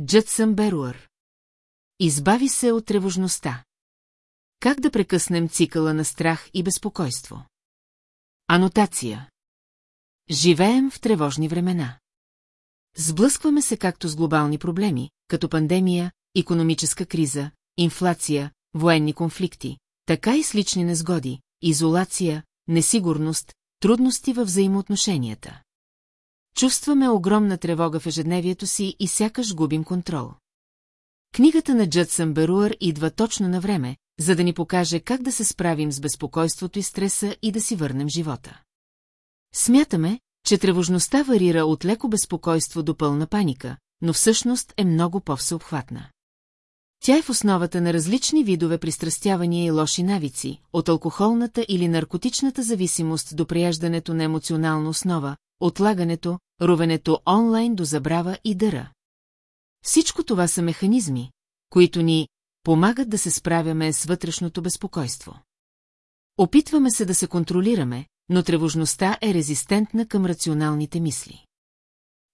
Джътсън Беруър. Избави се от тревожността. Как да прекъснем цикъла на страх и безпокойство? Анотация. Живеем в тревожни времена. Сблъскваме се както с глобални проблеми, като пандемия, економическа криза, инфлация, военни конфликти, така и с лични незгоди, изолация, несигурност, трудности във взаимоотношенията. Чувстваме огромна тревога в ежедневието си и сякаш губим контрол. Книгата на Джътсън Беруър идва точно на време, за да ни покаже как да се справим с безпокойството и стреса и да си върнем живота. Смятаме, че тревожността варира от леко безпокойство до пълна паника, но всъщност е много по-всеобхватна. Тя е в основата на различни видове пристрастявания и лоши навици, от алкохолната или наркотичната зависимост до прияждането на емоционална основа, отлагането, ровенето онлайн до забрава и дъра. Всичко това са механизми, които ни помагат да се справяме с вътрешното безпокойство. Опитваме се да се контролираме, но тревожността е резистентна към рационалните мисли.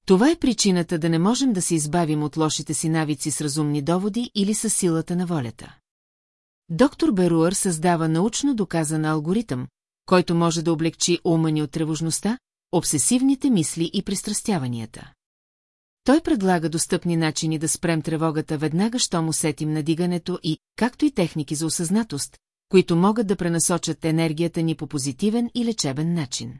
Това е причината да не можем да се избавим от лошите си навици с разумни доводи или с силата на волята. Доктор Беруър създава научно доказан алгоритъм, който може да облегчи ума ни от тревожността, обсесивните мисли и пристрастяванията. Той предлага достъпни начини да спрем тревогата веднага, щом усетим надигането и, както и техники за осъзнатост, които могат да пренасочат енергията ни по позитивен и лечебен начин.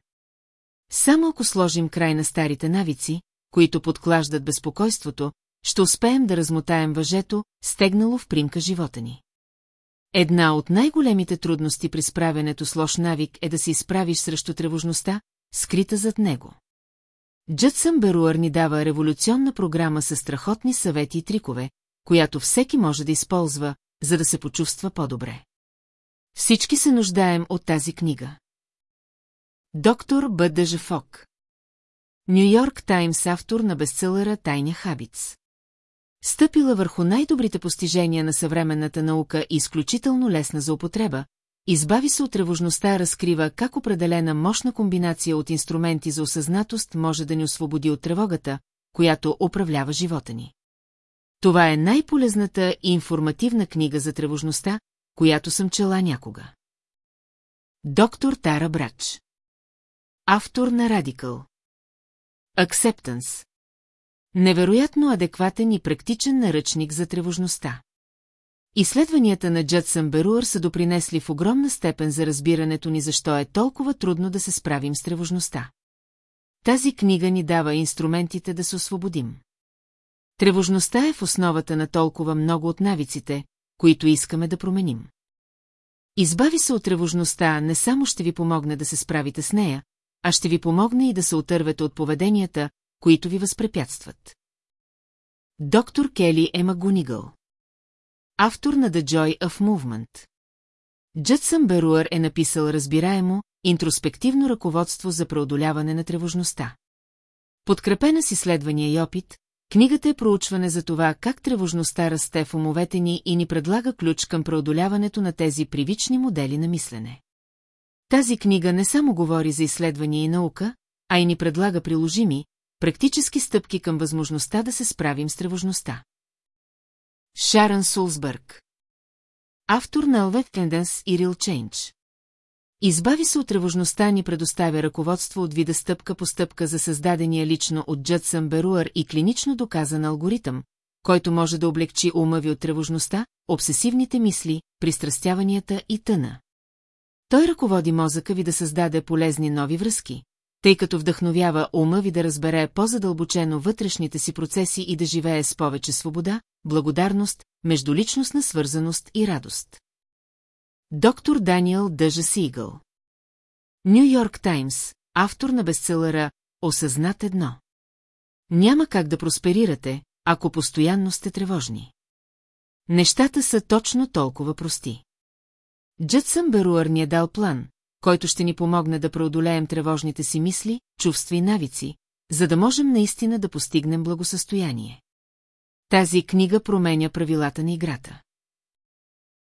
Само ако сложим край на старите навици, които подклаждат безпокойството, ще успеем да размотаем въжето, стегнало в примка живота ни. Една от най-големите трудности при справянето с лош навик е да се изправиш срещу тревожността, скрита зад него. Джътсън Беруър ни дава революционна програма с страхотни съвети и трикове, която всеки може да използва, за да се почувства по-добре. Всички се нуждаем от тази книга. Доктор Б. Дъжефок Нью Йорк Таймс автор на бестселъра Тайня Хабиц. Стъпила върху най-добрите постижения на съвременната наука и изключително лесна за употреба, избави се от тревожността, разкрива как определена мощна комбинация от инструменти за осъзнатост може да ни освободи от тревогата, която управлява живота ни. Това е най-полезната и информативна книга за тревожността, която съм чела някога. Доктор Тара Брач Автор на Радикъл Acceptance Невероятно адекватен и практичен наръчник за тревожността. Изследванията на Джадсън Беруър са допринесли в огромна степен за разбирането ни защо е толкова трудно да се справим с тревожността. Тази книга ни дава инструментите да се освободим. Тревожността е в основата на толкова много от навиците, които искаме да променим. Избави се от тревожността не само ще ви помогне да се справите с нея, а ще ви помогне и да се отървете от поведенията, които ви възпрепятстват. Доктор Кели е Магунигъл Автор на The Joy of Movement. Джътсън Беруър е написал разбираемо, интроспективно ръководство за преодоляване на тревожността. Подкрепена с изследвания и опит, книгата е проучване за това как тревожността расте в умовете ни и ни предлага ключ към преодоляването на тези привични модели на мислене. Тази книга не само говори за изследвания и наука, а и ни предлага приложими, практически стъпки към възможността да се справим с тревожността. Шарън Сулсбърг Автор на Elvet Tendence и Real Change Избави се от тревожността ни предоставя ръководство от вида стъпка по стъпка за създадения лично от Джътсън Беруър и клинично доказан алгоритъм, който може да облегчи ума ви от тревожността, обсесивните мисли, пристрастяванията и тъна. Той ръководи мозъка ви да създаде полезни нови връзки, тъй като вдъхновява ума ви да разбере по-задълбочено вътрешните си процеси и да живее с повече свобода, благодарност, междуличностна свързаност и радост. Доктор Даниел Дъжа Сигъл Нью Йорк Таймс, автор на бестселъра Осъзнат едно. Няма как да просперирате, ако постоянно сте тревожни. Нещата са точно толкова прости. Джътсън Беруър ни е дал план, който ще ни помогне да преодолеем тревожните си мисли, чувства и навици, за да можем наистина да постигнем благосъстояние. Тази книга променя правилата на играта.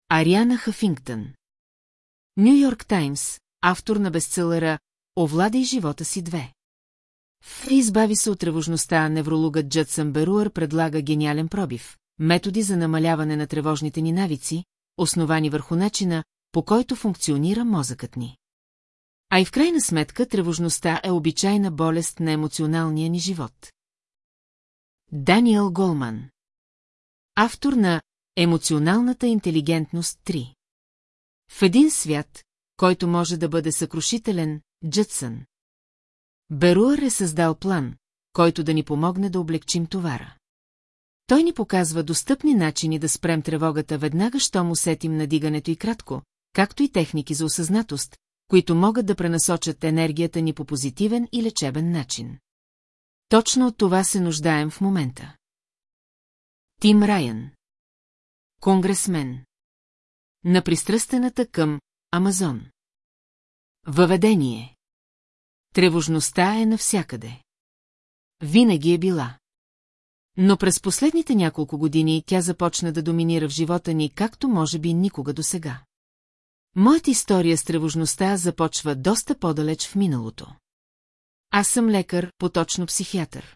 Ариана Хафингтън Нью Йорк Таймс, автор на бестселъра «Овладай живота си две». В избави се от тревожността, неврологът Джътсън Беруър предлага гениален пробив, методи за намаляване на тревожните ни навици, основани върху начина, по който функционира мозъкът ни. А и в крайна сметка тревожността е обичайна болест на емоционалния ни живот. Даниел Голман Автор на Емоционалната интелигентност 3 В един свят, който може да бъде съкрушителен, Джътсън. Беруър е създал план, който да ни помогне да облегчим товара. Той ни показва достъпни начини да спрем тревогата веднага, щом усетим надигането и кратко, както и техники за осъзнатост, които могат да пренасочат енергията ни по позитивен и лечебен начин. Точно от това се нуждаем в момента. Тим Райан Конгресмен На пристръстената към Амазон Въведение Тревожността е навсякъде. Винаги е била. Но през последните няколко години тя започна да доминира в живота ни, както може би никога до сега. Моята история с тревожността започва доста по-далеч в миналото. Аз съм лекар, поточно психиатър.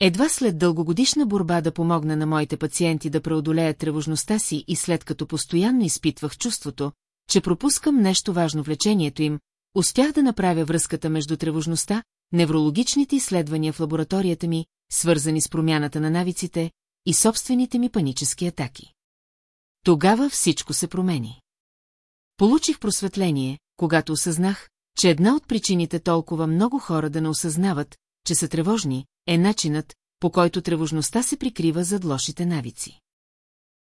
Едва след дългогодишна борба да помогна на моите пациенти да преодолеят тревожността си и след като постоянно изпитвах чувството, че пропускам нещо важно в лечението им, успях да направя връзката между тревожността, неврологичните изследвания в лабораторията ми, свързани с промяната на навиците, и собствените ми панически атаки. Тогава всичко се промени. Получих просветление, когато осъзнах, че една от причините толкова много хора да не осъзнават, че са тревожни, е начинът, по който тревожността се прикрива зад лошите навици.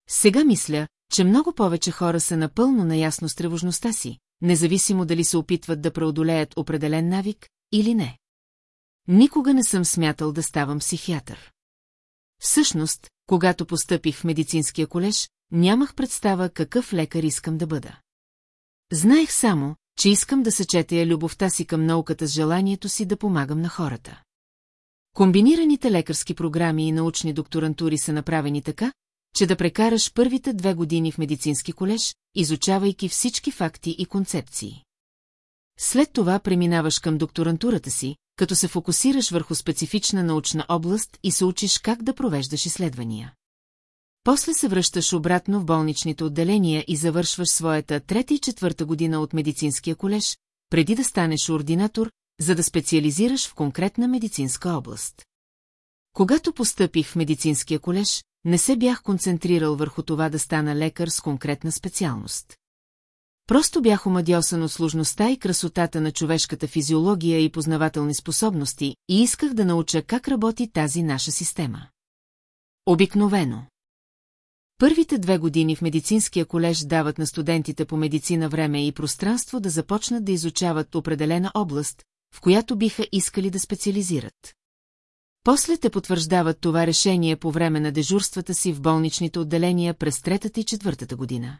Сега мисля, че много повече хора са напълно наясно с тревожността си, независимо дали се опитват да преодолеят определен навик или не. Никога не съм смятал да ставам психиатър. Всъщност, когато постъпих в медицинския колеж, нямах представа какъв лекар искам да бъда. Знаех само, че искам да съчетая любовта си към науката с желанието си да помагам на хората. Комбинираните лекарски програми и научни докторантури са направени така, че да прекараш първите две години в медицински колеж, изучавайки всички факти и концепции. След това преминаваш към докторантурата си, като се фокусираш върху специфична научна област и се учиш как да провеждаш изследвания. После се връщаш обратно в болничните отделения и завършваш своята трета и четвърта година от медицинския колеж, преди да станеш ординатор, за да специализираш в конкретна медицинска област. Когато постъпих в медицинския колеж, не се бях концентрирал върху това да стана лекар с конкретна специалност. Просто бях омадьосан от сложността и красотата на човешката физиология и познавателни способности и исках да науча как работи тази наша система. Обикновено. Първите две години в медицинския колеж дават на студентите по медицина време и пространство да започнат да изучават определена област, в която биха искали да специализират. После те потвърждават това решение по време на дежурствата си в болничните отделения през третата и четвъртата година.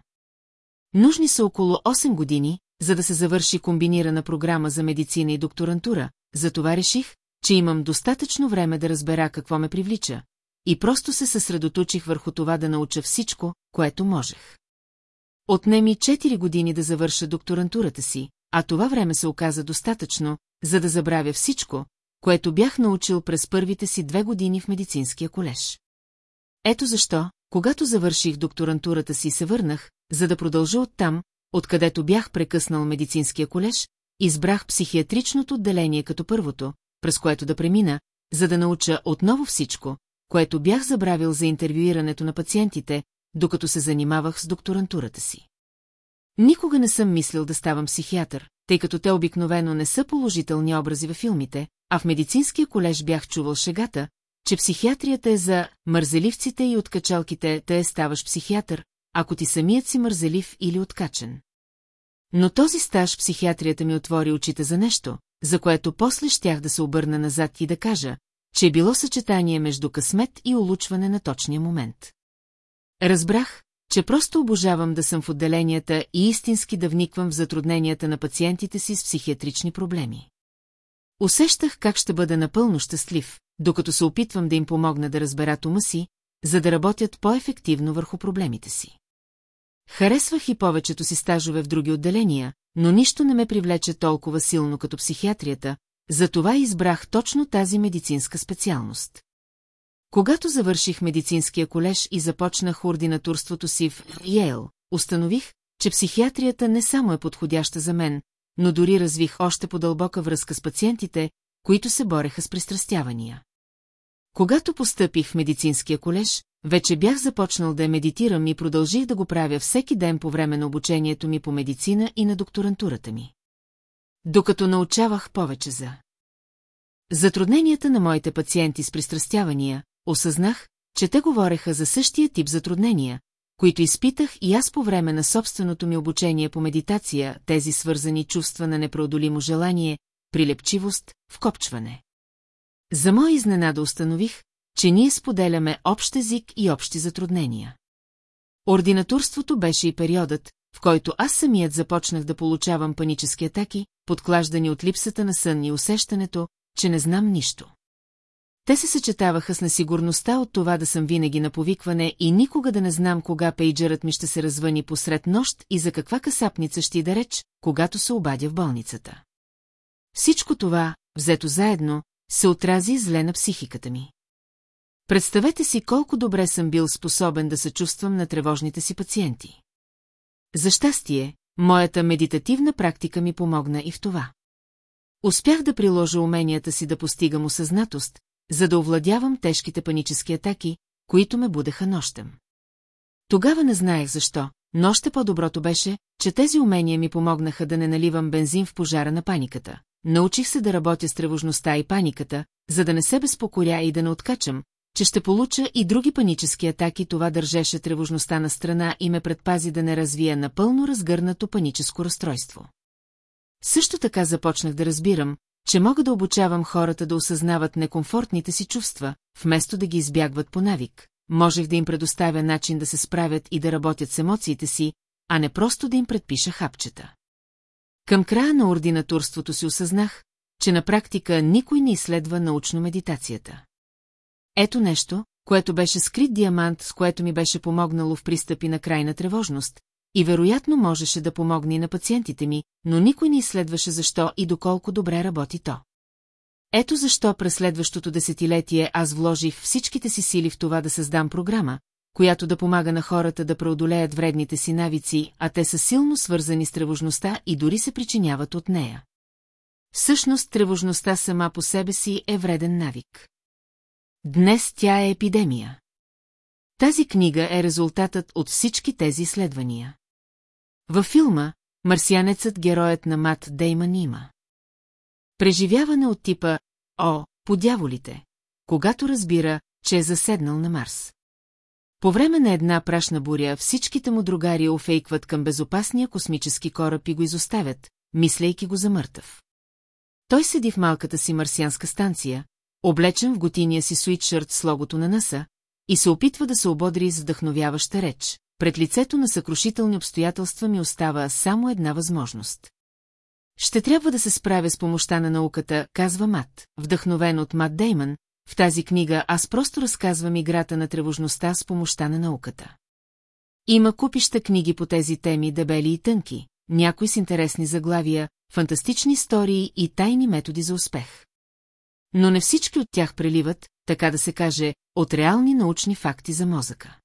Нужни са около 8 години, за да се завърши комбинирана програма за медицина и докторантура, затова реших, че имам достатъчно време да разбера какво ме привлича, и просто се съсредоточих върху това да науча всичко, което можех. Отнеми 4 години да завърша докторантурата си, а това време се оказа достатъчно, за да забравя всичко, което бях научил през първите си две години в медицинския колеж. Ето защо, когато завърших докторантурата си се върнах, за да продължа оттам, откъдето бях прекъснал медицинския колеж, избрах психиатричното отделение като първото, през което да премина, за да науча отново всичко, което бях забравил за интервюирането на пациентите, докато се занимавах с докторантурата си. Никога не съм мислил да ставам психиатър, тъй като те обикновено не са положителни образи във филмите, а в медицинския колеж бях чувал шегата, че психиатрията е за мързеливците и откачалките, те ставаш психиатър, ако ти самият си мързелив или откачен. Но този стаж психиатрията ми отвори очите за нещо, за което после щях да се обърна назад и да кажа, че е било съчетание между късмет и улучване на точния момент. Разбрах, че просто обожавам да съм в отделенията и истински да вниквам в затрудненията на пациентите си с психиатрични проблеми. Усещах как ще бъда напълно щастлив, докато се опитвам да им помогна да разберат ума си, за да работят по-ефективно върху проблемите си. Харесвах и повечето си стажове в други отделения, но нищо не ме привлече толкова силно като психиатрията, затова избрах точно тази медицинска специалност. Когато завърших медицинския колеж и започнах ординатурството си в Йейл, установих, че психиатрията не само е подходяща за мен, но дори развих още по-дълбока връзка с пациентите, които се бореха с пристрастявания. Когато постъпих в медицинския колеж, вече бях започнал да медитирам и продължих да го правя всеки ден по време на обучението ми по медицина и на докторантурата ми. Докато научавах повече за затрудненията на моите пациенти с пристрастявания, осъзнах, че те говореха за същия тип затруднения, които изпитах и аз по време на собственото ми обучение по медитация, тези свързани чувства на непреодолимо желание, прилепчивост, вкопчване. За моя изненада установих, че ние споделяме общ език и общи затруднения. Ординатурството беше и периодът, в който аз самият започнах да получавам панически атаки, подклаждани от липсата на сън и усещането, че не знам нищо. Те се съчетаваха с несигурността от това да съм винаги на повикване и никога да не знам кога пейджерът ми ще се развъни посред нощ и за каква касапница ще да реч, когато се обадя в болницата. Всичко това, взето заедно, се отрази зле на психиката ми. Представете си колко добре съм бил способен да се чувствам на тревожните си пациенти. За щастие, моята медитативна практика ми помогна и в това. Успях да приложа уменията си да постигам осъзнатост, за да овладявам тежките панически атаки, които ме будеха нощем. Тогава не знаех защо, но още по-доброто беше, че тези умения ми помогнаха да не наливам бензин в пожара на паниката. Научих се да работя с тревожността и паниката, за да не се безпокоя и да не откачам, че ще получа и други панически атаки, това държеше тревожността на страна и ме предпази да не развия напълно разгърнато паническо разстройство. Също така започнах да разбирам, че мога да обучавам хората да осъзнават некомфортните си чувства, вместо да ги избягват по навик. Можех да им предоставя начин да се справят и да работят с емоциите си, а не просто да им предпиша хапчета. Към края на ординатурството си осъзнах, че на практика никой не изследва научно медитацията. Ето нещо, което беше скрит диамант, с което ми беше помогнало в пристъпи на крайна тревожност, и вероятно можеше да помогне и на пациентите ми, но никой не изследваше защо и доколко добре работи то. Ето защо през следващото десетилетие аз вложих всичките си сили в това да създам програма, която да помага на хората да преодолеят вредните си навици, а те са силно свързани с тревожността и дори се причиняват от нея. Всъщност тревожността сама по себе си е вреден навик. Днес тя е епидемия. Тази книга е резултатът от всички тези изследвания. Във филма, марсианецът героят на Мат Дейман има. Преживяване от типа «О, подяволите», когато разбира, че е заседнал на Марс. По време на една прашна буря всичките му другари офейкват към безопасния космически кораб и го изоставят, мислейки го за мъртъв. Той седи в малката си марсианска станция, облечен в готиния си суитшърт с логото на НАСА, и се опитва да се ободри с вдъхновяваща реч. Пред лицето на съкрушителни обстоятелства ми остава само една възможност. Ще трябва да се справя с помощта на науката, казва Мат, вдъхновен от Мат Деймън. В тази книга аз просто разказвам играта на тревожността с помощта на науката. Има купища книги по тези теми, дебели и тънки, някои с интересни заглавия, фантастични истории и тайни методи за успех. Но не всички от тях преливат, така да се каже, от реални научни факти за мозъка.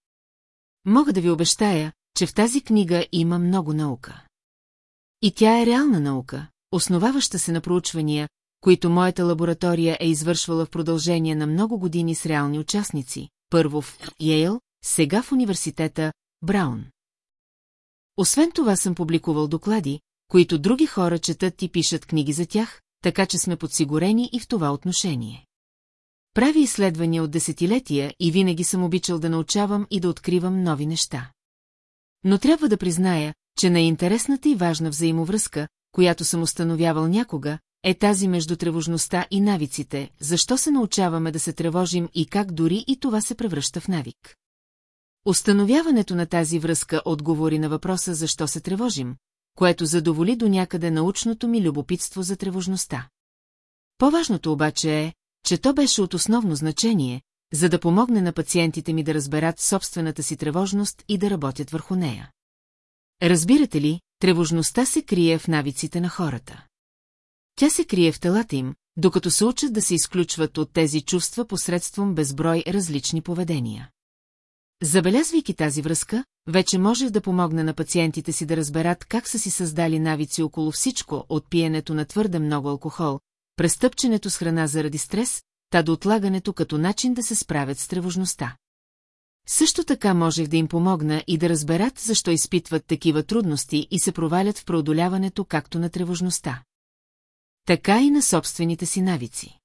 Мога да ви обещая, че в тази книга има много наука. И тя е реална наука, основаваща се на проучвания, които моята лаборатория е извършвала в продължение на много години с реални участници, първо в Йейл, сега в университета Браун. Освен това съм публикувал доклади, които други хора четат и пишат книги за тях, така че сме подсигурени и в това отношение. Прави изследвания от десетилетия и винаги съм обичал да научавам и да откривам нови неща. Но трябва да призная, че най-интересната и важна взаимовръзка, която съм установявал някога, е тази между тревожността и навиците, защо се научаваме да се тревожим и как дори и това се превръща в навик. Установяването на тази връзка отговори на въпроса защо се тревожим, което задоволи до някъде научното ми любопитство за тревожността. По-важното обаче е, че то беше от основно значение, за да помогне на пациентите ми да разберат собствената си тревожност и да работят върху нея. Разбирате ли, тревожността се крие в навиците на хората. Тя се крие в телата им, докато се учат да се изключват от тези чувства посредством безброй различни поведения. Забелязвайки тази връзка, вече можех да помогна на пациентите си да разберат как са си създали навици около всичко от пиенето на твърде много алкохол, престъпченето с храна заради стрес, та до отлагането като начин да се справят с тревожността. Също така можех да им помогна и да разберат защо изпитват такива трудности и се провалят в преодоляването както на тревожността. Така и на собствените си навици.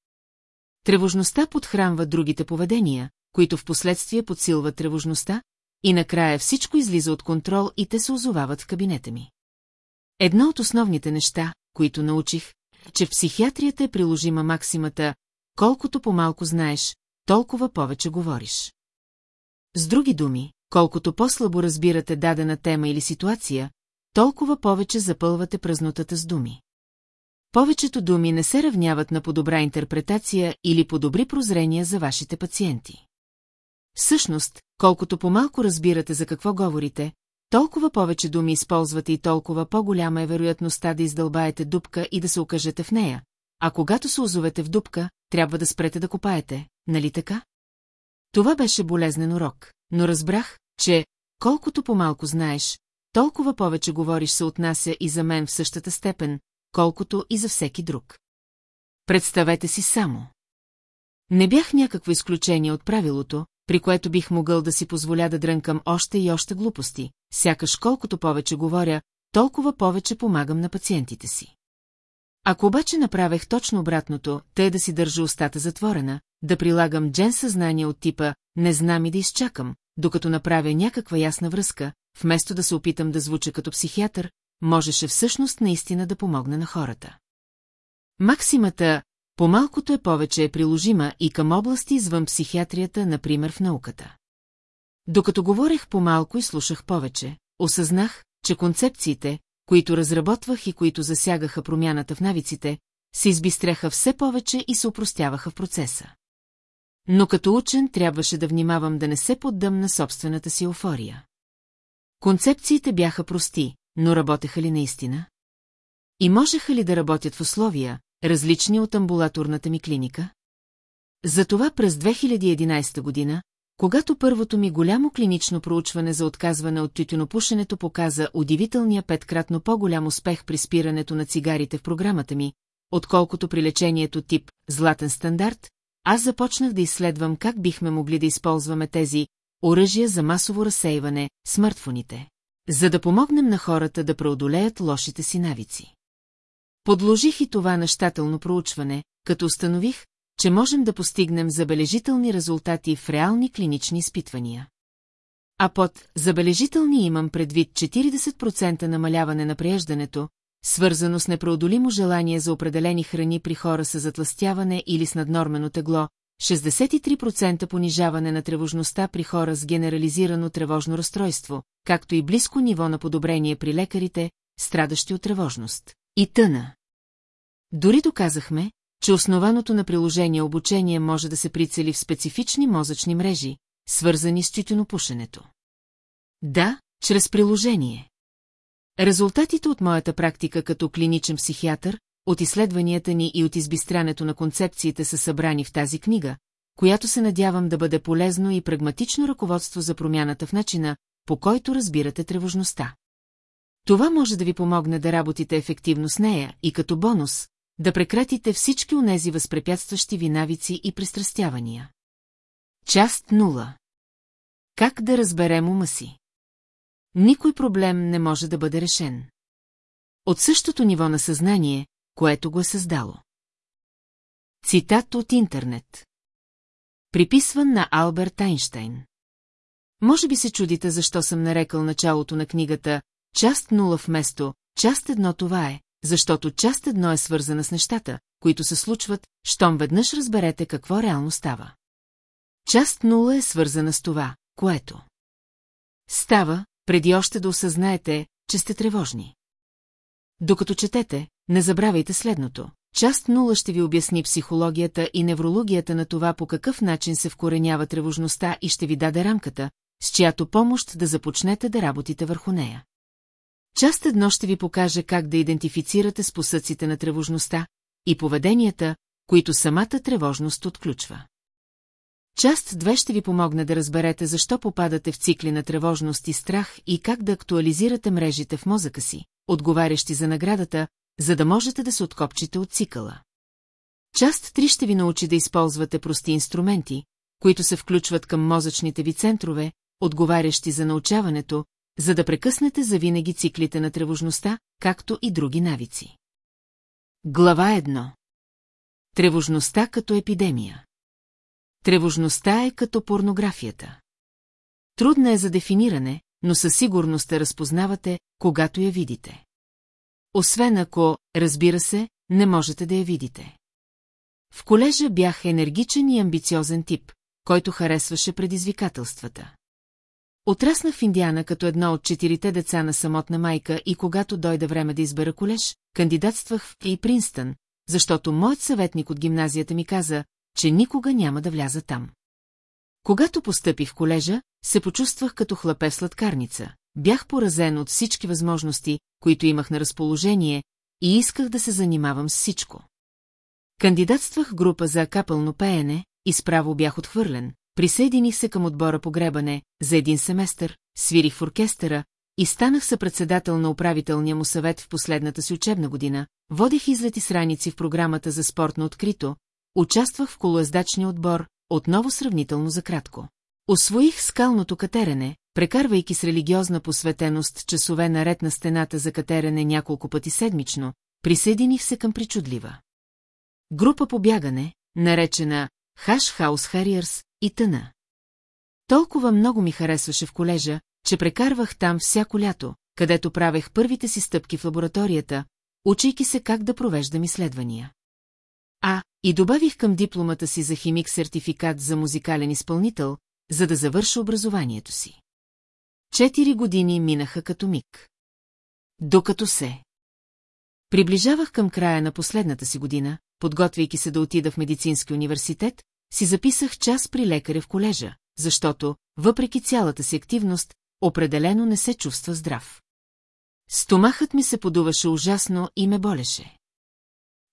Тревожността подхранва другите поведения, които в последствие подсилват тревожността, и накрая всичко излиза от контрол и те се озовават в кабинета ми. Едно от основните неща, които научих, че в психиатрията е приложима максимата «Колкото по-малко знаеш, толкова повече говориш». С други думи, колкото по-слабо разбирате дадена тема или ситуация, толкова повече запълвате празнотата с думи. Повечето думи не се равняват на по-добра интерпретация или по-добри прозрения за вашите пациенти. Всъщност, колкото по-малко разбирате за какво говорите, толкова повече думи използвате и толкова по-голяма е вероятността да издълбаете дупка и да се окажете в нея, а когато се озовете в дупка, трябва да спрете да копаете, нали така? Това беше болезнен урок, но разбрах, че, колкото по-малко знаеш, толкова повече говориш се отнася и за мен в същата степен, колкото и за всеки друг. Представете си само. Не бях някакво изключение от правилото, при което бих могъл да си позволя да дрънкам още и още глупости, сякаш колкото повече говоря, толкова повече помагам на пациентите си. Ако обаче направех точно обратното, тъй да си държа устата затворена, да прилагам джен съзнание от типа «не знам и да изчакам», докато направя някаква ясна връзка, вместо да се опитам да звуча като психиатър, можеше всъщност наистина да помогне на хората. Максимата по-малкото е повече е приложима и към области извън психиатрията, например в науката. Докато говорех по-малко и слушах повече, осъзнах, че концепциите, които разработвах и които засягаха промяната в навиците, се избистряха все повече и се упростяваха в процеса. Но като учен трябваше да внимавам да не се поддам на собствената си еуфория. Концепциите бяха прости, но работеха ли наистина? И можеха ли да работят в условия, различни от амбулаторната ми клиника? Затова през 2011 година, когато първото ми голямо клинично проучване за отказване от тютюнопушенето показа удивителния петкратно по-голям успех при спирането на цигарите в програмата ми, отколкото при лечението тип «златен стандарт», аз започнах да изследвам как бихме могли да използваме тези оръжия за масово разсейване, смартфоните, за да помогнем на хората да преодолеят лошите си навици. Подложих и това на щателно проучване, като установих, че можем да постигнем забележителни резултати в реални клинични изпитвания. А под забележителни имам предвид 40% намаляване на приеждането, свързано с непреодолимо желание за определени храни при хора с затластяване или с наднормено тегло, 63% понижаване на тревожността при хора с генерализирано тревожно разстройство, както и близко ниво на подобрение при лекарите, страдащи от тревожност. И тъна. Дори доказахме, че основаното на приложение обучение може да се прицели в специфични мозъчни мрежи, свързани с тютюнопушенето. Да, чрез приложение. Резултатите от моята практика като клиничен психиатър, от изследванията ни и от избистрането на концепциите са събрани в тази книга, която се надявам да бъде полезно и прагматично ръководство за промяната в начина, по който разбирате тревожността. Това може да ви помогне да работите ефективно с нея и като бонус, да прекратите всички онези възпрепятстващи ви навици и пристрастявания. Част 0 Как да разберем ума си? Никой проблем не може да бъде решен. От същото ниво на съзнание, което го е създало. Цитат от интернет. Приписван на Алберт Айнштайн. Може би се чудите защо съм нарекал началото на книгата «Част нула» вместо «Част едно това е», защото част едно е свързана с нещата, които се случват, щом веднъж разберете какво реално става. Част нула е свързана с това, което става, преди още да осъзнаете, че сте тревожни. Докато четете, не забравяйте следното. Част нула ще ви обясни психологията и неврологията на това по какъв начин се вкоренява тревожността и ще ви даде рамката, с чиято помощ да започнете да работите върху нея. Част едно ще ви покаже как да идентифицирате спосъците на тревожността и поведенията, които самата тревожност отключва. Част 2 ще ви помогне да разберете защо попадате в цикли на тревожност и страх и как да актуализирате мрежите в мозъка си, отговарящи за наградата, за да можете да се откопчите от цикъла. Част 3 ще ви научи да използвате прости инструменти, които се включват към мозъчните ви центрове, отговарящи за научаването, за да прекъснете завинаги циклите на тревожността, както и други навици. Глава 1 Тревожността като епидемия Тревожността е като порнографията. Трудна е за дефиниране, но със сигурност те разпознавате, когато я видите. Освен ако, разбира се, не можете да я видите. В колежа бях енергичен и амбициозен тип, който харесваше предизвикателствата. Отраснах в Индиана като едно от четирите деца на самотна майка и когато дойде време да избера колеж, кандидатствах в и Принстън, защото моят съветник от гимназията ми каза, че никога няма да вляза там. Когато постъпих в колежа, се почувствах като хлапе в сладкарница. Бях поразен от всички възможности, които имах на разположение, и исках да се занимавам с всичко. Кандидатствах група за капълно пеене, и справо бях отхвърлен. Присъединих се към отбора по гребане, за един семестър, свирих в оркестъра и станах съпредседател на управителния му съвет в последната си учебна година, водех излети с раници в програмата за спорт на открито, участвах в колоездачния отбор, отново сравнително за кратко. Освоих скалното катерене, прекарвайки с религиозна посветеност часове наред на стената за катерене няколко пъти седмично, присъединих се към причудлива. Група по бягане, наречена Хаш Хаус Хариърс и тъна. Толкова много ми харесваше в колежа, че прекарвах там всяко лято, където правех първите си стъпки в лабораторията, учейки се как да провеждам изследвания. А, и добавих към дипломата си за химик сертификат за музикален изпълнител, за да завърша образованието си. Четири години минаха като миг. Докато се. Приближавах към края на последната си година, подготвяйки се да отида в медицински университет, си записах час при лекаря в колежа, защото, въпреки цялата си активност, определено не се чувства здрав. Стомахът ми се подуваше ужасно и ме болеше.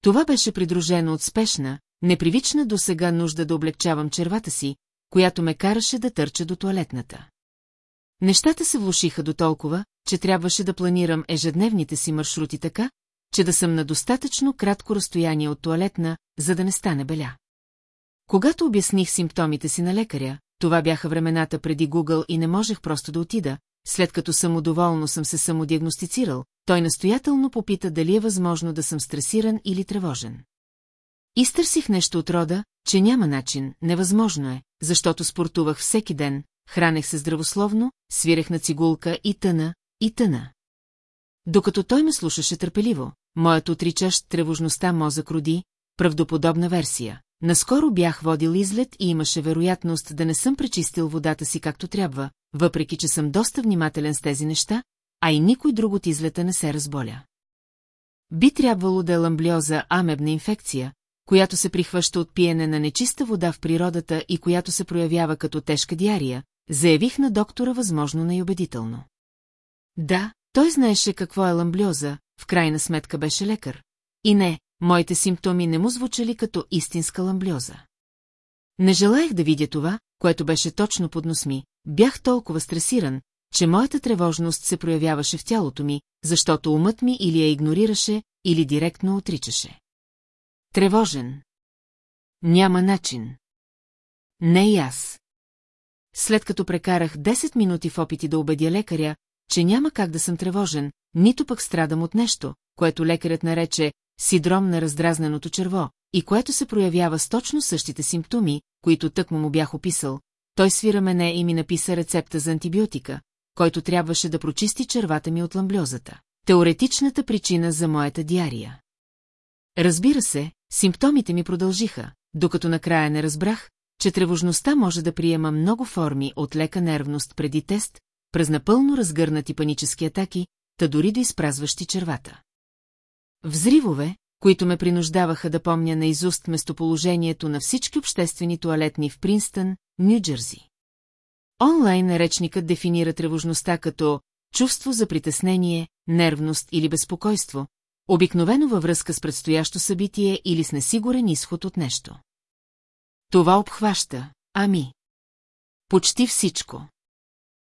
Това беше придружено от спешна, непривична до сега нужда да облегчавам червата си, която ме караше да търча до туалетната. Нещата се влушиха до толкова, че трябваше да планирам ежедневните си маршрути така, че да съм на достатъчно кратко разстояние от туалетна, за да не стане беля. Когато обясних симптомите си на лекаря, това бяха времената преди Google и не можех просто да отида, след като самодоволно съм се самодиагностицирал, той настоятелно попита дали е възможно да съм стресиран или тревожен. Изтърсих нещо от рода, че няма начин, невъзможно е, защото спортувах всеки ден, хранех се здравословно, свирех на цигулка и тъна, и тъна. Докато той ме слушаше търпеливо, моят отричащ тревожността мозък роди, правдоподобна версия. Наскоро бях водил излет и имаше вероятност да не съм пречистил водата си както трябва, въпреки че съм доста внимателен с тези неща, а и никой друг от излета не се разболя. Би трябвало да е ламблиоза амебна инфекция, която се прихваща от пиене на нечиста вода в природата и която се проявява като тежка диария, заявих на доктора възможно най-убедително. Да, той знаеше какво е ламблиоза, в крайна сметка беше лекар. И не, моите симптоми не му звучали като истинска ламблиоза. Не желаях да видя това, което беше точно под нос ми, бях толкова стресиран, че моята тревожност се проявяваше в тялото ми, защото умът ми или я игнорираше, или директно отричаше. Тревожен. Няма начин. Не и аз. След като прекарах 10 минути в опити да убедя лекаря, че няма как да съм тревожен, нито пък страдам от нещо, което лекарят нарече синдром на раздразненото черво, и което се проявява с точно същите симптоми, които тъкмо му бях описал, той свира мене и ми написа рецепта за антибиотика, който трябваше да прочисти червата ми от ламблиозата. Теоретичната причина за моята диария. Разбира се, симптомите ми продължиха, докато накрая не разбрах, че тревожността може да приема много форми от лека нервност преди тест, през напълно разгърнати панически атаки, та дори до изпразващи червата. Взривове, които ме принуждаваха да помня наизуст местоположението на всички обществени туалетни в Принстън, Нью-Джерси. Онлайн речникът дефинира тревожността като чувство за притеснение, нервност или безпокойство, обикновено във връзка с предстоящо събитие или с несигурен изход от нещо. Това обхваща, ами. Почти всичко.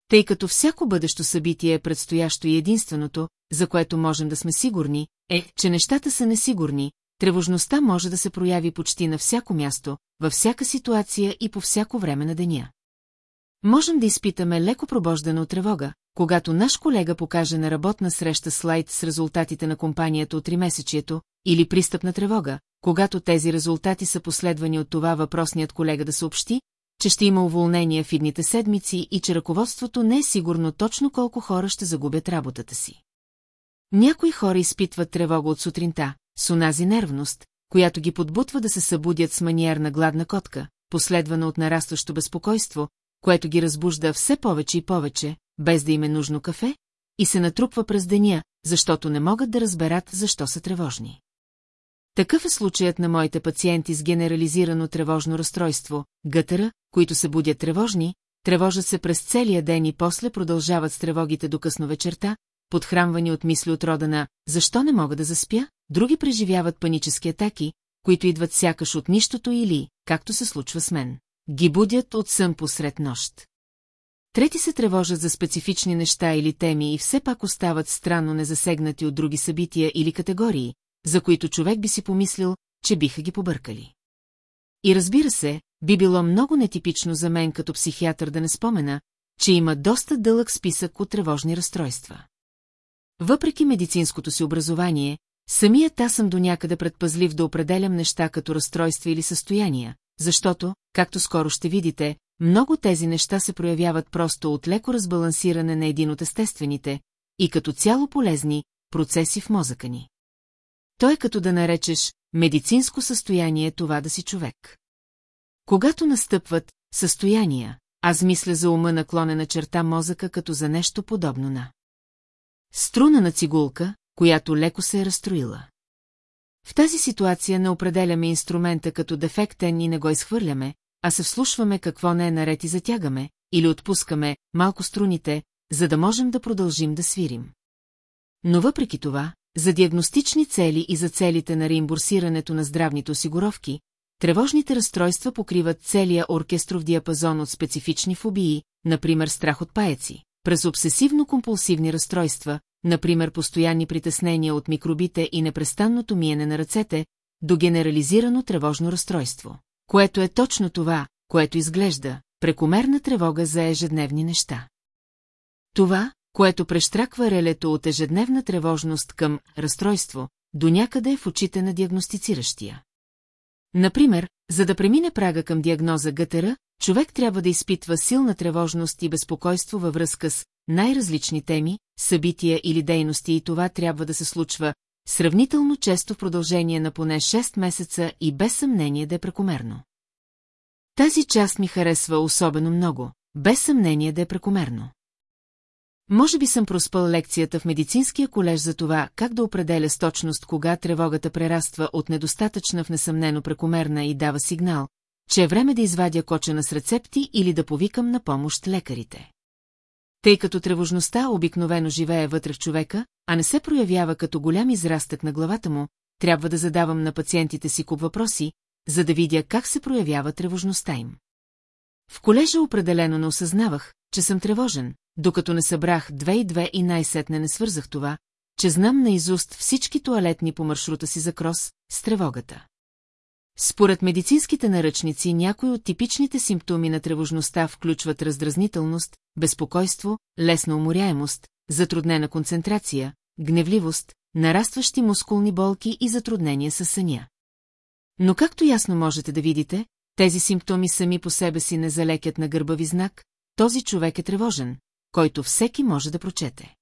Тъй като всяко бъдещо събитие е предстоящо и единственото, за което можем да сме сигурни, е, че нещата са несигурни, тревожността може да се прояви почти на всяко място, във всяка ситуация и по всяко време на деня. Можем да изпитаме леко пробождане от тревога, когато наш колега покаже на работна среща слайд с резултатите на компанията от тримесечието, или пристъп на тревога, когато тези резултати са последвани от това въпросният колега да съобщи, че ще има уволнение в идните седмици и че ръководството не е сигурно точно колко хора ще загубят работата си. Някои хора изпитват тревога от сутринта, с онази нервност, която ги подбутва да се събудят с маниер на гладна котка, последвана от нарастващо безпокойство, което ги разбужда все повече и повече, без да им е нужно кафе, и се натрупва през деня, защото не могат да разберат защо са тревожни. Такъв е случаят на моите пациенти с генерализирано тревожно разстройство, гътъра, които се будят тревожни, тревожат се през целия ден и после продължават с тревогите до късно вечерта, подхранвани от мисли от рода на «Защо не мога да заспя?» Други преживяват панически атаки, които идват сякаш от нищото или, както се случва с мен, ги будят от сън посред нощ. Трети се тревожат за специфични неща или теми и все пак остават странно незасегнати от други събития или категории, за които човек би си помислил, че биха ги побъркали. И разбира се, би било много нетипично за мен като психиатър да не спомена, че има доста дълъг списък от тревожни разстройства. Въпреки медицинското си образование, самият аз съм до някъде предпазлив да определям неща като разстройства или състояния, защото, както скоро ще видите, много тези неща се проявяват просто от леко разбалансиране на един от естествените и като цяло полезни процеси в мозъка ни. Той е като да наречеш медицинско състояние това да си човек. Когато настъпват състояния, аз мисля за ума наклонена черта мозъка като за нещо подобно на струна на цигулка, която леко се е разстроила. В тази ситуация не определяме инструмента като дефектен и не го изхвърляме, а се вслушваме какво не е наред и затягаме, или отпускаме малко струните, за да можем да продължим да свирим. Но въпреки това, за диагностични цели и за целите на реимбурсирането на здравните осигуровки, тревожните разстройства покриват целия оркестров диапазон от специфични фобии, например страх от паеци, през обсесивно-компулсивни разстройства, например постоянни притеснения от микробите и непрестанното миене на ръцете, до генерализирано тревожно разстройство, което е точно това, което изглежда прекомерна тревога за ежедневни неща. Това, което прещраква релето от ежедневна тревожност към разстройство, до някъде в очите на диагностициращия. Например, за да премине прага към диагноза ГТР, човек трябва да изпитва силна тревожност и безпокойство във връзка с най-различни теми, събития или дейности и това трябва да се случва сравнително често в продължение на поне 6 месеца и без съмнение да е прекомерно. Тази част ми харесва особено много, без съмнение да е прекомерно. Може би съм проспал лекцията в медицинския колеж за това, как да определя с точност кога тревогата прераства от недостатъчна в несъмнено прекомерна и дава сигнал, че е време да извадя кочена с рецепти или да повикам на помощ лекарите. Тъй като тревожността обикновено живее вътре в човека, а не се проявява като голям израстък на главата му, трябва да задавам на пациентите си куп въпроси, за да видя как се проявява тревожността им. В колежа определено не осъзнавах, че съм тревожен, докато не събрах две и две и най-сетне не свързах това, че знам наизуст всички туалетни по маршрута си за крос, с тревогата. Според медицинските наръчници някои от типичните симптоми на тревожността включват раздразнителност, безпокойство, лесна уморяемост, затруднена концентрация, гневливост, нарастващи мускулни болки и затруднения със съня. Но както ясно можете да видите, тези симптоми сами по себе си не залекят на гърбави знак, този човек е тревожен, който всеки може да прочете.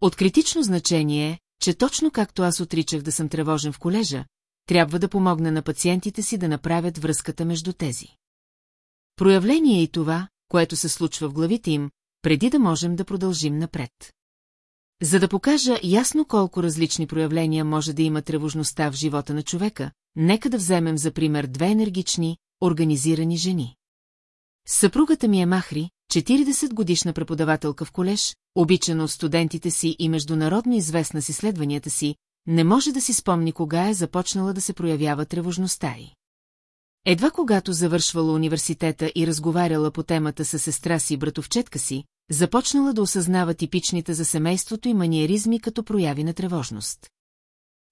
От критично значение е, че точно както аз отричах да съм тревожен в колежа, трябва да помогна на пациентите си да направят връзката между тези. Проявление и това, което се случва в главите им, преди да можем да продължим напред. За да покажа ясно колко различни проявления може да има тревожността в живота на човека, нека да вземем за пример две енергични, организирани жени. Съпругата ми е Махри, 40-годишна преподавателка в колеж, обичана от студентите си и международно известна с изследванията си, не може да си спомни кога е започнала да се проявява тревожността й. Едва когато завършвала университета и разговаряла по темата с сестра си и братовчетка си, започнала да осъзнава типичните за семейството и маниеризми като прояви на тревожност.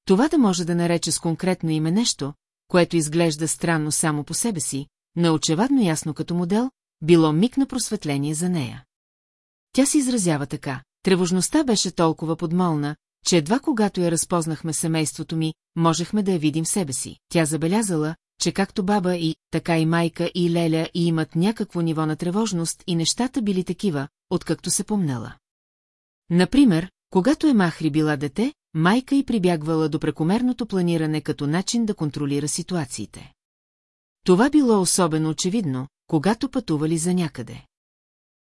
Това да може да нарече с конкретно име нещо, което изглежда странно само по себе си, но очевадно ясно като модел, било миг на просветление за нея. Тя се изразява така. Тревожността беше толкова подмолна, че едва когато я разпознахме семейството ми, можехме да я видим себе си. Тя забелязала, че както баба и, така и майка и Леля и имат някакво ниво на тревожност и нещата били такива, откакто се помнела. Например, когато е Махри била дете, майка й прибягвала до прекомерното планиране като начин да контролира ситуациите. Това било особено очевидно, когато пътували за някъде.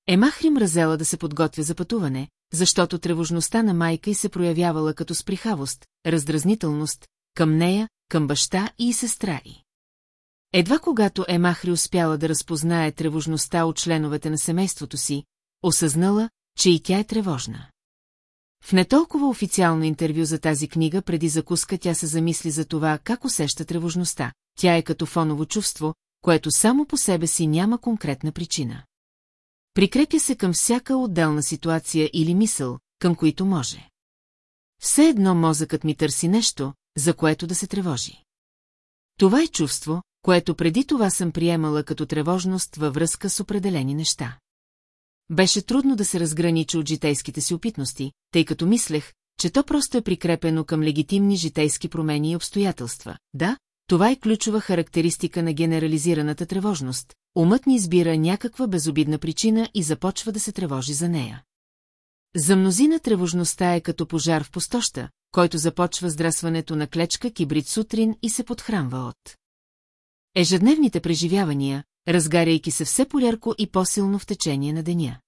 Емахри мразела да се подготвя за пътуване, защото тревожността на майка й се проявявала като сприхавост, раздразнителност, към нея, към баща и сестра й. Едва когато Емахри успяла да разпознае тревожността от членовете на семейството си, осъзнала, че и тя е тревожна. В не толкова официално интервю за тази книга преди закуска тя се замисли за това как усеща тревожността. Тя е като фоново чувство, което само по себе си няма конкретна причина. Прикрепя се към всяка отделна ситуация или мисъл, към които може. Все едно мозъкът ми търси нещо, за което да се тревожи. Това е чувство, което преди това съм приемала като тревожност във връзка с определени неща. Беше трудно да се разграничи от житейските си опитности, тъй като мислех, че то просто е прикрепено към легитимни житейски промени и обстоятелства. Да, това е ключова характеристика на генерализираната тревожност. Умът ни избира някаква безобидна причина и започва да се тревожи за нея. За мнозина тревожността е като пожар в пустоща, който започва с драсването на клечка кибрид сутрин и се подхранва от. Ежедневните преживявания, разгаряйки се все полярко и по-силно в течение на деня.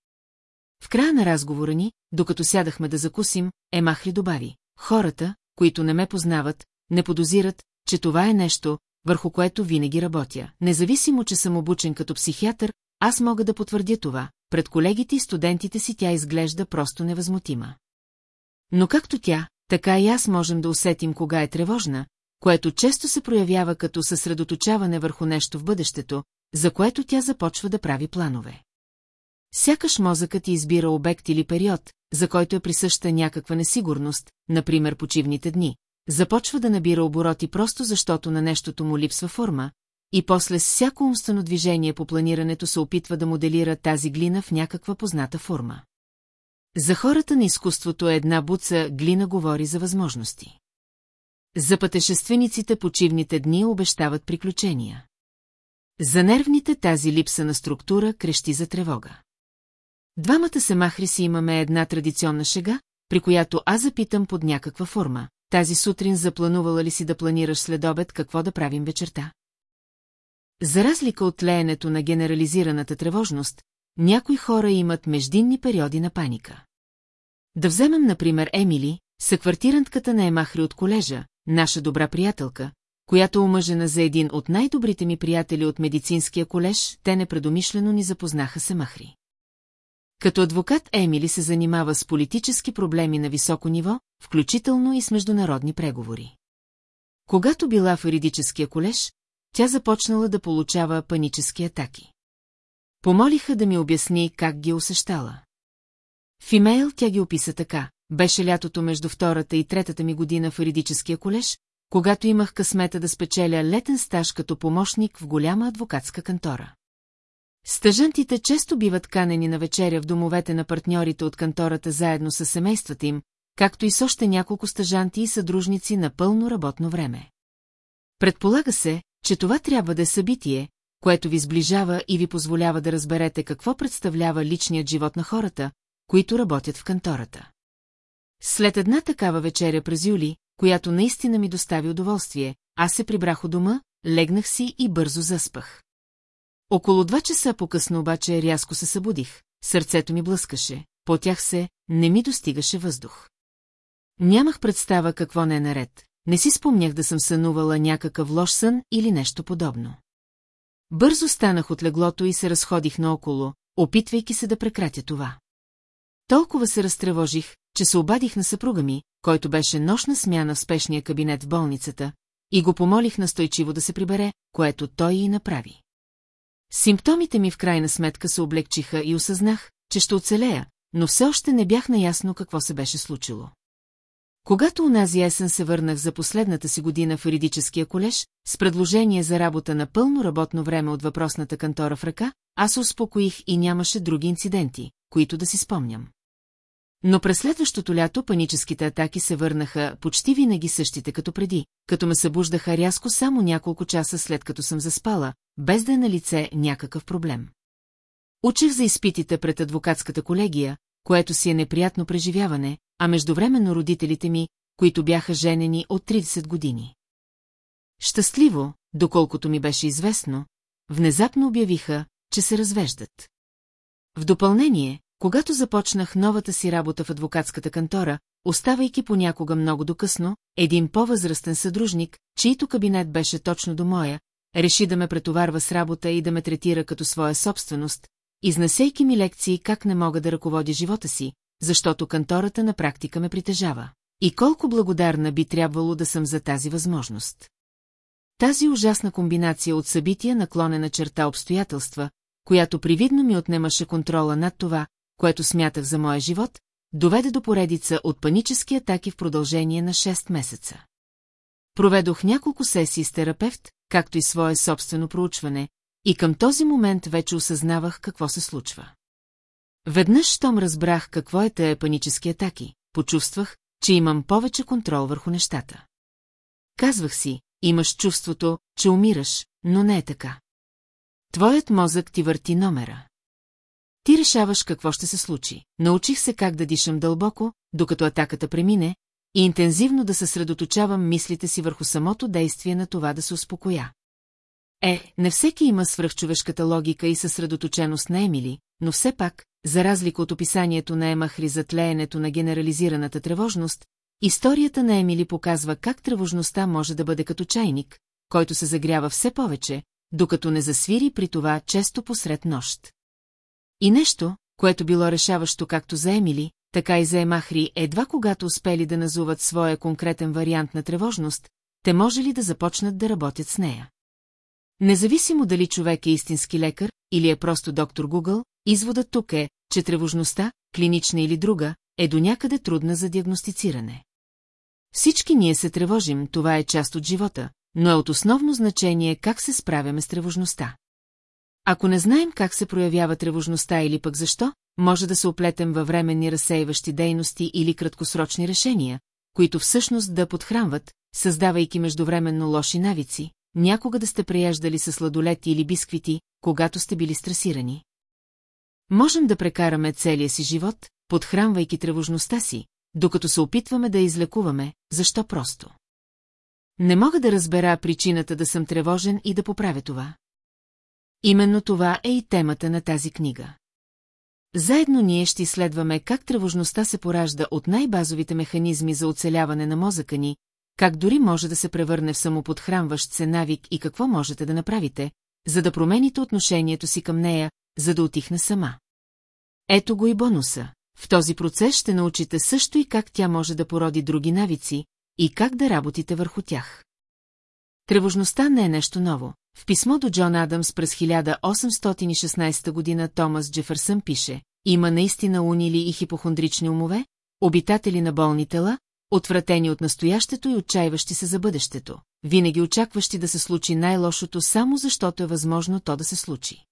В края на разговора ни, докато сядахме да закусим, Емахли добави. Хората, които не ме познават, не подозират, че това е нещо, върху което винаги работя. Независимо, че съм обучен като психиатър, аз мога да потвърдя това. Пред колегите и студентите си тя изглежда просто невъзмутима. Но както тя, така и аз можем да усетим кога е тревожна, което често се проявява като съсредоточаване върху нещо в бъдещето, за което тя започва да прави планове. Сякаш мозъкът избира обект или период, за който е присъща някаква несигурност, например почивните дни, започва да набира обороти просто защото на нещото му липсва форма, и после с всяко умствено движение по планирането се опитва да моделира тази глина в някаква позната форма. За хората на изкуството е една буца глина говори за възможности. За пътешествениците почивните дни обещават приключения. За нервните тази липса на структура крещи за тревога. Двамата се махри си имаме една традиционна шега, при която аз запитам под някаква форма. Тази сутрин запланувала ли си да планираш след обед какво да правим вечерта? За разлика от леенето на генерализираната тревожност, някои хора имат междинни периоди на паника. Да вземем, например, Емили, съквартирантката на Емахри от колежа, наша добра приятелка, която омъжена за един от най-добрите ми приятели от медицинския колеж, те непредомишлено ни запознаха се Махри. Като адвокат Емили се занимава с политически проблеми на високо ниво, включително и с международни преговори. Когато била в юридическия колеж, тя започнала да получава панически атаки. Помолиха да ми обясни как ги усещала. В имейл тя ги описа така. Беше лятото между втората и третата ми година в юридическия колеж, когато имах късмета да спечеля летен стаж като помощник в голяма адвокатска кантора. Стъжантите често биват канени на вечеря в домовете на партньорите от кантората заедно с семействата им, както и с още няколко стъжанти и съдружници на пълно работно време. Предполага се, че това трябва да е събитие, което ви сближава и ви позволява да разберете какво представлява личният живот на хората, които работят в кантората. След една такава вечеря през юли, която наистина ми достави удоволствие, аз се прибрах у дома, легнах си и бързо заспах. Около два часа по-късно обаче рязко се събудих, сърцето ми блъскаше, потях се, не ми достигаше въздух. Нямах представа какво не е наред, не си спомнях да съм сънувала някакъв лош сън или нещо подобно. Бързо станах от леглото и се разходих наоколо, опитвайки се да прекратя това. Толкова се разтревожих, че се обадих на съпруга ми, който беше нощна смяна в спешния кабинет в болницата, и го помолих настойчиво да се прибере, което той и направи. Симптомите ми в крайна сметка се облегчиха и осъзнах, че ще оцелея, но все още не бях наясно какво се беше случило. Когато унази есен се върнах за последната си година в юридическия колеж, с предложение за работа на пълно работно време от въпросната кантора в ръка, аз се успокоих и нямаше други инциденти, които да си спомням. Но през следващото лято паническите атаки се върнаха почти винаги същите като преди, като ме събуждаха рязко само няколко часа след като съм заспала, без да е на лице някакъв проблем. Учих за изпитите пред адвокатската колегия, което си е неприятно преживяване, а междувременно родителите ми, които бяха женени от 30 години. Щастливо, доколкото ми беше известно, внезапно обявиха, че се развеждат. В допълнение, когато започнах новата си работа в адвокатската кантора, оставайки понякога много докъсно, един по-възрастен съдружник, чийто кабинет беше точно до моя, реши да ме претоварва с работа и да ме третира като своя собственост, изнасейки ми лекции как не мога да ръководя живота си, защото кантората на практика ме притежава. И колко благодарна би трябвало да съм за тази възможност. Тази ужасна комбинация от събития наклонена черта обстоятелства, която привидно ми отнемаше контрола над това, което смятах за моя живот, доведе до поредица от панически атаки в продължение на 6 месеца. Проведох няколко сесии с терапевт, както и свое собствено проучване, и към този момент вече осъзнавах какво се случва. Веднъж, щом разбрах какво е тая панически атаки, почувствах, че имам повече контрол върху нещата. Казвах си, имаш чувството, че умираш, но не е така. Твоят мозък ти върти номера. Ти решаваш какво ще се случи. Научих се как да дишам дълбоко, докато атаката премине, и интензивно да съсредоточавам мислите си върху самото действие на това да се успокоя. Е, не всеки има свръхчовешката логика и съсредоточеност на Емили, но все пак, за разлика от описанието на Емахри за тлеенето на генерализираната тревожност, историята на Емили показва как тревожността може да бъде като чайник, който се загрява все повече, докато не засвири при това често посред нощ. И нещо, което било решаващо както за Емили, така и за Емахри, едва когато успели да назуват своя конкретен вариант на тревожност, те може ли да започнат да работят с нея. Независимо дали човек е истински лекар или е просто доктор Гугъл, изводът тук е, че тревожността, клинична или друга, е до някъде трудна за диагностициране. Всички ние се тревожим, това е част от живота, но е от основно значение как се справяме с тревожността. Ако не знаем как се проявява тревожността или пък защо, може да се оплетем във временни разсейващи дейности или краткосрочни решения, които всъщност да подхранват, създавайки междувременно лоши навици, някога да сте преяждали с сладолети или бисквити, когато сте били стресирани. Можем да прекараме целия си живот, подхранвайки тревожността си, докато се опитваме да излекуваме, защо просто. Не мога да разбера причината да съм тревожен и да поправя това. Именно това е и темата на тази книга. Заедно ние ще изследваме как тревожността се поражда от най-базовите механизми за оцеляване на мозъка ни, как дори може да се превърне в самоподхранващ се навик и какво можете да направите, за да промените отношението си към нея, за да отихне сама. Ето го и бонуса. В този процес ще научите също и как тя може да породи други навици и как да работите върху тях. Тревожността не е нещо ново. В писмо до Джон Адамс през 1816 година Томас Джефърсън пише, има наистина унили и хипохондрични умове, обитатели на болни тела, отвратени от настоящето и отчаиващи се за бъдещето, винаги очакващи да се случи най-лошото само защото е възможно то да се случи.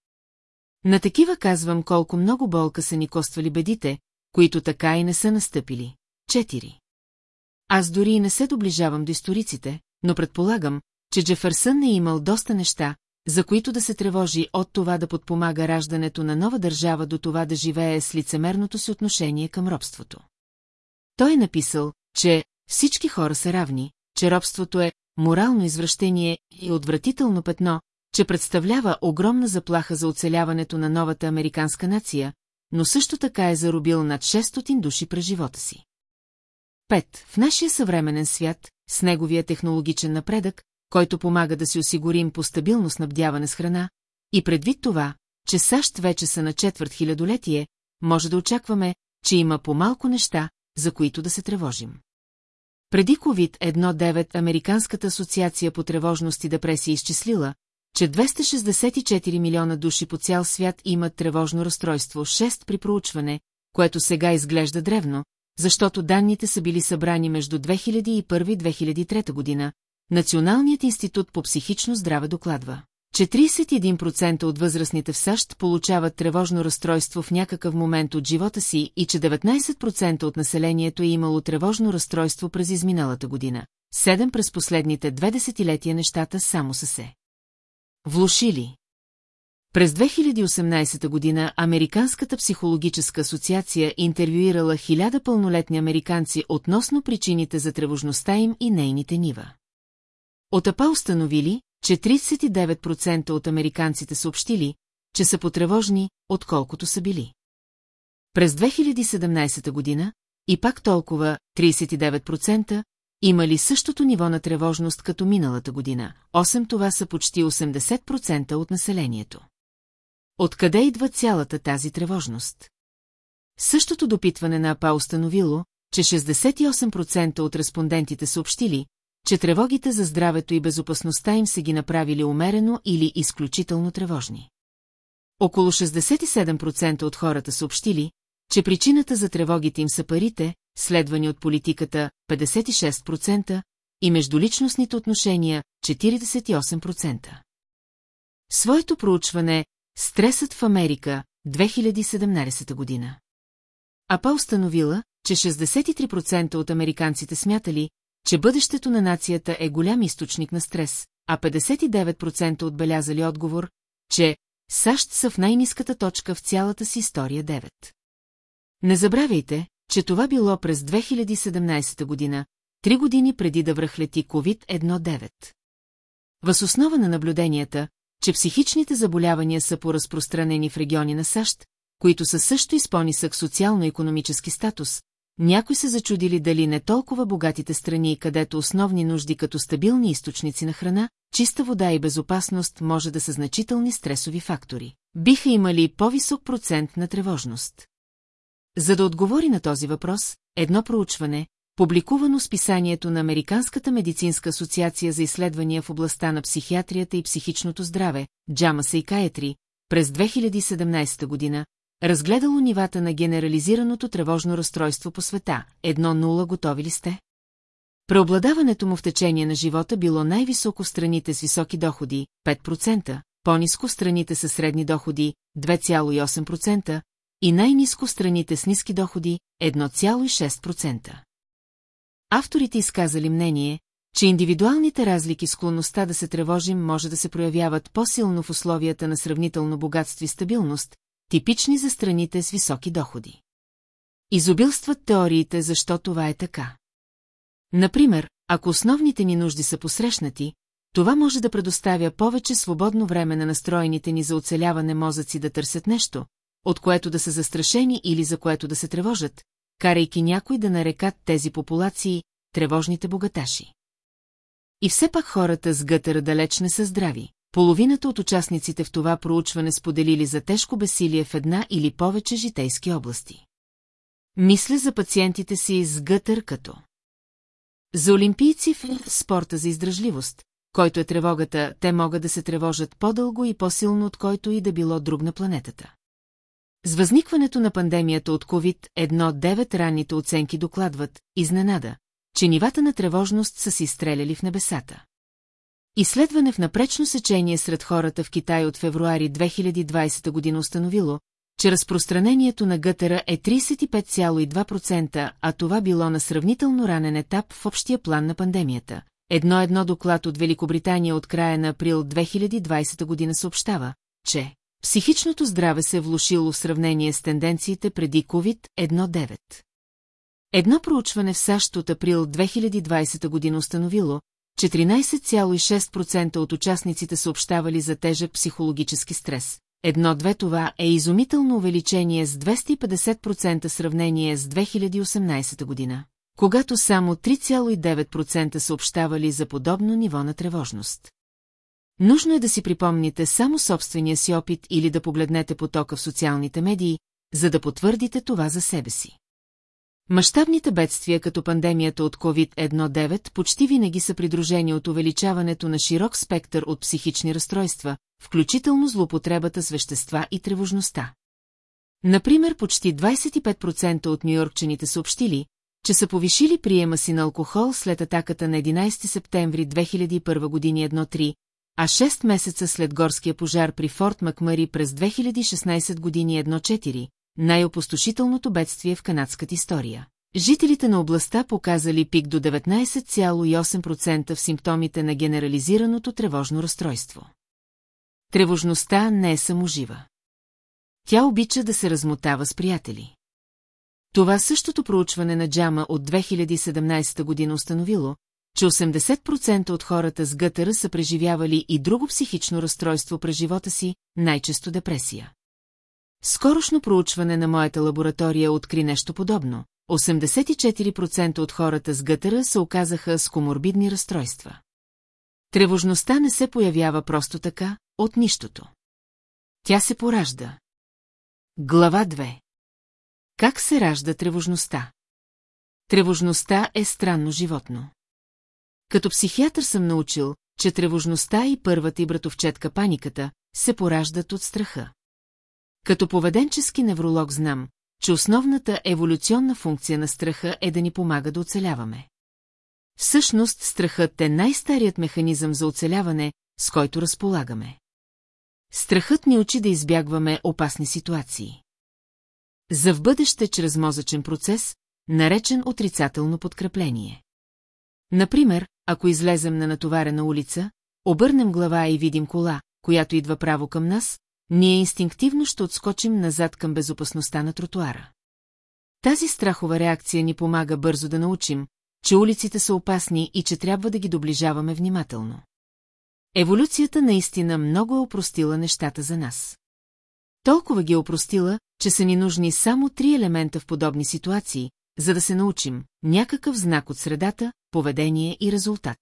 На такива казвам колко много болка са ни коствали бедите, които така и не са настъпили. Четири. Аз дори и не се доближавам до историците, но предполагам, че Джефърсън е имал доста неща, за които да се тревожи от това да подпомага раждането на нова държава до това да живее с лицемерното си отношение към робството. Той е написал, че всички хора са равни, че робството е морално извращение и отвратително петно, че представлява огромна заплаха за оцеляването на новата американска нация, но също така е заробил над 600 души през живота си. Пет. В нашия съвременен свят, с неговия технологичен напредък, който помага да си осигурим по стабилно снабдяване с храна, и предвид това, че САЩ вече са на четвърт хилядолетие, може да очакваме, че има по-малко неща, за които да се тревожим. Преди COVID-19 Американската асоциация по тревожност и депресия изчислила, че 264 милиона души по цял свят имат тревожно разстройство 6 при проучване, което сега изглежда древно, защото данните са били събрани между 2001 и 2003 година, Националният институт по психично здраве докладва, че 31% от възрастните в САЩ получават тревожно разстройство в някакъв момент от живота си и че 19% от населението е имало тревожно разстройство през изминалата година. Седем през последните две десетилетия нещата само са се. Влушили. През 2018 година Американската психологическа асоциация интервюирала хиляда пълнолетни американци относно причините за тревожността им и нейните нива. От АПА установили, че 39% от американците съобщили, че са потревожни, отколкото са били. През 2017 година, и пак толкова, 39%, имали същото ниво на тревожност като миналата година, 8 това са почти 80% от населението. Откъде идва цялата тази тревожност? Същото допитване на АПА установило, че 68% от респондентите съобщили, че тревогите за здравето и безопасността им са ги направили умерено или изключително тревожни. Около 67% от хората съобщили, че причината за тревогите им са парите, следвани от политиката 56% и междуличностните отношения 48%. Своето проучване «Стресът в Америка» 2017 година. АПА установила, че 63% от американците смятали, че бъдещето на нацията е голям източник на стрес, а 59% отбелязали отговор, че САЩ са в най-низката точка в цялата си история 9. Не забравяйте, че това било през 2017 година, три години преди да връхлети COVID-19. Въз основа на наблюденията, че психичните заболявания са поразпространени в региони на САЩ, които са също и с по-нисък социално-економически статус, някои са зачудили дали не толкова богатите страни, където основни нужди като стабилни източници на храна, чиста вода и безопасност може да са значителни стресови фактори. Биха имали по-висок процент на тревожност. За да отговори на този въпрос, едно проучване, публикувано с писанието на Американската медицинска асоциация за изследвания в областта на психиатрията и психичното здраве, Джама Сейкаетри, през 2017 година, разгледало нивата на генерализираното тревожно разстройство по света. Едно-нула готови ли сте? Преобладаването му в течение на живота било най-високо в страните с високи доходи, 5%, по-низко в страните с средни доходи, 2,8%, и най-низко в страните с ниски доходи, 1,6%. Авторите изказали мнение, че индивидуалните разлики склонността да се тревожим може да се проявяват по-силно в условията на сравнително богатство и стабилност, типични за страните с високи доходи. Изобилстват теориите защо това е така. Например, ако основните ни нужди са посрещнати, това може да предоставя повече свободно време на настроените ни за оцеляване мозъци да търсят нещо, от което да са застрашени или за което да се тревожат, карайки някой да нарекат тези популации тревожните богаташи. И все пак хората с гътъра далеч не са здрави, половината от участниците в това проучване споделили за тежко бесилие в една или повече житейски области. Мисля за пациентите си с гътър като. За олимпийци в спорта за издръжливост, който е тревогата, те могат да се тревожат по-дълго и по-силно от който и да било друг на планетата. С възникването на пандемията от COVID-1 ранните оценки докладват, изненада, че нивата на тревожност са си стреляли в небесата. Изследване в напречно сечение сред хората в Китай от февруари 2020 година установило, че разпространението на гътера е 35,2%, а това било на сравнително ранен етап в общия план на пандемията. Едно-едно доклад от Великобритания от края на април 2020 година съобщава, че психичното здраве се е влушило в сравнение с тенденциите преди COVID-19. Едно проучване в САЩ от април 2020 година установило, 14,6% от участниците съобщавали за тежък психологически стрес. Едно-две това е изумително увеличение с 250% сравнение с 2018 година, когато само 3,9% съобщавали за подобно ниво на тревожност. Нужно е да си припомните само собствения си опит или да погледнете потока в социалните медии, за да потвърдите това за себе си. Мащабните бедствия като пандемията от COVID-19 почти винаги са придружени от увеличаването на широк спектър от психични разстройства, включително злоупотребата с вещества и тревожността. Например, почти 25% от нью-йоркчаните съобщили, че са повишили приема си на алкохол след атаката на 11 септември 2001 години 1-3, а 6 месеца след горския пожар при Форт Макмари през 2016 години 1-4, най-опустошителното бедствие в канадската история. Жителите на областта показали пик до 19,8% в симптомите на генерализираното тревожно разстройство. Тревожността не е саможива. Тя обича да се размотава с приятели. Това същото проучване на Джама от 2017 година установило, че 80% от хората с гътъра са преживявали и друго психично разстройство през живота си, най-често депресия. Скорошно проучване на моята лаборатория откри нещо подобно. 84% от хората с гътъра се оказаха с коморбидни разстройства. Тревожността не се появява просто така, от нищото. Тя се поражда. Глава 2 Как се ражда тревожността? Тревожността е странно животно. Като психиатър съм научил, че тревожността и първата и братовчетка паниката се пораждат от страха. Като поведенчески невролог знам, че основната еволюционна функция на страха е да ни помага да оцеляваме. Всъщност, страхът е най-старият механизъм за оцеляване, с който разполагаме. Страхът ни учи да избягваме опасни ситуации. За в бъдеще чрез мозъчен процес, наречен отрицателно подкрепление. Например, ако излезем на натоварена улица, обърнем глава и видим кола, която идва право към нас, ние инстинктивно ще отскочим назад към безопасността на тротуара. Тази страхова реакция ни помага бързо да научим, че улиците са опасни и че трябва да ги доближаваме внимателно. Еволюцията наистина много е опростила нещата за нас. Толкова ги е опростила, че са ни нужни само три елемента в подобни ситуации, за да се научим някакъв знак от средата, поведение и резултат.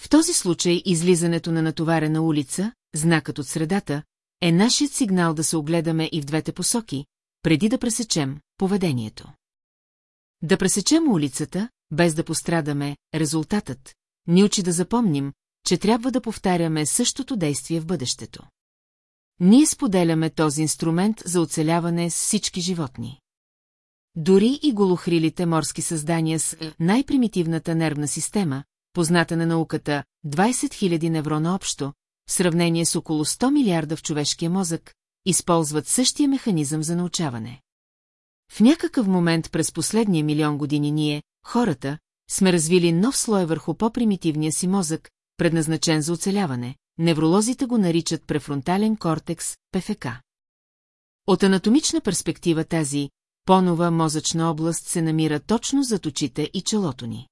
В този случай излизането на натоварена улица, знакът от средата, е нашият сигнал да се огледаме и в двете посоки, преди да пресечем поведението. Да пресечем улицата, без да пострадаме, резултатът, ни учи да запомним, че трябва да повтаряме същото действие в бъдещето. Ние споделяме този инструмент за оцеляване с всички животни. Дори и голохрилите морски създания с най-примитивната нервна система, позната на науката 20 000 неврона общо, в сравнение с около 100 милиарда в човешкия мозък, използват същия механизъм за научаване. В някакъв момент през последния милион години ние, хората, сме развили нов слой върху по-примитивния си мозък, предназначен за оцеляване. Невролозите го наричат префронтален кортекс, ПФК. От анатомична перспектива тази, по-нова мозъчна област се намира точно зад очите и челото ни.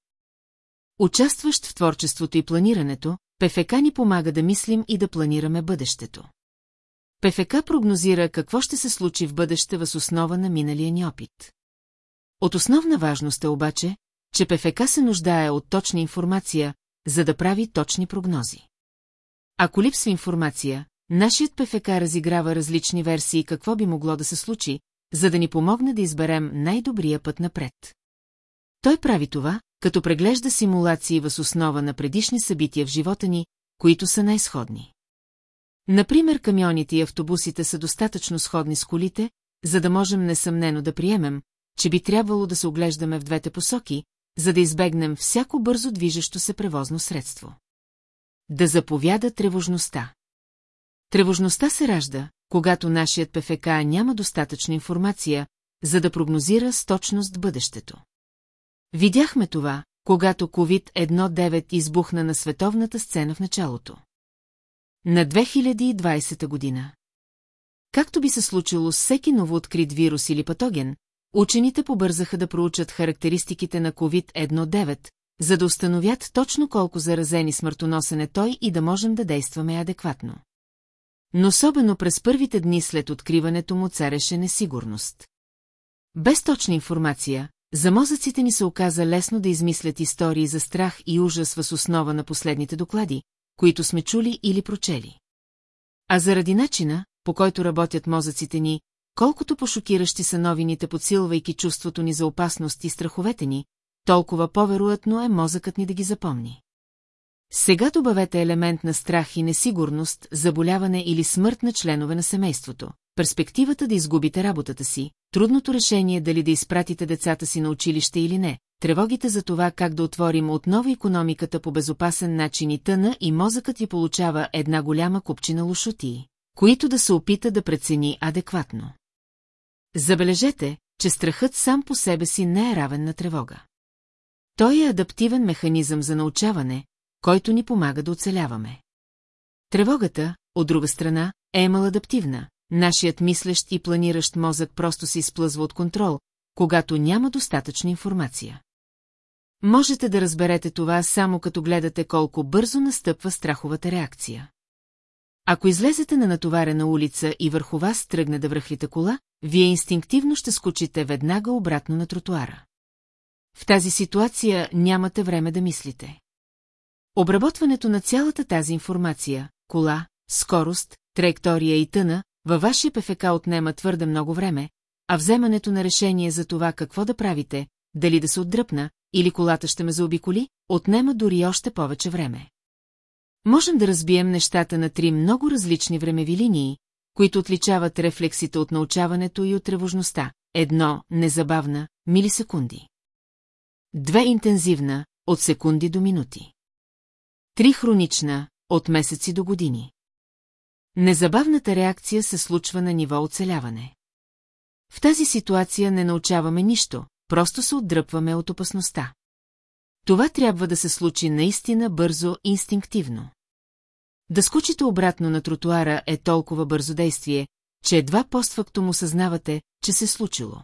Участващ в творчеството и планирането, ПФК ни помага да мислим и да планираме бъдещето. ПФК прогнозира какво ще се случи в бъдеще въз основа на миналия ни опит. От основна важност е обаче, че ПФК се нуждае от точна информация, за да прави точни прогнози. Ако липсва информация, нашият ПФК разиграва различни версии какво би могло да се случи, за да ни помогне да изберем най-добрия път напред. Той прави това, като преглежда симулации въз основа на предишни събития в живота ни, които са най-сходни. Например, камионите и автобусите са достатъчно сходни с колите, за да можем несъмнено да приемем, че би трябвало да се оглеждаме в двете посоки, за да избегнем всяко бързо движещо се превозно средство. Да заповяда тревожността. Тревожността се ражда, когато нашият ПФК няма достатъчна информация, за да прогнозира с точност бъдещето. Видяхме това, когато COVID-19 избухна на световната сцена в началото. На 2020 година. Както би се случило с всеки новооткрит вирус или патоген, учените побързаха да проучат характеристиките на COVID-19, за да установят точно колко заразени смъртоносен е той и да можем да действаме адекватно. Но особено през първите дни след откриването му цареше несигурност. Без точна информация, за мозъците ни се оказа лесно да измислят истории за страх и ужас въз основа на последните доклади, които сме чули или прочели. А заради начина, по който работят мозъците ни, колкото пошокиращи са новините, подсилвайки чувството ни за опасност и страховете ни, толкова по-вероятно е мозъкът ни да ги запомни. Сега добавете елемент на страх и несигурност, заболяване или смърт на членове на семейството. Перспективата да изгубите работата си, трудното решение дали да изпратите децата си на училище или не, тревогите за това как да отворим отново економиката по безопасен начин и тъна и мозъкът ви получава една голяма купчина лошотии, които да се опита да прецени адекватно. Забележете, че страхът сам по себе си не е равен на тревога. Той е адаптивен механизъм за научаване, който ни помага да оцеляваме. Тревогата, от друга страна, е маладаптивна. Нашият мислещ и планиращ мозък просто се изплъзва от контрол, когато няма достатъчно информация. Можете да разберете това само като гледате колко бързо настъпва страховата реакция. Ако излезете на натоварена улица и върху вас тръгне да връхлите кола, вие инстинктивно ще скочите веднага обратно на тротуара. В тази ситуация нямате време да мислите. Обработването на цялата тази информация, кола, скорост, траектория и тъна, във вашия ПФК отнема твърде много време, а вземането на решение за това какво да правите, дали да се отдръпна, или колата ще ме заобиколи, отнема дори още повече време. Можем да разбием нещата на три много различни времеви линии, които отличават рефлексите от научаването и от тревожността. Едно – незабавна, милисекунди. Две – интензивна, от секунди до минути. Три – хронична, от месеци до години. Незабавната реакция се случва на ниво оцеляване. В тази ситуация не научаваме нищо, просто се отдръпваме от опасността. Това трябва да се случи наистина бързо и инстинктивно. Да скочите обратно на тротуара е толкова бързо действие, че едва постфактум осъзнавате, че се случило.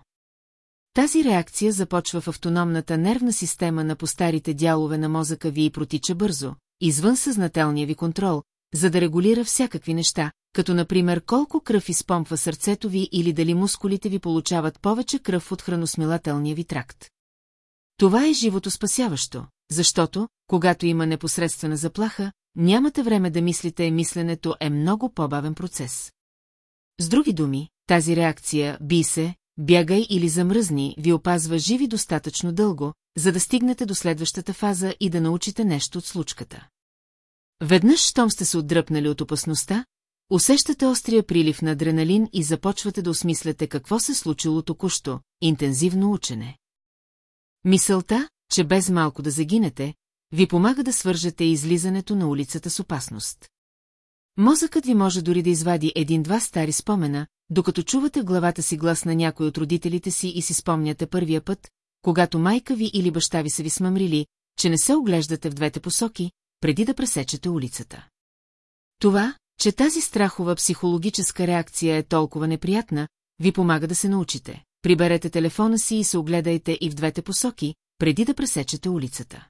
Тази реакция започва в автономната нервна система на постарите дялове на мозъка ви и протича бързо, извън съзнателния ви контрол, за да регулира всякакви неща, като например колко кръв изпомпва сърцето ви или дали мускулите ви получават повече кръв от храносмилателния ви тракт. Това е животоспасяващо, защото, когато има непосредствена заплаха, нямате време да мислите, мисленето е много по-бавен процес. С други думи, тази реакция, би се, бягай или замръзни, ви опазва живи достатъчно дълго, за да стигнете до следващата фаза и да научите нещо от случката. Веднъж, щом сте се отдръпнали от опасността, усещате острия прилив на адреналин и започвате да осмисляте какво се случило току-що, интензивно учене. Мисълта, че без малко да загинете, ви помага да свържете излизането на улицата с опасност. Мозъкът ви може дори да извади един-два стари спомена, докато чувате главата си глас на някой от родителите си и си спомняте първия път, когато майка ви или баща ви са ви смъмрили, че не се оглеждате в двете посоки, преди да пресечете улицата. Това, че тази страхова психологическа реакция е толкова неприятна, ви помага да се научите. Приберете телефона си и се огледайте и в двете посоки, преди да пресечете улицата.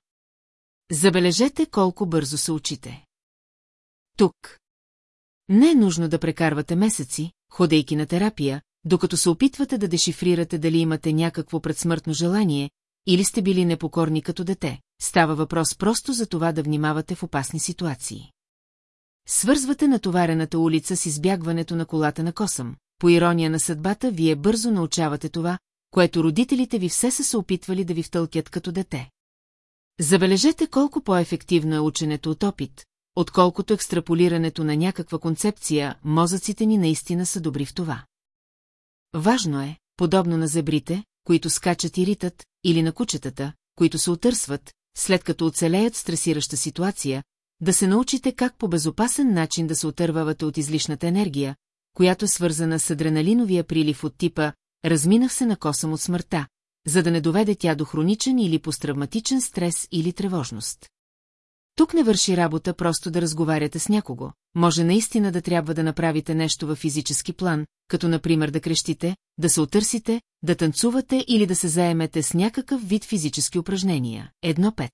Забележете колко бързо се учите. Тук. Не е нужно да прекарвате месеци, ходейки на терапия, докато се опитвате да дешифрирате дали имате някакво предсмъртно желание или сте били непокорни като дете. Става въпрос просто за това да внимавате в опасни ситуации. Свързвате натоварената улица с избягването на колата на косъм. По ирония на съдбата, вие бързо научавате това, което родителите ви все са се опитвали да ви втълкят като дете. Забележете колко по-ефективно е ученето от опит, отколкото екстраполирането на някаква концепция, мозъците ни наистина са добри в това. Важно е, подобно на зебрите, които скачат и ритат, или на кучетата, които се отърсват, след като оцелеят стресираща ситуация, да се научите как по безопасен начин да се отървавате от излишната енергия, която е свързана с адреналиновия прилив от типа «разминах се на косъм от смъртта», за да не доведе тя до хроничен или посттравматичен стрес или тревожност. Тук не върши работа просто да разговаряте с някого, може наистина да трябва да направите нещо във физически план, като например да крещите, да се отърсите, да танцувате или да се заемете с някакъв вид физически упражнения. Едно пет.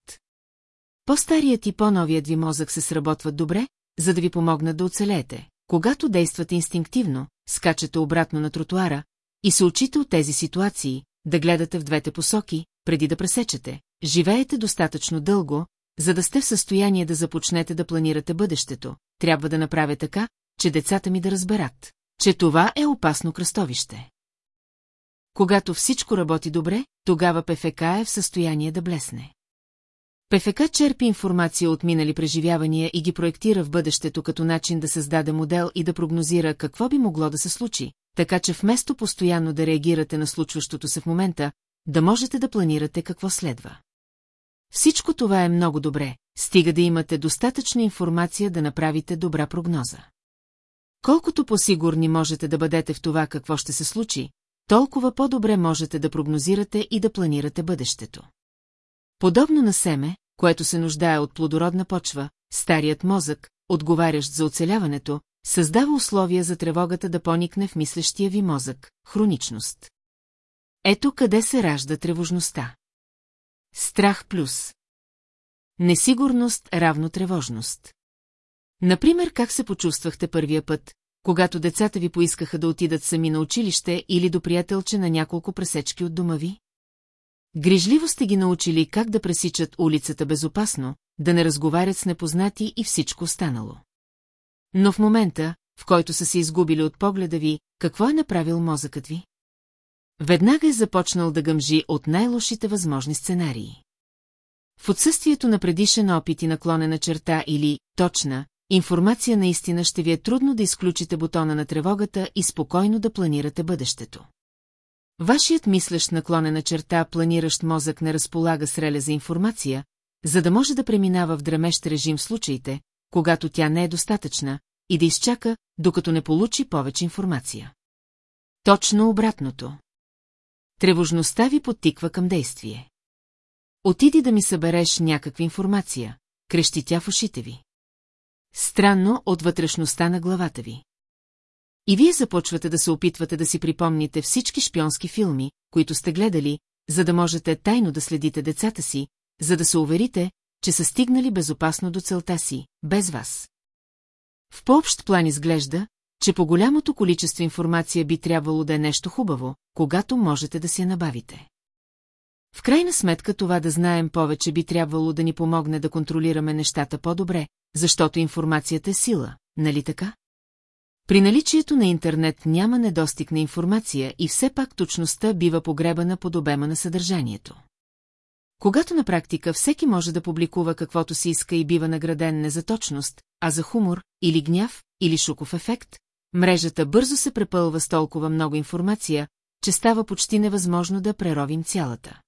По-старият и по-новият ви мозък се сработват добре, за да ви помогнат да оцелеете. Когато действате инстинктивно, скачате обратно на тротуара и се учите от тези ситуации, да гледате в двете посоки, преди да пресечете. Живеете достатъчно дълго, за да сте в състояние да започнете да планирате бъдещето. Трябва да направя така, че децата ми да разберат. че това е опасно кръстовище. Когато всичко работи добре, тогава ПФК е в състояние да блесне. ПФК черпи информация от минали преживявания и ги проектира в бъдещето като начин да създаде модел и да прогнозира какво би могло да се случи, така че вместо постоянно да реагирате на случващото се в момента, да можете да планирате какво следва. Всичко това е много добре, стига да имате достатъчна информация да направите добра прогноза. Колкото по-сигурни можете да бъдете в това какво ще се случи, толкова по-добре можете да прогнозирате и да планирате бъдещето. Подобно на семе, което се нуждае от плодородна почва, старият мозък, отговарящ за оцеляването, създава условия за тревогата да поникне в мислещия ви мозък – хроничност. Ето къде се ражда тревожността. Страх плюс. Несигурност равно тревожност. Например, как се почувствахте първия път, когато децата ви поискаха да отидат сами на училище или до приятелче на няколко пресечки от дома ви? Грижливо сте ги научили как да пресичат улицата безопасно, да не разговарят с непознати и всичко останало. Но в момента, в който са се изгубили от погледа ви, какво е направил мозъкът ви? Веднага е започнал да гъмжи от най-лошите възможни сценарии. В отсъствието на предишен опит и наклонена черта или точна, информация наистина ще ви е трудно да изключите бутона на тревогата и спокойно да планирате бъдещето. Вашият мислещ наклонена черта, планиращ мозък не разполага с реля за информация, за да може да преминава в дремещ режим в случаите, когато тя не е достатъчна, и да изчака, докато не получи повече информация. Точно обратното. Тревожността ви подтиква към действие. Отиди да ми събереш някаква информация, крещи тя в ушите ви. Странно от вътрешността на главата ви. И вие започвате да се опитвате да си припомните всички шпионски филми, които сте гледали, за да можете тайно да следите децата си, за да се уверите, че са стигнали безопасно до целта си, без вас. В по-общ план изглежда, че по голямото количество информация би трябвало да е нещо хубаво, когато можете да си я набавите. В крайна сметка това да знаем повече би трябвало да ни помогне да контролираме нещата по-добре, защото информацията е сила, нали така? При наличието на интернет няма недостиг на информация и все пак точността бива погребана под обема на съдържанието. Когато на практика всеки може да публикува каквото си иска и бива награден не за точност, а за хумор, или гняв, или шуков ефект, мрежата бързо се препълва с толкова много информация, че става почти невъзможно да преровим цялата.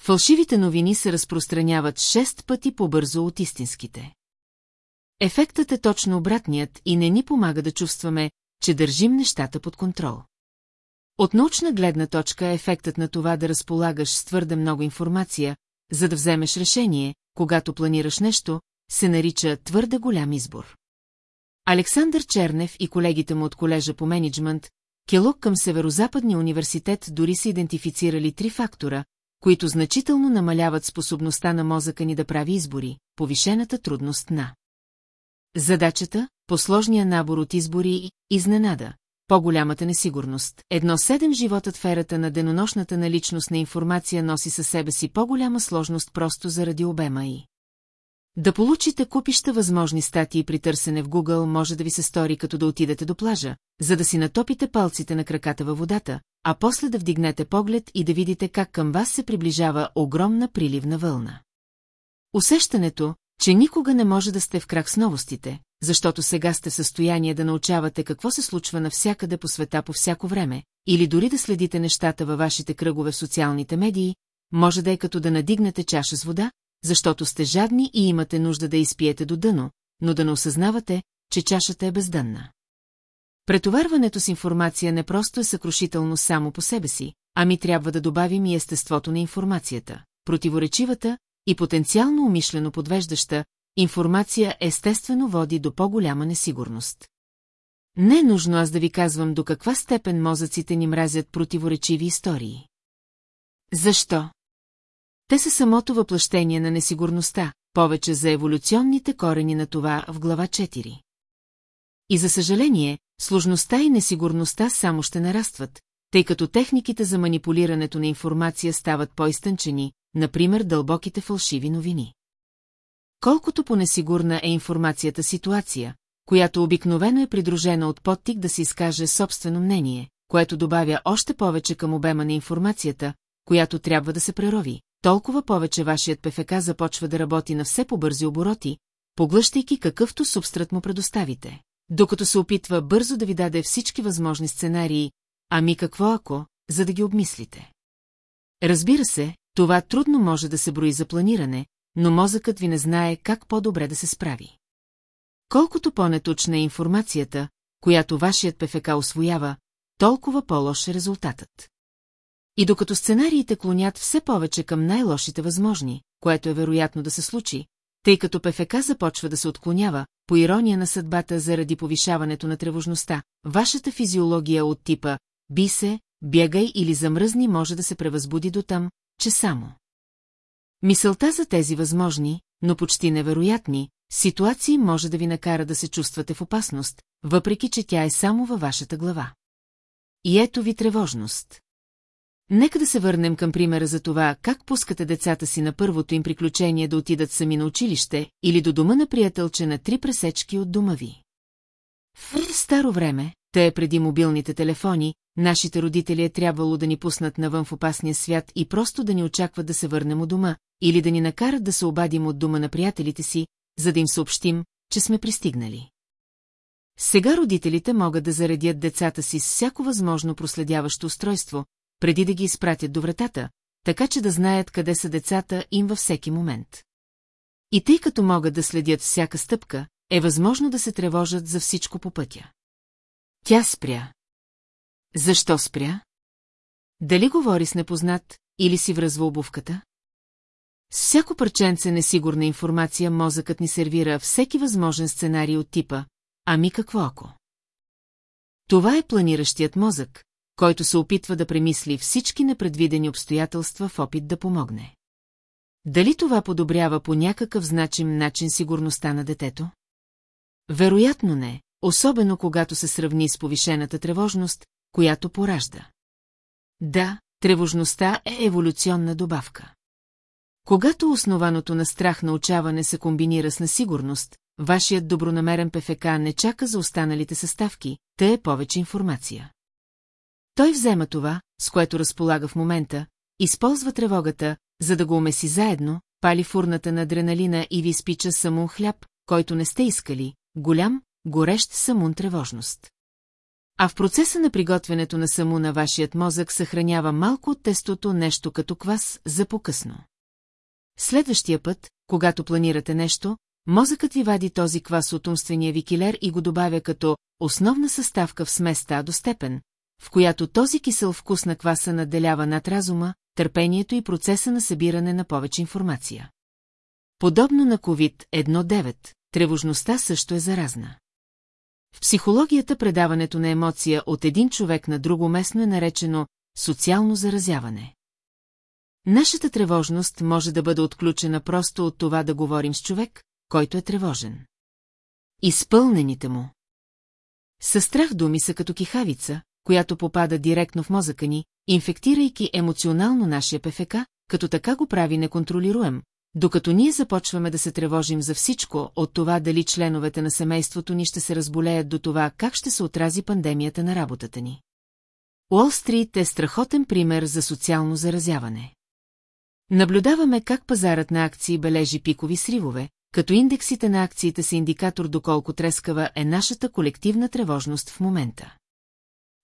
Фалшивите новини се разпространяват шест пъти по-бързо от истинските. Ефектът е точно обратният и не ни помага да чувстваме, че държим нещата под контрол. От научна гледна точка ефектът на това да разполагаш с твърде много информация, за да вземеш решение, когато планираш нещо, се нарича твърде голям избор. Александър Чернев и колегите му от колежа по менеджмент, Келок към Северо-Западния университет дори са идентифицирали три фактора, които значително намаляват способността на мозъка ни да прави избори, повишената трудност на задачата, посложния набор от избори и изненада, по-голямата несигурност. Едно седем животът в ерата на денонощната наличност на информация носи със себе си по-голяма сложност просто заради обема и. Да получите купища възможни статии при търсене в Google може да ви се стори като да отидете до плажа, за да си натопите палците на краката във водата, а после да вдигнете поглед и да видите как към вас се приближава огромна приливна вълна. Усещането, че никога не може да сте в крак с новостите, защото сега сте в състояние да научавате какво се случва навсякъде по света по всяко време, или дори да следите нещата във вашите кръгове в социалните медии, може да е като да надигнете чаша с вода, защото сте жадни и имате нужда да изпиете до дъно, но да не осъзнавате, че чашата е бездънна. Претоварването с информация не просто е съкрушително само по себе си, ами трябва да добавим и естеството на информацията, противоречивата и потенциално умишлено подвеждаща, информация естествено води до по-голяма несигурност. Не е нужно аз да ви казвам до каква степен мозъците ни мразят противоречиви истории. Защо? Те са самото въплъщение на несигурността, повече за еволюционните корени на това в глава 4. И за съжаление, сложността и несигурността само ще нарастват, тъй като техниките за манипулирането на информация стават по-изтънчени, например дълбоките фалшиви новини. Колкото по-несигурна е информацията ситуация, която обикновено е придружена от подтик да се изкаже собствено мнение, което добавя още повече към обема на информацията, която трябва да се прерови, толкова повече вашият ПФК започва да работи на все по-бързи обороти, поглъщайки какъвто субстрат му предоставите, докато се опитва бързо да ви даде всички възможни сценарии, ами какво ако, за да ги обмислите. Разбира се, това трудно може да се брои за планиране, но мозъкът ви не знае как по-добре да се справи. Колкото по-неточна е информацията, която вашият ПФК освоява, толкова по-лош е резултатът. И докато сценариите клонят все повече към най-лошите възможни, което е вероятно да се случи, тъй като ПФК започва да се отклонява, по ирония на съдбата заради повишаването на тревожността, вашата физиология от типа «би се», «бягай» или «замръзни» може да се превъзбуди до там, че само. Мисълта за тези възможни, но почти невероятни, ситуации може да ви накара да се чувствате в опасност, въпреки че тя е само във вашата глава. И ето ви тревожност. Нека да се върнем към примера за това, как пускате децата си на първото им приключение да отидат сами на училище или до дома на приятелче на три пресечки от дома ви. В старо време, те преди мобилните телефони, нашите родители е трябвало да ни пуснат навън в опасния свят и просто да ни очакват да се върнем от дома, или да ни накарат да се обадим от дома на приятелите си, за да им съобщим, че сме пристигнали. Сега родителите могат да заредят децата си с всяко възможно проследяващо устройство, преди да ги изпратят до вратата, така че да знаят къде са децата им във всеки момент. И тъй като могат да следят всяка стъпка, е възможно да се тревожат за всичко по пътя. Тя спря. Защо спря? Дали говори с непознат или си връзва обувката? С всяко парченце несигурна информация мозъкът ни сервира всеки възможен сценарий от типа «Ами какво ако?» Това е планиращият мозък, който се опитва да премисли всички непредвидени обстоятелства в опит да помогне. Дали това подобрява по някакъв значим начин сигурността на детето? Вероятно не, особено когато се сравни с повишената тревожност, която поражда. Да, тревожността е еволюционна добавка. Когато основаното на страх научаване се комбинира с несигурност, вашият добронамерен ПФК не чака за останалите съставки, те е повече информация. Той взема това, с което разполага в момента, използва тревогата, за да го умеси заедно, пали фурната на адреналина и ви изпича самун хляб, който не сте искали, голям, горещ самун тревожност. А в процеса на приготвянето на самуна вашият мозък съхранява малко от тестото нещо като квас за покъсно. Следващия път, когато планирате нещо, мозъкът ви вади този квас от умствения ви килер и го добавя като основна съставка в сместа до степен, в която този кисел вкус на кваса наделява над разума, търпението и процеса на събиране на повече информация. Подобно на COVID-19, тревожността също е заразна. В психологията предаването на емоция от един човек на друго местно е наречено социално заразяване. Нашата тревожност може да бъде отключена просто от това да говорим с човек, който е тревожен. Изпълнените му. Със страх думи са като кихавица, която попада директно в мозъка ни, инфектирайки емоционално нашия ПФК, като така го прави неконтролируем, докато ние започваме да се тревожим за всичко, от това дали членовете на семейството ни ще се разболеят до това как ще се отрази пандемията на работата ни. Уолл Стрит е страхотен пример за социално заразяване. Наблюдаваме как пазарът на акции бележи пикови сривове, като индексите на акциите са индикатор доколко трескава е нашата колективна тревожност в момента.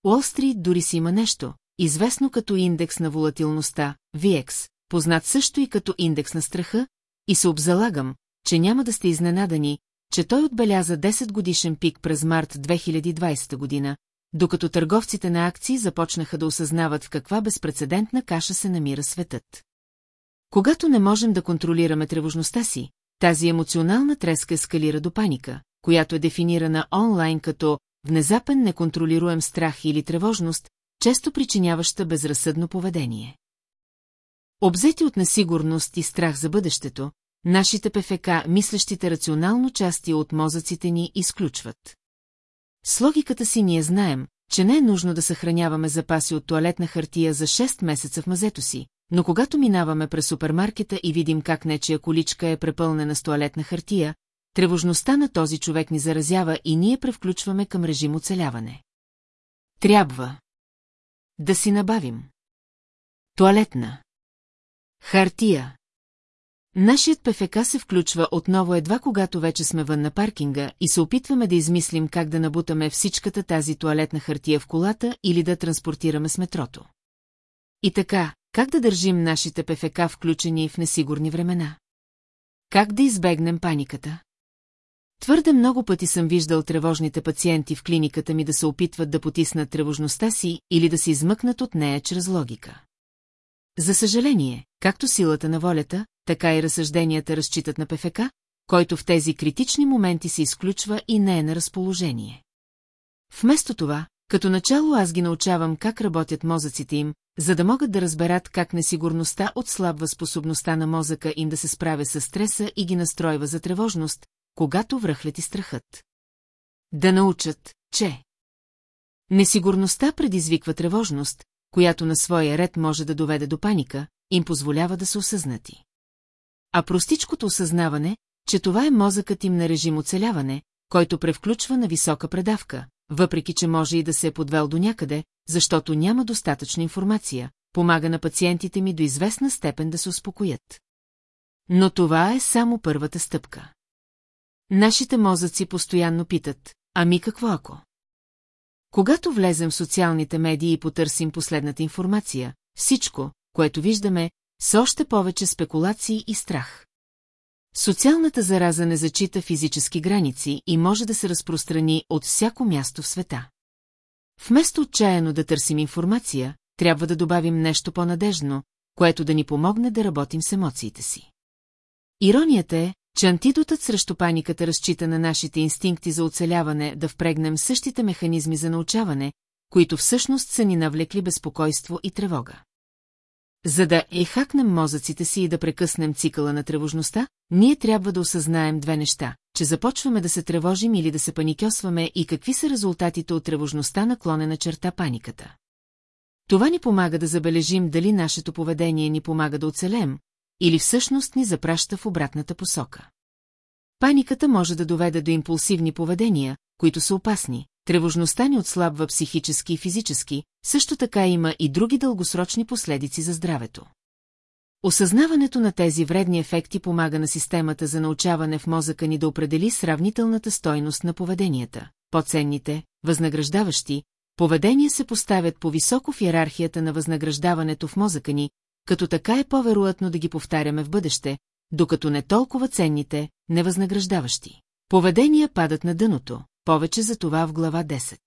Уолл Стрит дори си има нещо, известно като индекс на волатилността, VX, познат също и като индекс на страха, и се обзалагам, че няма да сте изненадани, че той отбеляза 10 годишен пик през март 2020 година, докато търговците на акции започнаха да осъзнават в каква безпредседентна каша се намира светът. Когато не можем да контролираме тревожността си, тази емоционална треска ескалира до паника, която е дефинирана онлайн като внезапен неконтролируем страх или тревожност, често причиняваща безразсъдно поведение. Обзети от несигурност и страх за бъдещето, нашите ПФК, мислещите рационално части от мозъците ни, изключват. С логиката си ние знаем, че не е нужно да съхраняваме запаси от туалетна хартия за 6 месеца в мазето си, но когато минаваме през супермаркета и видим как нечия количка е препълнена с туалетна хартия, тревожността на този човек ни заразява и ние превключваме към режим оцеляване. Трябва да си набавим. Туалетна. Хартия. Нашият ПФК се включва отново едва когато вече сме вън на паркинга и се опитваме да измислим как да набутаме всичката тази туалетна хартия в колата или да транспортираме с метрото. И така, как да държим нашите ПФК включени в несигурни времена? Как да избегнем паниката? Твърде много пъти съм виждал тревожните пациенти в клиниката ми да се опитват да потиснат тревожността си или да се измъкнат от нея чрез логика. За съжаление, както силата на волята, така и разсъжденията разчитат на ПФК, който в тези критични моменти се изключва и не е на разположение. Вместо това, като начало аз ги научавам как работят мозъците им, за да могат да разберат как несигурността отслабва способността на мозъка им да се справя с стреса и ги настройва за тревожност, когато връхлети страхът. Да научат, че несигурността предизвиква тревожност, която на своя ред може да доведе до паника, им позволява да се осъзнати. А простичкото осъзнаване, че това е мозъкът им на режим оцеляване, който превключва на висока предавка, въпреки че може и да се е подвел до някъде, защото няма достатъчна информация, помага на пациентите ми до известна степен да се успокоят. Но това е само първата стъпка. Нашите мозъци постоянно питат, ами какво ако? Когато влезем в социалните медии и потърсим последната информация, всичко, което виждаме, с още повече спекулации и страх. Социалната зараза не зачита физически граници и може да се разпространи от всяко място в света. Вместо отчаяно да търсим информация, трябва да добавим нещо по-надежно, което да ни помогне да работим с емоциите си. Иронията е, че антидотът срещу паниката разчита на нашите инстинкти за оцеляване да впрегнем същите механизми за научаване, които всъщност са ни навлекли безпокойство и тревога. За да е хакнем мозъците си и да прекъснем цикъла на тревожността, ние трябва да осъзнаем две неща, че започваме да се тревожим или да се паникьосваме и какви са резултатите от тревожността наклонена черта паниката. Това ни помага да забележим дали нашето поведение ни помага да оцелем, или всъщност ни запраща в обратната посока. Паниката може да доведе до импулсивни поведения, които са опасни, тревожността ни отслабва психически и физически, също така има и други дългосрочни последици за здравето. Осъзнаването на тези вредни ефекти помага на системата за научаване в мозъка ни да определи сравнителната стойност на поведенията. По-ценните, възнаграждаващи, поведения се поставят по-високо в иерархията на възнаграждаването в мозъка ни, като така е по-вероятно да ги повтаряме в бъдеще, докато не толкова ценните, невъзнаграждаващи. Поведения падат на дъното, повече за това в глава 10.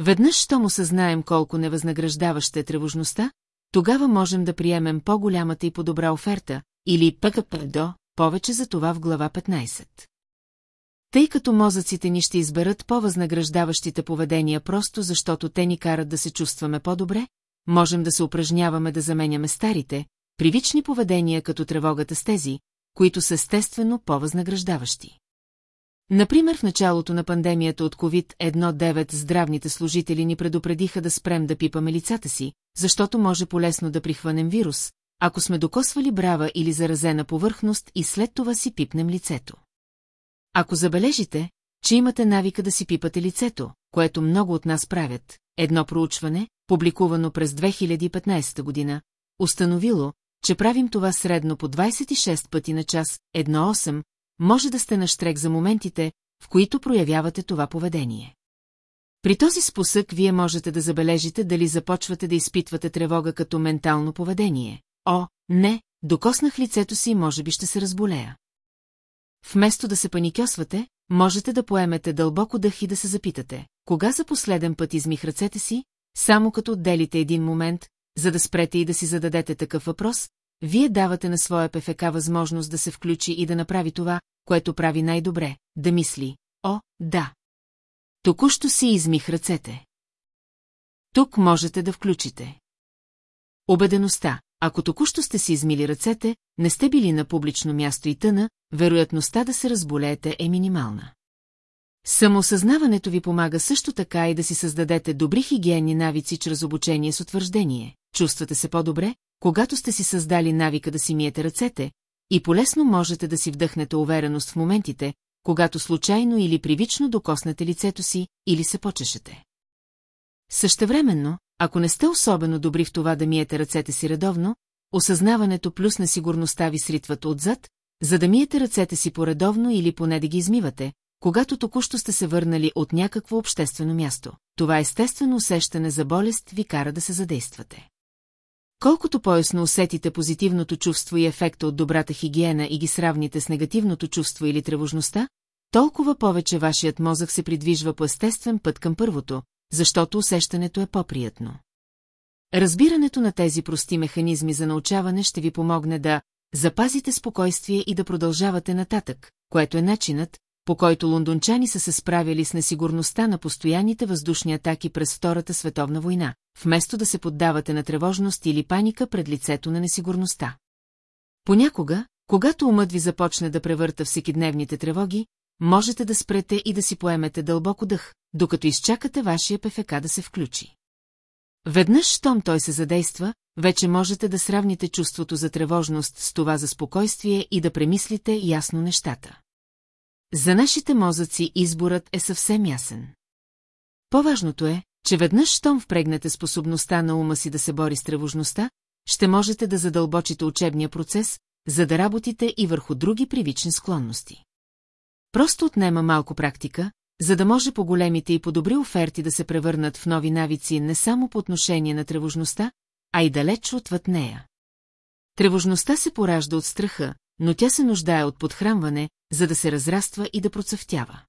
Веднъж, що му съзнаем колко невъзнаграждаваща е тревожността, тогава можем да приемем по-голямата и по-добра оферта, или пък до, повече за това в глава 15. Тъй като мозъците ни ще изберат по-възнаграждаващите поведения просто защото те ни карат да се чувстваме по-добре, можем да се упражняваме да заменяме старите, привични поведения като тревогата с тези, които са естествено по-възнаграждаващи. Например, в началото на пандемията от COVID-19 здравните служители ни предупредиха да спрем да пипаме лицата си, защото може полесно да прихванем вирус, ако сме докосвали брава или заразена повърхност и след това си пипнем лицето. Ако забележите, че имате навика да си пипате лицето, което много от нас правят, едно проучване, публикувано през 2015 година, установило, че правим това средно по 26 пъти на час, 1-8, може да сте на штрек за моментите, в които проявявате това поведение. При този спусък вие можете да забележите дали започвате да изпитвате тревога като ментално поведение. О, не, докоснах лицето си и може би ще се разболея. Вместо да се паникьосвате, можете да поемете дълбоко дъх и да се запитате. Кога за последен път измих ръцете си, само като отделите един момент, за да спрете и да си зададете такъв въпрос, вие давате на своя ПФК възможност да се включи и да направи това, което прави най-добре, да мисли, о, да. Току-що си измих ръцете. Тук можете да включите. Обедеността, ако току-що сте си измили ръцете, не сте били на публично място и тъна, вероятността да се разболеете е минимална. Самосъзнаването ви помага също така и да си създадете добри хигиенни навици чрез обучение с утвърждение. Чувствате се по-добре, когато сте си създали навика да си миете ръцете, и полесно можете да си вдъхнете увереност в моментите, когато случайно или привично докоснете лицето си или се почешете. Същевременно, ако не сте особено добри в това да миете ръцете си редовно, осъзнаването плюс на сигурността ви сритват отзад, за да миете ръцете си поредовно или поне да ги измивате, когато току-що сте се върнали от някакво обществено място. Това естествено усещане за болест ви кара да се задействате. Колкото по-ясно усетите позитивното чувство и ефекта от добрата хигиена и ги сравните с негативното чувство или тревожността, толкова повече вашият мозък се придвижва по естествен път към първото, защото усещането е по-приятно. Разбирането на тези прости механизми за научаване ще ви помогне да запазите спокойствие и да продължавате нататък, което е начинът, по който лондончани са се справили с несигурността на постоянните въздушни атаки през Втората световна война, вместо да се поддавате на тревожност или паника пред лицето на несигурността. Понякога, когато умът ви започне да превърта всекидневните тревоги, можете да спрете и да си поемете дълбоко дъх, докато изчакате вашия ПФК да се включи. Веднъж, щом той се задейства, вече можете да сравните чувството за тревожност с това за спокойствие и да премислите ясно нещата. За нашите мозъци изборът е съвсем ясен. По-важното е, че веднъж, щом впрегнете способността на ума си да се бори с тревожността, ще можете да задълбочите учебния процес, за да работите и върху други привични склонности. Просто отнема малко практика, за да може по-големите и по-добри оферти да се превърнат в нови навици не само по отношение на тревожността, а и далеч отвъд нея. Тревожността се поражда от страха, но тя се нуждае от подхранване, за да се разраства и да процъфтява.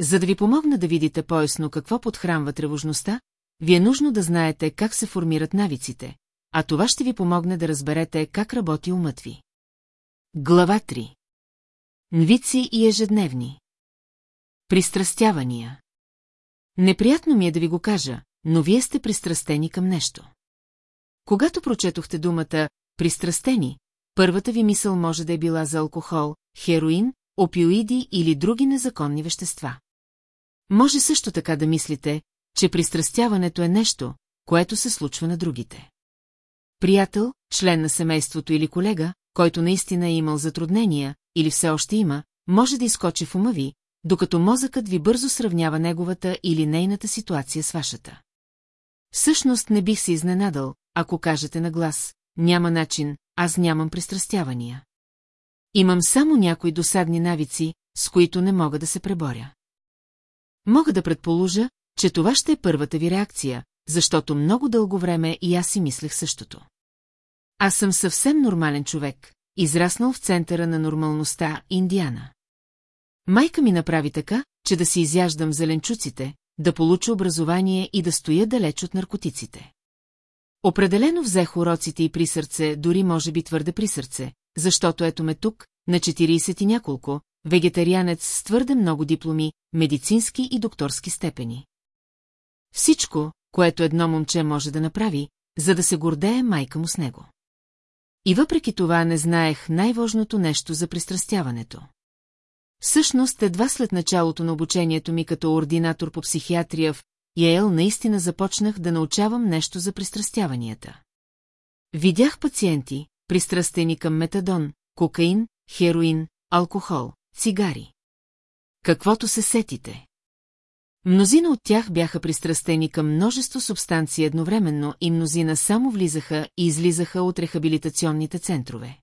За да ви помогна да видите по-ясно какво подхранва тревожността, ви е нужно да знаете как се формират навиците, а това ще ви помогне да разберете как работи умът ви. Глава 3 Нвици и ежедневни Пристрастявания Неприятно ми е да ви го кажа, но вие сте пристрастени към нещо. Когато прочетохте думата «пристрастени», първата ви мисъл може да е била за алкохол, хероин, опиоиди или други незаконни вещества. Може също така да мислите, че пристрастяването е нещо, което се случва на другите. Приятел, член на семейството или колега, който наистина е имал затруднения, или все още има, може да изкочи в ума ви, докато мозъкът ви бързо сравнява неговата или нейната ситуация с вашата. Всъщност не бих се изненадал, ако кажете на глас, няма начин, аз нямам пристрастявания. Имам само някои досадни навици, с които не мога да се преборя. Мога да предположа, че това ще е първата ви реакция, защото много дълго време и аз си мислех същото. Аз съм съвсем нормален човек, израснал в центъра на нормалността Индиана. Майка ми направи така, че да си изяждам зеленчуците, да получа образование и да стоя далеч от наркотиците. Определено взех уроците и при сърце, дори може би твърде при сърце, защото ето ме тук, на 40 и няколко, вегетарианец с твърде много дипломи, медицински и докторски степени. Всичко, което едно момче може да направи, за да се гордее майка му с него. И въпреки това не знаех най-важното нещо за пристрастяването. Всъщност, едва след началото на обучението ми като ординатор по психиатрия в Йейл наистина започнах да научавам нещо за пристрастяванията. Видях пациенти, пристрастени към метадон, кокаин, хероин, алкохол, цигари. Каквото се сетите. Мнозина от тях бяха пристрастени към множество субстанции едновременно и мнозина само влизаха и излизаха от рехабилитационните центрове.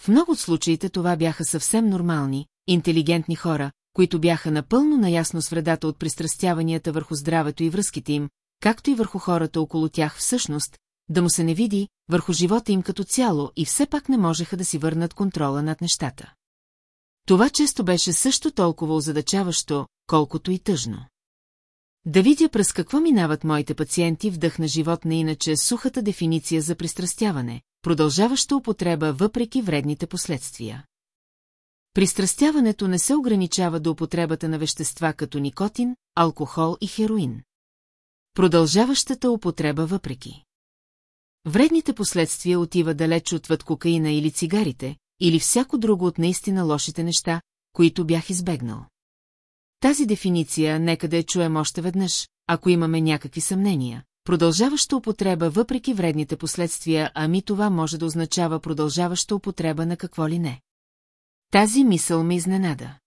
В много от случаите това бяха съвсем нормални, интелигентни хора, които бяха напълно наясно с вредата от пристрастяванията върху здравето и връзките им, както и върху хората около тях всъщност, да му се не види, върху живота им като цяло и все пак не можеха да си върнат контрола над нещата. Това често беше също толкова озадачаващо, колкото и тъжно. Да видя през какво минават моите пациенти вдъхна живот на иначе сухата дефиниция за пристрастяване, продължаваща употреба въпреки вредните последствия. Пристрастяването не се ограничава до употребата на вещества като никотин, алкохол и хероин. Продължаващата употреба въпреки. Вредните последствия отива далеч отвъд кокаина или цигарите, или всяко друго от наистина лошите неща, които бях избегнал. Тази дефиниция нека да я чуем още веднъж, ако имаме някакви съмнения, продължаваща употреба въпреки вредните последствия, ами това може да означава продължаваща употреба на какво ли не. Тази мисъл ме изненада.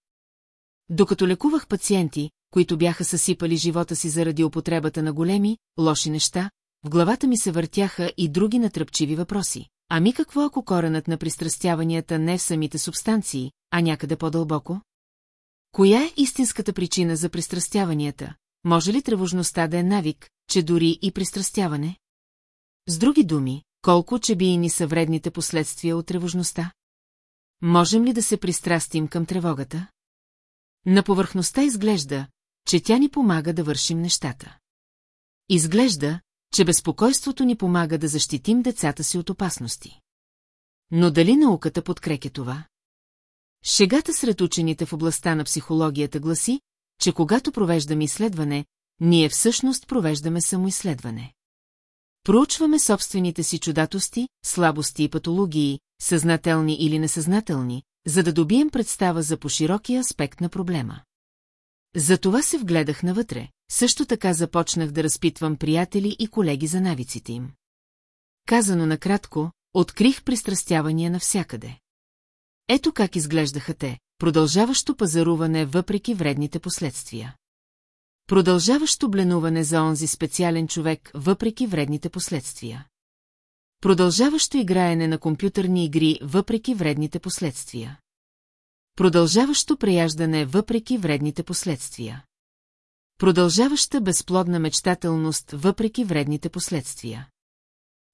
Докато лекувах пациенти, които бяха съсипали живота си заради употребата на големи, лоши неща, в главата ми се въртяха и други натръпчиви въпроси. Ами какво ако коренът на пристрастяванията не в самите субстанции, а някъде по-дълбоко? Коя е истинската причина за пристрастяванията? Може ли тревожността да е навик, че дори и пристрастяване? С други думи, колко чебиини са вредните последствия от тревожността? Можем ли да се пристрастим към тревогата? На повърхността изглежда, че тя ни помага да вършим нещата. Изглежда, че безпокойството ни помага да защитим децата си от опасности. Но дали науката подкрепя това? Шегата сред учените в областта на психологията гласи, че когато провеждаме изследване, ние всъщност провеждаме самоизследване. Проучваме собствените си чудатости, слабости и патологии, съзнателни или несъзнателни, за да добием представа за поширокия аспект на проблема. За това се вгледах навътре, също така започнах да разпитвам приятели и колеги за навиците им. Казано накратко, открих пристрастявания навсякъде. Ето как изглеждаха те, продължаващо пазаруване въпреки вредните последствия. Продължаващо бленуване за онзи специален човек въпреки вредните последствия. Продължаващо играене на компютърни игри въпреки вредните последствия. Продължаващо преяждане въпреки вредните последствия. Продължаваща безплодна мечтателност въпреки вредните последствия.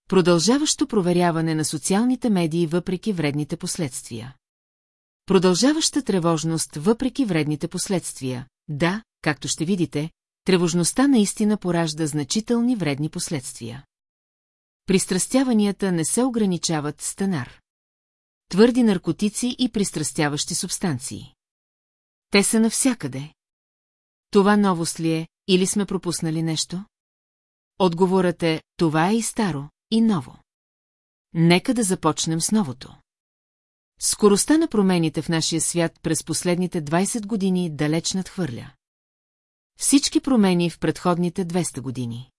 Продължаващо проверяване на социалните медии въпреки вредните последствия. Продължаваща тревожност въпреки вредните последствия. Да, както ще видите, тревожността наистина поражда значителни вредни последствия. Пристрастяванията не се ограничават с тенар. Твърди наркотици и пристрастяващи субстанции. Те са навсякъде. Това новост ли е, или сме пропуснали нещо? Отговорът е, това е и старо, и ново. Нека да започнем с новото. Скоростта на промените в нашия свят през последните 20 години далеч надхвърля. Всички промени в предходните 200 години.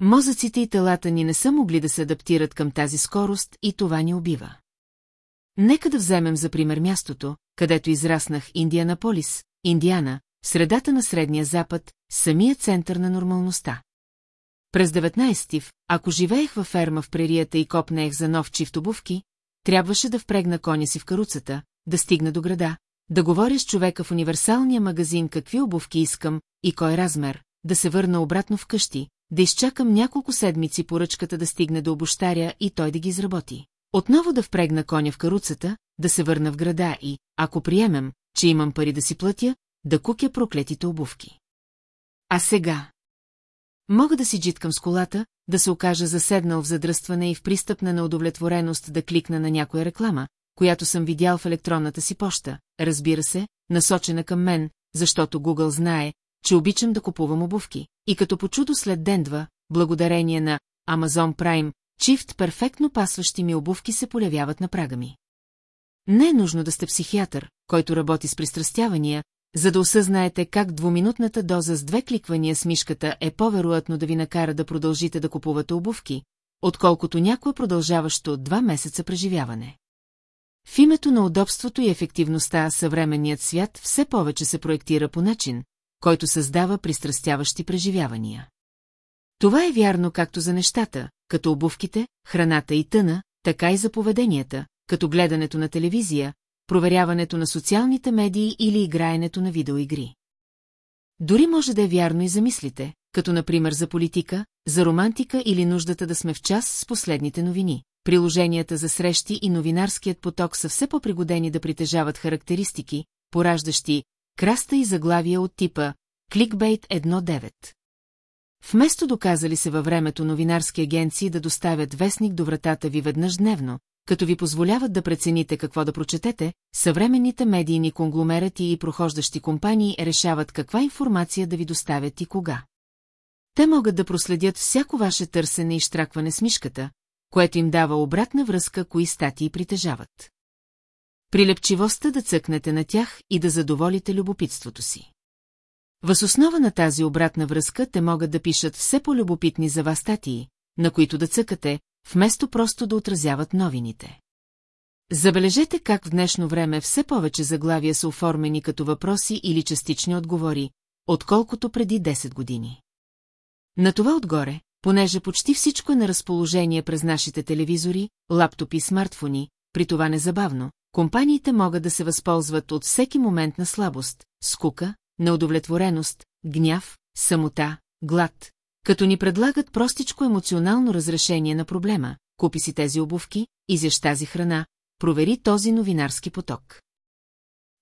Мозъците и телата ни не са могли да се адаптират към тази скорост и това ни убива. Нека да вземем за пример мястото, където израснах Индианаполис, Индиана, средата на Средния Запад, самия център на нормалността. През 19 ти ако живеех във ферма в прерията и копнех за нов чифт обувки, трябваше да впрегна коня си в каруцата, да стигна до града, да говоря с човека в универсалния магазин какви обувки искам и кой размер, да се върна обратно в къщи, да изчакам няколко седмици поръчката да стигне до обощаря и той да ги изработи. Отново да впрегна коня в каруцата, да се върна в града и, ако приемем, че имам пари да си платя, да кукя проклетите обувки. А сега? Мога да си джиткам с колата, да се окажа заседнал в задръстване и в пристъп на неудовлетвореност да кликна на някоя реклама, която съм видял в електронната си поща, разбира се, насочена към мен, защото Google знае, че обичам да купувам обувки. И като по чудо след ден-два, благодарение на Amazon Prime, чифт перфектно пасващи ми обувки се полявяват на прага ми. Не е нужно да сте психиатър, който работи с пристрастявания, за да осъзнаете как двуминутната доза с две кликвания с мишката е по-вероятно да ви накара да продължите да купувате обувки, отколкото някое продължаващо два месеца преживяване. В името на удобството и ефективността съвременният свят все повече се проектира по начин, който създава пристрастяващи преживявания. Това е вярно както за нещата, като обувките, храната и тъна, така и за поведенията, като гледането на телевизия, проверяването на социалните медии или играенето на видеоигри. Дори може да е вярно и за мислите, като например за политика, за романтика или нуждата да сме в час с последните новини. Приложенията за срещи и новинарският поток са все по-пригодени да притежават характеристики, пораждащи краста и заглавия от типа Clickbait 1.9. Вместо доказали се във времето новинарски агенции да доставят вестник до вратата ви веднъж дневно, като ви позволяват да прецените какво да прочетете, съвременните медийни конгломерати и прохождащи компании решават каква информация да ви доставят и кога. Те могат да проследят всяко ваше търсене и штракване с мишката, което им дава обратна връзка, кои статии притежават. Прилепчивостта да цъкнете на тях и да задоволите любопитството си. Въз основа на тази обратна връзка те могат да пишат все по-любопитни за вас статии, на които да цъкате, вместо просто да отразяват новините. Забележете как в днешно време все повече заглавия са оформени като въпроси или частични отговори, отколкото преди 10 години. На това отгоре, понеже почти всичко е на разположение през нашите телевизори, лаптопи и смартфони, при това незабавно, компаниите могат да се възползват от всеки момент на слабост, скука, неудовлетвореност, гняв, самота, глад, като ни предлагат простичко емоционално разрешение на проблема, купи си тези обувки, изяж тази храна, провери този новинарски поток.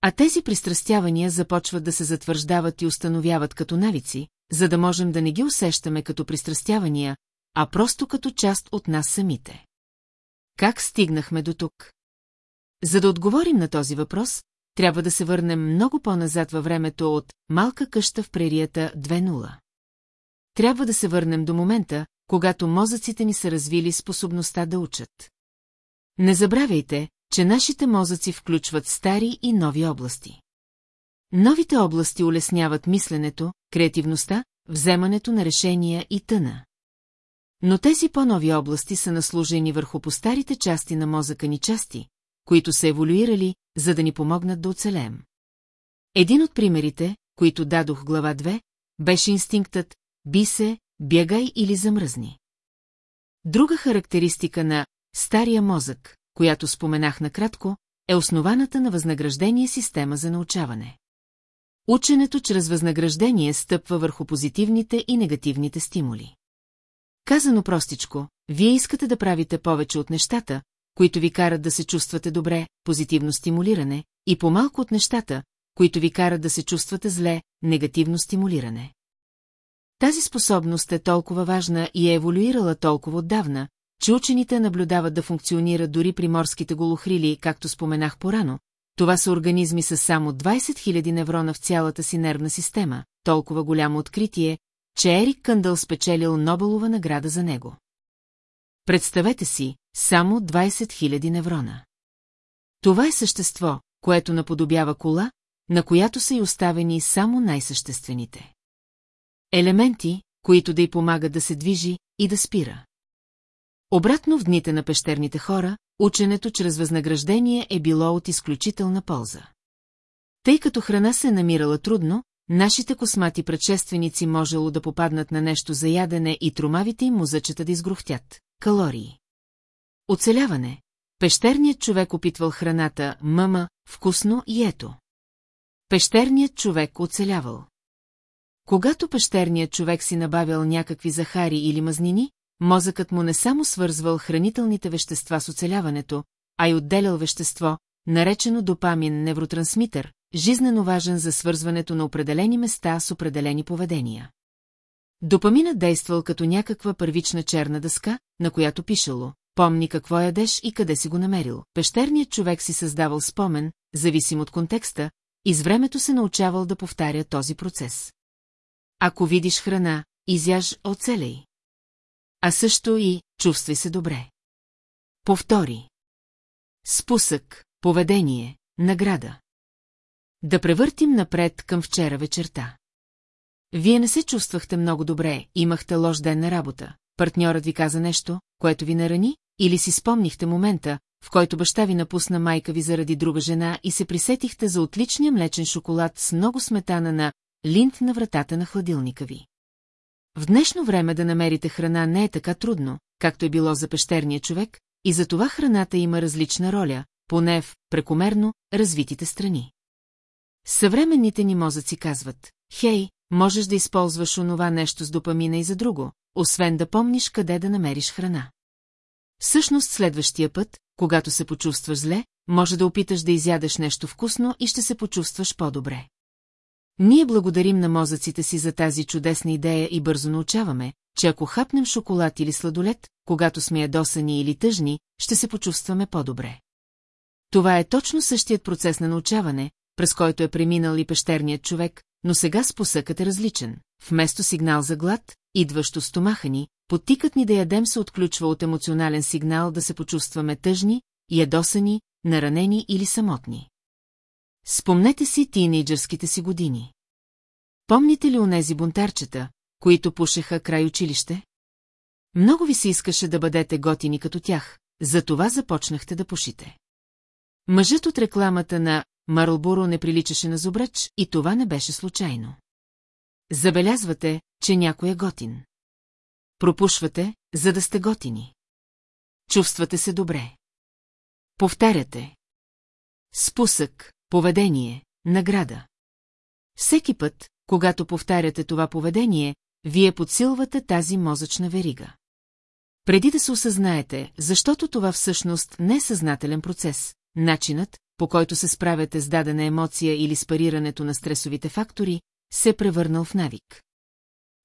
А тези пристрастявания започват да се затвърждават и установяват като навици, за да можем да не ги усещаме като пристрастявания, а просто като част от нас самите. Как стигнахме до тук? За да отговорим на този въпрос, трябва да се върнем много по-назад във времето от «Малка къща в прерията 2.0». Трябва да се върнем до момента, когато мозъците ни са развили способността да учат. Не забравяйте, че нашите мозъци включват стари и нови области. Новите области улесняват мисленето, креативността, вземането на решения и тъна. Но тези по-нови области са наслужени върху постарите части на мозъка ни части, които са еволюирали, за да ни помогнат да оцелеем. Един от примерите, които дадох глава 2, беше инстинктът «би се, бягай или замръзни». Друга характеристика на «стария мозък», която споменах накратко, е основаната на възнаграждение система за научаване. Ученето чрез възнаграждение стъпва върху позитивните и негативните стимули. Казано простичко, вие искате да правите повече от нещата, които ви карат да се чувствате добре, позитивно стимулиране, и по-малко от нещата, които ви карат да се чувствате зле, негативно стимулиране. Тази способност е толкова важна и е еволюирала толкова отдавна, че учените наблюдават да функционира дори при морските голохрили, както споменах порано. Това са организми с само 20 000 неврона в цялата си нервна система, толкова голямо откритие, че Ерик Къндъл спечелил Нобелова награда за него. Представете си, само 20 000 неврона. Това е същество, което наподобява кола, на която са и оставени само най-съществените. Елементи, които да й помагат да се движи и да спира. Обратно в дните на пещерните хора, ученето чрез възнаграждение е било от изключителна полза. Тъй като храна се е намирала трудно, нашите космати предшественици можело да попаднат на нещо за ядене и тромавите им музъчета да изгрохтят – калории. Оцеляване. Пещерният човек опитвал храната, мъма, вкусно и ето. Пещерният човек оцелявал. Когато пещерният човек си набавял някакви захари или мазнини, мозъкът му не само свързвал хранителните вещества с оцеляването, а и отделял вещество, наречено допамин невротрансмитър, жизнено важен за свързването на определени места с определени поведения. Допаминът действал като някаква първична черна дъска, на която пишело «Помни какво ядеш и къде си го намерил». Пещерният човек си създавал спомен, зависим от контекста, и с времето се научавал да повтаря този процес. Ако видиш храна, изяж оцелей. А също и чувствай се добре. Повтори. Спусък, поведение, награда. Да превъртим напред към вчера вечерта. Вие не се чувствахте много добре, имахте лош ден на работа. Партньорът ви каза нещо, което ви нарани, или си спомнихте момента, в който баща ви напусна майка ви заради друга жена и се присетихте за отличния млечен шоколад с много сметана на линт на вратата на хладилника ви. В днешно време да намерите храна не е така трудно, както е било за пещерния човек, и за това храната има различна роля, поне в прекомерно развитите страни. Съвременните ни мозъци казват, хей, можеш да използваш онова нещо с допамина и за друго, освен да помниш къде да намериш храна. Всъщност следващия път, когато се почувстваш зле, може да опиташ да изядеш нещо вкусно и ще се почувстваш по-добре. Ние благодарим на мозъците си за тази чудесна идея и бързо научаваме, че ако хапнем шоколад или сладолет, когато сме ядосани или тъжни, ще се почувстваме по-добре. Това е точно същият процес на научаване, през който е преминал и пещерният човек, но сега спусъкът е различен. Вместо сигнал за глад, идващо стомаха ни, потикът ни да ядем се отключва от емоционален сигнал да се почувстваме тъжни, ядосани, наранени или самотни. Спомнете си тинейджърските си години. Помните ли онези бунтарчета, които пушеха край училище? Много ви се искаше да бъдете готини като тях, затова започнахте да пушите. Мъжът от рекламата на Марлборо не приличаше на зубрач и това не беше случайно. Забелязвате, че някой е готин. Пропушвате, за да сте готини. Чувствате се добре. Повтаряте. Спусък, поведение, награда. Всеки път, когато повтаряте това поведение, вие подсилвате тази мозъчна верига. Преди да се осъзнаете, защото това всъщност не е съзнателен процес, начинът, по който се справяте с дадена емоция или спарирането на стресовите фактори, се е превърнал в навик.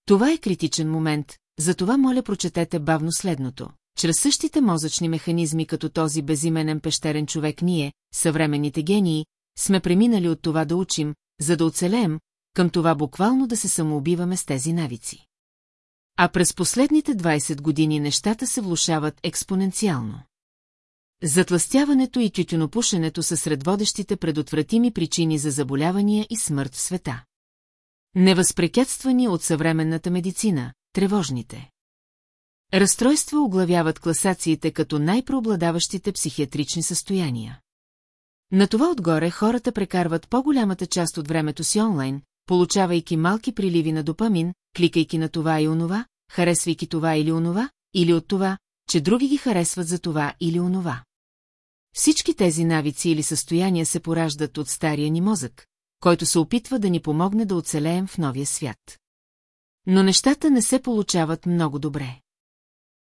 Това е критичен момент, затова моля прочетете бавно следното. Чрез същите мозъчни механизми като този безименен пещерен човек ние, съвременните гении, сме преминали от това да учим, за да оцелеем, към това буквално да се самоубиваме с тези навици. А през последните 20 години нещата се влушават експоненциално. Затластяването и тютюнопушенето са сред водещите предотвратими причини за заболявания и смърт в света. Невъзпрекятствани от съвременната медицина, тревожните. Разстройства оглавяват класациите като най-преобладаващите психиатрични състояния. На това отгоре хората прекарват по-голямата част от времето си онлайн, получавайки малки приливи на допамин, кликайки на това и онова, харесвайки това или онова, или от това, че други ги харесват за това или онова. Всички тези навици или състояния се пораждат от стария ни мозък, който се опитва да ни помогне да оцелеем в новия свят. Но нещата не се получават много добре.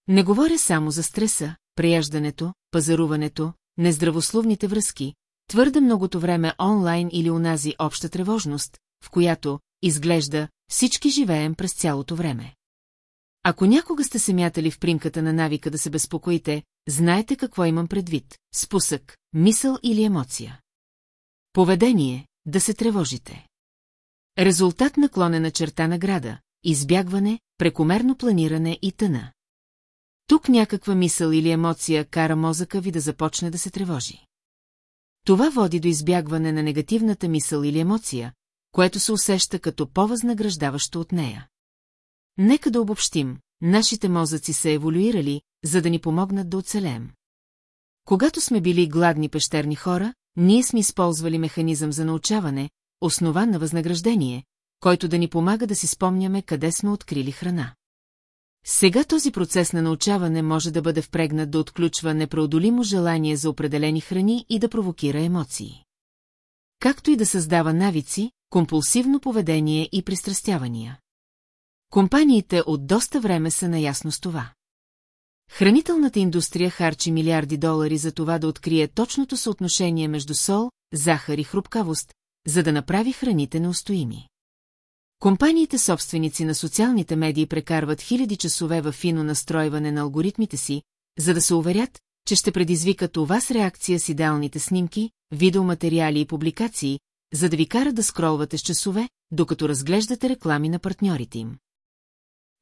Не говоря само за стреса, преяждането, пазаруването, нездравословните връзки, твърде многото време онлайн или унази обща тревожност, в която, изглежда, всички живеем през цялото време. Ако някога сте се мятали в примката на навика да се безпокоите, знаете какво имам предвид – спусък, мисъл или емоция. Поведение – да се тревожите. Резултат наклонена черта награда, избягване, прекомерно планиране и тъна. Тук някаква мисъл или емоция кара мозъка ви да започне да се тревожи. Това води до избягване на негативната мисъл или емоция, което се усеща като по-възнаграждаващо от нея. Нека да обобщим, нашите мозъци са еволюирали, за да ни помогнат да оцелеем. Когато сме били гладни пещерни хора, ние сме използвали механизъм за научаване, основан на възнаграждение, който да ни помага да си спомняме къде сме открили храна. Сега този процес на научаване може да бъде впрегнат да отключва непреодолимо желание за определени храни и да провокира емоции. Както и да създава навици, компулсивно поведение и пристрастявания. Компаниите от доста време са наясно с това. Хранителната индустрия харчи милиарди долари за това да открие точното съотношение между сол, захар и хрупкавост, за да направи храните неустоими. Компаниите собственици на социалните медии прекарват хиляди часове в фино настройване на алгоритмите си, за да се уверят, че ще предизвикат у вас реакция с идеалните снимки, видеоматериали и публикации, за да ви карат да скролвате с часове, докато разглеждате реклами на партньорите им.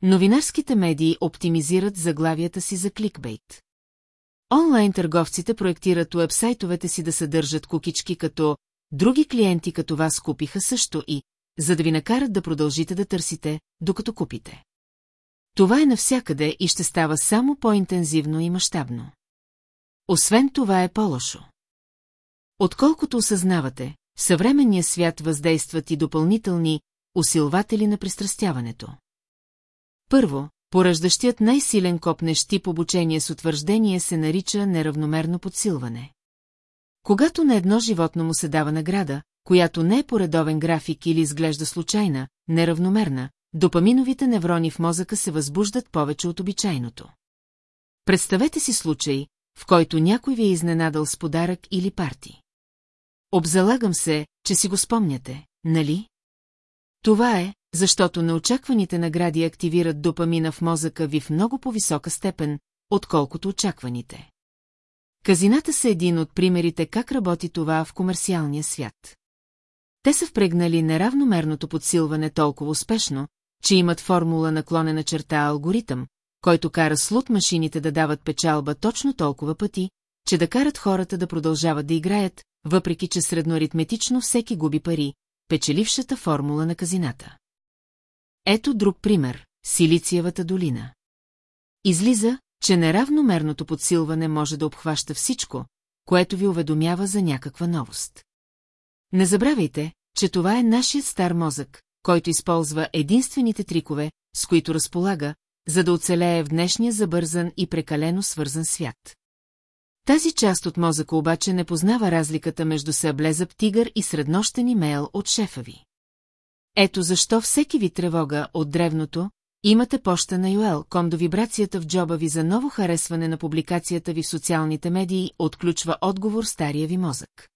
Новинарските медии оптимизират заглавията си за кликбейт. Онлайн търговците проектират уебсайтовете си да съдържат кукички като «Други клиенти като вас купиха също и», за да ви накарат да продължите да търсите, докато купите. Това е навсякъде и ще става само по-интензивно и мащабно. Освен това е по-лошо. Отколкото осъзнавате, в съвременния свят въздействат и допълнителни усилватели на пристрастяването. Първо, пораждащият най-силен копнещ тип обучение с утвърждение се нарича неравномерно подсилване. Когато на едно животно му се дава награда, която не е по редовен график или изглежда случайна, неравномерна, допаминовите неврони в мозъка се възбуждат повече от обичайното. Представете си случай, в който някой ви е изненадал с подарък или парти. Обзалагам се, че си го спомняте, нали? Това е, защото неочакваните награди активират допамина в мозъка ви в много по-висока степен, отколкото очакваните. Казината са един от примерите как работи това в комерциалния свят. Те са впрегнали неравномерното подсилване толкова успешно, че имат формула наклонена черта алгоритъм, който кара слут машините да дават печалба точно толкова пъти, че да карат хората да продължават да играят, въпреки че средноаритметично всеки губи пари, печелившата формула на казината. Ето друг пример – Силициевата долина. Излиза, че неравномерното подсилване може да обхваща всичко, което ви уведомява за някаква новост. Не забравяйте, че това е нашият стар мозък, който използва единствените трикове, с които разполага, за да оцелее в днешния забързан и прекалено свързан свят. Тази част от мозъка обаче не познава разликата между съблезъб тигър и среднощен имейл от шефа ви. Ето защо всеки ви тревога от древното, имате поща на Юел, ком вибрацията в джоба ви за ново харесване на публикацията ви в социалните медии отключва отговор стария ви мозък.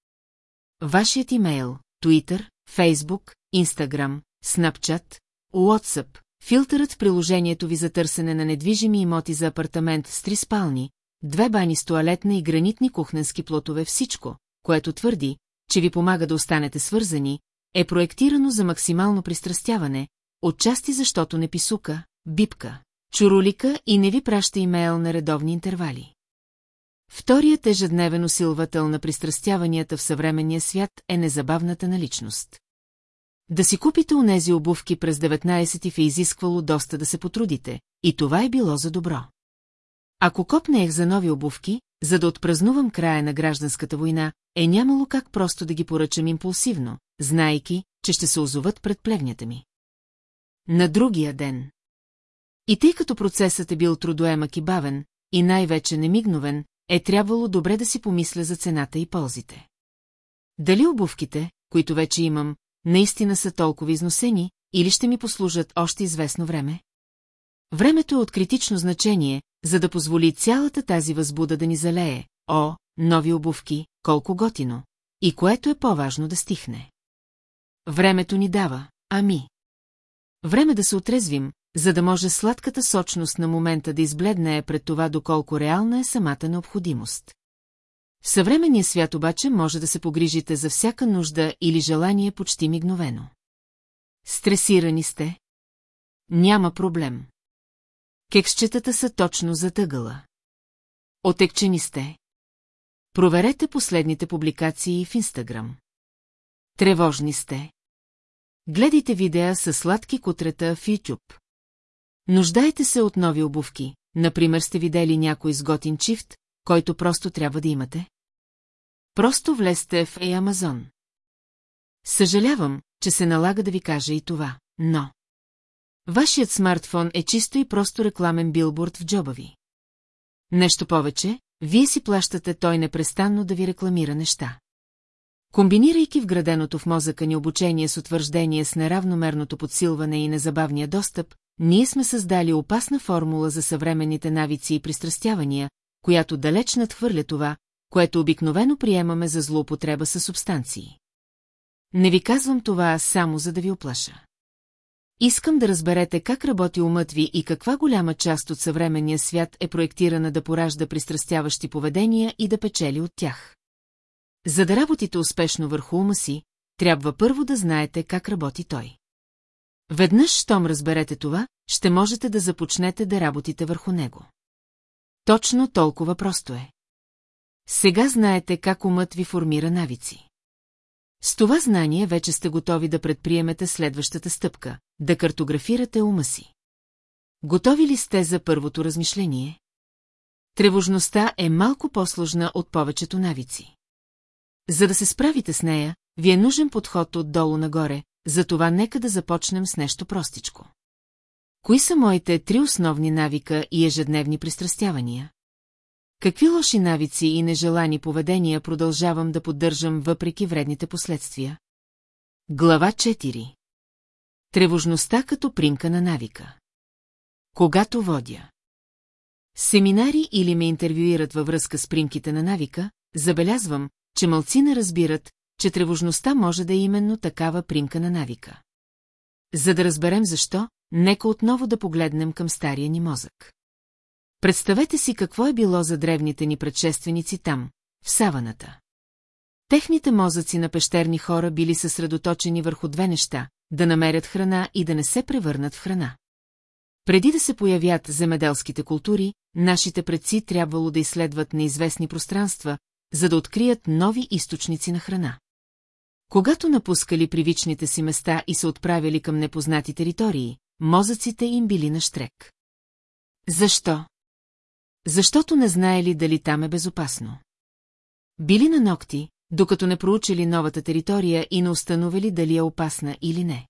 Вашият имейл, Twitter, Facebook, Instagram, Snapchat, WhatsApp, филтърът в приложението ви за търсене на недвижими имоти за апартамент с три спални, две бани с туалетна и гранитни кухненски плотове всичко, което твърди, че ви помага да останете свързани, е проектирано за максимално пристрастяване, отчасти защото не писука, бипка, чуролика и не ви праща имейл на редовни интервали. Вторият ежедневен усилвател на пристрастяванията в съвременния свят е незабавната наличност. Да си купите унези обувки през 19 ви е изисквало доста да се потрудите, и това е било за добро. Ако копнех за нови обувки, за да отпразнувам края на гражданската война, е нямало как просто да ги поръчам импулсивно, знайки, че ще се озоват пред плевнята ми. На другия ден. И тъй като процесът е бил трудоемък и бавен, и най-вече немигновен, е трябвало добре да си помисля за цената и ползите. Дали обувките, които вече имам, наистина са толкова износени, или ще ми послужат още известно време? Времето е от критично значение, за да позволи цялата тази възбуда да ни залее. О, нови обувки, колко готино! И което е по-важно да стихне. Времето ни дава, ами. Време да се отрезвим, за да може сладката сочност на момента да избледне пред това доколко реална е самата необходимост. В съвременния свят обаче може да се погрижите за всяка нужда или желание почти мигновено. Стресирани сте? Няма проблем. Кексчетата са точно затъгъла. Отекчени сте? Проверете последните публикации в Инстаграм. Тревожни сте? Гледайте видеа с сладки кутрета в YouTube. Нуждаете се от нови обувки, например сте видели някой с готин чифт, който просто трябва да имате? Просто влезте в Amazon. Съжалявам, че се налага да ви кажа и това, но... Вашият смартфон е чисто и просто рекламен билборд в джоба ви. Нещо повече, вие си плащате той непрестанно да ви рекламира неща. Комбинирайки вграденото в мозъка ни обучение с утвърждение с неравномерното подсилване и незабавния достъп, ние сме създали опасна формула за съвременните навици и пристрастявания, която далеч надхвърля това, което обикновено приемаме за злоупотреба с субстанции. Не ви казвам това само за да ви оплаша. Искам да разберете как работи умът ви и каква голяма част от съвременния свят е проектирана да поражда пристрастяващи поведения и да печели от тях. За да работите успешно върху ума си, трябва първо да знаете как работи той. Веднъж, щом разберете това, ще можете да започнете да работите върху него. Точно толкова просто е. Сега знаете как умът ви формира навици. С това знание вече сте готови да предприемете следващата стъпка – да картографирате ума си. Готови ли сте за първото размишление? Тревожността е малко по-сложна от повечето навици. За да се справите с нея, ви е нужен подход отдолу нагоре, затова нека да започнем с нещо простичко. Кои са моите три основни навика и ежедневни пристрастявания? Какви лоши навици и нежелани поведения продължавам да поддържам въпреки вредните последствия? Глава 4 Тревожността като примка на навика Когато водя Семинари или ме интервюират във връзка с примките на навика, забелязвам, че мълци не разбират, че тревожността може да е именно такава примка на навика. За да разберем защо, нека отново да погледнем към стария ни мозък. Представете си какво е било за древните ни предшественици там, в саваната. Техните мозъци на пещерни хора били съсредоточени върху две неща – да намерят храна и да не се превърнат в храна. Преди да се появят земеделските култури, нашите предци трябвало да изследват неизвестни пространства, за да открият нови източници на храна. Когато напускали привичните си места и се отправили към непознати територии, мозъците им били на штрек. Защо? Защото не знаели дали там е безопасно. Били на ногти, докато не проучили новата територия и не установили дали е опасна или не.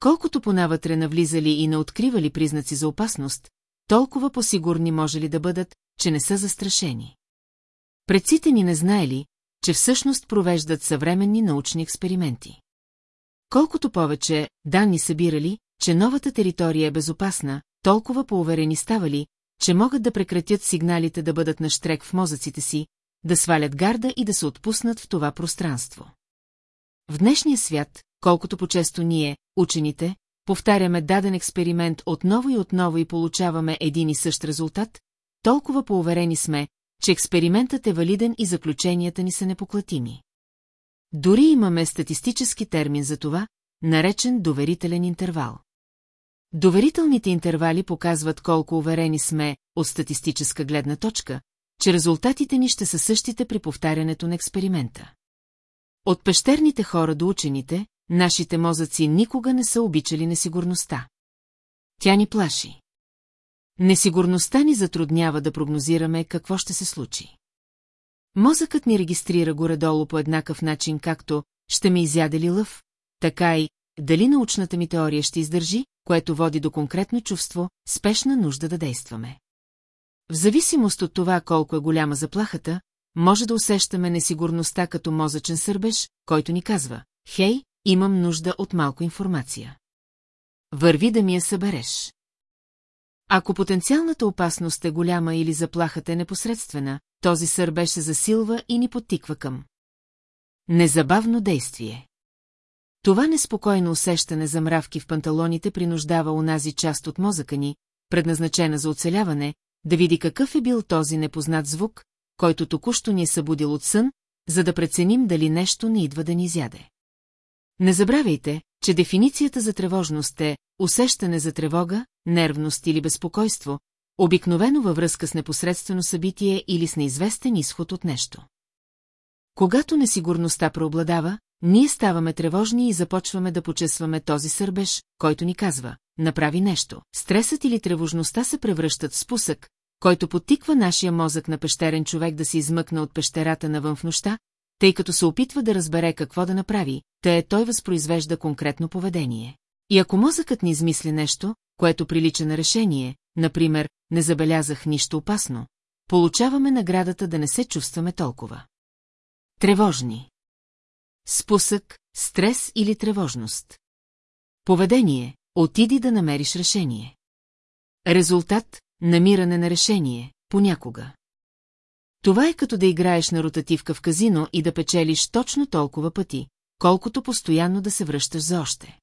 Колкото понавътре навлизали и не откривали признаци за опасност, толкова посигурни може ли да бъдат, че не са застрашени. Предците ни не знаели, че всъщност провеждат съвременни научни експерименти. Колкото повече данни събирали, че новата територия е безопасна, толкова поуверени ставали, че могат да прекратят сигналите да бъдат на штрек в мозъците си, да свалят гарда и да се отпуснат в това пространство. В днешния свят, колкото по-често ние, учените, повтаряме даден експеримент отново и отново и получаваме един и същ резултат, толкова поуверени сме, че експериментът е валиден и заключенията ни са непоклатими. Дори имаме статистически термин за това, наречен доверителен интервал. Доверителните интервали показват колко уверени сме от статистическа гледна точка, че резултатите ни ще са същите при повтарянето на експеримента. От пещерните хора до учените, нашите мозъци никога не са обичали несигурността. Тя ни плаши. Несигурността ни затруднява да прогнозираме какво ще се случи. Мозъкът ни регистрира горе-долу по еднакъв начин, както ще ме изяде ли лъв, така и дали научната ми теория ще издържи, което води до конкретно чувство, спешна нужда да действаме. В зависимост от това колко е голяма заплахата, може да усещаме несигурността като мозъчен сърбеж, който ни казва «Хей, имам нужда от малко информация». Върви да ми я събереш. Ако потенциалната опасност е голяма или заплахата е непосредствена, този сърбеж се засилва и ни подтиква към. Незабавно действие. Това неспокойно усещане за мравки в панталоните принуждава унази част от мозъка ни, предназначена за оцеляване, да види какъв е бил този непознат звук, който току-що ни е събудил от сън, за да преценим дали нещо не идва да ни изяде. Не забравяйте, че дефиницията за тревожност е усещане за тревога, нервност или безпокойство, обикновено във връзка с непосредствено събитие или с неизвестен изход от нещо. Когато несигурността преобладава, ние ставаме тревожни и започваме да почесваме този сърбеж, който ни казва, направи нещо. Стресът или тревожността се превръщат в спусък, който потиква нашия мозък на пещерен човек да се измъкне от пещерата навън в нощта, тъй като се опитва да разбере какво да направи, тъй той възпроизвежда конкретно поведение. И ако мозъкът ни измисли нещо, което прилича на решение, например, не забелязах нищо опасно, получаваме наградата да не се чувстваме толкова. Тревожни. Спусък, стрес или тревожност. Поведение – отиди да намериш решение. Резултат – намиране на решение, понякога. Това е като да играеш на ротативка в казино и да печелиш точно толкова пъти, колкото постоянно да се връщаш за още.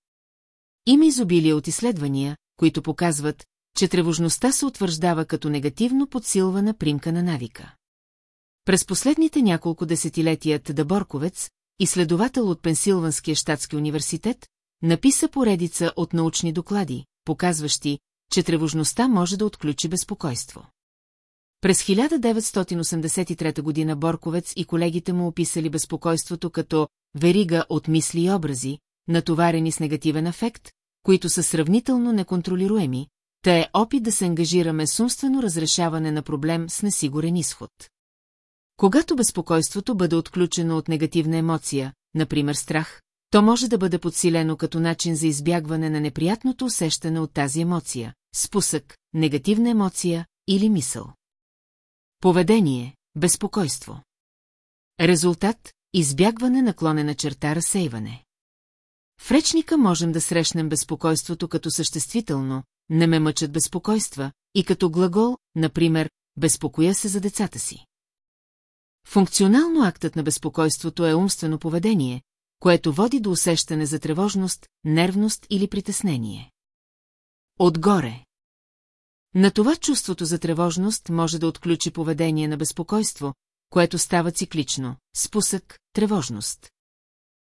Има изобилие от изследвания, които показват, че тревожността се утвърждава като негативно подсилвана примка на навика. През последните няколко десетилетия Тада Борковец, изследовател от Пенсилванския щатски университет, написа поредица от научни доклади, показващи, че тревожността може да отключи безпокойство. През 1983 година Борковец и колегите му описали безпокойството като верига от мисли и образи, натоварени с негативен ефект, които са сравнително неконтролируеми, та е опит да се ангажираме с умствено разрешаване на проблем с несигурен изход. Когато безпокойството бъде отключено от негативна емоция, например страх, то може да бъде подсилено като начин за избягване на неприятното усещане от тази емоция, спусък, негативна емоция или мисъл. Поведение – безпокойство. Резултат – избягване наклонена черта разсейване. В речника можем да срещнем безпокойството като съществително, не ме мъчат безпокойства, и като глагол, например, безпокоя се за децата си. Функционално актът на безпокойството е умствено поведение, което води до усещане за тревожност, нервност или притеснение. Отгоре. На това чувството за тревожност може да отключи поведение на безпокойство, което става циклично – спусък, тревожност.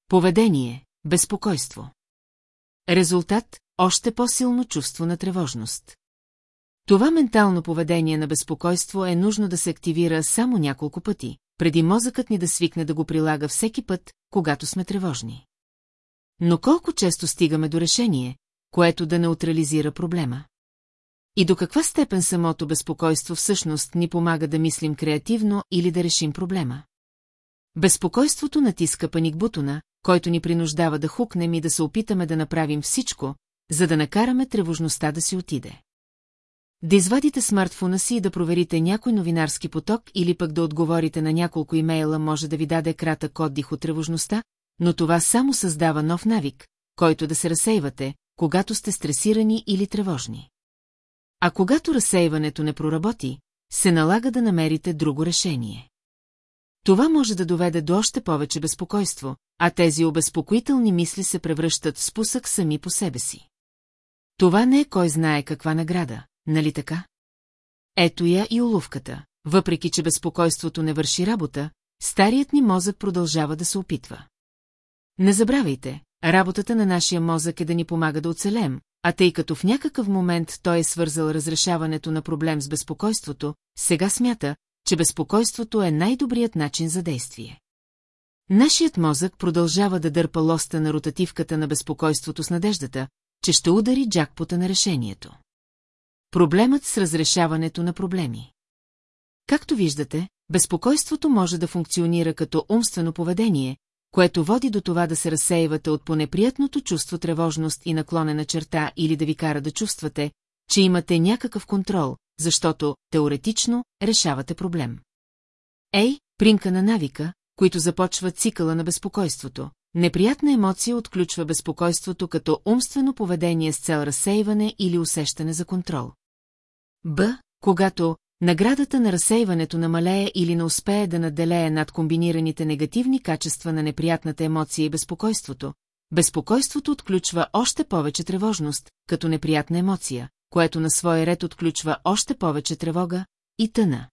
Поведение, безпокойство. Резултат – още по-силно чувство на тревожност. Това ментално поведение на безпокойство е нужно да се активира само няколко пъти, преди мозъкът ни да свикне да го прилага всеки път, когато сме тревожни. Но колко често стигаме до решение, което да неутрализира проблема. И до каква степен самото безпокойство всъщност ни помага да мислим креативно или да решим проблема? Безпокойството натиска паник бутона, който ни принуждава да хукнем и да се опитаме да направим всичко, за да накараме тревожността да си отиде. Да извадите смартфона си и да проверите някой новинарски поток или пък да отговорите на няколко имейла може да ви даде кратък отдих от тревожността, но това само създава нов навик, който да се разсейвате, когато сте стресирани или тревожни. А когато разсейването не проработи, се налага да намерите друго решение. Това може да доведе до още повече безпокойство, а тези обезпокоителни мисли се превръщат в спусък сами по себе си. Това не е кой знае каква награда, нали така? Ето я и уловката. Въпреки, че безпокойството не върши работа, старият ни мозък продължава да се опитва. Не забравяйте, работата на нашия мозък е да ни помага да оцелем, а тъй като в някакъв момент той е свързал разрешаването на проблем с безпокойството, сега смята, че безпокойството е най-добрият начин за действие. Нашият мозък продължава да дърпа лоста на ротативката на безпокойството с надеждата, че ще удари джакпота на решението. Проблемът с разрешаването на проблеми. Както виждате, безпокойството може да функционира като умствено поведение, което води до това да се разсеивате от понеприятното чувство тревожност и наклонена черта или да ви кара да чувствате, че имате някакъв контрол, защото, теоретично, решавате проблем. Ей, принка на навика, които започват цикъла на безпокойството. Неприятна емоция отключва безпокойството като умствено поведение с цел разсейване или усещане за контрол. Б. Когато наградата на разсейването намалее или не успее да наделее над комбинираните негативни качества на неприятната емоция и безпокойството, безпокойството отключва още повече тревожност, като неприятна емоция, което на свой ред отключва още повече тревога и тъна.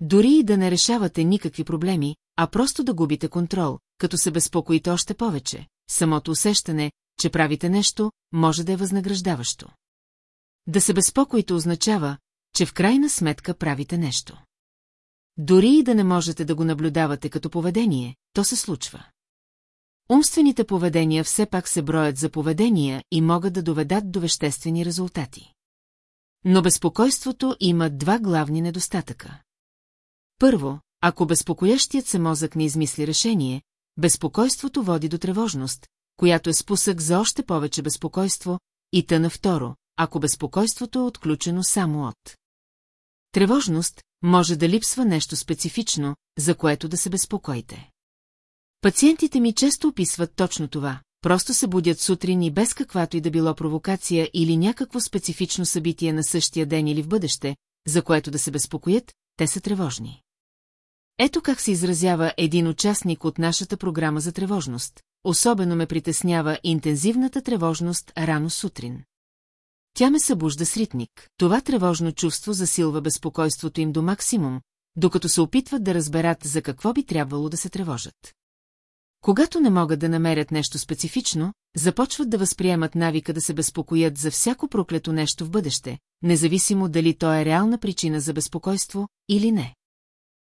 Дори и да не решавате никакви проблеми, а просто да губите контрол, като се безпокоите още повече, самото усещане, че правите нещо, може да е възнаграждаващо. Да се безпокоите означава, че в крайна сметка правите нещо. Дори и да не можете да го наблюдавате като поведение, то се случва. Умствените поведения все пак се броят за поведения и могат да доведат до веществени резултати. Но безпокойството има два главни недостатъка. Първо, ако безпокоящият се мозък не измисли решение, безпокойството води до тревожност, която е спусък за още повече безпокойство, и тъна второ, ако безпокойството е отключено само от. Тревожност може да липсва нещо специфично, за което да се безпокоите. Пациентите ми често описват точно това. Просто се будят сутрин и без каквато и да било провокация или някакво специфично събитие на същия ден или в бъдеще, за което да се безпокоят, те са тревожни. Ето как се изразява един участник от нашата програма за тревожност. Особено ме притеснява интензивната тревожност рано сутрин. Тя ме събужда с ритник. Това тревожно чувство засилва безпокойството им до максимум, докато се опитват да разберат за какво би трябвало да се тревожат. Когато не могат да намерят нещо специфично, започват да възприемат навика да се безпокоят за всяко проклето нещо в бъдеще, независимо дали то е реална причина за безпокойство или не.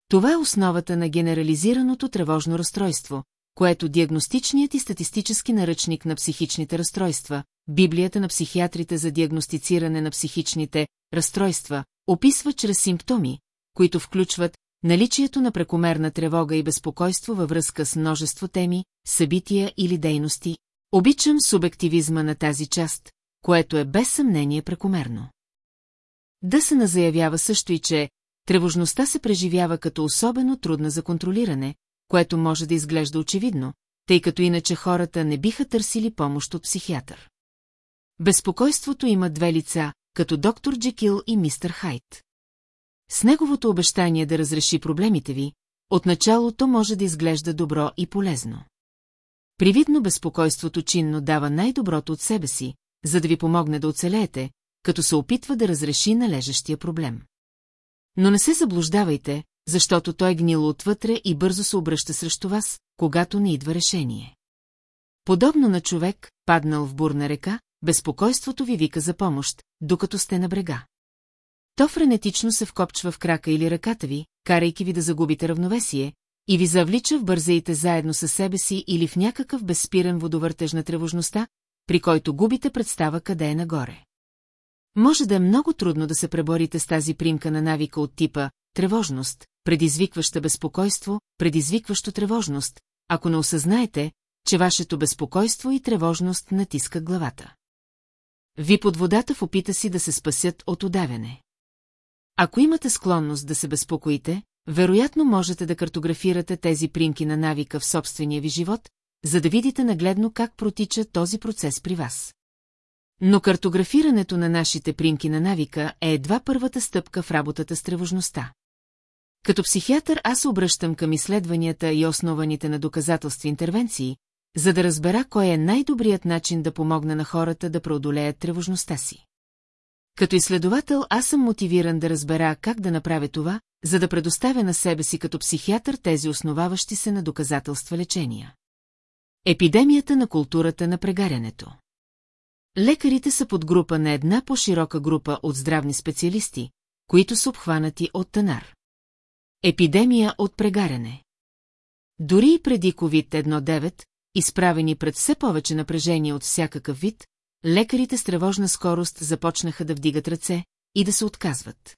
Това е основата на генерализираното тревожно разстройство, което диагностичният и статистически наръчник на психичните разстройства, Библията на психиатрите за диагностициране на психичните разстройства, описва чрез симптоми, които включват наличието на прекомерна тревога и безпокойство във връзка с множество теми, събития или дейности. Обичам субективизма на тази част, което е без съмнение прекомерно. Да се назаявява също и, че тревожността се преживява като особено трудна за контролиране, което може да изглежда очевидно, тъй като иначе хората не биха търсили помощ от психиатър. Безпокойството има две лица, като доктор Джекил и мистер Хайт. С неговото обещание да разреши проблемите ви, отначалото може да изглежда добро и полезно. Привидно безпокойството чинно дава най-доброто от себе си, за да ви помогне да оцелеете, като се опитва да разреши належащия проблем. Но не се заблуждавайте, защото той е гнило отвътре и бързо се обръща срещу вас, когато не идва решение. Подобно на човек, паднал в бурна река, безпокойството ви вика за помощ, докато сте на брега. То френетично се вкопчва в крака или ръката ви, карайки ви да загубите равновесие, и ви завлича в бързеите заедно със себе си или в някакъв безспирен водовъртеж на тревожността, при който губите представа къде е нагоре. Може да е много трудно да се преборите с тази примка на навика от типа тревожност, предизвикваща безпокойство, предизвикващо тревожност, ако не осъзнаете, че вашето безпокойство и тревожност натискат главата. Ви под водата в опита си да се спасят от удавяне. Ако имате склонност да се безпокоите, вероятно можете да картографирате тези примки на навика в собствения ви живот, за да видите нагледно как протича този процес при вас. Но картографирането на нашите примки на навика е едва първата стъпка в работата с тревожността. Като психиатър аз обръщам към изследванията и основаните на доказателства интервенции, за да разбера кой е най-добрият начин да помогна на хората да преодолеят тревожността си. Като изследовател аз съм мотивиран да разбера как да направя това, за да предоставя на себе си като психиатър тези основаващи се на доказателства лечения. Епидемията на културата на прегарянето Лекарите са под група на една по-широка група от здравни специалисти, които са обхванати от тънар. Епидемия от прегаряне Дори и преди COVID-19, изправени пред все повече напрежение от всякакъв вид, лекарите с тревожна скорост започнаха да вдигат ръце и да се отказват.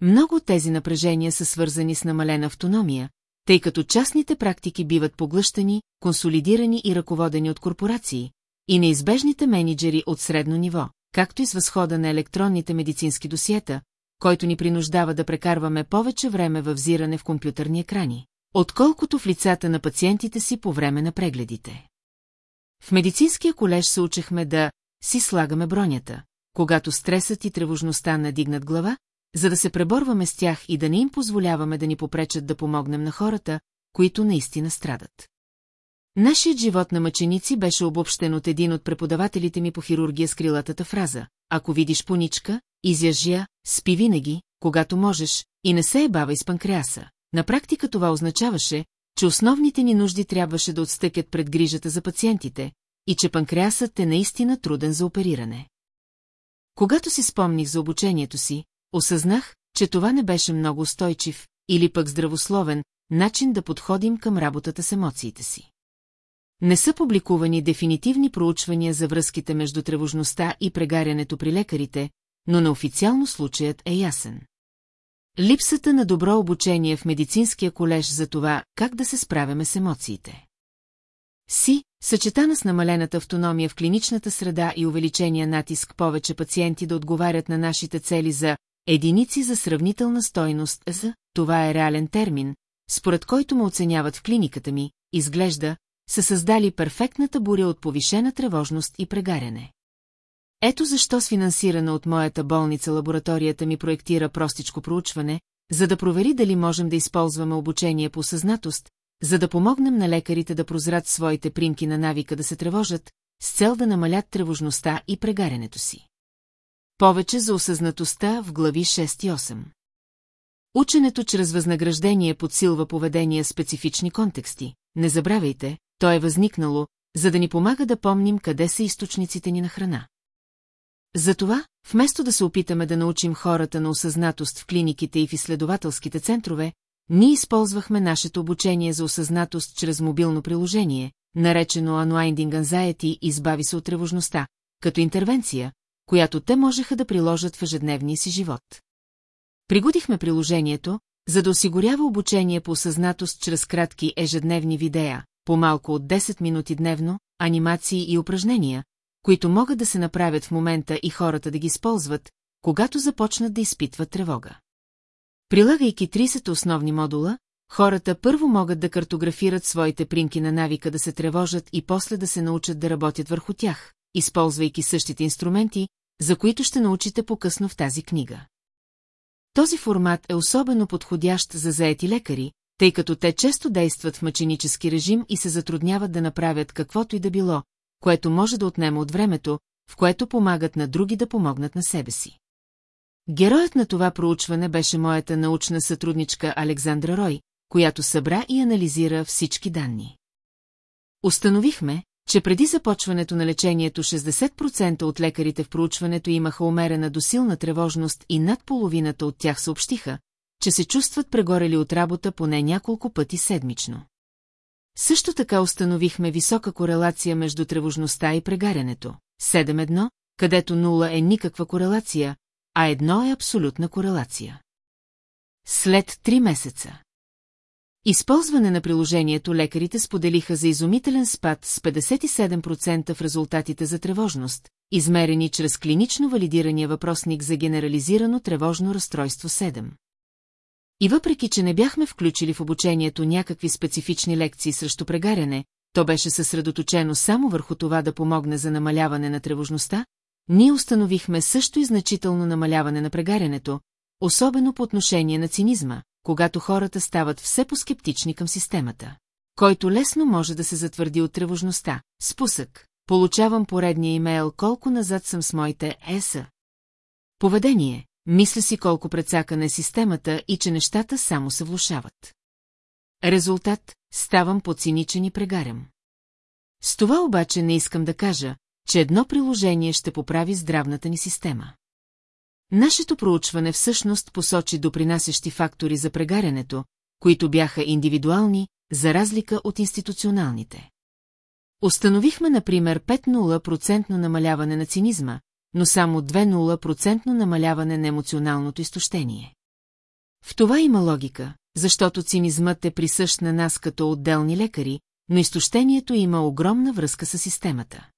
Много от тези напрежения са свързани с намалена автономия, тъй като частните практики биват поглъщани, консолидирани и ръководени от корпорации, и неизбежните менеджери от средно ниво, както и с възхода на електронните медицински досиета, който ни принуждава да прекарваме повече време във взиране в компютърни екрани, отколкото в лицата на пациентите си по време на прегледите. В медицинския колеж се учехме да си слагаме бронята, когато стресът и тревожността надигнат глава, за да се преборваме с тях и да не им позволяваме да ни попречат да помогнем на хората, които наистина страдат. Нашият живот на мъченици беше обобщен от един от преподавателите ми по хирургия с крилатата фраза «Ако видиш поничка, изяжя, спи винаги, когато можеш, и не се ебава из панкреаса». На практика това означаваше, че основните ни нужди трябваше да отстъкят пред грижата за пациентите и че панкреасът е наистина труден за опериране. Когато си спомних за обучението си, осъзнах, че това не беше много устойчив или пък здравословен начин да подходим към работата с емоциите си. Не са публикувани дефинитивни проучвания за връзките между тревожността и прегарянето при лекарите, но неофициално случаят е ясен. Липсата на добро обучение в медицинския колеж за това, как да се справяме с емоциите. Си, съчетана с намалената автономия в клиничната среда и увеличения натиск повече пациенти да отговарят на нашите цели за единици за сравнителна стойност за, това е реален термин, според който ме оценяват в клиниката ми, изглежда, са създали перфектната буря от повишена тревожност и прегаряне. Ето защо с финансирана от моята болница лабораторията ми проектира простичко проучване, за да провери дали можем да използваме обучение по съзнатост, за да помогнем на лекарите да прозрат своите примки на навика да се тревожат, с цел да намалят тревожността и прегарянето си. Повече за осъзнатостта в глави 6 и 8. Ученето чрез възнаграждение подсилва поведение специфични контексти. Не забравяйте, то е възникнало, за да ни помага да помним къде са източниците ни на храна. Затова, вместо да се опитаме да научим хората на осъзнатост в клиниките и в изследователските центрове, ние използвахме нашето обучение за осъзнатост чрез мобилно приложение, наречено Unwinding Anxiety избави се от тревожността, като интервенция, която те можеха да приложат в ежедневния си живот. Пригодихме приложението, за да осигурява обучение по осъзнатост чрез кратки ежедневни видеа, по-малко от 10 минути дневно, анимации и упражнения, които могат да се направят в момента и хората да ги използват, когато започнат да изпитват тревога. Прилагайки 30 основни модула, хората първо могат да картографират своите примки на навика да се тревожат и после да се научат да работят върху тях, използвайки същите инструменти, за които ще научите по-късно в тази книга. Този формат е особено подходящ за заети лекари, тъй като те често действат в мъченически режим и се затрудняват да направят каквото и да било, което може да отнема от времето, в което помагат на други да помогнат на себе си. Героят на това проучване беше моята научна сътрудничка Александра Рой, която събра и анализира всички данни. Установихме, че преди започването на лечението 60% от лекарите в проучването имаха умерена до силна тревожност и над половината от тях съобщиха, че се чувстват прегорели от работа поне няколко пъти седмично. Също така установихме висока корелация между тревожността и прегарянето. 7-1, където 0 е никаква корелация, а 1 е абсолютна корелация. След 3 месеца. Използване на приложението лекарите споделиха за изумителен спад с 57% в резултатите за тревожност, измерени чрез клинично валидирания въпросник за генерализирано тревожно разстройство 7. И въпреки, че не бяхме включили в обучението някакви специфични лекции срещу прегаряне, то беше съсредоточено само върху това да помогне за намаляване на тревожността, ние установихме също и значително намаляване на прегарянето, особено по отношение на цинизма, когато хората стават все по-скептични към системата, който лесно може да се затвърди от тревожността. Спусък. Получавам поредния имейл колко назад съм с моите ЕСА. Поведение. Мисля си колко прецакана е системата и че нещата само се влушават. Резултат – ставам по-циничен и прегарям. С това обаче не искам да кажа, че едно приложение ще поправи здравната ни система. Нашето проучване всъщност посочи допринасящи фактори за прегарянето, които бяха индивидуални, за разлика от институционалните. Установихме, например, 5-0% намаляване на цинизма, но само 2-0% намаляване на емоционалното изтощение. В това има логика, защото цинизмът е присъщ на нас като отделни лекари, но изтощението има огромна връзка с системата.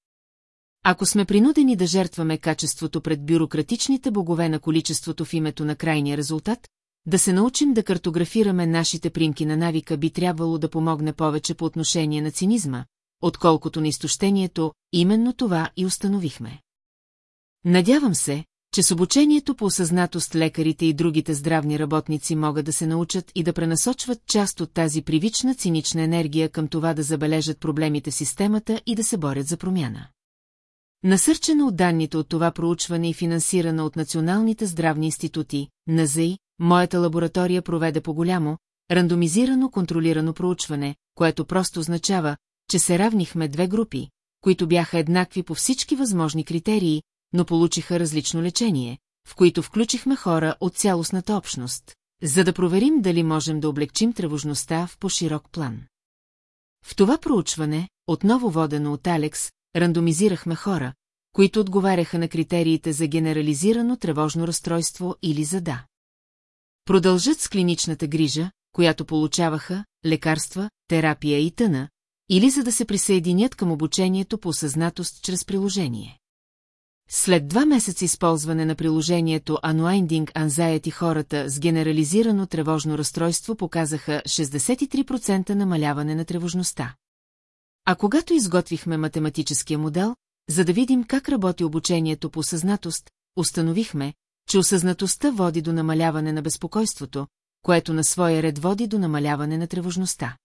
Ако сме принудени да жертваме качеството пред бюрократичните богове на количеството в името на крайния резултат, да се научим да картографираме нашите примки на навика би трябвало да помогне повече по отношение на цинизма, отколкото на изтощението, именно това и установихме. Надявам се, че с обучението по осъзнатост лекарите и другите здравни работници могат да се научат и да пренасочват част от тази привична цинична енергия към това да забележат проблемите в системата и да се борят за промяна. Насърчена от данните от това проучване и финансирана от националните здравни институти, НЗИ, моята лаборатория проведе по-голямо, рандомизирано контролирано проучване, което просто означава, че се равнихме две групи, които бяха еднакви по всички възможни критерии, но получиха различно лечение, в които включихме хора от цялостната общност, за да проверим дали можем да облегчим тревожността в по-широк план. В това проучване, отново водено от Алекс, рандомизирахме хора, които отговаряха на критериите за генерализирано тревожно разстройство или за да. Продължат с клиничната грижа, която получаваха, лекарства, терапия и тъна, или за да се присъединят към обучението по осъзнатост чрез приложение. След два месеца използване на приложението Unwinding Anxiety хората с генерализирано тревожно разстройство показаха 63% намаляване на тревожността. А когато изготвихме математическия модел, за да видим как работи обучението по осъзнатост, установихме, че осъзнатостта води до намаляване на безпокойството, което на своя ред води до намаляване на тревожността.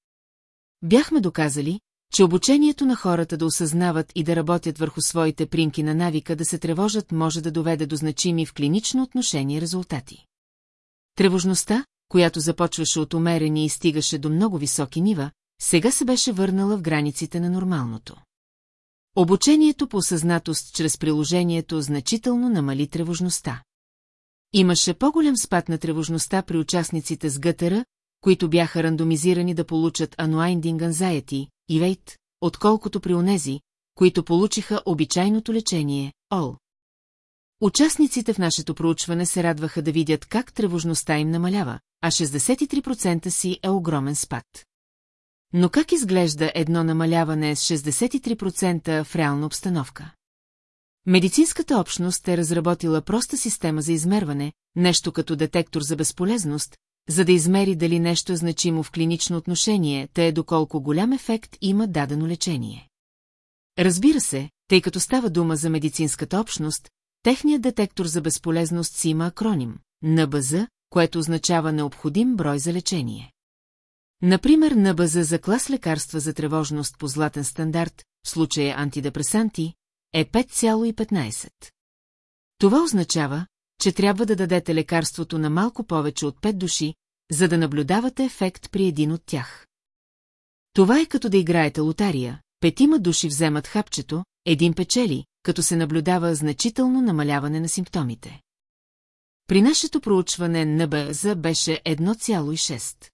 Бяхме доказали, че обучението на хората да осъзнават и да работят върху своите примки на навика да се тревожат може да доведе до значими в клинично отношение резултати. Тревожността, която започваше от умерени и стигаше до много високи нива, сега се беше върнала в границите на нормалното. Обучението по осъзнатост чрез приложението значително намали тревожността. Имаше по-голям спад на тревожността при участниците с гътера, които бяха рандомизирани да получат Unwinding Anxiety, Ивейт, отколкото при онези, които получиха обичайното лечение, ОЛ. Участниците в нашето проучване се радваха да видят как тревожността им намалява, а 63% си е огромен спад. Но как изглежда едно намаляване с 63% в реална обстановка? Медицинската общност е разработила проста система за измерване, нещо като детектор за безполезност, за да измери дали нещо е значимо в клинично отношение, тъй доколко голям ефект има дадено лечение. Разбира се, тъй като става дума за медицинската общност, техният детектор за безполезност си има акроним – НБЗ, което означава необходим брой за лечение. Например, НБЗ за клас лекарства за тревожност по златен стандарт, в случая антидепресанти, е 5,15. Това означава, че трябва да дадете лекарството на малко повече от 5 души, за да наблюдавате ефект при един от тях. Това е като да играете лотария. Петима души вземат хапчето, един печели, като се наблюдава значително намаляване на симптомите. При нашето проучване НБЗ беше 1,6.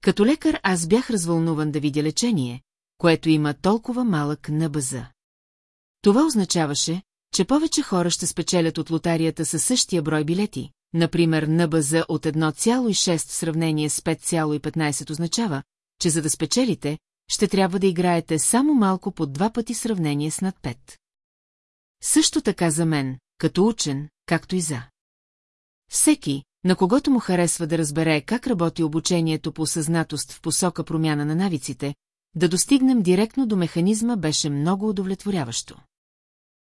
Като лекар аз бях развълнуван да видя лечение, което има толкова малък НБЗ. Това означаваше, че повече хора ще спечелят от лотарията със същия брой билети, например НБЗ от 1,6 в сравнение с 5,15 означава, че за да спечелите, ще трябва да играете само малко по два пъти сравнение с над 5. Също така за мен, като учен, както и за. Всеки, на когото му харесва да разбере как работи обучението по съзнатост в посока промяна на навиците, да достигнем директно до механизма беше много удовлетворяващо.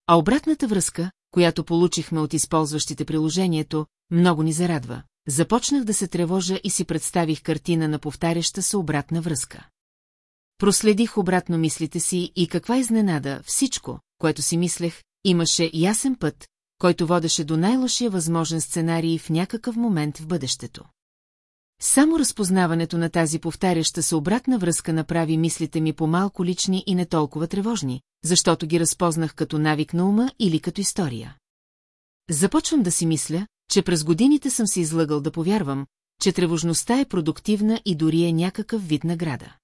А обратната връзка, която получихме от използващите приложението, много ни зарадва. Започнах да се тревожа и си представих картина на повтаряща се обратна връзка. Проследих обратно мислите си и каква изненада, всичко, което си мислех, имаше ясен път, който водеше до най-лошия възможен сценарий в някакъв момент в бъдещето. Само разпознаването на тази повтаряща се обратна връзка направи мислите ми по-малко лични и не толкова тревожни, защото ги разпознах като навик на ума или като история. Започвам да си мисля, че през годините съм се излъгал да повярвам, че тревожността е продуктивна и дори е някакъв вид награда.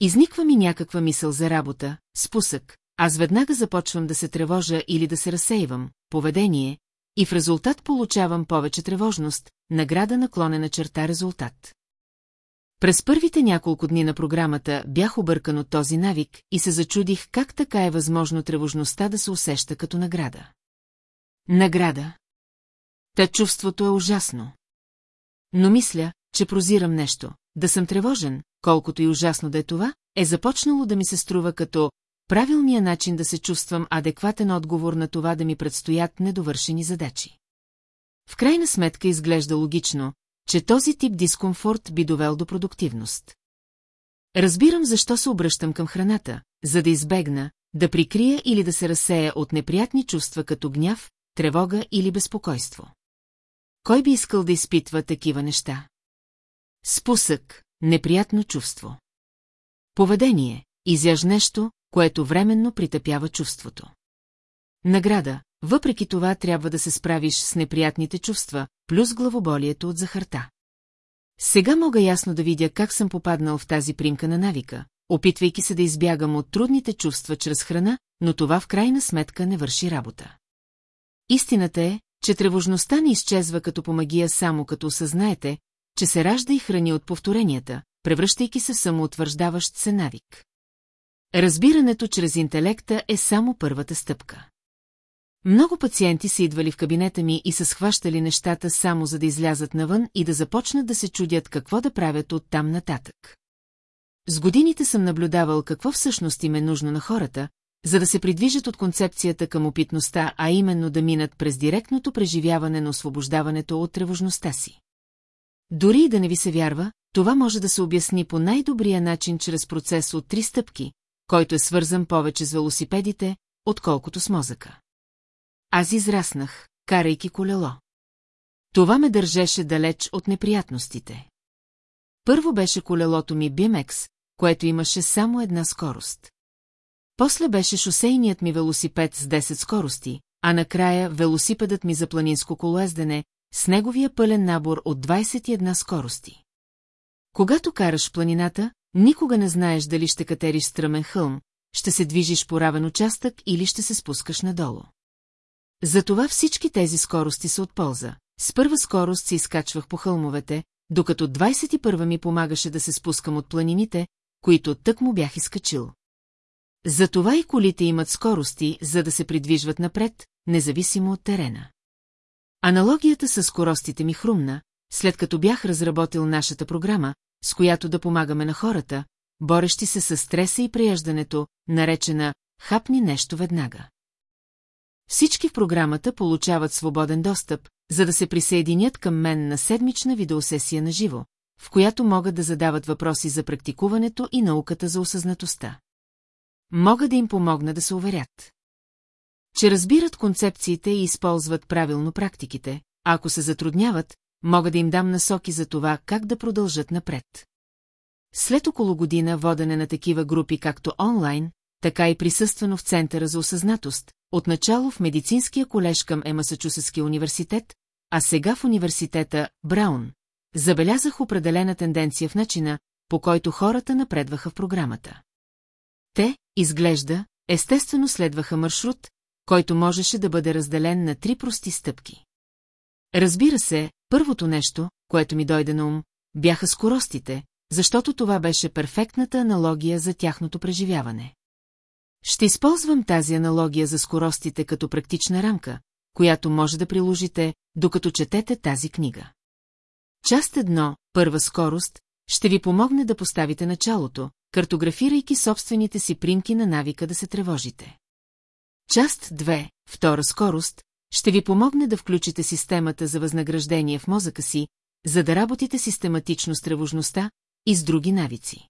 Изниква ми някаква мисъл за работа, спусък, аз веднага започвам да се тревожа или да се разсейвам, поведение, и в резултат получавам повече тревожност, награда наклонена черта резултат. През първите няколко дни на програмата бях объркан от този навик и се зачудих как така е възможно тревожността да се усеща като награда. Награда. Та чувството е ужасно. Но мисля, че прозирам нещо. Да съм тревожен, колкото и ужасно да е това, е започнало да ми се струва като правилния начин да се чувствам адекватен отговор на това да ми предстоят недовършени задачи. В крайна сметка изглежда логично, че този тип дискомфорт би довел до продуктивност. Разбирам защо се обръщам към храната, за да избегна, да прикрия или да се разсея от неприятни чувства като гняв, тревога или безпокойство. Кой би искал да изпитва такива неща? Спусък, неприятно чувство. Поведение, изяж нещо, което временно притъпява чувството. Награда, въпреки това трябва да се справиш с неприятните чувства, плюс главоболието от захарта. Сега мога ясно да видя как съм попаднал в тази примка на навика, опитвайки се да избягам от трудните чувства чрез храна, но това в крайна сметка не върши работа. Истината е, че тревожността не изчезва като по магия само като осъзнаете, че се ражда и храни от повторенията, превръщайки се в самоутвърждаващ се навик. Разбирането чрез интелекта е само първата стъпка. Много пациенти са идвали в кабинета ми и са схващали нещата само за да излязат навън и да започнат да се чудят какво да правят от там нататък. С годините съм наблюдавал какво всъщност им е нужно на хората, за да се придвижат от концепцията към опитността, а именно да минат през директното преживяване на освобождаването от тревожността си. Дори и да не ви се вярва, това може да се обясни по най-добрия начин чрез процес от три стъпки, който е свързан повече с велосипедите, отколкото с мозъка. Аз израснах, карайки колело. Това ме държеше далеч от неприятностите. Първо беше колелото ми BMX, което имаше само една скорост. После беше шосейният ми велосипед с 10 скорости, а накрая велосипедът ми за планинско колоездене с неговия пълен набор от 21 скорости. Когато караш планината, никога не знаеш дали ще катериш стръмен хълм, ще се движиш по равен участък или ще се спускаш надолу. Затова всички тези скорости са от полза. С първа скорост се изкачвах по хълмовете, докато 21 ми помагаше да се спускам от планините, които тък му бях изкачил. Затова и колите имат скорости, за да се придвижват напред, независимо от терена. Аналогията с скоростите ми хрумна, след като бях разработил нашата програма, с която да помагаме на хората, борещи се с стреса и преяждането, наречена «хапни нещо веднага». Всички в програмата получават свободен достъп, за да се присъединят към мен на седмична видеосесия на живо, в която могат да задават въпроси за практикуването и науката за осъзнатостта. Мога да им помогна да се уверят. Че разбират концепциите и използват правилно практиките, а ако се затрудняват, мога да им дам насоки за това как да продължат напред. След около година водене на такива групи както онлайн, така и присъствено в Центъра за осъзнатост, отначало в Медицинския колеж към Емасачусетския университет, а сега в университета Браун. забелязах определена тенденция в начина, по който хората напредваха в програмата. Те, изглежда, естествено следваха маршрут, който можеше да бъде разделен на три прости стъпки. Разбира се, първото нещо, което ми дойде на ум, бяха скоростите, защото това беше перфектната аналогия за тяхното преживяване. Ще използвам тази аналогия за скоростите като практична рамка, която може да приложите, докато четете тази книга. Част едно, първа скорост, ще ви помогне да поставите началото, картографирайки собствените си примки на навика да се тревожите. Част 2, втора скорост, ще ви помогне да включите системата за възнаграждение в мозъка си, за да работите систематично с тревожността и с други навици.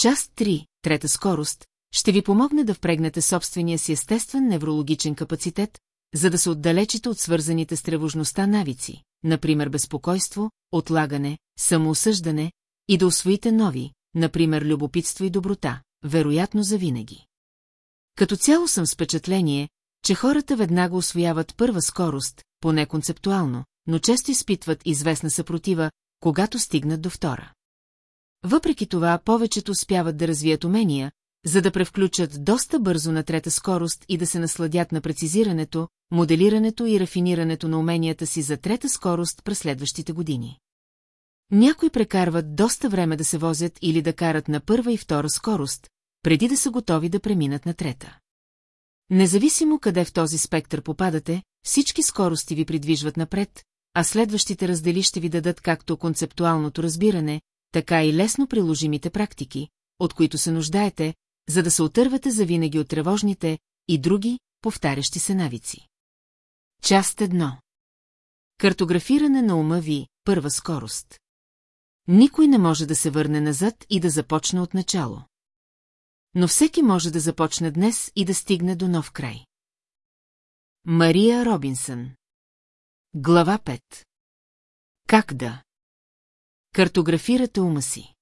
Част 3, трета скорост, ще ви помогне да впрегнете собствения си естествен неврологичен капацитет, за да се отдалечите от свързаните с тревожността навици, например безпокойство, отлагане, самоосъждане, и да освоите нови, например любопитство и доброта, вероятно завинаги. Като цяло съм с впечатление, че хората веднага освояват първа скорост, поне концептуално, но често изпитват известна съпротива, когато стигнат до втора. Въпреки това, повечето успяват да развият умения, за да превключат доста бързо на трета скорост и да се насладят на прецизирането, моделирането и рафинирането на уменията си за трета скорост през следващите години. Някои прекарват доста време да се возят или да карат на първа и втора скорост, преди да са готови да преминат на трета. Независимо къде в този спектър попадате, всички скорости ви придвижват напред, а следващите раздели ще ви дадат както концептуалното разбиране, така и лесно приложимите практики, от които се нуждаете, за да се отървате завинаги от тревожните и други, повтарящи се навици. Част едно. Картографиране на ума ви, първа скорост. Никой не може да се върне назад и да започне от начало. Но всеки може да започне днес и да стигне до нов край. Мария Робинсън Глава 5 Как да? Картографирате ума си.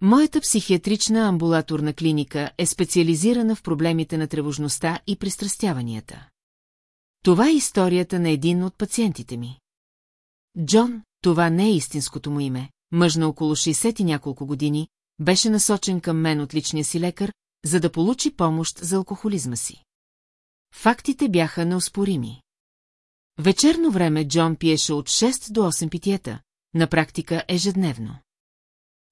Моята психиатрична амбулаторна клиника е специализирана в проблемите на тревожността и пристрастяванията. Това е историята на един от пациентите ми. Джон, това не е истинското му име, мъж на около 60 и няколко години, беше насочен към мен от личния си лекар, за да получи помощ за алкохолизма си. Фактите бяха неоспорими. Вечерно време Джон пиеше от 6 до 8 питиета, на практика ежедневно.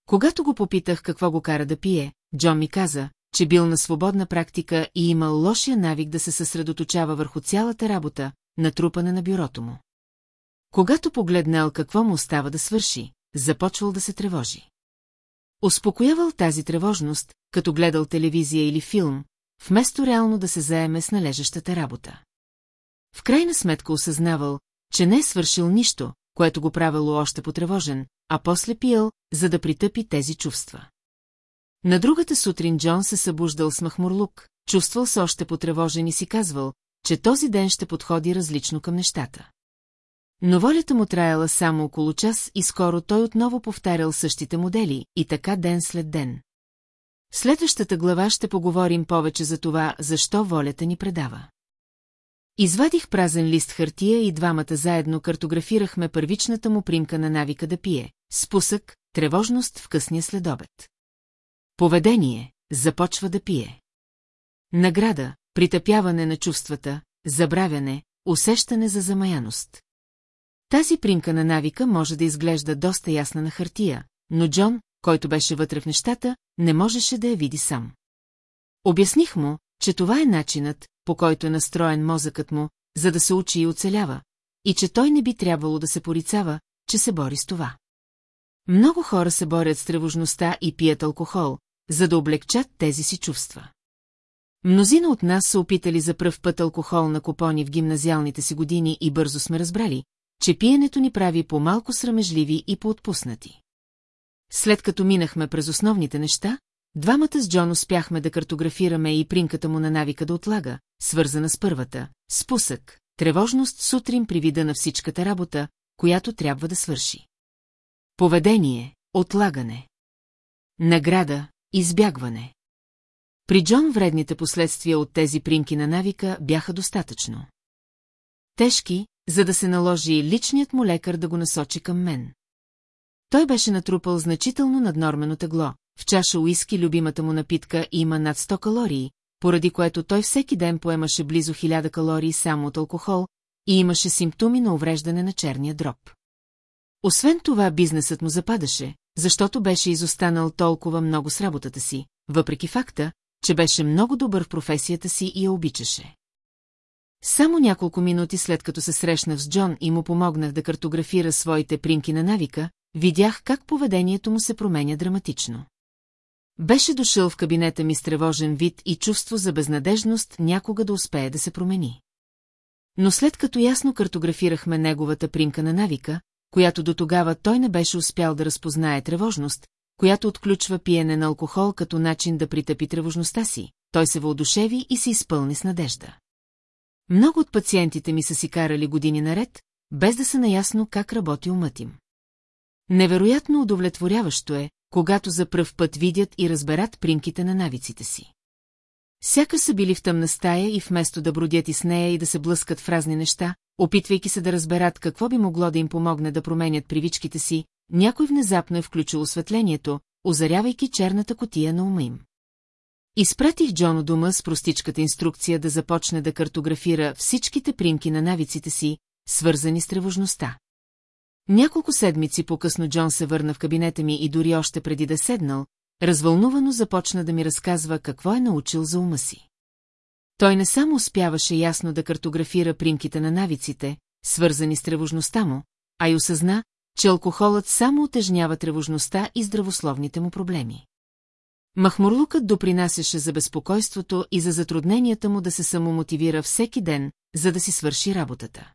Когато го попитах какво го кара да пие, Джон ми каза, че бил на свободна практика и имал лошия навик да се съсредоточава върху цялата работа, натрупана на бюрото му. Когато погледнал какво му остава да свърши, започвал да се тревожи. Успокоявал тази тревожност, като гледал телевизия или филм, вместо реално да се заеме с належащата работа. В крайна сметка осъзнавал, че не е свършил нищо, което го правило още потревожен, а после пиел, за да притъпи тези чувства. На другата сутрин Джон се събуждал с махмурлук, чувствал се още потревожен и си казвал, че този ден ще подходи различно към нещата. Но волята му траяла само около час и скоро той отново повтарял същите модели, и така ден след ден. В следващата глава ще поговорим повече за това, защо волята ни предава. Извадих празен лист хартия и двамата заедно картографирахме първичната му примка на навика да пие, спусък, тревожност в късния следобед. Поведение, започва да пие. Награда, притъпяване на чувствата, забравяне, усещане за замаяност. Тази примка на навика може да изглежда доста ясна на хартия, но Джон, който беше вътре в нещата, не можеше да я види сам. Обясних му, че това е начинът, по който е настроен мозъкът му, за да се учи и оцелява, и че той не би трябвало да се порицава, че се бори с това. Много хора се борят с тревожността и пият алкохол, за да облегчат тези си чувства. Мнозина от нас са опитали за пръв път алкохол на купони в гимназиалните си години и бързо сме разбрали, че пиенето ни прави по-малко срамежливи и поотпуснати. След като минахме през основните неща, двамата с Джон успяхме да картографираме и принката му на навика да отлага, свързана с първата, спусък, тревожност сутрин при вида на всичката работа, която трябва да свърши. Поведение, отлагане. Награда, избягване. При Джон вредните последствия от тези примки на навика бяха достатъчно. Тежки, за да се наложи личният му лекар да го насочи към мен. Той беше натрупал значително наднормено тегло, в чаша уиски любимата му напитка има над 100 калории, поради което той всеки ден поемаше близо 1000 калории само от алкохол и имаше симптоми на увреждане на черния дроб. Освен това бизнесът му западаше, защото беше изостанал толкова много с работата си, въпреки факта, че беше много добър в професията си и я обичаше. Само няколко минути след като се срещнах с Джон и му помогнах да картографира своите примки на навика, видях как поведението му се променя драматично. Беше дошъл в кабинета ми с тревожен вид и чувство за безнадежност някога да успее да се промени. Но след като ясно картографирахме неговата примка на навика, която до тогава той не беше успял да разпознае тревожност, която отключва пиене на алкохол като начин да притъпи тревожността си, той се въодушеви и се изпълни с надежда. Много от пациентите ми са си карали години наред, без да са наясно как работи умът им. Невероятно удовлетворяващо е, когато за пръв път видят и разберат примките на навиците си. Сяка са били в тъмна стая и вместо да бродят и с нея и да се блъскат в разни неща, опитвайки се да разберат какво би могло да им помогне да променят привичките си, някой внезапно е включил осветлението, озарявайки черната котия на ума им. Изпратих Джон дома с простичката инструкция да започне да картографира всичките примки на навиците си, свързани с тревожността. Няколко седмици по-късно Джон се върна в кабинета ми и дори още преди да седнал, развълнувано започна да ми разказва какво е научил за ума си. Той не само успяваше ясно да картографира примките на навиците, свързани с тревожността му, а и осъзна, че алкохолът само отежнява тревожността и здравословните му проблеми. Махмурлукът допринасяше за безпокойството и за затрудненията му да се самомотивира всеки ден, за да си свърши работата.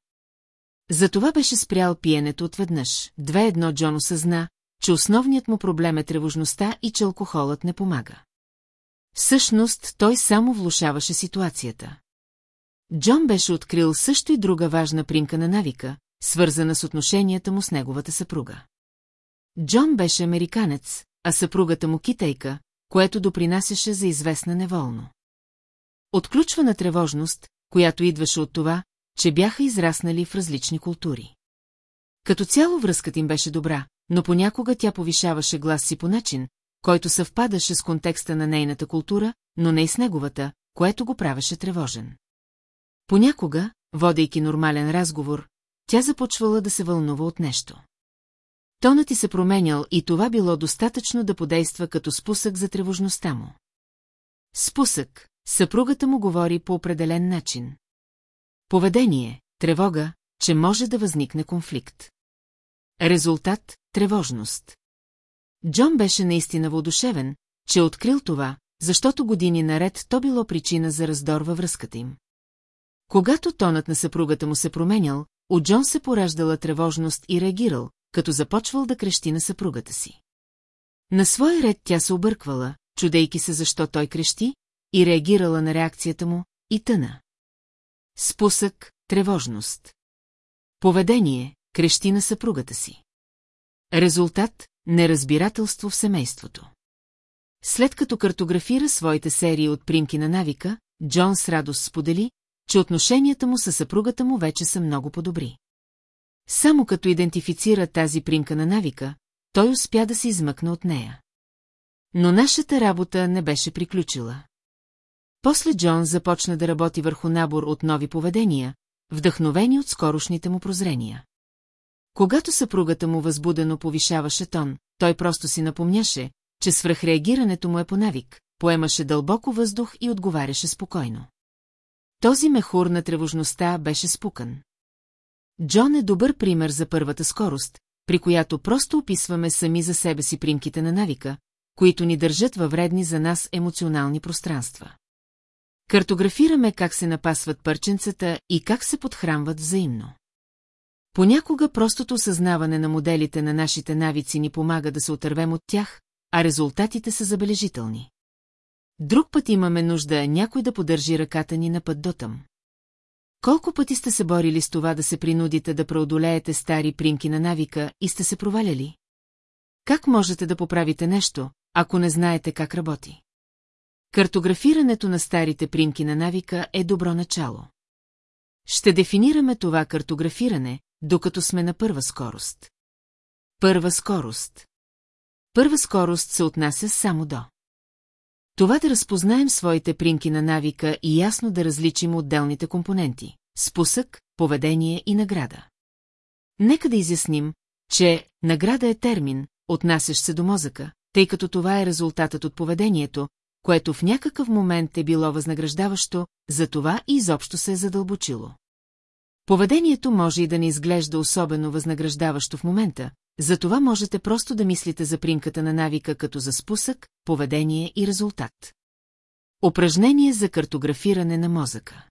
Затова беше спрял пиенето отведнъж. Две едно Джон осъзна, че основният му проблем е тревожността и че алкохолът не помага. Всъщност, той само влушаваше ситуацията. Джон беше открил също и друга важна примка на навика, свързана с отношенията му с неговата съпруга. Джон беше американец, а съпругата му китайка, което допринасяше за известна неволно. Отключвана тревожност, която идваше от това, че бяха израснали в различни култури. Като цяло връзката им беше добра, но понякога тя повишаваше глас си по начин, който съвпадаше с контекста на нейната култура, но не и с неговата, което го правеше тревожен. Понякога, водейки нормален разговор, тя започвала да се вълнува от нещо. Тонът ти се променял и това било достатъчно да подейства като спусък за тревожността му. Спусък, съпругата му говори по определен начин. Поведение, тревога, че може да възникне конфликт. Резултат – тревожност. Джон беше наистина воодушевен, че е открил това, защото години наред то било причина за раздор във връзката им. Когато тонът на съпругата му се променял, у Джон се пораждала тревожност и реагирал, като започвал да крещи на съпругата си. На свой ред тя се обърквала, чудейки се защо той крещи, и реагирала на реакцията му, и тъна. Спусък, тревожност. Поведение, крещи на съпругата си. Резултат – неразбирателство в семейството. След като картографира своите серии от примки на навика, Джон с радост сподели, че отношенията му с съпругата му вече са много по-добри. Само като идентифицира тази примка на навика, той успя да се измъкне от нея. Но нашата работа не беше приключила. После Джон започна да работи върху набор от нови поведения, вдъхновени от скорошните му прозрения. Когато съпругата му възбудено повишаваше тон, той просто си напомняше, че свръхреагирането му е по навик, поемаше дълбоко въздух и отговаряше спокойно. Този мехур на тревожността беше спукан. Джон е добър пример за първата скорост, при която просто описваме сами за себе си примките на навика, които ни държат във вредни за нас емоционални пространства. Картографираме как се напасват пърченцата и как се подхранват взаимно. Понякога простото осъзнаване на моделите на нашите навици ни помага да се отървем от тях, а резултатите са забележителни. Друг път имаме нужда някой да поддържи ръката ни на път дотъм. Колко пъти сте се борили с това да се принудите да преодолеете стари примки на навика и сте се проваляли? Как можете да поправите нещо, ако не знаете как работи? Картографирането на старите примки на навика е добро начало. Ще дефинираме това картографиране, докато сме на първа скорост. Първа скорост. Първа скорост се отнася само до. Това да разпознаем своите принки на навика и ясно да различим отделните компоненти – спусък, поведение и награда. Нека да изясним, че награда е термин, отнасящ се до мозъка, тъй като това е резултатът от поведението, което в някакъв момент е било възнаграждаващо, за това и изобщо се е задълбочило. Поведението може и да не изглежда особено възнаграждаващо в момента, затова можете просто да мислите за примката на навика като за спусък, поведение и резултат. Упражнение за картографиране на мозъка.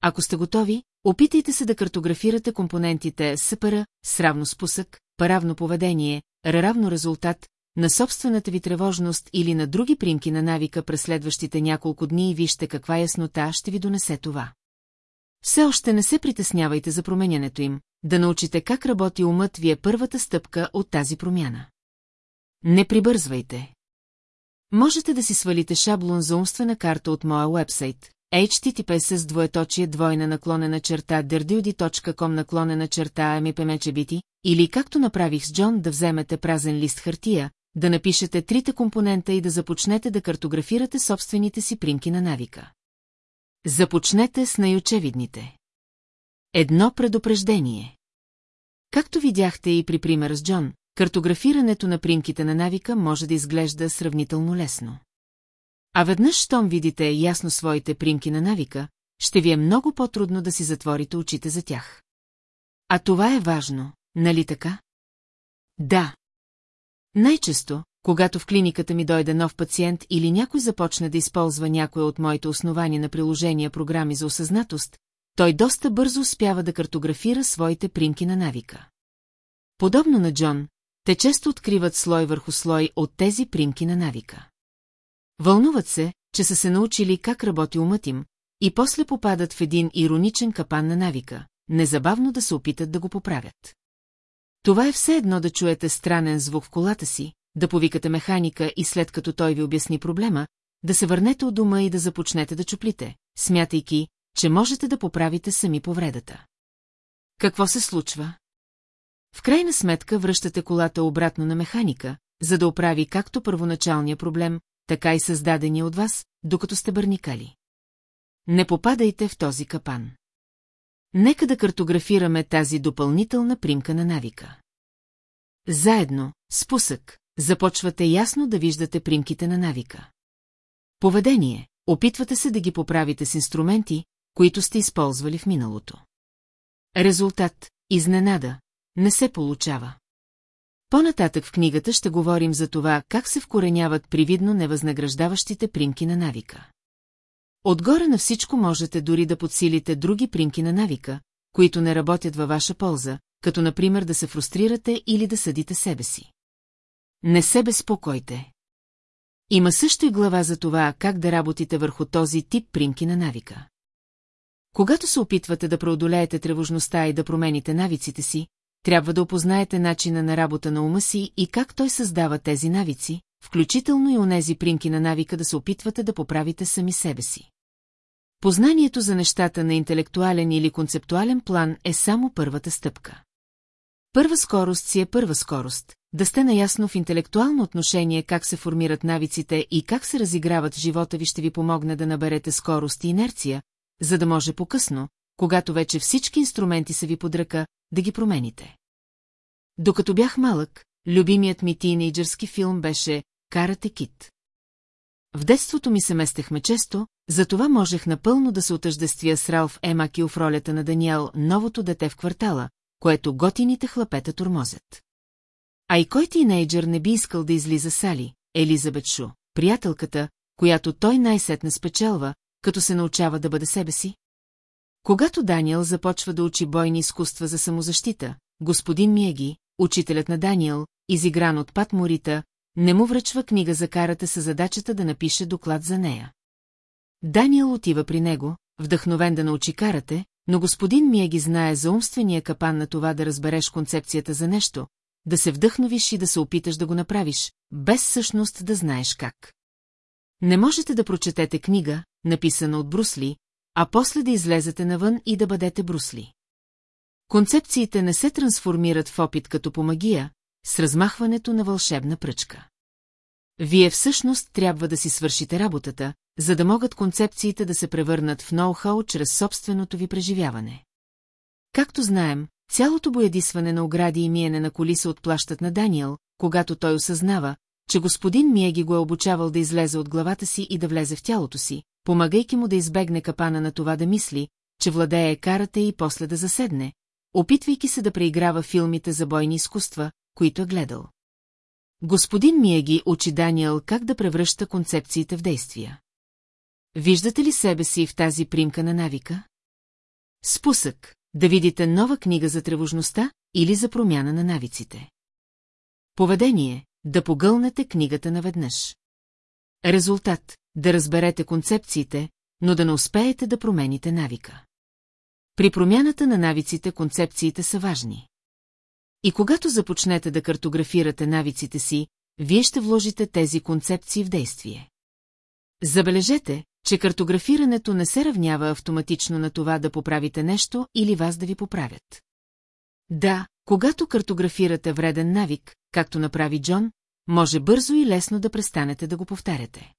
Ако сте готови, опитайте се да картографирате компонентите СПР, с равно спусък, паравно поведение, равно резултат, на собствената ви тревожност или на други примки на навика през следващите няколко дни и вижте каква яснота ще ви донесе това. Все още не се притеснявайте за променянето им, да научите как работи умът ви е първата стъпка от тази промяна. Не прибързвайте. Можете да си свалите шаблон за умствена карта от моя вебсайт http с двоеточие двойна наклонена черта derdiudi.com наклонена черта mipmechebiti или както направих с Джон да вземете празен лист хартия, да напишете трите компонента и да започнете да картографирате собствените си примки на навика. Започнете с най-очевидните. Едно предупреждение. Както видяхте и при примера с Джон, картографирането на примките на навика може да изглежда сравнително лесно. А веднъж, щом видите ясно своите примки на навика, ще ви е много по-трудно да си затворите очите за тях. А това е важно, нали така? Да. Най-често, когато в клиниката ми дойде нов пациент или някой започне да използва някое от моите основания на приложения програми за осъзнатост, той доста бързо успява да картографира своите примки на навика. Подобно на Джон, те често откриват слой върху слой от тези примки на навика. Вълнуват се, че са се научили как работи умът им, и после попадат в един ироничен капан на навика, незабавно да се опитат да го поправят. Това е все едно да чуете странен звук в колата си, да повикате механика и след като той ви обясни проблема, да се върнете от дома и да започнете да чуплите, смятайки, че можете да поправите сами повредата. Какво се случва? В крайна сметка връщате колата обратно на механика, за да оправи както първоначалния проблем, така и създадения от вас, докато сте бърникали. Не попадайте в този капан. Нека да картографираме тази допълнителна примка на навика. Заедно, спусък, започвате ясно да виждате примките на навика. Поведение, опитвате се да ги поправите с инструменти, които сте използвали в миналото. Резултат, изненада, не се получава. По-нататък в книгата ще говорим за това, как се вкореняват привидно невъзнаграждаващите примки на навика. Отгоре на всичко можете дори да подсилите други примки на навика, които не работят във ваша полза, като например да се фрустрирате или да съдите себе си. Не се безпокойте. Има също и глава за това, как да работите върху този тип примки на навика. Когато се опитвате да преодолеете тревожността и да промените навиците си, трябва да опознаете начина на работа на ума си и как той създава тези навици, включително и онези примки на навика да се опитвате да поправите сами себе си. Познанието за нещата на интелектуален или концептуален план е само първата стъпка. Първа скорост си е първа скорост, да сте наясно в интелектуално отношение как се формират навиците и как се разиграват живота ви ще ви помогне да наберете скорост и инерция, за да може по-късно, когато вече всички инструменти са ви под ръка, да ги промените. Докато бях малък, любимият ми тинейджърски филм беше «Карате кит». В детството ми се местехме често, затова можех напълно да се отъждествя с Ралф Емакил в ролята на Даниел, новото дете в квартала, което готините хлапета тормозят. А и кой тинейджър не би искал да излиза Сали, Елизабет Шу, приятелката, която той най-сетне спечелва, като се научава да бъде себе си? Когато Даниел започва да учи бойни изкуства за самозащита, господин Миеги, учителят на Даниел, изигран от Пат Морита, не му връчва книга за карата с задачата да напише доклад за нея. Даниел отива при него, вдъхновен да научи карате, но господин Миеги знае за умствения капан на това да разбереш концепцията за нещо, да се вдъхновиш и да се опиташ да го направиш, без всъщност да знаеш как. Не можете да прочетете книга, написана от Брусли, а после да излезете навън и да бъдете Брусли. Концепциите не се трансформират в опит като по магия, с размахването на вълшебна пръчка. Вие всъщност трябва да си свършите работата, за да могат концепциите да се превърнат в ноу-хау чрез собственото ви преживяване. Както знаем, цялото боядисване на огради и миене на коли се отплащат на Даниел, когато той осъзнава, че господин Миеги го е обучавал да излезе от главата си и да влезе в тялото си, помагайки му да избегне капана на това да мисли, че владее карата и после да заседне, опитвайки се да преиграва филмите за бойни изкуства, които е гледал. Господин Миеги учи Даниел как да превръща концепциите в действия. Виждате ли себе си в тази примка на навика? Спусък, да видите нова книга за тревожността или за промяна на навиците. Поведение, да погълнете книгата наведнъж. Резултат, да разберете концепциите, но да не успеете да промените навика. При промяната на навиците концепциите са важни. И когато започнете да картографирате навиците си, вие ще вложите тези концепции в действие. Забележете, че картографирането не се равнява автоматично на това да поправите нещо или вас да ви поправят. Да, когато картографирате вреден навик, както направи Джон, може бързо и лесно да престанете да го повтаряте.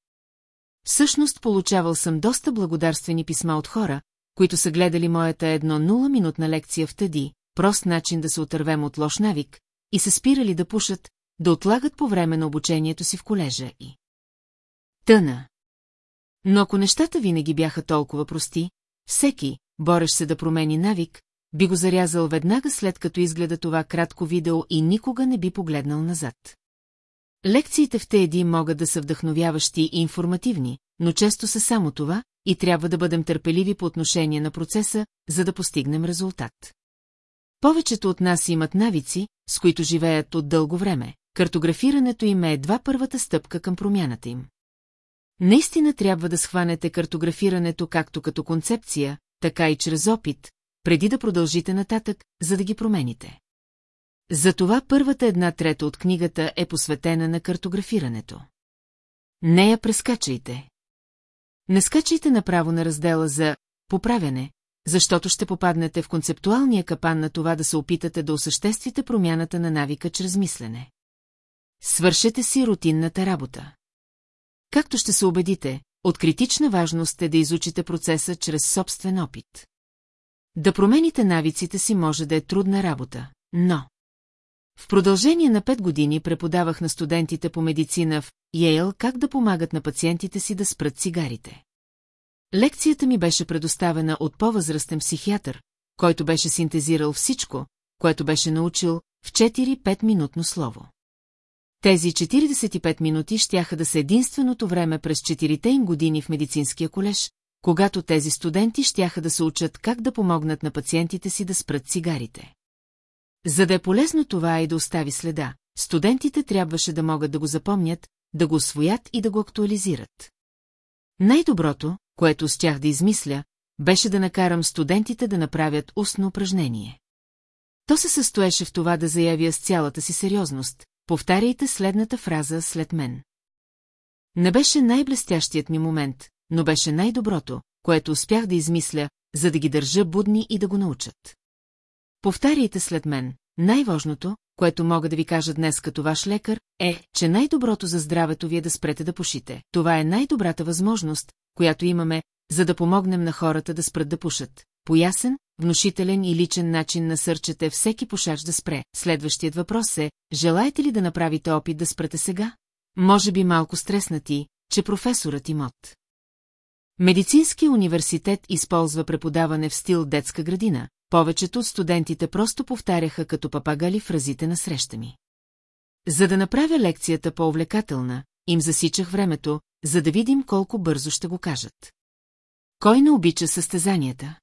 Всъщност получавал съм доста благодарствени писма от хора, които са гледали моята едно нула минутна лекция в тъди, прост начин да се отървем от лош навик, и се спирали да пушат, да отлагат по време на обучението си в колежа и... Тъна. Но ако нещата винаги бяха толкова прости, всеки, борещ се да промени навик, би го зарязал веднага след като изгледа това кратко видео и никога не би погледнал назад. Лекциите в ТЕДИ могат да са вдъхновяващи и информативни, но често са само това и трябва да бъдем търпеливи по отношение на процеса, за да постигнем резултат. Повечето от нас имат навици, с които живеят от дълго време. Картографирането им е едва първата стъпка към промяната им. Наистина трябва да схванете картографирането както като концепция, така и чрез опит, преди да продължите нататък, за да ги промените. Затова първата една трета от книгата е посветена на картографирането. Не я прескачайте. Не скачайте направо на раздела за поправяне, защото ще попаднете в концептуалния капан на това да се опитате да осъществите промяната на навика чрез мислене. Свършете си рутинната работа. Както ще се убедите, от критична важност е да изучите процеса чрез собствен опит. Да промените навиците си може да е трудна работа, но... В продължение на пет години преподавах на студентите по медицина в Йейл как да помагат на пациентите си да спрат цигарите. Лекцията ми беше предоставена от по-възрастен психиатър, който беше синтезирал всичко, което беше научил в 4-5 минутно слово. Тези 45 минути щяха да са единственото време през четирите им години в медицинския колеж, когато тези студенти щяха да се учат как да помогнат на пациентите си да спрат цигарите. За да е полезно това и да остави следа, студентите трябваше да могат да го запомнят, да го освоят и да го актуализират. Най-доброто, което стях да измисля, беше да накарам студентите да направят устно упражнение. То се състоеше в това да заявя с цялата си сериозност, повтаряйте следната фраза след мен. Не беше най-блестящият ми момент, но беше най-доброто, което успях да измисля, за да ги държа будни и да го научат. Повтаряйте след мен. Най-важното, което мога да ви кажа днес като ваш лекар, е, че най-доброто за здравето ви е да спрете да пушите. Това е най-добрата възможност, която имаме, за да помогнем на хората да спрат да пушат. По ясен, внушителен и личен начин насърчате всеки пушач да спре. Следващият въпрос е, желаете ли да направите опит да спрете сега? Може би малко стреснати, че професорът имот. Медицински университет използва преподаване в стил детска градина. Повечето от студентите просто повтаряха като папагали фразите на среща ми. За да направя лекцията по-увлекателна, им засичах времето, за да видим колко бързо ще го кажат. Кой не обича състезанията?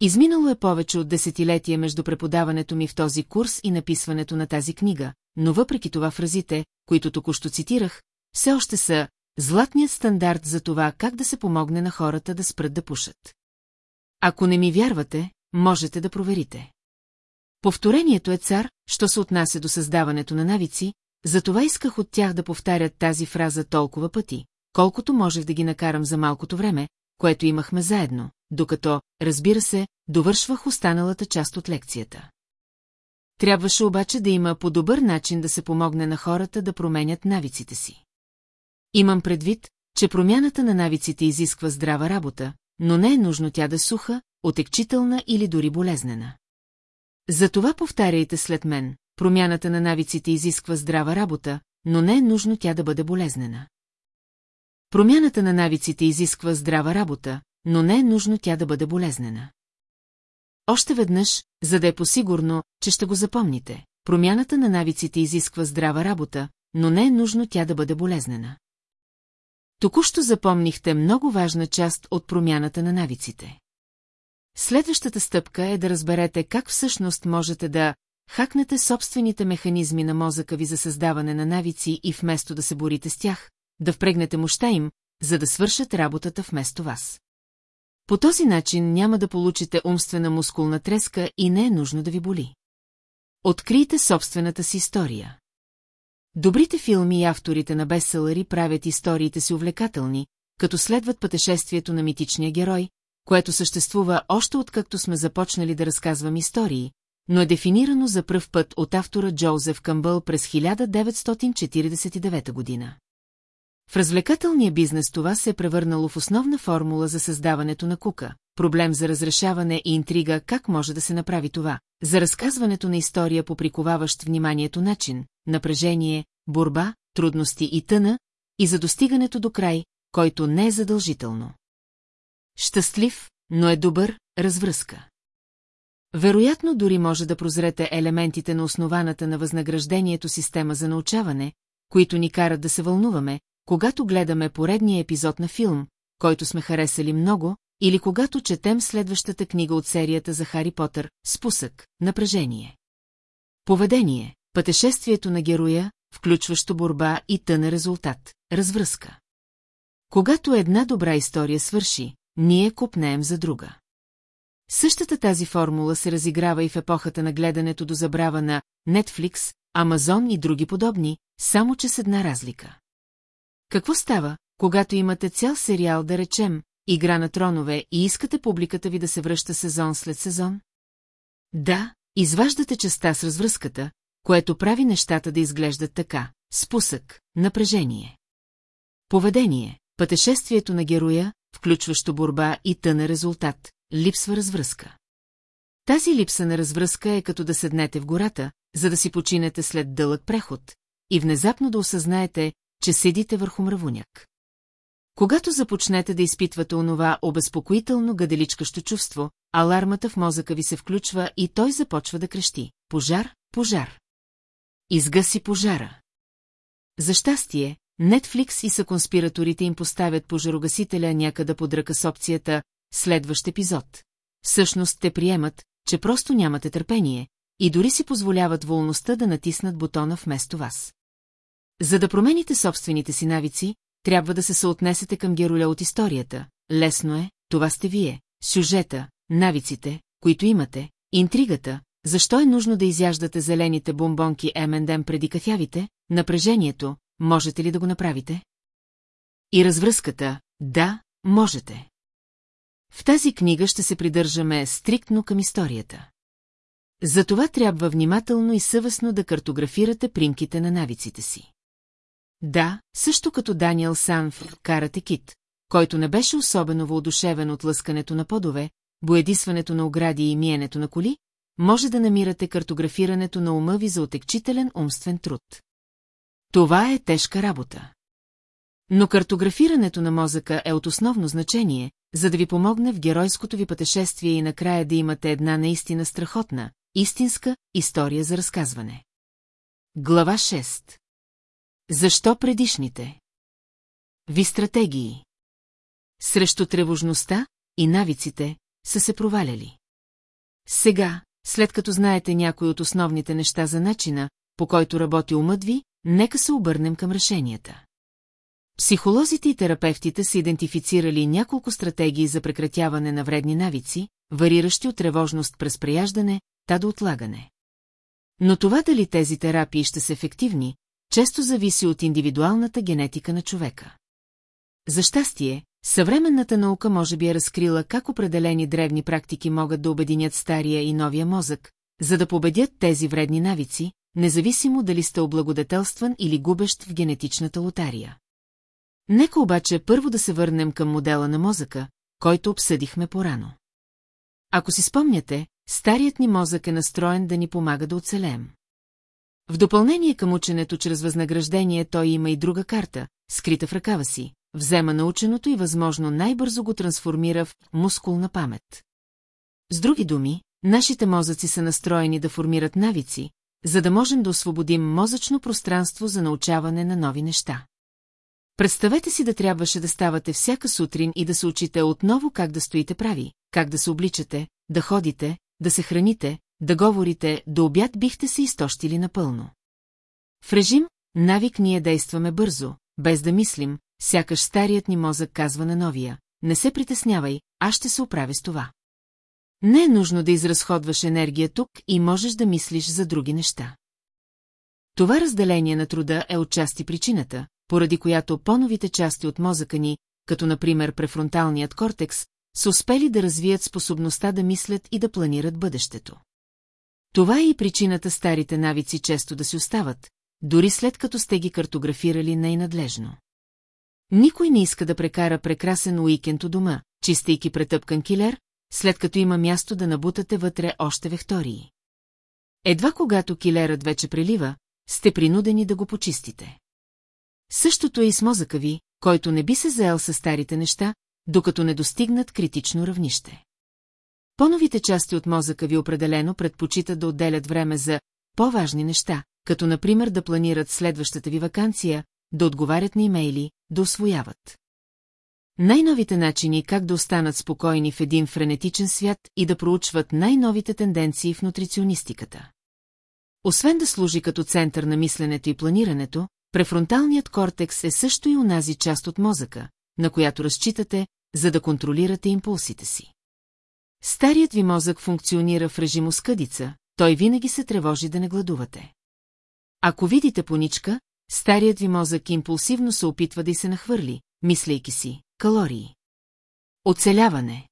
Изминало е повече от десетилетие между преподаването ми в този курс и написването на тази книга, но въпреки това фразите, които току-що цитирах, все още са златният стандарт за това как да се помогне на хората да спрат да пушат. Ако не ми вярвате, можете да проверите. Повторението е цар, що се отнася до създаването на навици, затова исках от тях да повтарят тази фраза толкова пъти, колкото можех да ги накарам за малкото време, което имахме заедно, докато, разбира се, довършвах останалата част от лекцията. трябваше обаче да има по-добър начин да се помогне на хората да променят навиците си. Имам предвид, че промяната на навиците изисква здрава работа, но не е нужно тя да суха, отекчителна или дори болезнена. Затова повтаряйте след мен, промяната на навиците изисква здрава работа, но не е нужно тя да бъде болезнена. Промяната на навиците изисква здрава работа, но не е нужно тя да бъде болезнена. Още веднъж, за да е посигурно, че ще го запомните. Промяната на навиците изисква здрава работа, но не е нужно тя да бъде болезнена. Току-що запомнихте много важна част от промяната на навиците. Следващата стъпка е да разберете как всъщност можете да хакнете собствените механизми на мозъка ви за създаване на навици и вместо да се борите с тях, да впрегнете мощта им, за да свършат работата вместо вас. По този начин няма да получите умствена мускулна треска и не е нужно да ви боли. Открийте собствената си история. Добрите филми и авторите на бестселъри правят историите си увлекателни, като следват пътешествието на митичния герой, което съществува още откакто сме започнали да разказвам истории, но е дефинирано за пръв път от автора Джозеф Къмбъл през 1949 година. В развлекателния бизнес това се е превърнало в основна формула за създаването на кука, проблем за разрешаване и интрига как може да се направи това, за разказването на история по приковаващ вниманието начин, напрежение, борба, трудности и тъна, и за достигането до край, който не е задължително. Щастлив, но е добър, развръзка. Вероятно дори може да прозрете елементите на основаната на възнаграждението система за научаване, които ни карат да се вълнуваме, когато гледаме поредния епизод на филм, който сме харесали много, или когато четем следващата книга от серията за Хари Потър «Спусък, напрежение». Поведение, пътешествието на героя, включващо борба и тъна резултат, развръзка. Когато една добра история свърши, ние купнеем за друга. Същата тази формула се разиграва и в епохата на гледането до забрава на Netflix, Amazon и други подобни, само че с една разлика. Какво става, когато имате цял сериал, да речем, Игра на тронове и искате публиката ви да се връща сезон след сезон? Да, изваждате частта с развръзката, което прави нещата да изглеждат така. Спусък, напрежение. Поведение, пътешествието на героя, включващо борба и тъна резултат, липсва развръзка. Тази липса на развръзка е като да седнете в гората, за да си починете след дълъг преход и внезапно да осъзнаете, че седите върху мравуняк. Когато започнете да изпитвате онова обезпокоително гаделичкащо чувство, алармата в мозъка ви се включва и той започва да крещи. Пожар, пожар. Изгаси пожара. За щастие, Netflix и съконспираторите им поставят пожарогасителя някъде под ръка с опцията «Следващ епизод». Всъщност те приемат, че просто нямате търпение и дори си позволяват волността да натиснат бутона вместо вас. За да промените собствените си навици, трябва да се съотнесете към героя от историята. Лесно е, това сте вие. Сюжета, навиците, които имате, интригата, защо е нужно да изяждате зелените бомбонки МНДМ преди кафявите, напрежението, можете ли да го направите? И развръзката, да, можете. В тази книга ще се придържаме стриктно към историята. Затова трябва внимателно и съвестно да картографирате примките на навиците си. Да, също като Даниел Сан в Карате Кит, който не беше особено въодушевен от лъскането на подове, боедисването на огради и миенето на коли, може да намирате картографирането на ума ви за отекчителен умствен труд. Това е тежка работа. Но картографирането на мозъка е от основно значение, за да ви помогне в геройското ви пътешествие и накрая да имате една наистина страхотна, истинска история за разказване. Глава 6 защо предишните? Ви стратегии. Срещу тревожността и навиците са се проваляли. Сега, след като знаете някои от основните неща за начина, по който работи умът ви, нека се обърнем към решенията. Психолозите и терапевтите са идентифицирали няколко стратегии за прекратяване на вредни навици, вариращи от тревожност през преяждане, та до отлагане. Но това дали тези терапии ще са ефективни, често зависи от индивидуалната генетика на човека. За щастие, съвременната наука може би е разкрила как определени древни практики могат да обединят стария и новия мозък, за да победят тези вредни навици, независимо дали сте облагодетелстван или губещ в генетичната лотария. Нека обаче първо да се върнем към модела на мозъка, който обсъдихме порано. Ако си спомняте, старият ни мозък е настроен да ни помага да оцелеем. В допълнение към ученето чрез възнаграждение той има и друга карта, скрита в ръкава си, взема наученото и възможно най-бързо го трансформира в мускулна памет. С други думи, нашите мозъци са настроени да формират навици, за да можем да освободим мозъчно пространство за научаване на нови неща. Представете си да трябваше да ставате всяка сутрин и да се учите отново как да стоите прави, как да се обличате, да ходите, да се храните, да говорите, до обяд бихте се изтощили напълно. В режим, навик ние действаме бързо, без да мислим, сякаш старият ни мозък казва на новия, не се притеснявай, аз ще се оправя с това. Не е нужно да изразходваш енергия тук и можеш да мислиш за други неща. Това разделение на труда е отчасти причината, поради която по-новите части от мозъка ни, като например префронталният кортекс, са успели да развият способността да мислят и да планират бъдещето. Това е и причината старите навици често да си остават, дори след като сте ги картографирали най-надлежно. Никой не иска да прекара прекрасен уикенд у дома, чистейки претъпкан килер, след като има място да набутате вътре още вектории. Едва когато килерът вече прелива, сте принудени да го почистите. Същото е и с мозъка ви, който не би се заел с старите неща, докато не достигнат критично равнище. По-новите части от мозъка ви определено предпочитат да отделят време за по-важни неща, като например да планират следващата ви вакансия, да отговарят на имейли, да освояват. Най-новите начини как да останат спокойни в един френетичен свят и да проучват най-новите тенденции в нутриционистиката. Освен да служи като център на мисленето и планирането, префронталният кортекс е също и унази част от мозъка, на която разчитате, за да контролирате импулсите си. Старият ви мозък функционира в режим скъдица, той винаги се тревожи да не гладувате. Ако видите поничка, старият ви мозък импулсивно се опитва да й се нахвърли, мислейки си, калории. Оцеляване.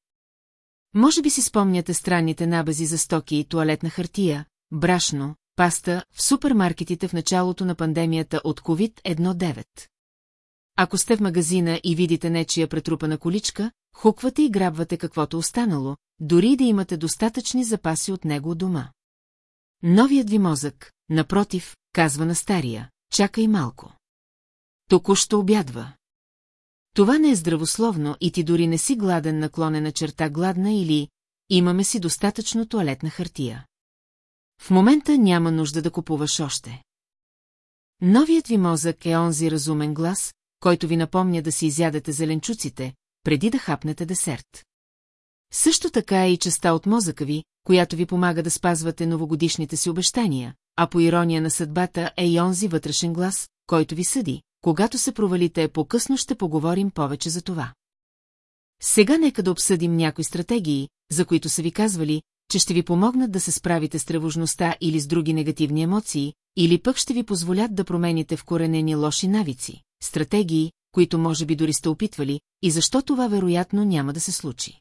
Може би си спомняте странните набези за стоки и туалетна хартия, брашно, паста в супермаркетите в началото на пандемията от COVID-19. Ако сте в магазина и видите нечия претрупана количка, хуквате и грабвате каквото останало, дори да имате достатъчни запаси от него дома. Новият ви мозък, напротив, казва на стария, чакай малко. Току-що обядва. Това не е здравословно и ти дори не си гладен наклонена черта гладна или имаме си достатъчно туалетна хартия. В момента няма нужда да купуваш още. Новият ви мозък е онзи разумен глас, който ви напомня да си изядете зеленчуците, преди да хапнете десерт. Също така е и частта от мозъка ви, която ви помага да спазвате новогодишните си обещания, а по ирония на съдбата е и онзи вътрешен глас, който ви съди, когато се провалите по-късно ще поговорим повече за това. Сега нека да обсъдим някои стратегии, за които са ви казвали, че ще ви помогнат да се справите с тревожността или с други негативни емоции, или пък ще ви позволят да промените вкоренени лоши навици, стратегии, които може би дори сте опитвали, и защо това вероятно няма да се случи.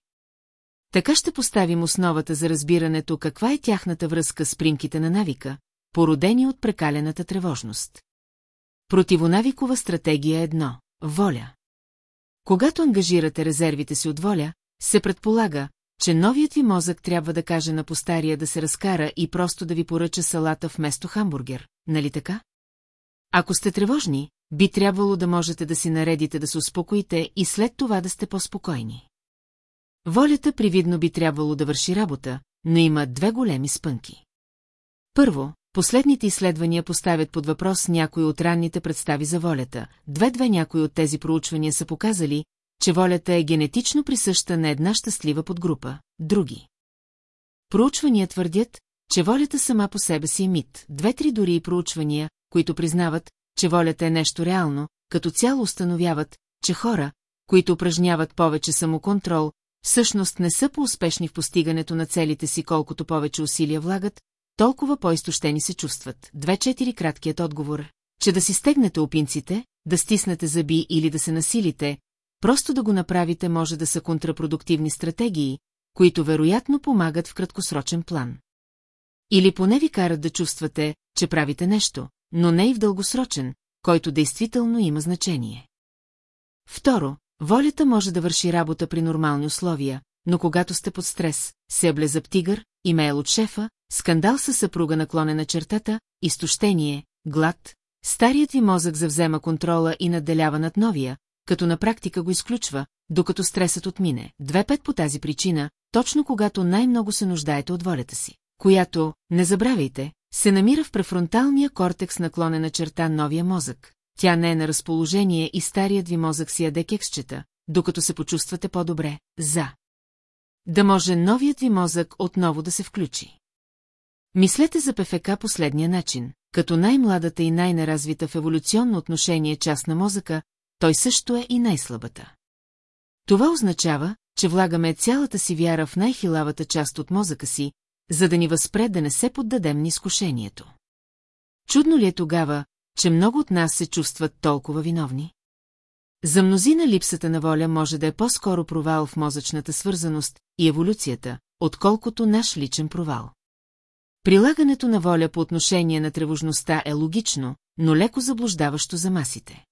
Така ще поставим основата за разбирането каква е тяхната връзка с примките на навика, породени от прекалената тревожност. Противонавикова стратегия едно – воля. Когато ангажирате резервите си от воля, се предполага, че новият ви мозък трябва да каже на постария да се разкара и просто да ви поръча салата вместо хамбургер, нали така? Ако сте тревожни, би трябвало да можете да си наредите да се успокоите и след това да сте по-спокойни. Волята привидно би трябвало да върши работа, но има две големи спънки. Първо, последните изследвания поставят под въпрос някои от ранните представи за волята. Две-две някои от тези проучвания са показали, че волята е генетично присъща на една щастлива подгрупа, други. Проучвания твърдят, че волята сама по себе си е мит. Две-три дори и проучвания, които признават, че волята е нещо реално, като цяло установяват, че хора, които упражняват повече самоконтрол, всъщност не са по-успешни в постигането на целите си, колкото повече усилия влагат, толкова по-изтощени се чувстват. Две-четири краткият отговор, че да си стегнете опинците, да стиснете зъби или да се насилите, просто да го направите може да са контрапродуктивни стратегии, които вероятно помагат в краткосрочен план. Или поне ви карат да чувствате, че правите нещо, но не и в дългосрочен, който действително има значение. Второ, волята може да върши работа при нормални условия, но когато сте под стрес, се облезъп тигър, имейл от шефа, скандал със съпруга наклонена чертата, изтощение, глад, старият ви мозък завзема контрола и надделява над новия, като на практика го изключва, докато стресът отмине. Две пет по тази причина, точно когато най-много се нуждаете от волята си, която, не забравяйте, се намира в префронталния кортекс наклонена черта новия мозък. Тя не е на разположение и старият ви мозък си яде кексчета, докато се почувствате по-добре, за. Да може новият ви мозък отново да се включи. Мислете за ПФК последния начин, като най-младата и най-неразвита в еволюционно отношение част на мозъка, той също е и най-слабата. Това означава, че влагаме цялата си вяра в най-хилавата част от мозъка си, за да ни възпре да не се поддадем на изкушението. Чудно ли е тогава, че много от нас се чувстват толкова виновни? За мнозина липсата на воля може да е по-скоро провал в мозъчната свързаност и еволюцията, отколкото наш личен провал. Прилагането на воля по отношение на тревожността е логично, но леко заблуждаващо за масите.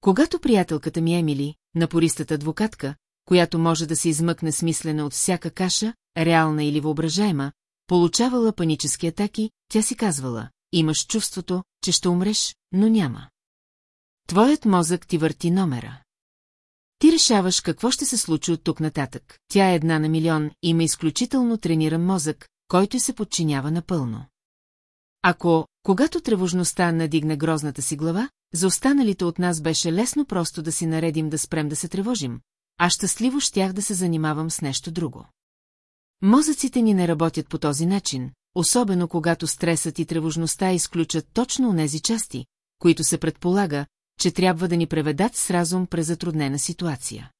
Когато приятелката ми Емили, напористата адвокатка, която може да се измъкне смислена от всяка каша, реална или въображаема, получавала панически атаки, тя си казвала, имаш чувството, че ще умреш, но няма. Твоят мозък ти върти номера. Ти решаваш какво ще се случи от тук нататък. Тя е една на милион, има изключително трениран мозък, който се подчинява напълно. Ако, когато тревожността надигне грозната си глава, за останалите от нас беше лесно просто да си наредим да спрем да се тревожим, а щастливо щях да се занимавам с нещо друго. Мозъците ни не работят по този начин, особено когато стресът и тревожността изключат точно онези части, които се предполага, че трябва да ни преведат с разум през затруднена ситуация.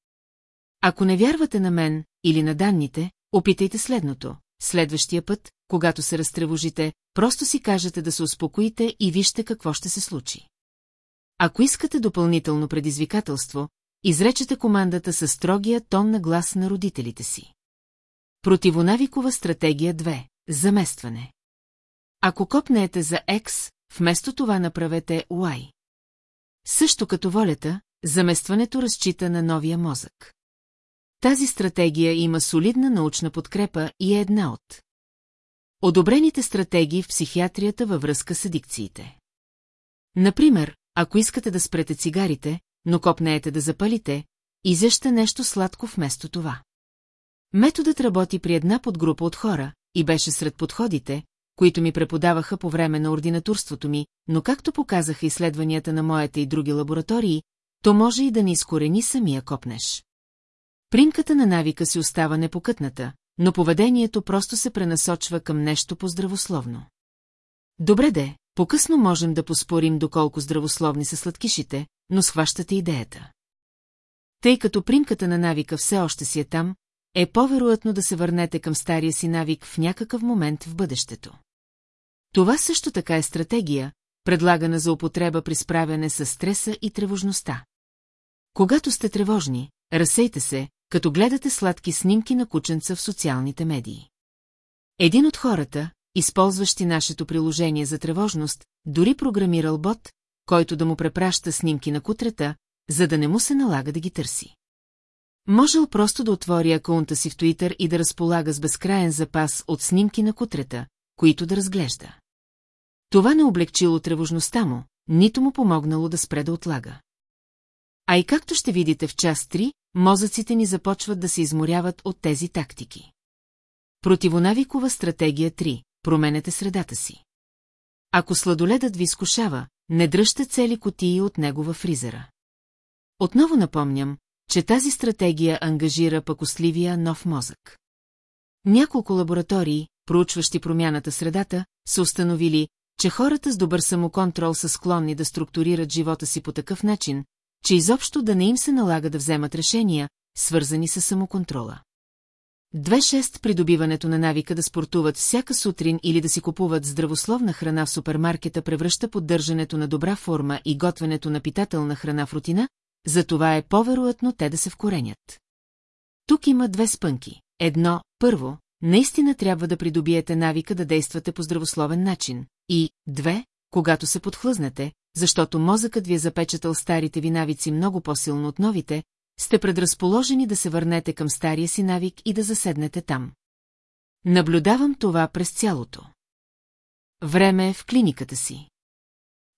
Ако не вярвате на мен или на данните, опитайте следното. Следващия път, когато се разтревожите, просто си кажете да се успокоите и вижте какво ще се случи. Ако искате допълнително предизвикателство, изречете командата със строгия тон на глас на родителите си. Противонавикова стратегия 2. Заместване. Ако копнеете за X, вместо това направете Y. Също като волята, заместването разчита на новия мозък. Тази стратегия има солидна научна подкрепа и е една от одобрените стратегии в психиатрията във връзка с адикциите. Например, ако искате да спрете цигарите, но копнеете да запалите, изяща нещо сладко вместо това. Методът работи при една подгрупа от хора и беше сред подходите, които ми преподаваха по време на ординатурството ми, но както показаха изследванията на моята и други лаборатории, то може и да не изкорени самия копнеш. Примката на навика си остава непокътната, но поведението просто се пренасочва към нещо по-здравословно. Добре де, по-късно можем да поспорим доколко здравословни са сладкишите, но схващате идеята. Тъй като примката на навика все още си е там, е по-вероятно да се върнете към стария си навик в някакъв момент в бъдещето. Това също така е стратегия, предлагана за употреба при справяне с стреса и тревожността. Когато сте тревожни, разсейте се, като гледате сладки снимки на кученца в социалните медии. Един от хората, използващи нашето приложение за тревожност, дори програмирал бот, който да му препраща снимки на кутрета, за да не му се налага да ги търси. Можел просто да отвори акаунта си в Туитър и да разполага с безкраен запас от снимки на кутрета, които да разглежда. Това не облегчило тревожността му, нито му помогнало да спре да отлага. А и както ще видите в час 3, мозъците ни започват да се изморяват от тези тактики. Противонавикова стратегия 3. Променете средата си. Ако сладоледът ви изкушава, не дръжте цели котии от него във фризера. Отново напомням, че тази стратегия ангажира пакосливия нов мозък. Няколко лаборатории, проучващи промяната средата, са установили, че хората с добър самоконтрол са склонни да структурират живота си по такъв начин, че изобщо да не им се налага да вземат решения, свързани с самоконтрола. 2-6 придобиването на навика да спортуват всяка сутрин или да си купуват здравословна храна в супермаркета превръща поддържането на добра форма и готвенето на питателна храна в рутина, затова е по-вероятно те да се вкоренят. Тук има две спънки. Едно, първо, наистина трябва да придобиете навика да действате по здравословен начин. И, две, когато се подхлъзнете, защото мозъкът ви е запечатал старите ви навици много по-силно от новите, сте предразположени да се върнете към стария си навик и да заседнете там. Наблюдавам това през цялото. Време е в клиниката си.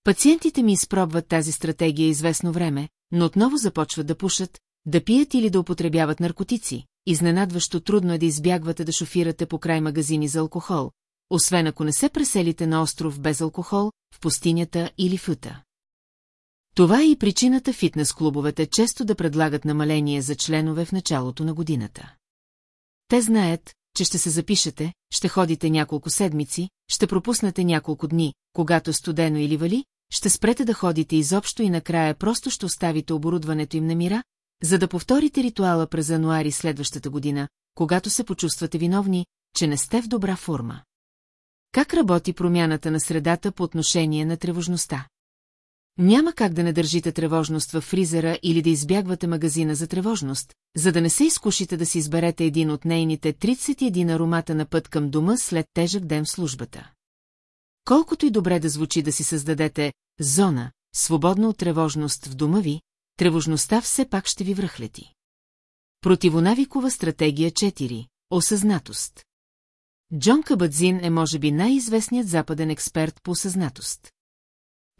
Пациентите ми изпробват тази стратегия известно време, но отново започват да пушат, да пият или да употребяват наркотици. Изненадващо трудно е да избягвате да шофирате по край магазини за алкохол, освен ако не се преселите на остров без алкохол, в пустинята или в Юта. Това е и причината фитнес-клубовете често да предлагат намаление за членове в началото на годината. Те знаят, че ще се запишете, ще ходите няколко седмици, ще пропуснете няколко дни, когато студено или вали, ще спрете да ходите изобщо и накрая просто ще оставите оборудването им на мира, за да повторите ритуала през януари следващата година, когато се почувствате виновни, че не сте в добра форма. Как работи промяната на средата по отношение на тревожността? Няма как да не държите тревожност във фризера или да избягвате магазина за тревожност, за да не се изкушите да си изберете един от нейните 31 аромата на път към дома след тежък ден в службата. Колкото и добре да звучи да си създадете зона, свободна от тревожност в дома ви, тревожността все пак ще ви връхлети. Противонавикова стратегия 4. Осъзнатост. Джон Кабадзин е може би най-известният западен експерт по осъзнатост.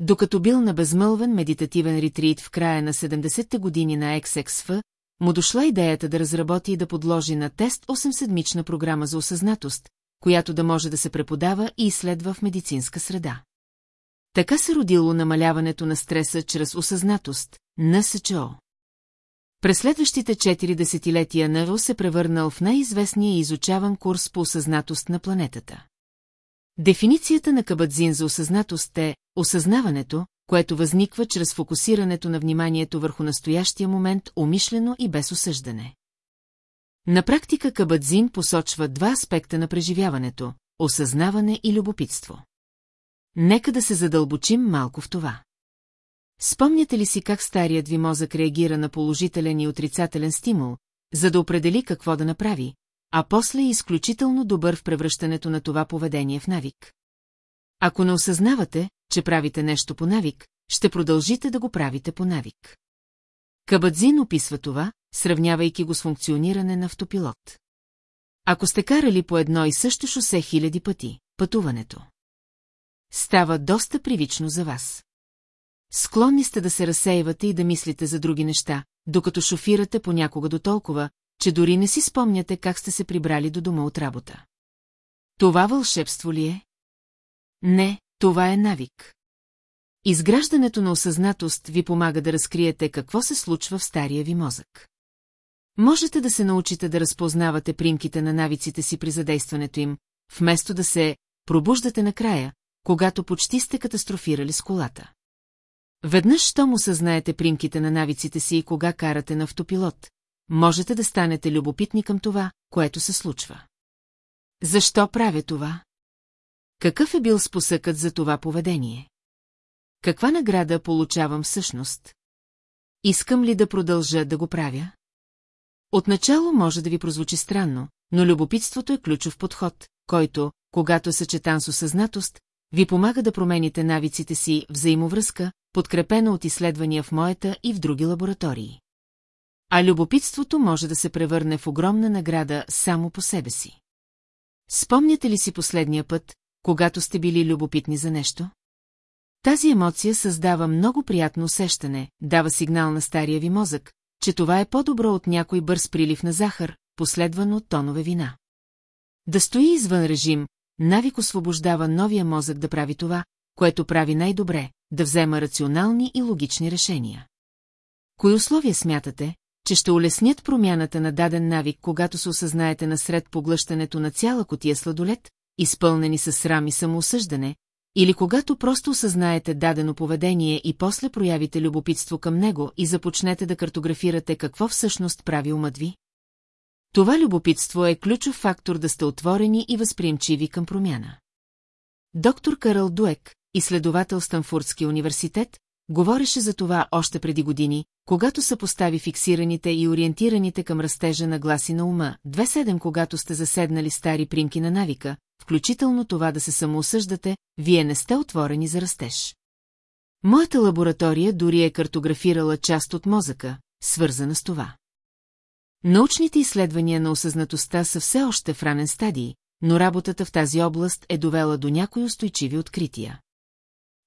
Докато бил на безмълвен медитативен ретрит в края на 70-те години на XXF, му дошла идеята да разработи и да подложи на тест 8-седмична програма за осъзнатост, която да може да се преподава и изследва в медицинска среда. Така се родило намаляването на стреса чрез осъзнатост, НСЧО. През следващите четири десетилетия НРО се превърнал в най-известния и изучаван курс по осъзнатост на планетата. Дефиницията на Кабадзин за осъзнатост е осъзнаването, което възниква чрез фокусирането на вниманието върху настоящия момент умишлено и без осъждане. На практика Кабадзин посочва два аспекта на преживяването – осъзнаване и любопитство. Нека да се задълбочим малко в това. Спомняте ли си как старият ви мозък реагира на положителен и отрицателен стимул, за да определи какво да направи, а после е изключително добър в превръщането на това поведение в навик? Ако не осъзнавате, че правите нещо по навик, ще продължите да го правите по навик. Кабадзин описва това, сравнявайки го с функциониране на автопилот. Ако сте карали по едно и също шосе хиляди пъти, пътуването става доста привично за вас. Склонни сте да се разсейвате и да мислите за други неща, докато шофирате понякога до толкова, че дори не си спомняте как сте се прибрали до дома от работа. Това вълшебство ли е? Не, това е навик. Изграждането на осъзнатост ви помага да разкриете какво се случва в стария ви мозък. Можете да се научите да разпознавате примките на навиците си при задействането им, вместо да се пробуждате накрая, когато почти сте катастрофирали с колата. Веднъж, щом осъзнаете примките на навиците си и кога карате на автопилот, можете да станете любопитни към това, което се случва. Защо правя това? Какъв е бил спосъкът за това поведение? Каква награда получавам всъщност? Искам ли да продължа да го правя? Отначало може да ви прозвучи странно, но любопитството е ключов подход, който, когато е съчетан с осъзнатост, ви помага да промените навиците си взаимовръзка, подкрепена от изследвания в моята и в други лаборатории. А любопитството може да се превърне в огромна награда само по себе си. Спомняте ли си последния път, когато сте били любопитни за нещо? Тази емоция създава много приятно усещане, дава сигнал на стария ви мозък, че това е по-добро от някой бърз прилив на захар, последван от тонове вина. Да стои извън режим, навик освобождава новия мозък да прави това, което прави най-добре, да взема рационални и логични решения. Кои условия смятате, че ще улеснят промяната на даден навик, когато се осъзнаете насред поглъщането на цяла котия сладолет, изпълнени с срам и самоосъждане, или когато просто осъзнаете дадено поведение и после проявите любопитство към него и започнете да картографирате какво всъщност прави умът ви? Това любопитство е ключов фактор да сте отворени и възприемчиви към промяна. Доктор Карл Дуек, изследовател Станфордския университет, говореше за това още преди години, когато са постави фиксираните и ориентираните към растежа на гласи на ума, 2-7 когато сте заседнали стари примки на навика, включително това да се самоосъждате, вие не сте отворени за растеж. Моята лаборатория дори е картографирала част от мозъка, свързана с това. Научните изследвания на осъзнатостта са все още в ранен стадий, но работата в тази област е довела до някои устойчиви открития.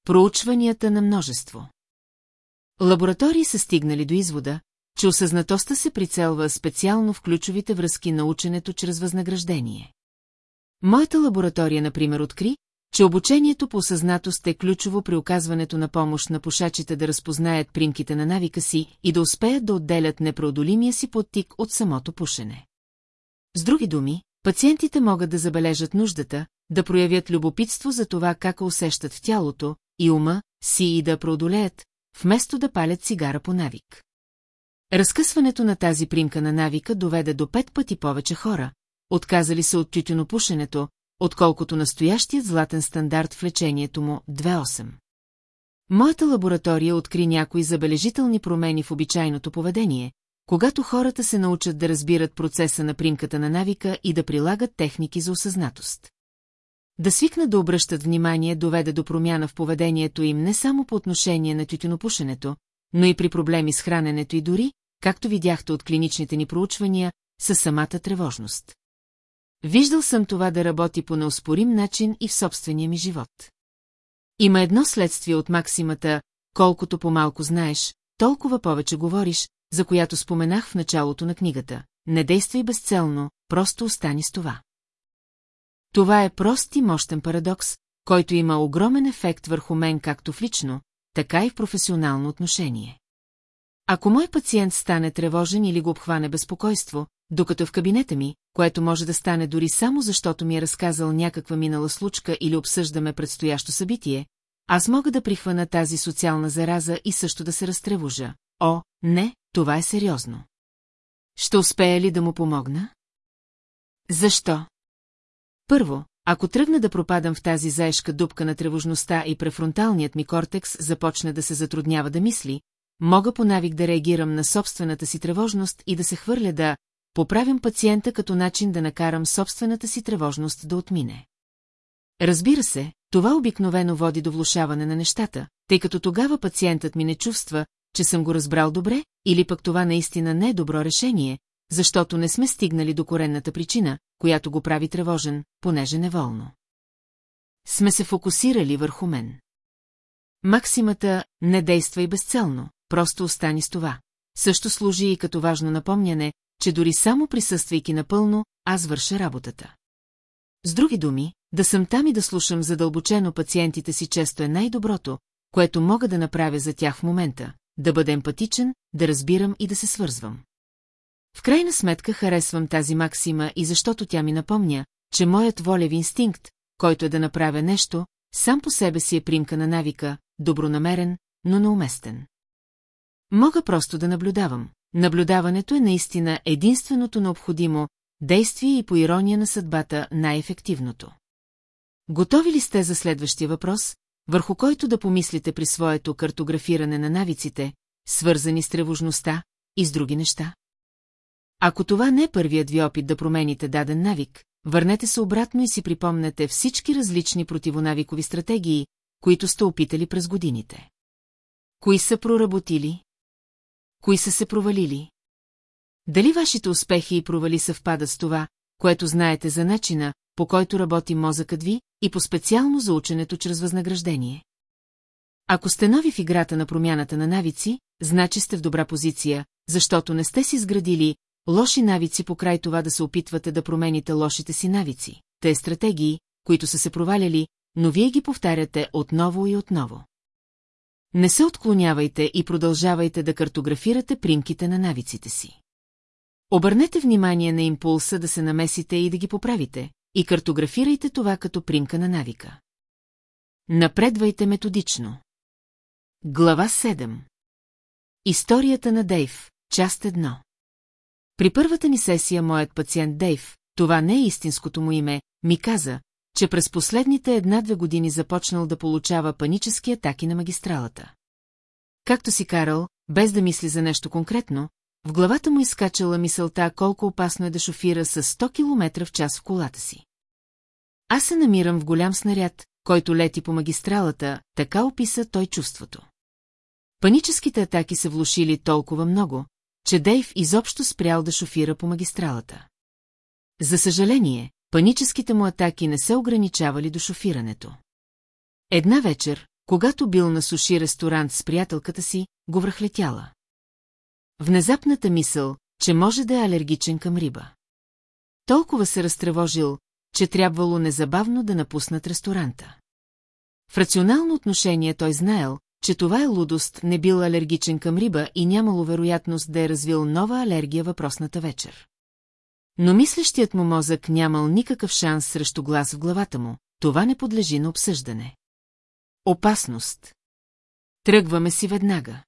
Проучванията на множество. Лаборатории са стигнали до извода, че осъзнатостта се прицелва специално в ключовите връзки на ученето чрез възнаграждение. Моята лаборатория, например, откри, че обучението по осъзнатост е ключово при оказването на помощ на пушачите да разпознаят примките на навика си и да успеят да отделят непреодолимия си подтик от самото пушене. С други думи, пациентите могат да забележат нуждата, да проявят любопитство за това как усещат в тялото и ума си и да преодолеят, вместо да палят цигара по навик. Разкъсването на тази примка на навика доведе до пет пъти повече хора, отказали се от тютюнопушенето, отколкото настоящият златен стандарт в лечението му 2.8. Моята лаборатория откри някои забележителни промени в обичайното поведение, когато хората се научат да разбират процеса на примката на навика и да прилагат техники за осъзнатост. Да свикнат да обръщат внимание доведе до промяна в поведението им не само по отношение на тютюнопушенето, но и при проблеми с храненето и дори, както видяхте от клиничните ни проучвания, със самата тревожност. Виждал съм това да работи по неоспорим начин и в собствения ми живот. Има едно следствие от максимата «Колкото по-малко знаеш, толкова повече говориш», за която споменах в началото на книгата. Не действай безцелно, просто остани с това. Това е прост и мощен парадокс, който има огромен ефект върху мен както в лично, така и в професионално отношение. Ако мой пациент стане тревожен или го обхване безпокойство, докато в кабинета ми, което може да стане дори само защото ми е разказал някаква минала случка или обсъждаме предстоящо събитие, аз мога да прихвана тази социална зараза и също да се разтревожа. О, не, това е сериозно. Ще успея ли да му помогна? Защо? Първо, ако тръгна да пропадам в тази заешка дупка на тревожността и префронталният ми кортекс започне да се затруднява да мисли, мога по навик да реагирам на собствената си тревожност и да се хвърля да поправям пациента като начин да накарам собствената си тревожност да отмине. Разбира се, това обикновено води до влушаване на нещата, тъй като тогава пациентът ми не чувства, че съм го разбрал добре, или пък това наистина не е добро решение, защото не сме стигнали до коренната причина, която го прави тревожен, понеже неволно. Сме се фокусирали върху мен. Максимата «не действай безцелно», просто остани с това. Също служи и като важно напомняне, че дори само присъствайки напълно, аз върша работата. С други думи, да съм там и да слушам задълбочено пациентите си често е най-доброто, което мога да направя за тях в момента, да бъда емпатичен, да разбирам и да се свързвам. В крайна сметка харесвам тази максима и защото тя ми напомня, че моят волев инстинкт, който е да направя нещо, сам по себе си е примка на навика, добронамерен, но неуместен. Мога просто да наблюдавам. Наблюдаването е наистина единственото необходимо действие и по ирония на съдбата най-ефективното. Готови ли сте за следващия въпрос, върху който да помислите при своето картографиране на навиците, свързани с тревожността и с други неща? Ако това не е първият ви опит да промените даден навик, върнете се обратно и си припомнете всички различни противонавикови стратегии, които сте опитали през годините. Кои са проработили? Кои са се провалили? Дали вашите успехи и провали съвпадат с това, което знаете за начина, по който работи мозъкът ви и по-специално за ученето чрез възнаграждение? Ако сте нови в играта на промяната на навици, значи сте в добра позиция, защото не сте си изградили лоши навици покрай това да се опитвате да промените лошите си навици, те стратегии, които са се проваляли, но вие ги повтаряте отново и отново. Не се отклонявайте и продължавайте да картографирате примките на навиците си. Обърнете внимание на импулса да се намесите и да ги поправите, и картографирайте това като примка на навика. Напредвайте методично. Глава 7 Историята на Дейв, част 1 При първата ни сесия моят пациент Дейв, това не е истинското му име, ми каза, че през последните една-две години започнал да получава панически атаки на магистралата. Както си карал, без да мисли за нещо конкретно, в главата му изкачала мисълта колко опасно е да шофира с 100 км в час в колата си. Аз се намирам в голям снаряд, който лети по магистралата, така описа той чувството. Паническите атаки се влушили толкова много, че Дейв изобщо спрял да шофира по магистралата. За съжаление, паническите му атаки не се ограничавали до шофирането. Една вечер, когато бил на суши ресторант с приятелката си, го връхлетяла. Внезапната мисъл, че може да е алергичен към риба. Толкова се разтревожил, че трябвало незабавно да напуснат ресторанта. В рационално отношение той знаел, че това е лудост, не бил алергичен към риба и нямало вероятност да е развил нова алергия въпросната вечер. Но мислещият му мозък нямал никакъв шанс срещу глас в главата му, това не подлежи на обсъждане. Опасност. Тръгваме си веднага.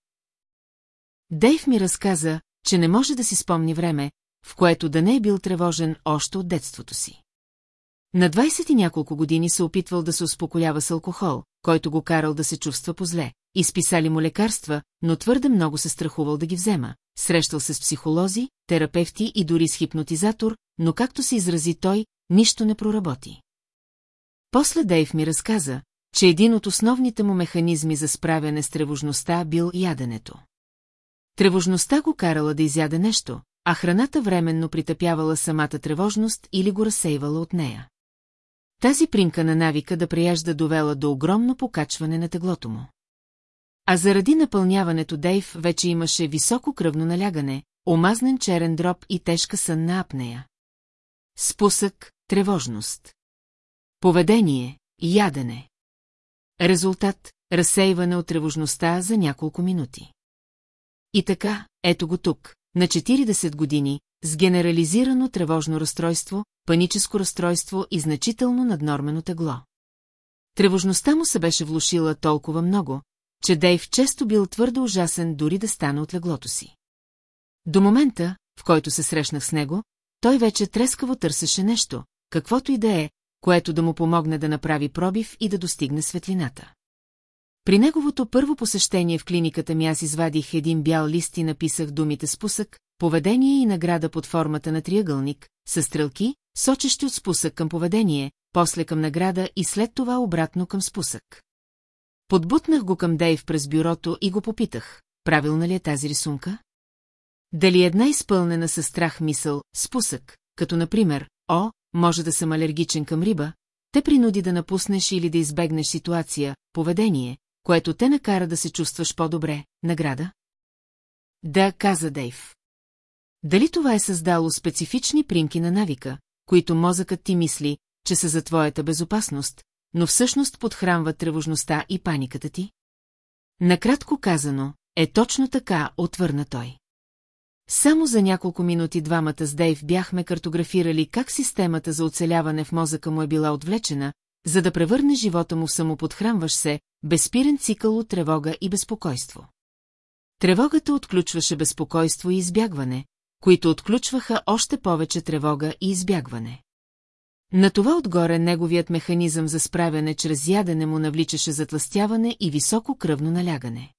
Дейв ми разказа, че не може да си спомни време, в което да не е бил тревожен още от детството си. На 20 и няколко години се опитвал да се успокоява с алкохол, който го карал да се чувства позле. Изписали му лекарства, но твърде много се страхувал да ги взема. Срещал се с психолози, терапевти и дори с хипнотизатор, но както се изрази той, нищо не проработи. После Дейв ми разказа, че един от основните му механизми за справяне с тревожността бил яденето. Тревожността го карала да изяде нещо, а храната временно притъпявала самата тревожност или го разсейвала от нея. Тази принка на навика да прияжда довела до огромно покачване на теглото му. А заради напълняването Дейв вече имаше високо кръвно налягане, омазнен черен дроб и тежка сънна апнея. Спусък, тревожност. Поведение, ядене. Резултат – разсейване от тревожността за няколко минути. И така, ето го тук, на 40 години, с генерализирано тревожно разстройство, паническо разстройство и значително наднормено тегло. Тревожността му се беше влушила толкова много, че Дейв често бил твърде ужасен дори да стане от леглото си. До момента, в който се срещнах с него, той вече трескаво търсеше нещо, каквото и да е, което да му помогне да направи пробив и да достигне светлината. При неговото първо посещение в клиниката ми аз извадих един бял лист и написах думите спусък, поведение и награда под формата на триъгълник, с стрелки, сочещи от спусък към поведение, после към награда и след това обратно към спусък. Подбутнах го към Дейв през бюрото и го попитах, правилна ли е тази рисунка? Дали една изпълнена със страх мисъл, спусък, като например, о, може да съм алергичен към риба, те принуди да напуснеш или да избегнеш ситуация, поведение, което те накара да се чувстваш по-добре, награда? Да, каза Дейв. Дали това е създало специфични примки на навика, които мозъкът ти мисли, че са за твоята безопасност, но всъщност подхранват тревожността и паниката ти? Накратко казано, е точно така, отвърна той. Само за няколко минути двамата с Дейв бяхме картографирали как системата за оцеляване в мозъка му е била отвлечена, за да превърне живота му в самоподхранващ се, безспирен цикъл от тревога и безпокойство. Тревогата отключваше безпокойство и избягване, които отключваха още повече тревога и избягване. На това отгоре неговият механизъм за справяне чрез ядене му навличаше затластяване и високо кръвно налягане.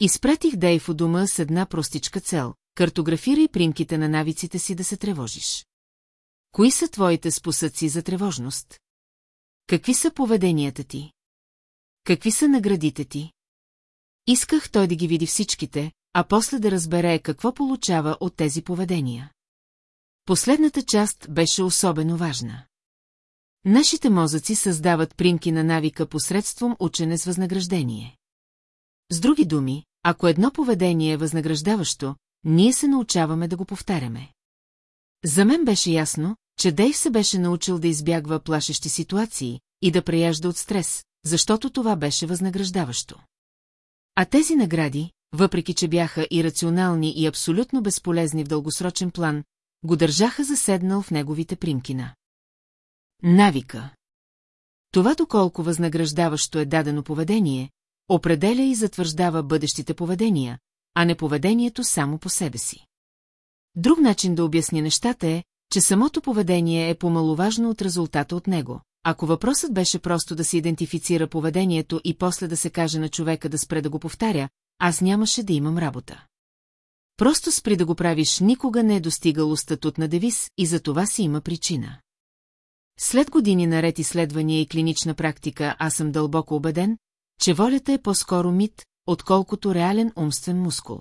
Изпратих Дейв у дома с една простичка цел – картографирай примките на навиците си да се тревожиш. Кои са твоите спосъци за тревожност? Какви са поведенията ти? Какви са наградите ти? Исках той да ги види всичките, а после да разбере какво получава от тези поведения. Последната част беше особено важна. Нашите мозъци създават примки на навика посредством учене с възнаграждение. С други думи, ако едно поведение е възнаграждаващо, ние се научаваме да го повтаряме. За мен беше ясно, че Дейв се беше научил да избягва плашещи ситуации и да преяжда от стрес, защото това беше възнаграждаващо. А тези награди, въпреки че бяха ирационални и абсолютно безполезни в дългосрочен план, го държаха заседнал в неговите примкина. Навика Това доколко възнаграждаващо е дадено поведение, определя и затвърждава бъдещите поведения, а не поведението само по себе си. Друг начин да обясня нещата е, че самото поведение е по-маловажно от резултата от него. Ако въпросът беше просто да се идентифицира поведението и после да се каже на човека да спре да го повтаря, аз нямаше да имам работа. Просто спри да го правиш никога не е достигало статут на девиз и за това си има причина. След години наред изследвания и клинична практика аз съм дълбоко убеден, че волята е по-скоро мит, отколкото реален умствен мускул.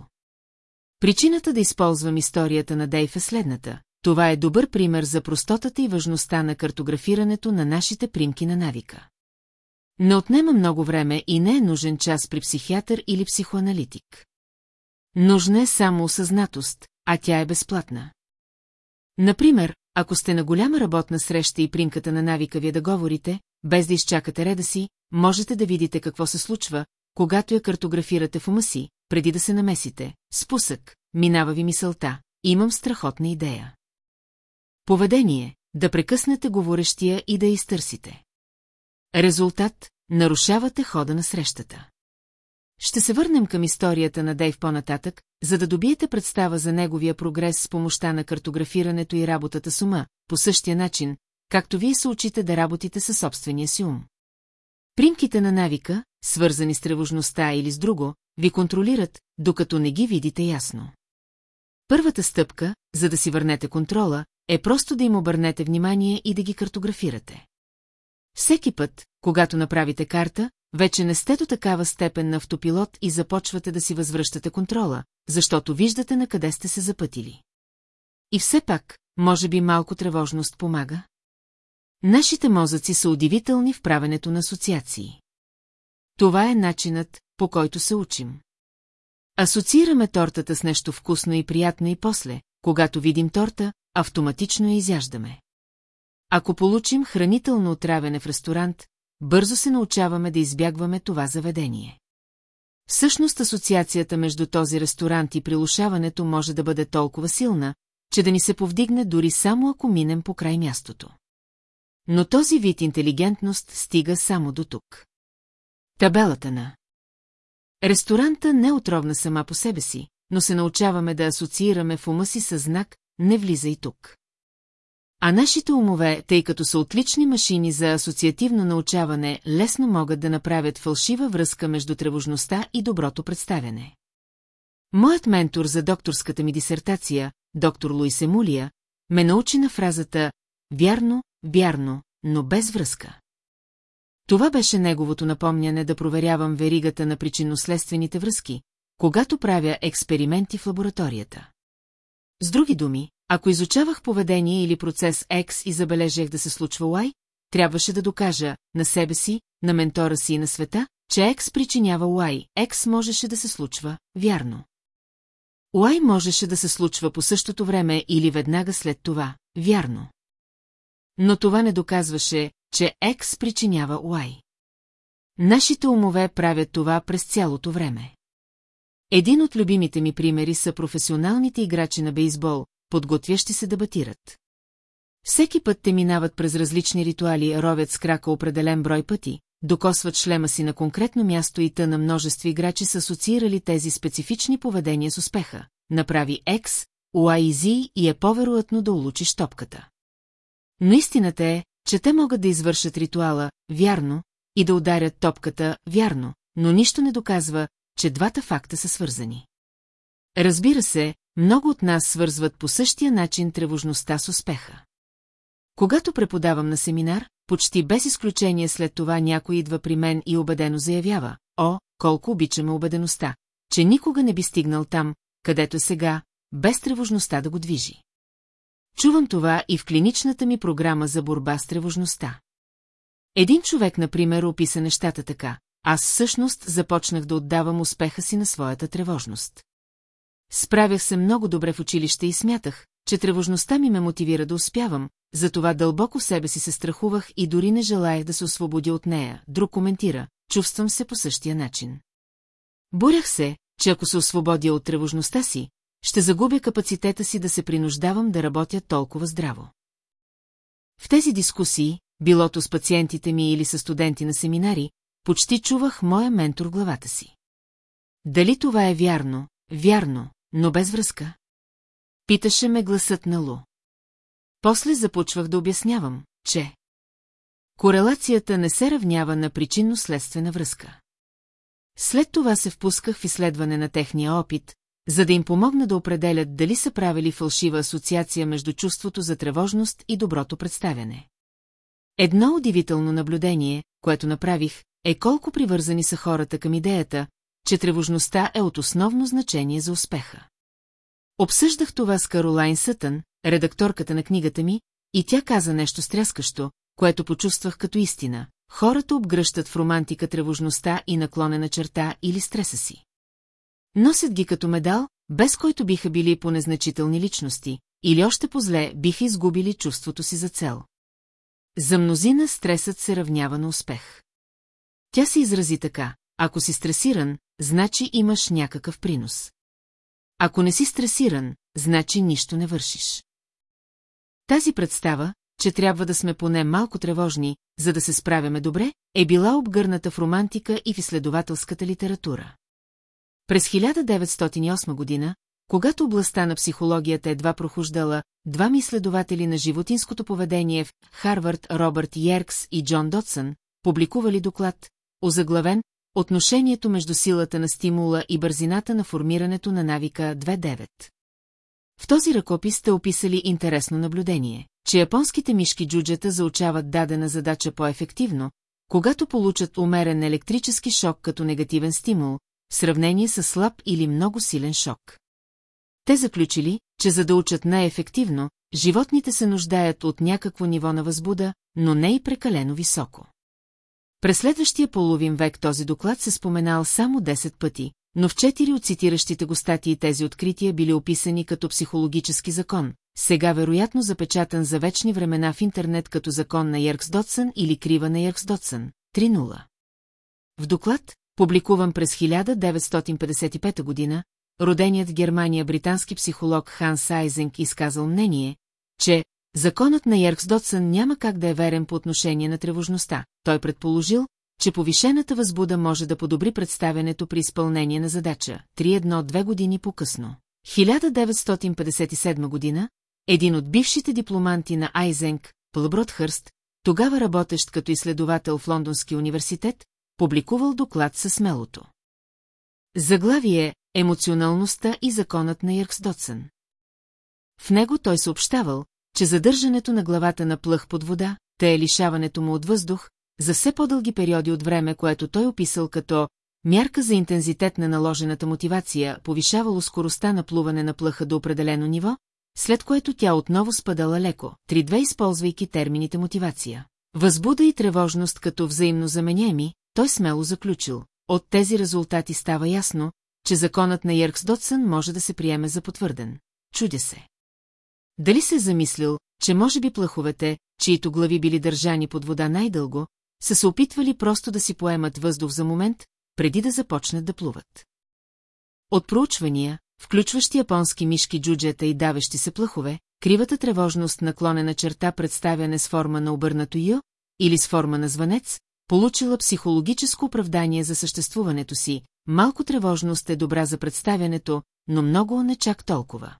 Причината да използвам историята на Дейв е следната. Това е добър пример за простотата и важността на картографирането на нашите примки на навика. Не отнема много време и не е нужен час при психиатър или психоаналитик. Нужна е само осъзнатост, а тя е безплатна. Например, ако сте на голяма работна среща и примката на навика ви е да говорите, без да изчакате реда си, можете да видите какво се случва, когато я картографирате в ума си, преди да се намесите. Спусък, минава ви мисълта, имам страхотна идея. Поведение, да прекъснете говорещия и да изтърсите. Резултат – нарушавате хода на срещата. Ще се върнем към историята на Дейв по-нататък, за да добиете представа за неговия прогрес с помощта на картографирането и работата с ума, по същия начин, както вие се учите да работите със собствения си ум. Примките на навика, свързани с тревожността или с друго, ви контролират, докато не ги видите ясно. Първата стъпка, за да си върнете контрола, е просто да им обърнете внимание и да ги картографирате. Всеки път, когато направите карта, вече не сте до такава степен на автопилот и започвате да си възвръщате контрола, защото виждате на къде сте се запътили. И все пак, може би малко тревожност помага? Нашите мозъци са удивителни в правенето на асоциации. Това е начинът, по който се учим. Асоциираме тортата с нещо вкусно и приятно и после, когато видим торта, автоматично я изяждаме. Ако получим хранително отравяне в ресторант, бързо се научаваме да избягваме това заведение. Всъщност асоциацията между този ресторант и прилушаването може да бъде толкова силна, че да ни се повдигне дори само ако минем по край мястото. Но този вид интелигентност стига само до тук. Табелата на Ресторанта не е отровна сама по себе си, но се научаваме да асоциираме в ума си със знак «Не влизай тук». А нашите умове, тъй като са отлични машини за асоциативно научаване, лесно могат да направят фалшива връзка между тревожността и доброто представяне. Моят ментор за докторската ми дисертация, доктор Луис Емулия, ме научи на фразата «Вярно, вярно, но без връзка». Това беше неговото напомняне да проверявам веригата на причинно-следствените връзки, когато правя експерименти в лабораторията. С други думи, ако изучавах поведение или процес X и забележах да се случва Y, трябваше да докажа на себе си, на ментора си и на света, че X причинява Y, X можеше да се случва, вярно. Y можеше да се случва по същото време или веднага след това, вярно. Но това не доказваше, че X причинява Y. Нашите умове правят това през цялото време. Един от любимите ми примери са професионалните играчи на бейсбол, подготвящи се да батират. Всеки път те минават през различни ритуали, ровят с крака определен брой пъти, докосват шлема си на конкретно място и тъна множество играчи са асоциирали тези специфични поведения с успеха. Направи X, Y и е по-вероятно да улучиш топката. Но истината е, че те могат да извършат ритуала, вярно, и да ударят топката, вярно, но нищо не доказва, че двата факта са свързани. Разбира се, много от нас свързват по същия начин тревожността с успеха. Когато преподавам на семинар, почти без изключение след това някой идва при мен и убедено заявява, о, колко обичаме убедеността, че никога не би стигнал там, където е сега, без тревожността да го движи. Чувам това и в клиничната ми програма за борба с тревожността. Един човек, например, описа нещата така. Аз всъщност започнах да отдавам успеха си на своята тревожност. Справях се много добре в училище и смятах, че тревожността ми ме мотивира да успявам, затова дълбоко себе си се страхувах и дори не желаях да се освободя от нея. Друг коментира, чувствам се по същия начин. Борях се, че ако се освободя от тревожността си, ще загубя капацитета си да се принуждавам да работя толкова здраво. В тези дискусии, билото с пациентите ми или с студенти на семинари, почти чувах моя ментор главата си. Дали това е вярно? Вярно, но без връзка. Питаше ме гласът на Лу. После започвах да обяснявам, че корелацията не се равнява на причинно-следствена връзка. След това се впусках в изследване на техния опит, за да им помогна да определят дали са правили фалшива асоциация между чувството за тревожност и доброто представяне. Едно удивително наблюдение, което направих, е колко привързани са хората към идеята, че тревожността е от основно значение за успеха. Обсъждах това с Каролайн Сътън, редакторката на книгата ми, и тя каза нещо стряскащо, което почувствах като истина. Хората обгръщат в романтика тревожността и наклонена черта или стреса си. Носят ги като медал, без който биха били по незначителни личности, или още по-зле биха изгубили чувството си за цел. За мнозина стресът се равнява на успех. Тя се изрази така, ако си стресиран, значи имаш някакъв принос. Ако не си стресиран, значи нищо не вършиш. Тази представа, че трябва да сме поне малко тревожни, за да се справяме добре, е била обгърната в романтика и в изследователската литература. През 1908 година, когато областта на психологията едва прохождала, двама изследователи на животинското поведение в Харвард Робърт Йеркс и Джон Дотсън публикували доклад, озаглавен Отношението между силата на стимула и бързината на формирането на навика 2.9. В този ръкопис сте описали интересно наблюдение, че японските мишки джуджета заучават дадена задача по-ефективно, когато получат умерен електрически шок като негативен стимул, в сравнение с слаб или много силен шок. Те заключили, че за да учат най-ефективно, животните се нуждаят от някакво ниво на възбуда, но не и прекалено високо. През следващия половин век този доклад се споменал само 10 пъти, но в четири от цитиращите го статии тези открития били описани като психологически закон, сега вероятно запечатан за вечни времена в интернет като закон на Йеркс Дотсън или крива на Йеркс Дотсън. 3.0. В доклад, публикуван през 1955 година, роденият в Германия британски психолог Ханс Айзенк изказал мнение, че законът на Йеркс Дотсън няма как да е верен по отношение на тревожността. Той предположил, че повишената възбуда може да подобри представянето при изпълнение на задача. 3-1-2 години по-късно. 1957 година, един от бившите дипломанти на Айзенк, Пълбродхърст, тогава работещ като изследовател в Лондонския университет, публикувал доклад със смелото. Заглавие Емоционалността и законът на Йъркс Дотсън. В него той съобщавал, че задържането на главата на плъх под вода, те е лишаването му от въздух, за все по-дълги периоди от време, което той описал като мярка за интензитет на наложената мотивация, повишавало скоростта на плуване на плъха до определено ниво, след което тя отново спадала леко, три-две използвайки термините мотивация. Възбуда и тревожност като взаимно заменяеми, той смело заключил. От тези резултати става ясно, че законът на Йеркс Дотсън може да се приеме за потвърден. Чудя се. Дали се замислил, че може би плъховете, чието глави били държани под вода най-дълго, са се опитвали просто да си поемат въздух за момент, преди да започнат да плуват. От проучвания, включващи японски мишки джуджета и давещи се плъхове, кривата тревожност наклонена черта представяне с форма на обърнато ю или с форма на звънец, получила психологическо оправдание за съществуването си, малко тревожност е добра за представянето, но много не чак толкова.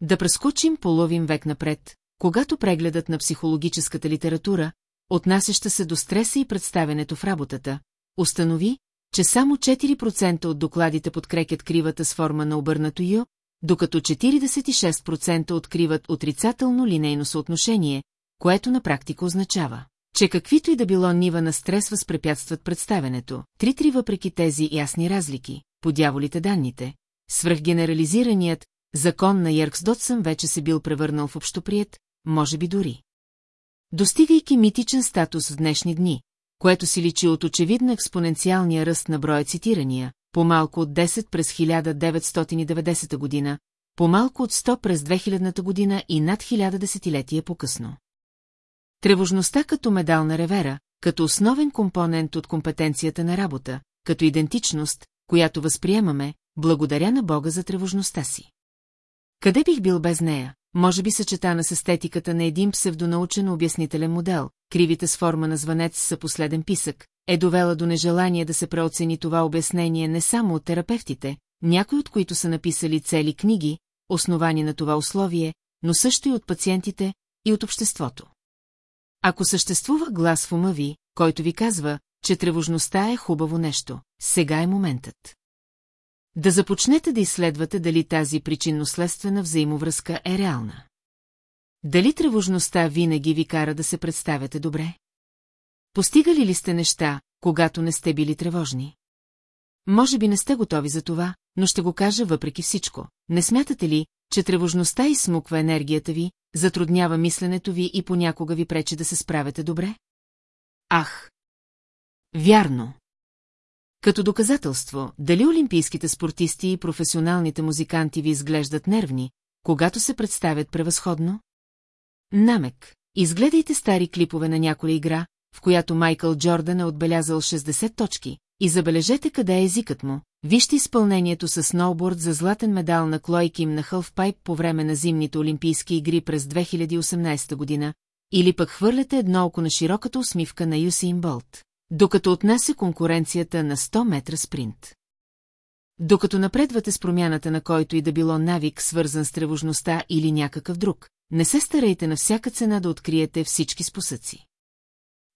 Да прескочим половин век напред, когато прегледът на психологическата литература, отнасяща се до стреса и представянето в работата, установи, че само 4% от докладите подкрепят кривата с форма на обърнато ю, докато 46% откриват отрицателно линейно съотношение, което на практика означава, че каквито и да било нива на стрес възпрепятстват представенето, три-три въпреки тези ясни разлики, по дяволите данните, свръхгенерализираният закон на Йеркс Дотсън вече се бил превърнал в общоприет, може би дори. Достигайки митичен статус в днешни дни, което си личи от очевидно експоненциалния ръст на броя цитирания, по-малко от 10 през 1990 година, по-малко от 100 през 2000 година и над 1000 десетилетия по-късно. Тревожността като медал на ревера, като основен компонент от компетенцията на работа, като идентичност, която възприемаме, благодаря на Бога за тревожността си. Къде бих бил без нея? Може би съчетана с естетиката на един псевдонаучен обяснителен модел, кривите с форма на звънец са последен писък, е довела до нежелание да се преоцени това обяснение не само от терапевтите, някои от които са написали цели книги, основани на това условие, но също и от пациентите и от обществото. Ако съществува глас в ума ви, който ви казва, че тревожността е хубаво нещо. Сега е моментът. Да започнете да изследвате дали тази причинно-следствена взаимовръзка е реална. Дали тревожността винаги ви кара да се представяте добре? Постигали ли сте неща, когато не сте били тревожни? Може би не сте готови за това, но ще го кажа въпреки всичко. Не смятате ли, че тревожността изсмуква енергията ви, затруднява мисленето ви и понякога ви пречи да се справяте добре? Ах! Вярно! Като доказателство, дали олимпийските спортисти и професионалните музиканти ви изглеждат нервни, когато се представят превъзходно? Намек. Изгледайте стари клипове на някоя игра, в която Майкъл Джордан е отбелязал 60 точки, и забележете къде е езикът му. Вижте изпълнението с сноуборд за златен медал на Клой Ким на Хълфпайп по време на зимните олимпийски игри през 2018 година, или пък хвърляте едно око на широката усмивка на Юсин Болт, докато отнася конкуренцията на 100 метра спринт. Докато напредвате с промяната на който и да било навик, свързан с тревожността или някакъв друг, не се старайте на всяка цена да откриете всички спосъци.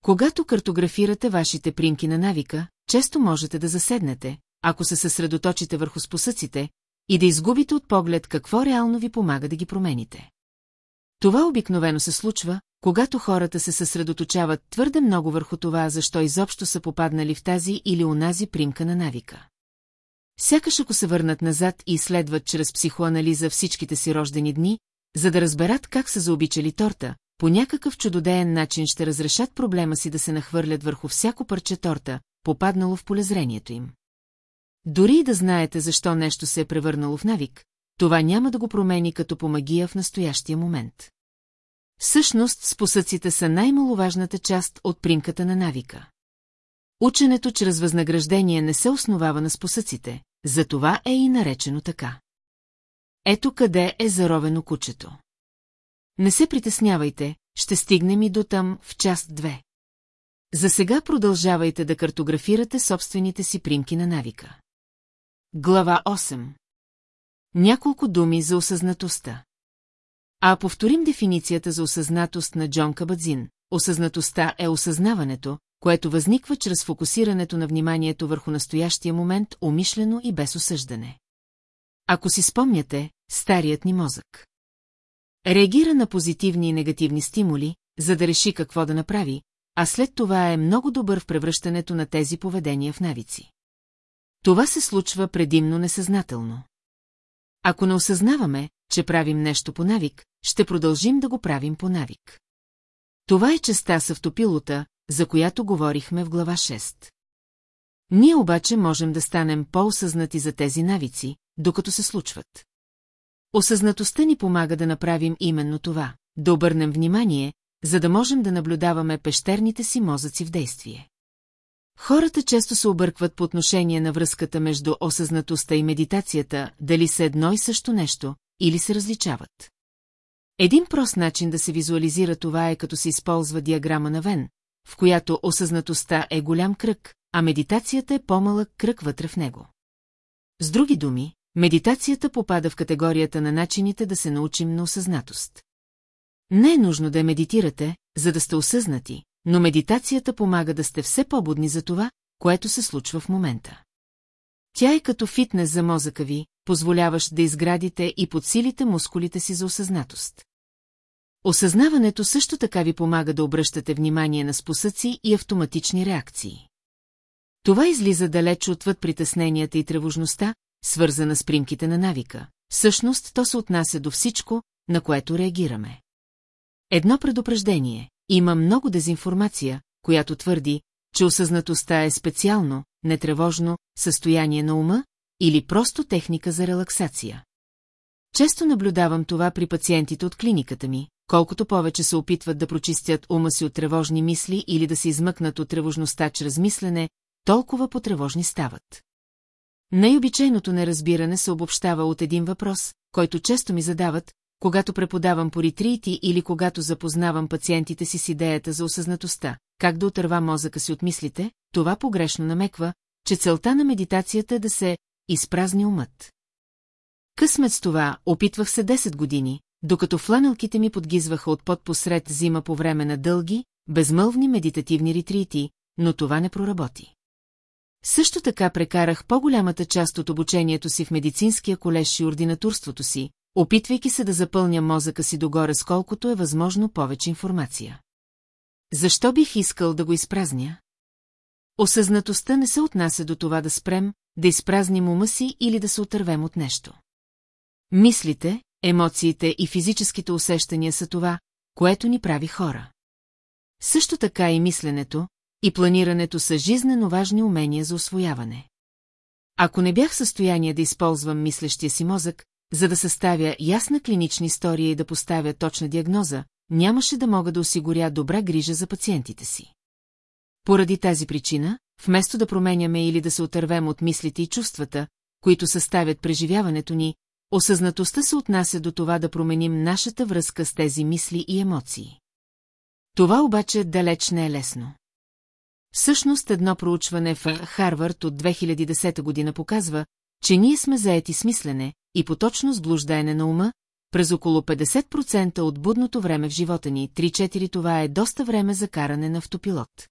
Когато картографирате вашите примки на навика, често можете да заседнете, ако се съсредоточите върху спосъците, и да изгубите от поглед какво реално ви помага да ги промените. Това обикновено се случва, когато хората се съсредоточават твърде много върху това, защо изобщо са попаднали в тази или онази примка на навика. Сякаш ако се върнат назад и изследват чрез психоанализа всичките си рождени дни, за да разберат как са заобичали торта, по някакъв чудодеен начин ще разрешат проблема си да се нахвърлят върху всяко парче торта, попаднало в полезрението им. Дори и да знаете защо нещо се е превърнало в навик, това няма да го промени като по магия в настоящия момент. Всъщност, спосъците са най-маловажната част от примката на навика. Ученето чрез възнаграждение не се основава на спосъците, затова е и наречено така. Ето къде е заровено кучето. Не се притеснявайте, ще стигнем и до там в част 2. За сега продължавайте да картографирате собствените си примки на навика. Глава 8 Няколко думи за осъзнатостта. А повторим дефиницията за осъзнатост на Джон Кабадзин. Осъзнатостта е осъзнаването, което възниква чрез фокусирането на вниманието върху настоящия момент, умишлено и без осъждане. Ако си спомняте, старият ни мозък. Реагира на позитивни и негативни стимули, за да реши какво да направи, а след това е много добър в превръщането на тези поведения в навици. Това се случва предимно несъзнателно. Ако не осъзнаваме, че правим нещо по навик, ще продължим да го правим по навик. Това е частта с автопилота, за която говорихме в глава 6. Ние обаче можем да станем по-осъзнати за тези навици, докато се случват. Осъзнатостта ни помага да направим именно това, да обърнем внимание, за да можем да наблюдаваме пещерните си мозъци в действие. Хората често се объркват по отношение на връзката между осъзнатостта и медитацията, дали са едно и също нещо, или се различават. Един прост начин да се визуализира това е като се използва диаграма на Вен, в която осъзнатостта е голям кръг, а медитацията е по-малък кръг вътре в него. С други думи, медитацията попада в категорията на начините да се научим на осъзнатост. Не е нужно да медитирате, за да сте осъзнати, но медитацията помага да сте все по-будни за това, което се случва в момента. Тя е като фитнес за мозъка ви, позволяващ да изградите и подсилите мускулите си за осъзнатост. Осъзнаването също така ви помага да обръщате внимание на спосъци и автоматични реакции. Това излиза далеч отвъд притесненията и тревожността, свързана с примките на навика. Всъщност, то се отнася до всичко, на което реагираме. Едно предупреждение. Има много дезинформация, която твърди, че осъзнатостта е специално, нетревожно, състояние на ума или просто техника за релаксация. Често наблюдавам това при пациентите от клиниката ми, колкото повече се опитват да прочистят ума си от тревожни мисли или да се измъкнат от тревожността чрез мислене, толкова потревожни стават. Най-обичайното неразбиране се обобщава от един въпрос, който често ми задават, когато преподавам по ретрити или когато запознавам пациентите си с идеята за осъзнатостта, как да отърва мозъка си от мислите, това погрешно намеква, че целта на медитацията е да се изпразни умът. Късмет с това опитвах се 10 години, докато фланелките ми подгизваха от под посред зима по време на дълги, безмълвни медитативни ретрити, но това не проработи. Също така прекарах по-голямата част от обучението си в медицинския колеж и ординатурството си, опитвайки се да запълня мозъка си догоре с колкото е възможно повече информация. Защо бих искал да го изпразня? Осъзнатостта не се отнася до това да спрем, да изпразним ума си или да се отървем от нещо. Мислите, емоциите и физическите усещания са това, което ни прави хора. Също така и мисленето, и планирането са жизнено важни умения за освояване. Ако не бях в състояние да използвам мислещия си мозък, за да съставя ясна клинична история и да поставя точна диагноза, нямаше да мога да осигуря добра грижа за пациентите си. Поради тази причина, вместо да променяме или да се отървем от мислите и чувствата, които съставят преживяването ни, осъзнатостта се отнася до това да променим нашата връзка с тези мисли и емоции. Това обаче далеч не е лесно. Всъщност едно проучване в Харвард от 2010 година показва, че ние сме заети с мислене и поточно сблуждаене на ума, през около 50% от будното време в живота ни, 3-4 това е доста време за каране на автопилот.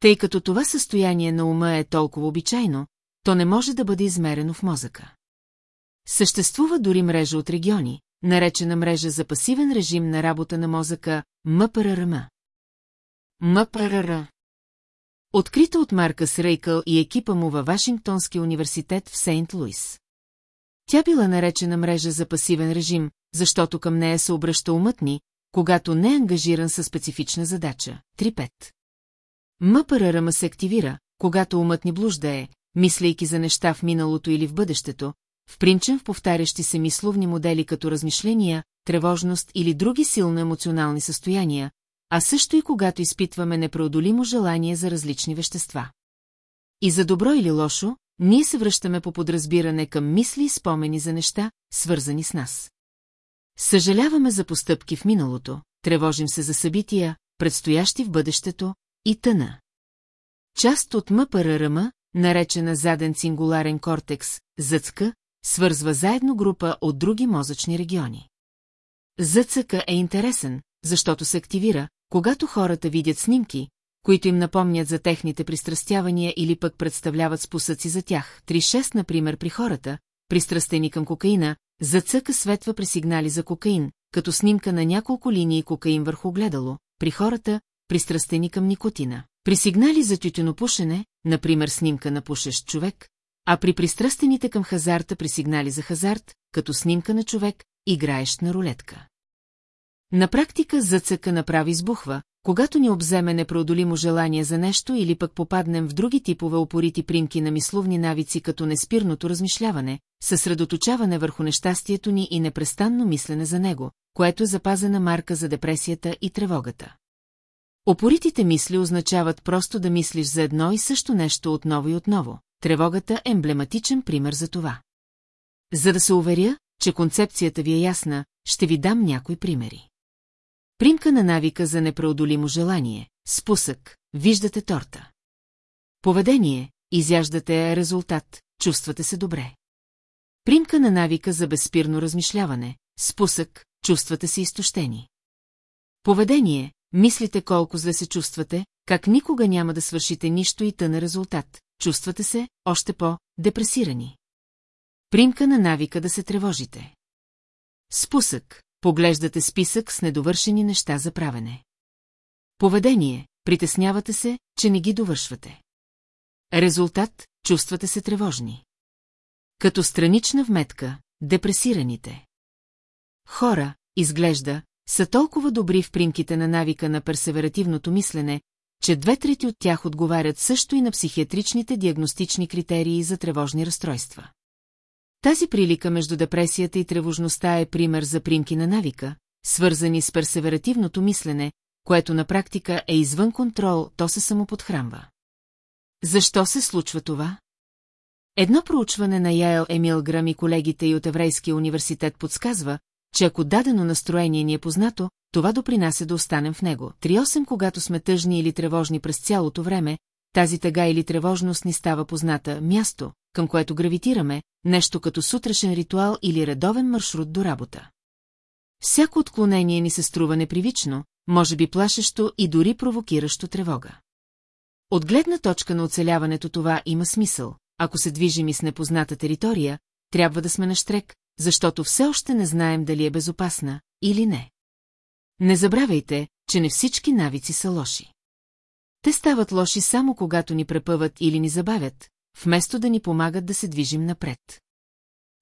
Тъй като това състояние на ума е толкова обичайно, то не може да бъде измерено в мозъка. Съществува дори мрежа от региони, наречена мрежа за пасивен режим на работа на мозъка МПРРМ. МПРР. Открита от Маркъс Рейкъл и екипа му във Вашингтонския университет в Сейнт Луис. Тя била наречена мрежа за пасивен режим, защото към нея се обръща умът ни, когато не е ангажиран със специфична задача. 3.5. МПРРМ се активира, когато умът ни блуждае, мислейки за неща в миналото или в бъдещето, впринчен в повтарящи се мисловни модели като размишления, тревожност или други силно емоционални състояния, а също и когато изпитваме непреодолимо желание за различни вещества. И за добро или лошо, ние се връщаме по подразбиране към мисли и спомени за неща, свързани с нас. Съжаляваме за постъпки в миналото, тревожим се за събития, предстоящи в бъдещето и тъна. Част от МПРРМ, наречена заден сингуларен кортекс, зъцка, свързва заедно група от други мозъчни региони. Зъцъка е интересен, защото се активира, когато хората видят снимки, които им напомнят за техните пристрастявания или пък представляват спусъци за тях. 3-6, например, при хората, пристрастени към кокаина, зъцъка светва при сигнали за кокаин, като снимка на няколко линии кокаин върху гледало, при хората, пристрастени към никотина. При сигнали за тютюнопушене, например снимка на пушещ човек, а при пристрастените към хазарта при сигнали за хазарт, като снимка на човек, играещ на рулетка. На практика зъцъка направи избухва, когато ни обземе непреодолимо желание за нещо или пък попаднем в други типове опорити примки на мисловни навици като неспирното размишляване, съсредоточаване върху нещастието ни и непрестанно мислене за него, което е запазена марка за депресията и тревогата. Опоритите мисли означават просто да мислиш за едно и също нещо отново и отново. Тревогата е емблематичен пример за това. За да се уверя, че концепцията ви е ясна, ще ви дам някои примери. Примка на навика за непреодолимо желание, спусък, виждате торта. Поведение, изяждате резултат, чувствате се добре. Примка на навика за безспирно размишляване, спусък, чувствате се изтощени. Поведение, мислите колко зле се чувствате, как никога няма да свършите нищо и тъна резултат, чувствате се, още по-депресирани. Примка на навика да се тревожите. Спусък, поглеждате списък с недовършени неща за правене. Поведение, притеснявате се, че не ги довършвате. Резултат, чувствате се тревожни. Като странична вметка, депресираните. Хора, изглежда, са толкова добри в примките на навика на персеверативното мислене, че две трети от тях отговарят също и на психиатричните диагностични критерии за тревожни разстройства. Тази прилика между депресията и тревожността е пример за примки на навика, свързани с персеверативното мислене, което на практика е извън контрол, то се самоподхранва. Защо се случва това? Едно проучване на Яел Емил Грам и колегите и от Еврейския университет подсказва, че ако дадено настроение ни е познато, това допринася да останем в него. 3-8, когато сме тъжни или тревожни през цялото време, тази тъга или тревожност ни става позната място, към което гравитираме, нещо като сутрешен ритуал или редовен маршрут до работа. Всяко отклонение ни се струва непривично, може би плашещо и дори провокиращо тревога. От гледна точка на оцеляването това има смисъл. Ако се движим и с непозната територия, трябва да сме на штрек, защото все още не знаем дали е безопасна или не. Не забравяйте, че не всички навици са лоши. Те стават лоши само когато ни препъват или ни забавят, вместо да ни помагат да се движим напред.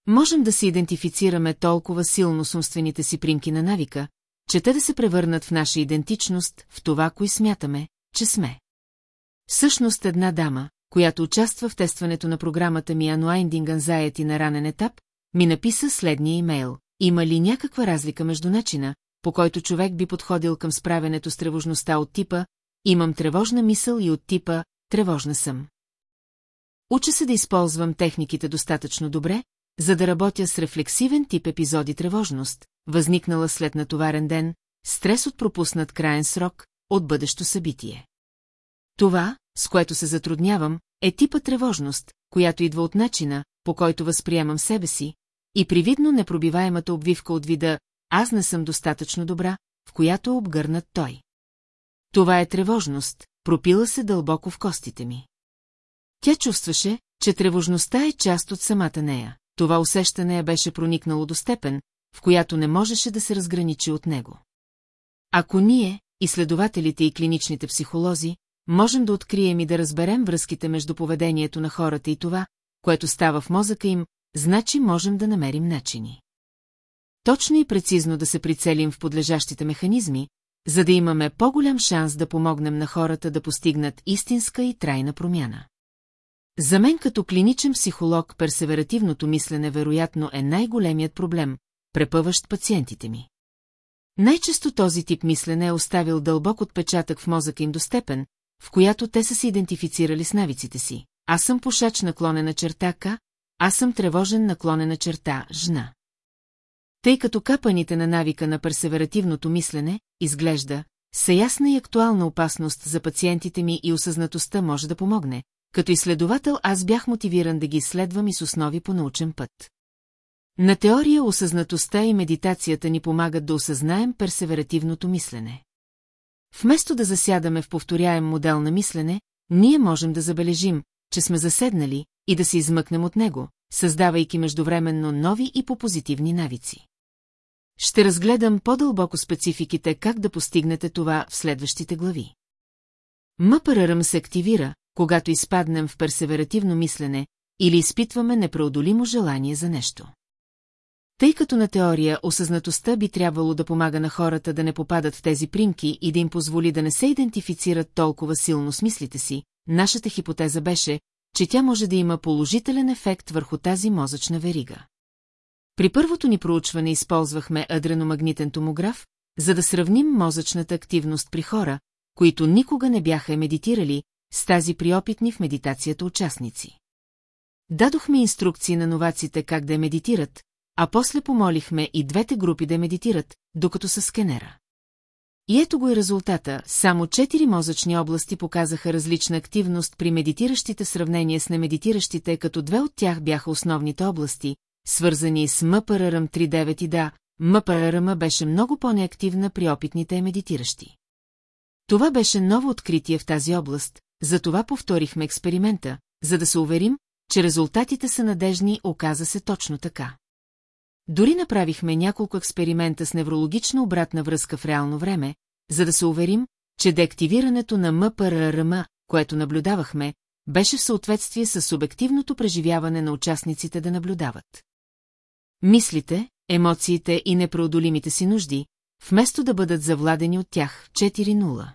Можем да се идентифицираме толкова силно с умствените си примки на навика, че те да се превърнат в наша идентичност, в това, кои смятаме, че сме. Всъщност една дама, която участва в тестването на програмата ми Unwinding Anxiety на ранен етап, ми написа следния имейл. Има ли някаква разлика между начина, по който човек би подходил към справянето с тревожността от типа «Имам тревожна мисъл» и от типа «Тревожна съм». Уча се да използвам техниките достатъчно добре, за да работя с рефлексивен тип епизоди тревожност, възникнала след натоварен ден, стрес от пропуснат краен срок, от бъдещо събитие. Това, с което се затруднявам, е типа тревожност, която идва от начина, по който възприемам себе си, и привидно непробиваемата обвивка от вида «аз не съм достатъчно добра», в която е обгърнат той. Това е тревожност, пропила се дълбоко в костите ми. Тя чувстваше, че тревожността е част от самата нея. Това усещане беше проникнало до степен, в която не можеше да се разграничи от него. Ако ние, изследователите и клиничните психолози, можем да открием и да разберем връзките между поведението на хората и това, което става в мозъка им, значи можем да намерим начини. Точно и прецизно да се прицелим в подлежащите механизми, за да имаме по-голям шанс да помогнем на хората да постигнат истинска и трайна промяна. За мен като клиничен психолог персеверативното мислене вероятно е най-големият проблем, препъващ пациентите ми. Най-често този тип мислене е оставил дълбок отпечатък в мозъка им до степен, в която те са се идентифицирали с навиците си. Аз съм пушач наклонена черта К, аз съм тревожен наклонена черта жна. Тъй като капаните на навика на персеверативното мислене, изглежда, са ясна и актуална опасност за пациентите ми и осъзнатостта може да помогне. Като изследовател аз бях мотивиран да ги изследвам и с основи по научен път. На теория осъзнатостта и медитацията ни помагат да осъзнаем персеверативното мислене. Вместо да засядаме в повторяем модел на мислене, ние можем да забележим, че сме заседнали и да се измъкнем от него, създавайки междувременно нови и по-позитивни навици. Ще разгледам по-дълбоко спецификите как да постигнете това в следващите глави. МПРРМ се активира, когато изпаднем в персеверативно мислене или изпитваме непреодолимо желание за нещо. Тъй като на теория осъзнатостта би трябвало да помага на хората да не попадат в тези примки и да им позволи да не се идентифицират толкова силно с мислите си, нашата хипотеза беше, че тя може да има положителен ефект върху тази мозъчна верига. При първото ни проучване използвахме адреномагнитен томограф, за да сравним мозъчната активност при хора, които никога не бяха медитирали, с тази при опитни в медитацията участници. Дадохме инструкции на новаците как да медитират, а после помолихме и двете групи да медитират, докато са скенера. И ето го и резултата, само четири мозъчни области показаха различна активност при медитиращите сравнение с немедитиращите, като две от тях бяха основните области, свързани с МПРРМ 39 и да, МПРРМ беше много по-неактивна при опитните медитиращи. Това беше ново откритие в тази област, затова повторихме експеримента, за да се уверим, че резултатите са надежни, оказа се точно така. Дори направихме няколко експеримента с неврологична обратна връзка в реално време, за да се уверим, че деактивирането на МПРРМ, което наблюдавахме, беше в съответствие с субективното преживяване на участниците да наблюдават. Мислите, емоциите и непреодолимите си нужди, вместо да бъдат завладени от тях 4-0.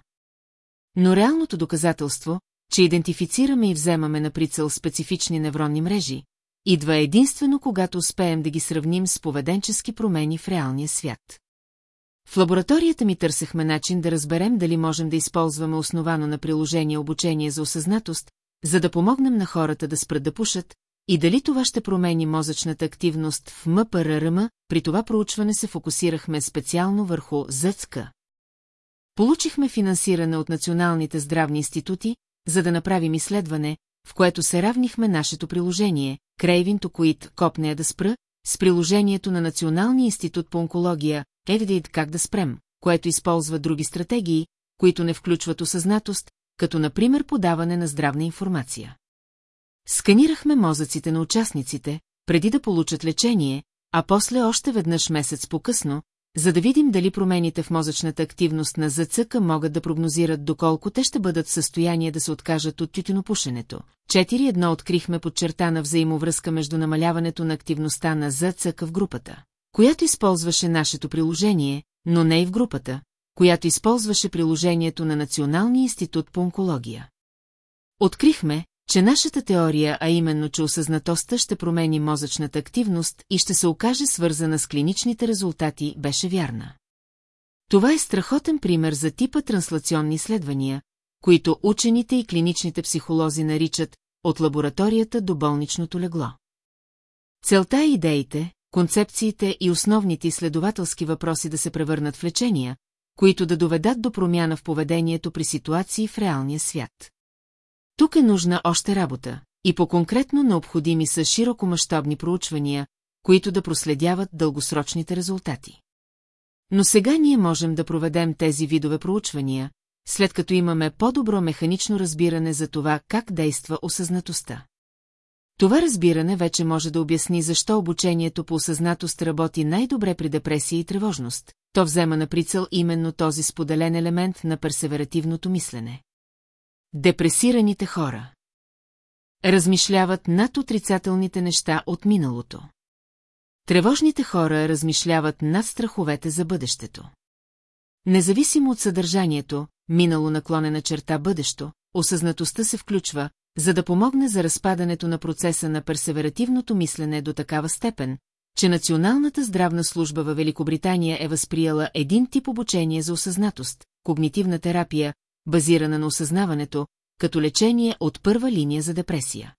Но реалното доказателство, че идентифицираме и вземаме на прицел специфични невронни мрежи, идва единствено когато успеем да ги сравним с поведенчески промени в реалния свят. В лабораторията ми търсехме начин да разберем дали можем да използваме основано на приложение обучение за осъзнатост, за да помогнем на хората да спрат да пушат, и дали това ще промени мозъчната активност в МПРРМ, при това проучване се фокусирахме специално върху ЗЦК. Получихме финансиране от националните здравни институти, за да направим изследване, в което се равнихме нашето приложение, Крейвин Токуит Копнея да спра, с приложението на Националния институт по онкология, Евдейд как да спрем, което използва други стратегии, които не включват осъзнатост, като например подаване на здравна информация. Сканирахме мозъците на участниците, преди да получат лечение, а после още веднъж месец по-късно, за да видим дали промените в мозъчната активност на ЗЦК могат да прогнозират доколко те ще бъдат в състояние да се откажат от тютюнопушенето. 4.1 открихме подчертана взаимовръзка между намаляването на активността на ЗЦК в групата, която използваше нашето приложение, но не и в групата, която използваше приложението на Националния институт по онкология. Открихме, че нашата теория, а именно, че осъзнатостта ще промени мозъчната активност и ще се окаже свързана с клиничните резултати, беше вярна. Това е страхотен пример за типа транслационни изследвания, които учените и клиничните психолози наричат от лабораторията до болничното легло. Целта е идеите, концепциите и основните изследователски въпроси да се превърнат в лечения, които да доведат до промяна в поведението при ситуации в реалния свят. Тук е нужна още работа, и по-конкретно необходими са широкомащабни проучвания, които да проследяват дългосрочните резултати. Но сега ние можем да проведем тези видове проучвания, след като имаме по-добро механично разбиране за това как действа осъзнатостта. Това разбиране вече може да обясни защо обучението по осъзнатост работи най-добре при депресия и тревожност. То взема на прицел именно този споделен елемент на персеверативното мислене. Депресираните хора размишляват над отрицателните неща от миналото. Тревожните хора размишляват над страховете за бъдещето. Независимо от съдържанието, минало наклонена черта бъдещо, осъзнатостта се включва, за да помогне за разпадането на процеса на персеверативното мислене до такава степен, че Националната здравна служба във Великобритания е възприела един тип обучение за осъзнатост, когнитивна терапия, базирана на осъзнаването, като лечение от първа линия за депресия.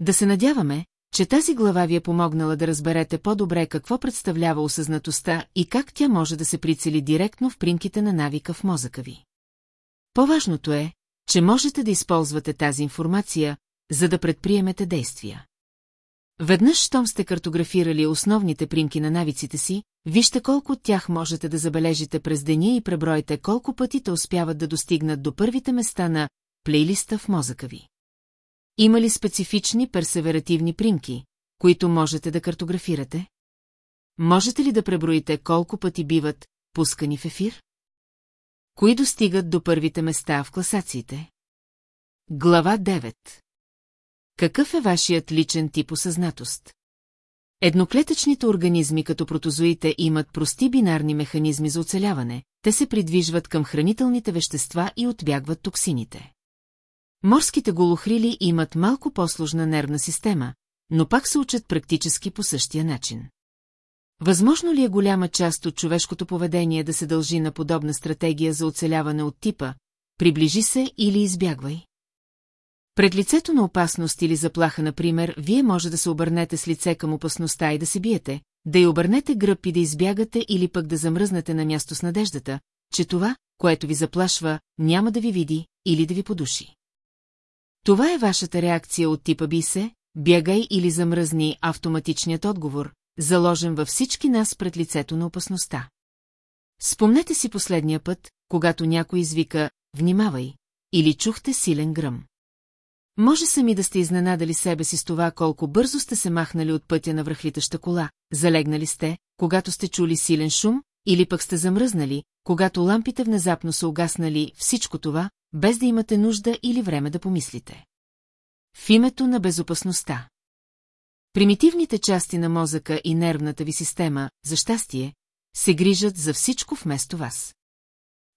Да се надяваме, че тази глава ви е помогнала да разберете по-добре какво представлява осъзнатостта и как тя може да се прицели директно в примките на навика в мозъка ви. По-важното е, че можете да използвате тази информация, за да предприемете действия. Веднъж, щом сте картографирали основните примки на навиците си, вижте колко от тях можете да забележите през деня и пребройте колко пъти те успяват да достигнат до първите места на плейлиста в мозъка ви. Има ли специфични персеверативни примки, които можете да картографирате? Можете ли да преброите колко пъти биват пускани в ефир? Кои достигат до първите места в класациите? Глава 9 Какъв е вашият личен тип осъзнатост? Едноклетъчните организми като протозоите имат прости бинарни механизми за оцеляване, те се придвижват към хранителните вещества и отбягват токсините. Морските голохрили имат малко по-сложна нервна система, но пак се учат практически по същия начин. Възможно ли е голяма част от човешкото поведение да се дължи на подобна стратегия за оцеляване от типа «приближи се или избягвай»? Пред лицето на опасност или заплаха, например, вие може да се обърнете с лице към опасността и да се биете, да й обърнете гръб и да избягате или пък да замръзнете на място с надеждата, че това, което ви заплашва, няма да ви види или да ви подуши. Това е вашата реакция от типа би се, бягай или замръзни автоматичният отговор, заложен във всички нас пред лицето на опасността. Спомнете си последния път, когато някой извика «Внимавай!» или чухте силен гръм. Може сами да сте изненадали себе си с това колко бързо сте се махнали от пътя на връхлитаща кола, залегнали сте, когато сте чули силен шум, или пък сте замръзнали, когато лампите внезапно са угаснали всичко това, без да имате нужда или време да помислите. В името на безопасността. Примитивните части на мозъка и нервната ви система, за щастие, се грижат за всичко вместо вас.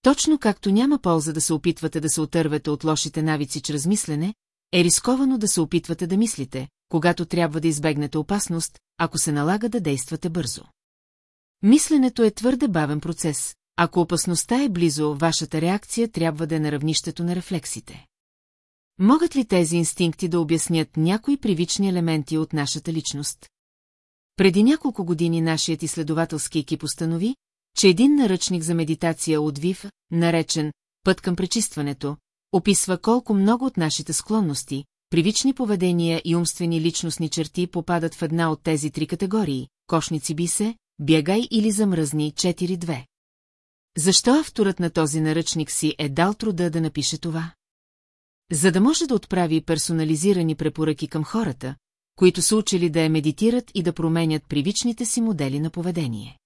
Точно както няма полза да се опитвате да се отървете от лошите навици чрез мислене, е рисковано да се опитвате да мислите, когато трябва да избегнете опасност, ако се налага да действате бързо. Мисленето е твърде бавен процес. Ако опасността е близо, вашата реакция трябва да е на равнището на рефлексите. Могат ли тези инстинкти да обяснят някои привични елементи от нашата личност? Преди няколко години нашият изследователски екип установи, че един наръчник за медитация от ВИФ, наречен «Път към пречистването», описва колко много от нашите склонности, привични поведения и умствени личностни черти попадат в една от тези три категории – кошници би се, бягай или замръзни 4-2. Защо авторът на този наръчник си е дал труда да напише това? за да може да отправи персонализирани препоръки към хората, които са учили да я медитират и да променят привичните си модели на поведение.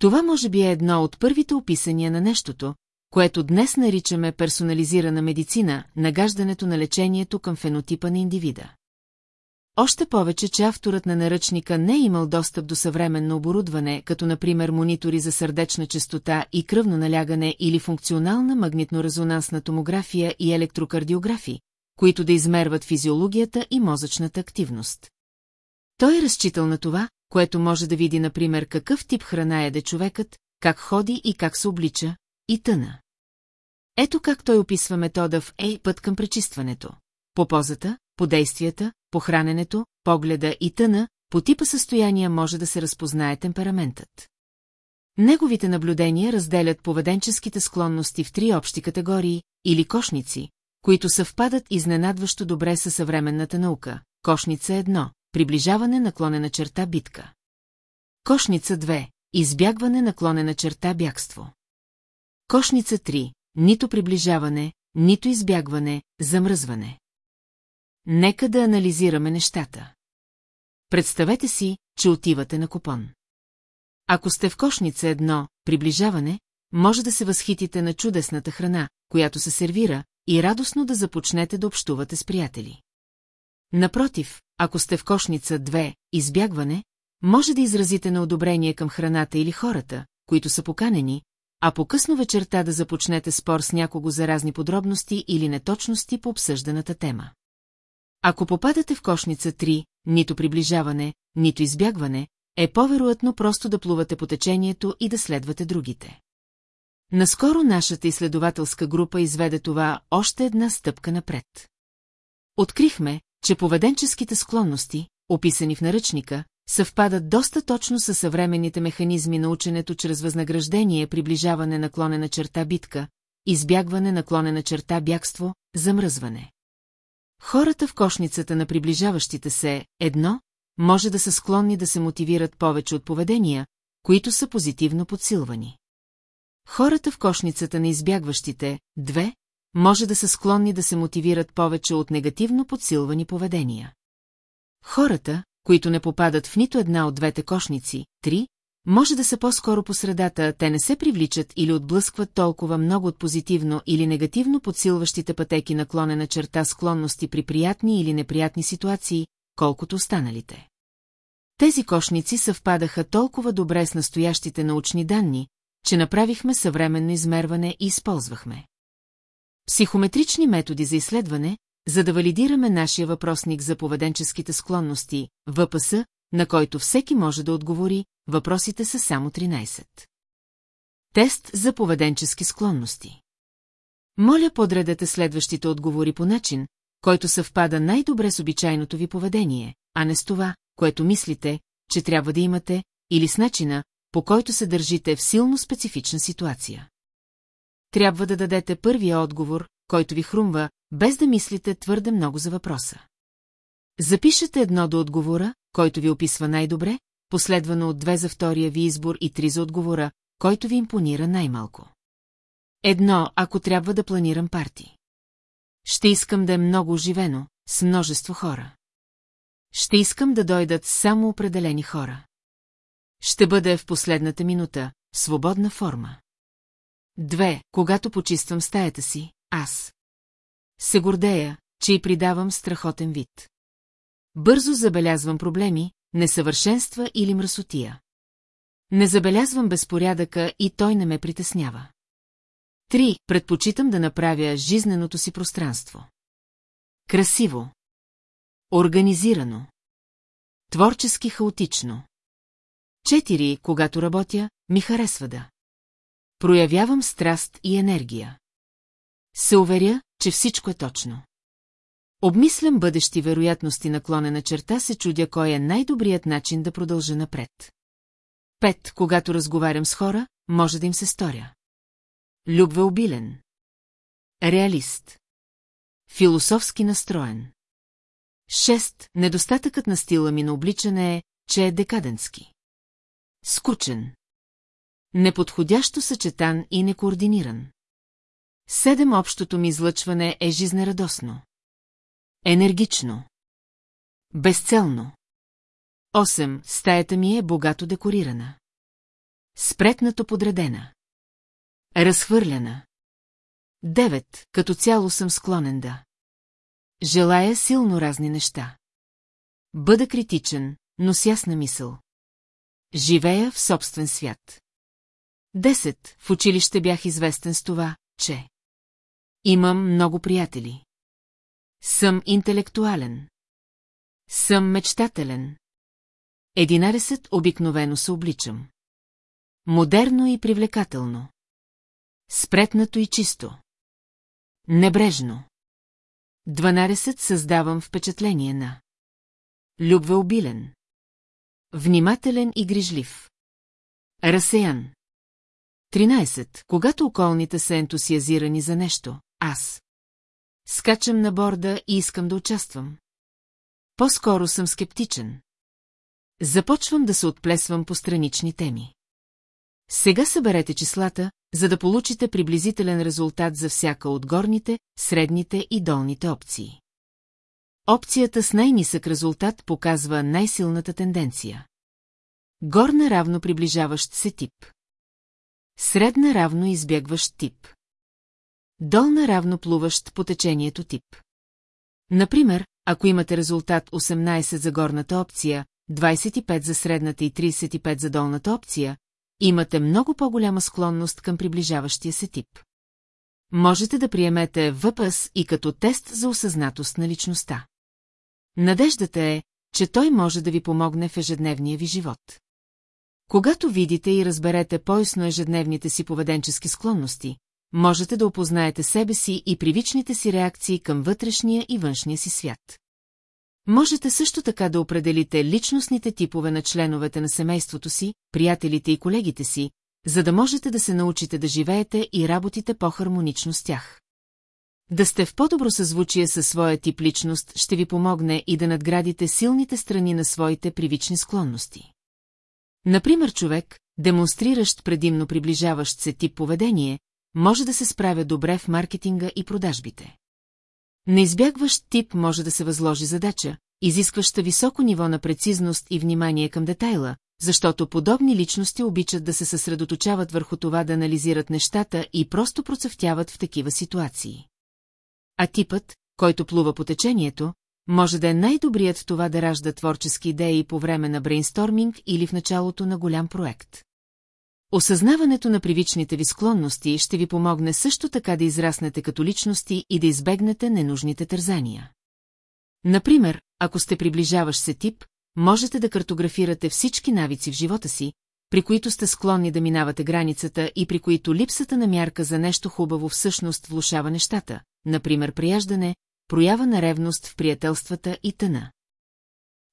Това може би е едно от първите описания на нещото, което днес наричаме персонализирана медицина, нагаждането на лечението към фенотипа на индивида. Още повече, че авторът на наръчника не е имал достъп до съвременно оборудване, като например монитори за сърдечна частота и кръвно налягане или функционална магнитно-резонансна томография и електрокардиографи, които да измерват физиологията и мозъчната активност. Той е разчитал на това, което може да види, например, какъв тип храна яде човекът, как ходи и как се облича, и тъна. Ето как той описва метода в Ей път към пречистването. По позата, по действията, по храненето, погледа и тъна, по типа състояния може да се разпознае темпераментът. Неговите наблюдения разделят поведенческите склонности в три общи категории или кошници, които съвпадат изненадващо добре със съвременната наука. Кошница 1 – приближаване наклонена черта битка. Кошница 2 – избягване наклонена черта бягство. Кошница 3 – нито приближаване, нито избягване, замръзване. Нека да анализираме нещата. Представете си, че отивате на купон. Ако сте в кошница едно, приближаване, може да се възхитите на чудесната храна, която се сервира, и радостно да започнете да общувате с приятели. Напротив, ако сте в кошница 2, избягване, може да изразите на одобрение към храната или хората, които са поканени, а по-късно вечерта да започнете спор с някого за разни подробности или неточности по обсъжданата тема. Ако попадате в кошница 3, нито приближаване, нито избягване, е по-вероятно просто да плувате по течението и да следвате другите. Наскоро нашата изследователска група изведе това още една стъпка напред. Открихме, че поведенческите склонности, описани в наръчника, съвпадат доста точно с съвременните механизми на ученето чрез възнаграждение, приближаване наклонена черта битка, избягване наклонена черта бягство, замръзване. Хората в кошницата на приближаващите се, едно, може да са склонни да се мотивират повече от поведения, които са позитивно подсилвани. Хората в кошницата на избягващите, две, може да са склонни да се мотивират повече от негативно подсилвани поведения. Хората, които не попадат в нито една от двете кошници, три, може да са по-скоро по средата, те не се привличат или отблъскват толкова много от позитивно или негативно подсилващите пътеки наклонена черта склонности при приятни или неприятни ситуации, колкото останалите. Тези кошници съвпадаха толкова добре с настоящите научни данни, че направихме съвременно измерване и използвахме. Психометрични методи за изследване, за да валидираме нашия въпросник за поведенческите склонности, ВПС, на който всеки може да отговори, въпросите са само 13. Тест за поведенчески склонности. Моля подредете следващите отговори по начин, който съвпада най-добре с обичайното ви поведение, а не с това, което мислите, че трябва да имате, или с начина, по който се държите в силно специфична ситуация. Трябва да дадете първия отговор, който ви хрумва, без да мислите твърде много за въпроса. Запишете едно до отговора, който ви описва най-добре, последвано от две за втория ви избор и три за отговора, който ви импонира най-малко. Едно, ако трябва да планирам парти. Ще искам да е много оживено, с множество хора. Ще искам да дойдат само определени хора. Ще бъде в последната минута, свободна форма. Две, когато почиствам стаята си, аз. Се гордея, че й придавам страхотен вид. Бързо забелязвам проблеми, несъвършенства или мръсотия. Не забелязвам безпорядъка и той не ме притеснява. Три, предпочитам да направя жизненото си пространство. Красиво. Организирано. Творчески хаотично. Четири, когато работя, ми харесва да. Проявявам страст и енергия. Се уверя, че всичко е точно. Обмислям бъдещи вероятности наклонена черта, се чудя кой е най-добрият начин да продължа напред. Пет, когато разговарям с хора, може да им се сторя. Любвеобилен. Реалист. Философски настроен. Шест, недостатъкът на стила ми на обличане е, че е декадентски. Скучен. Неподходящо съчетан и некоординиран. Седем общото ми излъчване е жизнерадосно. Енергично. Безцелно. Осем, стаята ми е богато декорирана. Спретнато подредена. Разхвърляна. Девет, като цяло съм склонен да. Желая силно разни неща. Бъда критичен, но с ясна мисъл. Живея в собствен свят. Десет, в училище бях известен с това, че... Имам много приятели. Съм интелектуален. Съм мечтателен. Единаресет обикновено се обличам. Модерно и привлекателно. Спретнато и чисто. Небрежно. 12 създавам впечатление на. Любвеобилен. Внимателен и грижлив. Разсеян. 13. Когато околните са ентусиазирани за нещо, аз. Скачам на борда и искам да участвам. По-скоро съм скептичен. Започвам да се отплесвам по странични теми. Сега съберете числата, за да получите приблизителен резултат за всяка от горните, средните и долните опции. Опцията с най-нисък резултат показва най-силната тенденция. Горна равно приближаващ се тип. Средна равно избягващ тип. Долна равно плуващ по течението тип. Например, ако имате резултат 18 за горната опция, 25 за средната и 35 за долната опция, имате много по-голяма склонност към приближаващия се тип. Можете да приемете ВПС и като тест за осъзнатост на личността. Надеждата е, че той може да ви помогне в ежедневния ви живот. Когато видите и разберете по-ясно ежедневните си поведенчески склонности, можете да опознаете себе си и привичните си реакции към вътрешния и външния си свят. Можете също така да определите личностните типове на членовете на семейството си, приятелите и колегите си, за да можете да се научите да живеете и работите по-хармонично с тях. Да сте в по-добро съзвучие със своя тип личност ще ви помогне и да надградите силните страни на своите привични склонности. Например, човек, демонстриращ предимно приближаващ се тип поведение, може да се справя добре в маркетинга и продажбите. Неизбягващ тип може да се възложи задача, изискваща високо ниво на прецизност и внимание към детайла, защото подобни личности обичат да се съсредоточават върху това да анализират нещата и просто процъфтяват в такива ситуации. А типът, който плува по течението, може да е най-добрият това да ражда творчески идеи по време на брейнсторминг или в началото на голям проект. Осъзнаването на привичните ви склонности ще ви помогне също така да израснете като личности и да избегнете ненужните тързания. Например, ако сте приближаващ се тип, можете да картографирате всички навици в живота си, при които сте склонни да минавате границата и при които липсата на мярка за нещо хубаво всъщност влушава нещата, например прияждане, проява на ревност в приятелствата и тъна.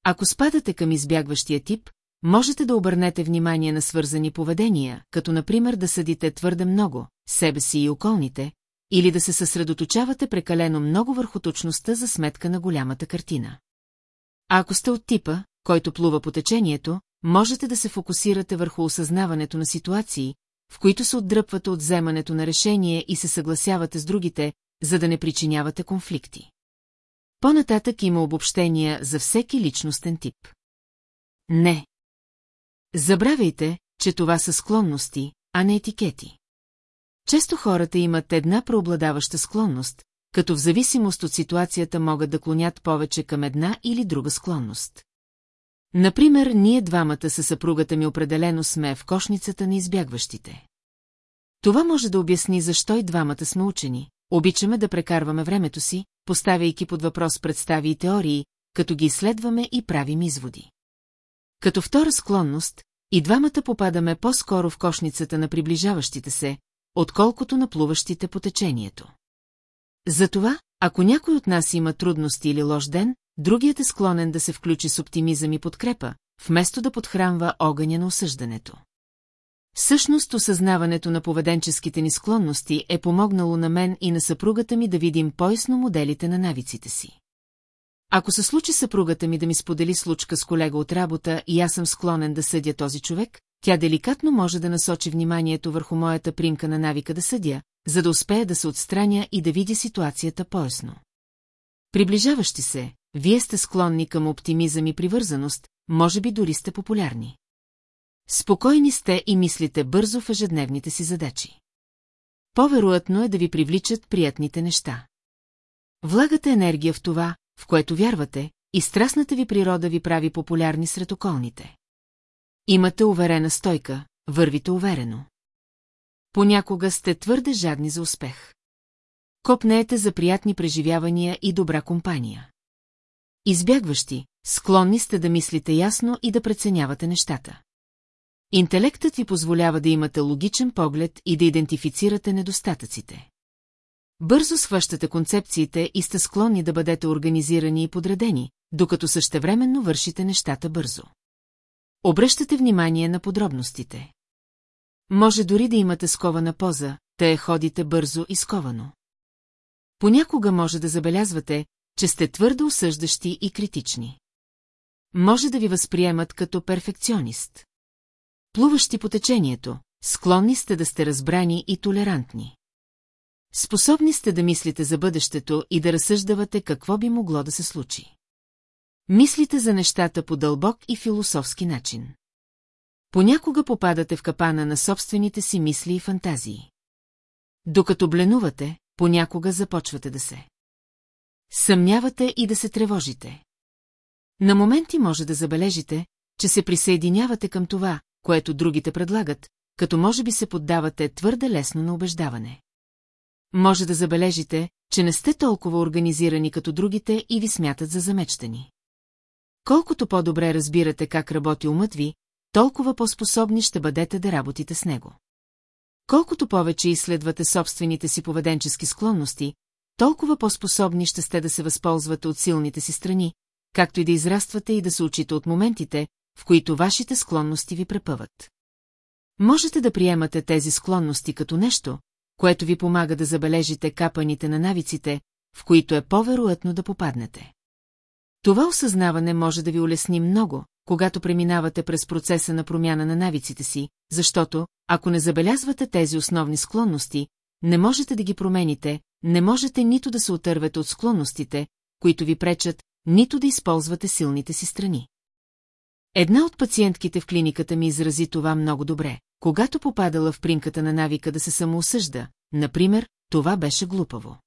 Ако спадате към избягващия тип, можете да обърнете внимание на свързани поведения, като например да съдите твърде много, себе си и околните, или да се съсредоточавате прекалено много върху точността за сметка на голямата картина. А ако сте от типа, който плува по течението, можете да се фокусирате върху осъзнаването на ситуации, в които се отдръпвате от вземането на решение и се съгласявате с другите, за да не причинявате конфликти. По-нататък има обобщения за всеки личностен тип. Не. Забравяйте, че това са склонности, а не етикети. Често хората имат една преобладаваща склонност, като в зависимост от ситуацията могат да клонят повече към една или друга склонност. Например, ние двамата със съпругата ми определено сме в кошницата на избягващите. Това може да обясни защо и двамата сме учени, обичаме да прекарваме времето си, поставяйки под въпрос представи и теории, като ги изследваме и правим изводи. Като втора склонност, и двамата попадаме по-скоро в кошницата на приближаващите се, отколкото на плуващите по течението. Затова, ако някой от нас има трудности или лош ден, другият е склонен да се включи с оптимизъм и подкрепа, вместо да подхранва огъня на осъждането. Всъщност осъзнаването на поведенческите ни склонности е помогнало на мен и на съпругата ми да видим по-ясно моделите на навиците си. Ако се случи съпругата ми да ми сподели случка с колега от работа и аз съм склонен да съдя този човек, тя деликатно може да насочи вниманието върху моята примка на навика да съдя, за да успее да се отстраня и да види ситуацията поясно. Приближаващи се, вие сте склонни към оптимизъм и привързаност, може би дори сте популярни. Спокойни сте и мислите бързо в ежедневните си задачи. По-вероятно е да ви привличат приятните неща. Влагате енергия в това, в което вярвате, и страстната ви природа ви прави популярни сред околните. Имате уверена стойка, вървите уверено. Понякога сте твърде жадни за успех. Копнеете за приятни преживявания и добра компания. Избягващи, склонни сте да мислите ясно и да преценявате нещата. Интелектът ви позволява да имате логичен поглед и да идентифицирате недостатъците. Бързо схващате концепциите и сте склонни да бъдете организирани и подредени, докато същевременно вършите нещата бързо. Обръщате внимание на подробностите. Може дори да имате скована поза, те ходите бързо и сковано. Понякога може да забелязвате, че сте твърдо осъждащи и критични. Може да ви възприемат като перфекционист. Плуващи по течението, склонни сте да сте разбрани и толерантни. Способни сте да мислите за бъдещето и да разсъждавате какво би могло да се случи. Мислите за нещата по дълбок и философски начин. Понякога попадате в капана на собствените си мисли и фантазии. Докато бленувате, понякога започвате да се. Съмнявате и да се тревожите. На моменти може да забележите, че се присъединявате към това, което другите предлагат, като може би се поддавате твърде лесно на убеждаване. Може да забележите, че не сте толкова организирани като другите и ви смятат за замечтани. Колкото по-добре разбирате как работи умът ви, толкова по-способни ще бъдете да работите с него. Колкото повече изследвате собствените си поведенчески склонности, толкова по-способни ще сте да се възползвате от силните си страни, както и да израствате и да се учите от моментите, в които вашите склонности ви препъват. Можете да приемате тези склонности като нещо, което ви помага да забележите капаните на навиците, в които е по-вероятно да попаднете. Това осъзнаване може да ви улесни много, когато преминавате през процеса на промяна на навиците си, защото, ако не забелязвате тези основни склонности, не можете да ги промените, не можете нито да се отървете от склонностите, които ви пречат, нито да използвате силните си страни. Една от пациентките в клиниката ми изрази това много добре. Когато попадала в принката на навика да се самоосъжда, например, това беше глупаво.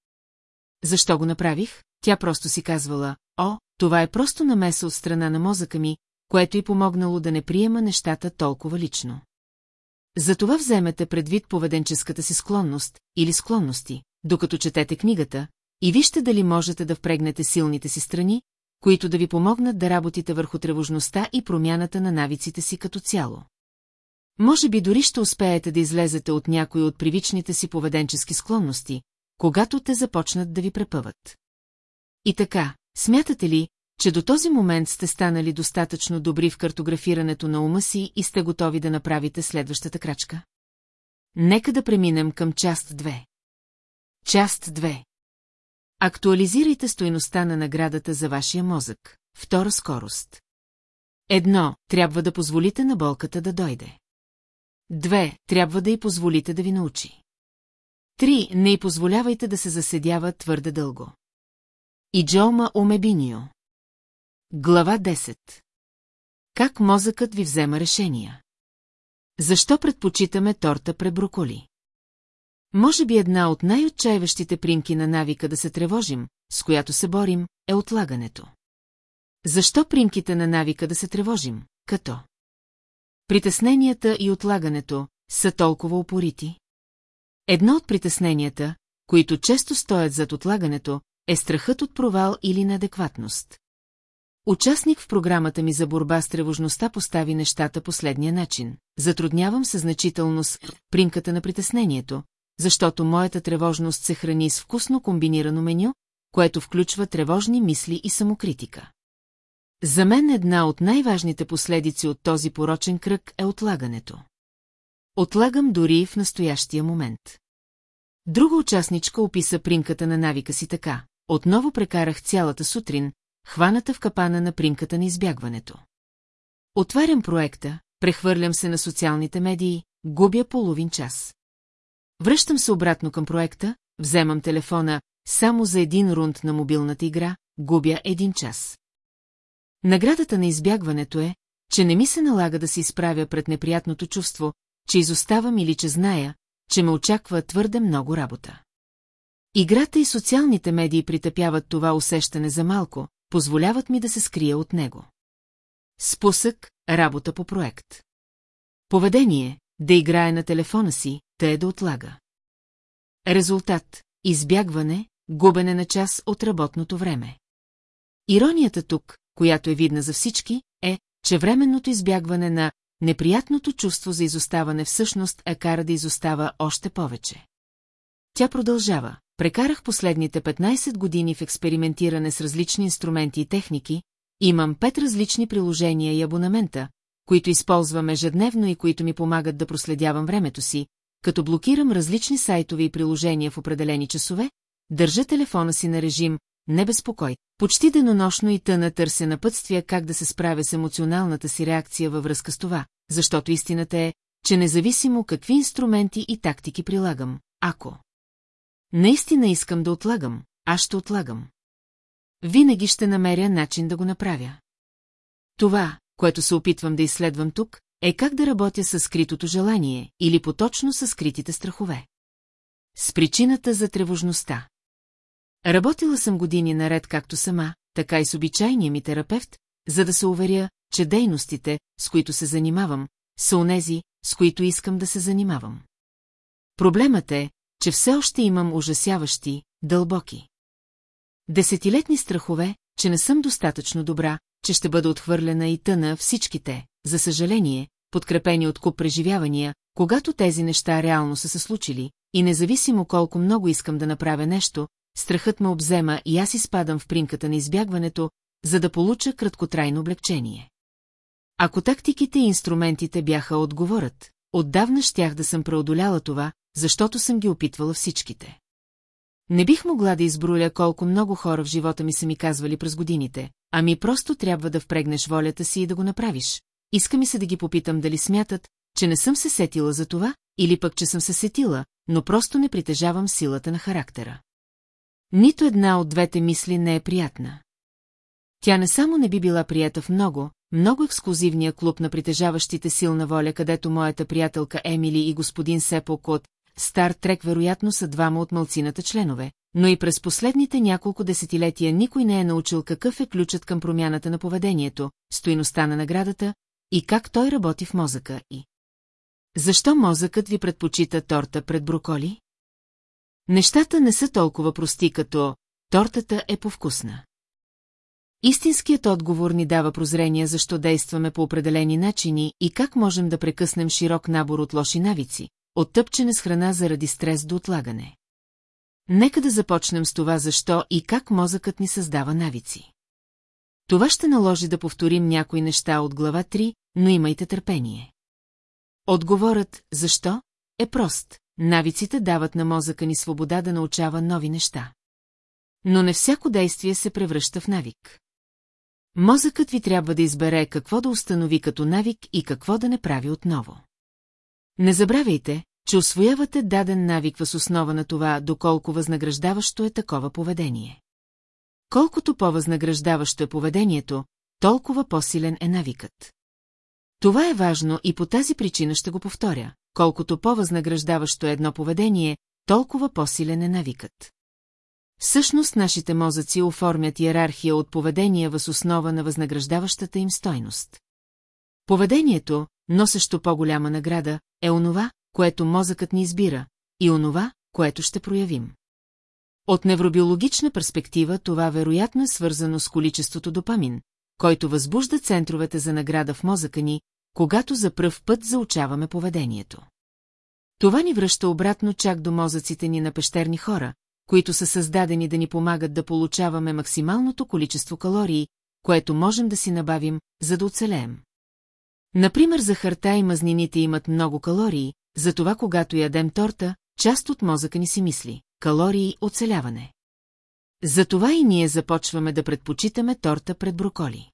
Защо го направих? Тя просто си казвала, о, това е просто намеса от страна на мозъка ми, което й помогнало да не приема нещата толкова лично. Затова вземете предвид поведенческата си склонност или склонности, докато четете книгата, и вижте дали можете да впрегнете силните си страни, които да ви помогнат да работите върху тревожността и промяната на навиците си като цяло. Може би дори ще успеете да излезете от някои от привичните си поведенчески склонности, когато те започнат да ви препъват. И така, смятате ли, че до този момент сте станали достатъчно добри в картографирането на ума си и сте готови да направите следващата крачка? Нека да преминем към част 2. Част 2. Актуализирайте стоеността на наградата за вашия мозък. Втора скорост. Едно, трябва да позволите на болката да дойде. Две, трябва да й позволите да ви научи. Три, не й позволявайте да се заседява твърде дълго. И Джома Омебинио. Глава 10. Как мозъкът ви взема решения? Защо предпочитаме торта пред броколи? Може би една от най-отчаиващите примки на навика да се тревожим, с която се борим, е отлагането. Защо примките на навика да се тревожим, като? Притесненията и отлагането са толкова упорити. Едно от притесненията, които често стоят зад отлагането, е страхът от провал или неадекватност. Участник в програмата ми за борба с тревожността постави нещата последния начин. Затруднявам се значително с примката на притеснението, защото моята тревожност се храни с вкусно комбинирано меню, което включва тревожни мисли и самокритика. За мен една от най-важните последици от този порочен кръг е отлагането. Отлагам дори в настоящия момент. Друга участничка описа примката на навика си така. Отново прекарах цялата сутрин, хваната в капана на примката на избягването. Отварям проекта, прехвърлям се на социалните медии, губя половин час. Връщам се обратно към проекта, вземам телефона, само за един рунд на мобилната игра, губя един час. Наградата на избягването е, че не ми се налага да се изправя пред неприятното чувство, че изоставам или че зная, че ме очаква твърде много работа. Играта и социалните медии притъпяват това усещане за малко, позволяват ми да се скрия от него. Спусък, работа по проект. Поведение, да играе на телефона си, те да отлага. Резултат – избягване, губене на час от работното време. Иронията тук, която е видна за всички, е, че временното избягване на неприятното чувство за изоставане всъщност е кара да изостава още повече. Тя продължава. Прекарах последните 15 години в експериментиране с различни инструменти и техники, имам пет различни приложения и абонамента, които използвам ежедневно и които ми помагат да проследявам времето си, като блокирам различни сайтове и приложения в определени часове, държа телефона си на режим «Не безпокой». Почти денонощно и тъна търся напътствия как да се справя с емоционалната си реакция във връзка с това, защото истината е, че независимо какви инструменти и тактики прилагам, ако наистина искам да отлагам, аз ще отлагам. Винаги ще намеря начин да го направя. Това, което се опитвам да изследвам тук, е как да работя с скритото желание или поточно с скритите страхове. С причината за тревожността. Работила съм години наред както сама, така и с обичайния ми терапевт, за да се уверя, че дейностите, с които се занимавам, са онези, с които искам да се занимавам. Проблемът е, че все още имам ужасяващи, дълбоки. Десетилетни страхове, че не съм достатъчно добра, че ще бъда отхвърлена и тъна всичките, за съжаление, подкрепени от куп преживявания, когато тези неща реално са се случили, и независимо колко много искам да направя нещо, страхът ме обзема и аз изпадам в принката на избягването, за да получа краткотрайно облегчение. Ако тактиките и инструментите бяха отговорът, отдавна щях да съм преодоляла това, защото съм ги опитвала всичките. Не бих могла да изброя колко много хора в живота ми са ми казвали през годините, ами просто трябва да впрегнеш волята си и да го направиш. Иска ми се да ги попитам дали смятат, че не съм се сетила за това, или пък, че съм се сетила, но просто не притежавам силата на характера. Нито една от двете мисли не е приятна. Тя не само не би била прията в много, много ексклюзивния клуб на притежаващите силна воля, където моята приятелка Емили и господин Сепок от Стар Трек вероятно са двама от мълцината членове, но и през последните няколко десетилетия никой не е научил какъв е ключът към промяната на поведението, стоиността на наградата и как той работи в мозъка и... Защо мозъкът ви предпочита торта пред броколи? Нещата не са толкова прости като «тортата е повкусна». Истинският отговор ни дава прозрение защо действаме по определени начини и как можем да прекъснем широк набор от лоши навици, от с храна заради стрес до отлагане. Нека да започнем с това защо и как мозъкът ни създава навици. Това ще наложи да повторим някои неща от глава 3, но имайте търпение. Отговорът «Защо?» е прост. Навиците дават на мозъка ни свобода да научава нови неща. Но не всяко действие се превръща в навик. Мозъкът ви трябва да избере какво да установи като навик и какво да не прави отново. Не забравяйте, че освоявате даден навик въз основа на това, доколко възнаграждаващо е такова поведение. Колкото по-възнаграждаващо е поведението, толкова по-силен е навикът. Това е важно и по тази причина ще го повторя. Колкото по-възнаграждаващо е едно поведение, толкова по-силен е навикът. Всъщност нашите мозъци оформят иерархия от поведения въз основа на възнаграждаващата им стойност. Поведението, носещо по-голяма награда, е онова, което мозъкът ни избира, и онова, което ще проявим. От невробиологична перспектива това вероятно е свързано с количеството допамин, който възбужда центровете за награда в мозъка ни, когато за пръв път заучаваме поведението. Това ни връща обратно чак до мозъците ни на пещерни хора, които са създадени да ни помагат да получаваме максималното количество калории, което можем да си набавим, за да оцелеем. Например, захарта и мазнините имат много калории, затова когато ядем торта, част от мозъка ни си мисли – калории – оцеляване. Затова и ние започваме да предпочитаме торта пред броколи.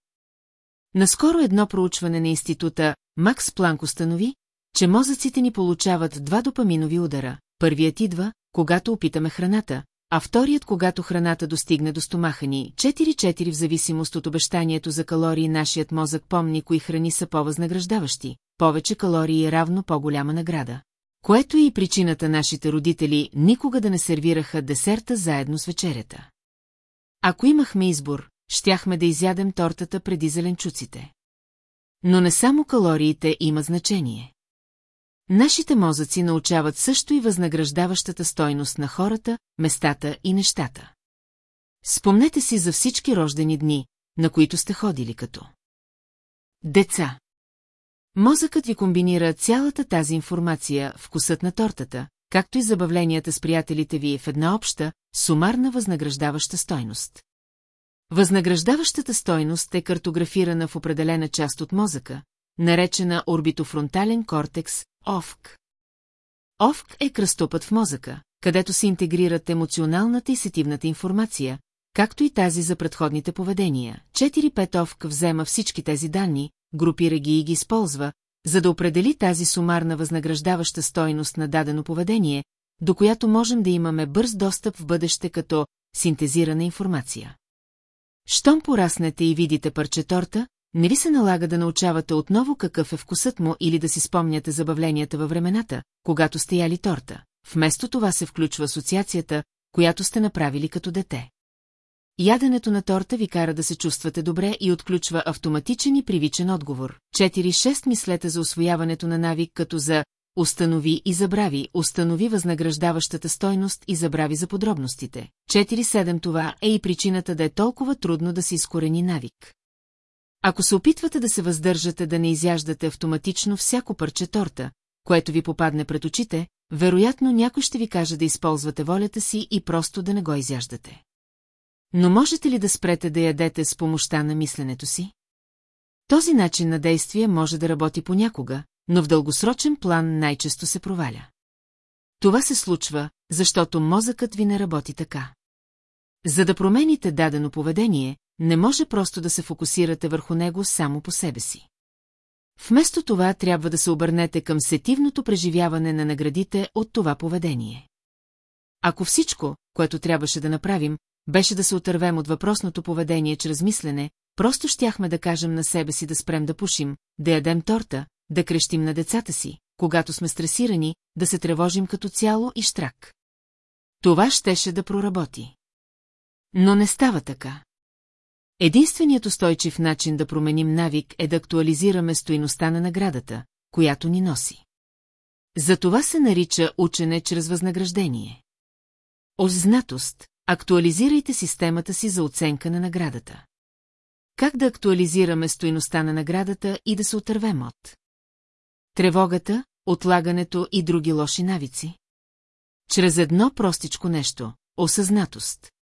Наскоро едно проучване на института Макс Планк установи, че мозъците ни получават два допаминови удара. първият идва, когато опитаме храната, а вторият, когато храната достигне до стомаха ни. 4-4 в зависимост от обещанието за калории нашият мозък помни кои храни са по-възнаграждаващи, повече калории е равно по-голяма награда. Което е и причината нашите родители никога да не сервираха десерта заедно с вечерята. Ако имахме избор, щяхме да изядем тортата преди зеленчуците. Но не само калориите има значение. Нашите мозъци научават също и възнаграждаващата стойност на хората, местата и нещата. Спомнете си за всички рождени дни, на които сте ходили като. Деца. Мозъкът ви комбинира цялата тази информация, вкусът на тортата, както и забавленията с приятелите ви в една обща, сумарна възнаграждаваща стойност. Възнаграждаващата стойност е картографирана в определена част от мозъка, наречена орбитофронтален кортекс, ОВК. ОВК е кръстопът в мозъка, където се интегрират емоционалната и сетивната информация, както и тази за предходните поведения. 4-5 ОВК взема всички тези данни, групира ги и ги използва, за да определи тази сумарна възнаграждаваща стойност на дадено поведение, до която можем да имаме бърз достъп в бъдеще като синтезирана информация. Щом пораснете и видите парче торта, не ви се налага да научавате отново какъв е вкусът му или да си спомняте забавленията във времената, когато сте яли торта. Вместо това се включва асоциацията, която сте направили като дете. Яденето на торта ви кара да се чувствате добре и отключва автоматичен и привичен отговор. 4-6 мислете за освояването на навик като за Установи и забрави, установи възнаграждаващата стойност и забрави за подробностите. 4-7 това е и причината да е толкова трудно да се изкорени навик. Ако се опитвате да се въздържате да не изяждате автоматично всяко парче торта, което ви попадне пред очите, вероятно някой ще ви каже да използвате волята си и просто да не го изяждате. Но можете ли да спрете да ядете с помощта на мисленето си? Този начин на действие може да работи понякога, но в дългосрочен план най-често се проваля. Това се случва, защото мозъкът ви не работи така. За да промените дадено поведение, не може просто да се фокусирате върху него само по себе си. Вместо това трябва да се обърнете към сетивното преживяване на наградите от това поведение. Ако всичко, което трябваше да направим, беше да се отървем от въпросното поведение чрез мислене, просто щяхме да кажем на себе си да спрем да пушим, да ядем торта, да крещим на децата си, когато сме стресирани, да се тревожим като цяло и штрак. Това щеше да проработи. Но не става така. Единственият устойчив начин да променим навик е да актуализираме стоиността на наградата, която ни носи. За това се нарича учене чрез възнаграждение. Ознатост – актуализирайте системата си за оценка на наградата. Как да актуализираме стоиността на наградата и да се отървем от? Тревогата, отлагането и други лоши навици? Чрез едно простичко нещо – осъзнатост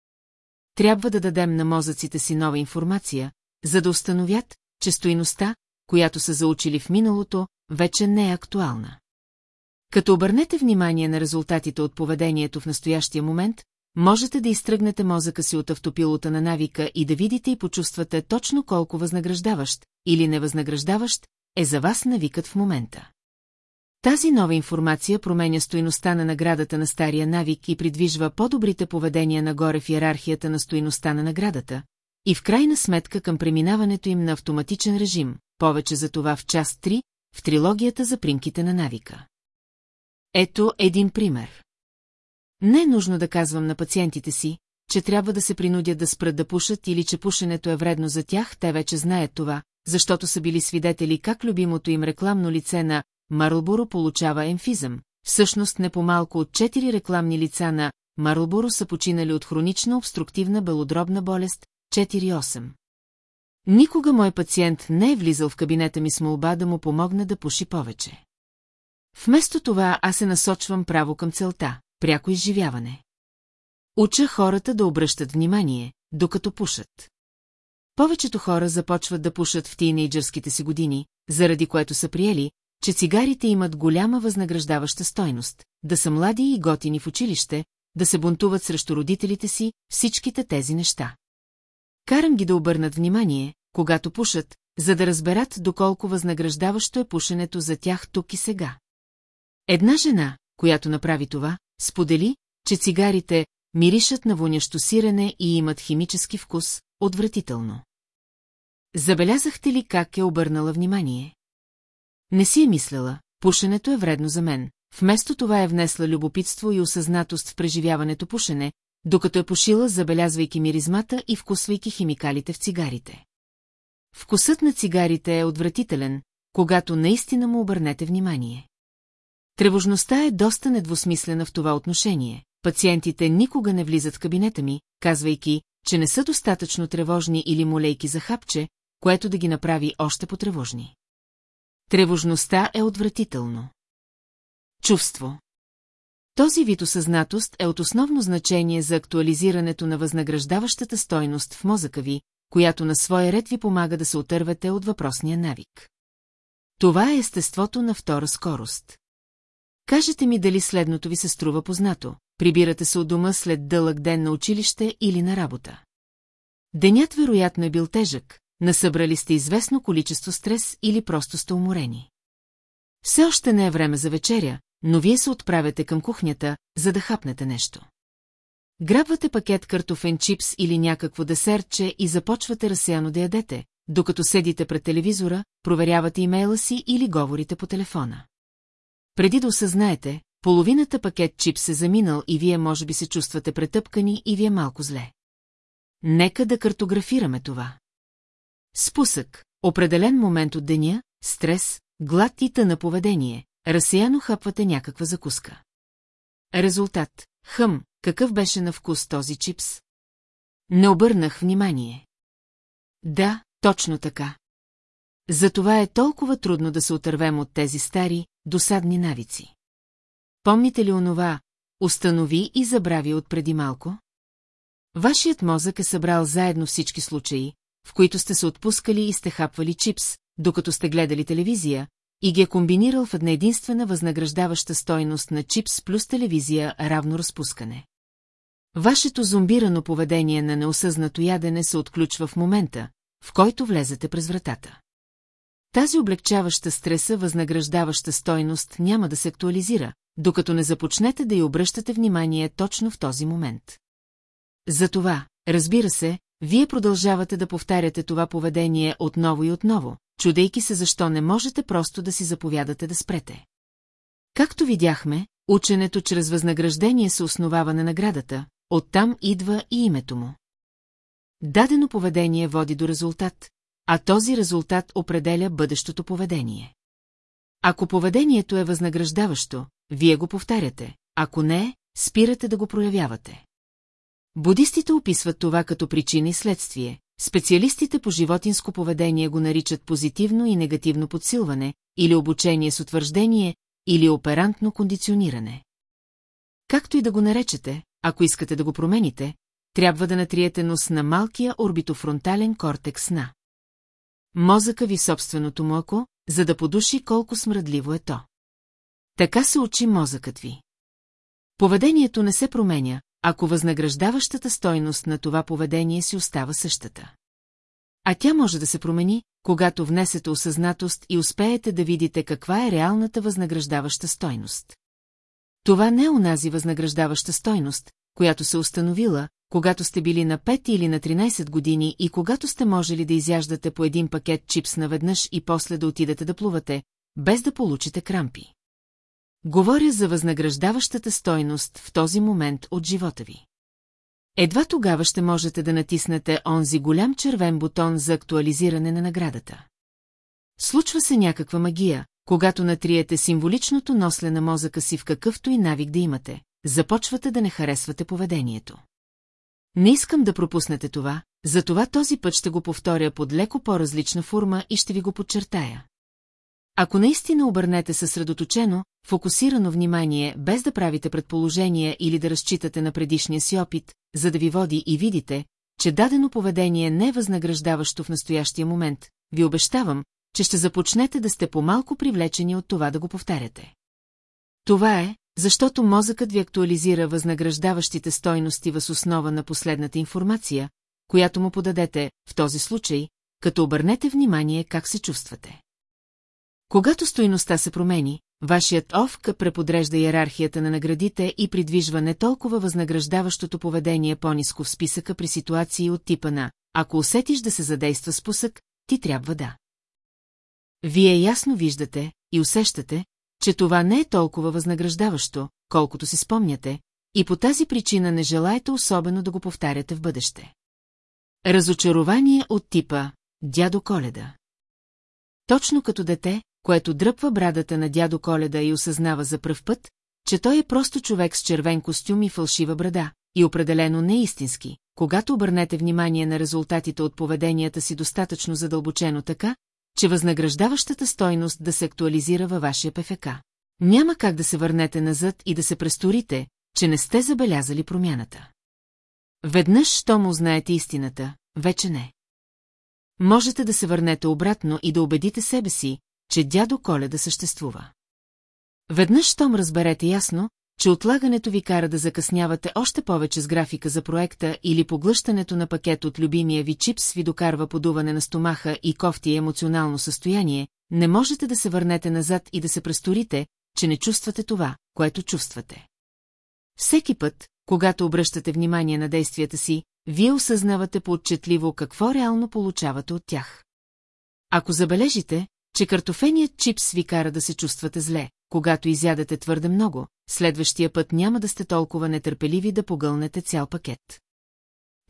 трябва да дадем на мозъците си нова информация, за да установят, че стоиността, която са заучили в миналото, вече не е актуална. Като обърнете внимание на резултатите от поведението в настоящия момент, можете да изтръгнете мозъка си от автопилота на навика и да видите и почувствате точно колко възнаграждаващ или невъзнаграждаващ е за вас навикът в момента. Тази нова информация променя стоиността на наградата на стария навик и придвижва по-добрите поведения нагоре в иерархията на стоиността на наградата, и в крайна сметка към преминаването им на автоматичен режим, повече за това в част 3, в трилогията за примките на навика. Ето един пример. Не е нужно да казвам на пациентите си, че трябва да се принудят да спрат да пушат или че пушенето е вредно за тях, те вече знаят това, защото са били свидетели как любимото им рекламно лице на Марлборо получава емфизъм. Всъщност не по-малко от четири рекламни лица на Марлборо са починали от хронична обструктивна белодробна болест 4-8. Никога мой пациент не е влизал в кабинета ми с молба да му помогна да пуши повече. Вместо това аз се насочвам право към целта – пряко изживяване. Уча хората да обръщат внимание, докато пушат. Повечето хора започват да пушат в тинейджърските си години, заради което са приели, че цигарите имат голяма възнаграждаваща стойност, да са млади и готини в училище, да се бунтуват срещу родителите си, всичките тези неща. Карам ги да обърнат внимание, когато пушат, за да разберат доколко възнаграждаващо е пушенето за тях тук и сега. Една жена, която направи това, сподели, че цигарите миришат на вонящо сирене и имат химически вкус, отвратително. Забелязахте ли как е обърнала внимание? Не си е мисляла, пушенето е вредно за мен. Вместо това е внесла любопитство и осъзнатост в преживяването пушене, докато е пошила, забелязвайки миризмата и вкусвайки химикалите в цигарите. Вкусът на цигарите е отвратителен, когато наистина му обърнете внимание. Тревожността е доста недвусмислена в това отношение. Пациентите никога не влизат в кабинета ми, казвайки, че не са достатъчно тревожни или молейки за хапче, което да ги направи още потревожни. Тревожността е отвратително. Чувство. Този вид осъзнатост е от основно значение за актуализирането на възнаграждаващата стойност в мозъка ви, която на своя ред ви помага да се отървете от въпросния навик. Това е естеството на втора скорост. Кажете ми дали следното ви се струва познато. Прибирате се от дома след дълъг ден на училище или на работа. Денят вероятно е бил тежък, насъбрали сте известно количество стрес или просто сте уморени. Все още не е време за вечеря, но вие се отправяте към кухнята, за да хапнете нещо. Грабвате пакет картофен чипс или някакво десертче и започвате разсеяно да ядете, докато седите пред телевизора, проверявате имейла си или говорите по телефона. Преди да осъзнаете, половината пакет чипс е заминал и вие може би се чувствате претъпкани и ви е малко зле. Нека да картографираме това. Спусък, определен момент от деня, стрес, глад и тъна поведение, разсеяно хапвате някаква закуска. Резултат. Хъм, какъв беше на вкус този чипс? Не обърнах внимание. Да, точно така. Затова е толкова трудно да се отървем от тези стари, досадни навици. Помните ли онова, установи и забрави от преди малко? Вашият мозък е събрал заедно всички случаи, в които сте се отпускали и сте хапвали чипс, докато сте гледали телевизия, и ги е комбинирал в една единствена възнаграждаваща стойност на чипс плюс телевизия равно разпускане. Вашето зомбирано поведение на неосъзнато ядене се отключва в момента, в който влезете през вратата. Тази облегчаваща стреса възнаграждаваща стойност няма да се актуализира, докато не започнете да й обръщате внимание точно в този момент. Затова, разбира се, вие продължавате да повтаряте това поведение отново и отново, чудейки се защо не можете просто да си заповядате да спрете. Както видяхме, ученето чрез възнаграждение се основава на наградата, оттам идва и името му. Дадено поведение води до резултат, а този резултат определя бъдещото поведение. Ако поведението е възнаграждаващо, вие го повтаряте, ако не, спирате да го проявявате. Будистите описват това като причина и следствие, специалистите по животинско поведение го наричат позитивно и негативно подсилване, или обучение с утвърждение, или оперантно кондициониране. Както и да го наречете, ако искате да го промените, трябва да натриете нос на малкия орбитофронтален кортекс на мозъка ви собственото му око, за да подуши колко смръдливо е то. Така се учи мозъкът ви. Поведението не се променя, ако възнаграждаващата стойност на това поведение си остава същата. А тя може да се промени, когато внесете осъзнатост и успеете да видите каква е реалната възнаграждаваща стойност. Това не е унази възнаграждаваща стойност, която се установила, когато сте били на 5 или на 13 години и когато сте можели да изяждате по един пакет чипс наведнъж и после да отидете да плувате, без да получите крампи. Говоря за възнаграждаващата стойност в този момент от живота ви. Едва тогава ще можете да натиснете онзи голям червен бутон за актуализиране на наградата. Случва се някаква магия, когато натриете символичното носле на мозъка си в какъвто и навик да имате, започвате да не харесвате поведението. Не искам да пропуснете това, затова този път ще го повторя под леко по-различна форма и ще ви го подчертая. Ако наистина обърнете съсредоточено, фокусирано внимание, без да правите предположения или да разчитате на предишния си опит, за да ви води и видите, че дадено поведение не е възнаграждаващо в настоящия момент, ви обещавам, че ще започнете да сте по-малко привлечени от това да го повтаряте. Това е, защото мозъкът ви актуализира възнаграждаващите стойности въз основа на последната информация, която му подадете, в този случай, като обърнете внимание как се чувствате. Когато стойността се промени, вашият ОВК преподрежда иерархията на наградите и придвижва не толкова възнаграждаващото поведение по-низко в списъка при ситуации от типа на «Ако усетиш да се задейства спусък, ти трябва да». Вие ясно виждате и усещате, че това не е толкова възнаграждаващо, колкото си спомняте, и по тази причина не желаете особено да го повтаряте в бъдеще. Разочарование от типа «Дядо Коледа». Точно като дете, което дръпва брадата на дядо Коледа и осъзнава за пръв път, че той е просто човек с червен костюм и фалшива брада, и определено не истински, когато обърнете внимание на резултатите от поведенията си достатъчно задълбочено така, че възнаграждаващата стойност да се актуализира във вашия ПФК. Няма как да се върнете назад и да се престорите, че не сте забелязали промяната. Веднъж, що му знаете истината, вече не. Можете да се върнете обратно и да убедите себе си, че дядо Коледа съществува. Веднъж, щом разберете ясно, че отлагането ви кара да закъснявате още повече с графика за проекта или поглъщането на пакет от любимия ви чипс ви докарва подуване на стомаха и кофти и емоционално състояние, не можете да се върнете назад и да се престорите, че не чувствате това, което чувствате. Всеки път, когато обръщате внимание на действията си, вие осъзнавате поотчетливо какво реално получавате от тях. Ако забележите, че картофеният чипс ви кара да се чувствате зле, когато изядете твърде много, следващия път няма да сте толкова нетърпеливи да погълнете цял пакет.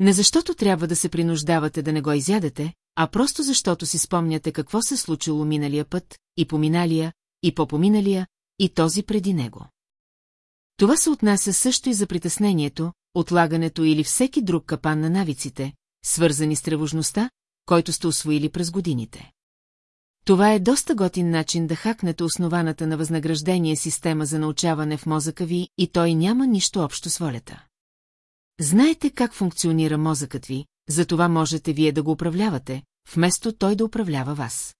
Не защото трябва да се принуждавате да не го изядете, а просто защото си спомняте какво се случило миналия път, и поминалия, и по-поминалия, и този преди него. Това се отнася също и за притеснението, отлагането или всеки друг капан на навиците, свързани с тревожността, който сте освоили през годините. Това е доста готин начин да хакнете основаната на възнаграждение система за научаване в мозъка ви и той няма нищо общо с волята. Знаете как функционира мозъкът ви, затова можете вие да го управлявате, вместо той да управлява вас.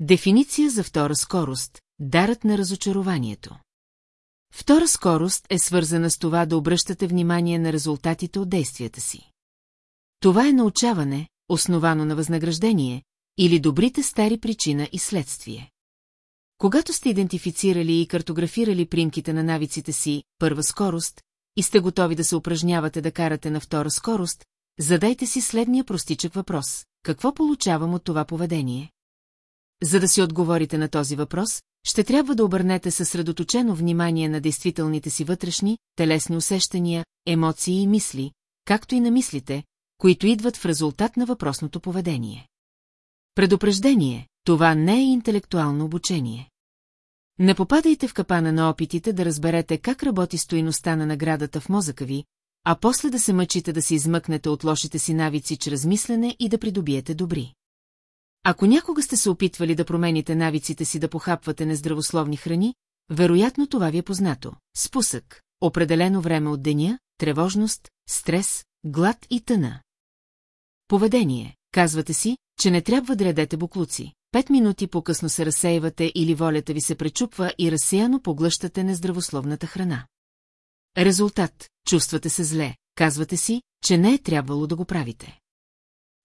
Дефиниция за втора скорост – дарът на разочарованието. Втора скорост е свързана с това да обръщате внимание на резултатите от действията си. Това е научаване, основано на възнаграждение, или добрите стари причина и следствие. Когато сте идентифицирали и картографирали примките на навиците си, първа скорост, и сте готови да се упражнявате да карате на втора скорост, задайте си следния простичък въпрос. Какво получавам от това поведение? За да си отговорите на този въпрос, ще трябва да обърнете съсредоточено внимание на действителните си вътрешни, телесни усещания, емоции и мисли, както и на мислите, които идват в резултат на въпросното поведение. Предупреждение, това не е интелектуално обучение. Не попадайте в капана на опитите да разберете как работи стоиността на наградата в мозъка ви, а после да се мъчите да се измъкнете от лошите си навици чрез мислене и да придобиете добри. Ако някога сте се опитвали да промените навиците си да похапвате нездравословни храни, вероятно това ви е познато. Спусък, определено време от деня, тревожност, стрес, глад и тъна. Поведение. Казвате си, че не трябва да редете буклуци. Пет минути по-късно се разсеивате или волята ви се пречупва и разсеяно поглъщате нездравословната храна. Резултат – чувствате се зле, казвате си, че не е трябвало да го правите.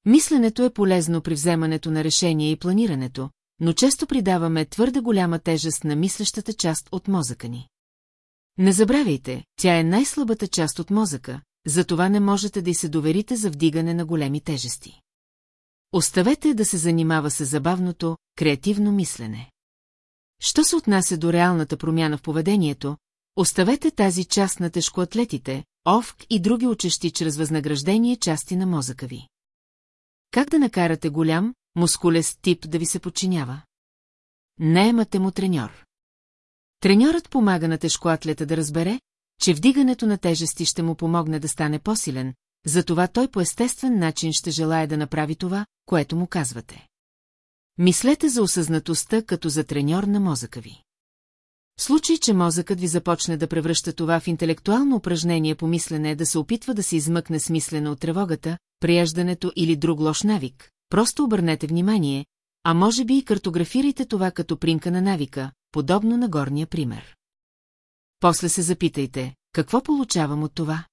Мисленето е полезно при вземането на решение и планирането, но често придаваме твърде голяма тежест на мислещата част от мозъка ни. Не забравяйте, тя е най-слабата част от мозъка, затова не можете да й се доверите за вдигане на големи тежести. Оставете да се занимава с забавното, креативно мислене. Що се отнася до реалната промяна в поведението, оставете тази част на тежкоатлетите, овк и други учещи чрез възнаграждение части на мозъка ви. Как да накарате голям, мускулест тип да ви се подчинява? Не емате му треньор. Треньорът помага на тежкоатлета да разбере, че вдигането на тежести ще му помогне да стане по-силен, затова той по естествен начин ще желая да направи това, което му казвате. Мислете за осъзнатостта като за треньор на мозъка ви. В случай, че мозъкът ви започне да превръща това в интелектуално упражнение по мислене да се опитва да се измъкне смислено от тревогата, прияждането или друг лош навик, просто обърнете внимание, а може би и картографирайте това като примка на навика, подобно на горния пример. После се запитайте, какво получавам от това?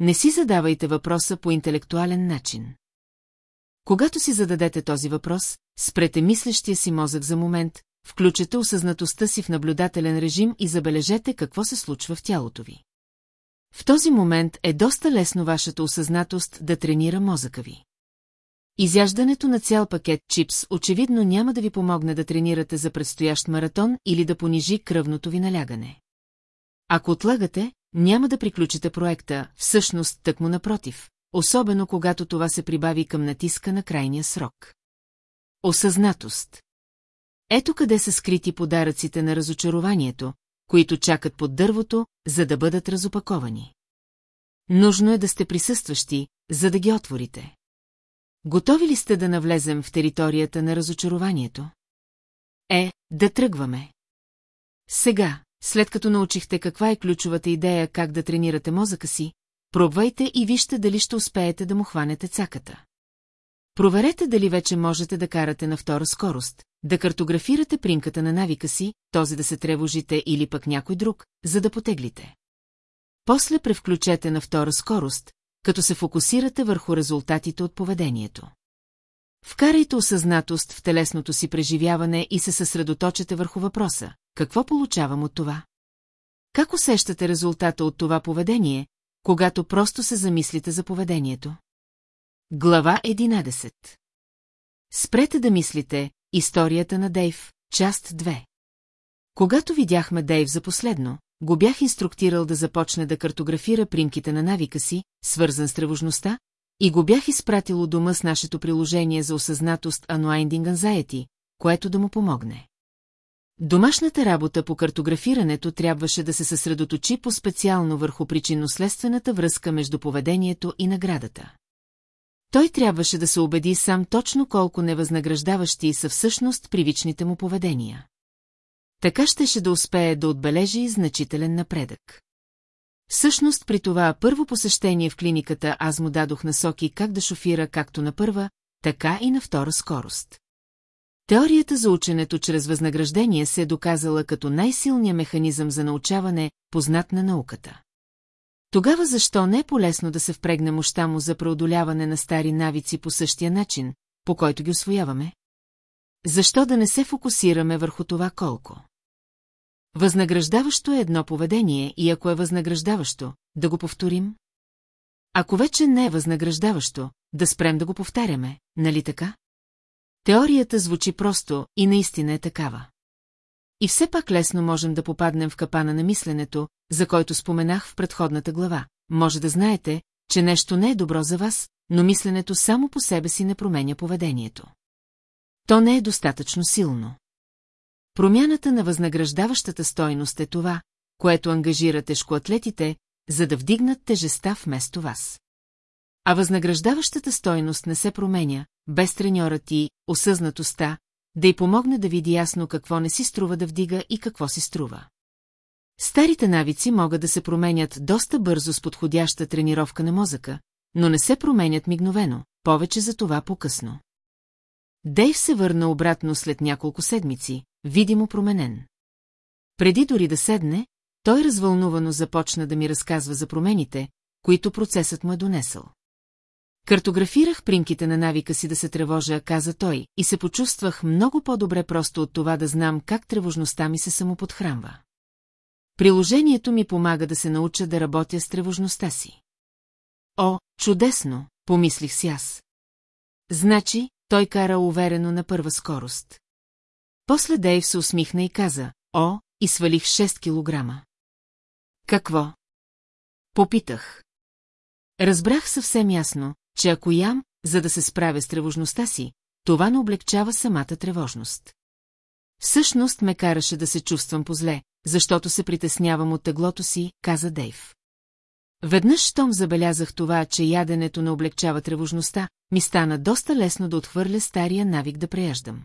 Не си задавайте въпроса по интелектуален начин. Когато си зададете този въпрос, спрете мислещия си мозък за момент, включете осъзнатостта си в наблюдателен режим и забележете какво се случва в тялото ви. В този момент е доста лесно вашата осъзнатост да тренира мозъка ви. Изяждането на цял пакет чипс очевидно няма да ви помогне да тренирате за предстоящ маратон или да понижи кръвното ви налягане. Ако отлагате, няма да приключите проекта, всъщност тъкмо напротив, особено когато това се прибави към натиска на крайния срок. Осъзнатост Ето къде са скрити подаръците на разочарованието, които чакат под дървото, за да бъдат разопаковани. Нужно е да сте присъстващи, за да ги отворите. Готови ли сте да навлезем в територията на разочарованието? Е, да тръгваме. Сега, след като научихте каква е ключовата идея как да тренирате мозъка си, пробвайте и вижте дали ще успеете да му хванете цаката. Проверете дали вече можете да карате на втора скорост, да картографирате принката на навика си, този да се тревожите или пък някой друг, за да потеглите. После превключете на втора скорост, като се фокусирате върху резултатите от поведението. Вкарайте осъзнатост в телесното си преживяване и се съсредоточете върху въпроса – какво получавам от това? Как усещате резултата от това поведение, когато просто се замислите за поведението? Глава 11 Спрете да мислите Историята на Дейв, част 2 Когато видяхме Дейв за последно, го бях инструктирал да започне да картографира примките на навика си, свързан с тревожността, и го бях изпратил у дома с нашето приложение за осъзнатост Unwinding Anxiety, което да му помогне. Домашната работа по картографирането трябваше да се съсредоточи по-специално върху причинно-следствената връзка между поведението и наградата. Той трябваше да се убеди сам точно колко невъзнаграждаващи са всъщност привичните му поведения. Така щеше да успее да отбележи значителен напредък. Всъщност при това първо посещение в клиниката аз му дадох насоки как да шофира както на първа, така и на втора скорост. Теорията за ученето чрез възнаграждение се е доказала като най-силният механизъм за научаване, познат на науката. Тогава защо не е полезно да се впрегне мощта му за преодоляване на стари навици по същия начин, по който ги освояваме? Защо да не се фокусираме върху това колко? Възнаграждаващо е едно поведение и ако е възнаграждаващо, да го повторим? Ако вече не е възнаграждаващо, да спрем да го повтаряме, нали така? Теорията звучи просто и наистина е такава. И все пак лесно можем да попаднем в капана на мисленето, за който споменах в предходната глава. Може да знаете, че нещо не е добро за вас, но мисленето само по себе си не променя поведението. То не е достатъчно силно. Промяната на възнаграждаващата стойност е това, което ангажира тежкоатлетите, за да вдигнат тежеста вместо вас. А възнаграждаващата стойност не се променя, без треньорът и осъзнатостта, да й помогне да види ясно какво не си струва да вдига и какво си струва. Старите навици могат да се променят доста бързо с подходяща тренировка на мозъка, но не се променят мигновено, повече за това по-късно. Дейв се върна обратно след няколко седмици, видимо променен. Преди дори да седне, той развълнувано започна да ми разказва за промените, които процесът му е донесъл. Картографирах примките на навика си да се тревожа, каза той, и се почувствах много по-добре просто от това да знам как тревожността ми се самоподхранва. Приложението ми помага да се науча да работя с тревожността си. О, чудесно, помислих си аз. Значи, той кара уверено на първа скорост. После Дейв се усмихна и каза, о, и свалих 6 килограма. Какво? Попитах. Разбрах съвсем ясно, че ако ям, за да се справя с тревожността си, това не облегчава самата тревожност. Всъщност ме караше да се чувствам позле, защото се притеснявам от теглото си, каза Дейв. Веднъж, щом забелязах това, че яденето не облегчава тревожността, ми стана доста лесно да отхвърля стария навик да преяждам.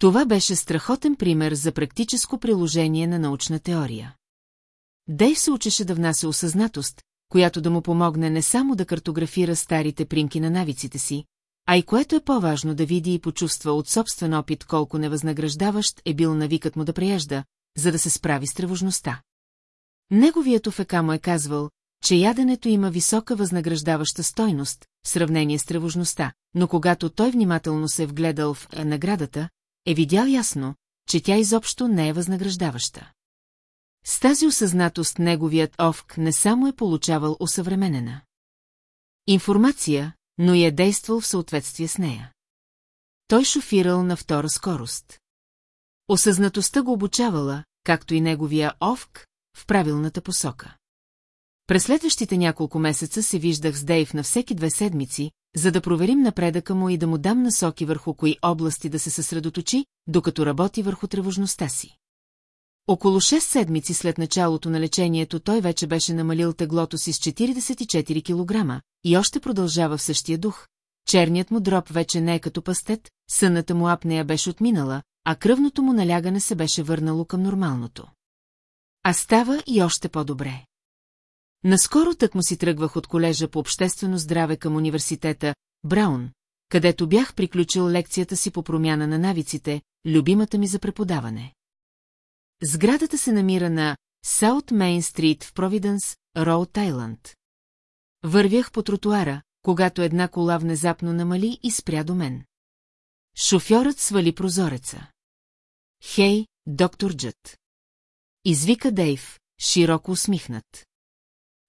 Това беше страхотен пример за практическо приложение на научна теория. Дейв се учеше да внася осъзнатост, която да му помогне не само да картографира старите примки на навиците си, а и което е по-важно да види и почувства от собствен опит колко невъзнаграждаващ е бил навикът му да преяжда, за да се справи с тревожността. Неговият офека му е казвал, че яденето има висока възнаграждаваща стойност в сравнение с тревожността, но когато той внимателно се е вгледал в наградата, е видял ясно, че тя изобщо не е възнаграждаваща. С тази осъзнатост неговият овк не само е получавал осъвременена информация, но и е действал в съответствие с нея. Той шофирал на втора скорост. Осъзнатостта го обучавала, както и неговия овк, в правилната посока. През следващите няколко месеца се виждах с Дейв на всеки две седмици, за да проверим напредъка му и да му дам насоки върху кои области да се съсредоточи, докато работи върху тревожността си. Около 6 седмици след началото на лечението той вече беше намалил теглото си с 44 кг и още продължава в същия дух. Черният му дроб вече не е като пастет, сънната му апнея беше отминала, а кръвното му налягане се беше върнало към нормалното. А става и още по-добре. Наскоро тък му си тръгвах от колежа по обществено здраве към университета Браун, където бях приключил лекцията си по промяна на навиците, любимата ми за преподаване. Сградата се намира на Саут Мейн Стрит в Провиденс, Роуд Тайланд. Вървях по тротуара, когато една кола внезапно намали и спря до мен. Шофьорът свали прозореца. Хей, доктор Джът. Извика Дейв, широко усмихнат.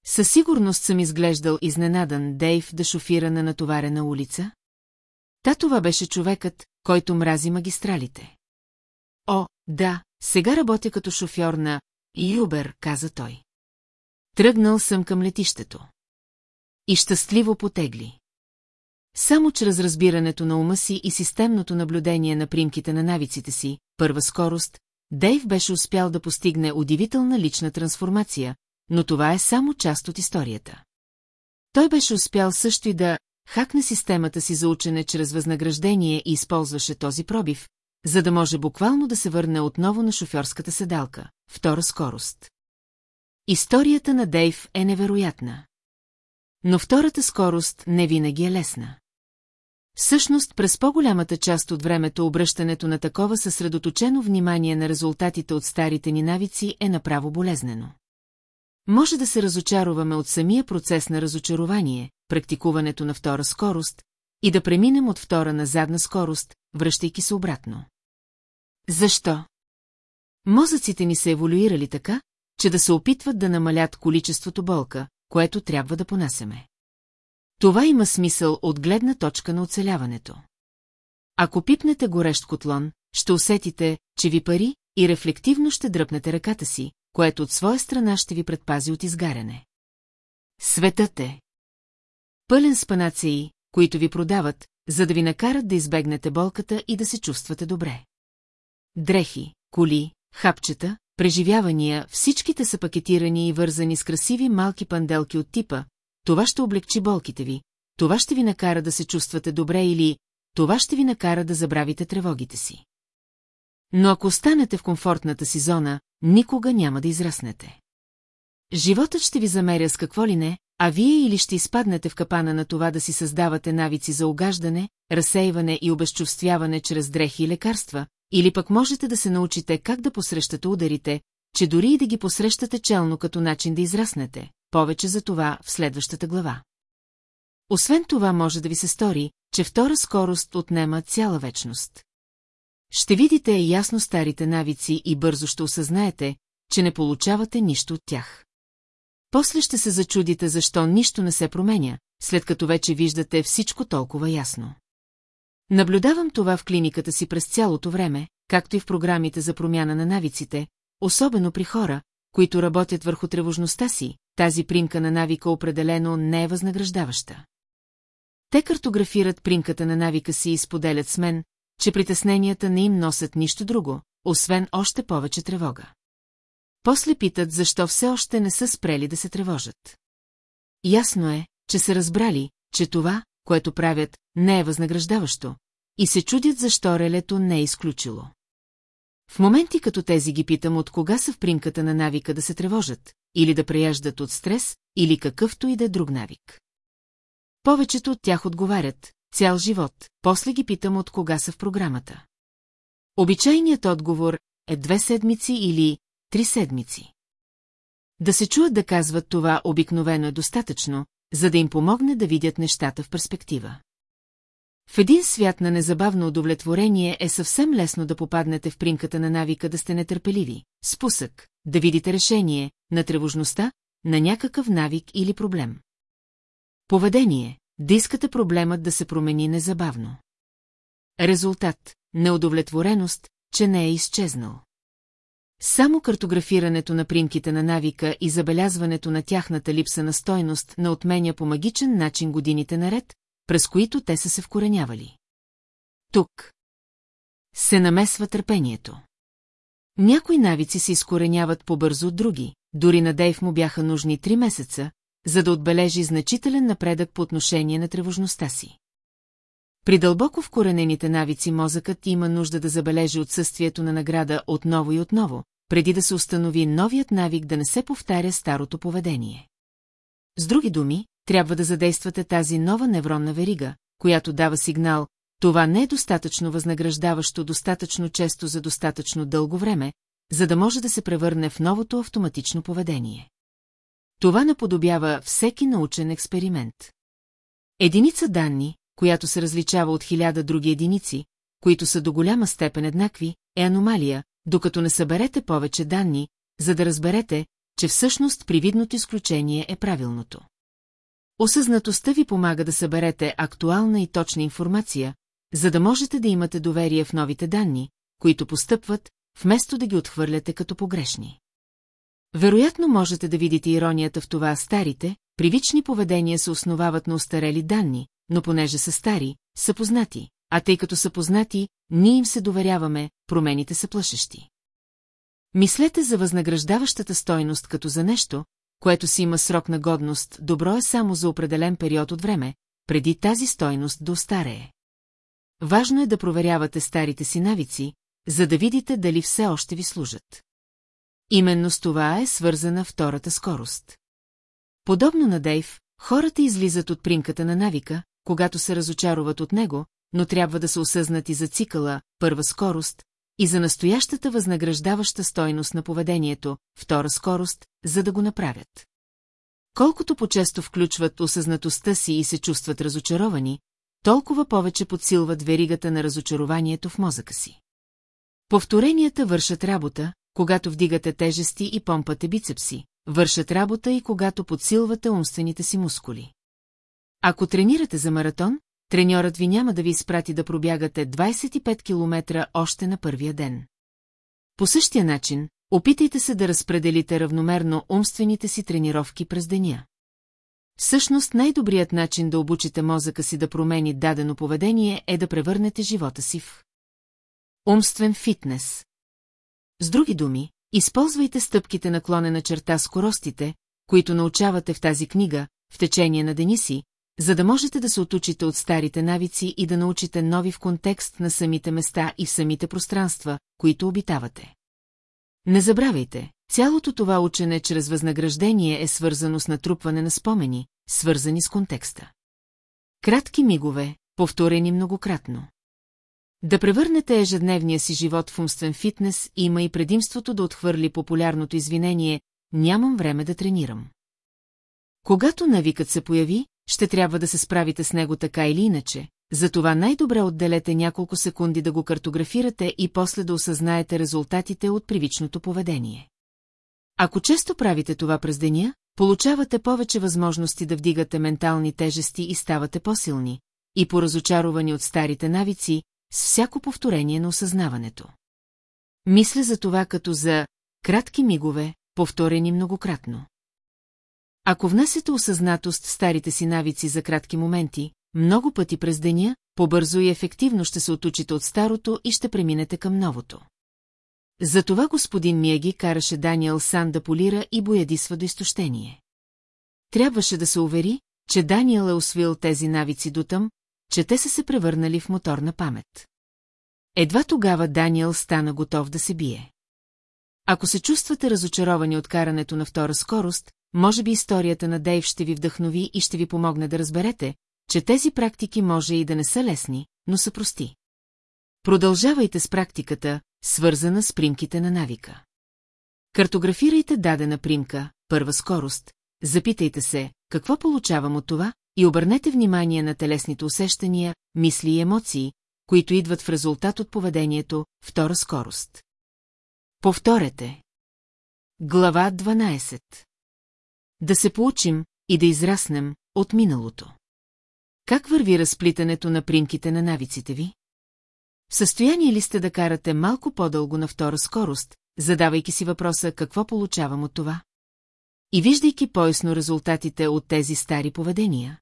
Със сигурност съм изглеждал изненадан Дейв да шофира на натоварена улица. Та това беше човекът, който мрази магистралите. О, да, сега работя като шофьор на Юбер, каза той. Тръгнал съм към летището. И щастливо потегли. Само чрез разбирането на ума си и системното наблюдение на примките на навиците си, първа скорост, Дейв беше успял да постигне удивителна лична трансформация, но това е само част от историята. Той беше успял също и да хакне системата си за учене чрез възнаграждение и използваше този пробив, за да може буквално да се върне отново на шофьорската седалка, втора скорост. Историята на Дейв е невероятна. Но втората скорост не винаги е лесна. Всъщност, през по-голямата част от времето обръщането на такова съсредоточено внимание на резултатите от старите ни навици е направо болезнено. Може да се разочароваме от самия процес на разочарование, практикуването на втора скорост, и да преминем от втора на задна скорост, връщайки се обратно. Защо? Мозъците ни са еволюирали така, че да се опитват да намалят количеството болка, което трябва да понасеме. Това има смисъл от гледна точка на оцеляването. Ако пипнете горещ котлон, ще усетите, че ви пари и рефлективно ще дръпнете ръката си, което от своя страна ще ви предпази от изгаряне. Светът е. Пълен с панацеи, които ви продават, за да ви накарат да избегнете болката и да се чувствате добре. Дрехи, коли, хапчета, преживявания, всичките са пакетирани и вързани с красиви малки панделки от типа, това ще облегчи болките ви, това ще ви накара да се чувствате добре или това ще ви накара да забравите тревогите си. Но ако останете в комфортната си зона, никога няма да израснете. Животът ще ви замеря с какво ли не, а вие или ще изпаднете в капана на това да си създавате навици за огаждане, разсейване и обезчувствяване чрез дрехи и лекарства, или пък можете да се научите как да посрещате ударите, че дори и да ги посрещате челно като начин да израснете, повече за това в следващата глава. Освен това може да ви се стори, че втора скорост отнема цяла вечност. Ще видите ясно старите навици и бързо ще осъзнаете, че не получавате нищо от тях. После ще се зачудите защо нищо не се променя, след като вече виждате всичко толкова ясно. Наблюдавам това в клиниката си през цялото време, както и в програмите за промяна на навиците, особено при хора, които работят върху тревожността си, тази примка на навика определено не е възнаграждаваща. Те картографират примката на навика си и споделят с мен, че притесненията не им носят нищо друго, освен още повече тревога. После питат, защо все още не са спрели да се тревожат. Ясно е, че са разбрали, че това, което правят, не е възнаграждаващо, и се чудят защо релето не е изключило. В моменти като тези ги питам от кога са в примката на навика да се тревожат, или да преяждат от стрес, или какъвто и да е друг навик. Повечето от тях отговарят, цял живот, после ги питам от кога са в програмата. Обичайният отговор е две седмици или три седмици. Да се чуят да казват това обикновено е достатъчно, за да им помогне да видят нещата в перспектива. В един свят на незабавно удовлетворение е съвсем лесно да попаднете в примката на навика да сте нетърпеливи, спусък, да видите решение, на тревожността, на някакъв навик или проблем. Поведение, да искате проблемът да се промени незабавно. Резултат – неудовлетвореност, че не е изчезнал. Само картографирането на примките на навика и забелязването на тяхната липса на стойност не отменя по магичен начин годините наред, през които те са се вкоренявали. Тук се намесва търпението. Някои навици се изкореняват по-бързо от други, дори на Дейв му бяха нужни три месеца, за да отбележи значителен напредък по отношение на тревожността си. При дълбоко вкоренените навици мозъкът има нужда да забележи отсъствието на награда отново и отново, преди да се установи новият навик да не се повтаря старото поведение. С други думи, трябва да задействате тази нова невронна верига, която дава сигнал, това не е достатъчно възнаграждаващо достатъчно често за достатъчно дълго време, за да може да се превърне в новото автоматично поведение. Това наподобява всеки научен експеримент. Единица данни, която се различава от хиляда други единици, които са до голяма степен еднакви, е аномалия, докато не съберете повече данни, за да разберете, че всъщност привидното изключение е правилното. Осъзнатостта ви помага да съберете актуална и точна информация, за да можете да имате доверие в новите данни, които постъпват, вместо да ги отхвърляте като погрешни. Вероятно можете да видите иронията в това старите, привични поведения се основават на устарели данни, но понеже са стари, са познати, а тъй като са познати, ние им се доверяваме, промените са плашещи. Мислете за възнаграждаващата стойност като за нещо, което си има срок на годност, добро е само за определен период от време, преди тази стойност да остарее. Важно е да проверявате старите си навици, за да видите дали все още ви служат. Именно с това е свързана втората скорост. Подобно на Дейв, хората излизат от примката на навика, когато се разочароват от него, но трябва да се осъзнат и за цикъла, първа скорост, и за настоящата възнаграждаваща стойност на поведението, втора скорост, за да го направят. Колкото по-често включват осъзнатостта си и се чувстват разочаровани, толкова повече подсилват веригата на разочарованието в мозъка си. Повторенията вършат работа, когато вдигате тежести и помпате бицепси, вършат работа и когато подсилвате умствените си мускули. Ако тренирате за маратон, треньорът ви няма да ви изпрати да пробягате 25 км още на първия ден. По същия начин, опитайте се да разпределите равномерно умствените си тренировки през деня. Всъщност най-добрият начин да обучите мозъка си да промени дадено поведение е да превърнете живота си в умствен фитнес. С други думи, използвайте стъпките наклонена черта скоростите, които научавате в тази книга, в течение на дени си, за да можете да се отучите от старите навици и да научите нови в контекст на самите места и в самите пространства, които обитавате. Не забравяйте, цялото това учене чрез възнаграждение е свързано с натрупване на спомени, свързани с контекста. Кратки мигове, повторени многократно. Да превърнете ежедневния си живот в умствен фитнес има и предимството да отхвърли популярното извинение «нямам време да тренирам». Когато навикът се появи, ще трябва да се справите с него така или иначе, затова най-добре отделете няколко секунди да го картографирате и после да осъзнаете резултатите от привичното поведение. Ако често правите това през деня, получавате повече възможности да вдигате ментални тежести и ставате по-силни, и поразочаровани от старите навици, с всяко повторение на осъзнаването. Мисля за това като за кратки мигове, повторени многократно. Ако внасяте осъзнатост в старите си навици за кратки моменти, много пъти през деня, по-бързо и ефективно ще се отучите от старото и ще преминете към новото. Затова господин Мияги караше Даниел Сан да полира и боядисва до изтощение. Трябваше да се увери, че Даниел е освил тези навици дотъм, че те са се превърнали в моторна памет. Едва тогава Даниел стана готов да се бие. Ако се чувствате разочаровани от карането на втора скорост, може би историята на Дейв ще ви вдъхнови и ще ви помогне да разберете, че тези практики може и да не са лесни, но са прости. Продължавайте с практиката, свързана с примките на навика. Картографирайте дадена примка, първа скорост, запитайте се, какво получавам от това, и обърнете внимание на телесните усещания, мисли и емоции, които идват в резултат от поведението, втора скорост. Повторете. Глава 12 Да се получим и да израснем от миналото. Как върви разплитането на примките на навиците ви? В състояние ли сте да карате малко по-дълго на втора скорост, задавайки си въпроса какво получавам от това? И виждайки поясно резултатите от тези стари поведения?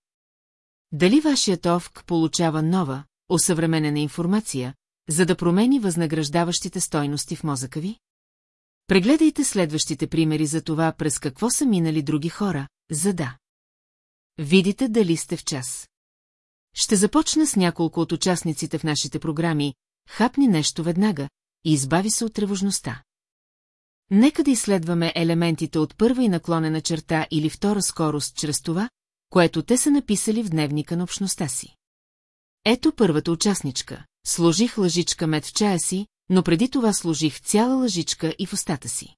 Дали вашият овк получава нова, осъвременена информация, за да промени възнаграждаващите стойности в мозъка ви? Прегледайте следващите примери за това през какво са минали други хора, за да. Видите дали сте в час. Ще започна с няколко от участниците в нашите програми, хапни нещо веднага и избави се от тревожността. Нека да изследваме елементите от първа и наклонена черта или втора скорост чрез това, което те са написали в дневника на общността си. Ето първата участничка. Сложих лъжичка мед в чая си, но преди това сложих цяла лъжичка и в устата си.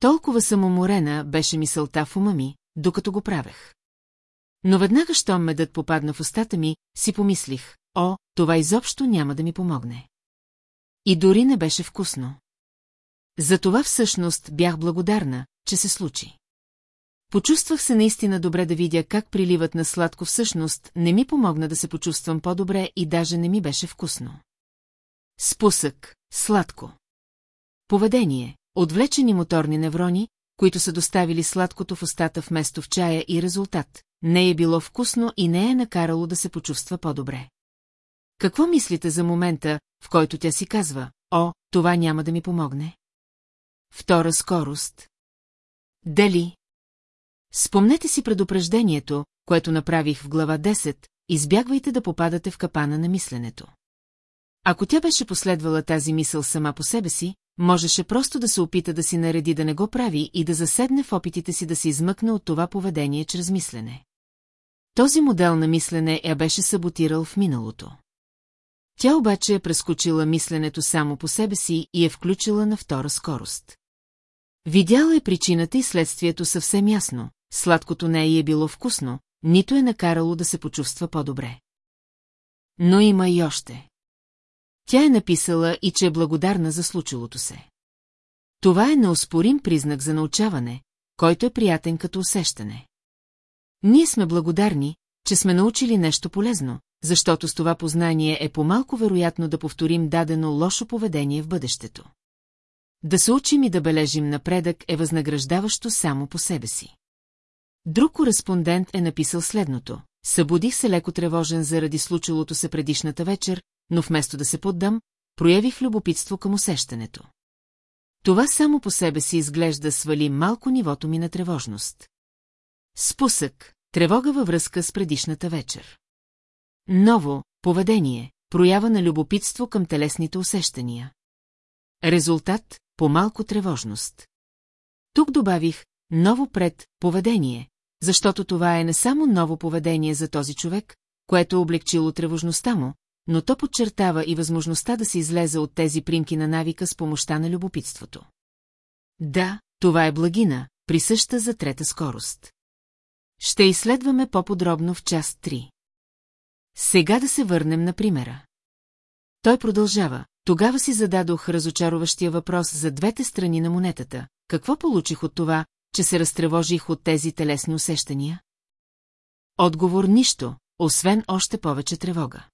Толкова самоморена беше мисълта в ума ми, докато го правех. Но веднага, щом медът попадна в устата ми, си помислих, о, това изобщо няма да ми помогне. И дори не беше вкусно. Затова всъщност бях благодарна, че се случи. Почувствах се наистина добре да видя как приливат на сладко всъщност, не ми помогна да се почувствам по-добре и даже не ми беше вкусно. Спусък, сладко. Поведение, отвлечени моторни неврони, които са доставили сладкото в устата вместо в чая и резултат. Не е било вкусно и не е накарало да се почувства по-добре. Какво мислите за момента, в който тя си казва, о, това няма да ми помогне? Втора скорост. Дали? Спомнете си предупреждението, което направих в глава 10, избягвайте да попадате в капана на мисленето. Ако тя беше последвала тази мисъл сама по себе си, можеше просто да се опита да си нареди да не го прави и да заседне в опитите си да се измъкне от това поведение чрез мислене. Този модел на мислене я беше саботирал в миналото. Тя обаче е прескочила мисленето само по себе си и е включила на втора скорост. Видяла е причината и следствието съвсем ясно, сладкото не е било вкусно, нито е накарало да се почувства по-добре. Но има и още. Тя е написала и че е благодарна за случилото се. Това е неоспорим признак за научаване, който е приятен като усещане. Ние сме благодарни, че сме научили нещо полезно, защото с това познание е по-малко вероятно да повторим дадено лошо поведение в бъдещето. Да се учим и да бележим напредък е възнаграждаващо само по себе си. Друг кореспондент е написал следното. Събудих се леко тревожен заради случилото се предишната вечер, но вместо да се поддам, проявих любопитство към усещането. Това само по себе си изглежда свали малко нивото ми на тревожност. Спусък, тревога във връзка с предишната вечер. Ново, поведение, проява на любопитство към телесните усещания. Резултат – по-малко тревожност. Тук добавих ново пред поведение, защото това е не само ново поведение за този човек, което е облегчило тревожността му, но то подчертава и възможността да се излезе от тези примки на навика с помощта на любопитството. Да, това е благина, присъща за трета скорост. Ще изследваме по-подробно в част 3. Сега да се върнем на примера. Той продължава. Тогава си зададох разочароващия въпрос за двете страни на монетата. Какво получих от това, че се разтревожих от тези телесни усещания? Отговор нищо, освен още повече тревога.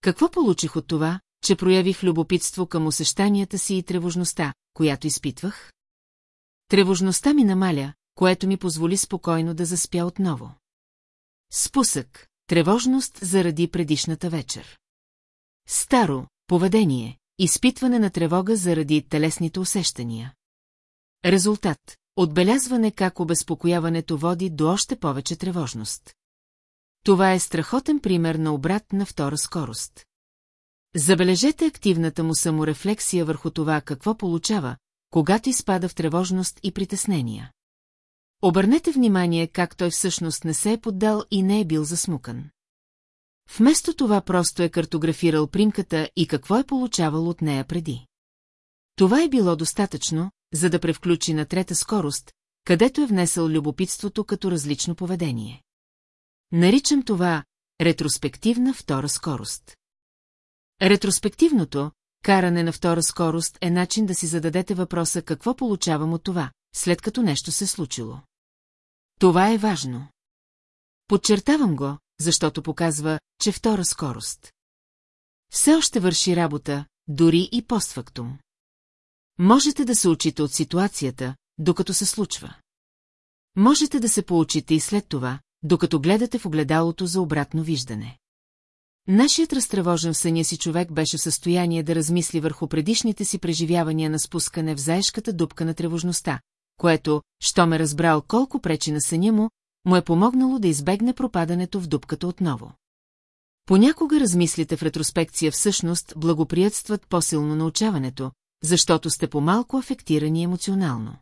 Какво получих от това, че проявих любопитство към усещанията си и тревожността, която изпитвах? Тревожността ми намаля, което ми позволи спокойно да заспя отново. Спусък, тревожност заради предишната вечер. Старо, поведение, изпитване на тревога заради телесните усещания. Резултат – отбелязване как обезпокояването води до още повече тревожност. Това е страхотен пример на обрат на втора скорост. Забележете активната му саморефлексия върху това какво получава, когато изпада в тревожност и притеснения. Обърнете внимание как той всъщност не се е поддал и не е бил засмукан. Вместо това просто е картографирал примката и какво е получавал от нея преди. Това е било достатъчно, за да превключи на трета скорост, където е внесъл любопитството като различно поведение. Наричам това ретроспективна втора скорост. Ретроспективното, каране на втора скорост е начин да си зададете въпроса какво получавам от това, след като нещо се случило. Това е важно. Подчертавам го, защото показва, че втора скорост. Все още върши работа, дори и постфактум. Можете да се учите от ситуацията, докато се случва. Можете да се поучите и след това, докато гледате в огледалото за обратно виждане. Нашият разтревожен в съня си човек беше в състояние да размисли върху предишните си преживявания на спускане в заешката дупка на тревожността, което, що ме разбрал колко пречи на съня му, му е помогнало да избегне пропадането в дупката отново. Понякога размислите в ретроспекция всъщност благоприятстват по-силно научаването, защото сте по-малко афектирани емоционално.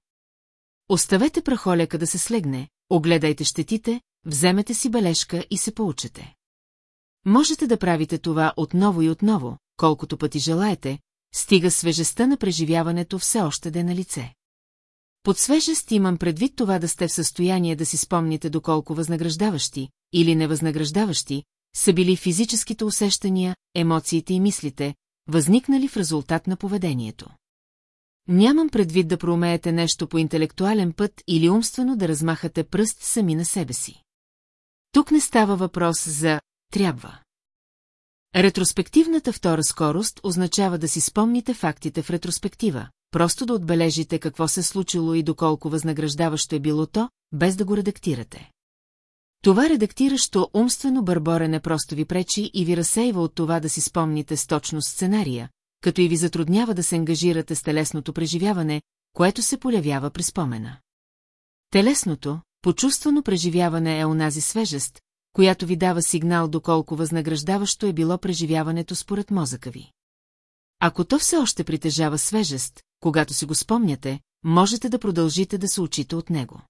Оставете прахоляка да се слегне, огледайте щетите, вземете си бележка и се поучете. Можете да правите това отново и отново, колкото пъти желаете, стига свежестта на преживяването все още да е на лице. Под свежест имам предвид това да сте в състояние да си спомните доколко възнаграждаващи или невъзнаграждаващи са били физическите усещания, емоциите и мислите, възникнали в резултат на поведението. Нямам предвид да проумеете нещо по интелектуален път или умствено да размахате пръст сами на себе си. Тук не става въпрос за «трябва». Ретроспективната втора скорост означава да си спомните фактите в ретроспектива, просто да отбележите какво се случило и доколко възнаграждаващо е било то, без да го редактирате. Това редактиращо умствено бърборене просто ви пречи и ви разсейва от това да си спомните с точност сценария, като и ви затруднява да се ангажирате с телесното преживяване, което се полявява при спомена. Телесното, почувствано преживяване е онази свежест, която ви дава сигнал доколко възнаграждаващо е било преживяването според мозъка ви. Ако то все още притежава свежест, когато си го спомняте, можете да продължите да се учите от него.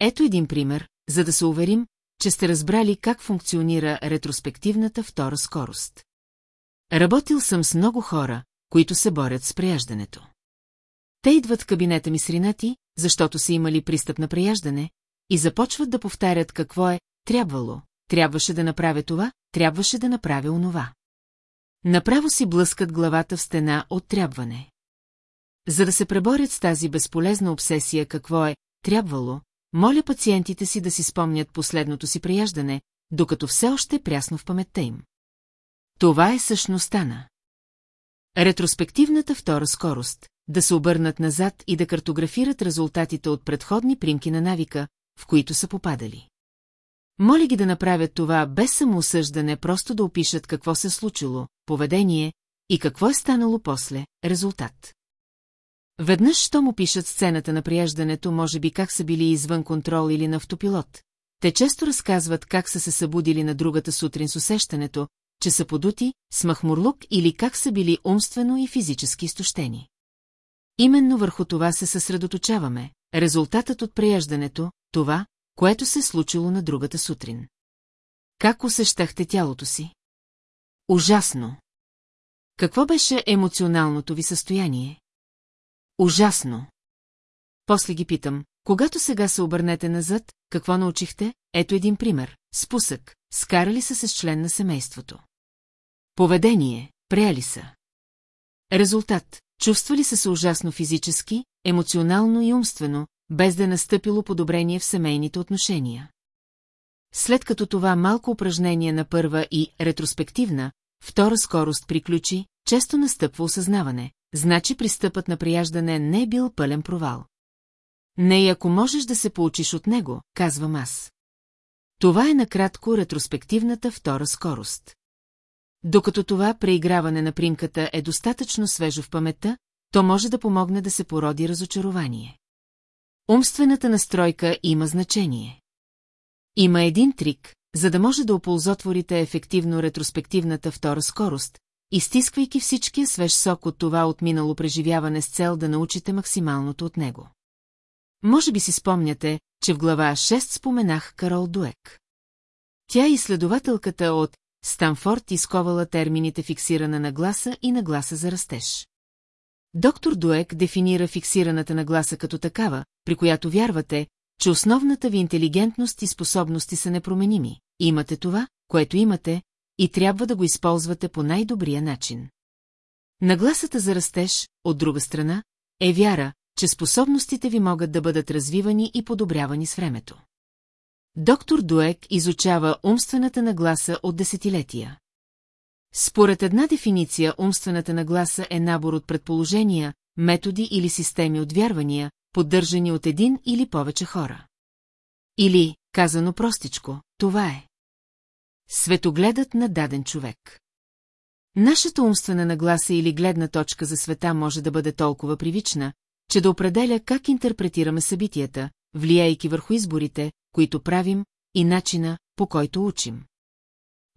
Ето един пример, за да се уверим, че сте разбрали как функционира ретроспективната втора скорост. Работил съм с много хора, които се борят с преяждането. Те идват в кабинета ми с ринати, защото са имали пристъп на преяждане, и започват да повтарят какво е трябвало, трябваше да направя това, трябваше да направя онова. Направо си блъскат главата в стена от трябване. За да се преборят с тази безполезна обсесия какво е трябвало, моля пациентите си да си спомнят последното си прияждане, докато все още е прясно в паметта им. Това е същността на. Ретроспективната втора скорост – да се обърнат назад и да картографират резултатите от предходни примки на навика, в които са попадали. Моля ги да направят това без самоосъждане, просто да опишат какво се случило, поведение и какво е станало после, резултат. Веднъж, що му пишат сцената на прияждането, може би как са били извън контрол или на автопилот. Те често разказват как са се събудили на другата сутрин с усещането, че са подути, с или как са били умствено и физически изтощени. Именно върху това се съсредоточаваме, резултатът от преяждането, това, което се е случило на другата сутрин. Как усещахте тялото си? Ужасно. Какво беше емоционалното ви състояние? Ужасно. После ги питам, когато сега се обърнете назад, какво научихте? Ето един пример. Спусък. Скарали са се с член на семейството. Поведение. Преяли са. Резултат. Чувствали са се ужасно физически, емоционално и умствено, без да е настъпило подобрение в семейните отношения. След като това малко упражнение на първа и ретроспективна, втора скорост приключи, често настъпва осъзнаване, значи пристъпът на прияждане не е бил пълен провал. Не и ако можеш да се получиш от него, казвам аз. Това е накратко ретроспективната втора скорост. Докато това преиграване на примката е достатъчно свежо в паметта, то може да помогне да се породи разочарование. Умствената настройка има значение. Има един трик, за да може да оползотворите ефективно ретроспективната втора скорост, изтисквайки всичкия свеж сок от това отминало преживяване с цел да научите максималното от него. Може би си спомняте, че в глава 6 споменах Карол Дуек. Тя е изследователката от Станфорд изковала термините фиксирана на гласа и на гласа за растеж. Доктор Дуек дефинира фиксираната нагласа като такава, при която вярвате, че основната ви интелигентност и способности са непроменими. Имате това, което имате, и трябва да го използвате по най-добрия начин. Нагласата за растеж, от друга страна, е вяра, че способностите ви могат да бъдат развивани и подобрявани с времето. Доктор Дуек изучава умствената нагласа от десетилетия. Според една дефиниция, умствената нагласа е набор от предположения, методи или системи от вярвания, поддържани от един или повече хора. Или, казано простичко, това е. Светогледът на даден човек. Нашата умствена нагласа или гледна точка за света може да бъде толкова привична, че да определя как интерпретираме събитията, влияйки върху изборите, които правим, и начина, по който учим.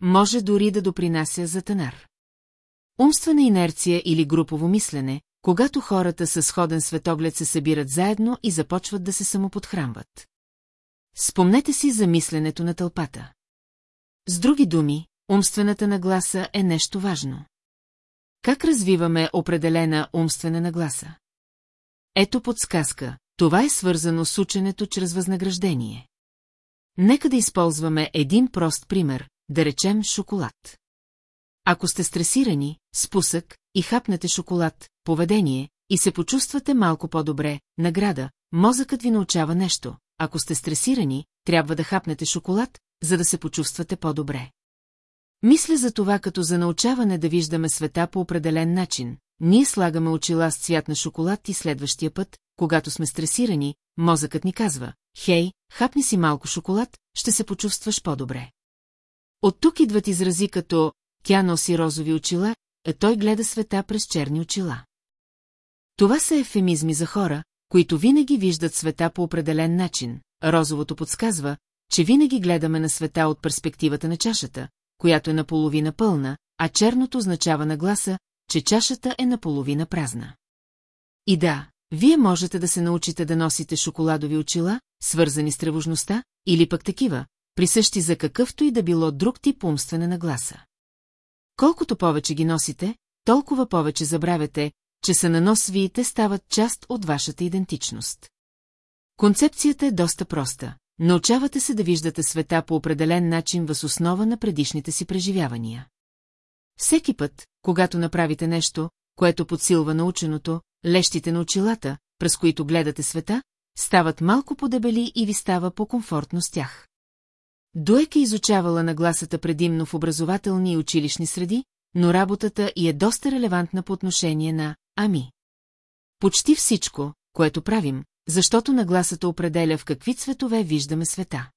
Може дори да допринася за тенар. Умствена инерция или групово мислене, когато хората със сходен светоглед се събират заедно и започват да се самоподхранват. Спомнете си за мисленето на тълпата. С други думи, умствената нагласа е нещо важно. Как развиваме определена умствена нагласа? Ето подсказка. Това е свързано с ученето чрез възнаграждение. Нека да използваме един прост пример, да речем шоколад. Ако сте стресирани, спусък и хапнете шоколад, поведение, и се почувствате малко по-добре, награда, мозъкът ви научава нещо. Ако сте стресирани, трябва да хапнете шоколад, за да се почувствате по-добре. Мисля за това като за научаване да виждаме света по определен начин. Ние слагаме очила с цвят на шоколад и следващия път, когато сме стресирани, мозъкът ни казва, хей, хапни си малко шоколад, ще се почувстваш по-добре. От тук идват изрази като «тя носи розови очила», а той гледа света през черни очила. Това са ефемизми за хора, които винаги виждат света по определен начин. Розовото подсказва, че винаги гледаме на света от перспективата на чашата, която е наполовина пълна, а черното означава на гласа, че чашата е наполовина празна. И да, вие можете да се научите да носите шоколадови очила, свързани с тревожността, или пък такива, присъщи за какъвто и да било друг тип умствена нагласа. Колкото повече ги носите, толкова повече забравяте, че са на нос виите стават част от вашата идентичност. Концепцията е доста проста. Научавате се да виждате света по определен начин въз основа на предишните си преживявания. Всеки път, когато направите нещо, което подсилва наученото, лещите на очилата, през които гледате света, стават малко подебели и ви става по-комфортно с тях. Дуек е изучавала нагласата предимно в образователни и училищни среди, но работата и е доста релевантна по отношение на «ами». Почти всичко, което правим, защото нагласата определя в какви цветове виждаме света.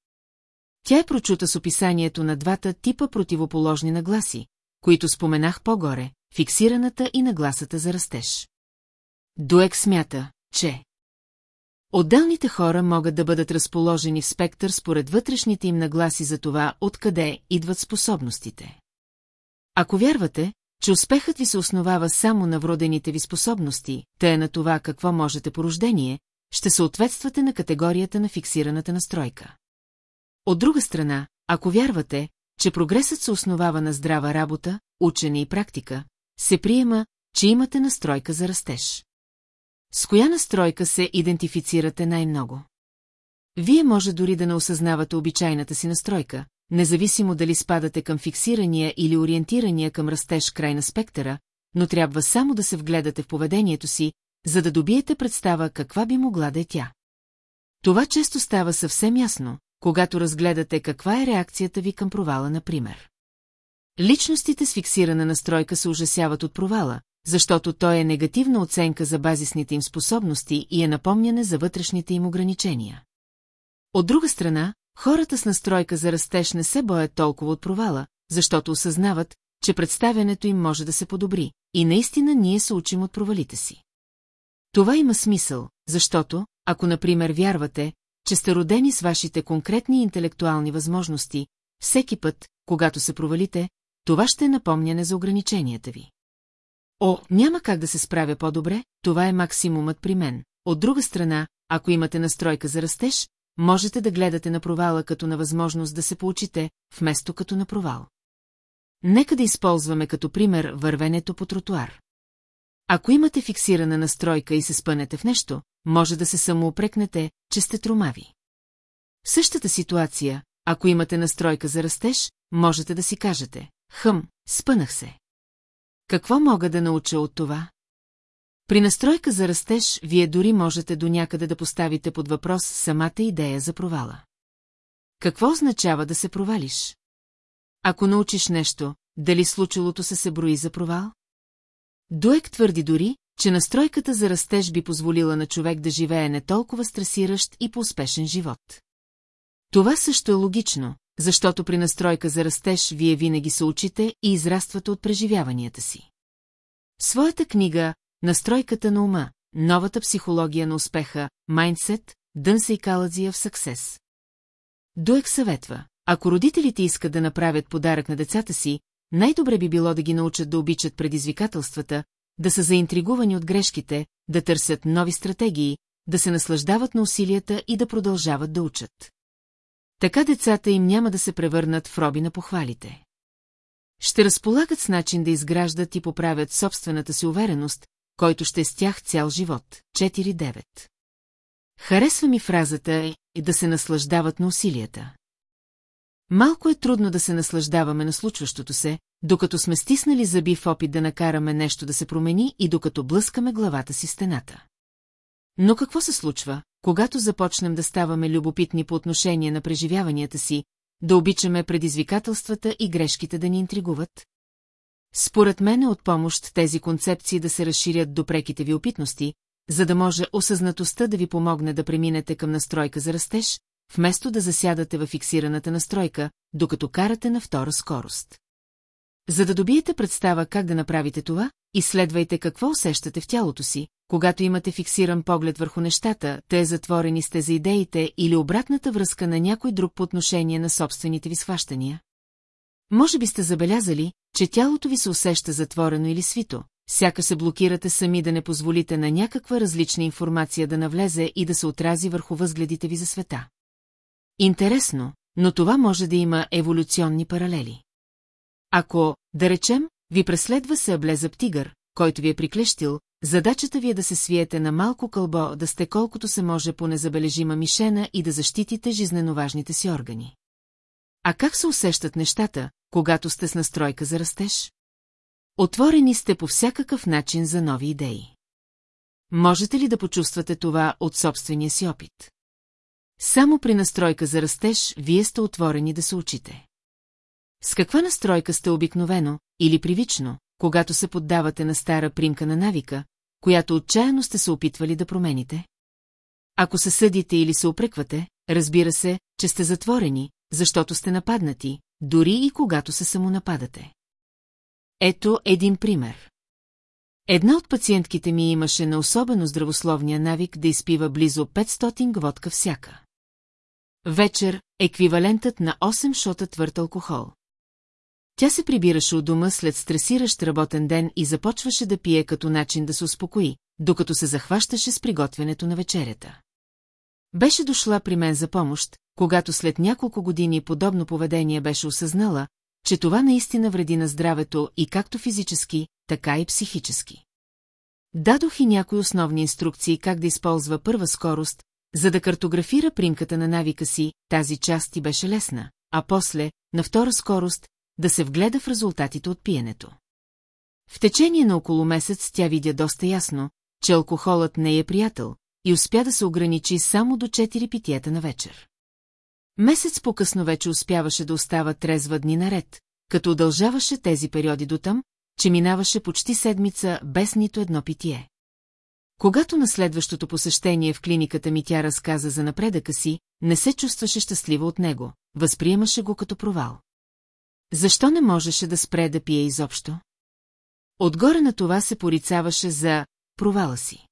Тя е прочута с описанието на двата типа противоположни нагласи, които споменах по-горе, фиксираната и нагласата за растеж. Дуек смята, че Отделните хора могат да бъдат разположени в спектър според вътрешните им нагласи за това, откъде идват способностите. Ако вярвате, че успехът ви се основава само на вродените ви способности, те на това какво можете по рождение, ще съответствате на категорията на фиксираната настройка. От друга страна, ако вярвате, че прогресът се основава на здрава работа, учене и практика, се приема, че имате настройка за растеж. С коя настройка се идентифицирате най-много? Вие може дори да не осъзнавате обичайната си настройка, независимо дали спадате към фиксирания или ориентирания към растеж край на спектъра, но трябва само да се вгледате в поведението си, за да добиете представа каква би могла да е тя. Това често става съвсем ясно, когато разгледате каква е реакцията ви към провала, например. Личностите с фиксирана настройка се ужасяват от провала, защото той е негативна оценка за базисните им способности и е напомняне за вътрешните им ограничения. От друга страна, хората с настройка за растеж не се боят толкова от провала, защото осъзнават, че представянето им може да се подобри, и наистина ние се учим от провалите си. Това има смисъл, защото, ако, например, вярвате, че сте родени с вашите конкретни интелектуални възможности, всеки път, когато се провалите, това ще е напомняне за ограниченията ви. О, няма как да се справя по-добре, това е максимумът при мен. От друга страна, ако имате настройка за растеж, можете да гледате на провала като на възможност да се получите, вместо като на провал. Нека да използваме като пример вървенето по тротуар. Ако имате фиксирана настройка и се спънете в нещо, може да се самоопрекнете, че сте тромави. В същата ситуация, ако имате настройка за растеж, можете да си кажете, хъм, спънах се. Какво мога да науча от това? При настройка за растеж, вие дори можете до някъде да поставите под въпрос самата идея за провала. Какво означава да се провалиш? Ако научиш нещо, дали случилото се се брои за провал? Дуек твърди дори, че настройката за растеж би позволила на човек да живее не толкова стресиращ и по успешен живот. Това също е логично, защото при настройка за растеж вие винаги се учите и израствате от преживяванията си. В своята книга «Настройката на ума», новата психология на успеха, Mindset, Дън Сейкаладзия в Съксес. Дуек съветва, ако родителите искат да направят подарък на децата си, най-добре би било да ги научат да обичат предизвикателствата, да са заинтригувани от грешките, да търсят нови стратегии, да се наслаждават на усилията и да продължават да учат. Така децата им няма да се превърнат в роби на похвалите. Ще разполагат с начин да изграждат и поправят собствената си увереност, който ще е с тях цял живот. 4.9 Харесва ми фразата и да се наслаждават на усилията. Малко е трудно да се наслаждаваме на случващото се, докато сме стиснали зъби в опит да накараме нещо да се промени и докато блъскаме главата си стената. Но какво се случва, когато започнем да ставаме любопитни по отношение на преживяванията си, да обичаме предизвикателствата и грешките да ни интригуват? Според мен е от помощ тези концепции да се разширят до преките ви опитности, за да може осъзнатостта да ви помогне да преминете към настройка за растеж, вместо да засядате във фиксираната настройка, докато карате на втора скорост. За да добиете представа как да направите това, изследвайте какво усещате в тялото си, когато имате фиксиран поглед върху нещата, те затворени сте за идеите или обратната връзка на някой друг по отношение на собствените ви схващания. Може би сте забелязали, че тялото ви се усеща затворено или свито, сяка се блокирате сами да не позволите на някаква различна информация да навлезе и да се отрази върху възгледите ви за света. Интересно, но това може да има еволюционни паралели. Ако, да речем, ви преследва се облезъб тигър, който ви е приклещил, задачата ви е да се свиете на малко кълбо, да сте колкото се може по незабележима мишена и да защитите жизненоважните си органи. А как се усещат нещата, когато сте с настройка за растеж? Отворени сте по всякакъв начин за нови идеи. Можете ли да почувствате това от собствения си опит? Само при настройка за растеж вие сте отворени да се учите. С каква настройка сте обикновено или привично, когато се поддавате на стара примка на навика, която отчаяно сте се опитвали да промените? Ако се съдите или се опреквате, разбира се, че сте затворени, защото сте нападнати, дори и когато се самонападате. Ето един пример. Една от пациентките ми имаше на особено здравословния навик да изпива близо 500 гвотка всяка. Вечер – еквивалентът на 8 шота твърд алкохол. Тя се прибираше от дома след стресиращ работен ден и започваше да пие като начин да се успокои, докато се захващаше с приготвянето на вечерята. Беше дошла при мен за помощ, когато след няколко години подобно поведение беше осъзнала, че това наистина вреди на здравето и както физически, така и психически. Дадох и някои основни инструкции как да използва първа скорост, за да картографира примката на навика си, тази част ти беше лесна, а после, на втора скорост, да се вгледа в резултатите от пиенето. В течение на около месец тя видя доста ясно, че алкохолът не е приятел и успя да се ограничи само до 4 питиета на вечер. Месец по-късно вече успяваше да остава трезва дни наред, като удължаваше тези периоди до там, че минаваше почти седмица без нито едно питие. Когато на следващото посещение в клиниката ми тя разказа за напредъка си, не се чувстваше щастлива от него, възприемаше го като провал. Защо не можеше да спре да пие изобщо? Отгоре на това се порицаваше за провала си.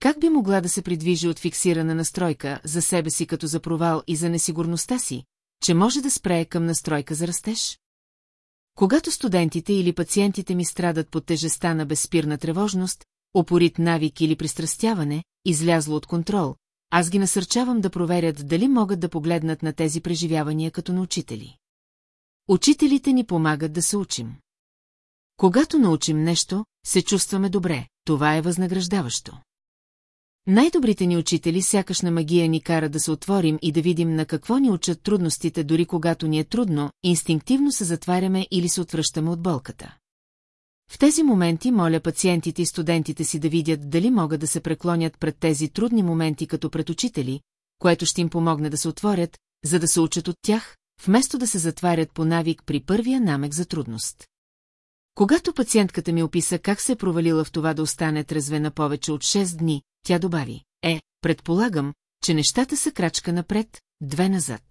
Как би могла да се придвижи от фиксирана настройка за себе си като за провал и за несигурността си, че може да спре към настройка за растеж? Когато студентите или пациентите ми страдат под тежеста на безспирна тревожност, опорит навик или пристрастяване, излязло от контрол, аз ги насърчавам да проверят дали могат да погледнат на тези преживявания като на учители. Учителите ни помагат да се учим. Когато научим нещо, се чувстваме добре, това е възнаграждаващо. Най-добрите ни учители сякаш на магия ни кара да се отворим и да видим на какво ни учат трудностите, дори когато ни е трудно, инстинктивно се затваряме или се отвръщаме от болката. В тези моменти моля пациентите и студентите си да видят дали могат да се преклонят пред тези трудни моменти като пред учители, което ще им помогне да се отворят, за да се учат от тях, вместо да се затварят по навик при първия намек за трудност. Когато пациентката ми описа как се е провалила в това да остане трезвена повече от 6 дни, тя добави, е, предполагам, че нещата са крачка напред, две назад.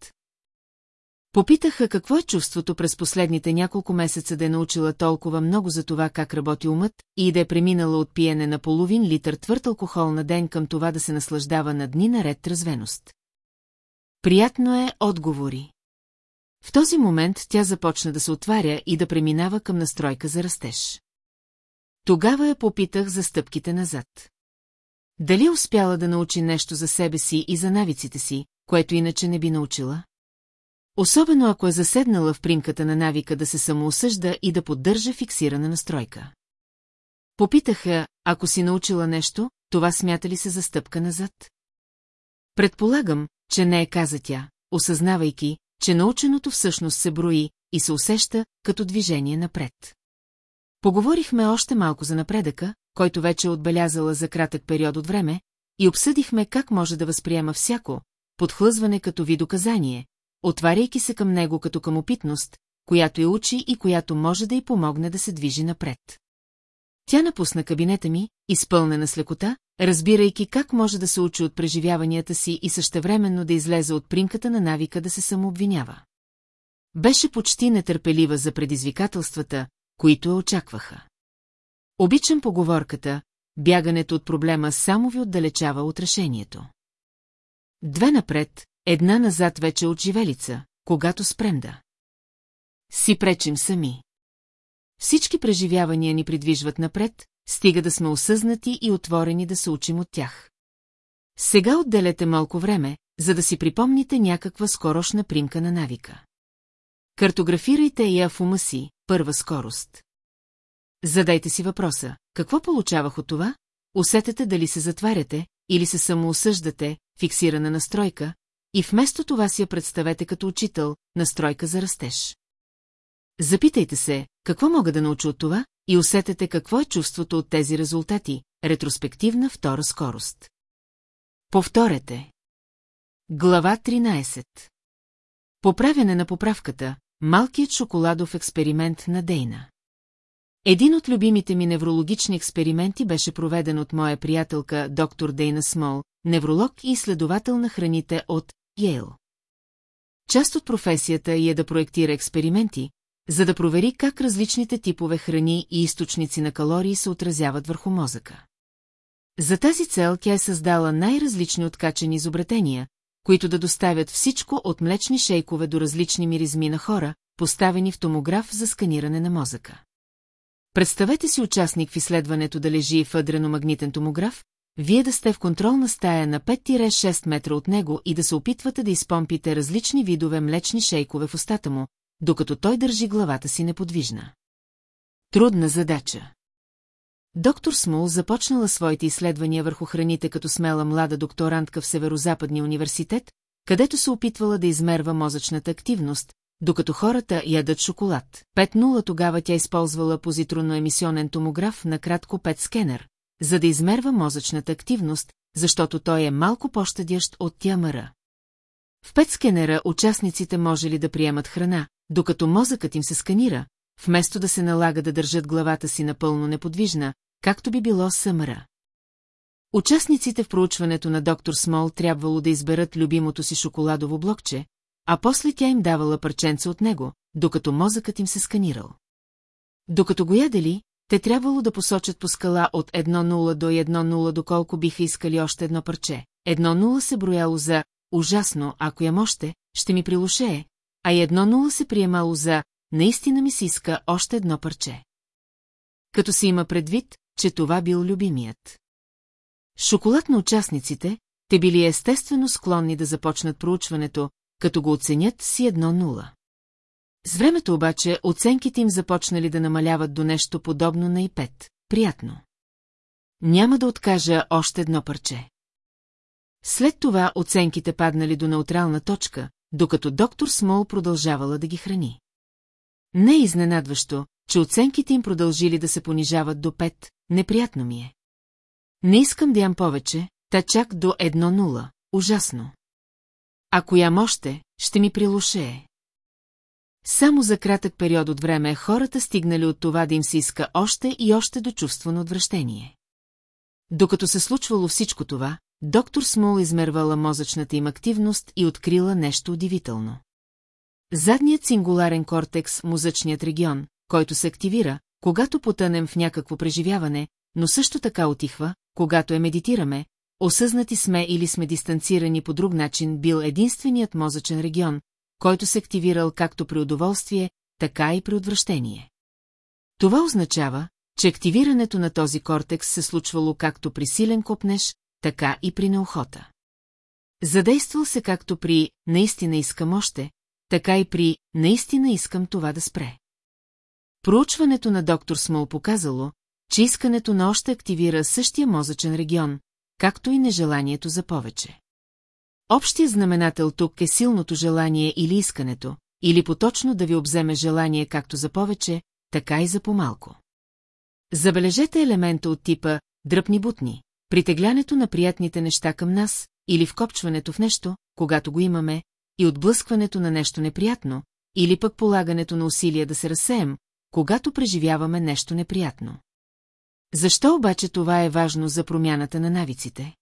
Попитаха какво е чувството през последните няколко месеца да е научила толкова много за това как работи умът и да е преминала от пиене на половин литър твърд алкохол на ден към това да се наслаждава на дни наред трезвеност. Приятно е отговори. В този момент тя започна да се отваря и да преминава към настройка за растеж. Тогава я попитах за стъпките назад. Дали успяла да научи нещо за себе си и за навиците си, което иначе не би научила? Особено ако е заседнала в примката на навика да се самоосъжда и да поддържа фиксирана настройка. Попитаха, ако си научила нещо, това смята ли се за стъпка назад? Предполагам, че не е каза тя, осъзнавайки, че наученото всъщност се брои и се усеща като движение напред. Поговорихме още малко за напредъка, който вече е отбелязала за кратък период от време, и обсъдихме как може да възприема всяко, подхлъзване като ви доказание, отваряйки се към него като към опитност, която я учи и която може да й помогне да се движи напред. Тя напусна кабинета ми, изпълнена с лекота, разбирайки как може да се учи от преживяванията си и същевременно да излезе от примката на навика да се самообвинява. Беше почти нетърпелива за предизвикателствата, които я очакваха. Обичам поговорката, бягането от проблема само ви отдалечава от решението. Две напред, една назад вече от живелица, когато спрем да. Си пречим сами. Всички преживявания ни придвижват напред, стига да сме осъзнати и отворени да се учим от тях. Сега отделете малко време, за да си припомните някаква скорошна примка на навика. Картографирайте я в ума си, първа скорост. Задайте си въпроса, какво получавах от това? Усетете дали се затваряте, или се самоосъждате, фиксирана настройка, и вместо това си я представете като учител, настройка за растеж. Запитайте се, какво мога да науча от това, и усетете какво е чувството от тези резултати, ретроспективна втора скорост. Повторете. Глава 13 Поправяне на поправката, малкият шоколадов експеримент на Дейна. Един от любимите ми неврологични експерименти беше проведен от моя приятелка доктор Дейна Смол, невролог и изследовател на храните от Йейл. Част от професията й е да проектира експерименти, за да провери как различните типове храни и източници на калории се отразяват върху мозъка. За тази цел тя е създала най-различни откачени изобретения, които да доставят всичко от млечни шейкове до различни миризми на хора, поставени в томограф за сканиране на мозъка. Представете си участник в изследването да лежи в адреномагнитен томограф, вие да сте в контролна стая на 5-6 метра от него и да се опитвате да изпомпите различни видове млечни шейкове в устата му, докато той държи главата си неподвижна. Трудна задача. Доктор Смул започнала своите изследвания върху храните като смела млада докторантка в Северо-Западния университет, където се опитвала да измерва мозъчната активност, докато хората ядат шоколад. 5.0 тогава тя използвала позитронно-емисионен томограф на кратко 5 скенер, за да измерва мозъчната активност, защото той е малко по-щадящ от тямъра. В пет скенера участниците може ли да приемат храна, докато мозъкът им се сканира, вместо да се налага да държат главата си напълно неподвижна, както би било съмъра. Участниците в проучването на доктор Смол трябвало да изберат любимото си шоколадово блокче, а после тя им давала парченца от него, докато мозъкът им се сканирал. Докато го ядели, те трябвало да посочат по скала от 1-0 до 1-0 доколко биха искали още едно парче. 1-0 се брояло за «ужасно, ако я още, ще ми прилушее», а и 1-0 се приемало за «наистина ми се иска още едно парче». Като се има предвид, че това бил любимият. Шоколад на участниците, те били естествено склонни да започнат проучването, като го оценят си едно нула. С времето обаче оценките им започнали да намаляват до нещо подобно на и пет. Приятно. Няма да откажа още едно парче. След това оценките паднали до неутрална точка, докато доктор Смол продължавала да ги храни. Не е изненадващо, че оценките им продължили да се понижават до 5, неприятно ми е. Не искам да ям повече, та чак до 1-0, ужасно. Ако ям още, ще ми прилушее. Само за кратък период от време хората стигнали от това да им се иска още и още до чувство на отвращение. Докато се случвало всичко това, доктор Смол измервала мозъчната им активност и открила нещо удивително. Задният сингуларен кортекс, мозъчният регион, който се активира, когато потънем в някакво преживяване, но също така отихва, когато е медитираме, осъзнати сме или сме дистанцирани по друг начин, бил единственият мозъчен регион, който се активирал както при удоволствие, така и при отвращение. Това означава, че активирането на този кортекс се случвало както при силен копнеж, така и при неохота. Задействал се както при «наистина искам още», така и при «наистина искам това да спре». Проучването на доктор Смол показало, че искането на още активира същия мозъчен регион, както и нежеланието за повече. Общия знаменател тук е силното желание или искането, или поточно да ви обземе желание както за повече, така и за по-малко. Забележете елемента от типа дръпни-бутни, притеглянето на приятните неща към нас или вкопчването в нещо, когато го имаме, и отблъскването на нещо неприятно, или пък полагането на усилия да се разсеем, когато преживяваме нещо неприятно. Защо обаче това е важно за промяната на навиците?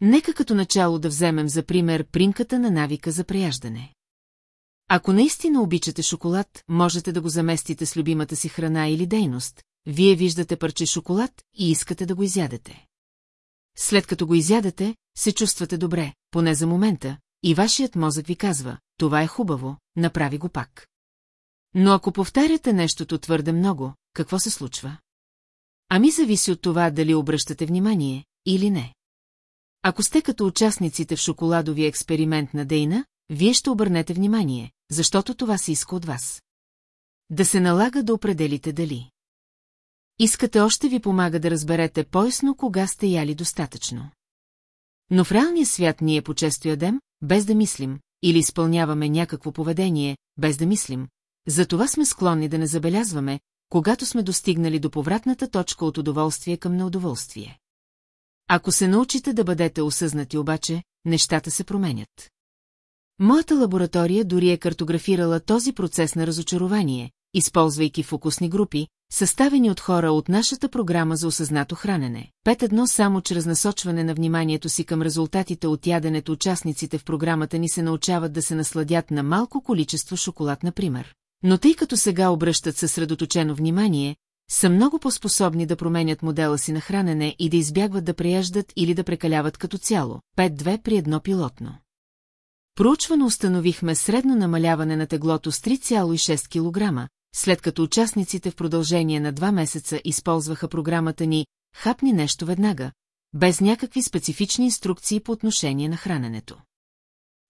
Нека като начало да вземем за пример примката на навика за преяждане. Ако наистина обичате шоколад, можете да го заместите с любимата си храна или дейност. Вие виждате парче шоколад и искате да го изядете. След като го изядете, се чувствате добре, поне за момента, и вашият мозък ви казва, това е хубаво, направи го пак. Но ако повтаряте нещото твърде много, какво се случва? Ами зависи от това дали обръщате внимание или не. Ако сте като участниците в шоколадовия експеримент на Дейна, вие ще обърнете внимание, защото това се иска от вас. Да се налага да определите дали. Искате още ви помага да разберете по-ясно кога сте яли достатъчно. Но в реалния свят ние по-често ядем, без да мислим, или изпълняваме някакво поведение, без да мислим. Затова сме склонни да не забелязваме, когато сме достигнали до повратната точка от удоволствие към неудоволствие. Ако се научите да бъдете осъзнати обаче, нещата се променят. Моята лаборатория дори е картографирала този процес на разочарование, използвайки фокусни групи, съставени от хора от нашата програма за осъзнато хранене. Пет едно само чрез насочване на вниманието си към резултатите от яденето участниците в програмата ни се научават да се насладят на малко количество шоколад, например. Но тъй като сега обръщат съсредоточено внимание, са много по-способни да променят модела си на хранене и да избягват да преяждат или да прекаляват като цяло. 5-2 при едно пилотно. Проучвано установихме средно намаляване на теглото с 3,6 кг, след като участниците в продължение на два месеца използваха програмата ни «Хапни нещо веднага», без някакви специфични инструкции по отношение на храненето.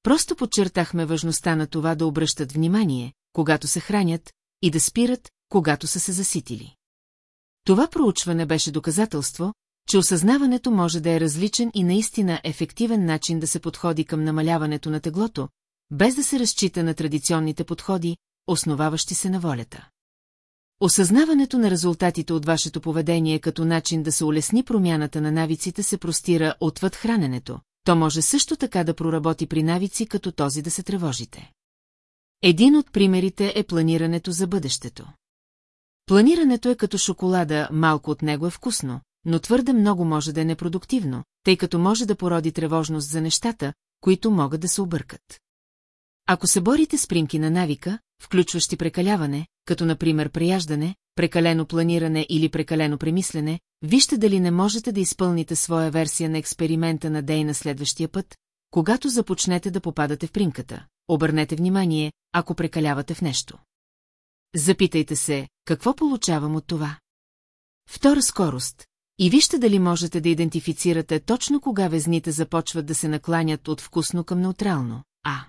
Просто подчертахме важността на това да обръщат внимание, когато се хранят, и да спират, когато са се заситили. Това проучване беше доказателство, че осъзнаването може да е различен и наистина ефективен начин да се подходи към намаляването на теглото, без да се разчита на традиционните подходи, основаващи се на волята. Осъзнаването на резултатите от вашето поведение като начин да се улесни промяната на навиците се простира отвъд храненето, то може също така да проработи при навици като този да се тревожите. Един от примерите е планирането за бъдещето. Планирането е като шоколада, малко от него е вкусно, но твърде много може да е непродуктивно, тъй като може да породи тревожност за нещата, които могат да се объркат. Ако се борите с примки на навика, включващи прекаляване, като например преяждане, прекалено планиране или прекалено премислене, вижте дали не можете да изпълните своя версия на експеримента на Дей на следващия път, когато започнете да попадате в примката. Обърнете внимание, ако прекалявате в нещо. Запитайте се, какво получавам от това? Втора скорост. И вижте дали можете да идентифицирате точно кога везните започват да се накланят от вкусно към неутрално, а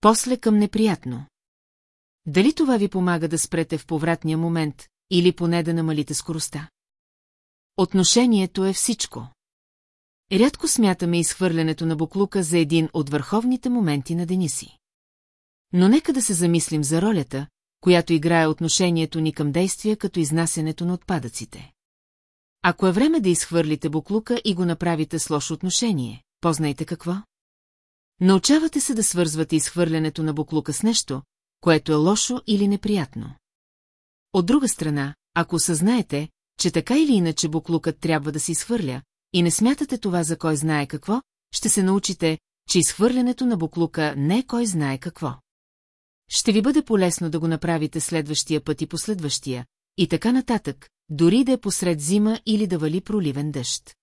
после към неприятно. Дали това ви помага да спрете в повратния момент или поне да намалите скоростта? Отношението е всичко. Рядко смятаме изхвърлянето на буклука за един от върховните моменти на деня си. Но нека да се замислим за ролята, която играе отношението ни към действия като изнасянето на отпадъците. Ако е време да изхвърлите буклука и го направите с лошо отношение, познайте какво? Научавате се да свързвате изхвърлянето на буклука с нещо, което е лошо или неприятно. От друга страна, ако съзнаете, че така или иначе буклукът трябва да се изхвърля, и не смятате това за кой знае какво, ще се научите, че изхвърлянето на буклука не е кой знае какво. Ще ви бъде полезно да го направите следващия път и последващия, и така нататък, дори да е посред зима или да вали проливен дъжд.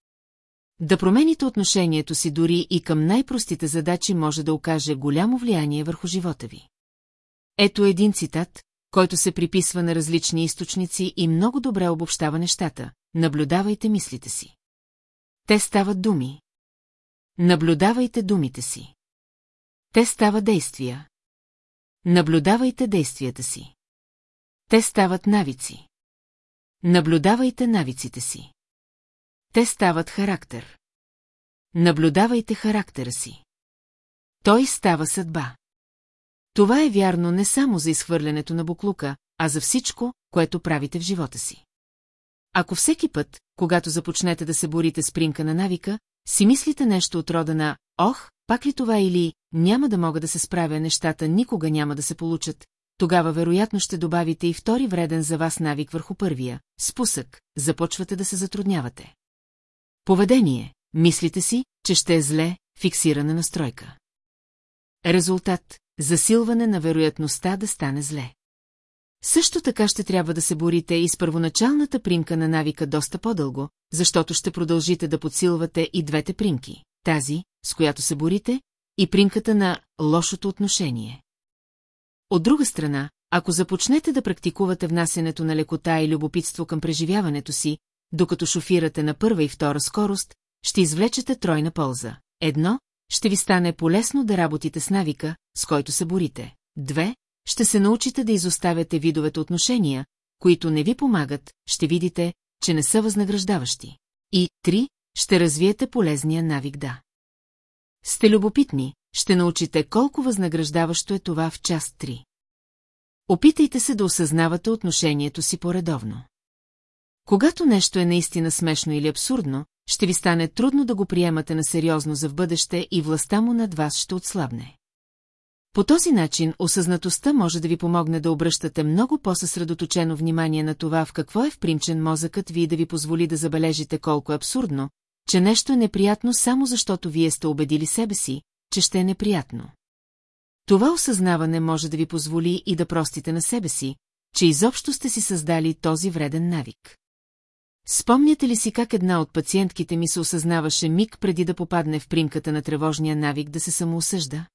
Да промените отношението си дори и към най-простите задачи може да окаже голямо влияние върху живота ви. Ето един цитат, който се приписва на различни източници и много добре обобщава нещата. Наблюдавайте мислите си. Те стават думи. Наблюдавайте думите си. Те стават действия. Наблюдавайте действията си. Те стават навици. Наблюдавайте навиците си. Те стават характер. Наблюдавайте характера си. Той става съдба. Това е вярно не само за изхвърлянето на буклука, а за всичко, което правите в живота си. Ако всеки път, когато започнете да се борите с принка на навика, си мислите нещо от рода на «Ох, пак ли това или няма да мога да се справя, нещата никога няма да се получат», тогава вероятно ще добавите и втори вреден за вас навик върху първия – спусък, започвате да се затруднявате. Поведение – мислите си, че ще е зле, фиксирана настройка. Резултат – засилване на вероятността да стане зле. Също така ще трябва да се борите и с първоначалната примка на навика доста по-дълго, защото ще продължите да подсилвате и двете примки, тази, с която се борите, и примката на лошото отношение. От друга страна, ако започнете да практикувате внасянето на лекота и любопитство към преживяването си, докато шофирате на първа и втора скорост, ще извлечете тройна полза. Едно, ще ви стане полезно да работите с навика, с който се борите. Две, ще се научите да изоставяте видовете отношения, които не ви помагат, ще видите, че не са възнаграждаващи. И три, ще развиете полезния навик да. Сте любопитни, ще научите колко възнаграждаващо е това в част 3. Опитайте се да осъзнавате отношението си по-редовно. Когато нещо е наистина смешно или абсурдно, ще ви стане трудно да го приемате на сериозно за в бъдеще и властта му над вас ще отслабне. По този начин осъзнатостта може да ви помогне да обръщате много по-съсредоточено внимание на това в какво е впримчен мозъкът ви и да ви позволи да забележите колко е абсурдно, че нещо е неприятно само защото вие сте убедили себе си, че ще е неприятно. Това осъзнаване може да ви позволи и да простите на себе си, че изобщо сте си създали този вреден навик. Спомняте ли си как една от пациентките ми се осъзнаваше миг преди да попадне в примката на тревожния навик да се самоосъжда?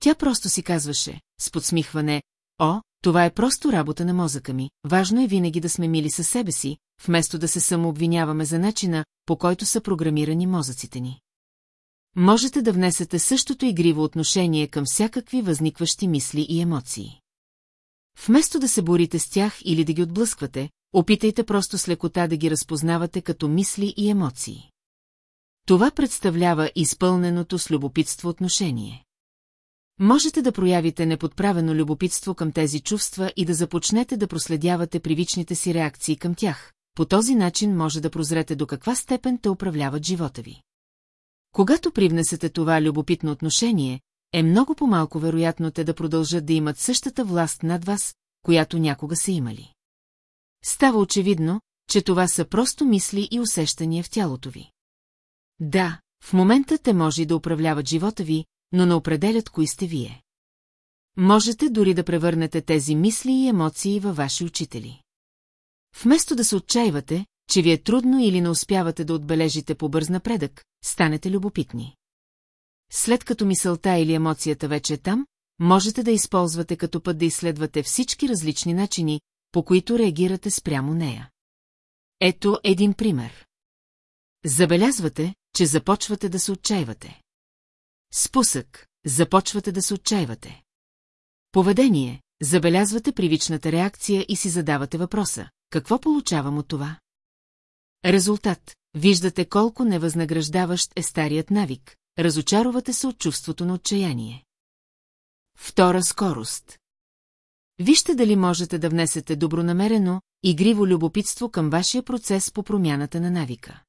Тя просто си казваше, с подсмихване, «О, това е просто работа на мозъка ми, важно е винаги да сме мили със себе си, вместо да се самообвиняваме за начина, по който са програмирани мозъците ни. Можете да внесете същото игриво отношение към всякакви възникващи мисли и емоции. Вместо да се борите с тях или да ги отблъсквате, опитайте просто с лекота да ги разпознавате като мисли и емоции. Това представлява изпълненото с любопитство отношение. Можете да проявите неподправено любопитство към тези чувства и да започнете да проследявате привичните си реакции към тях. По този начин може да прозрете до каква степен те управляват живота ви. Когато привнесете това любопитно отношение, е много по-малко вероятно те да продължат да имат същата власт над вас, която някога са имали. Става очевидно, че това са просто мисли и усещания в тялото ви. Да, в момента те може да управляват живота ви, но не определят кои сте вие. Можете дори да превърнете тези мисли и емоции във ваши учители. Вместо да се отчаивате, че ви е трудно или не успявате да отбележите по-бърз напредък, станете любопитни. След като мисълта или емоцията вече е там, можете да използвате като път да изследвате всички различни начини, по които реагирате спрямо нея. Ето един пример. Забелязвате, че започвате да се отчаивате. Спусък. Започвате да се отчаивате. Поведение. Забелязвате привичната реакция и си задавате въпроса. Какво получавам от това? Резултат. виждате колко невъзнаграждаващ е старият навик, разочаровате се от чувството на отчаяние. Втора скорост. Вижте дали можете да внесете добронамерено, игриво любопитство към вашия процес по промяната на навика.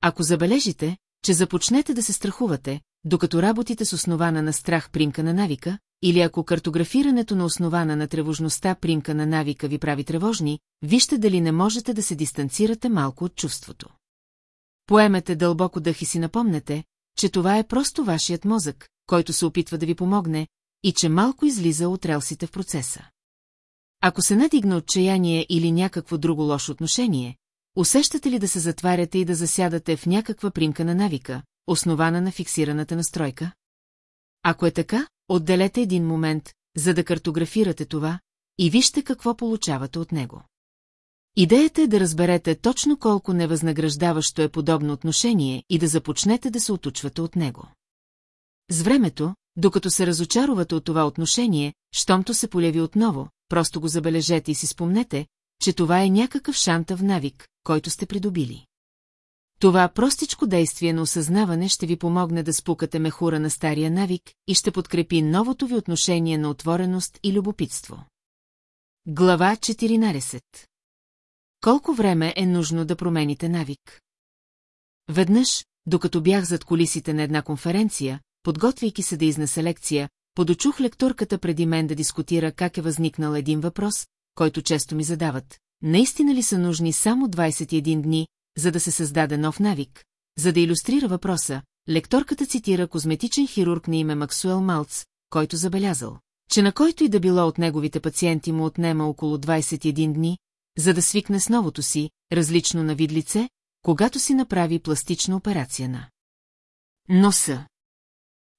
Ако забележите, че започнете да се страхувате, докато работите с основана на страх примка на навика, или ако картографирането на основана на тревожността примка на навика ви прави тревожни, вижте дали не можете да се дистанцирате малко от чувството. Поемете дълбоко дъх и си напомнете, че това е просто вашият мозък, който се опитва да ви помогне, и че малко излиза от релсите в процеса. Ако се надигна отчаяние или някакво друго лошо отношение, усещате ли да се затваряте и да засядате в някаква примка на навика, основана на фиксираната настройка? Ако е така, отделете един момент, за да картографирате това, и вижте какво получавате от него. Идеята е да разберете точно колко невъзнаграждаващо е подобно отношение и да започнете да се отучвате от него. С времето, докато се разочарувате от това отношение, щомто се поляви отново, просто го забележете и си спомнете, че това е някакъв шантав навик, който сте придобили. Това простичко действие на осъзнаване ще ви помогне да спукате мехура на стария навик и ще подкрепи новото ви отношение на отвореност и любопитство. Глава 14 Колко време е нужно да промените навик? Веднъж, докато бях зад колисите на една конференция, подготвяйки се да изнесе лекция, подочух лекторката преди мен да дискутира как е възникнал един въпрос, който често ми задават. Наистина ли са нужни само 21 дни, за да се създаде нов навик? За да иллюстрира въпроса, лекторката цитира козметичен хирург на име Максуел Малц, който забелязал, че на който и да било от неговите пациенти му отнема около 21 дни, за да свикне с новото си, различно на вид лице, когато си направи пластична операция на носа.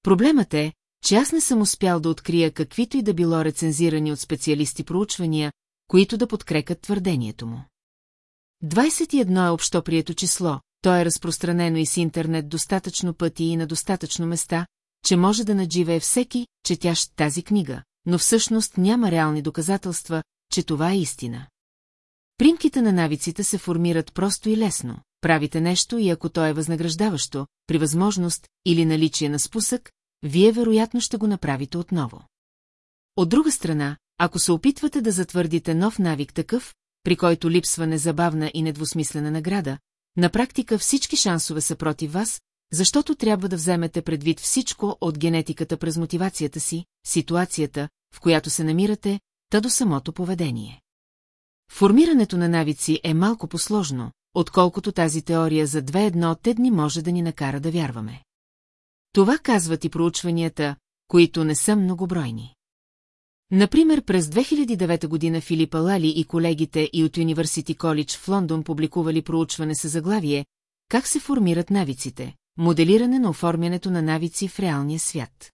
Проблемът е, че аз не съм успял да открия каквито и да било рецензирани от специалисти проучвания, които да подкрекат твърдението му. 21 е общоприето число, то е разпространено и с интернет достатъчно пъти и на достатъчно места, че може да надживее всеки, четящ тази книга, но всъщност няма реални доказателства, че това е истина. Примките на навиците се формират просто и лесно. Правите нещо и ако то е възнаграждаващо, при възможност или наличие на спусък, вие вероятно ще го направите отново. От друга страна, ако се опитвате да затвърдите нов навик такъв, при който липсва незабавна и недвусмислена награда, на практика всички шансове са против вас, защото трябва да вземете предвид всичко от генетиката през мотивацията си, ситуацията, в която се намирате, та до самото поведение. Формирането на навици е малко посложно, отколкото тази теория за две едно те дни може да ни накара да вярваме. Това казват и проучванията, които не са многобройни. Например, през 2009 година Филипа Лали и колегите и от Юниверсити Колидж в Лондон публикували проучване с заглавие «Как се формират навиците? Моделиране на оформянето на навици в реалния свят».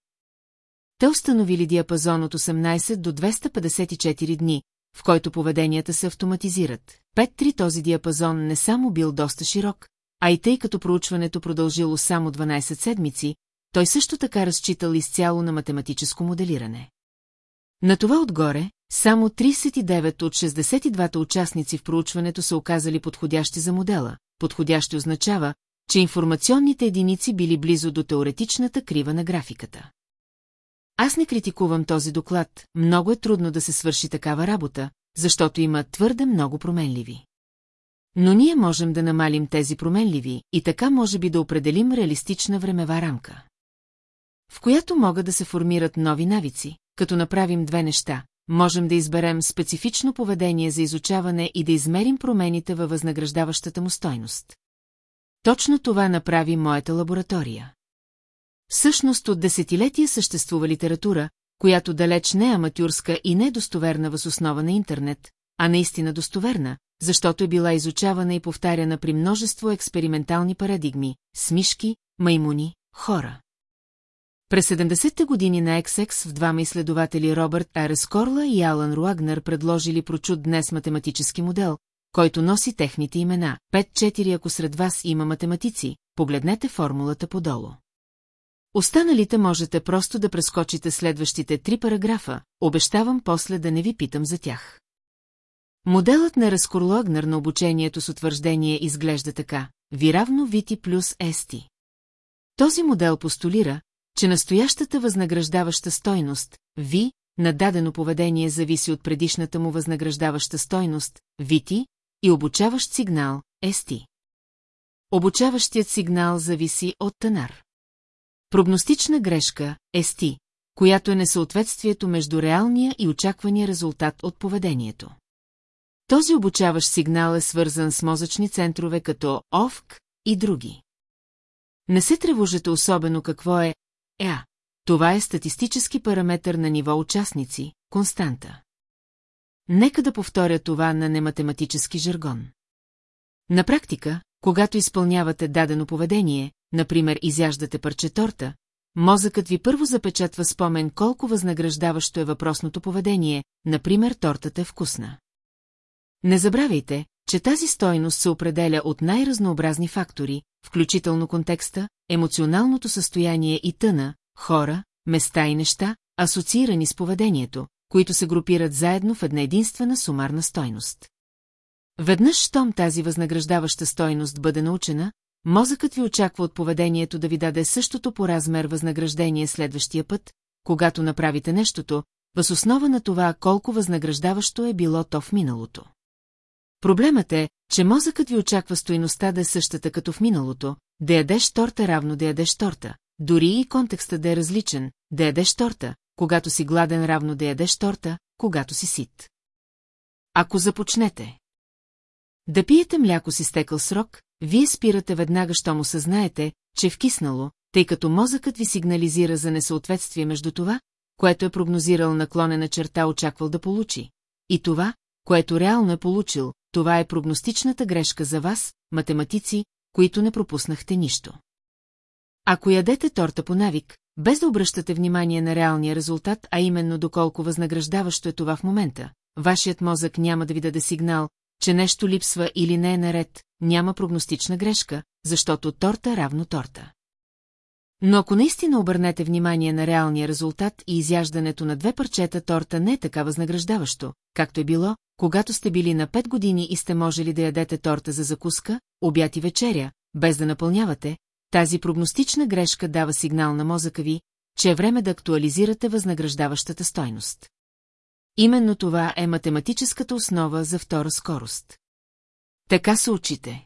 Те установили диапазон от 18 до 254 дни, в който поведенията се автоматизират. Пет-три този диапазон не само бил доста широк, а и тъй като проучването продължило само 12 седмици, той също така разчитал изцяло на математическо моделиране. На това отгоре, само 39 от 62 участници в проучването са оказали подходящи за модела. Подходящи означава, че информационните единици били близо до теоретичната крива на графиката. Аз не критикувам този доклад, много е трудно да се свърши такава работа, защото има твърде много променливи. Но ние можем да намалим тези променливи и така може би да определим реалистична времева рамка. В която могат да се формират нови навици, като направим две неща. Можем да изберем специфично поведение за изучаване и да измерим промените във възнаграждаващата му стойност. Точно това направи моята лаборатория. Всъщност от десетилетия съществува литература, която далеч не е аматюрска и не е достоверна въз основа на интернет, а наистина достоверна, защото е била изучавана и повтаряна при множество експериментални парадигми – смишки, маймуни, хора. През 70-те години на XX в двама изследователи Робърт Арес Корла и Алан Руагнер предложили прочут днес математически модел, който носи техните имена. 5-4 ако сред вас има математици, погледнете формулата подолу. Останалите можете просто да прескочите следващите три параграфа, обещавам после да не ви питам за тях. Моделът на Разкорлогнер на обучението с утвърждение изглежда така. ви равно вити плюс ести. Този модел постулира, че настоящата възнаграждаваща стойност, ви, на дадено поведение зависи от предишната му възнаграждаваща стойност, вити, и обучаващ сигнал, ести. Обучаващият сигнал зависи от танар. Прогностична грешка, ести, която е несъответствието между реалния и очаквания резултат от поведението. Този обучаващ сигнал е свързан с мозъчни центрове като ОВК и други. Не се тревожете особено какво е ЕА. Това е статистически параметър на ниво участници, константа. Нека да повторя това на нематематически жаргон. На практика, когато изпълнявате дадено поведение, например изяждате парче торта, мозъкът ви първо запечатва спомен колко възнаграждаващо е въпросното поведение, например тортата е вкусна. Не забравяйте, че тази стойност се определя от най-разнообразни фактори, включително контекста, емоционалното състояние и тъна, хора, места и неща, асоциирани с поведението, които се групират заедно в една единствена сумарна стойност. Веднъж, щом тази възнаграждаваща стойност бъде научена, мозъкът ви очаква от поведението да ви даде същото по размер възнаграждение следващия път, когато направите нещото, въз основа на това колко възнаграждаващо е било то в миналото. Проблемът е, че мозъкът ви очаква стоиността да е същата като в миналото, да ядеш торта равно да ядеш торта, дори и контекстът да е различен, да ядеш торта, когато си гладен равно да ядеш торта, когато си сит. Ако започнете да пиете мляко си стекал срок, вие спирате веднага, що му съзнаете, че е вкиснало, тъй като мозъкът ви сигнализира за несъответствие между това, което е прогнозирал наклонена черта очаквал да получи, и това, което реално е получил, това е прогностичната грешка за вас, математици, които не пропуснахте нищо. Ако ядете торта по навик, без да обръщате внимание на реалния резултат, а именно доколко възнаграждаващо е това в момента, вашият мозък няма да ви даде сигнал, че нещо липсва или не е наред, няма прогностична грешка, защото торта равно торта. Но ако наистина обърнете внимание на реалния резултат и изяждането на две парчета торта не е така възнаграждаващо, както е било, когато сте били на 5 години и сте можели да ядете торта за закуска, обяд и вечеря, без да напълнявате, тази прогностична грешка дава сигнал на мозъка ви, че е време да актуализирате възнаграждаващата стойност. Именно това е математическата основа за втора скорост. Така се учите.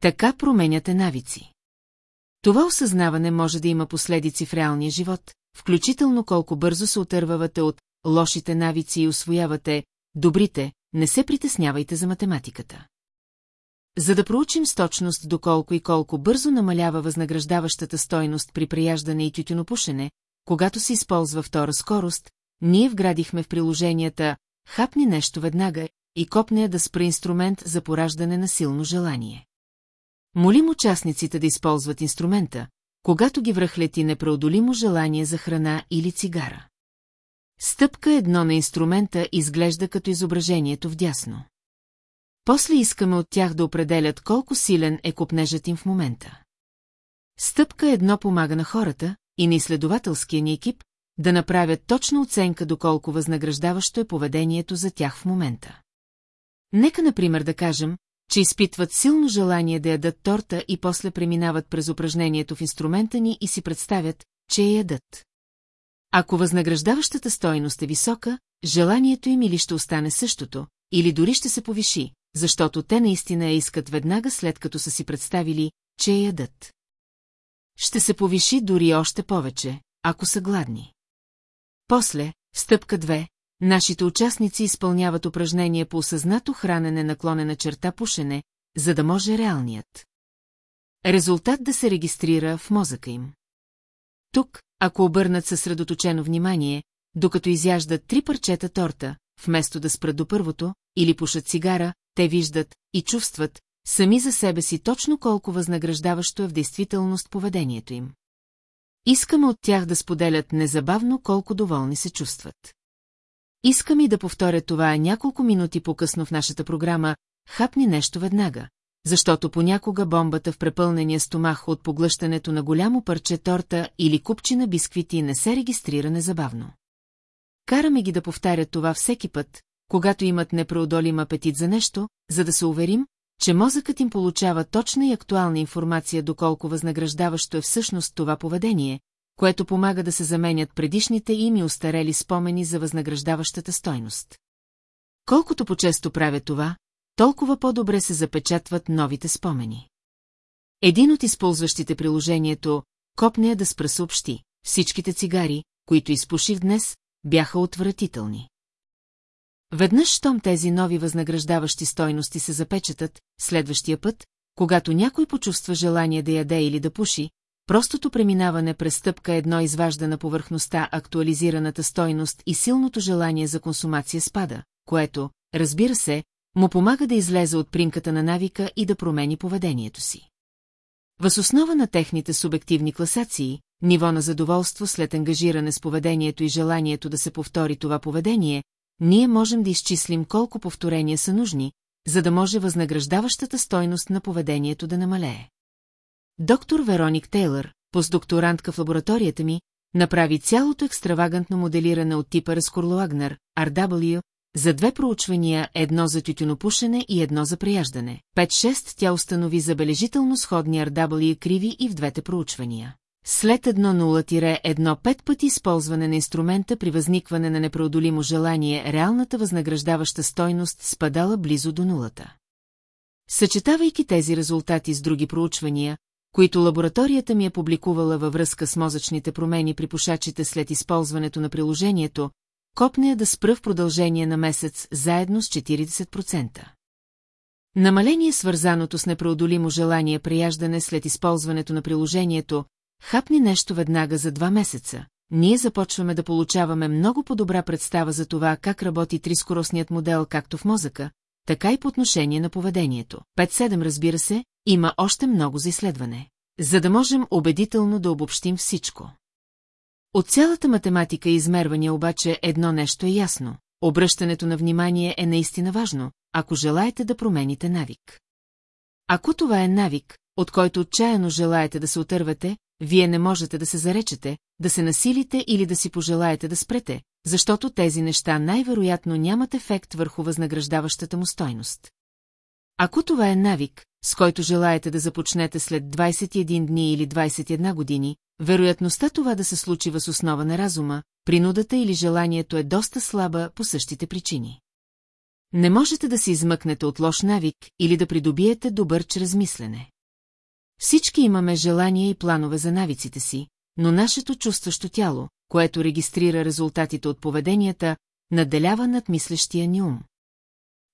Така променяте навици. Това осъзнаване може да има последици в реалния живот, включително колко бързо се отървавате от лошите навици и освоявате добрите, не се притеснявайте за математиката. За да проучим с точност доколко и колко бързо намалява възнаграждаващата стойност при прияждане и тютюнопушене, когато се използва втора скорост, ние вградихме в приложенията «Хапни нещо веднага» и копне да спре инструмент за пораждане на силно желание. Молим участниците да използват инструмента, когато ги връхлети непреодолимо желание за храна или цигара. Стъпка едно на инструмента изглежда като изображението вдясно. После искаме от тях да определят колко силен е копнежът им в момента. Стъпка едно помага на хората и на изследователския ни екип да направят точна оценка доколко възнаграждаващо е поведението за тях в момента. Нека, например, да кажем, че изпитват силно желание да ядат торта и после преминават през упражнението в инструмента ни и си представят, че я ядат. Ако възнаграждаващата стойност е висока, желанието им или ще остане същото, или дори ще се повиши, защото те наистина я искат веднага след като са си представили, че я ядат. Ще се повиши дори още повече, ако са гладни. После, стъпка 2, нашите участници изпълняват упражнение по осъзнато хранене наклонена черта пушене, за да може реалният. Резултат да се регистрира в мозъка им. Тук, ако обърнат съсредоточено внимание, докато изяждат три парчета торта, вместо да спрат до първото, или пушат цигара, те виждат и чувстват сами за себе си точно колко възнаграждаващо е в действителност поведението им. Искаме от тях да споделят незабавно колко доволни се чувстват. Искам и да повторя това няколко минути по-късно в нашата програма «Хапни нещо веднага», защото понякога бомбата в препълнения стомах от поглъщането на голямо парче торта или купчина бисквити не се регистрира незабавно. Караме ги да повтарят това всеки път, когато имат непреодолим апетит за нещо, за да се уверим, че мозъкът им получава точна и актуална информация доколко възнаграждаващо е всъщност това поведение, което помага да се заменят предишните им и устарели спомени за възнаграждаващата стойност. Колкото по-често правя това, толкова по-добре се запечатват новите спомени. Един от използващите приложението Копне да спра съобщи. Всичките цигари, които изпуших днес, бяха отвратителни. Веднъж, щом тези нови възнаграждаващи стойности се запечатат, следващия път, когато някой почувства желание да яде или да пуши, простото преминаване през стъпка едно изважда на повърхността актуализираната стойност и силното желание за консумация спада, което, разбира се, му помага да излезе от примката на навика и да промени поведението си. Въз основа на техните субективни класации, ниво на задоволство след ангажиране с поведението и желанието да се повтори това поведение, ние можем да изчислим колко повторения са нужни, за да може възнаграждаващата стойност на поведението да намалее. Доктор Вероник Тейлър, постдокторантка в лабораторията ми, направи цялото екстравагантно моделиране от типа Разкорлоагнер, RW, за две проучвания, едно за тютюнопушене и едно за прияждане. 5-6 тя установи забележително сходни RW криви и в двете проучвания. След 1-0-1 пет пъти използване на инструмента при възникване на непреодолимо желание, реалната възнаграждаваща стойност спадала близо до нулата. Съчетавайки тези резултати с други проучвания, които лабораторията ми е публикувала във връзка с мозъчните промени при пушачите след използването на приложението, копне я да спра в продължение на месец заедно с 40%. Намаление свързаното с непреодолимо желание прияждане след използването на приложението, хапни нещо веднага за два месеца. Ние започваме да получаваме много по-добра представа за това как работи трискоросният модел както в мозъка, така и по отношение на поведението. 5-7 разбира се, има още много за изследване. За да можем убедително да обобщим всичко. От цялата математика и измервания обаче едно нещо е ясно. Обръщането на внимание е наистина важно, ако желаете да промените навик. Ако това е навик, от който отчаяно желаете да се отървате, вие не можете да се заречете, да се насилите или да си пожелаете да спрете, защото тези неща най-вероятно нямат ефект върху възнаграждаващата му стойност. Ако това е навик, с който желаете да започнете след 21 дни или 21 години, вероятността това да се случи въз основа на разума, принудата или желанието е доста слаба по същите причини. Не можете да се измъкнете от лош навик или да придобиете добър чрез мислене. Всички имаме желания и планове за навиците си, но нашето чувстващо тяло, което регистрира резултатите от поведенията, наделява над мислещия ни ум.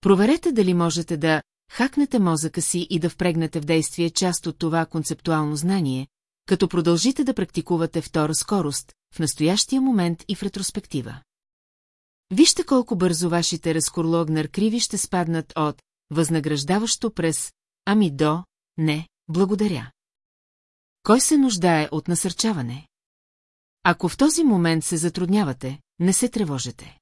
Проверете дали можете да хакнете мозъка си и да впрегнете в действие част от това концептуално знание, като продължите да практикувате втора скорост, в настоящия момент и в ретроспектива. Вижте колко бързо вашите разкорлогнар криви ще спаднат от възнаграждаващо през ами до не, благодаря. Кой се нуждае от насърчаване? Ако в този момент се затруднявате, не се тревожете.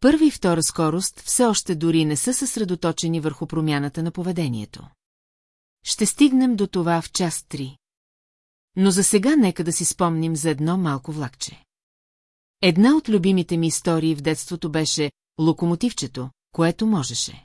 Първа и втора скорост все още дори не са съсредоточени върху промяната на поведението. Ще стигнем до това в час 3. Но за сега нека да си спомним за едно малко влакче. Една от любимите ми истории в детството беше локомотивчето, което можеше.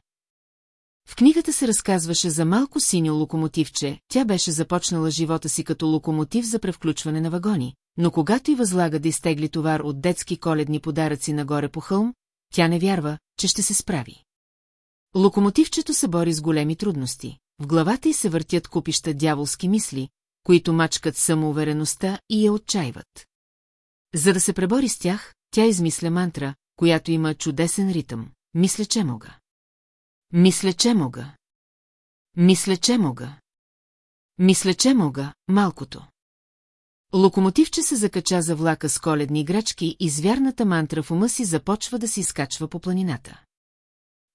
В книгата се разказваше за малко синьо локомотивче, тя беше започнала живота си като локомотив за превключване на вагони, но когато й възлага да изтегли товар от детски коледни подаръци нагоре по хълм, тя не вярва, че ще се справи. Локомотивчето се бори с големи трудности. В главата й се въртят купища дяволски мисли, които мачкат самоувереността и я отчаиват. За да се пребори с тях, тя измисля мантра, която има чудесен ритъм. Мисля, че мога. Мисля, че мога. Мисля, че мога. Мисля, че мога, малкото. Локомотивче се закача за влака с коледни играчки и звярната мантра в ума си започва да се изкачва по планината.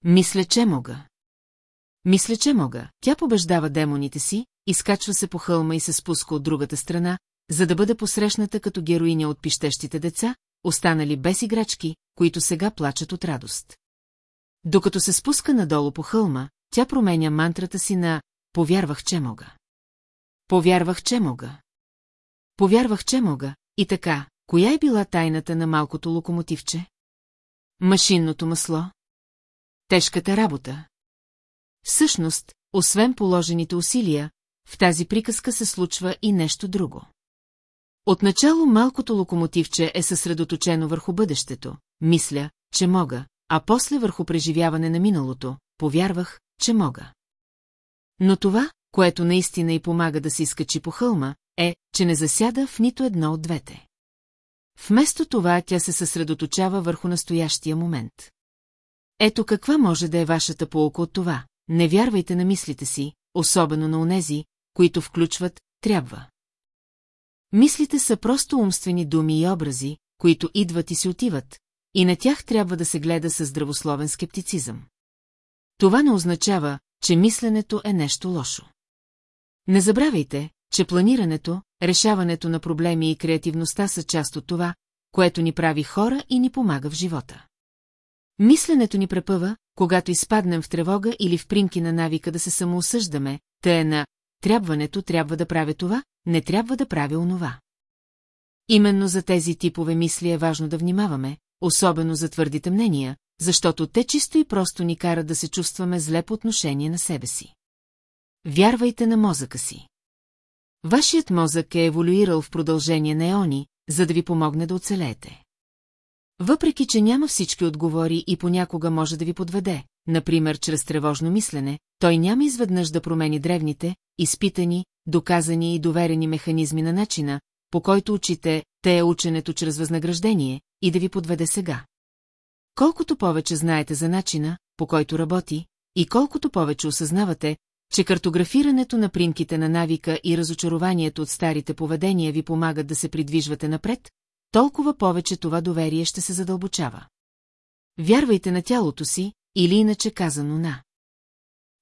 Мисля, че мога. Мисля, че мога. Тя побеждава демоните си, изкачва се по хълма и се спуска от другата страна, за да бъде посрещната като героиня от пищещите деца, останали без играчки, които сега плачат от радост. Докато се спуска надолу по хълма, тя променя мантрата си на «Повярвах, че мога». Повярвах, че мога. Повярвах, че мога. И така, коя е била тайната на малкото локомотивче? Машинното масло? Тежката работа? Всъщност, освен положените усилия, в тази приказка се случва и нещо друго. Отначало малкото локомотивче е съсредоточено върху бъдещето, мисля, че мога, а после върху преживяване на миналото, повярвах, че мога. Но това, което наистина й помага да се изкачи по хълма, е, че не засяда в нито едно от двете. Вместо това тя се съсредоточава върху настоящия момент. Ето каква може да е вашата полука от това. Не вярвайте на мислите си, особено на онези, които включват «трябва». Мислите са просто умствени думи и образи, които идват и си отиват, и на тях трябва да се гледа със здравословен скептицизъм. Това не означава, че мисленето е нещо лошо. Не забравяйте, че планирането, решаването на проблеми и креативността са част от това, което ни прави хора и ни помага в живота. Мисленето ни препъва, когато изпаднем в тревога или в примки на навика да се самоосъждаме, те е на трябването трябва да правя това, не трябва да правя онова. Именно за тези типове мисли е важно да внимаваме, особено за твърдите мнения, защото те чисто и просто ни карат да се чувстваме зле по отношение на себе си. Вярвайте на мозъка си. Вашият мозък е еволюирал в продължение на еони, за да ви помогне да оцелеете. Въпреки, че няма всички отговори и понякога може да ви подведе, например чрез тревожно мислене, той няма изведнъж да промени древните, изпитани, доказани и доверени механизми на начина, по който учите те е ученето чрез възнаграждение, и да ви подведе сега. Колкото повече знаете за начина, по който работи, и колкото повече осъзнавате, че картографирането на примките на навика и разочарованието от старите поведения ви помагат да се придвижвате напред, толкова повече това доверие ще се задълбочава. Вярвайте на тялото си, или иначе казано на.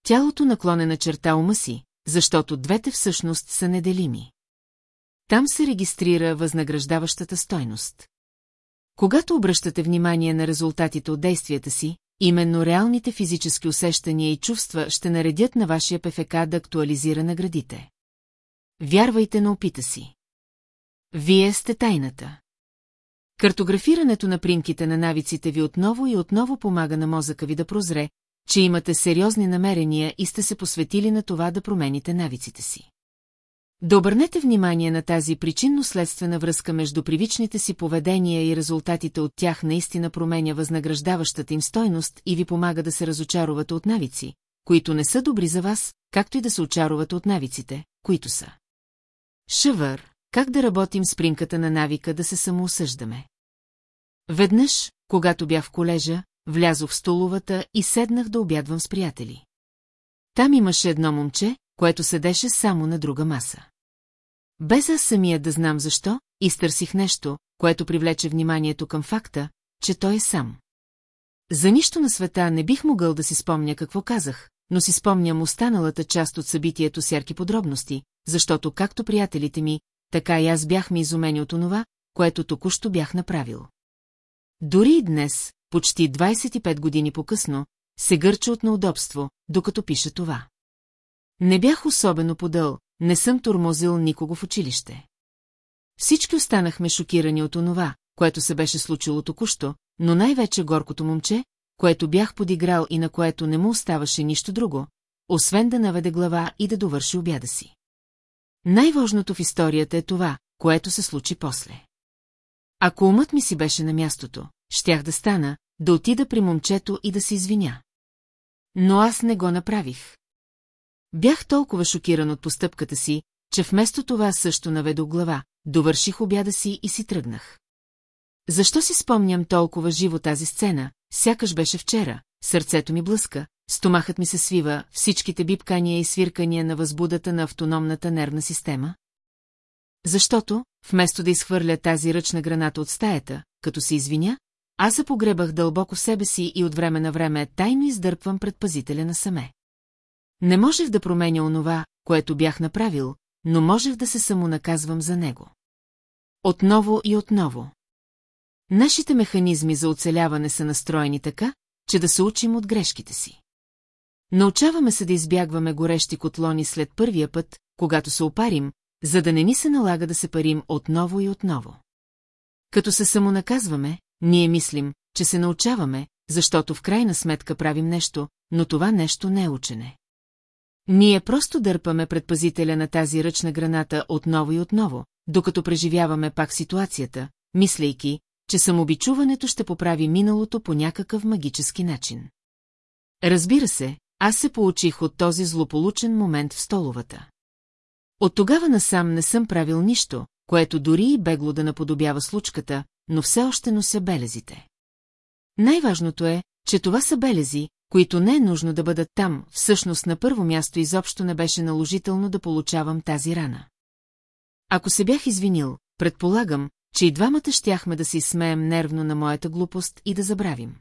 Тялото наклонена черта ума си, защото двете всъщност са неделими. Там се регистрира възнаграждаващата стойност. Когато обръщате внимание на резултатите от действията си, именно реалните физически усещания и чувства ще наредят на вашия ПФК да актуализира наградите. Вярвайте на опита си. Вие сте тайната. Картографирането на примките на навиците ви отново и отново помага на мозъка ви да прозре, че имате сериозни намерения и сте се посветили на това да промените навиците си. Да обърнете внимание на тази причинно-следствена връзка между привичните си поведения и резултатите от тях наистина променя възнаграждаващата им стойност и ви помага да се разочарувате от навици, които не са добри за вас, както и да се очарувате от навиците, които са. Шъвър, как да работим с принката на навика да се самоосъждаме? Веднъж, когато бях в колежа, влязох в столовата и седнах да обядвам с приятели. Там имаше едно момче, което седеше само на друга маса. Без аз самия да знам защо, изтърсих нещо, което привлече вниманието към факта, че той е сам. За нищо на света не бих могъл да си спомня какво казах, но си спомням останалата част от събитието с ярки подробности, защото както приятелите ми, така и аз бяхме изумени от онова, което току-що бях направил. Дори и днес, почти 25 години по-късно, се гърча от неудобство, докато пише това. Не бях особено подъл, не съм турмозил никого в училище. Всички останахме шокирани от онова, което се беше случило току-що, но най-вече горкото момче, което бях подиграл и на което не му оставаше нищо друго, освен да наведе глава и да довърши обяда си. Най-важното в историята е това, което се случи после. Ако умът ми си беше на мястото, щях да стана, да отида при момчето и да се извиня. Но аз не го направих. Бях толкова шокиран от постъпката си, че вместо това също наведох глава, довърших обяда си и си тръгнах. Защо си спомням толкова живо тази сцена, сякаш беше вчера, сърцето ми блъска, стомахът ми се свива, всичките бипкания и свиркания на възбудата на автономната нервна система? Защото, вместо да изхвърля тази ръчна граната от стаята, като се извиня, аз се погребах дълбоко в себе си и от време на време тайно издърпвам предпазителя на саме. Не можех да променя онова, което бях направил, но можех да се самонаказвам за него. Отново и отново. Нашите механизми за оцеляване са настроени така, че да се учим от грешките си. Научаваме се да избягваме горещи котлони след първия път, когато се опарим, за да не ни се налага да се парим отново и отново. Като се самонаказваме, ние мислим, че се научаваме, защото в крайна сметка правим нещо, но това нещо не е учене. Ние просто дърпаме предпазителя на тази ръчна граната отново и отново, докато преживяваме пак ситуацията, мислейки, че самобичуването ще поправи миналото по някакъв магически начин. Разбира се, аз се получих от този злополучен момент в столовата. От тогава насам не съм правил нищо, което дори и бегло да наподобява случката, но все още нося белезите. Най-важното е, че това са белези, които не е нужно да бъдат там, всъщност на първо място изобщо не беше наложително да получавам тази рана. Ако се бях извинил, предполагам, че и двамата щяхме да се смеем нервно на моята глупост и да забравим.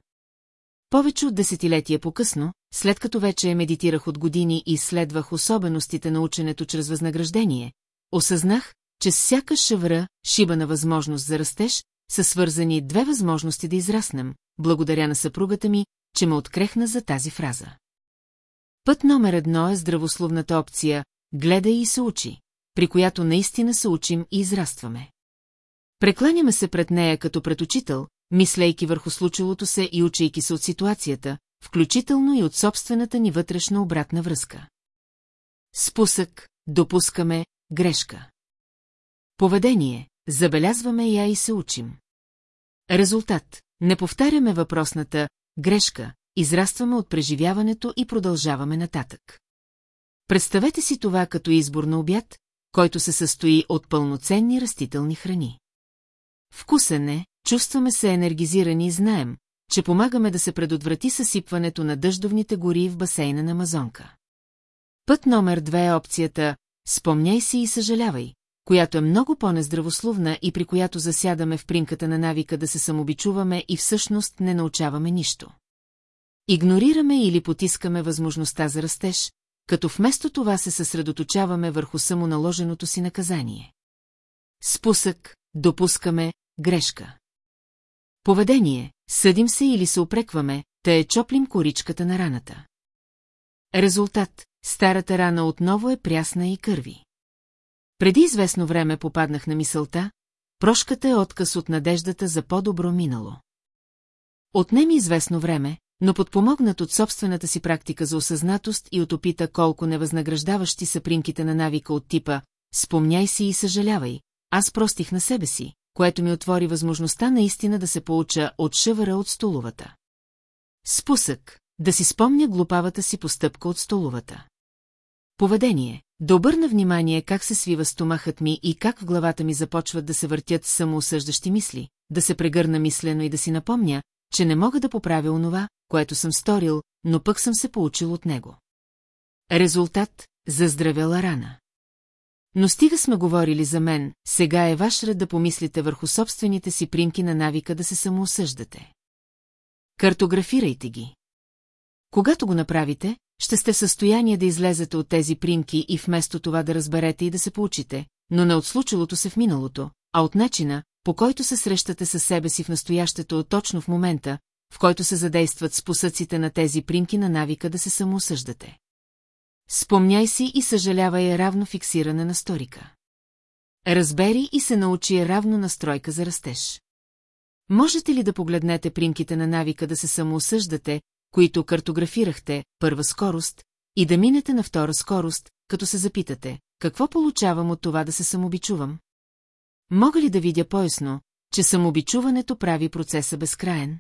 Повече от десетилетия по-късно, след като вече медитирах от години и изследвах особеностите на ученето чрез възнаграждение, осъзнах, че с всяка шевра, шибана възможност за растеж, са свързани две възможности да израснем, благодаря на съпругата ми, че ме открехна за тази фраза. Път номер едно е здравословната опция «Гледай и се учи», при която наистина се учим и израстваме. Прекланяме се пред нея като пред учител, мислейки върху случилото се и учейки се от ситуацията, включително и от собствената ни вътрешна обратна връзка. Спусък, допускаме, грешка. Поведение, забелязваме я и се учим. Резултат, не повтаряме въпросната грешка, израстваме от преживяването и продължаваме нататък. Представете си това като избор на обяд, който се състои от пълноценни растителни храни. Вкусен е, чувстваме се енергизирани и знаем, че помагаме да се предотврати съсипването на дъждовните гори в басейна на Амазонка. Път номер две е опцията «Спомняй си и съжалявай», която е много по-нездравословна и при която засядаме в принката на навика да се самобичуваме и всъщност не научаваме нищо. Игнорираме или потискаме възможността за растеж, като вместо това се съсредоточаваме върху самоналоженото си наказание. Спусък, допускаме, грешка. Поведение, съдим се или се опрекваме, та е чоплим коричката на раната. Резултат, старата рана отново е прясна и кърви. Преди известно време попаднах на мисълта, прошката е отказ от надеждата за по-добро минало. Отнеми известно време, но подпомогнат от собствената си практика за осъзнатост и от опита колко невъзнаграждаващи са примките на навика от типа «Спомняй си и съжалявай», аз простих на себе си, което ми отвори възможността наистина да се получа от шъвъра от столовата. Спусък, да си спомня глупавата си постъпка от столовата. Поведение, да обърна внимание как се свива стомахът ми и как в главата ми започват да се въртят самоосъждащи мисли, да се прегърна мислено и да си напомня, че не мога да поправя онова, което съм сторил, но пък съм се получил от него. Резултат – заздравела рана. Но стига сме говорили за мен, сега е ваш ред да помислите върху собствените си примки на навика да се самоосъждате. Картографирайте ги. Когато го направите, ще сте в състояние да излезете от тези примки и вместо това да разберете и да се получите, но не от случилото се в миналото, а от начина, по който се срещате със себе си в настоящето точно в момента, в който се задействат спосъците на тези примки на навика да се самоосъждате. Спомняй си и съжалявай равно фиксиране на сторика. Разбери и се научи равно настройка за растеж. Можете ли да погледнете примките на навика да се самоосъждате, които картографирахте, първа скорост, и да минете на втора скорост, като се запитате, какво получавам от това да се самобичувам? Мога ли да видя поясно, че самобичуването прави процеса безкраен?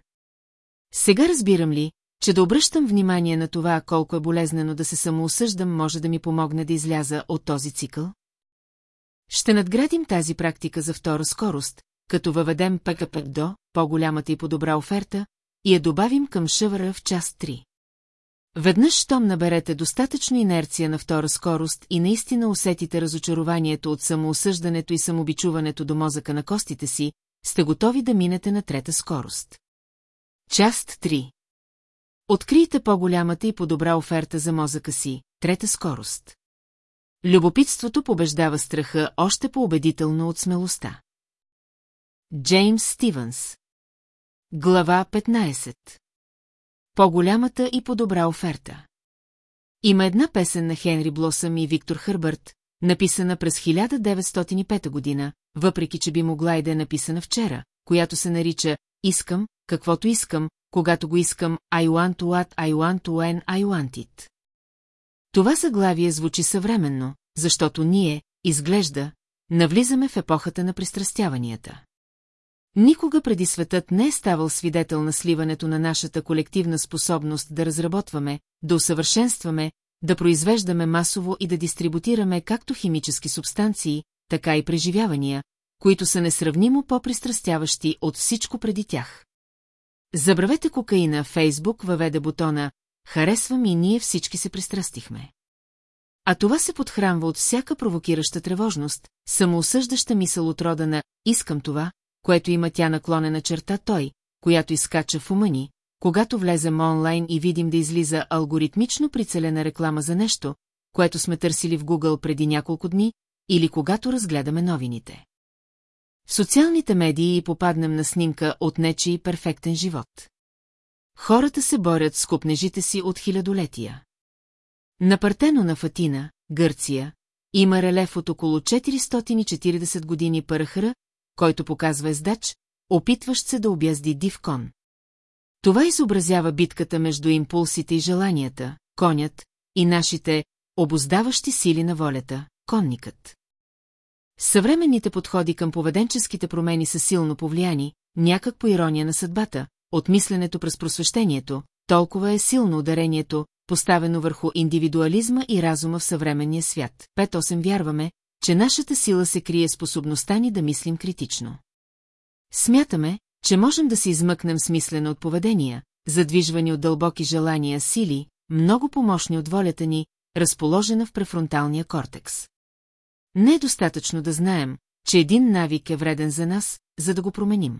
Сега разбирам ли, че да обръщам внимание на това, колко е болезнено да се самоосъждам, може да ми помогне да изляза от този цикъл? Ще надградим тази практика за втора скорост, като въведем ПКП до по-голямата и по-добра оферта и я добавим към шъвъра в част 3. Веднъж, щом наберете достатъчно инерция на втора скорост и наистина усетите разочарованието от самоосъждането и самобичуването до мозъка на костите си, сте готови да минете на трета скорост. Част 3 Открийте по-голямата и по-добра оферта за мозъка си, трета скорост. Любопитството побеждава страха още по-убедително от смелостта. Джеймс Стивенс Глава 15 По-голямата и по-добра оферта Има една песен на Хенри Блосъм и Виктор Хърбърт, написана през 1905 година, въпреки че би могла и да е написана вчера, която се нарича «Искам, каквото искам, когато го искам, I want what I want when I want it». Това заглавие звучи съвременно, защото ние, изглежда, навлизаме в епохата на пристрастяванията. Никога преди светът не е ставал свидетел на сливането на нашата колективна способност да разработваме, да усъвършенстваме, да произвеждаме масово и да дистрибутираме както химически субстанции, така и преживявания, които са несравнимо по-пристрастяващи от всичко преди тях. Забравете кокаина, Фейсбук въведе бутона «Харесвам и ние всички се пристрастихме». А това се подхранва от всяка провокираща тревожност, самоосъждаща мисъл от рода на «Искам това», което има тя наклонена черта той, която изкача в ума ни, когато влезем онлайн и видим да излиза алгоритмично прицелена реклама за нещо, което сме търсили в Google преди няколко дни, или когато разгледаме новините. В социалните медии и попаднем на снимка от нечи перфектен живот. Хората се борят с купнежите си от хилядолетия. На Фатина, Гърция, има релеф от около 440 години парахра, който показва ездач, опитващ се да обязди див кон. Това изобразява битката между импулсите и желанията, конят, и нашите обоздаващи сили на волята, конникът. Съвременните подходи към поведенческите промени са силно повлияни, някак по ирония на съдбата, от мисленето през просвещението, толкова е силно ударението, поставено върху индивидуализма и разума в съвременния свят. 5-8 вярваме, че нашата сила се крие способността ни да мислим критично. Смятаме, че можем да се измъкнем смислено от поведения, задвижвани от дълбоки желания сили, много помощни от волята ни, разположена в префронталния кортекс. Не е достатъчно да знаем, че един навик е вреден за нас, за да го променим.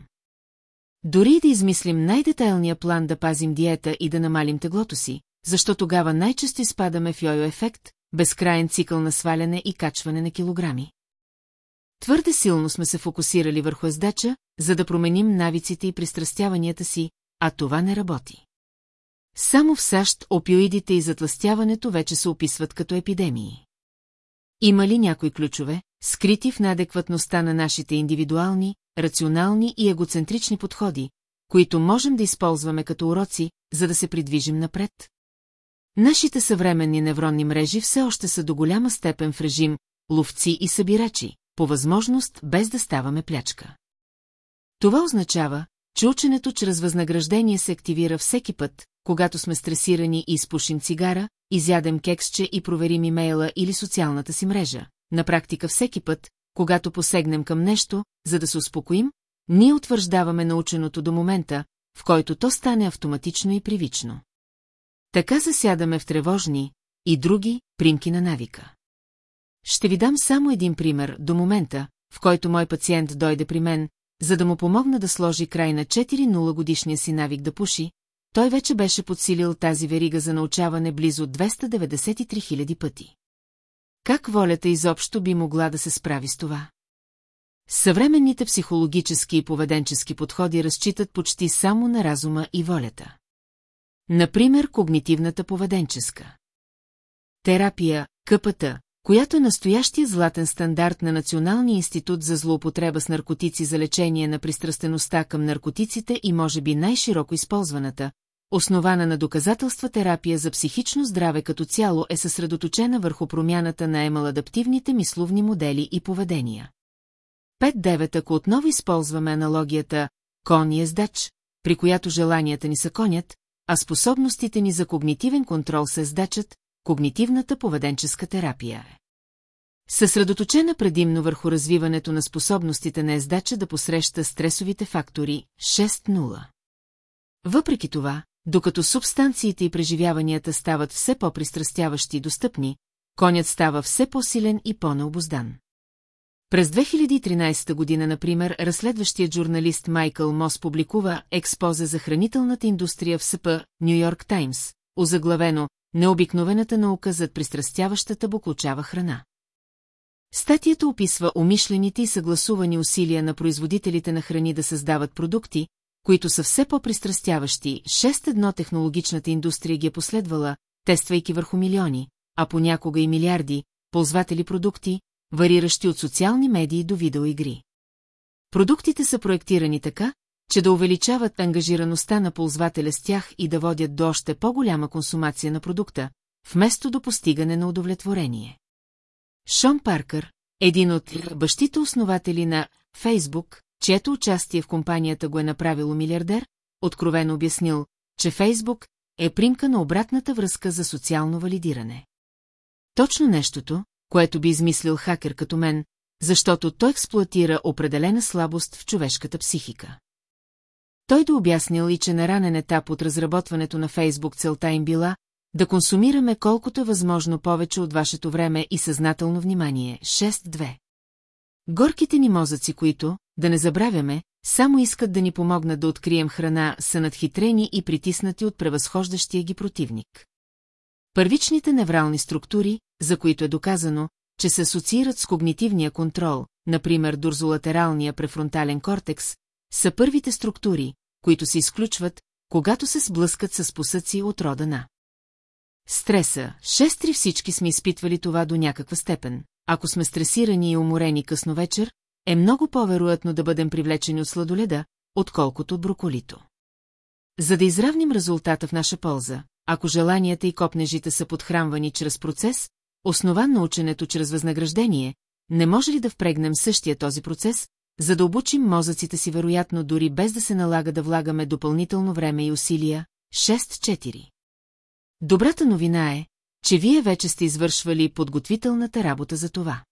Дори и да измислим най-детайлния план да пазим диета и да намалим теглото си, защо тогава най-често изпадаме в йо-йо ефект, безкрайен цикъл на сваляне и качване на килограми. Твърде силно сме се фокусирали върху ездача, за да променим навиците и пристрастяванията си, а това не работи. Само в САЩ опиоидите и затластяването вече се описват като епидемии. Има ли някои ключове, скрити в неадекватността на нашите индивидуални, рационални и егоцентрични подходи, които можем да използваме като уроци, за да се придвижим напред? Нашите съвременни невронни мрежи все още са до голяма степен в режим ловци и събирачи, по възможност без да ставаме плячка. Това означава, че ученето чрез възнаграждение се активира всеки път, когато сме стресирани и изпушим цигара, изядем кексче и проверим имейла или социалната си мрежа. На практика всеки път, когато посегнем към нещо, за да се успокоим, ние утвърждаваме наученото до момента, в който то стане автоматично и привично. Така засядаме в тревожни и други примки на навика. Ще ви дам само един пример до момента, в който мой пациент дойде при мен, за да му помогна да сложи край на 4-0 годишния си навик да пуши, той вече беше подсилил тази верига за научаване близо 293 000 пъти. Как волята изобщо би могла да се справи с това? Съвременните психологически и поведенчески подходи разчитат почти само на разума и волята. Например, когнитивната поведенческа. Терапия, КПТ, която е настоящия златен стандарт на Националния институт за злоупотреба с наркотици за лечение на пристрастеността към наркотиците и може би най-широко използваната, основана на доказателства терапия за психично здраве като цяло е съсредоточена върху промяната на емаладаптивните мисловни модели и поведения. 5-9 ако отново използваме аналогията «кон ездач», при която желанията ни са конят, а способностите ни за когнитивен контрол се ездачат, когнитивната поведенческа терапия е. Съсредоточена предимно върху развиването на способностите на ездача да посреща стресовите фактори 6.0. Въпреки това, докато субстанциите и преживяванията стават все по-пристрастяващи и достъпни, конят става все по-силен и по-необоздан. През 2013 година, например, разследващият журналист Майкъл Мос публикува експозе за хранителната индустрия в СП Нью Йорк Таймс, озаглавено «Необикновената наука зад пристрастяващата буклучава храна». Статията описва умишлените и съгласувани усилия на производителите на храни да създават продукти, които са все по-пристрастяващи, 6-1 технологичната индустрия ги е последвала, тествайки върху милиони, а понякога и милиарди, ползватели продукти, вариращи от социални медии до видеоигри. Продуктите са проектирани така, че да увеличават ангажираността на ползвателя с тях и да водят до още по-голяма консумация на продукта, вместо до постигане на удовлетворение. Шон Паркър, един от бащите основатели на Фейсбук, чието участие в компанията го е направило милиардер, откровено обяснил, че Фейсбук е примка на обратната връзка за социално валидиране. Точно нещото, което би измислил хакер като мен, защото той експлуатира определена слабост в човешката психика. Той да обяснил и, че на ранен етап от разработването на Фейсбук целта им била да консумираме колкото е възможно повече от вашето време и съзнателно внимание. 6.2. Горките ни мозъци, които, да не забравяме, само искат да ни помогнат да открием храна, са надхитрени и притиснати от превъзхождащия ги противник. Първичните неврални структури, за които е доказано, че се асоциират с когнитивния контрол, например дорзолатералния префронтален кортекс, са първите структури, които се изключват, когато се сблъскат с посъци от рода на. Стреса. Шестри всички сме изпитвали това до някаква степен. Ако сме стресирани и уморени късно вечер, е много по-вероятно да бъдем привлечени от сладоледа, отколкото от броколито. За да изравним резултата в наша полза, ако желанията и копнежите са подхранвани чрез процес, основан на ученето чрез възнаграждение, не може ли да впрегнем същия този процес, за да обучим мозъците си вероятно дори без да се налага да влагаме допълнително време и усилия? 6.4 Добрата новина е, че вие вече сте извършвали подготвителната работа за това.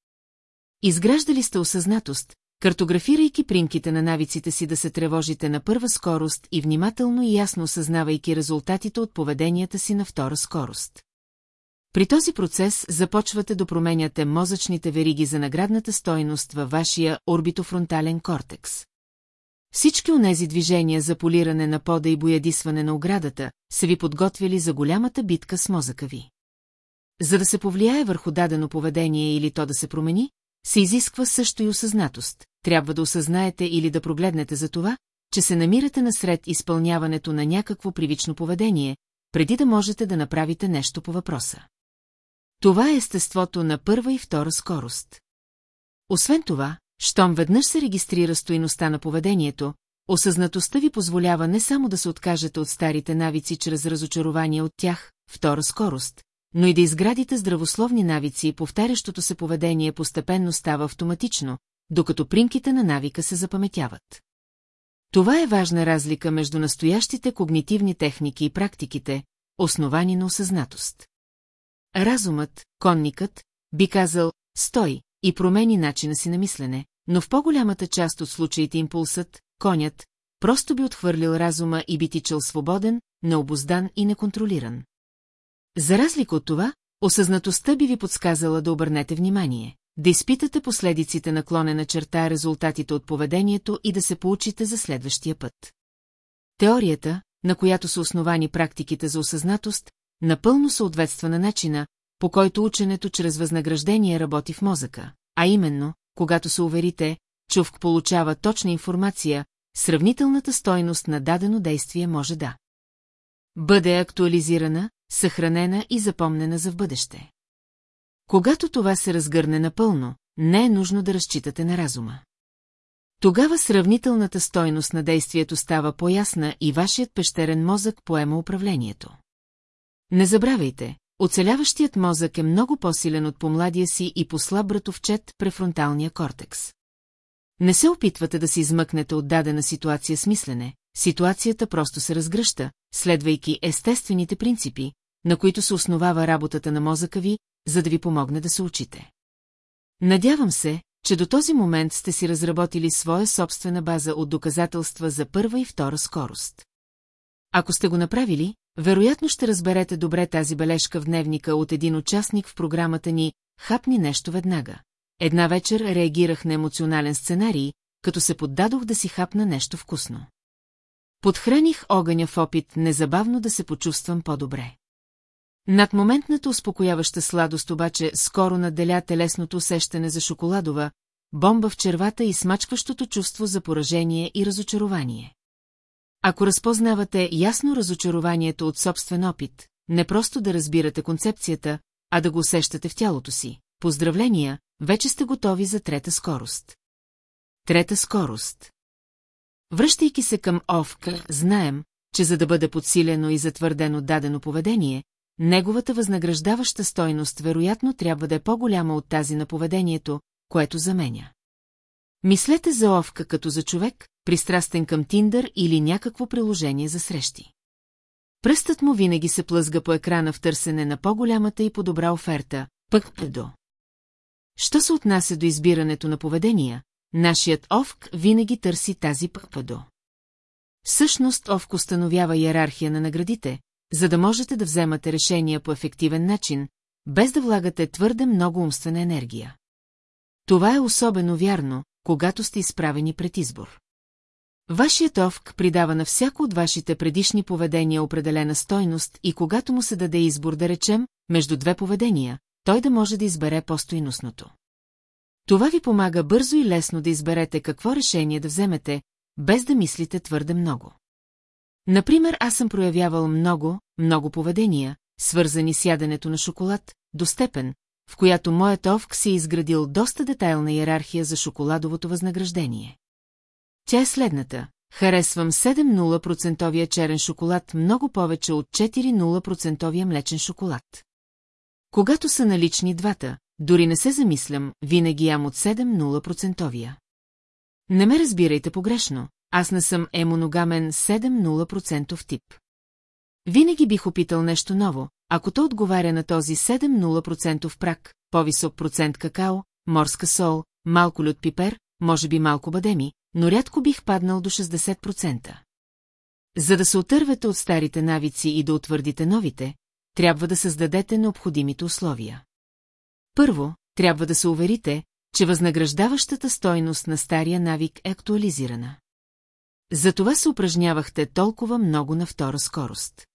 Изграждали сте осъзнатост, картографирайки примките на навиците си да се тревожите на първа скорост и внимателно и ясно осъзнавайки резултатите от поведенията си на втора скорост. При този процес започвате да променяте мозъчните вериги за наградната стойност във вашия орбитофронтален кортекс. Всички онези движения за полиране на пода и боядисване на оградата са ви подготвили за голямата битка с мозъка ви. За да се повлияе върху дадено поведение или то да се промени, се изисква също и осъзнатост. Трябва да осъзнаете или да прогледнете за това, че се намирате насред изпълняването на някакво привично поведение, преди да можете да направите нещо по въпроса. Това е естеството на първа и втора скорост. Освен това, щом веднъж се регистрира стоиността на поведението, осъзнатостта ви позволява не само да се откажете от старите навици чрез разочарование от тях, втора скорост, но и да изградите здравословни навици и повтарящото се поведение постепенно става автоматично, докато примките на навика се запаметяват. Това е важна разлика между настоящите когнитивни техники и практиките, основани на осъзнатост. Разумът, конникът, би казал «стой» и промени начина си на мислене, но в по-голямата част от случаите импулсът, конят, просто би отхвърлил разума и би тичал свободен, необоздан и неконтролиран. За разлика от това, осъзнатостта би ви подсказала да обърнете внимание, да изпитате последиците наклонена черта резултатите от поведението и да се поучите за следващия път. Теорията, на която са основани практиките за осъзнатост, напълно съответства на начина, по който ученето чрез възнаграждение работи в мозъка, а именно, когато се уверите, че ОВК получава точна информация, сравнителната стойност на дадено действие може да бъде актуализирана, съхранена и запомнена за в бъдеще. Когато това се разгърне напълно, не е нужно да разчитате на разума. Тогава сравнителната стойност на действието става по-ясна и вашият пещерен мозък поема управлението. Не забравяйте, оцеляващият мозък е много по-силен от помладия си и по-слаб братовчет префронталния кортекс. Не се опитвате да се измъкнете от дадена ситуация с мислене, ситуацията просто се разгръща, следвайки естествените принципи, на които се основава работата на мозъка ви, за да ви помогне да се учите. Надявам се, че до този момент сте си разработили своя собствена база от доказателства за първа и втора скорост. Ако сте го направили, вероятно ще разберете добре тази бележка в дневника от един участник в програмата ни «Хапни нещо веднага». Една вечер реагирах на емоционален сценарий, като се поддадох да си хапна нещо вкусно. Подхраних огъня в опит незабавно да се почувствам по-добре. Над моментната успокояваща сладост обаче скоро наделя телесното усещане за шоколадова, бомба в червата и смачкващото чувство за поражение и разочарование. Ако разпознавате ясно разочарованието от собствен опит, не просто да разбирате концепцията, а да го усещате в тялото си, поздравления, вече сте готови за трета скорост. Трета скорост. Връщайки се към ОВК, знаем, че за да бъде подсилено и затвърдено дадено поведение, неговата възнаграждаваща стойност вероятно трябва да е по-голяма от тази на поведението, което заменя. Мислете за овка като за човек, пристрастен към Тиндър или някакво приложение за срещи. Пръстът му винаги се плъзга по екрана в търсене на по-голямата и по-добра оферта, пък до. Що се отнася до избирането на поведения, нашият овк винаги търси тази пъпадо. Всъщност овк установява иерархия на наградите, за да можете да вземате решения по ефективен начин, без да влагате твърде много умствена енергия. Това е особено вярно, когато сте изправени пред избор. Вашият овк придава на всяко от вашите предишни поведения определена стойност и когато му се даде избор да речем, между две поведения, той да може да избере по-стойностното. Това ви помага бързо и лесно да изберете какво решение да вземете, без да мислите твърде много. Например, аз съм проявявал много, много поведения, свързани с яденето на шоколад, до степен, в която моят овк си е изградил доста детайлна иерархия за шоколадовото възнаграждение. Тя е следната. Харесвам 7,0% черен шоколад много повече от 4,0% млечен шоколад. Когато са налични двата, дори не се замислям, винаги ям от 7,0%. Не ме разбирайте погрешно, аз не съм емоногамен 7,0% тип. Винаги бих опитал нещо ново, ако то отговаря на този 7,0% прак, по-висок процент какао, морска сол, малко люд пипер, може би малко бадеми, но рядко бих паднал до 60%. За да се отървете от старите навици и да утвърдите новите, трябва да създадете необходимите условия. Първо, трябва да се уверите, че възнаграждаващата стойност на стария навик е актуализирана. Затова се упражнявахте толкова много на втора скорост.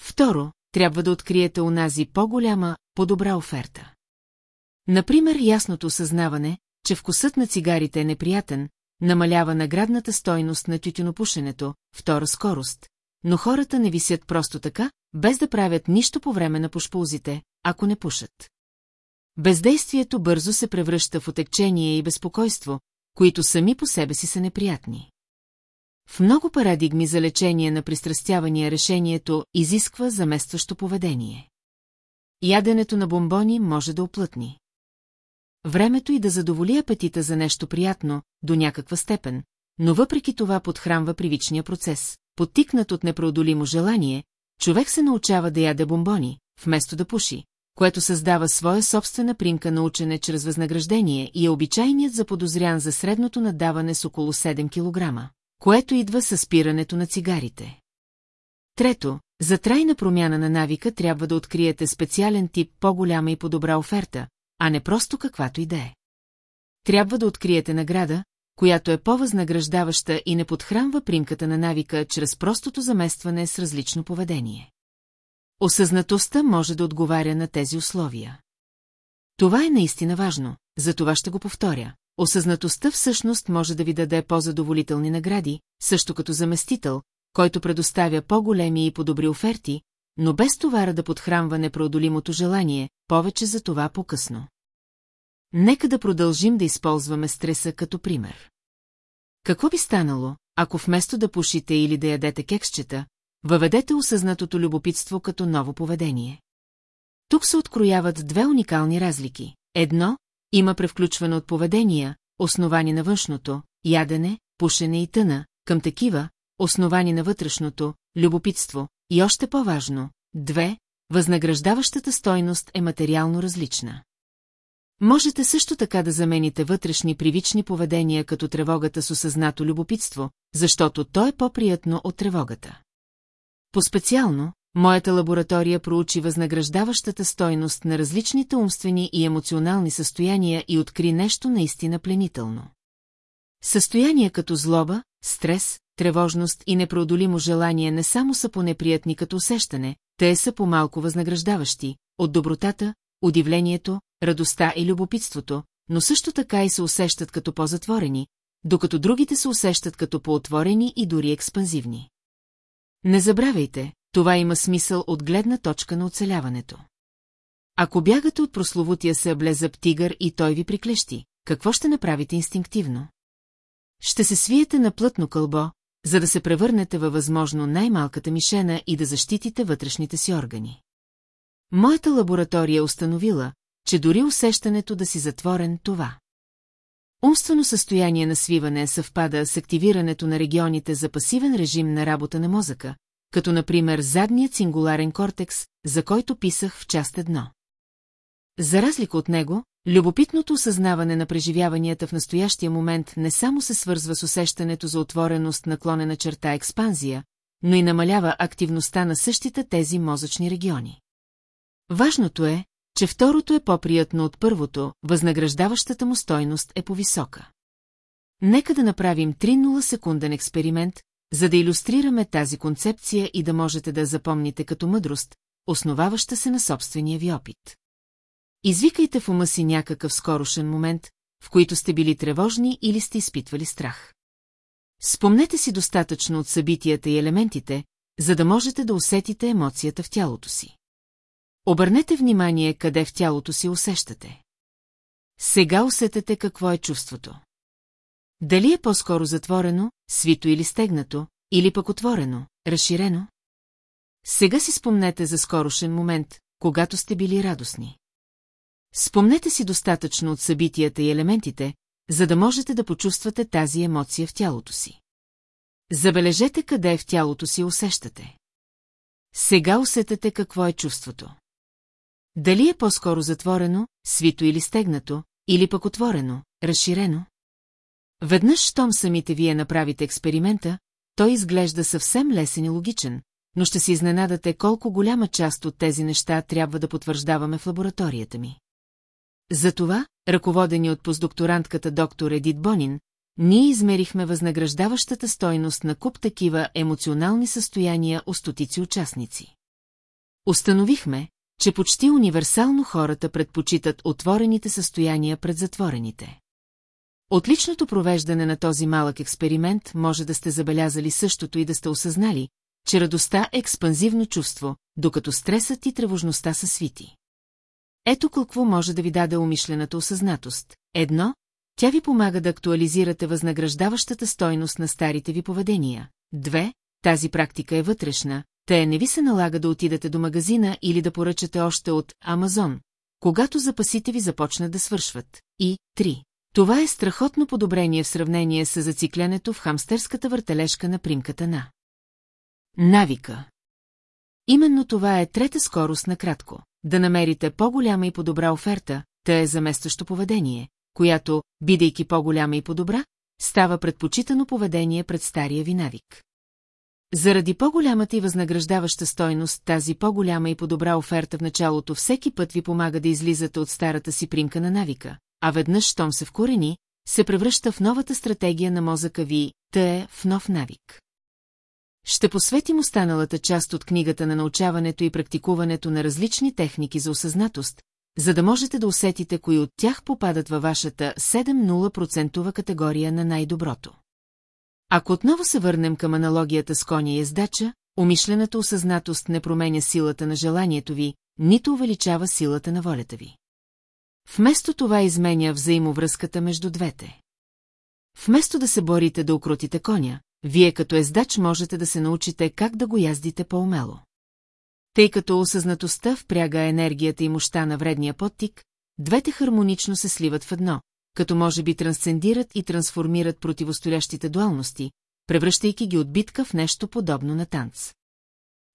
Второ, трябва да откриете унази по-голяма, по-добра оферта. Например, ясното осъзнаване, че вкусът на цигарите е неприятен, намалява наградната стойност на тютюнопушенето, втора скорост, но хората не висят просто така, без да правят нищо по време на пушпулзите, ако не пушат. Бездействието бързо се превръща в отекчение и безпокойство, които сами по себе си са неприятни. В много парадигми за лечение на пристрастявания решението изисква заместващо поведение. Яденето на бомбони може да оплътни. Времето и да задоволи апетита за нещо приятно, до някаква степен, но въпреки това подхранва привичния процес. Подтикнат от непреодолимо желание, човек се научава да яде бомбони, вместо да пуши, което създава своя собствена примка на учене чрез възнаграждение и е обичайният заподозрян за средното надаване с около 7 кг, което идва със спирането на цигарите. Трето, за трайна промяна на навика трябва да откриете специален тип по-голяма и по-добра оферта, а не просто каквато и да е. Трябва да откриете награда, която е по-възнаграждаваща и не подхранва примката на навика чрез простото заместване с различно поведение. Осъзнатостта може да отговаря на тези условия. Това е наистина важно, за това ще го повторя. Осъзнатостта всъщност може да ви даде по-задоволителни награди, също като заместител, който предоставя по-големи и по-добри оферти, но без товара да подхранва непреодолимото желание, повече за това по-късно. Нека да продължим да използваме стреса като пример. Какво би станало, ако вместо да пушите или да ядете кексчета, въведете осъзнатото любопитство като ново поведение? Тук се открояват две уникални разлики. Едно, има превключване от поведения, основани на външното, ядене, пушене и тъна, към такива, основани на вътрешното, любопитство, и още по-важно, две, възнаграждаващата стойност е материално различна. Можете също така да замените вътрешни привични поведения като тревогата с осъзнато любопитство, защото то е по-приятно от тревогата. По-специално, моята лаборатория проучи възнаграждаващата стойност на различните умствени и емоционални състояния и откри нещо наистина пленително. Състояния като злоба, стрес, тревожност и непреодолимо желание не само са по-неприятни като усещане, те са по-малко възнаграждаващи, от добротата, удивлението, радостта и любопитството, но също така и се усещат като по-затворени, докато другите се усещат като по-отворени и дори експанзивни. Не забравяйте, това има смисъл от гледна точка на оцеляването. Ако бягате от прословутия се облезъб тигър и той ви приклещи, какво ще направите инстинктивно? Ще се свиете на плътно кълбо, за да се превърнете във възможно най-малката мишена и да защитите вътрешните си органи. Моята лаборатория установила, че дори усещането да си затворен това. Умствено състояние на свиване съвпада с активирането на регионите за пасивен режим на работа на мозъка, като например задният сингуларен кортекс, за който писах в част едно. За разлика от него, любопитното осъзнаване на преживяванията в настоящия момент не само се свързва с усещането за отвореност наклонена черта експанзия, но и намалява активността на същите тези мозъчни региони. Важното е, че второто е по-приятно от първото, възнаграждаващата му стойност е по-висока. Нека да направим 3-0 секунден експеримент, за да иллюстрираме тази концепция и да можете да запомните като мъдрост, основаваща се на собствения ви опит. Извикайте в ума си някакъв скорошен момент, в който сте били тревожни или сте изпитвали страх. Спомнете си достатъчно от събитията и елементите, за да можете да усетите емоцията в тялото си. Обърнете внимание къде в тялото си усещате. Сега усетете какво е чувството. Дали е по-скоро затворено, свито или стегнато, или пък отворено, разширено? Сега си спомнете за скорошен момент, когато сте били радостни. Спомнете си достатъчно от събитията и елементите, за да можете да почувствате тази емоция в тялото си. Забележете къде в тялото си усещате. Сега усетете какво е чувството. Дали е по-скоро затворено, свито или стегнато, или пък отворено, разширено? Веднъж, щом самите вие направите експеримента, той изглежда съвсем лесен и логичен, но ще се изненадате колко голяма част от тези неща трябва да потвърждаваме в лабораторията ми. Затова, ръководени от постдокторантката доктор Едит Бонин, ние измерихме възнаграждаващата стойност на куп такива емоционални състояния у стотици участници. Установихме, че почти универсално хората предпочитат отворените състояния пред затворените. От личното провеждане на този малък експеримент може да сте забелязали същото и да сте осъзнали, че радостта е експанзивно чувство, докато стресът и тревожността са свити. Ето какво може да ви даде умишлената осъзнатост. Едно, тя ви помага да актуализирате възнаграждаващата стойност на старите ви поведения. Две, тази практика е вътрешна, те не ви се налага да отидете до магазина или да поръчате още от Амазон, когато запасите ви започнат да свършват. И, три. Това е страхотно подобрение в сравнение с зациклянето в хамстърската въртележка на примката на. Навика. Именно това е трета скорост на кратко. Да намерите по-голяма и по-добра оферта, те е заместващо поведение, която, бидейки по-голяма и по-добра, става предпочитано поведение пред стария ви навик. Заради по-голямата и възнаграждаваща стойност, тази по-голяма и по-добра оферта в началото всеки път ви помага да излизате от старата си примка на навика, а веднъж, щом се вкорени, се превръща в новата стратегия на мозъка ви, та е в нов навик. Ще посветим останалата част от книгата на научаването и практикуването на различни техники за осъзнатост, за да можете да усетите кои от тях попадат във вашата 7-0% категория на най-доброто. Ако отново се върнем към аналогията с коня и ездача, умишлената осъзнатост не променя силата на желанието ви, нито увеличава силата на волята ви. Вместо това изменя взаимовръзката между двете. Вместо да се борите да укротите коня, вие като ездач можете да се научите как да го яздите по-умело. Тъй като осъзнатостта впряга енергията и мощта на вредния подтик, двете хармонично се сливат в едно, като може би трансцендират и трансформират противостоящите дуалности, превръщайки ги от битка в нещо подобно на танц.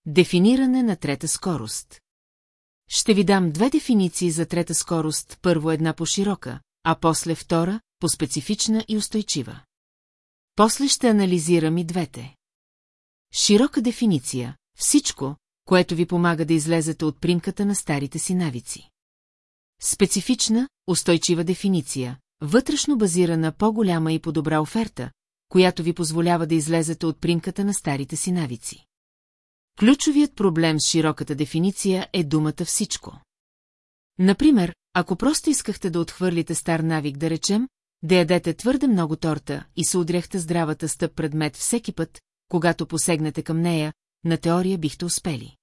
Дефиниране на трета скорост Ще ви дам две дефиниции за трета скорост, първо една по-широка, а после втора, по-специфична и устойчива. После ще анализирам и двете. Широка дефиниция – всичко, което ви помага да излезете от примката на старите си навици. Специфична, устойчива дефиниция – вътрешно базирана по-голяма и по-добра оферта, която ви позволява да излезете от примката на старите си навици. Ключовият проблем с широката дефиниция е думата всичко. Например, ако просто искахте да отхвърлите стар навик, да речем, да ядете твърде много торта и се удряхте здравата стъп предмет всеки път, когато посегнете към нея, на теория бихте успели.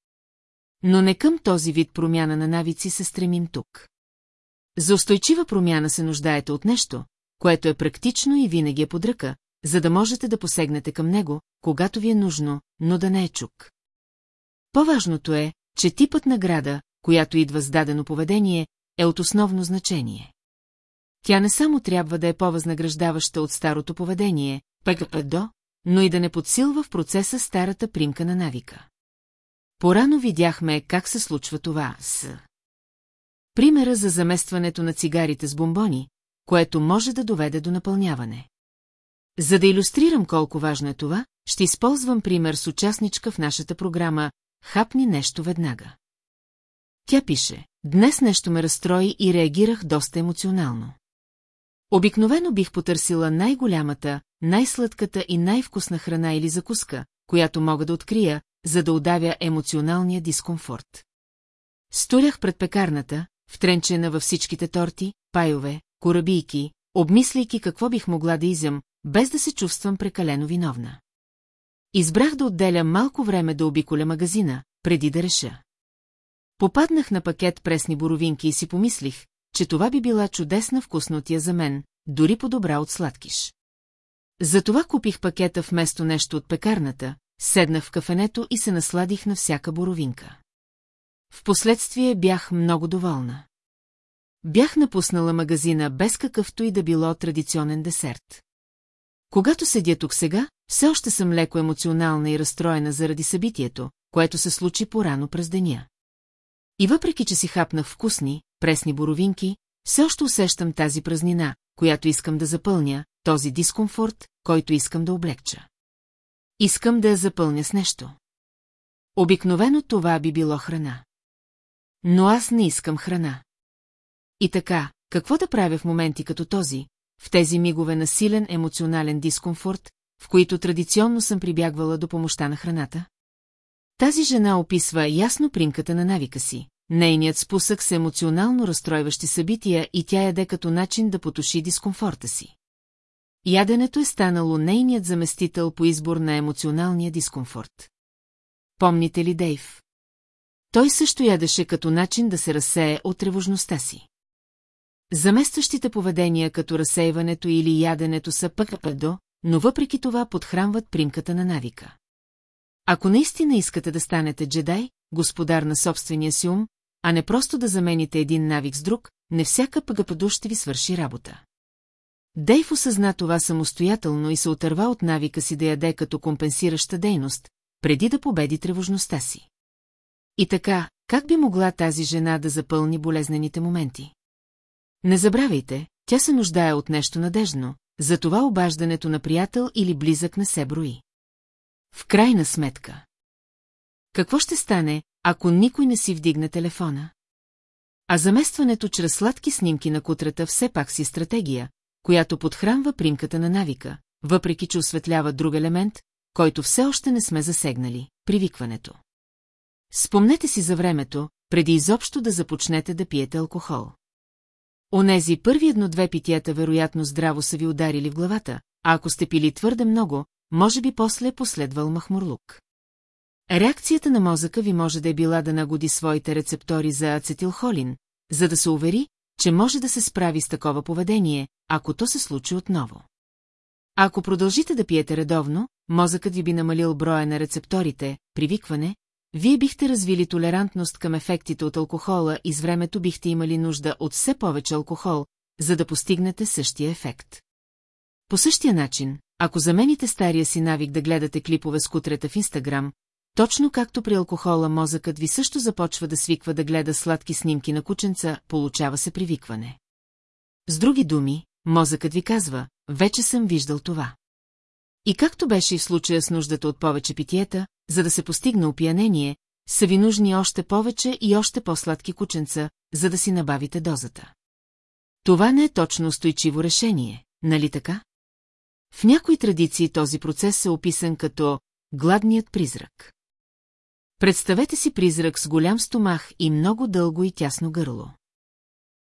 Но не към този вид промяна на навици се стремим тук. За устойчива промяна се нуждаете от нещо, което е практично и винаги е под ръка, за да можете да посегнете към него, когато ви е нужно, но да не е чук. По-важното е, че типът награда, която идва с дадено поведение, е от основно значение. Тя не само трябва да е по-възнаграждаваща от старото поведение, до, но и да не подсилва в процеса старата примка на навика. Порано видяхме как се случва това с... Примера за заместването на цигарите с бомбони, което може да доведе до напълняване. За да иллюстрирам колко важно е това, ще използвам пример с участничка в нашата програма «Хапни нещо веднага». Тя пише, днес нещо ме разстрои и реагирах доста емоционално. Обикновено бих потърсила най-голямата, най-сладката и най-вкусна храна или закуска, която мога да открия, за да удавя емоционалния дискомфорт. Сторях пред пекарната, втренчена във всичките торти, пайове, корабийки, обмисляйки какво бих могла да изям, без да се чувствам прекалено виновна. Избрах да отделя малко време да обиколя магазина, преди да реша. Попаднах на пакет пресни боровинки и си помислих, че това би била чудесна вкуснотия за мен, дори по-добра от сладкиш. Затова купих пакета вместо нещо от пекарната, седнах в кафенето и се насладих на всяка боровинка. Впоследствие бях много доволна. Бях напуснала магазина без какъвто и да било традиционен десерт. Когато седя тук сега, все още съм леко емоционална и разстроена заради събитието, което се случи порано през деня. И въпреки, че си хапнах вкусни, пресни боровинки, все още усещам тази празнина, която искам да запълня, този дискомфорт, който искам да облегча. Искам да я запълня с нещо. Обикновено това би било храна. Но аз не искам храна. И така, какво да правя в моменти като този, в тези мигове на силен емоционален дискомфорт, в които традиционно съм прибягвала до помощта на храната? Тази жена описва ясно примката на навика си. Нейният спусък с емоционално разстройващи събития и тя яде като начин да потуши дискомфорта си. Яденето е станало нейният заместител по избор на емоционалния дискомфорт. Помните ли Дейв? Той също ядеше като начин да се разсее от тревожността си. Заместващите поведения като разсейването или яденето са пък пъдо, но въпреки това подхранват примката на навика. Ако наистина искате да станете джедай, господар на собствения си ум, а не просто да замените един навик с друг, не всяка пъгападу ще ви свърши работа. Дейв осъзна това самостоятелно и се отърва от навика си да яде като компенсираща дейност, преди да победи тревожността си. И така, как би могла тази жена да запълни болезнените моменти? Не забравяйте, тя се нуждае от нещо надежно, затова обаждането на приятел или близък не се брои. В крайна сметка. Какво ще стане, ако никой не си вдигне телефона? А заместването чрез сладки снимки на кутрата все пак си стратегия, която подхранва примката на навика, въпреки че осветлява друг елемент, който все още не сме засегнали – привикването. Спомнете си за времето, преди изобщо да започнете да пиете алкохол. Онези първи едно-две питията вероятно здраво са ви ударили в главата, а ако сте пили твърде много, може би после е последвал махмурлук. Реакцията на мозъка ви може да е била да нагоди своите рецептори за ацетилхолин, за да се увери, че може да се справи с такова поведение, ако то се случи отново. ако продължите да пиете редовно, мозъкът ви би намалил броя на рецепторите, привикване, вие бихте развили толерантност към ефектите от алкохола и с времето бихте имали нужда от все повече алкохол, за да постигнете същия ефект. По същия начин, ако замените стария си навик да гледате клипове с кутрета в Инстаграм, точно както при алкохола мозъкът ви също започва да свиква да гледа сладки снимки на кученца, получава се привикване. С други думи, мозъкът ви казва, вече съм виждал това. И както беше и в случая с нуждата от повече питиета, за да се постигне опиянение, са ви нужни още повече и още по-сладки кученца, за да си набавите дозата. Това не е точно устойчиво решение, нали така? В някои традиции този процес е описан като «гладният призрак». Представете си призрак с голям стомах и много дълго и тясно гърло.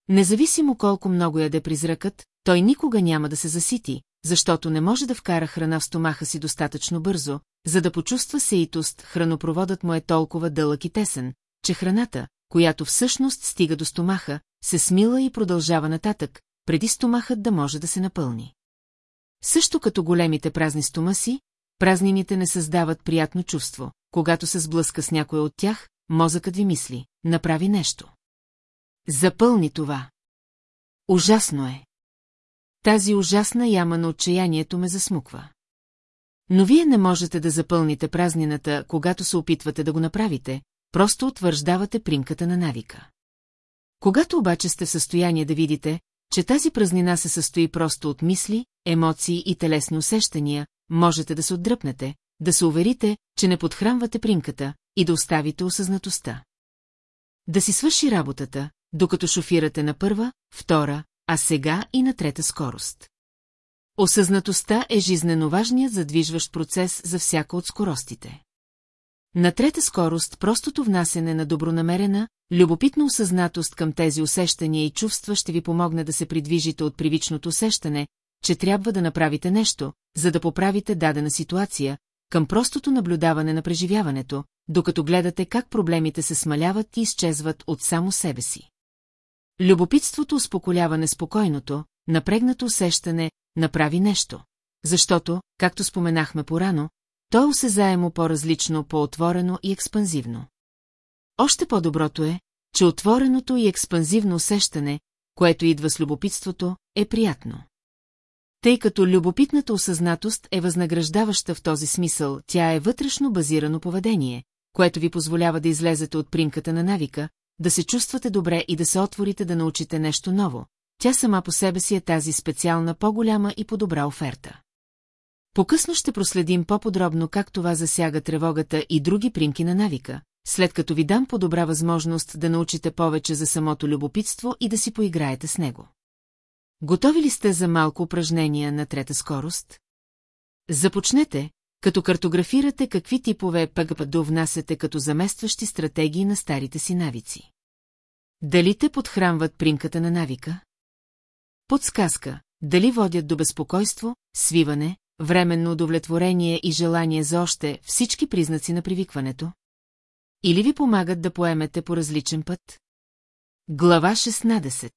Независимо колко много яде призракът, той никога няма да се засити, защото не може да вкара храна в стомаха си достатъчно бързо, за да почувства сеитост, хранопроводът му е толкова дълъг и тесен, че храната, която всъщност стига до стомаха, се смила и продължава нататък, преди стомахът да може да се напълни. Също като големите празни стомаси, празнините не създават приятно чувство. Когато се сблъска с някой от тях, мозъкът ви мисли, направи нещо. Запълни това. Ужасно е. Тази ужасна яма на отчаянието ме засмуква. Но вие не можете да запълните празнината, когато се опитвате да го направите, просто утвърждавате примката на навика. Когато обаче сте в състояние да видите, че тази празнина се състои просто от мисли, емоции и телесни усещания, можете да се отдръпнете, да се уверите, че не подхранвате примката и да оставите осъзнатостта. Да си свърши работата, докато шофирате на първа, втора, а сега и на трета скорост. Осъзнатостта е жизнено важният задвижващ процес за всяка от скоростите. На трета скорост простото внасене на добронамерена, любопитна осъзнатост към тези усещания и чувства ще ви помогне да се придвижите от привичното усещане, че трябва да направите нещо, за да поправите дадена ситуация, към простото наблюдаване на преживяването, докато гледате как проблемите се смаляват и изчезват от само себе си. Любопитството успокоява неспокойното, напрегнато усещане, направи нещо. Защото, както споменахме порано, то е усезаемо по-различно, по-отворено и експанзивно. Още по-доброто е, че отвореното и експанзивно усещане, което идва с любопитството, е приятно. Тъй като любопитната осъзнатост е възнаграждаваща в този смисъл, тя е вътрешно базирано поведение, което ви позволява да излезете от примката на навика, да се чувствате добре и да се отворите да научите нещо ново. Тя сама по себе си е тази специална по-голяма и по-добра оферта. По-късно ще проследим по-подробно как това засяга тревогата и други примки на навика, след като ви дам по-добра възможност да научите повече за самото любопитство и да си поиграете с него. Готови ли сте за малко упражнения на трета скорост? Започнете, като картографирате какви типове ПГПД внасяте като заместващи стратегии на старите си навици. Дали те подхранват примката на навика? Подсказка. Дали водят до безпокойство, свиване, временно удовлетворение и желание за още всички признаци на привикването? Или ви помагат да поемете по различен път? Глава 16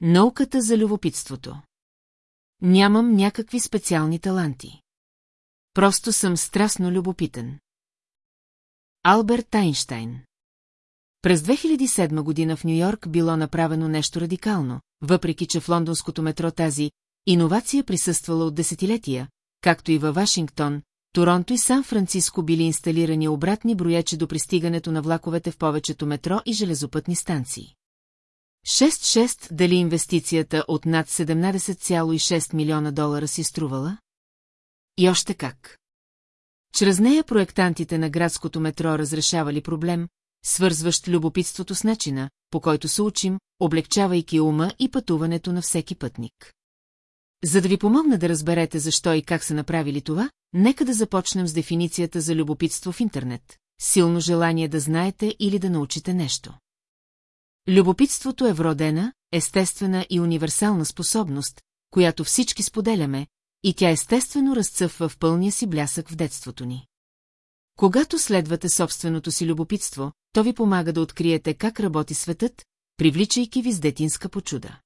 Науката за любопитството Нямам някакви специални таланти. Просто съм страстно любопитен. Алберт Айнштайн През 2007 година в Нью-Йорк било направено нещо радикално, въпреки че в лондонското метро тази иновация присъствала от десетилетия, както и във Вашингтон, Торонто и Сан-Франциско били инсталирани обратни броячи до пристигането на влаковете в повечето метро и железопътни станции. 6-6 дали инвестицията от над 17,6 милиона долара си струвала? И още как. Чрез нея проектантите на градското метро разрешавали проблем, свързващ любопитството с начина, по който се учим, облегчавайки ума и пътуването на всеки пътник. За да ви помогна да разберете защо и как са направили това, нека да започнем с дефиницията за любопитство в интернет. Силно желание да знаете или да научите нещо. Любопитството е вродена, естествена и универсална способност, която всички споделяме, и тя естествено разцъфва в пълния си блясък в детството ни. Когато следвате собственото си любопитство, то ви помага да откриете как работи светът, привличайки ви с детинска почуда.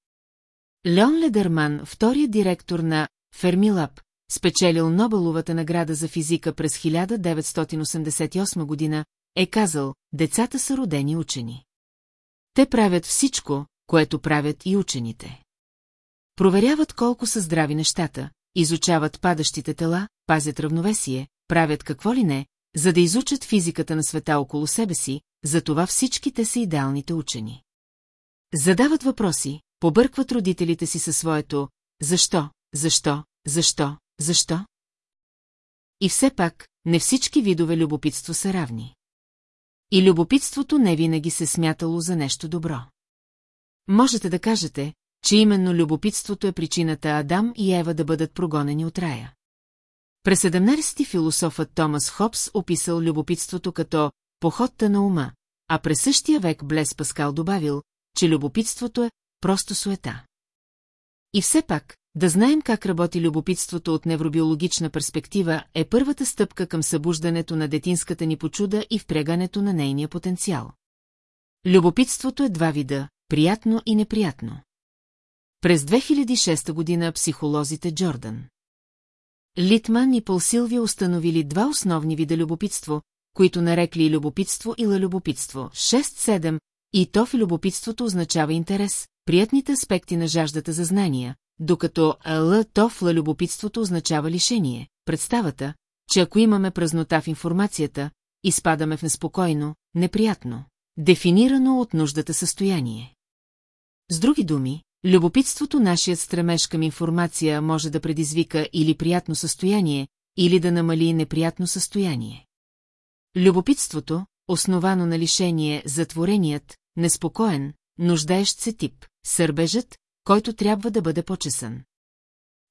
Леон Ледерман, вторият директор на Фермилаб, спечелил Нобеловата награда за физика през 1988 година, е казал, децата са родени учени. Те правят всичко, което правят и учените. Проверяват колко са здрави нещата, изучават падащите тела, пазят равновесие, правят какво ли не, за да изучат физиката на света около себе си, затова всичките са идеалните учени. Задават въпроси, побъркват родителите си със своето «Защо? Защо? Защо? Защо?» И все пак, не всички видове любопитство са равни. И любопитството не винаги се смятало за нещо добро. Можете да кажете, че именно любопитството е причината Адам и Ева да бъдат прогонени от рая. През 17-ти философът Томас Хопс описал любопитството като «походта на ума», а през същия век Блес Паскал добавил, че любопитството е просто суета. И все пак, да знаем как работи любопитството от невробиологична перспектива е първата стъпка към събуждането на детинската ни почуда и впрягането на нейния потенциал. Любопитството е два вида – приятно и неприятно. През 2006 година психолозите Джордан. Литман и Пол Силвия установили два основни вида любопитство, които нарекли любопитство и любопитство. 6-7, и то в любопитството означава интерес, приятните аспекти на жаждата за знания, докато Л то в любопитството означава лишение, представата, че ако имаме празнота в информацията, изпадаме в неспокойно, неприятно, дефинирано от нуждата състояние. С други думи, любопитството нашият стремеж към информация може да предизвика или приятно състояние, или да намали неприятно състояние. Любопитството, основано на лишение, затвореният, неспокоен, нуждаещ се тип, сърбежът, който трябва да бъде почесан.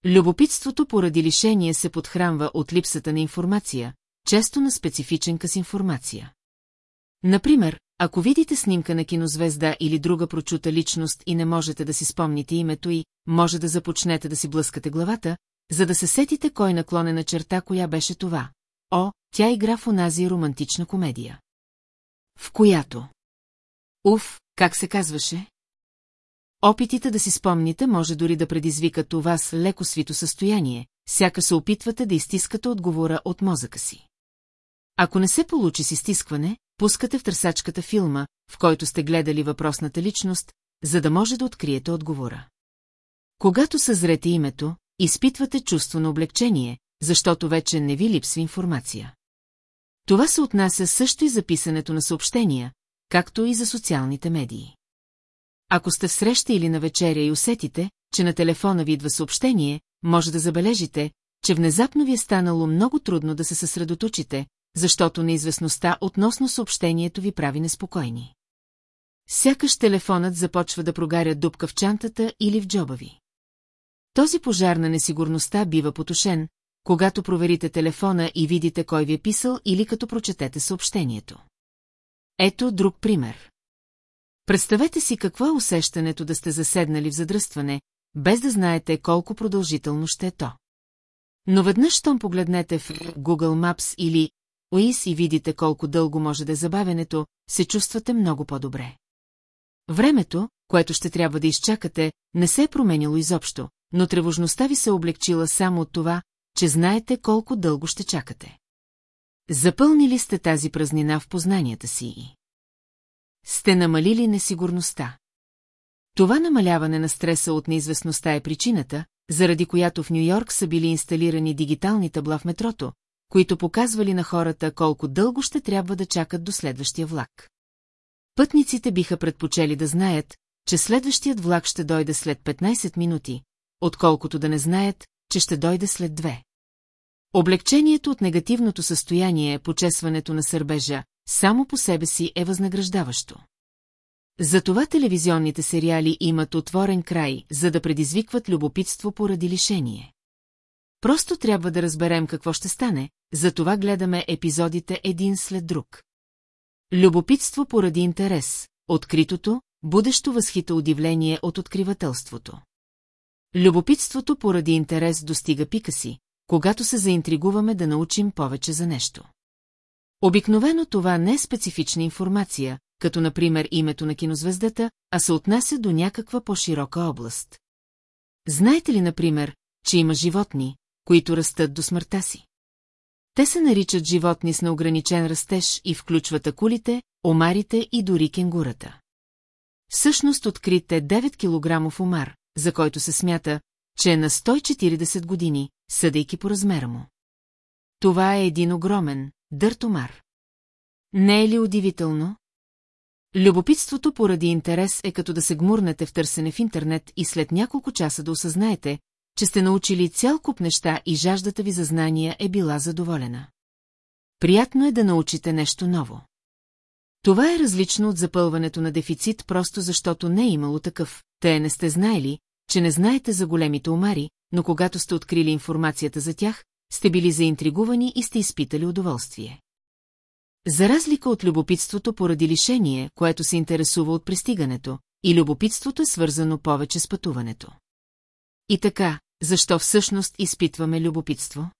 Любопитството поради лишение се подхранва от липсата на информация, често на специфичен къс информация. Например, ако видите снимка на кинозвезда или друга прочута личност и не можете да си спомните името й, може да започнете да си блъскате главата, за да се сетите кой наклонена черта, коя беше това. О, тя игра в онази романтична комедия. В която? Уф, как се казваше? Опитите да си спомните може дори да предизвикат у вас леко свито състояние, сяка се опитвате да изтискате отговора от мозъка си. Ако не се получи с изтискване, пускате в търсачката филма, в който сте гледали въпросната личност, за да може да откриете отговора. Когато съзрете името, изпитвате чувство на облегчение, защото вече не ви липсва информация. Това се отнася също и за писането на съобщения, както и за социалните медии. Ако сте в среща или на вечеря и усетите, че на телефона ви идва съобщение, може да забележите, че внезапно ви е станало много трудно да се съсредоточите, защото неизвестността относно съобщението ви прави неспокойни. Сякаш телефонът започва да прогаря дупка в чантата или в джоба ви. Този пожар на несигурността бива потушен, когато проверите телефона и видите кой ви е писал или като прочетете съобщението. Ето друг пример. Представете си какво е усещането да сте заседнали в задръстване, без да знаете колко продължително ще е то. Но веднъж, щом погледнете в Google Maps или Уис и видите колко дълго може да е забавенето, се чувствате много по-добре. Времето, което ще трябва да изчакате, не се е променило изобщо, но тревожността ви се облегчила само от това, че знаете колко дълго ще чакате. Запълнили сте тази празнина в познанията си и сте намалили несигурността. Това намаляване на стреса от неизвестността е причината, заради която в Нью-Йорк са били инсталирани дигитални табла в метрото, които показвали на хората колко дълго ще трябва да чакат до следващия влак. Пътниците биха предпочели да знаят, че следващият влак ще дойде след 15 минути, отколкото да не знаят, че ще дойде след две. Облегчението от негативното състояние, почесването на сърбежа, само по себе си е възнаграждаващо. Затова телевизионните сериали имат отворен край, за да предизвикват любопитство поради лишение. Просто трябва да разберем какво ще стане, затова гледаме епизодите един след друг. Любопитство поради интерес, откритото, будещо възхита удивление от откривателството. Любопитството поради интерес достига пика си, когато се заинтригуваме да научим повече за нещо. Обикновено това не е специфична информация, като например името на кинозвездата, а се отнася до някаква по-широка област. Знаете ли, например, че има животни, които растат до смъртта си? Те се наричат животни с неограничен растеж и включват акулите, омарите и дори кенгурата. Всъщност открит е 9 кг омар, за който се смята, че е на 140 години, съдейки по размера му. Това е един огромен, дъртомар. Не е ли удивително? Любопитството поради интерес е като да се гмурнете в търсене в интернет и след няколко часа да осъзнаете, че сте научили цял куп неща и жаждата ви за знания е била задоволена. Приятно е да научите нещо ново. Това е различно от запълването на дефицит, просто защото не е имало такъв. Те не сте знаели, че не знаете за големите омари, но когато сте открили информацията за тях, сте били заинтригувани и сте изпитали удоволствие. За разлика от любопитството поради лишение, което се интересува от пристигането, и любопитството е свързано повече с пътуването. И така, защо всъщност изпитваме любопитство?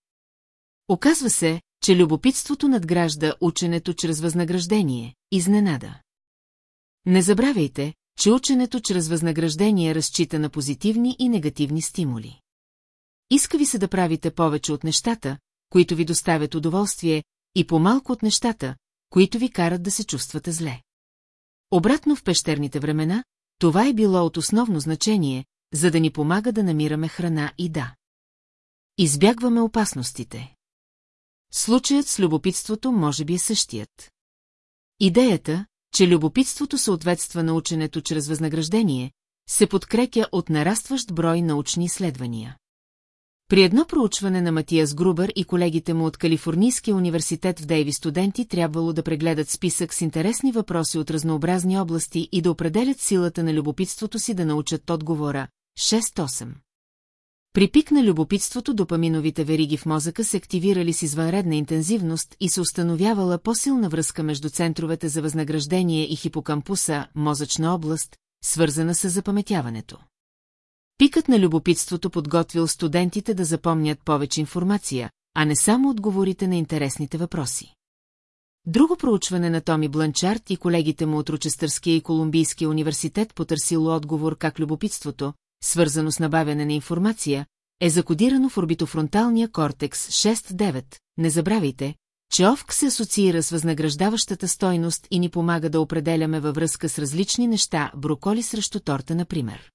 Оказва се, че любопитството надгражда ученето чрез възнаграждение, изненада. Не забравяйте, че ученето чрез възнаграждение разчита на позитивни и негативни стимули. Иска ви се да правите повече от нещата, които ви доставят удоволствие, и по-малко от нещата, които ви карат да се чувствате зле. Обратно в пещерните времена, това е било от основно значение, за да ни помага да намираме храна и да. Избягваме опасностите. Случаят с любопитството може би е същият. Идеята, че любопитството съответства на ученето чрез възнаграждение, се подкрепя от нарастващ брой научни изследвания. При едно проучване на Матиас Грубър и колегите му от Калифорнийския университет в Дейви студенти трябвало да прегледат списък с интересни въпроси от разнообразни области и да определят силата на любопитството си да научат отговора 6-8. При пик на любопитството допаминовите вериги в мозъка се активирали с извънредна интензивност и се установявала по-силна връзка между центровете за възнаграждение и хипокампуса, мозъчна област, свързана с запаметяването. Пикът на любопитството подготвил студентите да запомнят повече информация, а не само отговорите на интересните въпроси. Друго проучване на Томи Бланчарт и колегите му от Рочестърския и Колумбийския университет потърсило отговор как любопитството, свързано с набавяне на информация, е закодирано в орбитофронталния кортекс 6-9. Не забравяйте, че ОВК се асоциира с възнаграждаващата стойност и ни помага да определяме във връзка с различни неща, броколи срещу торта, например.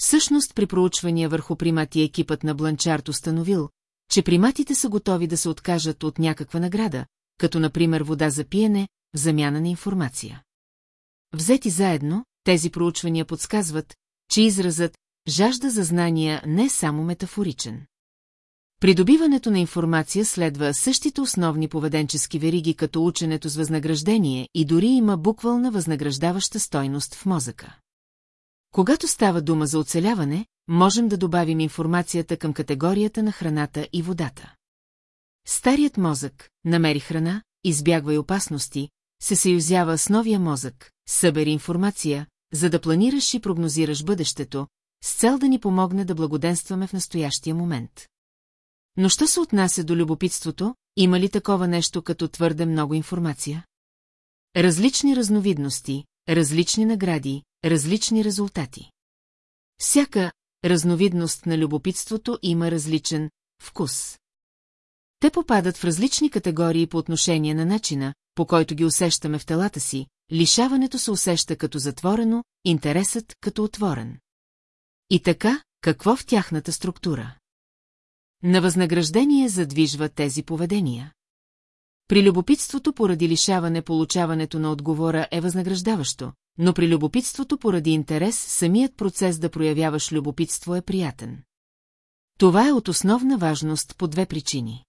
Всъщност при проучвания върху примати екипът на Бланчарт установил, че приматите са готови да се откажат от някаква награда, като например вода за пиене, замяна на информация. Взети заедно, тези проучвания подсказват, че изразът «жажда за знания» не е само метафоричен. Придобиването на информация следва същите основни поведенчески вериги като ученето с възнаграждение и дори има буквална възнаграждаваща стойност в мозъка. Когато става дума за оцеляване, можем да добавим информацията към категорията на храната и водата. Старият мозък, намери храна, избягвай опасности, се съюзява с новия мозък, събери информация, за да планираш и прогнозираш бъдещето, с цел да ни помогне да благоденстваме в настоящия момент. Но що се отнася до любопитството, има ли такова нещо като твърде много информация? Различни разновидности, различни награди, различни резултати. Всяка разновидност на любопитството има различен вкус. Те попадат в различни категории по отношение на начина, по който ги усещаме в телата си, лишаването се усеща като затворено, интересът като отворен. И така, какво в тяхната структура? На възнаграждение задвижва тези поведения. При любопитството поради лишаване получаването на отговора е възнаграждаващо, но при любопитството поради интерес самият процес да проявяваш любопитство е приятен. Това е от основна важност по две причини.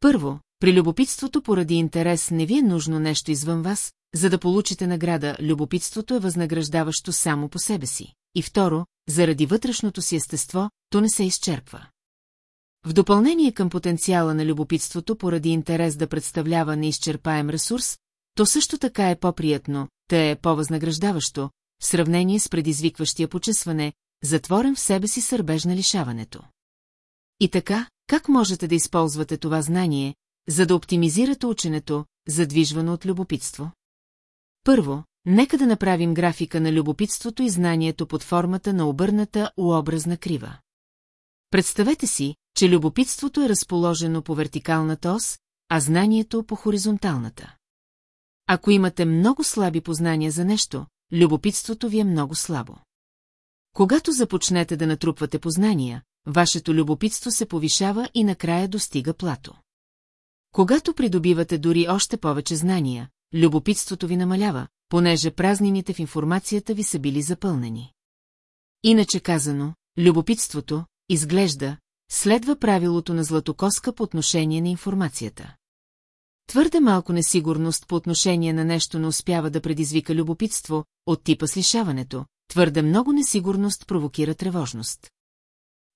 Първо, при любопитството поради интерес не ви е нужно нещо извън вас, за да получите награда, любопитството е възнаграждаващо само по себе си. И второ, заради вътрешното си естество, то не се изчерпва. В допълнение към потенциала на любопитството поради интерес да представлява неизчерпаем ресурс, то също така е по-приятно, те е по-възнаграждаващо, в сравнение с предизвикващия почесване, затворен в себе си сърбеж на лишаването. И така, как можете да използвате това знание, за да оптимизирате ученето, задвижвано от любопитство? Първо, нека да направим графика на любопитството и знанието под формата на обърната уобразна крива. Представете си, че любопитството е разположено по вертикалната ос, а знанието по хоризонталната. Ако имате много слаби познания за нещо, любопитството ви е много слабо. Когато започнете да натрупвате познания, вашето любопитство се повишава и накрая достига плато. Когато придобивате дори още повече знания, любопитството ви намалява, понеже празнините в информацията ви са били запълнени. Иначе казано, любопитството, изглежда, следва правилото на златокоска по отношение на информацията. Твърде малко несигурност по отношение на нещо не успява да предизвика любопитство, от типа с лишаването, твърде много несигурност провокира тревожност.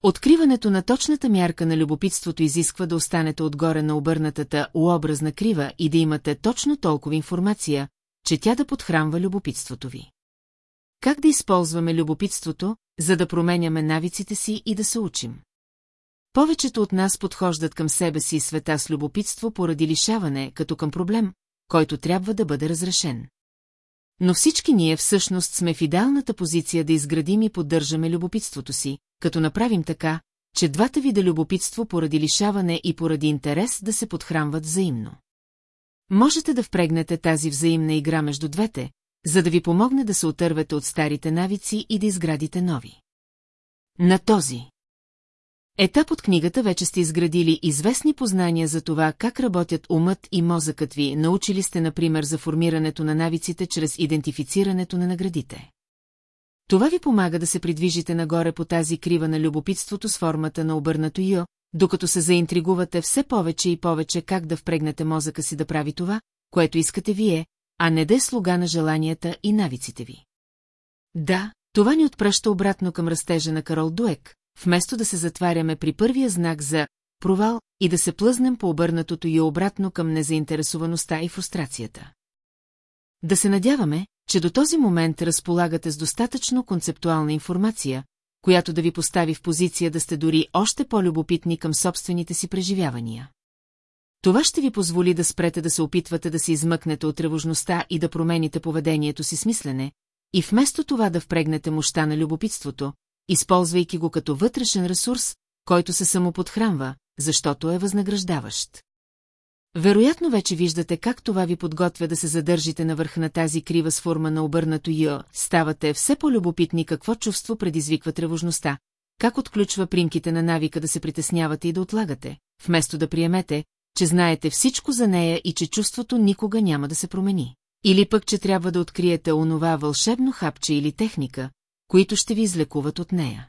Откриването на точната мярка на любопитството изисква да останете отгоре на обърнатата уобразна крива и да имате точно толкова информация, че тя да подхранва любопитството ви. Как да използваме любопитството, за да променяме навиците си и да се учим? Повечето от нас подхождат към себе си и света с любопитство поради лишаване, като към проблем, който трябва да бъде разрешен. Но всички ние всъщност сме в идеалната позиция да изградим и поддържаме любопитството си, като направим така, че двата вида любопитство поради лишаване и поради интерес да се подхранват взаимно. Можете да впрегнете тази взаимна игра между двете, за да ви помогне да се отървете от старите навици и да изградите нови. На този етап от книгата вече сте изградили известни познания за това как работят умът и мозъкът ви, научили сте, например, за формирането на навиците чрез идентифицирането на наградите. Това ви помага да се придвижите нагоре по тази крива на любопитството с формата на обърнато йо, докато се заинтригувате все повече и повече как да впрегнете мозъка си да прави това, което искате вие, а не да е слуга на желанията и навиците ви. Да, това ни отпраща обратно към растежа на Карол Дуек, вместо да се затваряме при първия знак за провал и да се плъзнем по обърнатото и обратно към незаинтересоваността и фрустрацията. Да се надяваме, че до този момент разполагате с достатъчно концептуална информация, която да ви постави в позиция да сте дори още по-любопитни към собствените си преживявания. Това ще ви позволи да спрете да се опитвате да се измъкнете от тревожността и да промените поведението си с мислене, и вместо това да впрегнете мощта на любопитството, използвайки го като вътрешен ресурс, който се самоподхранва, защото е възнаграждаващ. Вероятно вече виждате как това ви подготвя да се задържите на върха на тази крива с форма на обърнато йо, ставате все по-любопитни какво чувство предизвиква тревожността, как отключва примките на навика да се притеснявате и да отлагате, вместо да приемете, че знаете всичко за нея и че чувството никога няма да се промени. Или пък, че трябва да откриете онова вълшебно хапче или техника, които ще ви излекуват от нея.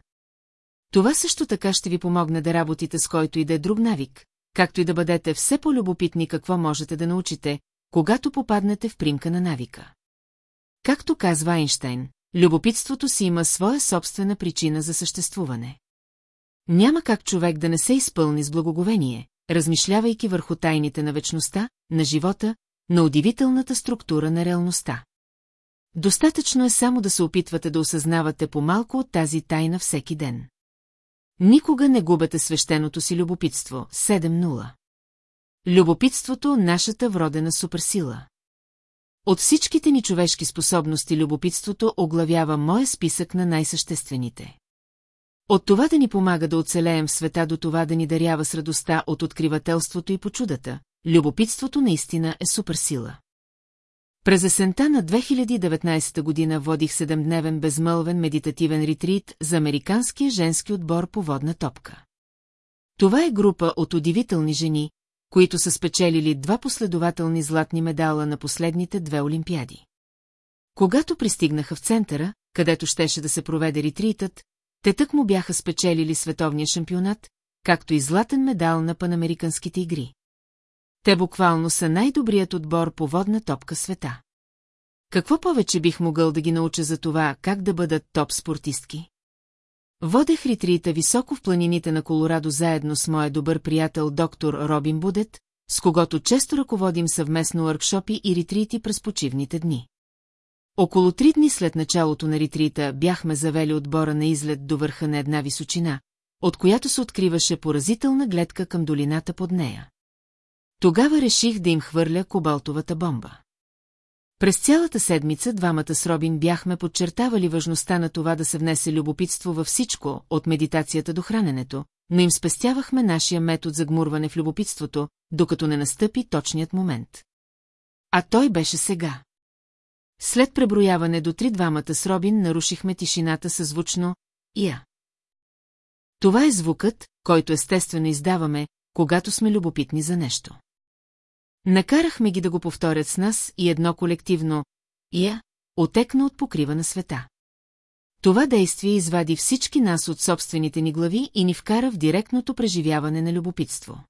Това също така ще ви помогне да работите с който и да е друг навик, както и да бъдете все по-любопитни какво можете да научите, когато попаднете в примка на навика. Както казва Айнштейн, любопитството си има своя собствена причина за съществуване. Няма как човек да не се изпълни с благоговение, размишлявайки върху тайните на вечността, на живота, на удивителната структура на реалността. Достатъчно е само да се опитвате да осъзнавате по-малко от тази тайна всеки ден. Никога не губете свещеното си любопитство. 7-0. Любопитството – нашата вродена суперсила. От всичките ни човешки способности любопитството оглавява моя списък на най-съществените. От това да ни помага да оцелеем в света до това да ни дарява с радостта от откривателството и почудата, любопитството наистина е суперсила. През есента на 2019 година водих седемдневен безмълвен медитативен ретрит за американския женски отбор по водна топка. Това е група от удивителни жени, които са спечелили два последователни златни медала на последните две олимпиади. Когато пристигнаха в центъра, където щеше да се проведе ретритът, те тък му бяха спечелили световния шампионат, както и златен медал на панамериканските игри. Те буквално са най-добрият отбор по водна топка света. Какво повече бих могъл да ги науча за това, как да бъдат топ спортистки? Водех ретрита високо в планините на Колорадо заедно с моя добър приятел доктор Робин Будет, с когото често ръководим съвместно въркшопи и ретрити през почивните дни. Около три дни след началото на ретрита бяхме завели отбора на излет до върха на една височина, от която се откриваше поразителна гледка към долината под нея. Тогава реших да им хвърля кобалтовата бомба. През цялата седмица двамата с Робин бяхме подчертавали важността на това да се внесе любопитство във всичко, от медитацията до храненето, но им спестявахме нашия метод за гмурване в любопитството, докато не настъпи точният момент. А той беше сега. След преброяване до три двамата с Робин нарушихме тишината със звучно «Я». Това е звукът, който естествено издаваме, когато сме любопитни за нещо. Накарахме ги да го повторят с нас и едно колективно «Я» отекна от покрива на света. Това действие извади всички нас от собствените ни глави и ни вкара в директното преживяване на любопитство.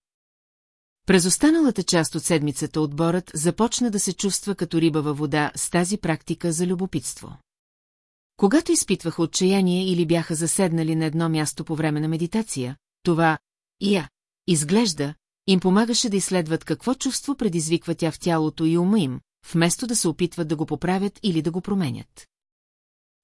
През останалата част от седмицата отборът започна да се чувства като риба във вода с тази практика за любопитство. Когато изпитваха отчаяние или бяха заседнали на едно място по време на медитация, това «я» изглежда, им помагаше да изследват какво чувство предизвиква тя в тялото и ума им, вместо да се опитват да го поправят или да го променят.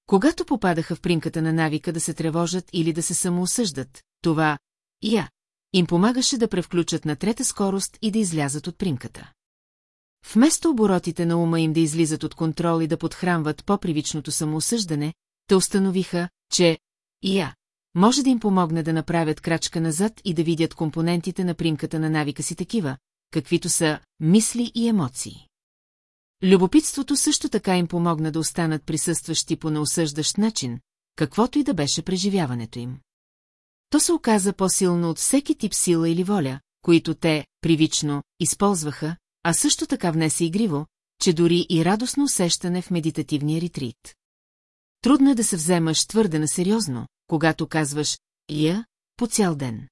Когато попадаха в принката на навика да се тревожат или да се самоосъждат, това «я» им помагаше да превключат на трета скорост и да излязат от примката. Вместо оборотите на ума им да излизат от контрол и да подхранват по-привичното самоосъждане, те установиха, че «я» може да им помогне да направят крачка назад и да видят компонентите на примката на навика си такива, каквито са мисли и емоции. Любопитството също така им помогна да останат присъстващи по неосъждащ начин, каквото и да беше преживяването им. То се оказа по-силно от всеки тип сила или воля, които те, привично, използваха, а също така внесе игриво, че дори и радостно усещане в медитативния ретрит. Трудно е да се вземаш твърде на сериозно, когато казваш «я» по цял ден.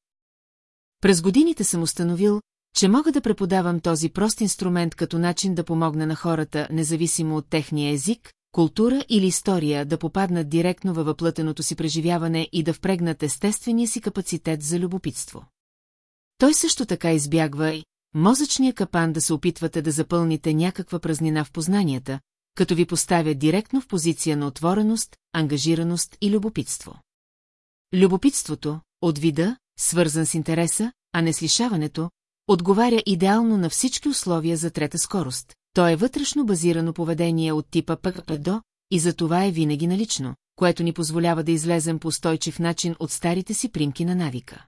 През годините съм установил, че мога да преподавам този прост инструмент като начин да помогна на хората, независимо от техния език, култура или история, да попаднат директно във въплътеното си преживяване и да впрегнат естествения си капацитет за любопитство. Той също така избягва и мозъчния капан да се опитвате да запълните някаква празнина в познанията, като ви поставя директно в позиция на отвореност, ангажираност и любопитство. Любопитството, от вида, свързан с интереса, а не с лишаването, отговаря идеално на всички условия за трета скорост. То е вътрешно базирано поведение от типа пък-до и за това е винаги налично, което ни позволява да излезем по устойчив начин от старите си примки на навика.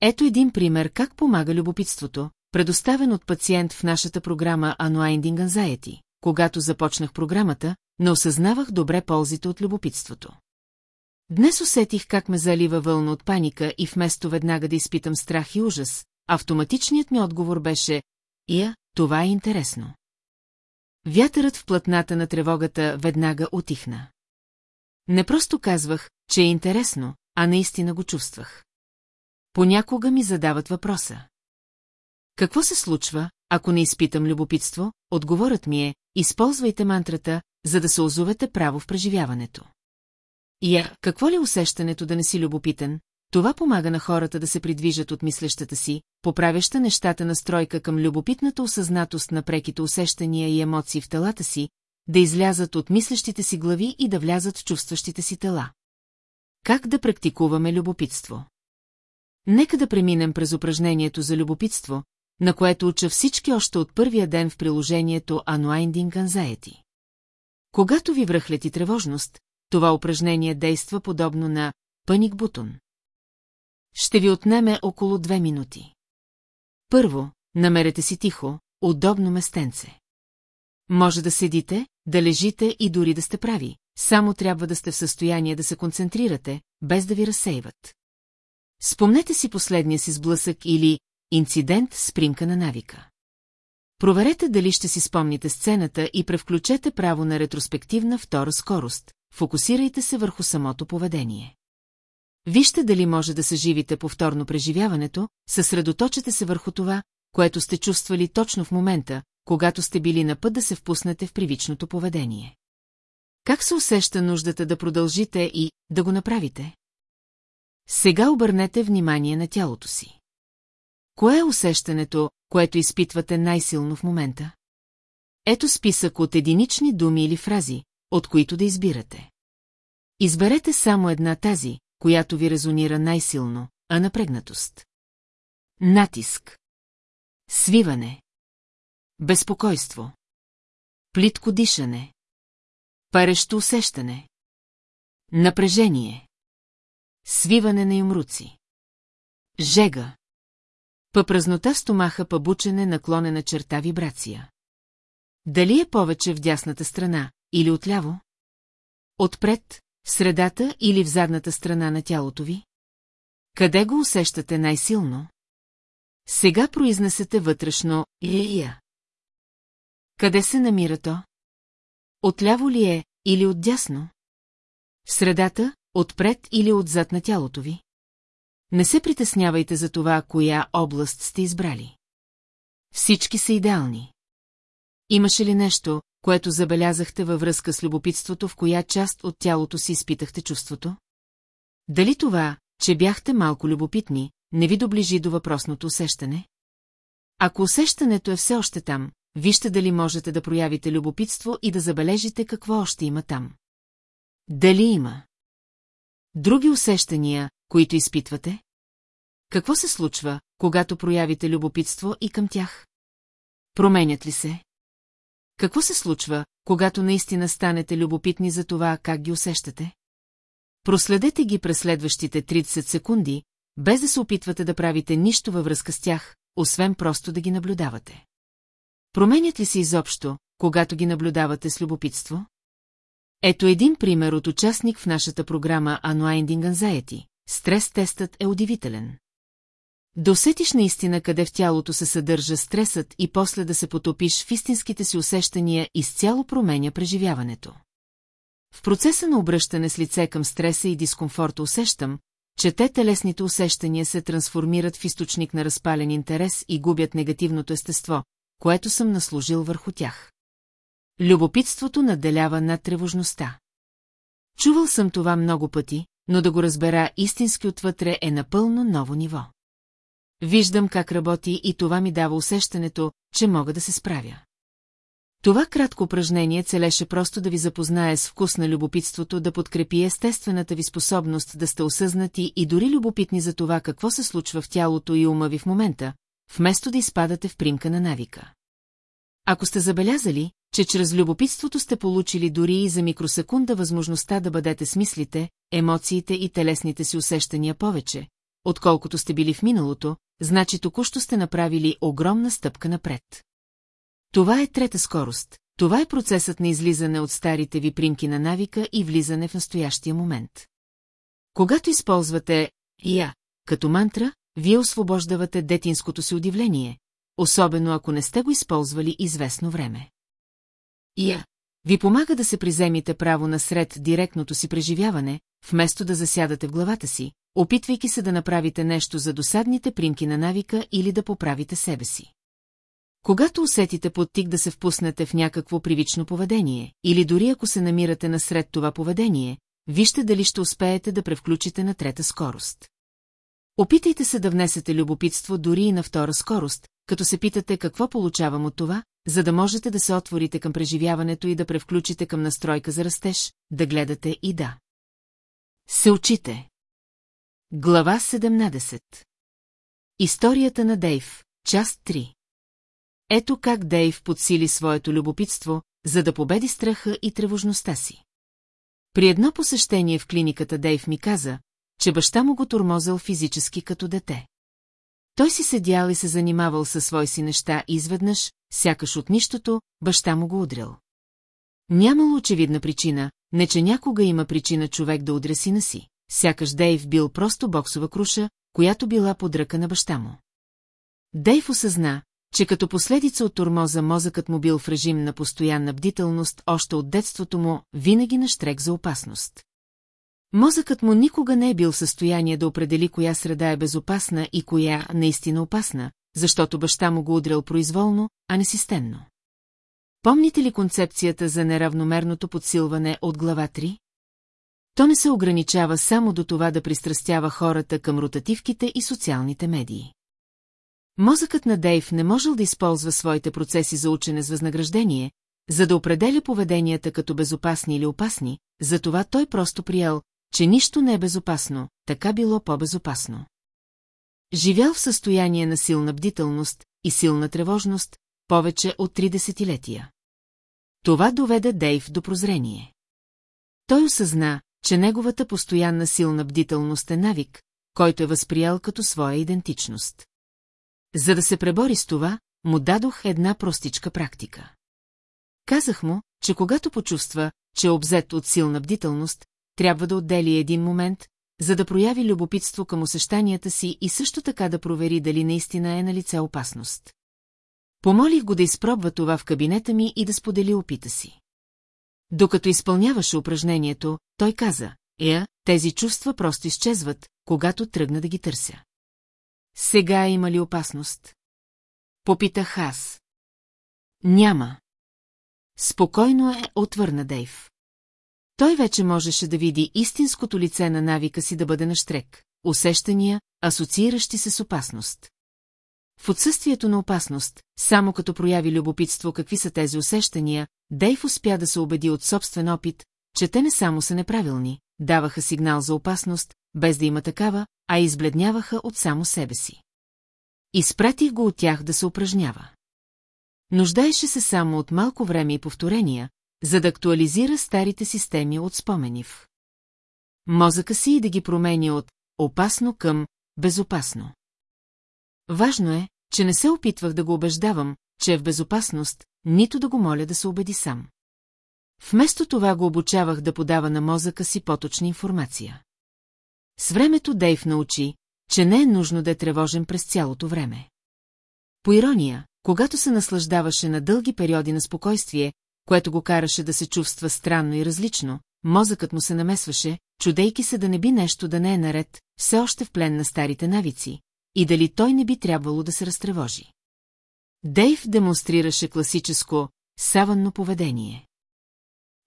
Ето един пример как помага любопитството, предоставен от пациент в нашата програма Unwinding Anxiety. Когато започнах програмата, не осъзнавах добре ползите от любопитството. Днес усетих как ме залива вълна от паника и вместо веднага да изпитам страх и ужас, автоматичният ми отговор беше «Я, това е интересно». Вятърът в платната на тревогата веднага отихна. Не просто казвах, че е интересно, а наистина го чувствах. Понякога ми задават въпроса. Какво се случва, ако не изпитам любопитство? Отговорът ми е, използвайте мантрата, за да се озовете право в преживяването. Я, какво ли е усещането да не си любопитен? Това помага на хората да се придвижат от мислещата си, поправяща нещата настройка към любопитната осъзнатост на преките усещания и емоции в телата си, да излязат от мислещите си глави и да влязат в чувстващите си тела. Как да практикуваме любопитство? Нека да преминем през упражнението за любопитство, на което уча всички още от първия ден в приложението Unwinding Anxiety. Когато ви връхлети тревожност, това упражнение действа подобно на паник бутон. Ще ви отнеме около две минути. Първо, намерете си тихо, удобно местенце. Може да седите, да лежите и дори да сте прави, само трябва да сте в състояние да се концентрирате, без да ви разсейват. Спомнете си последния си сблъсък или инцидент с примка на навика. Проверете дали ще си спомните сцената и превключете право на ретроспективна втора скорост, фокусирайте се върху самото поведение. Вижте дали може да съживите повторно преживяването, съсредоточете се върху това, което сте чувствали точно в момента, когато сте били на път да се впуснете в привичното поведение. Как се усеща нуждата да продължите и да го направите? Сега обърнете внимание на тялото си. Кое е усещането, което изпитвате най-силно в момента? Ето списък от единични думи или фрази, от които да избирате. Изберете само една тази, която ви резонира най-силно, а напрегнатост. Натиск. Свиване. Безпокойство. Плитко дишане. Парещо усещане. Напрежение. Свиване на юмруци. Жега. Па празнота в стомаха пабучене наклонена черта вибрация. Дали е повече в дясната страна или отляво? Отпред, в средата или в задната страна на тялото ви? Къде го усещате най-силно? Сега произнесете вътрешно «Ия». Къде се намира то? Отляво ли е или отдясно? В средата, отпред или отзад на тялото ви? Не се притеснявайте за това, коя област сте избрали. Всички са идеални. Имаше ли нещо, което забелязахте във връзка с любопитството, в коя част от тялото си изпитахте чувството? Дали това, че бяхте малко любопитни, не ви доближи до въпросното усещане? Ако усещането е все още там, вижте дали можете да проявите любопитство и да забележите какво още има там. Дали има? Други усещания, които изпитвате? Какво се случва, когато проявите любопитство и към тях? Променят ли се? Какво се случва, когато наистина станете любопитни за това, как ги усещате? Проследете ги през следващите 30 секунди, без да се опитвате да правите нищо във връзка с тях, освен просто да ги наблюдавате. Променят ли се изобщо, когато ги наблюдавате с любопитство? Ето един пример от участник в нашата програма Unwinding Anxiety. Стрес-тестът е удивителен. Да усетиш наистина къде в тялото се съдържа стресът и после да се потопиш в истинските си усещания изцяло променя преживяването. В процеса на обръщане с лице към стреса и дискомфорта усещам, че те телесните усещания се трансформират в източник на разпален интерес и губят негативното естество, което съм наслужил върху тях. Любопитството надделява над тревожността. Чувал съм това много пъти, но да го разбера истински отвътре е напълно ново ниво. Виждам как работи и това ми дава усещането, че мога да се справя. Това кратко упражнение целеше просто да ви запознае с вкус на любопитството да подкрепи естествената ви способност да сте осъзнати и дори любопитни за това какво се случва в тялото и ума ви в момента, вместо да изпадате в примка на навика. Ако сте забелязали, че чрез любопитството сте получили дори и за микросекунда възможността да бъдете с мислите, емоциите и телесните си усещания повече, отколкото сте били в миналото, значи току-що сте направили огромна стъпка напред. Това е трета скорост. Това е процесът на излизане от старите ви примки на навика и влизане в настоящия момент. Когато използвате «я» като мантра, вие освобождавате детинското си удивление, особено ако не сте го използвали известно време. Я ви помага да се приземите право насред директното си преживяване, вместо да засядате в главата си, опитвайки се да направите нещо за досадните примки на навика или да поправите себе си. Когато усетите подтик да се впуснете в някакво привично поведение, или дори ако се намирате насред това поведение, вижте дали ще успеете да превключите на трета скорост. Опитайте се да внесете любопитство дори и на втора скорост, като се питате какво получавам от това, за да можете да се отворите към преживяването и да превключите към настройка за растеж, да гледате и да. Се учите. Глава 17 Историята на Дейв, част 3 Ето как Дейв подсили своето любопитство, за да победи страха и тревожността си. При едно посещение в клиниката Дейв ми каза, че баща му го тормозал физически като дете. Той си седял и се занимавал със свои си неща изведнъж, сякаш от нищото, баща му го удрял. Нямало очевидна причина, не че някога има причина човек да удря сина си, сякаш Дейв бил просто боксова круша, която била под ръка на баща му. Дейв осъзна, че като последица от турмоза мозъкът му бил в режим на постоянна бдителност още от детството му, винаги на штрек за опасност. Мозъкът му никога не е бил в състояние да определи коя среда е безопасна и коя наистина опасна, защото баща му го удрял произволно, а не системно. Помните ли концепцията за неравномерното подсилване от глава 3? То не се ограничава само до това да пристрастява хората към ротативките и социалните медии. Мозъкът на Дейв не можел да използва своите процеси за учене с възнаграждение, за да определя поведенията като безопасни или опасни, затова той просто приел, че нищо не е безопасно, така било по-безопасно. Живял в състояние на силна бдителност и силна тревожност повече от три десетилетия. Това доведе Дейв до прозрение. Той осъзна, че неговата постоянна силна бдителност е навик, който е възприял като своя идентичност. За да се пребори с това, му дадох една простичка практика. Казах му, че когато почувства, че е обзет от силна бдителност, трябва да отдели един момент, за да прояви любопитство към усещанията си и също така да провери дали наистина е на лице опасност. Помолих го да изпробва това в кабинета ми и да сподели опита си. Докато изпълняваше упражнението, той каза, Еа, тези чувства просто изчезват, когато тръгна да ги търся. Сега има ли опасност? Попитах аз. Няма. Спокойно е, отвърна Дейв. Той вече можеше да види истинското лице на навика си да бъде на штрек, усещания, асоцииращи се с опасност. В отсъствието на опасност, само като прояви любопитство какви са тези усещания, Дейв успя да се убеди от собствен опит, че те не само са неправилни, даваха сигнал за опасност, без да има такава, а избледняваха от само себе си. Изпратих го от тях да се упражнява. Нуждаеше се само от малко време и повторения, за да актуализира старите системи от споменив. мозъка си и да ги промени от опасно към безопасно. Важно е, че не се опитвах да го убеждавам, че е в безопасност, нито да го моля да се убеди сам. Вместо това го обучавах да подава на мозъка си поточна информация. С времето Дейв научи, че не е нужно да е тревожен през цялото време. По ирония, когато се наслаждаваше на дълги периоди на спокойствие, което го караше да се чувства странно и различно, мозъкът му се намесваше, чудейки се да не би нещо да не е наред, все още в плен на старите навици, и дали той не би трябвало да се разтревожи. Дейв демонстрираше класическо, саванно поведение.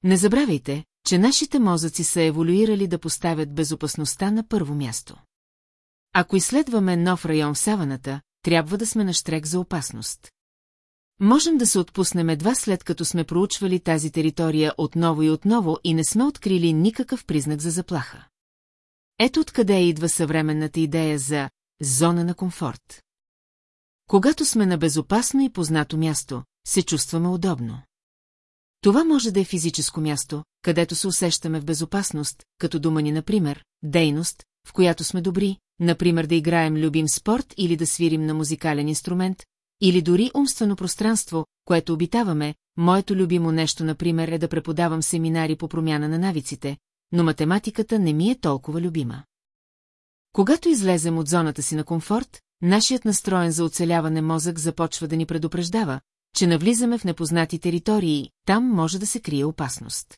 Не забравяйте, че нашите мозъци са еволюирали да поставят безопасността на първо място. Ако изследваме нов район в саваната, трябва да сме на штрек за опасност. Можем да се отпуснем едва след като сме проучвали тази територия отново и отново и не сме открили никакъв признак за заплаха. Ето откъде идва съвременната идея за зона на комфорт. Когато сме на безопасно и познато място, се чувстваме удобно. Това може да е физическо място, където се усещаме в безопасност, като дума ни, например, дейност, в която сме добри, например да играем любим спорт или да свирим на музикален инструмент, или дори умствено пространство, което обитаваме, моето любимо нещо, например, е да преподавам семинари по промяна на навиците, но математиката не ми е толкова любима. Когато излезем от зоната си на комфорт, нашият настроен за оцеляване мозък започва да ни предупреждава, че навлизаме в непознати територии, там може да се крие опасност.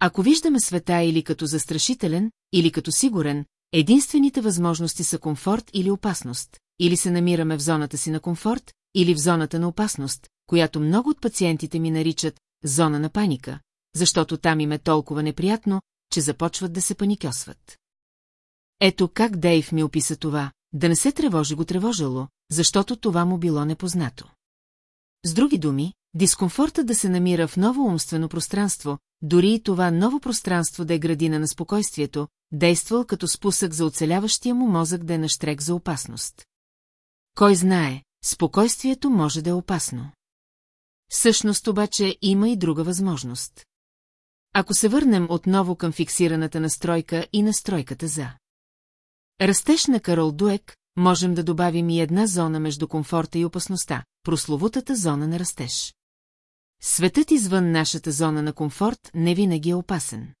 Ако виждаме света или като застрашителен, или като сигурен, единствените възможности са комфорт или опасност, или се намираме в зоната си на комфорт, или в зоната на опасност, която много от пациентите ми наричат зона на паника, защото там им е толкова неприятно, че започват да се паникосват. Ето как Дейв ми описа това, да не се тревожи го тревожило, защото това му било непознато. С други думи, дискомфорта да се намира в ново умствено пространство, дори и това ново пространство да е градина на спокойствието, действал като спусък за оцеляващия му мозък да е наштрек за опасност. Кой знае, спокойствието може да е опасно. Същност обаче има и друга възможност. Ако се върнем отново към фиксираната настройка и настройката за растеж на Карол Дуек, можем да добавим и една зона между комфорта и опасността, прословутата зона на растеж. Светът извън нашата зона на комфорт не винаги е опасен.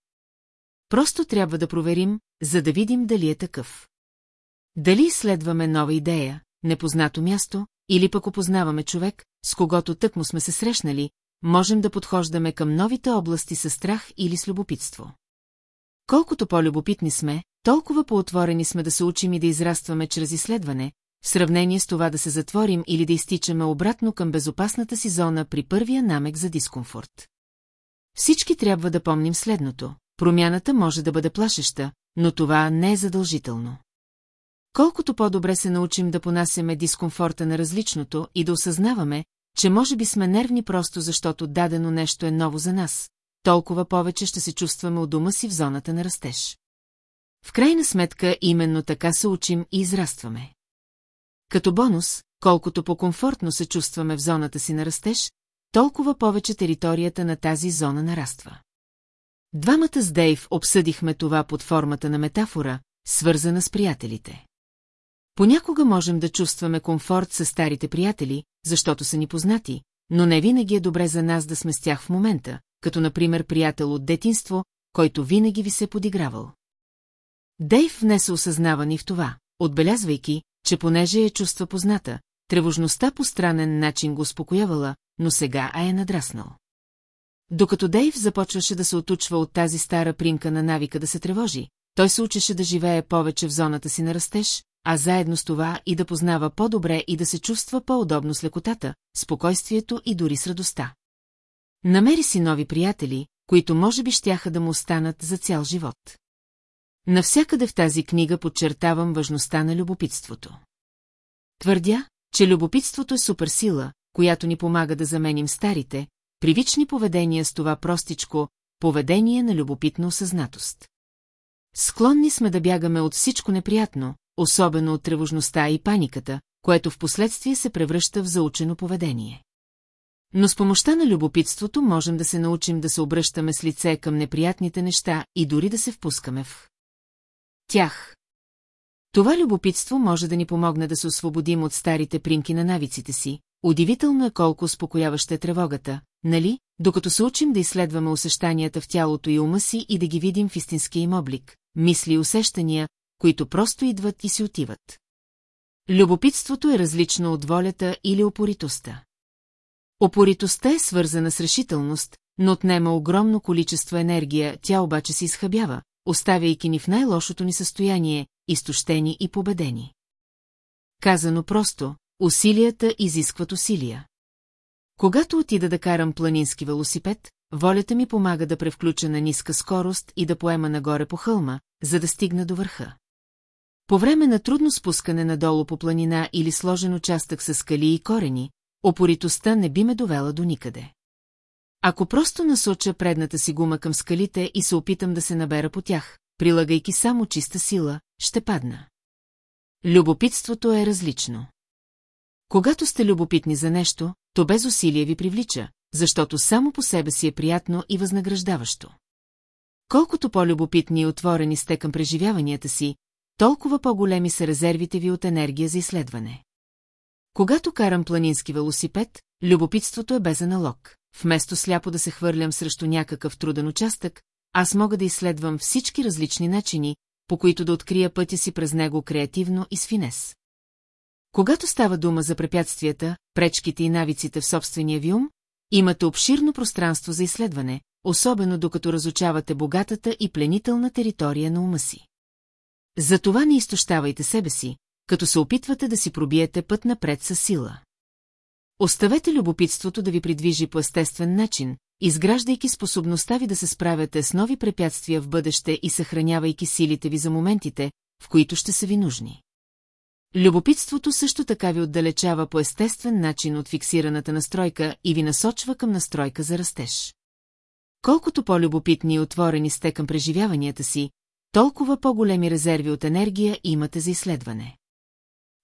Просто трябва да проверим, за да видим дали е такъв. Дали изследваме нова идея, непознато място, или пък опознаваме човек, с когото тък му сме се срещнали, можем да подхождаме към новите области със страх или с любопитство. Колкото по-любопитни сме, толкова по-отворени сме да се учим и да израстваме чрез изследване, в сравнение с това да се затворим или да изтичаме обратно към безопасната си зона при първия намек за дискомфорт. Всички трябва да помним следното. Промяната може да бъде плашеща, но това не е задължително. Колкото по-добре се научим да понасяме дискомфорта на различното и да осъзнаваме, че може би сме нервни просто защото дадено нещо е ново за нас, толкова повече ще се чувстваме у дома си в зоната на растеж. В крайна сметка именно така се учим и израстваме. Като бонус, колкото по-комфортно се чувстваме в зоната си на растеж, толкова повече територията на тази зона нараства. Двамата с Дейв обсъдихме това под формата на метафора, свързана с приятелите. Понякога можем да чувстваме комфорт с старите приятели, защото са ни познати, но не винаги е добре за нас да сме с тях в момента, като например приятел от детинство, който винаги ви се подигравал. Дейв внесе осъзнаване в това, отбелязвайки, че понеже е чувства позната, тревожността по странен начин го успокоявала, но сега а е надраснал. Докато Дейв започваше да се отучва от тази стара примка на навика да се тревожи, той се учеше да живее повече в зоната си на растеж, а заедно с това и да познава по-добре и да се чувства по-удобно с лекотата, спокойствието и дори с радостта. Намери си нови приятели, които може би щяха да му останат за цял живот. Навсякъде в тази книга подчертавам важността на любопитството. Твърдя, че любопитството е суперсила, която ни помага да заменим старите, привични поведения с това простичко поведение на любопитна осъзнатост. Склонни сме да бягаме от всичко неприятно, особено от тревожността и паниката, което в последствие се превръща в заучено поведение. Но с помощта на любопитството можем да се научим да се обръщаме с лице към неприятните неща и дори да се впускаме в тях. Това любопитство може да ни помогне да се освободим от старите примки на навиците си. Удивително е колко успокояваща е тревогата, нали, докато се учим да изследваме усещанията в тялото и ума си и да ги видим в истинския им облик, мисли и усещания, които просто идват и си отиват. Любопитството е различно от волята или опоритостта. Опоритостта е свързана с решителност, но отнема огромно количество енергия, тя обаче се изхъбява, оставяйки ни в най-лошото ни състояние, изтощени и победени. Казано просто, усилията изискват усилия. Когато отида да карам планински велосипед, волята ми помага да превключа на ниска скорост и да поема нагоре по хълма, за да стигна до върха. По време на трудно спускане надолу по планина или сложен участък с скали и корени, опоритостта не би ме довела до никъде. Ако просто насоча предната си гума към скалите и се опитам да се набера по тях, прилагайки само чиста сила, ще падна. Любопитството е различно. Когато сте любопитни за нещо, то без усилие ви привлича, защото само по себе си е приятно и възнаграждаващо. Колкото по-любопитни и отворени сте към преживяванията си, толкова по-големи са резервите ви от енергия за изследване. Когато карам планински велосипед, любопитството е без аналог. Вместо сляпо да се хвърлям срещу някакъв труден участък, аз мога да изследвам всички различни начини, по които да открия пътя си през него креативно и с финес. Когато става дума за препятствията, пречките и навиците в собствения ви ум, имате обширно пространство за изследване, особено докато разучавате богатата и пленителна територия на ума си. Затова не изтощавайте себе си, като се опитвате да си пробиете път напред със сила. Оставете любопитството да ви придвижи по естествен начин, изграждайки способността ви да се справяте с нови препятствия в бъдеще и съхранявайки силите ви за моментите, в които ще са ви нужни. Любопитството също така ви отдалечава по естествен начин от фиксираната настройка и ви насочва към настройка за растеж. Колкото по-любопитни и отворени сте към преживяванията си, толкова по-големи резерви от енергия имате за изследване.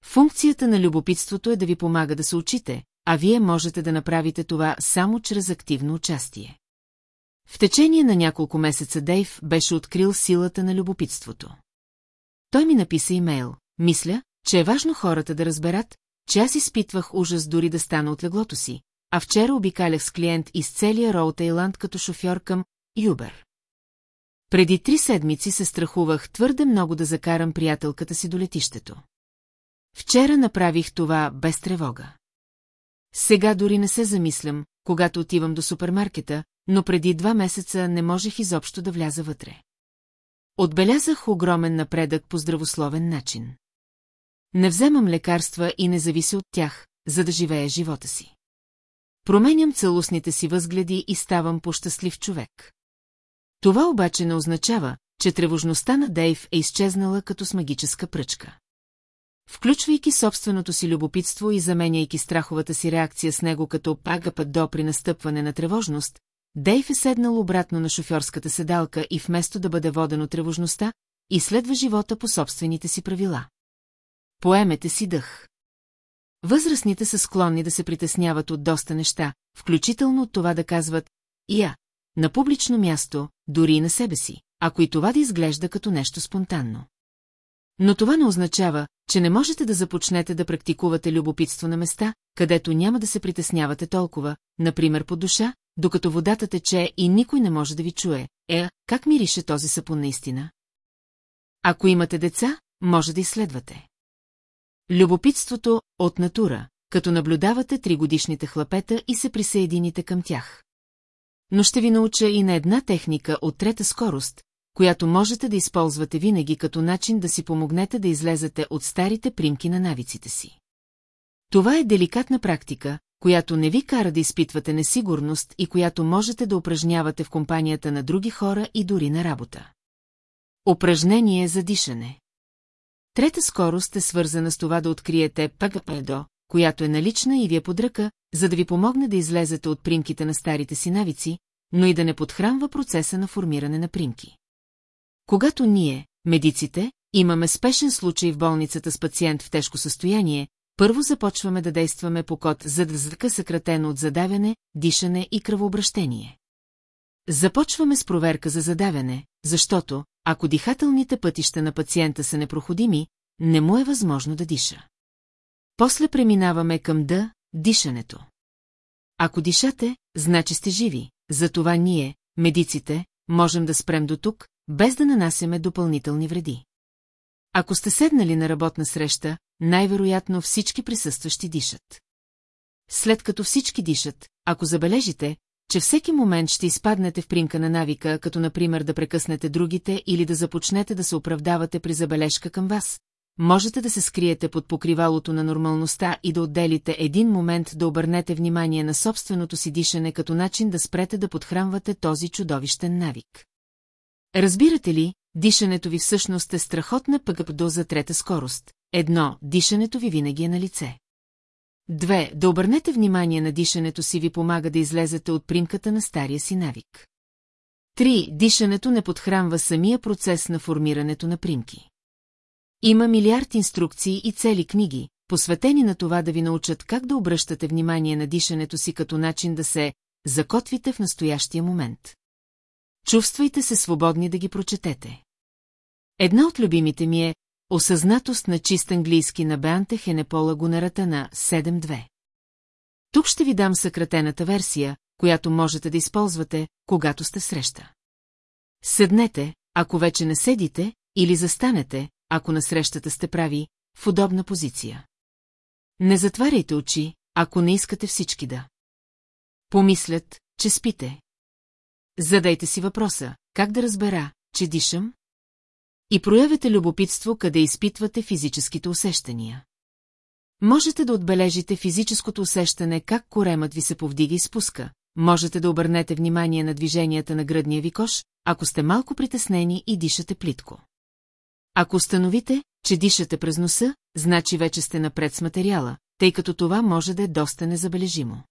Функцията на любопитството е да ви помага да се учите, а вие можете да направите това само чрез активно участие. В течение на няколко месеца Дейв беше открил силата на любопитството. Той ми написа имейл. Мисля, че е важно хората да разберат, че аз изпитвах ужас дори да стана от леглото си, а вчера обикалях с клиент из целия Роу Тайланд като шофьор към Юбер. Преди три седмици се страхувах твърде много да закарам приятелката си до летището. Вчера направих това без тревога. Сега дори не се замислям, когато отивам до супермаркета, но преди два месеца не можех изобщо да вляза вътре. Отбелязах огромен напредък по здравословен начин. Не вземам лекарства и не зависи от тях, за да живея живота си. Променям целостните си възгледи и ставам по-щастлив човек. Това обаче не означава, че тревожността на Дейв е изчезнала като с магическа пръчка. Включвайки собственото си любопитство и заменяйки страховата си реакция с него като пагапът до при настъпване на тревожност, Дейв е седнал обратно на шофьорската седалка и вместо да бъде воден от тревожността, изследва живота по собствените си правила. Поемете си дъх. Възрастните са склонни да се притесняват от доста неща, включително от това да казват «Я», на публично място, дори и на себе си, ако и това да изглежда като нещо спонтанно. Но това не означава, че не можете да започнете да практикувате любопитство на места, където няма да се притеснявате толкова, например по душа, докато водата тече и никой не може да ви чуе. Е, как мирише този сапун наистина? Ако имате деца, може да изследвате. Любопитството от натура, като наблюдавате тригодишните хлапета и се присъедините към тях. Но ще ви науча и на една техника от трета скорост, която можете да използвате винаги като начин да си помогнете да излезете от старите примки на навиците си. Това е деликатна практика, която не ви кара да изпитвате несигурност и която можете да упражнявате в компанията на други хора и дори на работа. Упражнение за дишане Трета скорост е свързана с това да откриете ПГПДО, която е налична и ви е под ръка, за да ви помогне да излезете от примките на старите си навици, но и да не подхранва процеса на формиране на примки. Когато ние, медиците, имаме спешен случай в болницата с пациент в тежко състояние, първо започваме да действаме по код ЗДЗК съкратено от задавяне, дишане и кръвообращение. Започваме с проверка за задавяне, защото, ако дихателните пътища на пациента са непроходими, не му е възможно да диша. После преминаваме към Д, дишането. Ако дишате, значи сте живи, затова ние, медиците, можем да спрем до тук, без да нанасяме допълнителни вреди. Ако сте седнали на работна среща, най-вероятно всички присъстващи дишат. След като всички дишат, ако забележите, че всеки момент ще изпаднете в примка на навика, като например да прекъснете другите или да започнете да се оправдавате при забележка към вас, можете да се скриете под покривалото на нормалността и да отделите един момент да обърнете внимание на собственото си дишане като начин да спрете да подхранвате този чудовищен навик. Разбирате ли, дишането ви всъщност е страхотна пъгъпдо за трета скорост. Едно, дишането ви винаги е на лице. Две, да обърнете внимание на дишането си ви помага да излезете от примката на стария си навик. Три, дишането не подхранва самия процес на формирането на примки. Има милиард инструкции и цели книги, посветени на това да ви научат как да обръщате внимание на дишането си като начин да се закотвите в настоящия момент. Чувствайте се свободни да ги прочетете. Една от любимите ми е Осъзнатост на чист английски на Беанте Хенепола Гонарата на 7.2. Тук ще ви дам съкратената версия, която можете да използвате, когато сте среща. Седнете, ако вече не седите, или застанете, ако на срещата сте прави, в удобна позиция. Не затваряйте очи, ако не искате всички да. Помислят, че спите. Задайте си въпроса, как да разбера, че дишам? И проявете любопитство, къде изпитвате физическите усещания. Можете да отбележите физическото усещане как коремът ви се повдига и спуска, можете да обърнете внимание на движенията на гръдния ви кош, ако сте малко притеснени и дишате плитко. Ако установите, че дишате през носа, значи вече сте напред с материала, тъй като това може да е доста незабележимо.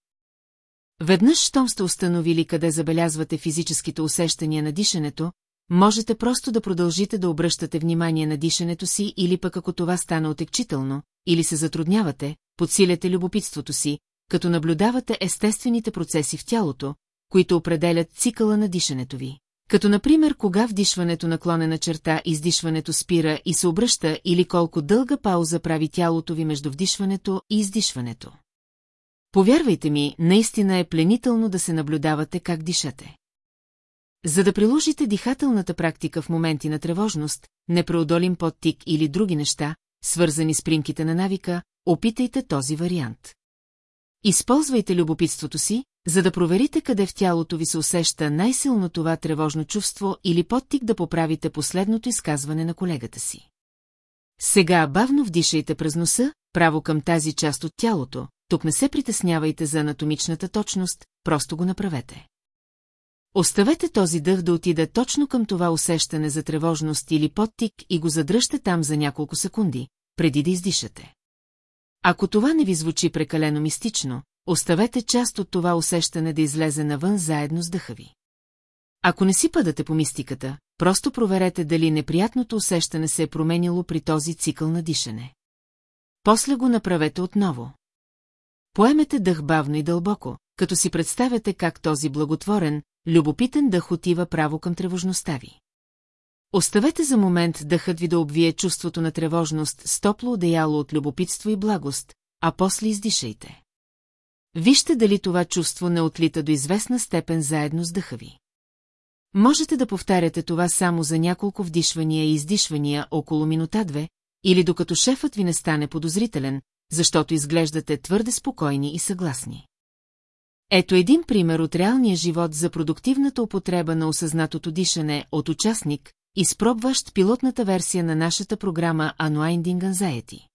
Веднъж, щом сте установили къде забелязвате физическите усещания на дишането, можете просто да продължите да обръщате внимание на дишането си или пък ако това стане отекчително, или се затруднявате, подсиляте любопитството си, като наблюдавате естествените процеси в тялото, които определят цикъла на дишането ви. Като например кога вдишването наклонена черта издишването спира и се обръща или колко дълга пауза прави тялото ви между вдишването и издишването. Повярвайте ми, наистина е пленително да се наблюдавате как дишате. За да приложите дихателната практика в моменти на тревожност, непреодолим подтик или други неща, свързани с примките на навика, опитайте този вариант. Използвайте любопитството си, за да проверите къде в тялото ви се усеща най-силно това тревожно чувство или подтик да поправите последното изказване на колегата си. Сега бавно вдишайте през носа, право към тази част от тялото, тук не се притеснявайте за анатомичната точност, просто го направете. Оставете този дъх да отиде точно към това усещане за тревожност или подтик и го задръжте там за няколко секунди, преди да издишате. Ако това не ви звучи прекалено мистично, оставете част от това усещане да излезе навън заедно с дъха ви. Ако не си падате по мистиката, просто проверете дали неприятното усещане се е променило при този цикъл на дишане. После го направете отново. Поемете дъх бавно и дълбоко, като си представяте как този благотворен, любопитен дъх отива право към тревожността ви. Оставете за момент дъхът ви да обвие чувството на тревожност с топло одеяло от любопитство и благост, а после издишайте. Вижте дали това чувство не отлита до известна степен заедно с дъха ви. Можете да повтаряте това само за няколко вдишвания и издишвания около минута-две, или докато шефът ви не стане подозрителен, защото изглеждате твърде спокойни и съгласни. Ето един пример от реалния живот за продуктивната употреба на осъзнатото дишане от участник, изпробващ пилотната версия на нашата програма Unwinding Anxiety.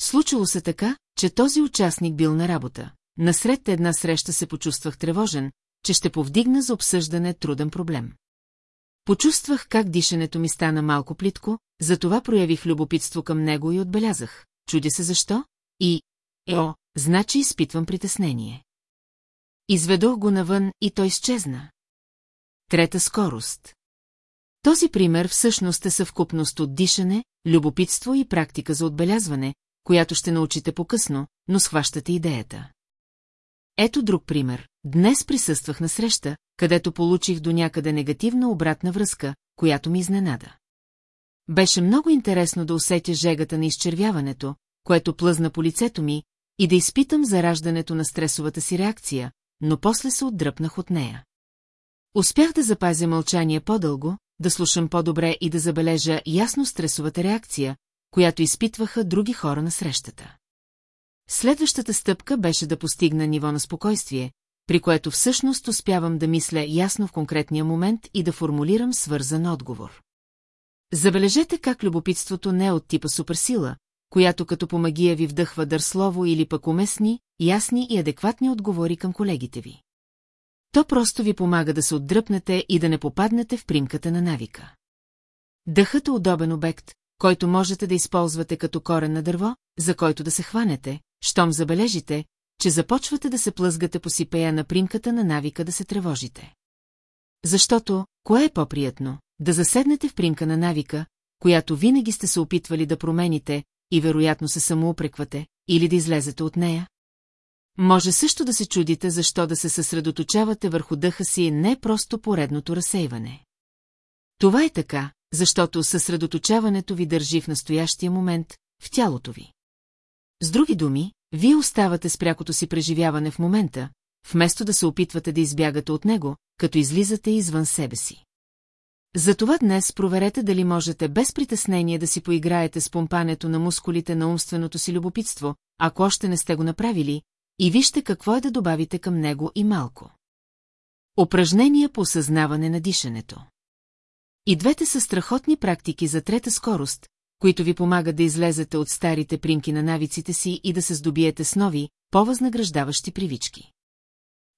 Случило се така, че този участник бил на работа. Насред една среща се почувствах тревожен, че ще повдигна за обсъждане труден проблем. Почувствах как дишането ми стана малко плитко, затова проявих любопитство към него и отбелязах. Чудя се защо? И, ео, значи изпитвам притеснение. Изведох го навън и той изчезна. Трета скорост. Този пример всъщност е съвкупност от дишане, любопитство и практика за отбелязване, която ще научите по-късно, но схващате идеята. Ето друг пример. Днес присъствах на среща, където получих до някъде негативна обратна връзка, която ми изненада. Беше много интересно да усетя жегата на изчервяването, което плъзна по лицето ми, и да изпитам зараждането на стресовата си реакция, но после се отдръпнах от нея. Успях да запазя мълчание по-дълго, да слушам по-добре и да забележа ясно стресовата реакция, която изпитваха други хора на срещата. Следващата стъпка беше да постигна ниво на спокойствие, при което всъщност успявам да мисля ясно в конкретния момент и да формулирам свързан отговор. Забележете как любопитството не е от типа суперсила, която като по магия ви вдъхва дър слово или пък уместни, ясни и адекватни отговори към колегите ви. То просто ви помага да се отдръпнете и да не попаднете в примката на навика. Дъхът е удобен обект, който можете да използвате като корен на дърво, за който да се хванете, щом забележите, че започвате да се плъзгате по сипея на примката на навика да се тревожите. Защото, кое е по-приятно? Да заседнете в примка на навика, която винаги сте се опитвали да промените и вероятно се самоупреквате, или да излезете от нея? Може също да се чудите защо да се съсредоточавате върху дъха си не просто поредното разсейване. Това е така, защото съсредоточаването ви държи в настоящия момент, в тялото ви. С други думи, вие оставате с прякото си преживяване в момента, вместо да се опитвате да избягате от него, като излизате извън себе си. Затова днес проверете дали можете без притеснение да си поиграете с помпането на мускулите на умственото си любопитство, ако още не сте го направили, и вижте какво е да добавите към него и малко. Упражнения по осъзнаване на дишането. И двете са страхотни практики за трета скорост, които ви помагат да излезете от старите примки на навиците си и да се здобиете с нови, по-възнаграждаващи привички.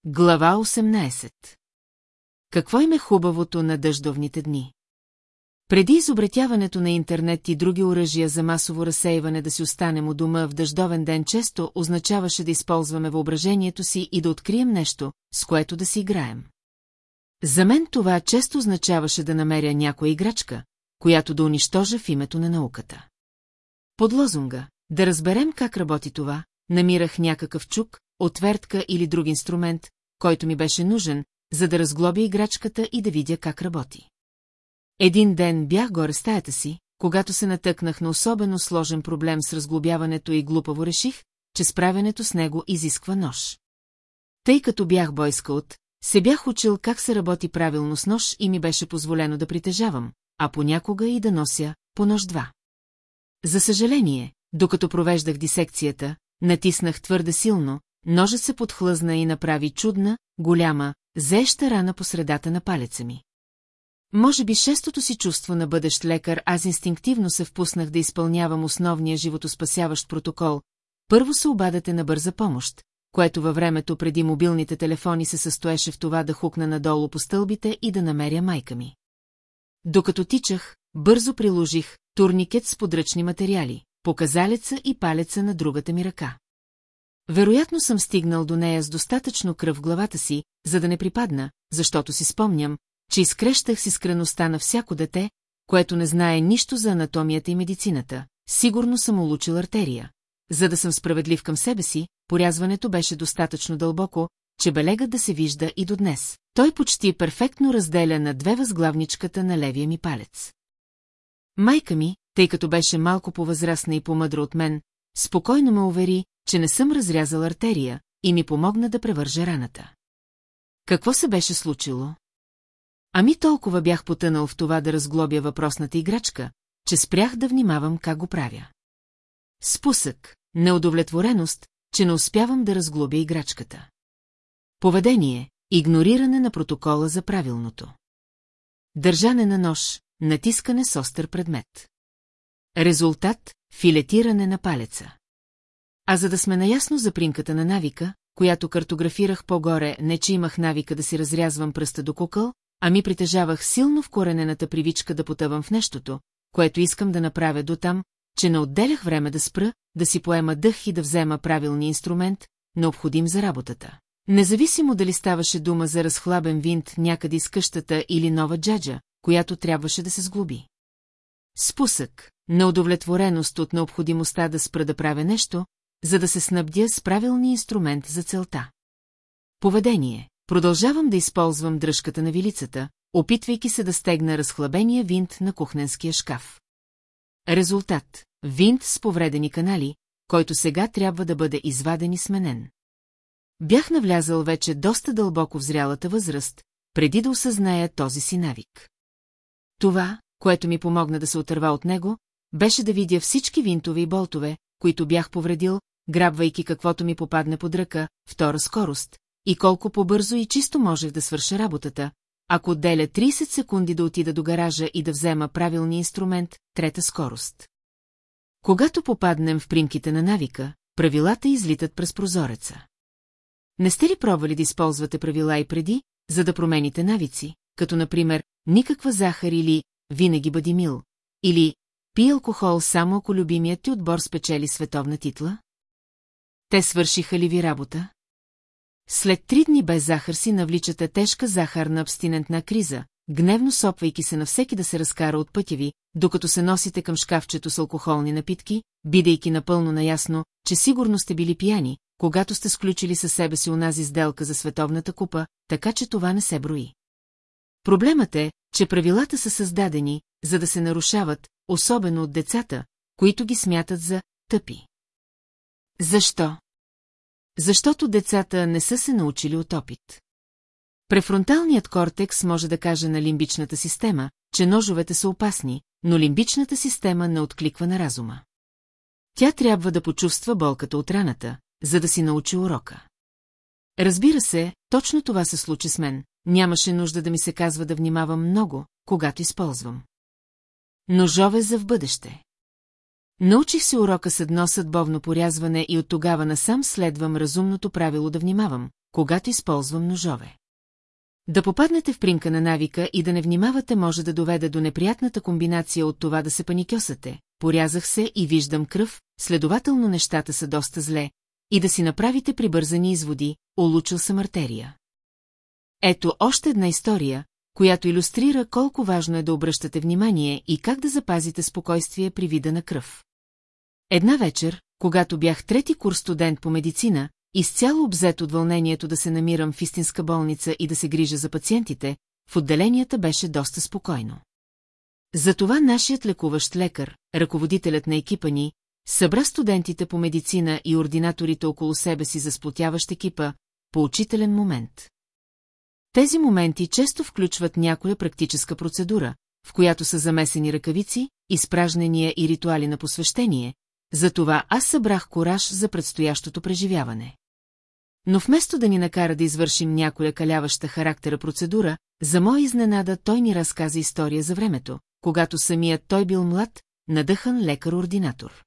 Глава 18 Какво им е хубавото на дъждовните дни? Преди изобретяването на интернет и други оръжия за масово разсейване да си останем у дома в дъждовен ден често означаваше да използваме въображението си и да открием нещо, с което да си играем. За мен това често означаваше да намеря някоя играчка, която да унищожа в името на науката. Под лозунга «Да разберем как работи това», намирах някакъв чук, отвертка или друг инструмент, който ми беше нужен, за да разглобя играчката и да видя как работи. Един ден бях горе стаята си, когато се натъкнах на особено сложен проблем с разглобяването и глупаво реших, че справянето с него изисква нож. Тъй като бях бойскаут, се бях учил как се работи правилно с нож и ми беше позволено да притежавам, а понякога и да нося по нож два. За съжаление, докато провеждах дисекцията, натиснах твърде силно, ножът се подхлъзна и направи чудна, голяма, зеща рана по средата на палеца ми. Може би шестото си чувство на бъдещ лекар, аз инстинктивно се впуснах да изпълнявам основния животоспасяващ протокол. Първо се обадате на бърза помощ, което във времето преди мобилните телефони се състоеше в това да хукна надолу по стълбите и да намеря майка ми. Докато тичах, бързо приложих турникет с подръчни материали, показалеца и палеца на другата ми ръка. Вероятно съм стигнал до нея с достатъчно кръв в главата си, за да не припадна, защото си спомням, че изкрещах си скреността на всяко дете, което не знае нищо за анатомията и медицината. Сигурно съм улучил артерия. За да съм справедлив към себе си, порязването беше достатъчно дълбоко, че белегът да се вижда и до днес. Той почти перфектно разделя на две възглавничката на левия ми палец. Майка ми, тъй като беше малко по-възрастна и по-мъдра от мен, спокойно ме увери, че не съм разрязал артерия и ми помогна да превържа раната. Какво се беше случило? Ами толкова бях потънал в това да разглобя въпросната играчка, че спрях да внимавам как го правя. Спусък, неудовлетвореност, че не успявам да разглобя играчката. Поведение, игнориране на протокола за правилното. Държане на нож, натискане с остър предмет. Резултат – филетиране на палеца. А за да сме наясно за примката на навика, която картографирах по-горе, не че имах навика да си разрязвам пръста до кукъл, ами притежавах силно вкоренената привичка да потъвам в нещото, което искам да направя до там, че не отделях време да спра, да си поема дъх и да взема правилния инструмент, необходим за работата. Независимо дали ставаше дума за разхлабен винт някъде из къщата или нова джаджа, която трябваше да се сглоби. Спусък, неудовлетвореност от необходимостта да спра да правя нещо, за да се снабдя с правилния инструмент за целта. Поведение. Продължавам да използвам дръжката на вилицата, опитвайки се да стегна разхлабения винт на кухненския шкаф. Резултат. Винт с повредени канали, който сега трябва да бъде изваден и сменен. Бях навлязал вече доста дълбоко в зрялата възраст, преди да осъзная този си навик. Това, което ми помогна да се отърва от него, беше да видя всички винтове и болтове, които бях повредил, грабвайки каквото ми попадне под ръка, втора скорост, и колко по-бързо и чисто можех да свърша работата, ако отделя 30 секунди да отида до гаража и да взема правилния инструмент, трета скорост. Когато попаднем в примките на навика, правилата излитат през прозореца. Не сте ли пробвали да използвате правила и преди, за да промените навици, като например никаква захар или винаги бъди мил, или пи алкохол само ако любимият ти отбор спечели световна титла? Те свършиха ли ви работа? След три дни без захар си навличате тежка захарна абстинентна криза, гневно сопвайки се на всеки да се разкара от пътя ви, докато се носите към шкафчето с алкохолни напитки, бидейки напълно наясно, че сигурно сте били пияни, когато сте сключили със себе си унази сделка за световната купа, така че това не се брои. Проблемът е, че правилата са създадени, за да се нарушават, особено от децата, които ги смятат за тъпи. Защо? Защото децата не са се научили от опит. Префронталният кортекс може да каже на лимбичната система, че ножовете са опасни, но лимбичната система не откликва на разума. Тя трябва да почувства болката от раната, за да си научи урока. Разбира се, точно това се случи с мен, нямаше нужда да ми се казва да внимавам много, когато използвам. Ножове за в бъдеще. Научих се урока с едно съдбовно порязване и от тогава насам следвам разумното правило да внимавам, когато използвам ножове. Да попаднете в принка на навика и да не внимавате може да доведе до неприятната комбинация от това да се паникьосате. Порязах се и виждам кръв, следователно нещата са доста зле, и да си направите прибързани изводи, улучил съм артерия. Ето още една история, която иллюстрира колко важно е да обръщате внимание и как да запазите спокойствие при вида на кръв. Една вечер, когато бях трети курс студент по медицина, изцяло обзет от вълнението да се намирам в истинска болница и да се грижа за пациентите, в отделенията беше доста спокойно. Затова нашият лекуващ лекар, ръководителят на екипа ни, събра студентите по медицина и ординаторите около себе си за сплотяващ екипа, по учителен момент. Тези моменти често включват някоя практическа процедура, в която са замесени ръкавици, изпражнения и ритуали на посвещение, затова аз събрах кораж за предстоящото преживяване. Но вместо да ни накара да извършим някоя каляваща характера процедура, за моя изненада той ни разказа история за времето, когато самият той бил млад, надъхан лекар-ординатор.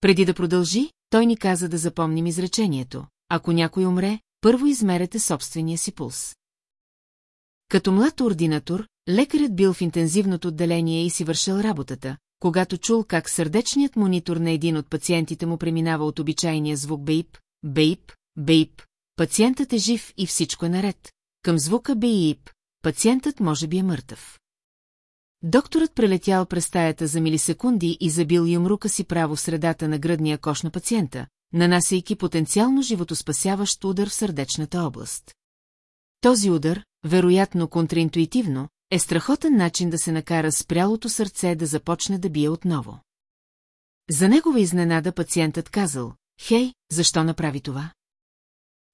Преди да продължи, той ни каза да запомним изречението. Ако някой умре, първо измерете собствения си пулс. Като млад ординатор, лекарят бил в интензивното отделение и си вършил работата, когато чул как сърдечният монитор на един от пациентите му преминава от обичайния звук бейп, бейп, бейп, пациентът е жив и всичко е наред. Към звука бейп, пациентът може би е мъртъв. Докторът прелетял през стаята за милисекунди и забил юмрука си право в средата на гръдния кош на пациента, нанасяйки потенциално животоспасяващ удар в сърдечната област. Този удар, вероятно контраинтуитивно, е страхотен начин да се накара спрялото сърце да започне да бие отново. За негова изненада пациентът казал, «Хей, защо направи това?»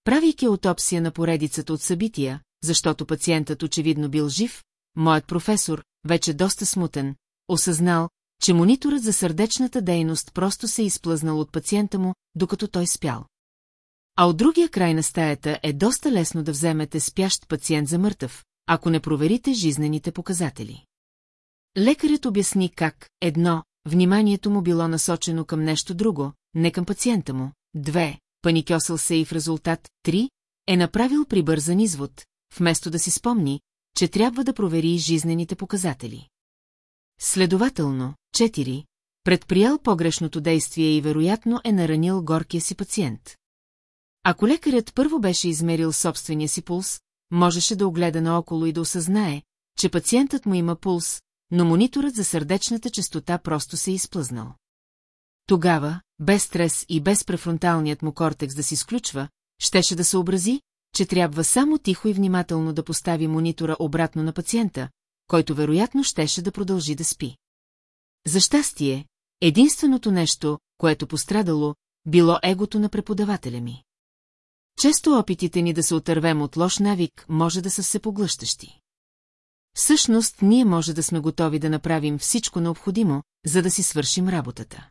Правейки аутопсия на поредицата от събития, защото пациентът очевидно бил жив, моят професор, вече доста смутен, осъзнал, че мониторът за сърдечната дейност просто се е изплъзнал от пациента му, докато той спял. А от другия край на стаята е доста лесно да вземете спящ пациент за мъртъв, ако не проверите жизнените показатели. Лекарят обясни как, едно, вниманието му било насочено към нещо друго, не към пациента му, две, паникьосал се и в резултат, три, е направил прибързан извод, вместо да си спомни, че трябва да провери жизнените показатели. Следователно, четири, предприял погрешното действие и вероятно е наранил горкия си пациент. Ако лекарят първо беше измерил собствения си пулс, можеше да огледа наоколо и да осъзнае, че пациентът му има пулс, но мониторът за сърдечната частота просто се е изплъзнал. Тогава, без стрес и без префронталният му кортекс да си изключва, щеше да съобрази, че трябва само тихо и внимателно да постави монитора обратно на пациента, който вероятно щеше да продължи да спи. За щастие, единственото нещо, което пострадало, било егото на преподавателя ми. Често опитите ни да се отървем от лош навик може да са всепоглъщащи. Всъщност, ние може да сме готови да направим всичко необходимо, за да си свършим работата.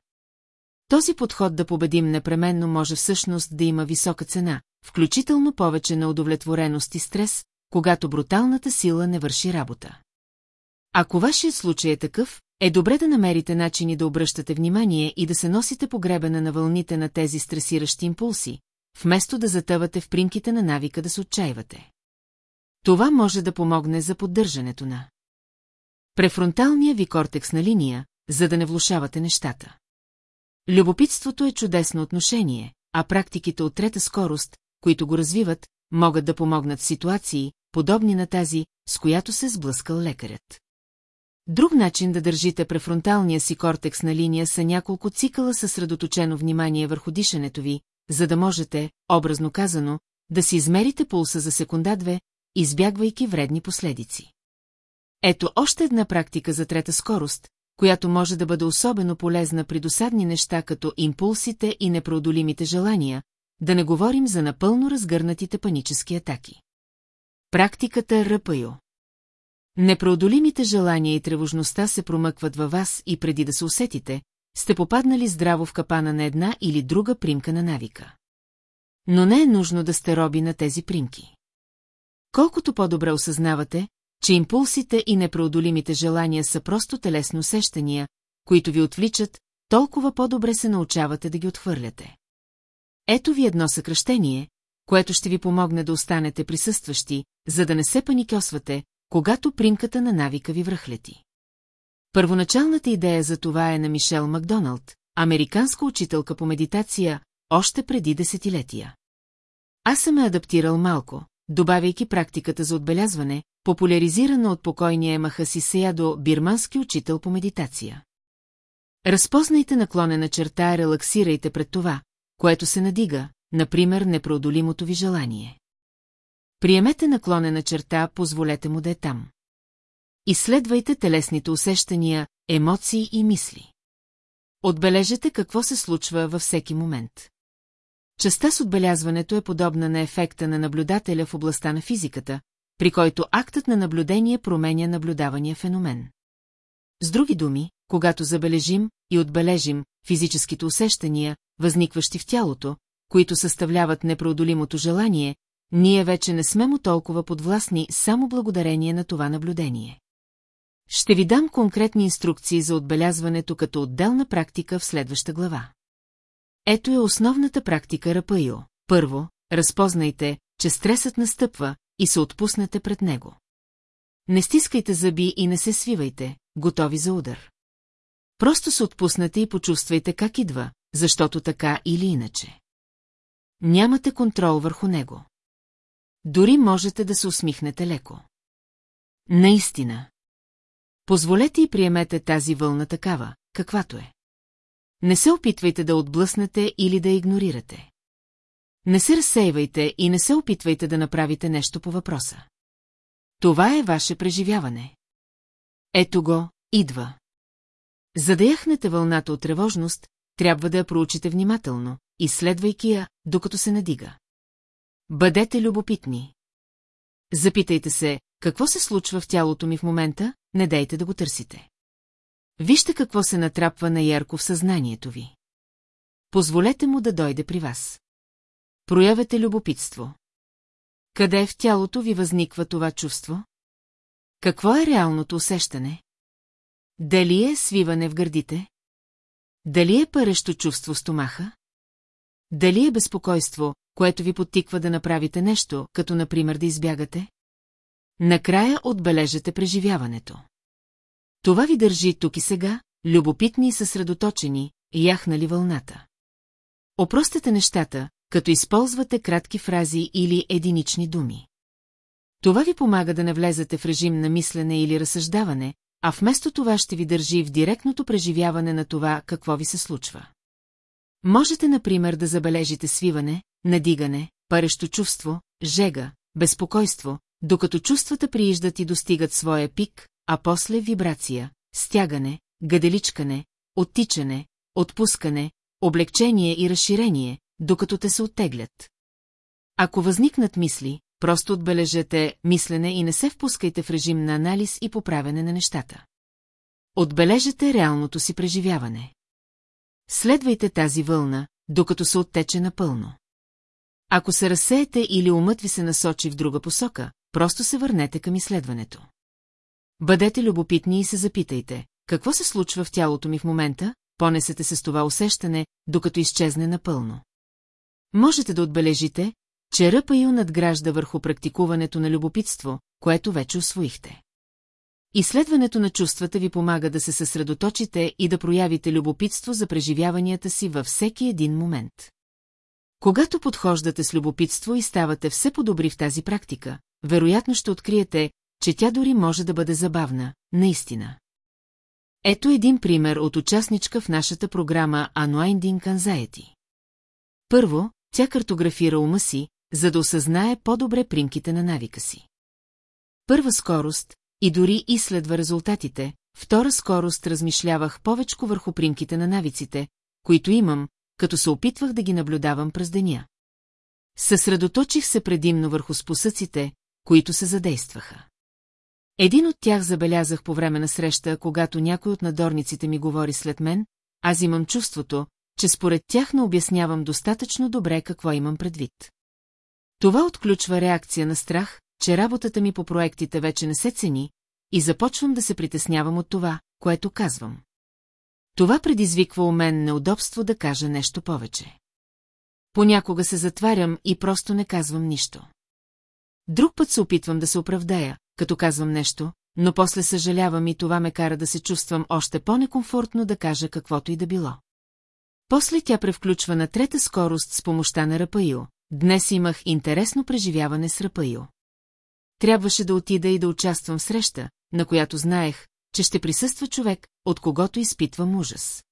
Този подход да победим непременно може всъщност да има висока цена, включително повече на удовлетвореност и стрес, когато бруталната сила не върши работа. Ако вашият случай е такъв, е добре да намерите начини да обръщате внимание и да се носите погребена на вълните на тези стресиращи импулси, вместо да затъвате в примките на навика да се отчаивате. Това може да помогне за поддържането на префронталния ви кортекс на линия, за да не влушавате нещата. Любопитството е чудесно отношение, а практиките от трета скорост, които го развиват, могат да помогнат в ситуации, подобни на тази, с която се сблъскал лекарят. Друг начин да държите префронталния си кортекс на линия са няколко цикъла съсредоточено внимание върху дишането ви, за да можете, образно казано, да си измерите пулса за секунда-две, избягвайки вредни последици. Ето още една практика за трета скорост, която може да бъде особено полезна при досадни неща като импулсите и непроодолимите желания, да не говорим за напълно разгърнатите панически атаки. Практиката РПЮ Непроодолимите желания и тревожността се промъкват във вас и преди да се усетите, сте попаднали здраво в капана на една или друга примка на навика. Но не е нужно да сте роби на тези примки. Колкото по-добре осъзнавате, че импулсите и непреодолимите желания са просто телесни усещания, които ви отвличат, толкова по-добре се научавате да ги отхвърляте. Ето ви едно съкръщение, което ще ви помогне да останете присъстващи, за да не се паникосвате, когато примката на навика ви връхлети. Първоначалната идея за това е на Мишел Макдоналд, американска учителка по медитация, още преди десетилетия. Аз съм е адаптирал малко, добавяйки практиката за отбелязване, популяризирана от покойния Махаси Сеядо, бирмански учител по медитация. Разпознайте наклонена черта релаксирайте пред това, което се надига, например непроодолимото ви желание. Приемете наклонена черта, позволете му да е там. Изследвайте телесните усещания, емоции и мисли. Отбележете какво се случва във всеки момент. Частта с отбелязването е подобна на ефекта на наблюдателя в областта на физиката, при който актът на наблюдение променя наблюдавания феномен. С други думи, когато забележим и отбележим физическите усещания, възникващи в тялото, които съставляват непроодолимото желание, ние вече не сме му толкова подвластни само благодарение на това наблюдение. Ще ви дам конкретни инструкции за отбелязването като отделна практика в следваща глава. Ето е основната практика Рапайо. Първо, разпознайте, че стресът настъпва и се отпуснете пред него. Не стискайте зъби и не се свивайте, готови за удар. Просто се отпуснете и почувствайте как идва, защото така или иначе. Нямате контрол върху него. Дори можете да се усмихнете леко. Наистина. Позволете и приемете тази вълна такава, каквато е. Не се опитвайте да отблъснете или да игнорирате. Не се разсейвайте и не се опитвайте да направите нещо по въпроса. Това е ваше преживяване. Ето го, идва. За да яхнете вълната от тревожност, трябва да я проучите внимателно, изследвайки я, докато се надига. Бъдете любопитни. Запитайте се, какво се случва в тялото ми в момента, не дейте да го търсите. Вижте какво се натрапва на ярко в съзнанието ви. Позволете му да дойде при вас. Проявете любопитство. Къде в тялото ви възниква това чувство? Какво е реалното усещане? Дали е свиване в гърдите? Дали е парещо чувство в стомаха? Дали е безпокойство, което ви подтиква да направите нещо, като например да избягате? Накрая отбележете преживяването. Това ви държи тук и сега, любопитни и съсредоточени, яхнали вълната. Опростете нещата, като използвате кратки фрази или единични думи. Това ви помага да не влезете в режим на мислене или разсъждаване, а вместо това ще ви държи в директното преживяване на това, какво ви се случва. Можете, например, да забележите свиване, надигане, парещо чувство, жега, безпокойство, докато чувствата прииждат и достигат своя пик, а после вибрация, стягане, гаделичкане, оттичане, отпускане, облегчение и разширение, докато те се оттеглят. Ако възникнат мисли, просто отбележете мислене и не се впускайте в режим на анализ и поправяне на нещата. Отбележете реалното си преживяване. Следвайте тази вълна, докато се оттече напълно. Ако се разсеете или умът ви се насочи в друга посока, просто се върнете към изследването. Бъдете любопитни и се запитайте, какво се случва в тялото ми в момента, понесете се с това усещане, докато изчезне напълно. Можете да отбележите, че Ръпаил надгражда върху практикуването на любопитство, което вече освоихте. Изследването на чувствата ви помага да се съсредоточите и да проявите любопитство за преживяванията си във всеки един момент. Когато подхождате с любопитство и ставате все по-добри в тази практика, вероятно ще откриете, че тя дори може да бъде забавна, наистина. Ето един пример от участничка в нашата програма Unwinding Anxiety. Първо, тя картографира ума си, за да осъзнае по-добре примките на навика си. Първа скорост, и дори изследва резултатите, втора скорост размишлявах повечко върху примките на навиците, които имам, като се опитвах да ги наблюдавам през деня. Съсредоточих се предимно върху спосъците, които се задействаха. Един от тях забелязах по време на среща, когато някой от надорниците ми говори след мен, аз имам чувството, че според тях не обяснявам достатъчно добре какво имам предвид. Това отключва реакция на страх, че работата ми по проектите вече не се цени, и започвам да се притеснявам от това, което казвам. Това предизвиква у мен неудобство да кажа нещо повече. Понякога се затварям и просто не казвам нищо. Друг път се опитвам да се оправдая, като казвам нещо, но после съжалявам и това ме кара да се чувствам още по-некомфортно да кажа каквото и да било. После тя превключва на трета скорост с помощта на Рапаил. Днес имах интересно преживяване с Рапаил. Трябваше да отида и да участвам в среща, на която знаех, че ще присъства човек, от когото изпитвам ужас.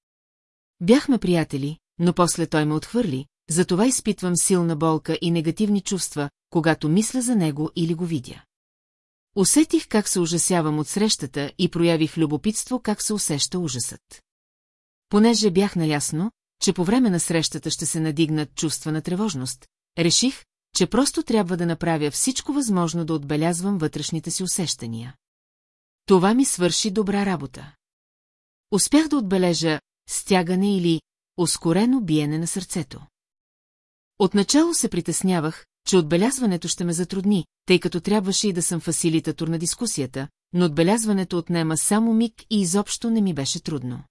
Бяхме приятели, но после той ме отхвърли, затова изпитвам силна болка и негативни чувства, когато мисля за него или го видя. Усетих как се ужасявам от срещата и проявих любопитство как се усеща ужасът. Понеже бях наясно, че по време на срещата ще се надигнат чувства на тревожност, реших, че просто трябва да направя всичко възможно да отбелязвам вътрешните си усещания. Това ми свърши добра работа. Успях да отбележа стягане или ускорено биене на сърцето. Отначало се притеснявах, че отбелязването ще ме затрудни, тъй като трябваше и да съм фасилитатор на дискусията, но отбелязването отнема само миг и изобщо не ми беше трудно.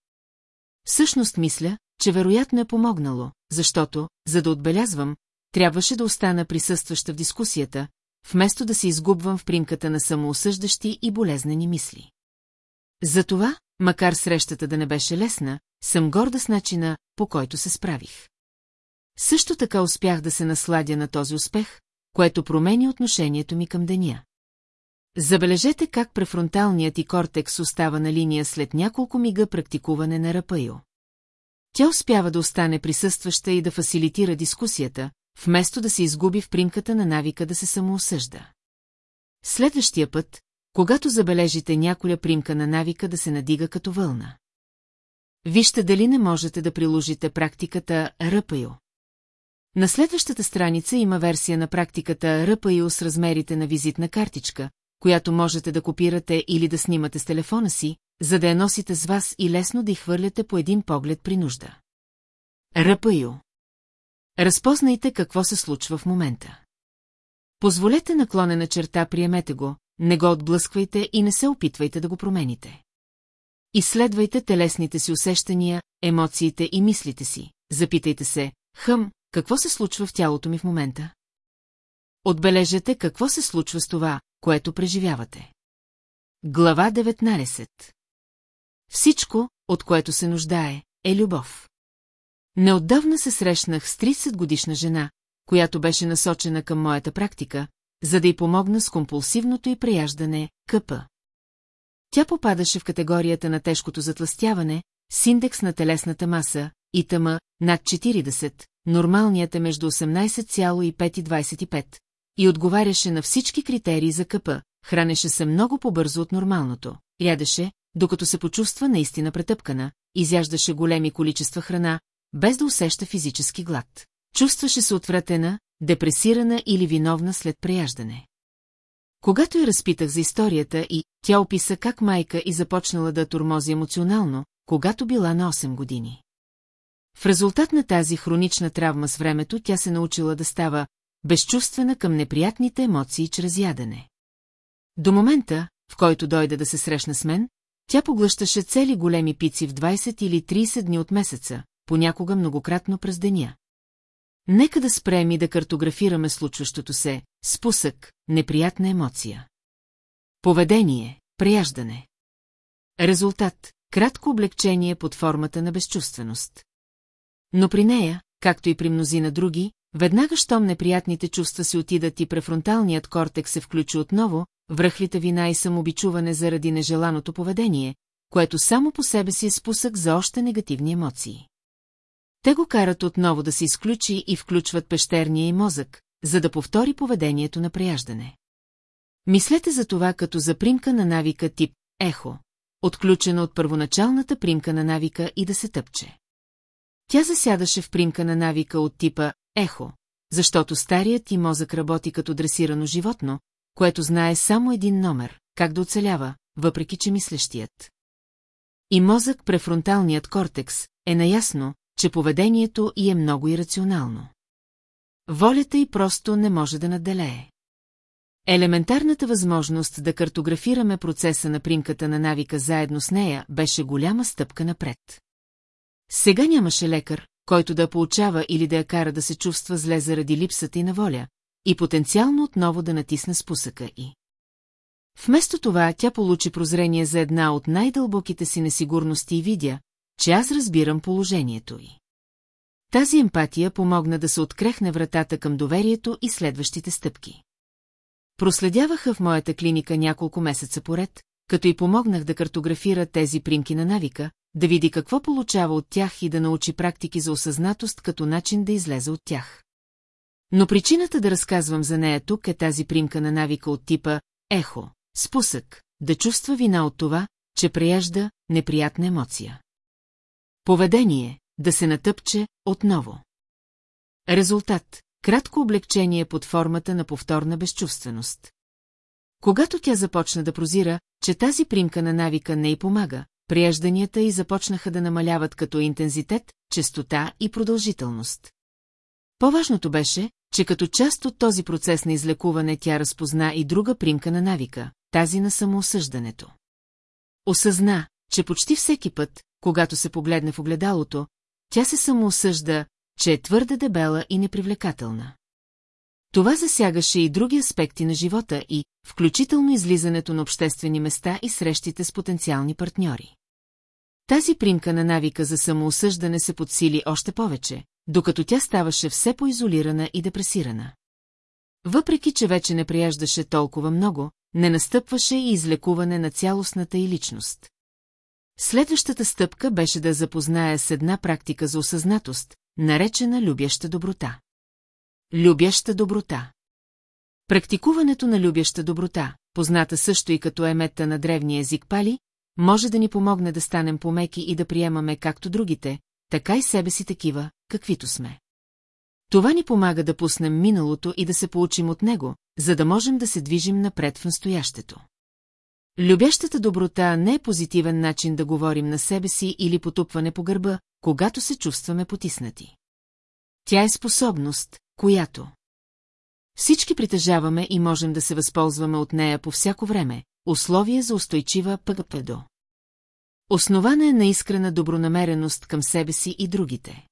Всъщност мисля, че вероятно е помогнало, защото, за да отбелязвам, трябваше да остана присъстваща в дискусията, вместо да се изгубвам в примката на самоосъждащи и болезнени мисли. Затова, макар срещата да не беше лесна, съм горда с начина, по който се справих. Също така успях да се насладя на този успех, което промени отношението ми към деня. Забележете как префронталният и кортекс остава на линия след няколко мига практикуване на Рапайо. Тя успява да остане присъстваща и да фасилитира дискусията, вместо да се изгуби в примката на навика да се самоосъжда. Следващия път, когато забележите няколя примка на навика да се надига като вълна. Вижте дали не можете да приложите практиката Ръпайо. На следващата страница има версия на практиката Ръпайо с размерите на визитна картичка, която можете да копирате или да снимате с телефона си, за да я носите с вас и лесно да й хвърляте по един поглед при нужда. Ръпайо. Разпознайте какво се случва в момента. Позволете наклонена черта, приемете го, не го отблъсквайте и не се опитвайте да го промените. Изследвайте телесните си усещания, емоциите и мислите си. Запитайте се, хъм, какво се случва в тялото ми в момента? Отбележете какво се случва с това, което преживявате. Глава 19 Всичко, от което се нуждае, е любов. Неотдавна се срещнах с 30 годишна жена, която беше насочена към моята практика, за да й помогна с компулсивното й преяждане КП. Тя попадаше в категорията на тежкото затластяване, с индекс на телесната маса, и тъма, над 40, нормалният е между 18,5 и 25, и отговаряше на всички критерии за къпа, хранеше се много по-бързо от нормалното, ядеше, докато се почувства наистина претъпкана, изяждаше големи количества храна, без да усеща физически глад. Чувстваше се отвратена, депресирана или виновна след преяждане. Когато я разпитах за историята и тя описа как майка и започнала да тормози емоционално, когато била на 8 години. В резултат на тази хронична травма с времето тя се научила да става безчувствена към неприятните емоции чрез ядене. До момента, в който дойде да се срещне с мен, тя поглъщаше цели големи пици в 20 или 30 дни от месеца, понякога многократно през деня. Нека да спрем и да картографираме случващото се, спусък, неприятна емоция. Поведение, преяждане. Резултат – кратко облегчение под формата на безчувственост. Но при нея, както и при мнозина други, веднага щом неприятните чувства си отидат и префронталният кортекс се включи отново, връхлите вина и самобичуване заради нежеланото поведение, което само по себе си е спусък за още негативни емоции. Те го карат отново да се изключи и включват пещерния и мозък, за да повтори поведението на прияждане. Мислете за това като за примка на навика тип ехо, отключена от първоначалната примка на навика и да се тъпче. Тя засядаше в примка на навика от типа ехо, защото старият ти мозък работи като дресирано животно, което знае само един номер, как да оцелява, въпреки че мислещият. И мозък префронталният кортекс е наясно, че поведението й е много ирационално. Волята й просто не може да надделее. Елементарната възможност да картографираме процеса на примката на навика заедно с нея беше голяма стъпка напред. Сега нямаше лекар, който да я получава или да я кара да се чувства зле заради липсата и на воля, и потенциално отново да натисне спусъка и. Вместо това тя получи прозрение за една от най-дълбоките си несигурности и видя, че аз разбирам положението й. Тази емпатия помогна да се открехне вратата към доверието и следващите стъпки. Проследяваха в моята клиника няколко месеца поред, като й помогнах да картографира тези примки на навика, да види какво получава от тях и да научи практики за осъзнатост като начин да излезе от тях. Но причината да разказвам за нея тук е тази примка на навика от типа ехо, спусък, да чувства вина от това, че преяжда неприятна емоция. Поведение, да се натъпче отново. Резултат – кратко облегчение под формата на повторна безчувственост. Когато тя започна да прозира, че тази примка на навика не й помага, приежданията й започнаха да намаляват като интензитет, честота и продължителност. По-важното беше, че като част от този процес на излекуване тя разпозна и друга примка на навика, тази на самоосъждането. Осъзна, че почти всеки път, когато се погледне в огледалото, тя се самоосъжда, че е твърде дебела и непривлекателна. Това засягаше и други аспекти на живота и, включително излизането на обществени места и срещите с потенциални партньори. Тази примка на навика за самоосъждане се подсили още повече, докато тя ставаше все по-изолирана и депресирана. Въпреки, че вече не прияждаше толкова много, не настъпваше и излекуване на цялостната й личност. Следващата стъпка беше да запозная с една практика за осъзнатост, наречена любяща доброта. Любяща доброта Практикуването на любяща доброта, позната също и като емета на древния език пали, може да ни помогне да станем помеки и да приемаме както другите, така и себе си такива, каквито сме. Това ни помага да пуснем миналото и да се получим от него, за да можем да се движим напред в настоящето. Любящата доброта не е позитивен начин да говорим на себе си или потупване по гърба, когато се чувстваме потиснати. Тя е способност, която всички притежаваме и можем да се възползваме от нея по всяко време, условие за устойчива ПГПДО. Основана е на искрена добронамереност към себе си и другите.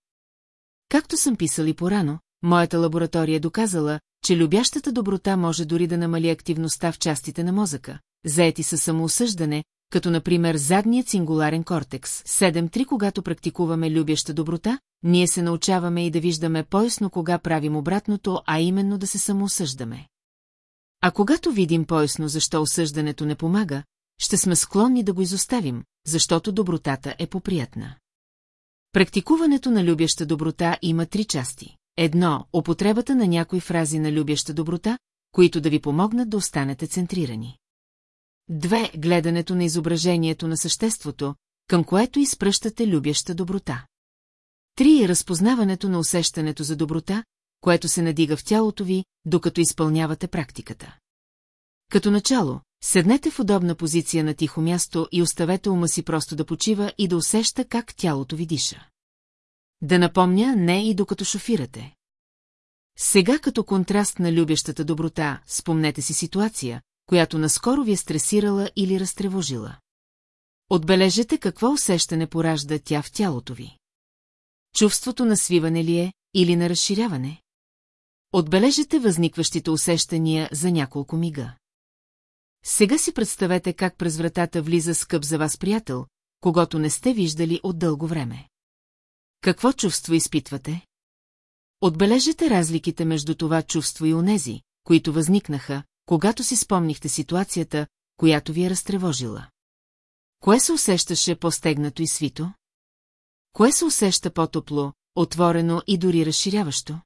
Както съм писали порано, моята лаборатория е доказала, че любящата доброта може дори да намали активността в частите на мозъка, заети със самоосъждане, като например задният сингуларен кортекс. 7-3 Когато практикуваме любяща доброта, ние се научаваме и да виждаме поясно кога правим обратното, а именно да се самоосъждаме. А когато видим поясно защо осъждането не помага, ще сме склонни да го изоставим, защото добротата е поприятна. Практикуването на любяща доброта има три части. Едно – употребата на някои фрази на любяща доброта, които да ви помогнат да останете центрирани. Две – гледането на изображението на съществото, към което изпръщате любяща доброта. Три – разпознаването на усещането за доброта, което се надига в тялото ви, докато изпълнявате практиката. Като начало, седнете в удобна позиция на тихо място и оставете ума си просто да почива и да усеща как тялото ви диша. Да напомня не и докато шофирате. Сега като контраст на любящата доброта, спомнете си ситуация, която наскоро ви е стресирала или разтревожила. Отбележете какво усещане поражда тя в тялото ви. Чувството на свиване ли е или на разширяване? Отбележете възникващите усещания за няколко мига. Сега си представете как през вратата влиза скъп за вас приятел, когато не сте виждали от дълго време. Какво чувство изпитвате? Отбележете разликите между това чувство и онези, които възникнаха, когато си спомнихте ситуацията, която ви е разтревожила. Кое се усещаше по-стегнато и свито? Кое се усеща по-топло, отворено и дори разширяващо?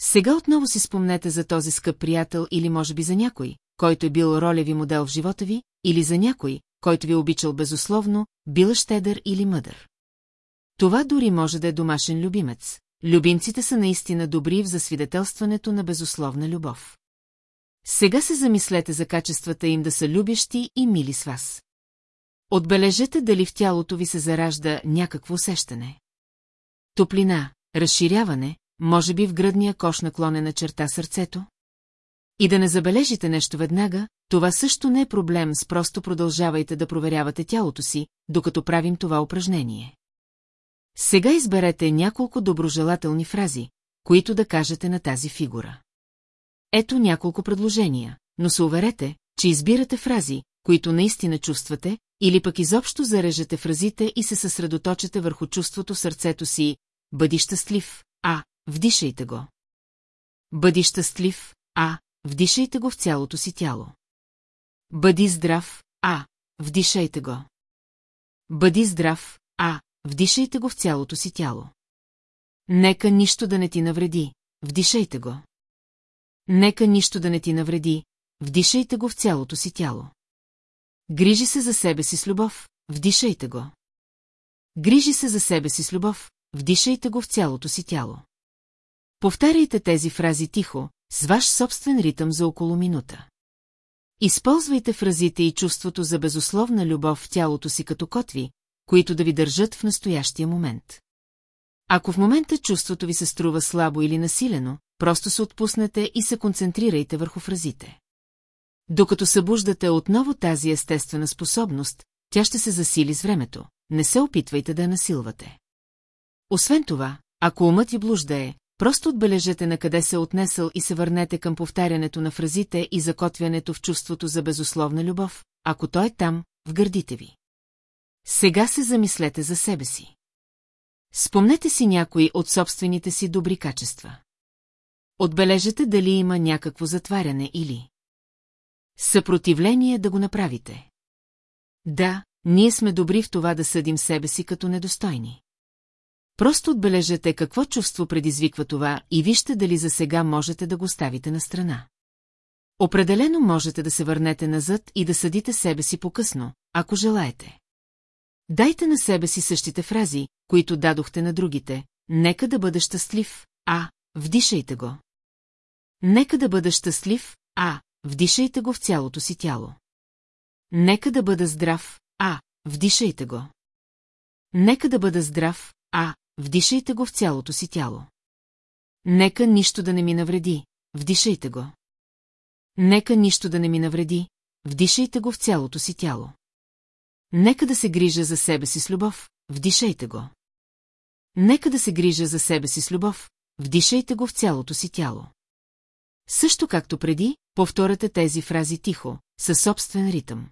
Сега отново си спомнете за този скъп приятел или може би за някой, който е бил ролеви модел в живота ви, или за някой, който ви е обичал безусловно, бил щедър или мъдър. Това дори може да е домашен любимец. Любимците са наистина добри в засвидетелстването на безусловна любов. Сега се замислете за качествата им да са любящи и мили с вас. Отбележете дали в тялото ви се заражда някакво усещане. Топлина, разширяване, може би в гръдния кош наклонена черта сърцето? И да не забележите нещо веднага, това също не е проблем с просто продължавайте да проверявате тялото си, докато правим това упражнение. Сега изберете няколко доброжелателни фрази, които да кажете на тази фигура. Ето няколко предложения, но се уверете, че избирате фрази, които наистина чувствате, или пък изобщо зарежете фразите и се съсредоточете върху чувството сърцето си «Бъди щастлив, а, вдишайте го». Бъди щастлив, а, вдишайте го в цялото си тяло. Бъди здрав, а, вдишайте го. Бъди здрав, а, вдишайте го в цялото си тяло. Нека нищо да не ти навреди, вдишайте го. Нека нищо да не ти навреди, вдишайте го в цялото си тяло. Грижи се за себе си с любов, вдишайте го. Грижи се за себе си с любов, вдишайте го в цялото си тяло. Повтаряйте тези фрази тихо, с ваш собствен ритъм за около минута. Използвайте фразите и чувството за безусловна любов в тялото си като котви, които да ви държат в настоящия момент. Ако в момента чувството ви се струва слабо или насилено, просто се отпуснете и се концентрирайте върху фразите. Докато събуждате отново тази естествена способност, тя ще се засили с времето. Не се опитвайте да я насилвате. Освен това, ако умът ви блуждае, просто отбележете на къде се е отнесъл и се върнете към повтарянето на фразите и закотвянето в чувството за безусловна любов, ако той е там, в гърдите ви. Сега се замислете за себе си. Спомнете си някои от собствените си добри качества. Отбележете дали има някакво затваряне или... Съпротивление да го направите. Да, ние сме добри в това да съдим себе си като недостойни. Просто отбележете какво чувство предизвиква това и вижте дали за сега можете да го ставите на страна. Определено можете да се върнете назад и да съдите себе си по-късно, ако желаете. Дайте на себе си същите фрази, които дадохте на другите. Нека да бъда щастлив, а, вдишайте го. Нека да бъда щастлив, а, вдишайте го в цялото си тяло. Нека да бъда здрав, а, вдишайте го. Нека да бъда здрав, а, вдишайте го в цялото си тяло. Нека нищо да не ми навреди, вдишайте го. Нека нищо да не ми навреди, вдишайте го в цялото си тяло. Нека да се грижа за себе си с любов, вдишайте го. Нека да се грижа за себе си с любов, вдишайте го в цялото си тяло. Също както преди, повторете тези фрази тихо, със собствен ритъм.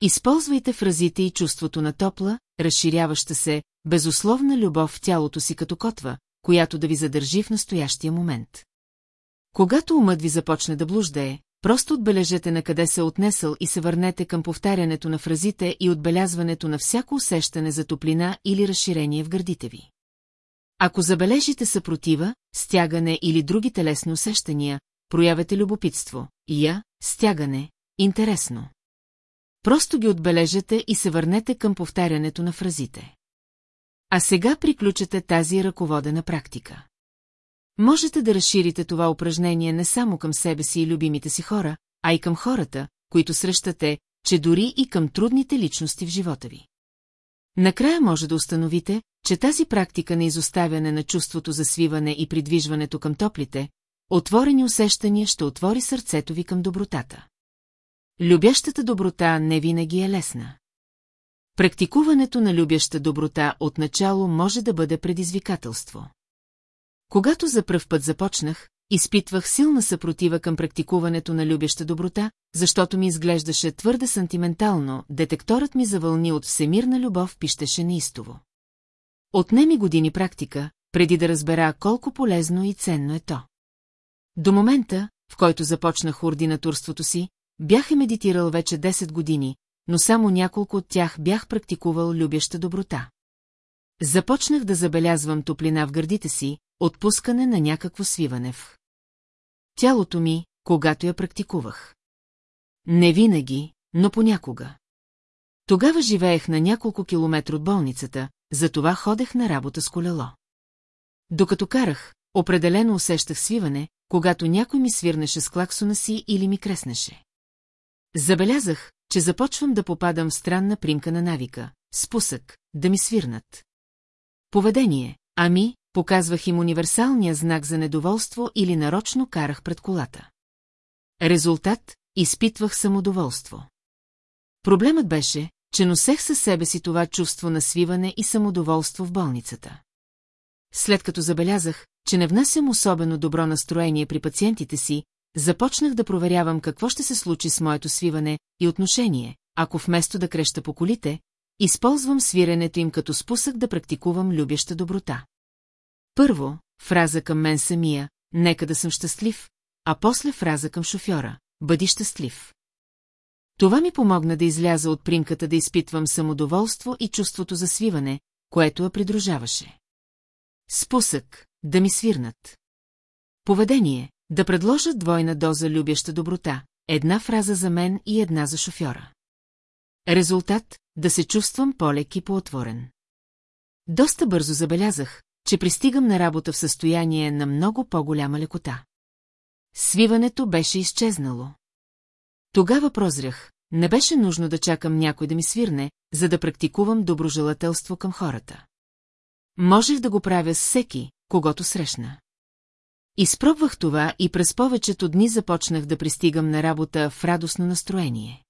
Използвайте фразите и чувството на топла, разширяваща се, безусловна любов в тялото си като котва, която да ви задържи в настоящия момент. Когато умът ви започне да блуждае, просто отбележете на къде се отнесъл и се върнете към повтарянето на фразите и отбелязването на всяко усещане за топлина или разширение в гърдите ви. Ако забележите съпротива, стягане или други телесни усещания, проявете любопитство, я, стягане, интересно. Просто ги отбележете и се върнете към повтарянето на фразите. А сега приключете тази ръководена практика. Можете да разширите това упражнение не само към себе си и любимите си хора, а и към хората, които срещате, че дори и към трудните личности в живота ви. Накрая може да установите, че тази практика на изоставяне на чувството за свиване и придвижването към топлите, отворени усещания ще отвори сърцето ви към добротата. Любящата доброта не винаги е лесна. Практикуването на любяща доброта отначало може да бъде предизвикателство. Когато за пръв път започнах, изпитвах силна съпротива към практикуването на любяща доброта, защото ми изглеждаше твърде сантиментално, детекторът ми завълни от всемирна любов пищеше неистово. Отне ми години практика, преди да разбера колко полезно и ценно е то. До момента, в който започнах ординатурството си, бях е медитирал вече 10 години, но само няколко от тях бях практикувал любяща доброта. Започнах да забелязвам топлина в гърдите си, отпускане на някакво свиване в тялото ми, когато я практикувах. Не винаги, но понякога. Тогава живеех на няколко километра от болницата, затова ходех на работа с колело. Докато карах, определено усещах свиване, когато някой ми свирнеше с клаксона си или ми креснеше. Забелязах, че започвам да попадам в странна примка на навика, спусък, да ми свирнат. Поведение, ами, показвах им универсалния знак за недоволство или нарочно карах пред колата. Резултат – изпитвах самодоволство. Проблемът беше, че носех със себе си това чувство на свиване и самодоволство в болницата. След като забелязах, че не внасям особено добро настроение при пациентите си, започнах да проверявам какво ще се случи с моето свиване и отношение, ако вместо да креща по колите, използвам свиренето им като спусък да практикувам любяща доброта. Първо, фраза към мен самия, нека да съм щастлив, а после фраза към шофьора, бъди щастлив. Това ми помогна да изляза от примката да изпитвам самодоволство и чувството за свиване, което я придружаваше. Спусък, да ми свирнат. Поведение, да предложат двойна доза любяща доброта, една фраза за мен и една за шофьора. Резултат – да се чувствам полек и поотворен. Доста бързо забелязах, че пристигам на работа в състояние на много по-голяма лекота. Свиването беше изчезнало. Тогава прозрях, не беше нужно да чакам някой да ми свирне, за да практикувам доброжелателство към хората. Можех да го правя с всеки, когато срещна. Изпробвах това и през повечето дни започнах да пристигам на работа в радостно настроение.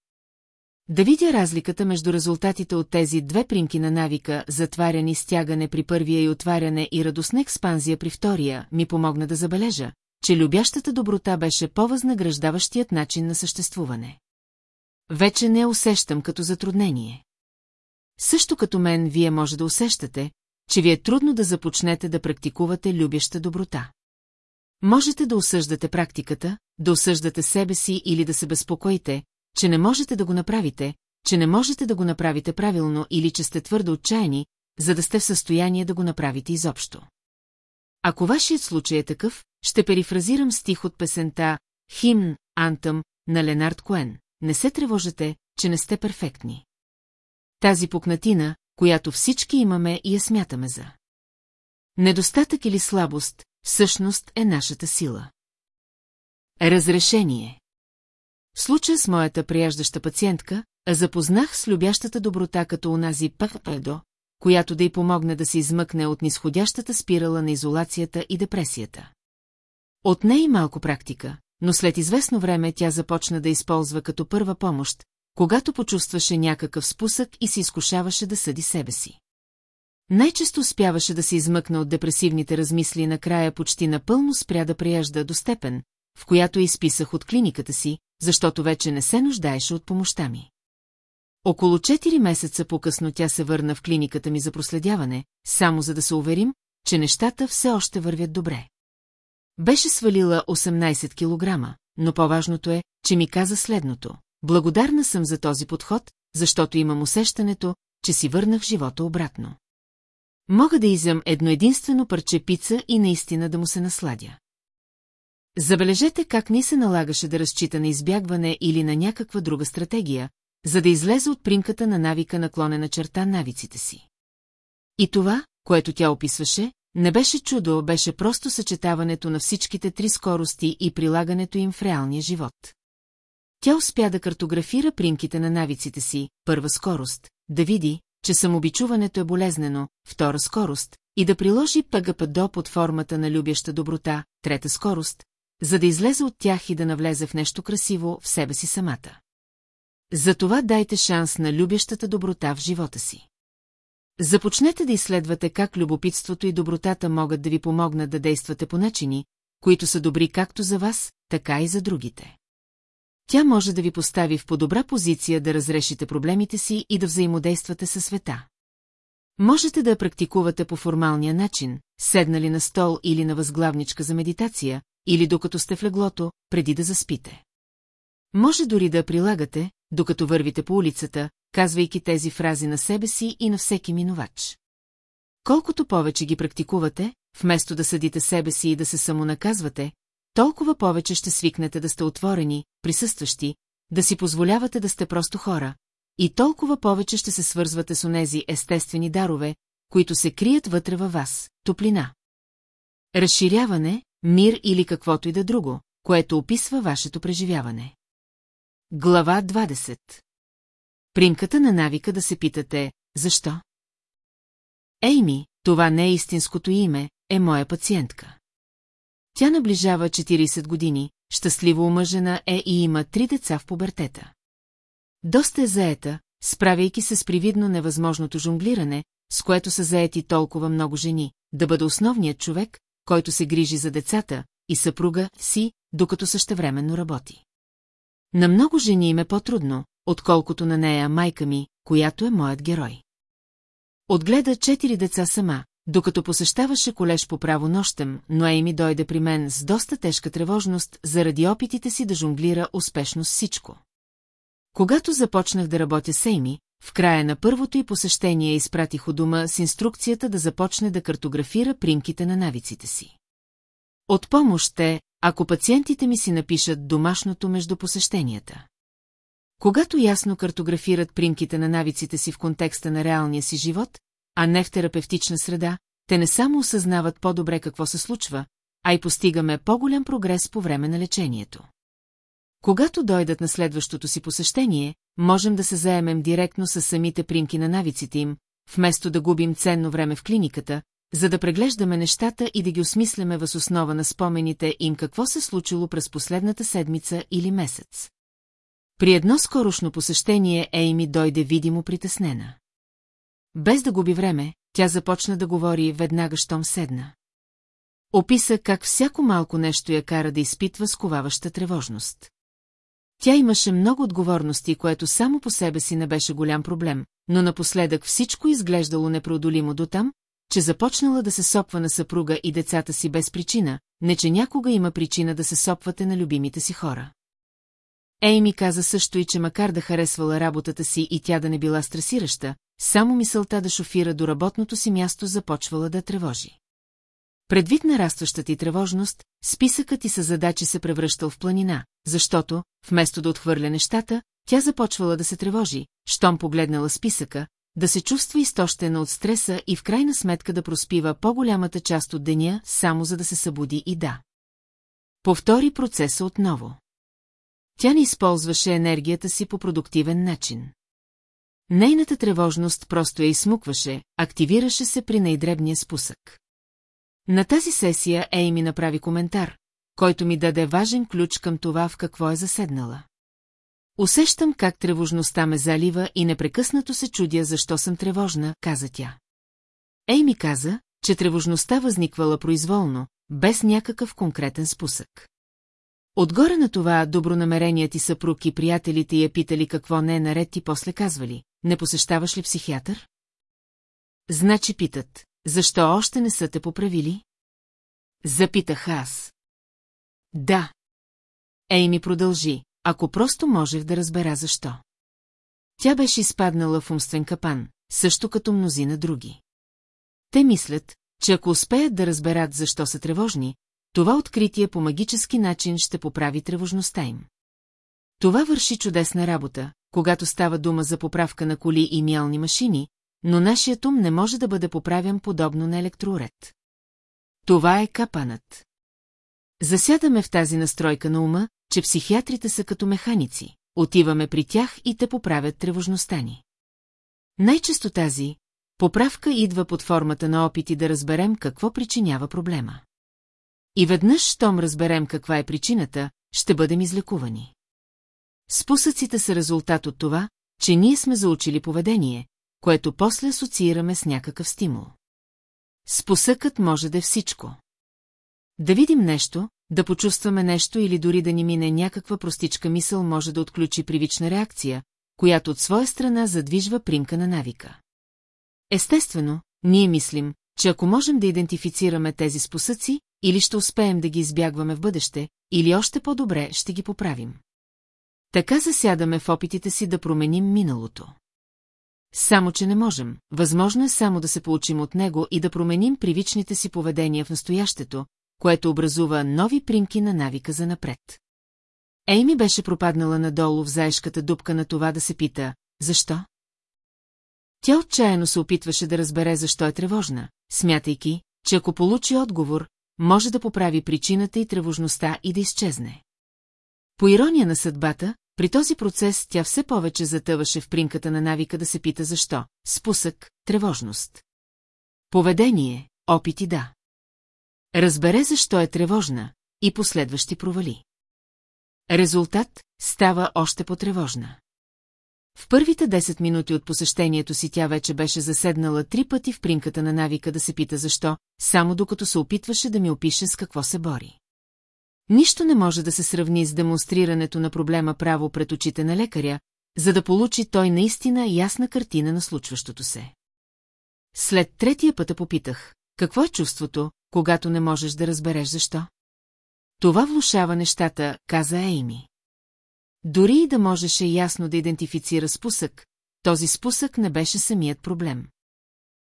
Да видя разликата между резултатите от тези две примки на навика, затваряне и стягане при първия и отваряне и радостна експанзия при втория, ми помогна да забележа, че любящата доброта беше по-възнаграждаващият начин на съществуване. Вече не усещам като затруднение. Също като мен вие може да усещате, че ви е трудно да започнете да практикувате любяща доброта. Можете да осъждате практиката, да осъждате себе си или да се безпокоите, че не можете да го направите, че не можете да го направите правилно или че сте твърдо отчаяни, за да сте в състояние да го направите изобщо. Ако вашият случай е такъв, ще перифразирам стих от песента «Химн, Антъм» на Ленард Коен. Не се тревожете, че не сте перфектни. Тази пукнатина, която всички имаме и я смятаме за. Недостатък или слабост, всъщност е нашата сила. Разрешение В случая с моята прияждаща пациентка, запознах с любящата доброта като унази пъхпедо, която да й помогне да се измъкне от нисходящата спирала на изолацията и депресията. От нея малко практика, но след известно време тя започна да използва като първа помощ, когато почувстваше някакъв спусък и се изкушаваше да съди себе си. Най-често успяваше да се измъкне от депресивните размисли и накрая почти напълно спря да прияжда до степен, в която изписах от клиниката си, защото вече не се нуждаеше от помощта ми. Около 4 месеца по-късно тя се върна в клиниката ми за проследяване, само за да се уверим, че нещата все още вървят добре. Беше свалила 18 килограма, но по-важното е, че ми каза следното. Благодарна съм за този подход, защото имам усещането, че си върнах живота обратно. Мога да изям едно единствено парче пица и наистина да му се насладя. Забележете как ни се налагаше да разчита на избягване или на някаква друга стратегия, за да излезе от примката на навика наклонена черта навиците си. И това, което тя описваше, не беше чудо, беше просто съчетаването на всичките три скорости и прилагането им в реалния живот. Тя успя да картографира примките на навиците си, първа скорост, да види, че самобичуването е болезнено, втора скорост, и да приложи ПГПДО под формата на любяща доброта, трета скорост, за да излезе от тях и да навлезе в нещо красиво в себе си самата. Затова дайте шанс на любящата доброта в живота си. Започнете да изследвате как любопитството и добротата могат да ви помогнат да действате по начини, които са добри както за вас, така и за другите. Тя може да ви постави в по-добра позиция да разрешите проблемите си и да взаимодействате със света. Можете да я практикувате по формалния начин, седнали на стол или на възглавничка за медитация, или докато сте в леглото, преди да заспите. Може дори да прилагате, докато вървите по улицата, казвайки тези фрази на себе си и на всеки минувач. Колкото повече ги практикувате, вместо да съдите себе си и да се самонаказвате, толкова повече ще свикнете да сте отворени, присъстващи, да си позволявате да сте просто хора, и толкова повече ще се свързвате с онези естествени дарове, които се крият вътре във вас, топлина. Разширяване, мир или каквото и да друго, което описва вашето преживяване. Глава 20 Примката на навика да се питате, защо? Ейми, това не е истинското име, е моя пациентка. Тя наближава 40 години, щастливо омъжена е и има три деца в пубертета. Доста е заета, справяйки се с привидно невъзможното жонглиране, с което са заети толкова много жени, да бъде основният човек, който се грижи за децата и съпруга си, докато същевременно работи. На много жени им е по-трудно, отколкото на нея майка ми, която е моят герой. Отгледа четири деца сама, докато посещаваше колеж по право нощем, но Ейми дойде при мен с доста тежка тревожност заради опитите си да жонглира успешно с всичко. Когато започнах да работя с Ейми, в края на първото й посещение изпратих у дома с инструкцията да започне да картографира примките на навиците си. От помощ е, ако пациентите ми си напишат домашното между посещенията. Когато ясно картографират примките на навиците си в контекста на реалния си живот, а не в терапевтична среда, те не само осъзнават по-добре какво се случва, а и постигаме по-голям прогрес по време на лечението. Когато дойдат на следващото си посещение, можем да се заемем директно с самите примки на навиците им, вместо да губим ценно време в клиниката, за да преглеждаме нещата и да ги осмисляме въз основа на спомените им какво се случило през последната седмица или месец. При едно скорошно посещение Ейми дойде видимо притеснена. Без да губи време, тя започна да говори веднага, щом седна. Описа как всяко малко нещо я кара да изпитва сковаваща тревожност. Тя имаше много отговорности, което само по себе си не беше голям проблем, но напоследък всичко изглеждало непреодолимо до там, че започнала да се сопва на съпруга и децата си без причина, не че някога има причина да се сопвате на любимите си хора. Ейми каза също и, че макар да харесвала работата си и тя да не била стресираща, само мисълта да шофира до работното си място започвала да тревожи. Предвид нарастващата и тревожност, списъкът и със задачи се превръщал в планина, защото, вместо да отхвърля нещата, тя започвала да се тревожи, щом погледнала списъка, да се чувства изтощена от стреса и в крайна сметка да проспива по-голямата част от деня, само за да се събуди и да. Повтори процеса отново. Тя не използваше енергията си по продуктивен начин. Нейната тревожност просто я изсмукваше, активираше се при най-дребния спусък. На тази сесия Ейми направи коментар, който ми даде важен ключ към това в какво е заседнала. Усещам как тревожността ме залива и непрекъснато се чудя защо съм тревожна, каза тя. Ейми каза, че тревожността възниквала произволно, без някакъв конкретен спусък. Отгоре на това добронамереният и съпруг и приятелите я питали какво не е наред и после казвали, не посещаваш ли психиатър? Значи питат, защо още не са те поправили? Запитах аз. Да. Ейми продължи, ако просто можех да разбера защо. Тя беше изпаднала в умствен капан, също като мнозина други. Те мислят, че ако успеят да разберат защо са тревожни, това откритие по магически начин ще поправи тревожността им. Това върши чудесна работа, когато става дума за поправка на коли и мялни машини, но нашият ум не може да бъде поправен подобно на електроуред. Това е капанът. Засядаме в тази настройка на ума, че психиатрите са като механици. Отиваме при тях и те поправят тревожността ни. Най-често тази поправка идва под формата на опити да разберем какво причинява проблема. И веднъж, щом разберем каква е причината, ще бъдем излекувани. Спусъците са резултат от това, че ние сме заучили поведение, което после асоциираме с някакъв стимул. Спусъкът може да е всичко. Да видим нещо, да почувстваме нещо или дори да ни мине някаква простичка мисъл може да отключи привична реакция, която от своя страна задвижва примка на навика. Естествено, ние мислим, че ако можем да идентифицираме тези спосъци, или ще успеем да ги избягваме в бъдеще, или още по-добре ще ги поправим. Така засядаме в опитите си да променим миналото. Само, че не можем. Възможно е само да се получим от него и да променим привичните си поведения в настоящето, което образува нови примки на навика за напред. Ейми беше пропаднала надолу в заешката дупка на това да се пита, защо? Тя отчаяно се опитваше да разбере защо е тревожна, смятайки, че ако получи отговор, може да поправи причината и тревожността и да изчезне. По ирония на съдбата, при този процес тя все повече затъваше в принката на навика да се пита защо. Спусък, тревожност. Поведение, опити да. Разбере защо е тревожна и последващи провали. Резултат става още по-тревожна. В първите 10 минути от посещението си тя вече беше заседнала три пъти в принката на навика да се пита защо, само докато се опитваше да ми опише с какво се бори. Нищо не може да се сравни с демонстрирането на проблема право пред очите на лекаря, за да получи той наистина ясна картина на случващото се. След третия път попитах, какво е чувството, когато не можеш да разбереш защо? Това влушава нещата, каза Ейми. Дори и да можеше ясно да идентифицира спусък, този спусък не беше самият проблем.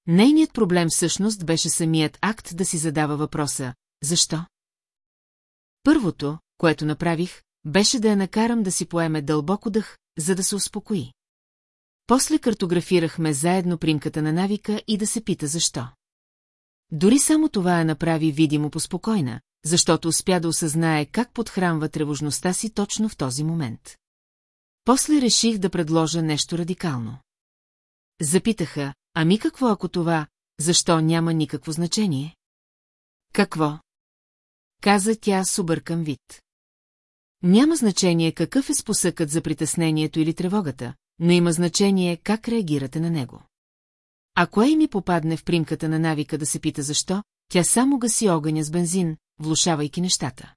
Нейният проблем всъщност беше самият акт да си задава въпроса «Защо?». Първото, което направих, беше да я накарам да си поеме дълбоко дъх, за да се успокои. После картографирахме заедно примката на навика и да се пита защо. Дори само това я направи видимо поспокойна, защото успя да осъзнае как подхранва тревожността си точно в този момент. После реших да предложа нещо радикално. Запитаха, ами какво ако това, защо няма никакво значение? Какво? Каза тя с объркан вид. Няма значение какъв е спосъкът за притеснението или тревогата, но има значение как реагирате на него. Ако Ейми попадне в примката на навика да се пита защо, тя само гаси огъня с бензин, влушавайки нещата.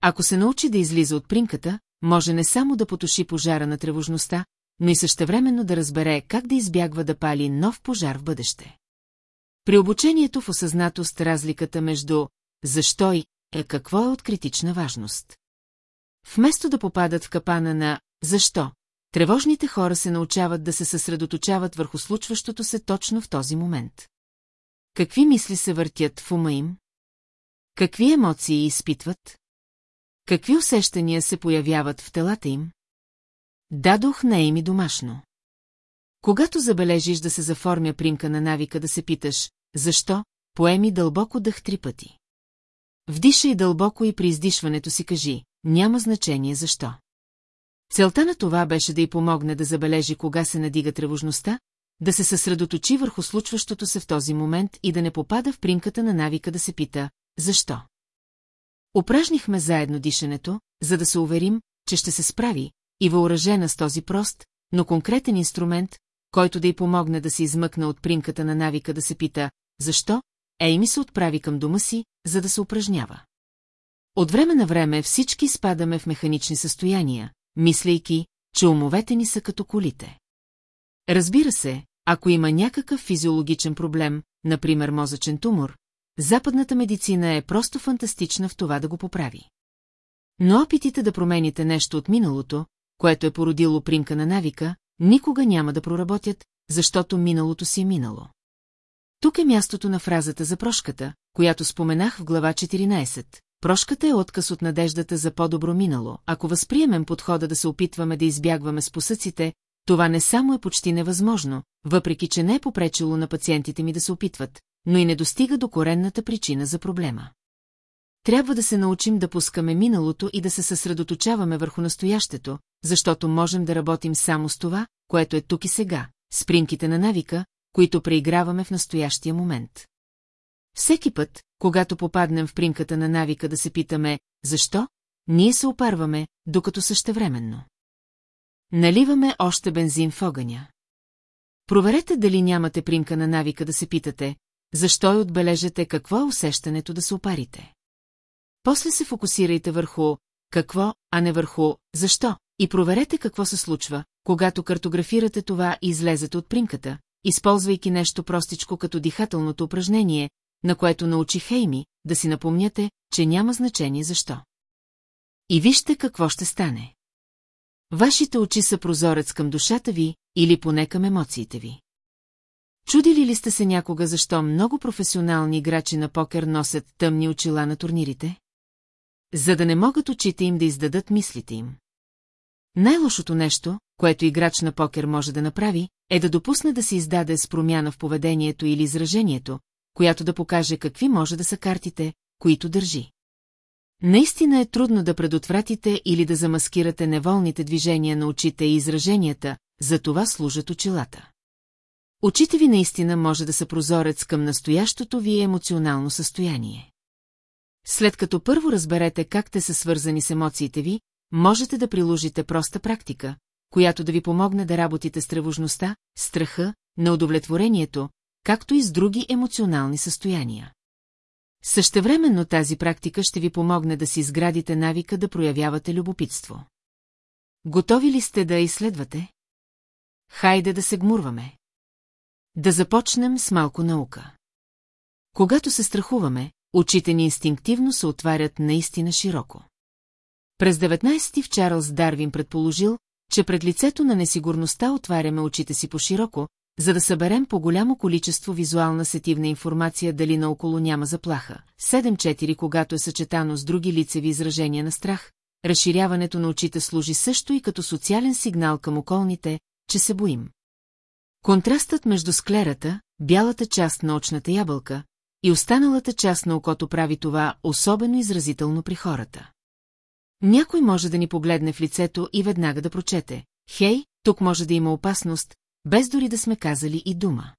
Ако се научи да излиза от примката, може не само да потуши пожара на тревожността, но и същевременно да разбере как да избягва да пали нов пожар в бъдеще. При обучението в осъзнатост разликата между «защо» и «е какво е от критична важност». Вместо да попадат в капана на «защо», тревожните хора се научават да се съсредоточават върху случващото се точно в този момент. Какви мисли се въртят в ума им? Какви емоции изпитват? Какви усещания се появяват в телата им? Дадох на Ейми домашно. Когато забележиш да се заформя примка на навика да се питаш, защо, поеми дълбоко дъх три пъти. Вдишай дълбоко и при издишването си кажи, няма значение защо. Целта на това беше да й помогне да забележи кога се надига тревожността, да се съсредоточи върху случващото се в този момент и да не попада в примката на навика да се пита «Защо?». Упражнихме заедно дишането, за да се уверим, че ще се справи, и въоръжена с този прост, но конкретен инструмент, който да й помогне да се измъкне от примката на навика да се пита «Защо?», Ейми се отправи към дома си, за да се упражнява. От време на време всички спадаме в механични състояния, мислейки, че умовете ни са като колите. Разбира се, ако има някакъв физиологичен проблем, например мозъчен тумор, западната медицина е просто фантастична в това да го поправи. Но опитите да промените нещо от миналото, което е породило примка на навика, никога няма да проработят, защото миналото си е минало. Тук е мястото на фразата за прошката, която споменах в глава 14. Прошката е отказ от надеждата за по-добро минало. Ако възприемем подхода да се опитваме да избягваме с посъците, това не само е почти невъзможно, въпреки че не е попречило на пациентите ми да се опитват, но и не достига до коренната причина за проблема. Трябва да се научим да пускаме миналото и да се съсредоточаваме върху настоящето, защото можем да работим само с това, което е тук и сега, с примките на навика, които преиграваме в настоящия момент. Всеки път, когато попаднем в примката на навика да се питаме «Защо?», ние се опарваме, докато същевременно. Наливаме още бензин в огъня. Проверете дали нямате примка на навика да се питате, защо и отбележете какво е усещането да се опарите. После се фокусирайте върху какво, а не върху защо, и проверете какво се случва, когато картографирате това и излезете от примката, използвайки нещо простичко като дихателното упражнение, на което научи Хейми, да си напомняте, че няма значение защо. И вижте какво ще стане. Вашите очи са прозорец към душата ви или поне към емоциите ви. Чудили ли сте се някога защо много професионални играчи на покер носят тъмни очила на турнирите? За да не могат очите им да издадат мислите им. Най-лошото нещо, което играч на покер може да направи, е да допусне да се издаде с промяна в поведението или изражението, която да покаже какви може да са картите, които държи. Наистина е трудно да предотвратите или да замаскирате неволните движения на очите и израженията, за това служат очилата. Очите ви наистина може да са прозорец към настоящото ви емоционално състояние. След като първо разберете как те са свързани с емоциите ви, можете да приложите проста практика, която да ви помогне да работите с тревожността, страха, неудовлетворението, както и с други емоционални състояния. Същевременно тази практика ще ви помогне да си изградите навика да проявявате любопитство. Готови ли сте да изследвате? Хайде да се гмурваме. Да започнем с малко наука. Когато се страхуваме, очите ни инстинктивно се отварят наистина широко. През 19 ти в Чарлз Дарвин предположил, че пред лицето на несигурността отваряме очите си по-широко, за да съберем по-голямо количество визуална сетивна информация дали наоколо няма заплаха. 7-4 когато е съчетано с други лицеви изражения на страх, разширяването на очите служи също и като социален сигнал към околните, че се боим. Контрастът между склерата, бялата част на очната ябълка, и останалата част на окото прави това особено изразително при хората. Някой може да ни погледне в лицето и веднага да прочете. Хей, тук може да има опасност, без дори да сме казали и дума.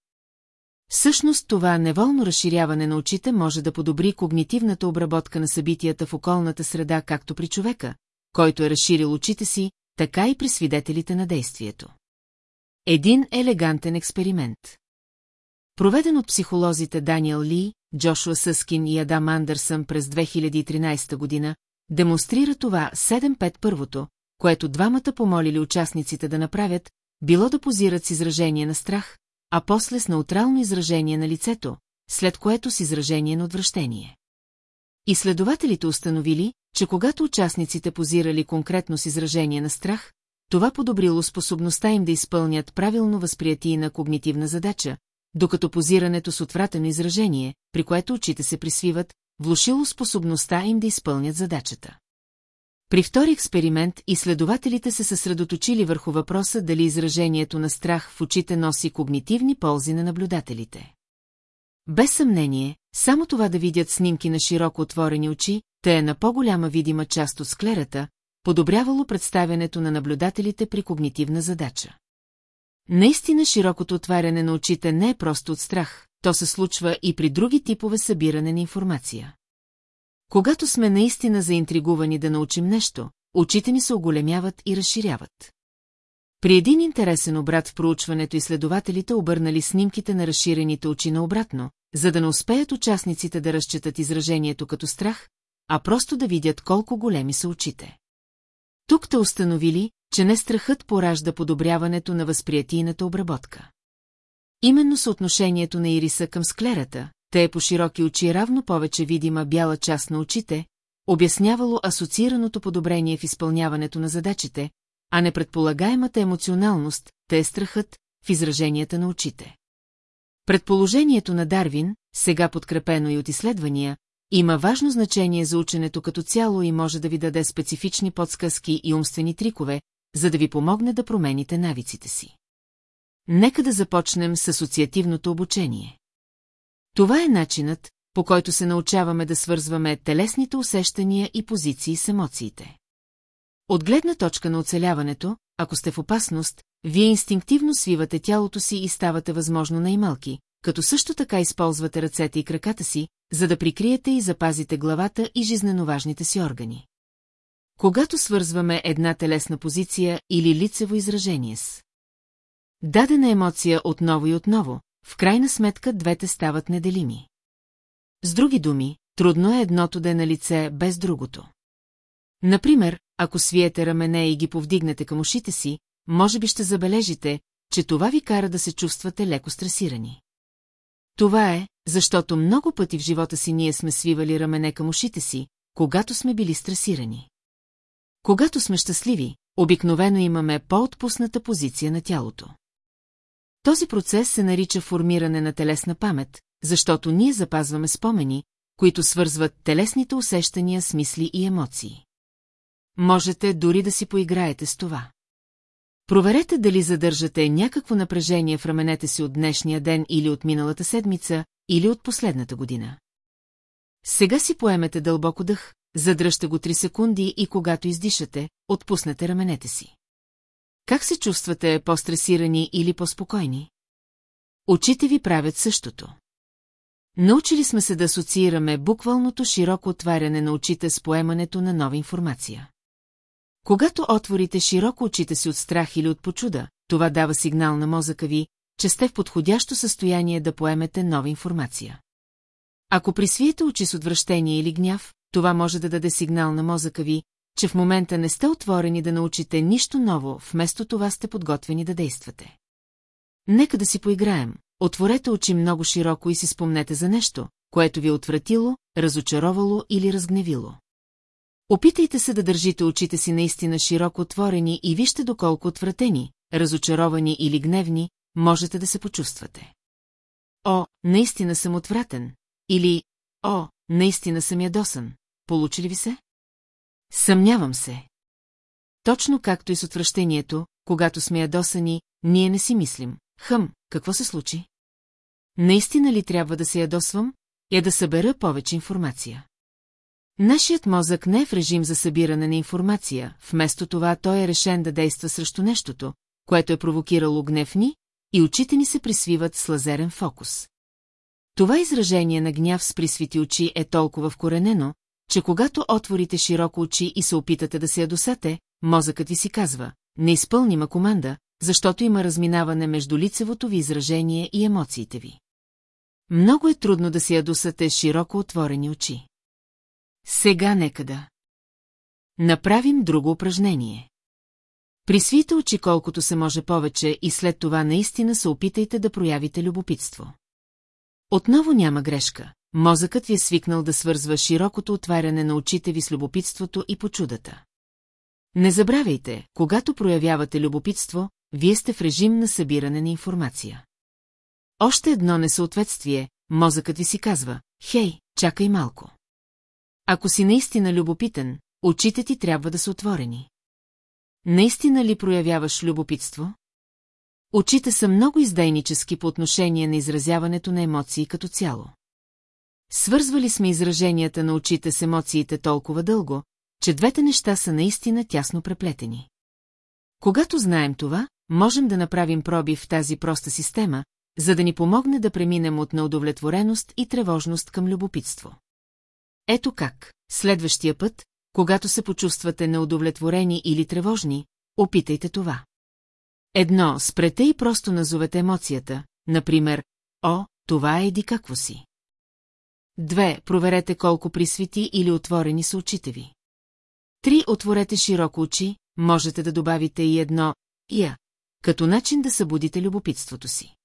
Всъщност това неволно разширяване на очите може да подобри когнитивната обработка на събитията в околната среда както при човека, който е разширил очите си, така и при свидетелите на действието. Един елегантен експеримент. Проведен от психолозите Даниел Ли, Джошуа Съскин и Адам Андерсън през 2013 година, демонстрира това 7-5 първото, което двамата помолили участниците да направят, било да позират с изражение на страх, а после с неутрално изражение на лицето, след което с изражение на отвращение. Изследователите установили, че когато участниците позирали конкретно с изражение на страх, това подобрило способността им да изпълнят правилно възприятие на когнитивна задача, докато позирането с отвратено изражение, при което очите се присвиват, влушило способността им да изпълнят задачата. При втори експеримент изследователите се съсредоточили върху въпроса дали изражението на страх в очите носи когнитивни ползи на наблюдателите. Без съмнение, само това да видят снимки на широко отворени очи, те е на по-голяма видима част от склерата, подобрявало представянето на наблюдателите при когнитивна задача. Наистина широкото отваряне на очите не е просто от страх, то се случва и при други типове събиране на информация. Когато сме наистина заинтригувани да научим нещо, очите ни се оголемяват и разширяват. При един интересен обрат в проучването изследователите обърнали снимките на разширените очи наобратно, за да не успеят участниците да разчетат изражението като страх, а просто да видят колко големи са очите. Тук те установили, че не страхът поражда подобряването на възприятийната обработка. Именно съотношението на ириса към склерата, те е по широки очи равно повече видима бяла част на очите, обяснявало асоциираното подобрение в изпълняването на задачите, а не предполагаемата емоционалност, те е страхът в израженията на очите. Предположението на Дарвин, сега подкрепено и от изследвания, има важно значение за ученето като цяло и може да ви даде специфични подсказки и умствени трикове, за да ви помогне да промените навиците си. Нека да започнем с асоциативното обучение. Това е начинът, по който се научаваме да свързваме телесните усещания и позиции с емоциите. От гледна точка на оцеляването, ако сте в опасност, вие инстинктивно свивате тялото си и ставате възможно най-малки, като също така използвате ръцете и краката си, за да прикриете и запазите главата и жизненоважните си органи. Когато свързваме една телесна позиция или лицево изражение с дадена емоция отново и отново, в крайна сметка двете стават неделими. С други думи, трудно е едното да е на лице без другото. Например, ако свиете рамене и ги повдигнете към ушите си, може би ще забележите, че това ви кара да се чувствате леко стресирани. Това е, защото много пъти в живота си ние сме свивали рамене към ушите си, когато сме били стресирани. Когато сме щастливи, обикновено имаме по-отпусната позиция на тялото. Този процес се нарича формиране на телесна памет, защото ние запазваме спомени, които свързват телесните усещания с мисли и емоции. Можете дори да си поиграете с това. Проверете дали задържате някакво напрежение в раменете си от днешния ден или от миналата седмица, или от последната година. Сега си поемете дълбоко дъх, задръжте го 3 секунди и когато издишате, отпуснете раменете си. Как се чувствате по-стресирани или по-спокойни? Очите ви правят същото. Научили сме се да асоциираме буквалното широко отваряне на очите с поемането на нова информация. Когато отворите широко очите си от страх или от почуда, това дава сигнал на мозъка ви, че сте в подходящо състояние да поемете нова информация. Ако присвиете очи с отвращение или гняв, това може да даде сигнал на мозъка ви, че в момента не сте отворени да научите нищо ново, вместо това сте подготвени да действате. Нека да си поиграем. Отворете очи много широко и си спомнете за нещо, което ви е отвратило, разочаровало или разгневило. Опитайте се да държите очите си наистина широко отворени и вижте доколко отвратени, разочаровани или гневни, можете да се почувствате. О, наистина съм отвратен. Или, о, наистина съм ядосан. Получи ли ви се? Съмнявам се. Точно както и с отвращението, когато сме ядосани, ние не си мислим. Хъм, какво се случи? Наистина ли трябва да се ядосвам? Я да събера повече информация. Нашият мозък не е в режим за събиране на информация, вместо това той е решен да действа срещу нещото, което е провокирало гнев ни, и очите ни се присвиват с лазерен фокус. Това изражение на гняв с присвити очи е толкова вкоренено, че когато отворите широко очи и се опитате да се ядосате, мозъкът ви си казва, неизпълнима команда, защото има разминаване между лицевото ви изражение и емоциите ви. Много е трудно да се ядосате широко отворени очи. Сега нека да. Направим друго упражнение. Присвийте очи колкото се може повече и след това наистина се опитайте да проявите любопитство. Отново няма грешка. Мозъкът ви е свикнал да свързва широкото отваряне на очите ви с любопитството и почудата. Не забравяйте, когато проявявате любопитство, вие сте в режим на събиране на информация. Още едно несъответствие, мозъкът ви си казва, хей, чакай малко. Ако си наистина любопитен, очите ти трябва да са отворени. Наистина ли проявяваш любопитство? Очите са много издейнически по отношение на изразяването на емоции като цяло. Свързвали сме израженията на очите с емоциите толкова дълго, че двете неща са наистина тясно преплетени. Когато знаем това, можем да направим проби в тази проста система, за да ни помогне да преминем от неудовлетвореност и тревожност към любопитство. Ето как, следващия път, когато се почувствате неудовлетворени или тревожни, опитайте това. Едно, спрете и просто назовете емоцията, например, о, това е еди какво си. Две, проверете колко присвети или отворени са очите ви. Три, отворете широко очи, можете да добавите и едно «я», като начин да събудите любопитството си.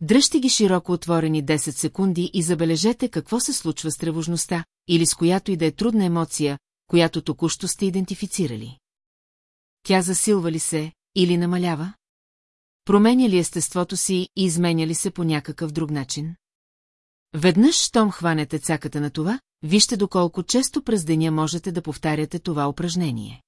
Дръжте ги широко отворени 10 секунди и забележете какво се случва с тревожността или с която и да е трудна емоция, която току-що сте идентифицирали. Тя засилва ли се или намалява? Променя ли естеството си и изменя ли се по някакъв друг начин? Веднъж, щом хванете цаката на това, вижте доколко често през деня можете да повтаряте това упражнение.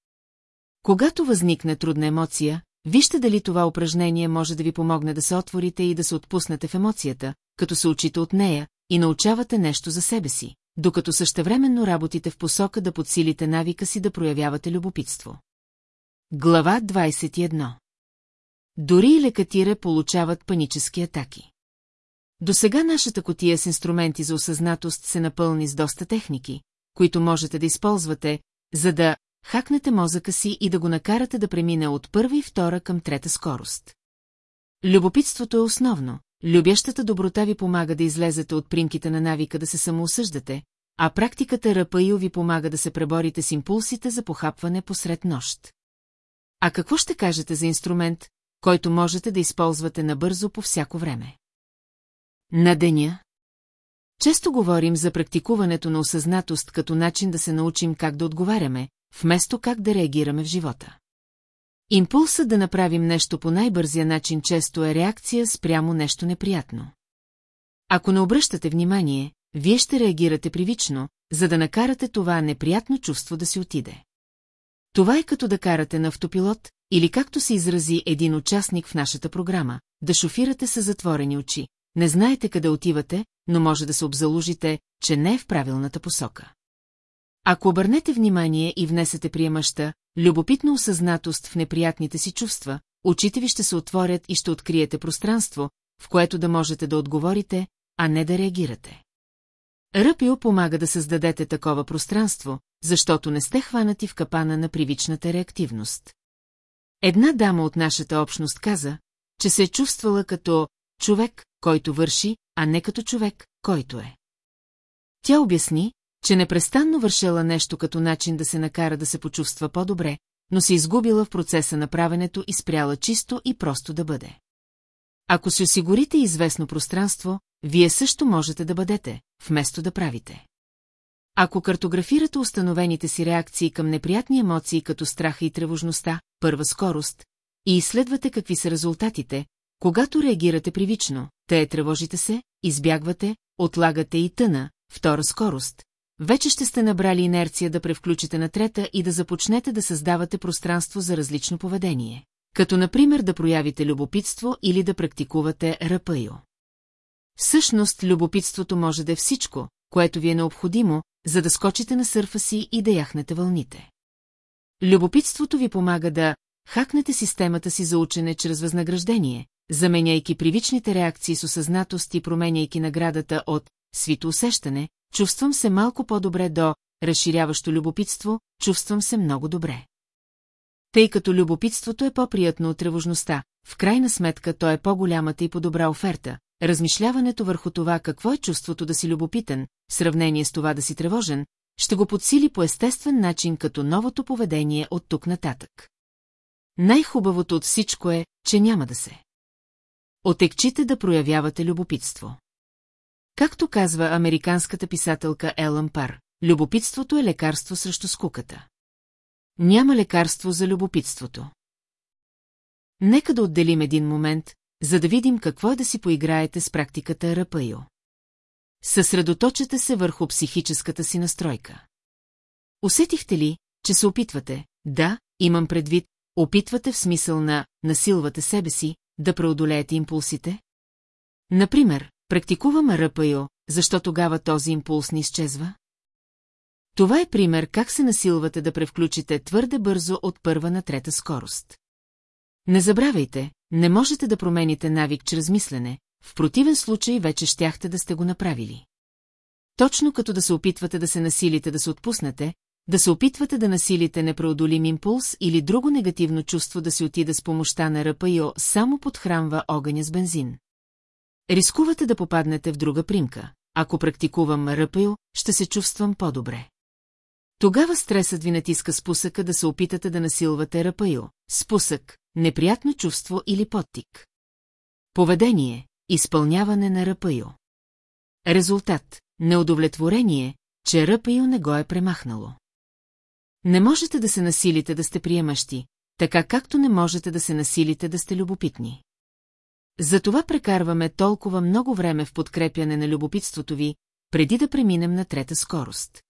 Когато възникне трудна емоция, вижте дали това упражнение може да ви помогне да се отворите и да се отпуснете в емоцията, като се учите от нея и научавате нещо за себе си, докато същевременно работите в посока да подсилите навика си да проявявате любопитство. Глава 21 Дори и лекатире получават панически атаки. До сега нашата котия с инструменти за осъзнатост се напълни с доста техники, които можете да използвате, за да хакнете мозъка си и да го накарате да премине от първа и втора към трета скорост. Любопитството е основно. Любящата доброта ви помага да излезете от примките на навика да се самоосъждате, а практиката РПИО ви помага да се преборите с импулсите за похапване посред нощ. А какво ще кажете за инструмент, който можете да използвате набързо по всяко време? На деня? Често говорим за практикуването на осъзнатост като начин да се научим как да отговаряме, вместо как да реагираме в живота. Импулсът да направим нещо по най-бързия начин често е реакция спрямо нещо неприятно. Ако не обръщате внимание, вие ще реагирате привично, за да накарате това неприятно чувство да си отиде. Това е като да карате на автопилот, или както се изрази един участник в нашата програма, да шофирате с затворени очи. Не знаете къде отивате, но може да се обзалужите, че не е в правилната посока. Ако обърнете внимание и внесете приемаща, любопитна осъзнатост в неприятните си чувства, очите ви ще се отворят и ще откриете пространство, в което да можете да отговорите, а не да реагирате. Ръпио помага да създадете такова пространство, защото не сте хванати в капана на привичната реактивност. Една дама от нашата общност каза, че се е чувствала като човек, който върши, а не като човек, който е. Тя обясни, че непрестанно вършела нещо като начин да се накара да се почувства по-добре, но се изгубила в процеса на правенето и спряла чисто и просто да бъде. Ако си осигурите известно пространство, вие също можете да бъдете, вместо да правите. Ако картографирате установените си реакции към неприятни емоции като страха и тревожността, първа скорост, и изследвате какви са резултатите, когато реагирате привично, те тревожите се, избягвате, отлагате и тъна, втора скорост, вече ще сте набрали инерция да превключите на трета и да започнете да създавате пространство за различно поведение. Като, например, да проявите любопитство или да практикувате ръпайо. Всъщност, любопитството може да е всичко, което ви е необходимо, за да скочите на сърфа си и да яхнете вълните. Любопитството ви помага да хакнете системата си за учене чрез възнаграждение, заменяйки привичните реакции с осъзнатост и променяйки наградата от свито усещане, чувствам се малко по-добре до разширяващо любопитство, чувствам се много добре. Тъй като любопитството е по-приятно от тревожността, в крайна сметка то е по-голямата и по-добра оферта, размишляването върху това какво е чувството да си любопитен, в сравнение с това да си тревожен, ще го подсили по естествен начин като новото поведение от тук нататък. Най-хубавото от всичко е, че няма да се. Отекчите да проявявате любопитство. Както казва американската писателка Елън Пар, любопитството е лекарство срещу скуката. Няма лекарство за любопитството. Нека да отделим един момент, за да видим какво е да си поиграете с практиката Рапайо. Съсредоточете се върху психическата си настройка. Усетихте ли, че се опитвате, да, имам предвид, опитвате в смисъл на насилвате себе си, да преодолеете импулсите? Например, практикувам РПО, защо тогава този импулс не изчезва? Това е пример как се насилвате да превключите твърде бързо от първа на трета скорост. Не забравяйте, не можете да промените навик чрез мислене, в противен случай вече щяхте да сте го направили. Точно като да се опитвате да се насилите да се отпуснете, да се опитвате да насилите непреодолим импулс или друго негативно чувство да си отида с помощта на РПИО само подхранва огъня с бензин. Рискувате да попаднете в друга примка. Ако практикувам РПИО, ще се чувствам по-добре. Тогава стресът ви натиска спусъка да се опитате да насилвате РПИО. Спусък, неприятно чувство или подтик. Поведение, изпълняване на РПЮ. Резултат – неудовлетворение, че РПЮ не го е премахнало. Не можете да се насилите да сте приемащи, така както не можете да се насилите да сте любопитни. Затова прекарваме толкова много време в подкрепяне на любопитството ви, преди да преминем на трета скорост.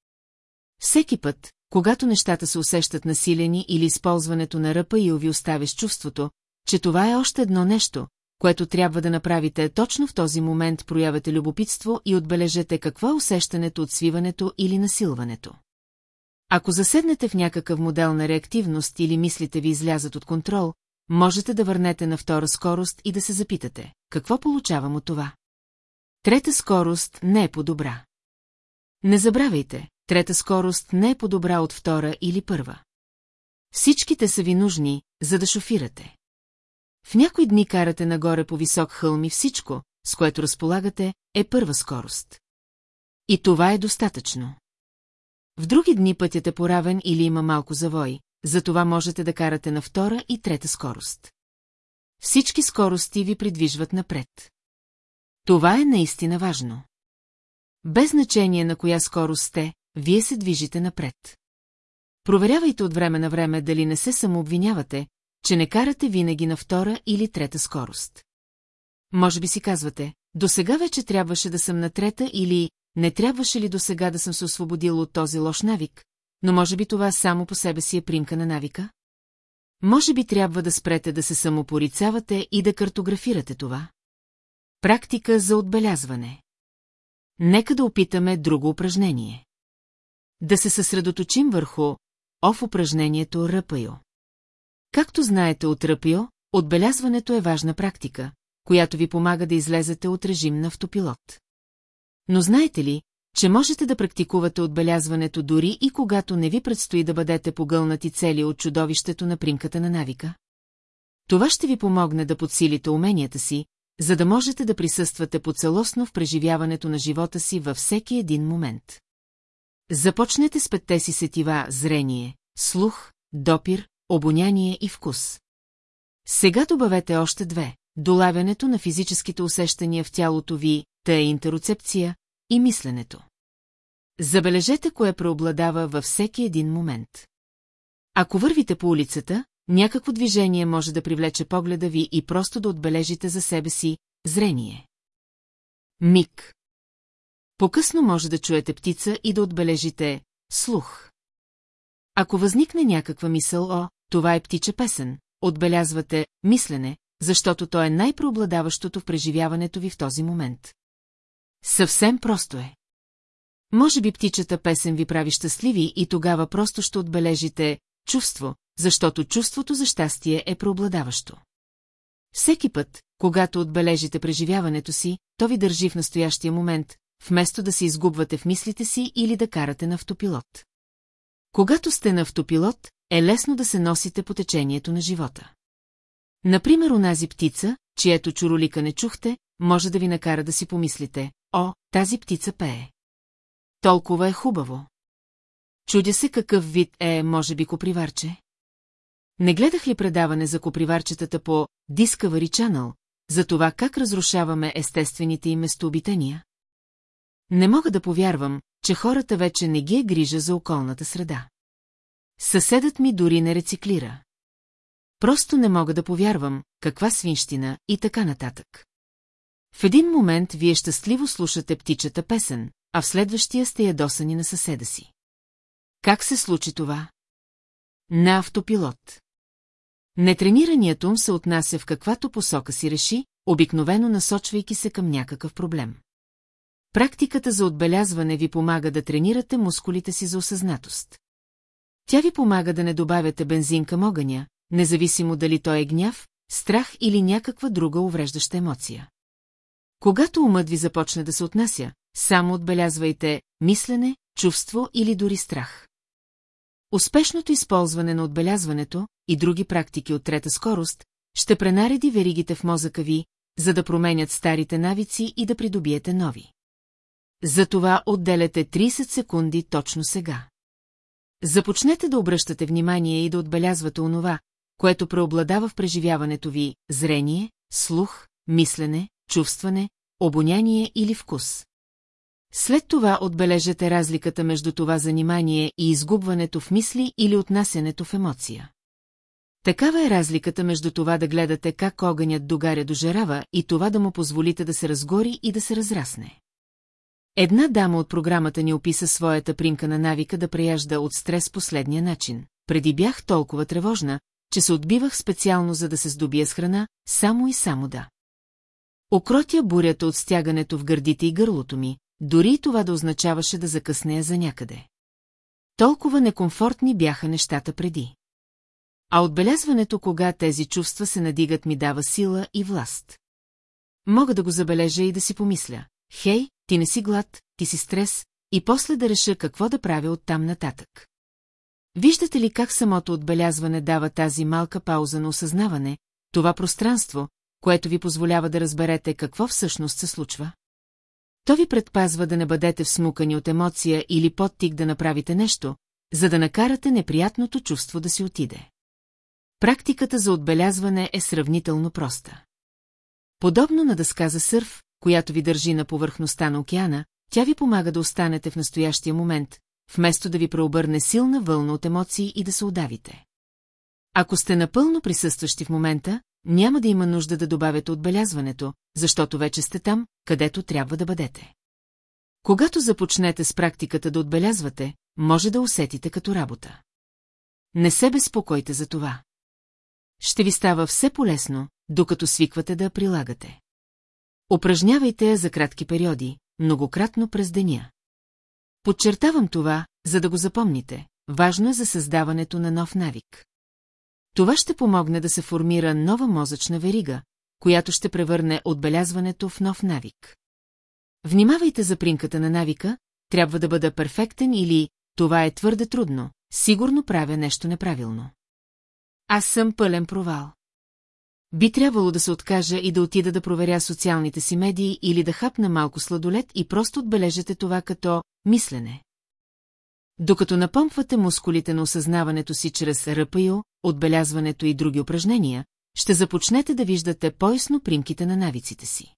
Всеки път, когато нещата се усещат насилени или използването на ръпа и ви оставя с чувството, че това е още едно нещо, което трябва да направите точно в този момент проявете любопитство и отбележете какво е усещането от свиването или насилването. Ако заседнете в някакъв модел на реактивност или мислите ви излязат от контрол, можете да върнете на втора скорост и да се запитате, какво получавам от това? Трета скорост не е по-добра. Не забравяйте, трета скорост не е по-добра от втора или първа. Всичките са ви нужни, за да шофирате. В някои дни карате нагоре по висок хълм и всичко, с което разполагате, е първа скорост. И това е достатъчно. В други дни пътят е поравен или има малко завой, затова можете да карате на втора и трета скорост. Всички скорости ви придвижват напред. Това е наистина важно. Без значение на коя скорост сте, вие се движите напред. Проверявайте от време на време дали не се самообвинявате, че не карате винаги на втора или трета скорост. Може би си казвате, до сега вече трябваше да съм на трета или не трябваше ли до сега да съм се освободил от този лош навик, но може би това само по себе си е примка на навика? Може би трябва да спрете да се самопорицавате и да картографирате това? Практика за отбелязване. Нека да опитаме друго упражнение. Да се съсредоточим върху ОФ упражнението РПЙО. Както знаете от РПЙО, отбелязването е важна практика, която ви помага да излезете от режим на автопилот. Но знаете ли, че можете да практикувате отбелязването дори и когато не ви предстои да бъдете погълнати цели от чудовището на примката на навика? Това ще ви помогне да подсилите уменията си, за да можете да присъствате поцелосно в преживяването на живота си във всеки един момент. Започнете с петте си сетива зрение, слух, допир, обоняние и вкус. Сега добавете още две – долавянето на физическите усещания в тялото ви, та е интероцепция, и мисленето. Забележете кое преобладава във всеки един момент. Ако вървите по улицата, някакво движение може да привлече погледа ви и просто да отбележите за себе си зрение. Миг. По-късно може да чуете птица и да отбележите слух. Ако възникне някаква мисъл, о, това е птича песен, отбелязвате мислене, защото то е най-преобладаващото в преживяването ви в този момент. Съвсем просто е. Може би птичата песен ви прави щастливи и тогава просто ще отбележите чувство, защото чувството за щастие е преобладаващо. Всеки път, когато отбележите преживяването си, то ви държи в настоящия момент, вместо да се изгубвате в мислите си или да карате на автопилот. Когато сте на автопилот, е лесно да се носите по течението на живота. Например, унази птица, чието чуролика не чухте, може да ви накара да си помислите, о, тази птица пее. Толкова е хубаво. Чудя се какъв вид е, може би, коприварче. Не гледах ли предаване за коприварчетата по Discovery Channel, за това как разрушаваме естествените им местообитания? Не мога да повярвам, че хората вече не ги е грижа за околната среда. Съседът ми дори не рециклира. Просто не мога да повярвам, каква свинщина и така нататък. В един момент вие щастливо слушате птичата песен, а в следващия сте ядосани на съседа си. Как се случи това? На автопилот. Нетренираният ум се отнася в каквато посока си реши, обикновено насочвайки се към някакъв проблем. Практиката за отбелязване ви помага да тренирате мускулите си за осъзнатост. Тя ви помага да не добавяте бензин към огъня, независимо дали той е гняв, страх или някаква друга увреждаща емоция. Когато умът ви започне да се отнася, само отбелязвайте мислене, чувство или дори страх. Успешното използване на отбелязването и други практики от трета скорост ще пренареди веригите в мозъка ви, за да променят старите навици и да придобиете нови. Затова отделяте 30 секунди точно сега. Започнете да обръщате внимание и да отбелязвате онова, което преобладава в преживяването ви – зрение, слух, мислене, чувстване, обоняние или вкус. След това отбележете разликата между това занимание и изгубването в мисли или отнасянето в емоция. Такава е разликата между това да гледате как огънят догаря до жарава и това да му позволите да се разгори и да се разрасне. Една дама от програмата ни описа своята примка на навика да преяжда от стрес последния начин. Преди бях толкова тревожна, че се отбивах специално за да се здобия с храна, само и само да. Окротя бурята от стягането в гърдите и гърлото ми, дори и това да означаваше да закъснея за някъде. Толкова некомфортни бяха нещата преди. А отбелязването, кога тези чувства се надигат, ми дава сила и власт. Мога да го забележа и да си помисля. Хей, ти не си глад, ти си стрес, и после да реша какво да правя оттам нататък. Виждате ли как самото отбелязване дава тази малка пауза на осъзнаване, това пространство, което ви позволява да разберете какво всъщност се случва? То ви предпазва да не бъдете всмукани от емоция или подтик да направите нещо, за да накарате неприятното чувство да си отиде. Практиката за отбелязване е сравнително проста. Подобно на дъска за сърф, която ви държи на повърхността на океана, тя ви помага да останете в настоящия момент, вместо да ви преобърне силна вълна от емоции и да се удавите. Ако сте напълно присъстващи в момента, няма да има нужда да добавяте отбелязването, защото вече сте там, където трябва да бъдете. Когато започнете с практиката да отбелязвате, може да усетите като работа. Не се безпокойте за това. Ще ви става все полезно, докато свиквате да я прилагате. Упражнявайте я за кратки периоди, многократно през деня. Подчертавам това, за да го запомните. Важно е за създаването на нов навик. Това ще помогне да се формира нова мозъчна верига, която ще превърне отбелязването в нов навик. Внимавайте за принката на навика, трябва да бъда перфектен или това е твърде трудно, сигурно правя нещо неправилно. Аз съм пълен провал. Би трябвало да се откажа и да отида да проверя социалните си медии или да хапна малко сладолет и просто отбележете това като мислене. Докато напомпвате мускулите на осъзнаването си чрез ръпайо, отбелязването и други упражнения, ще започнете да виждате поясно примките на навиците си.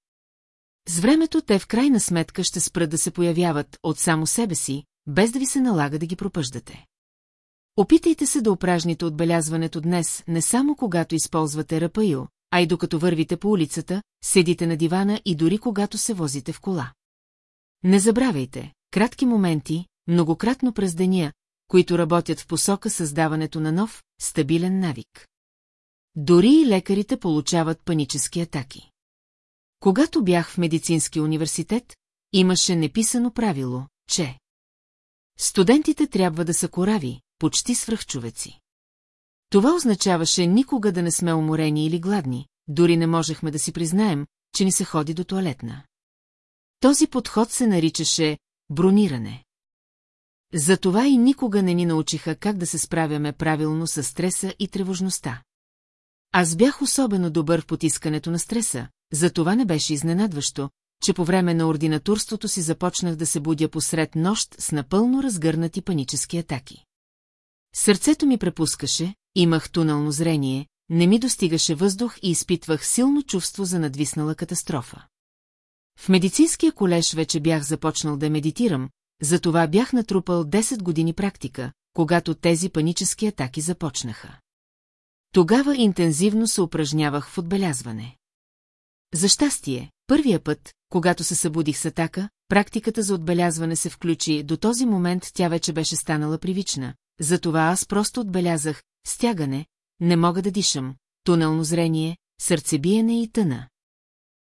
С времето те в крайна сметка ще спрат да се появяват от само себе си, без да ви се налага да ги пропъждате. Опитайте се да упражните отбелязването днес не само когато използвате ръпайо, а и докато вървите по улицата, седите на дивана и дори когато се возите в кола. Не забравяйте, кратки моменти, многократно през деня, които работят в посока създаването на нов, стабилен навик. Дори и лекарите получават панически атаки. Когато бях в медицински университет, имаше неписано правило, че студентите трябва да са корави, почти свръхчовеци. Това означаваше никога да не сме уморени или гладни, дори не можехме да си признаем, че ни се ходи до туалетна. Този подход се наричаше брониране. Затова и никога не ни научиха как да се справяме правилно с стреса и тревожността. Аз бях особено добър в потискането на стреса, затова не беше изненадващо, че по време на ординатурството си започнах да се будя посред нощ с напълно разгърнати панически атаки. Сърцето ми препускаше, имах тунелно зрение, не ми достигаше въздух и изпитвах силно чувство за надвиснала катастрофа. В медицинския колеж вече бях започнал да медитирам, затова бях натрупал 10 години практика, когато тези панически атаки започнаха. Тогава интензивно се упражнявах в отбелязване. За щастие, първия път, когато се събудих с атака, практиката за отбелязване се включи, до този момент тя вече беше станала привична, затова аз просто отбелязах стягане, не мога да дишам, тунелно зрение, сърцебиене и тъна.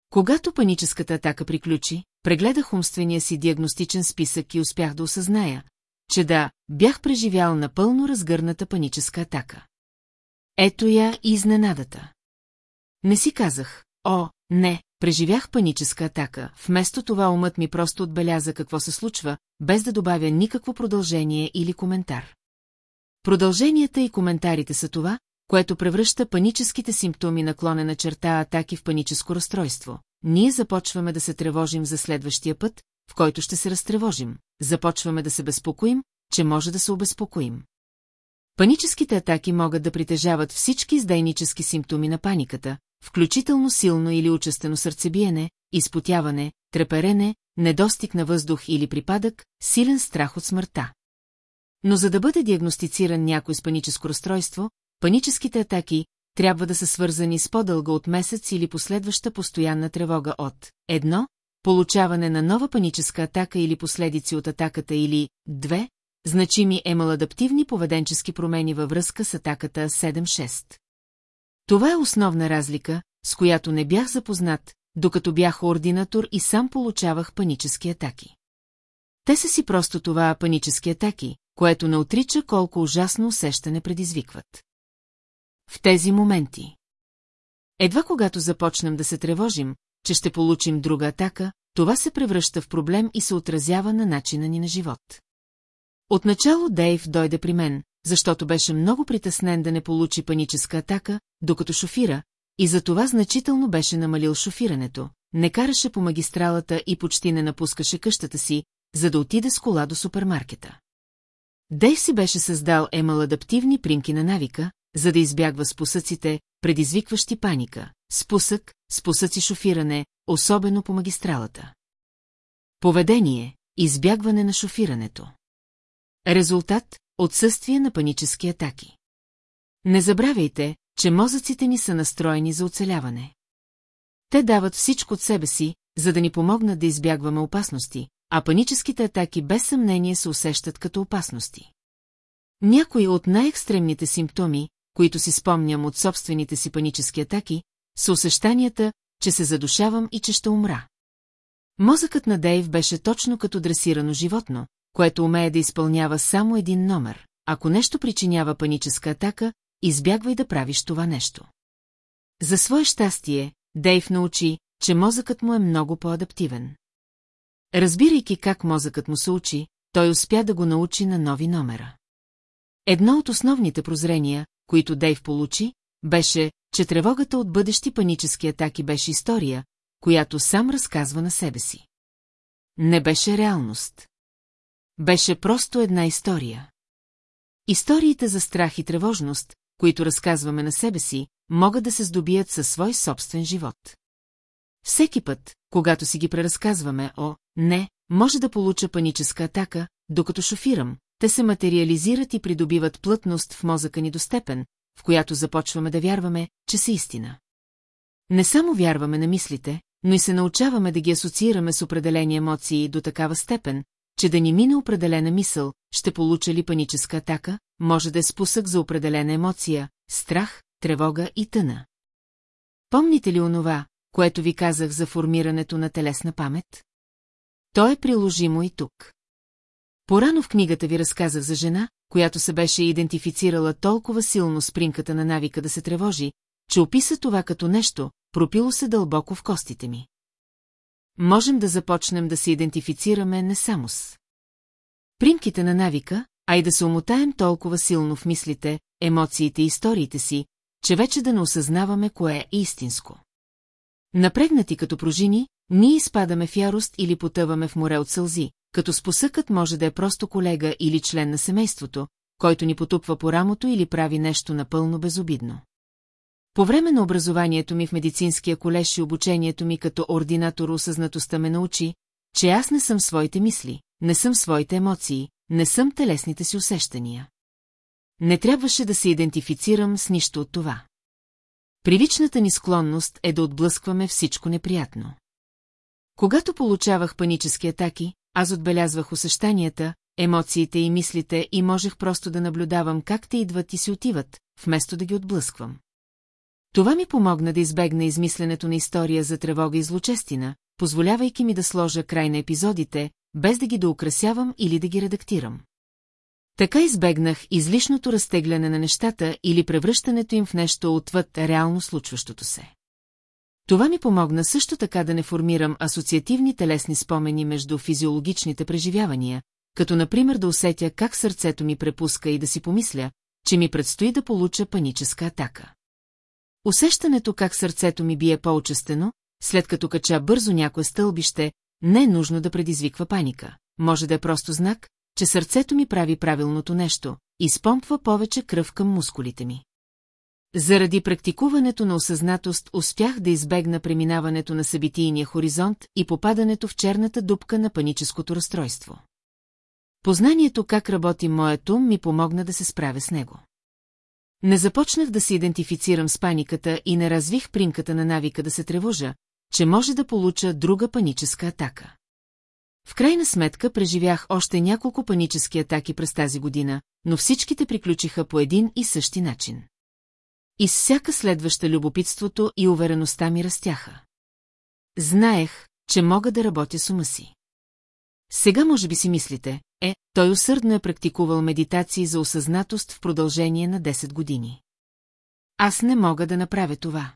Когато паническата атака приключи, прегледах умствения си диагностичен списък и успях да осъзная, че да, бях преживял напълно разгърната паническа атака. Ето я и изненадата. Не си казах, о, не, преживях паническа атака, вместо това умът ми просто отбеляза какво се случва, без да добавя никакво продължение или коментар. Продълженията и коментарите са това, което превръща паническите симптоми наклонена черта атаки в паническо разстройство. Ние започваме да се тревожим за следващия път, в който ще се разтревожим. Започваме да се безпокоим, че може да се обезпокоим. Паническите атаки могат да притежават всички издайнически симптоми на паниката, включително силно или учестено сърцебиене, изпотяване, треперене, недостиг на въздух или припадък, силен страх от смъртта. Но за да бъде диагностициран някой с паническо разстройство, паническите атаки трябва да са свързани с по-дълга от месец или последваща постоянна тревога от едно, получаване на нова паническа атака или последици от атаката или две, значими емаладаптивни поведенчески промени във връзка с атаката 7-6. Това е основна разлика, с която не бях запознат, докато бях ординатор и сам получавах панически атаки. Те са си просто това панически атаки, което не отрича колко ужасно усещане предизвикват. В тези моменти. Едва когато започнем да се тревожим, че ще получим друга атака, това се превръща в проблем и се отразява на начина ни на живот. Отначало Дейв дойде при мен, защото беше много притеснен да не получи паническа атака, докато шофира, и за това значително беше намалил шофирането, не караше по магистралата и почти не напускаше къщата си, за да отиде с кола до супермаркета. Дейв си беше създал емал адаптивни примки на навика, за да избягва спусъците, предизвикващи паника, спусък, спусъци шофиране, особено по магистралата. Поведение, избягване на шофирането. Резултат – отсъствие на панически атаки. Не забравяйте, че мозъците ни са настроени за оцеляване. Те дават всичко от себе си, за да ни помогнат да избягваме опасности, а паническите атаки без съмнение се усещат като опасности. Някои от най-екстремните симптоми, които си спомням от собствените си панически атаки, са усещанията, че се задушавам и че ще умра. Мозъкът на Дейв беше точно като дресирано животно, което умее да изпълнява само един номер. Ако нещо причинява паническа атака, избягвай да правиш това нещо. За свое щастие, Дейв научи, че мозъкът му е много по-адаптивен. Разбирайки как мозъкът му се учи, той успя да го научи на нови номера. Едно от основните прозрения, които Дейв получи, беше, че тревогата от бъдещи панически атаки беше история, която сам разказва на себе си. Не беше реалност. Беше просто една история. Историите за страх и тревожност, които разказваме на себе си, могат да се здобият със свой собствен живот. Всеки път, когато си ги преразказваме, о, не, може да получа паническа атака, докато шофирам, те се материализират и придобиват плътност в мозъка ни до степен, в която започваме да вярваме, че са истина. Не само вярваме на мислите, но и се научаваме да ги асоциираме с определени емоции до такава степен, че да ни мине определена мисъл, ще получа ли паническа атака, може да е спусък за определена емоция, страх, тревога и тъна. Помните ли онова, което ви казах за формирането на телесна памет? То е приложимо и тук. Порано в книгата ви разказах за жена, която се беше идентифицирала толкова силно с принката на навика да се тревожи, че описа това като нещо, пропило се дълбоко в костите ми. Можем да започнем да се идентифицираме не само с примките на навика, а и да се омотаем толкова силно в мислите, емоциите и историите си, че вече да не осъзнаваме кое е истинско. Напрегнати като пружини, ние изпадаме в ярост или потъваме в море от сълзи, като спосъкът може да е просто колега или член на семейството, който ни потупва по рамото или прави нещо напълно безобидно. По време на образованието ми в медицинския колеж и обучението ми като ординатор осъзнатостта ме научи, че аз не съм своите мисли, не съм своите емоции, не съм телесните си усещания. Не трябваше да се идентифицирам с нищо от това. Привичната ни склонност е да отблъскваме всичко неприятно. Когато получавах панически атаки, аз отбелязвах усещанията, емоциите и мислите и можех просто да наблюдавам как те идват и си отиват, вместо да ги отблъсквам. Това ми помогна да избегна измисленето на история за тревога и злочестина, позволявайки ми да сложа край на епизодите, без да ги доукрасявам или да ги редактирам. Така избегнах излишното разтегляне на нещата или превръщането им в нещо отвъд реално случващото се. Това ми помогна също така да не формирам асоциативни телесни спомени между физиологичните преживявания, като например да усетя как сърцето ми препуска и да си помисля, че ми предстои да получа паническа атака. Усещането как сърцето ми бие по-очестено, след като кача бързо някое стълбище, не е нужно да предизвиква паника. Може да е просто знак, че сърцето ми прави правилното нещо, изпомпва повече кръв към мускулите ми. Заради практикуването на осъзнатост успях да избегна преминаването на събитийния хоризонт и попадането в черната дупка на паническото разстройство. Познанието как работи моят ум ми помогна да се справя с него. Не започнах да се идентифицирам с паниката и не развих примката на навика да се тревожа, че може да получа друга паническа атака. В крайна сметка преживях още няколко панически атаки през тази година, но всичките приключиха по един и същи начин. И с всяка следваща любопитството и увереността ми растяха. Знаех, че мога да работя с ума си. Сега може би си мислите, е, той усърдно е практикувал медитации за осъзнатост в продължение на 10 години. Аз не мога да направя това.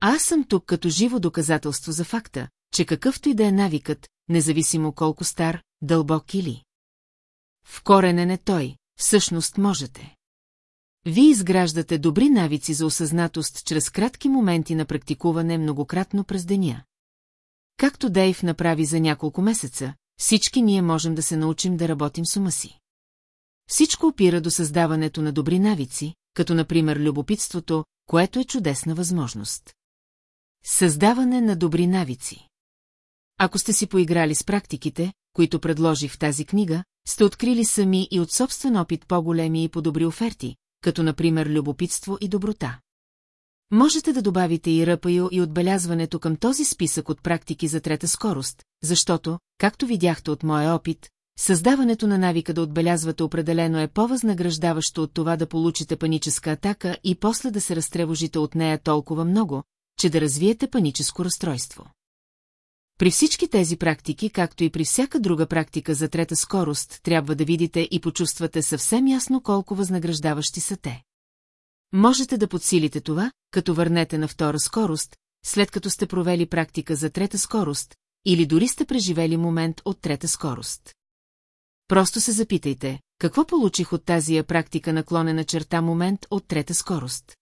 Аз съм тук като живо доказателство за факта, че какъвто и да е навикът, независимо колко стар, дълбок или. В коренен е той, всъщност можете. Вие изграждате добри навици за осъзнатост чрез кратки моменти на практикуване многократно през деня. Както Дейв направи за няколко месеца, всички ние можем да се научим да работим с ума си. Всичко опира до създаването на добри навици, като например любопитството, което е чудесна възможност. Създаване на добри навици. Ако сте си поиграли с практиките, които предложих в тази книга, сте открили сами и от собствен опит по-големи и по-добри оферти, като например любопитство и доброта. Можете да добавите и ръпайо и отбелязването към този списък от практики за трета скорост, защото, както видяхте от моя опит, създаването на навика да отбелязвате определено е по-възнаграждаващо от това да получите паническа атака и после да се разтревожите от нея толкова много, че да развиете паническо разстройство. При всички тези практики, както и при всяка друга практика за трета скорост, трябва да видите и почувствате съвсем ясно колко възнаграждаващи са те. Можете да подсилите това, като върнете на втора скорост, след като сте провели практика за трета скорост, или дори сте преживели момент от трета скорост. Просто се запитайте, какво получих от тази практика наклонена черта момент от трета скорост.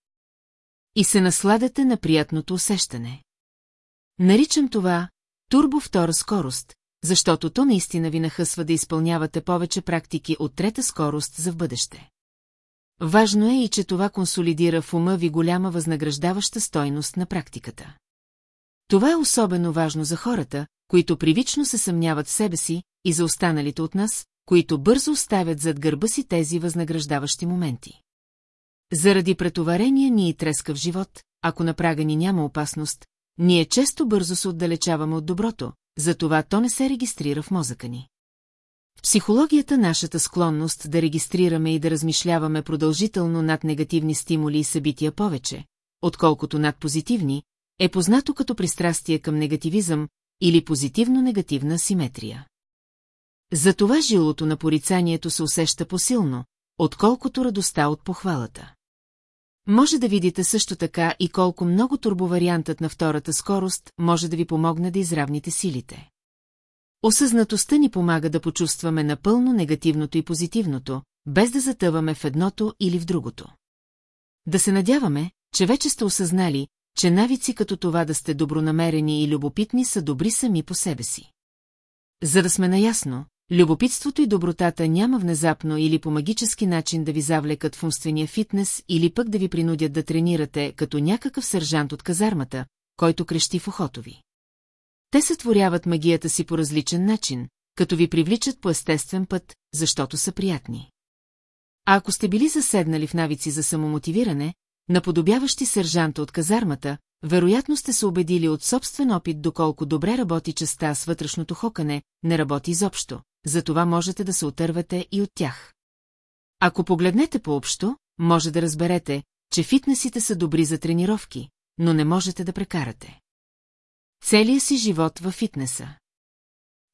И се насладете на приятното усещане. Наричам това турбо втора скорост, защото то наистина ви нахъсва да изпълнявате повече практики от трета скорост за в бъдеще. Важно е и, че това консолидира в ума ви голяма възнаграждаваща стойност на практиката. Това е особено важно за хората, които привично се съмняват в себе си, и за останалите от нас, които бързо оставят зад гърба си тези възнаграждаващи моменти. Заради претоварения ни и трескав живот, ако на прага ни няма опасност, ние често бързо се отдалечаваме от доброто, затова то не се регистрира в мозъка ни. В психологията нашата склонност да регистрираме и да размишляваме продължително над негативни стимули и събития повече, отколкото над позитивни, е познато като пристрастие към негативизъм или позитивно-негативна симетрия. Затова жилото на порицанието се усеща посилно, отколкото радостта от похвалата. Може да видите също така и колко много турбовариантът на втората скорост може да ви помогне да изравните силите. Осъзнатостта ни помага да почувстваме напълно негативното и позитивното, без да затъваме в едното или в другото. Да се надяваме, че вече сте осъзнали, че навици като това да сте добронамерени и любопитни са добри сами по себе си. За да сме наясно, любопитството и добротата няма внезапно или по магически начин да ви завлекат в умствения фитнес или пък да ви принудят да тренирате като някакъв сержант от казармата, който крещи в ухото ви. Те сътворяват магията си по различен начин, като ви привличат по естествен път, защото са приятни. А ако сте били заседнали в навици за самомотивиране, наподобяващи сержанта от казармата, вероятно сте се убедили от собствен опит доколко добре работи частта с вътрешното хокане, не работи изобщо, затова можете да се отървате и от тях. Ако погледнете по-общо, може да разберете, че фитнесите са добри за тренировки, но не можете да прекарате. Целия си живот във фитнеса.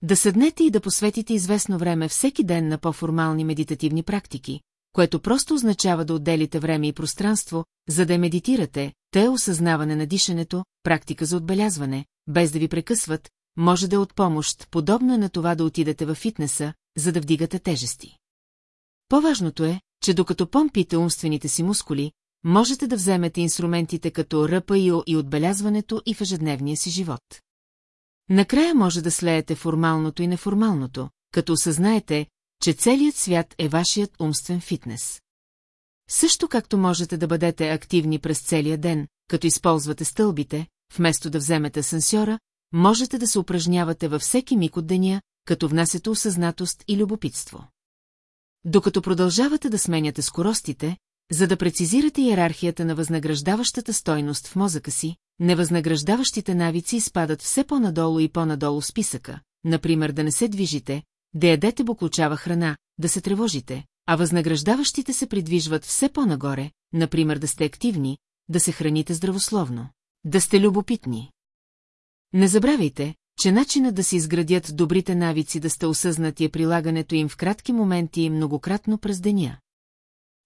Да седнете и да посветите известно време всеки ден на по-формални медитативни практики, което просто означава да отделите време и пространство, за да медитирате, те осъзнаване на дишането, практика за отбелязване, без да ви прекъсват, може да е от помощ, подобно е на това да отидете във фитнеса, за да вдигате тежести. По-важното е, че докато помпите умствените си мускули, можете да вземете инструментите като РПИО и отбелязването и в ежедневния си живот. Накрая може да слеете формалното и неформалното, като осъзнаете, че целият свят е вашият умствен фитнес. Също както можете да бъдете активни през целия ден, като използвате стълбите, вместо да вземете асансьора, можете да се упражнявате във всеки миг от деня, като внасяте осъзнатост и любопитство. Докато продължавате да сменяте скоростите, за да прецизирате иерархията на възнаграждаващата стойност в мозъка си, невъзнаграждаващите навици изпадат все по-надолу и по-надолу списъка, например да не се движите, да ядете буклучава храна, да се тревожите, а възнаграждаващите се придвижват все по-нагоре, например да сте активни, да се храните здравословно, да сте любопитни. Не забравяйте, че начинът да се изградят добрите навици да сте осъзнати е прилагането им в кратки моменти и многократно през деня.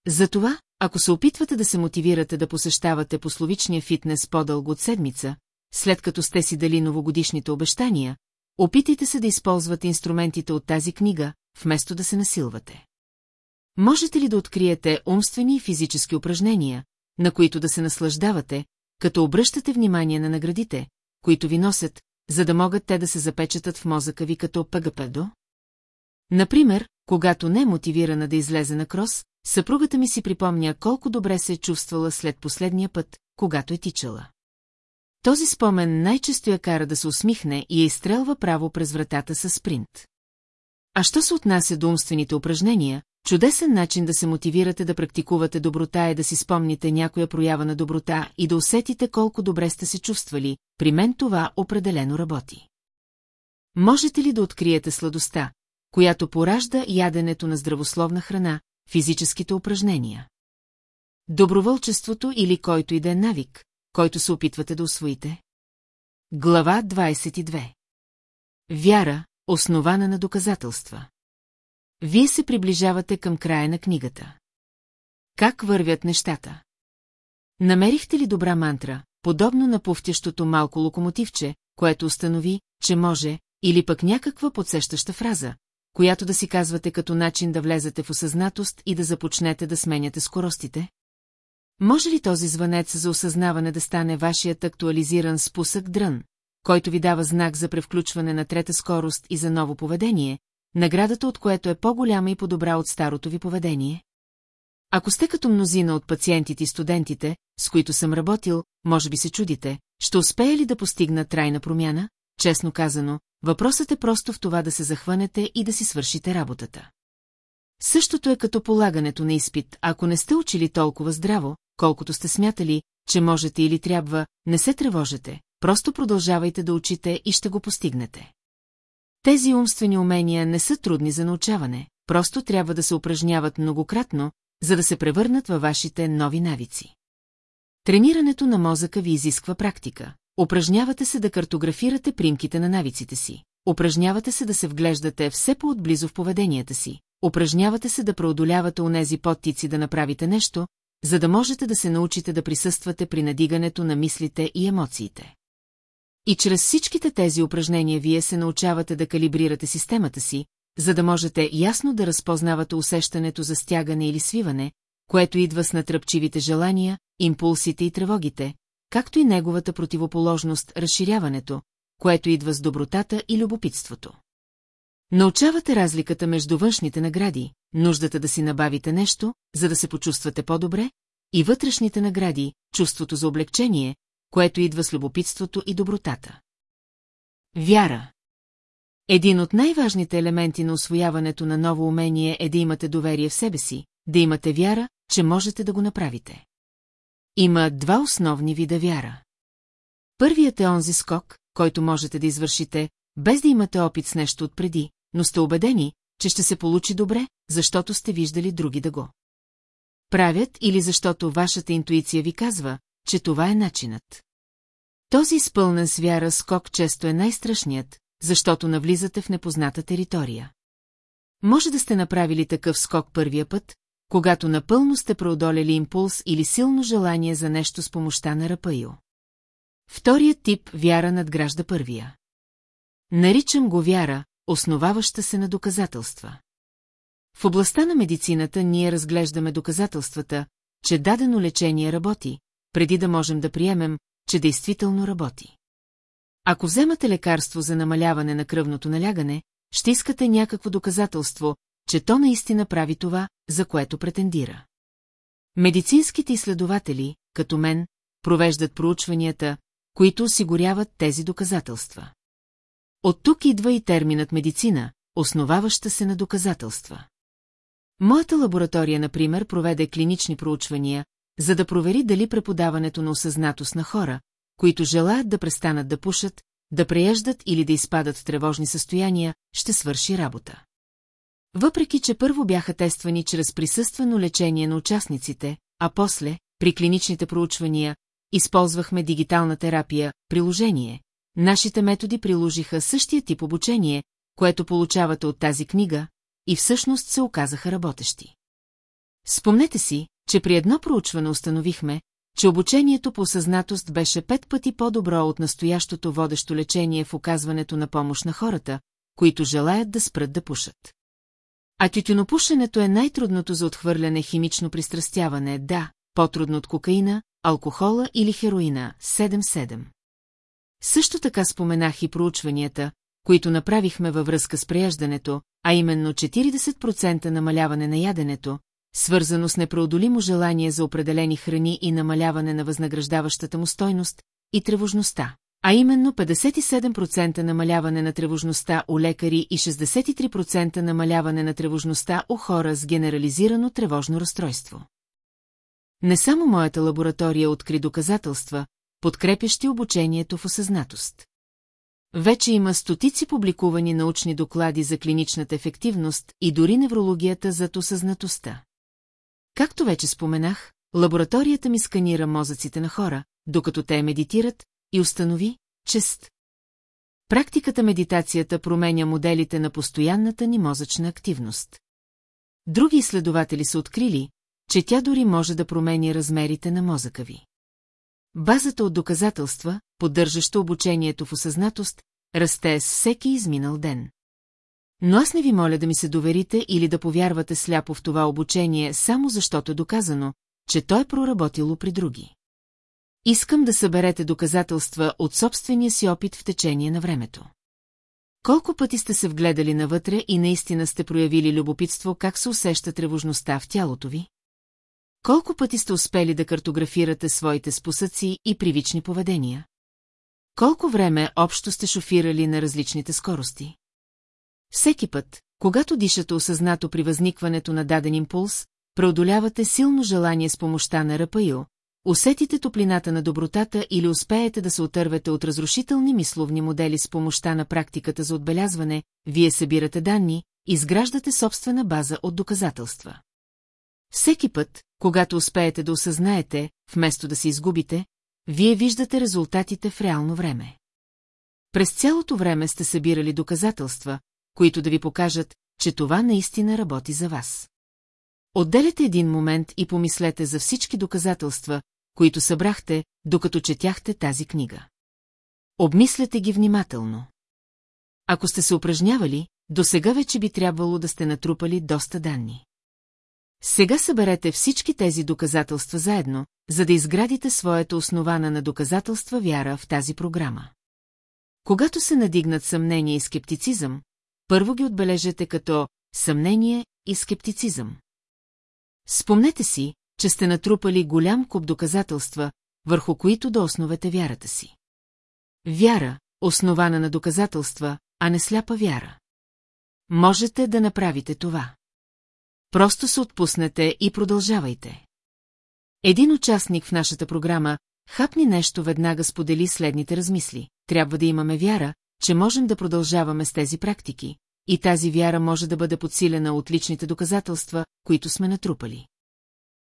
Затова, ако се опитвате да се мотивирате да посещавате пословичния фитнес по-дълго от седмица, след като сте си дали новогодишните обещания, опитайте се да използвате инструментите от тази книга, вместо да се насилвате. Можете ли да откриете умствени и физически упражнения, на които да се наслаждавате, като обръщате внимание на наградите, които ви носят, за да могат те да се запечатат в мозъка ви като ПГПДО? Например, когато не е мотивирана да излезе на крос, съпругата ми си припомня колко добре се е чувствала след последния път, когато е тичала. Този спомен най-често я кара да се усмихне и я изстрелва право през вратата с спринт. А що се отнася до умствените упражнения, чудесен начин да се мотивирате да практикувате доброта е да си спомните някоя проява на доброта и да усетите колко добре сте се чувствали, при мен това определено работи. Можете ли да откриете сладостта, която поражда яденето на здравословна храна, физическите упражнения? Доброволчеството или който и да е навик, който се опитвате да освоите? Глава 22 Вяра, основана на доказателства. Вие се приближавате към края на книгата. Как вървят нещата? Намерихте ли добра мантра, подобно на пуфтящото малко локомотивче, което установи, че може, или пък някаква подсещаща фраза, която да си казвате като начин да влезете в осъзнатост и да започнете да сменяте скоростите? Може ли този звънец за осъзнаване да стане вашият актуализиран спусък дрън, който ви дава знак за превключване на трета скорост и за ново поведение, наградата от което е по-голяма и по-добра от старото ви поведение? Ако сте като мнозина от пациентите и студентите, с които съм работил, може би се чудите, ще успея ли да постигна трайна промяна? Честно казано, въпросът е просто в това да се захванете и да си свършите работата. Същото е като полагането на изпит, ако не сте учили толкова здраво, колкото сте смятали, че можете или трябва, не се тревожете, просто продължавайте да учите и ще го постигнете. Тези умствени умения не са трудни за научаване, просто трябва да се упражняват многократно, за да се превърнат във вашите нови навици. Тренирането на мозъка ви изисква практика. Упражнявате се да картографирате примките на навиците си. Упражнявате се да се вглеждате все по-отблизо в поведенията си. Упражнявате се да преодолявате онези подтици да направите нещо, за да можете да се научите да присъствате при надигането на мислите и емоциите. И чрез всичките тези упражнения вие се научавате да калибрирате системата си, за да можете ясно да разпознавате усещането за стягане или свиване, което идва с натръпчивите желания, импулсите и тревогите, както и неговата противоположност – разширяването, което идва с добротата и любопитството. Научавате разликата между външните награди, нуждата да си набавите нещо, за да се почувствате по-добре, и вътрешните награди, чувството за облегчение, което идва с любопитството и добротата. Вяра Един от най-важните елементи на освояването на ново умение е да имате доверие в себе си, да имате вяра, че можете да го направите. Има два основни вида вяра. Първият е онзи скок, който можете да извършите, без да имате опит с нещо отпреди, но сте убедени, че ще се получи добре, защото сте виждали други да го. Правят или защото вашата интуиция ви казва, че това е начинът. Този изпълнен с вяра скок често е най-страшният, защото навлизате в непозната територия. Може да сте направили такъв скок първия път, когато напълно сте преодолели импулс или силно желание за нещо с помощта на рапайо. Вторият тип вяра надгражда първия. Наричам го вяра, основаваща се на доказателства. В областта на медицината ние разглеждаме доказателствата, че дадено лечение работи, преди да можем да приемем, че действително работи. Ако вземате лекарство за намаляване на кръвното налягане, ще искате някакво доказателство, че то наистина прави това, за което претендира. Медицинските изследователи, като мен, провеждат проучванията, които осигуряват тези доказателства. От тук идва и терминът медицина, основаваща се на доказателства. Моята лаборатория, например, проведе клинични проучвания, за да провери дали преподаването на осъзнатост на хора, които желаят да престанат да пушат, да прееждат или да изпадат в тревожни състояния, ще свърши работа. Въпреки, че първо бяха тествани чрез присъствено лечение на участниците, а после, при клиничните проучвания, използвахме дигитална терапия, приложение. Нашите методи приложиха същия тип обучение, което получавате от тази книга, и всъщност се оказаха работещи. Спомнете си, че при едно проучване установихме, че обучението по съзнатост беше пет пъти по-добро от настоящото водещо лечение в оказването на помощ на хората, които желаят да спрат да пушат. А тютюнопушенето е най-трудното за отхвърляне химично пристрастяване, да, по-трудно от кокаина, алкохола или хероина, 7-7. Също така споменах и проучванията, които направихме във връзка с преяждането, а именно 40% намаляване на яденето, свързано с непреодолимо желание за определени храни и намаляване на възнаграждаващата му стойност, и тревожността, а именно 57% намаляване на тревожността у лекари и 63% намаляване на тревожността у хора с генерализирано тревожно разстройство. Не само моята лаборатория откри доказателства, подкрепящи обучението в осъзнатост. Вече има стотици публикувани научни доклади за клиничната ефективност и дори неврологията за осъзнатостта. Както вече споменах, лабораторията ми сканира мозъците на хора, докато те медитират, и установи, чест. Практиката медитацията променя моделите на постоянната ни мозъчна активност. Други изследователи са открили, че тя дори може да промени размерите на мозъка ви. Базата от доказателства, поддържаща обучението в осъзнатост, расте с всеки изминал ден. Но аз не ви моля да ми се доверите или да повярвате сляпо в това обучение, само защото е доказано, че той е проработило при други. Искам да съберете доказателства от собствения си опит в течение на времето. Колко пъти сте се вгледали навътре и наистина сте проявили любопитство как се усеща тревожността в тялото ви? Колко пъти сте успели да картографирате своите спусъци и привични поведения? Колко време общо сте шофирали на различните скорости? Всеки път, когато дишате осъзнато при възникването на даден импулс, преодолявате силно желание с помощта на рапаил, усетите топлината на добротата или успеете да се отървете от разрушителни мисловни модели с помощта на практиката за отбелязване, вие събирате данни, изграждате собствена база от доказателства. Всеки път, когато успеете да осъзнаете, вместо да се изгубите, вие виждате резултатите в реално време. През цялото време сте събирали доказателства, които да ви покажат, че това наистина работи за вас. Отделете един момент и помислете за всички доказателства, които събрахте, докато четяхте тази книга. Обмисляте ги внимателно. Ако сте се упражнявали, до сега вече би трябвало да сте натрупали доста данни. Сега съберете всички тези доказателства заедно, за да изградите своята основана на доказателства вяра в тази програма. Когато се надигнат съмнение и скептицизъм, първо ги отбележете като съмнение и скептицизъм. Спомнете си, че сте натрупали голям куп доказателства, върху които да основете вярата си. Вяра, основана на доказателства, а не сляпа вяра. Можете да направите това. Просто се отпуснете и продължавайте. Един участник в нашата програма, хапни нещо веднага сподели следните размисли. Трябва да имаме вяра, че можем да продължаваме с тези практики, и тази вяра може да бъде подсилена от личните доказателства, които сме натрупали.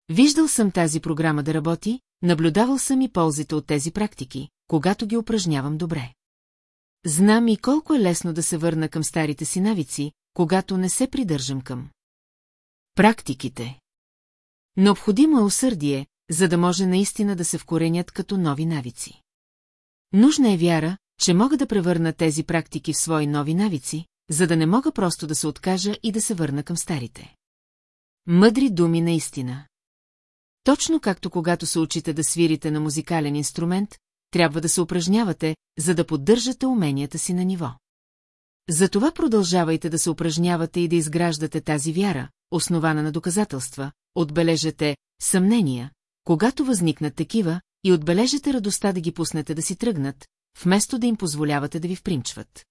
Виждал съм тази програма да работи, наблюдавал съм и ползите от тези практики, когато ги упражнявам добре. Знам и колко е лесно да се върна към старите си навици, когато не се придържам към. Практиките. Необходимо е усърдие, за да може наистина да се вкоренят като нови навици. Нужна е вяра, че мога да превърна тези практики в свои нови навици, за да не мога просто да се откажа и да се върна към старите. Мъдри думи наистина. Точно както когато се учите да свирите на музикален инструмент, трябва да се упражнявате, за да поддържате уменията си на ниво. Затова продължавайте да се упражнявате и да изграждате тази вяра, основана на доказателства, отбележете съмнения, когато възникнат такива, и отбележете радостта да ги пуснете да си тръгнат, вместо да им позволявате да ви впримчват.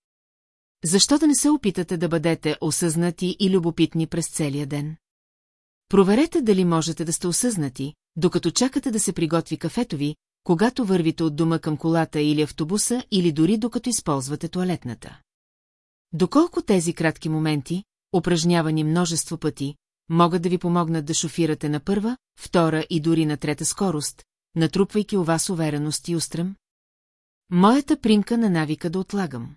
Защо да не се опитате да бъдете осъзнати и любопитни през целия ден? Проверете дали можете да сте осъзнати, докато чакате да се приготви кафето ви, когато вървите от дома към колата или автобуса, или дори докато използвате туалетната. Доколко тези кратки моменти, упражнявани множество пъти, могат да ви помогнат да шофирате на първа, втора и дори на трета скорост, натрупвайки у вас увереност и устрем? Моята примка на навика да отлагам.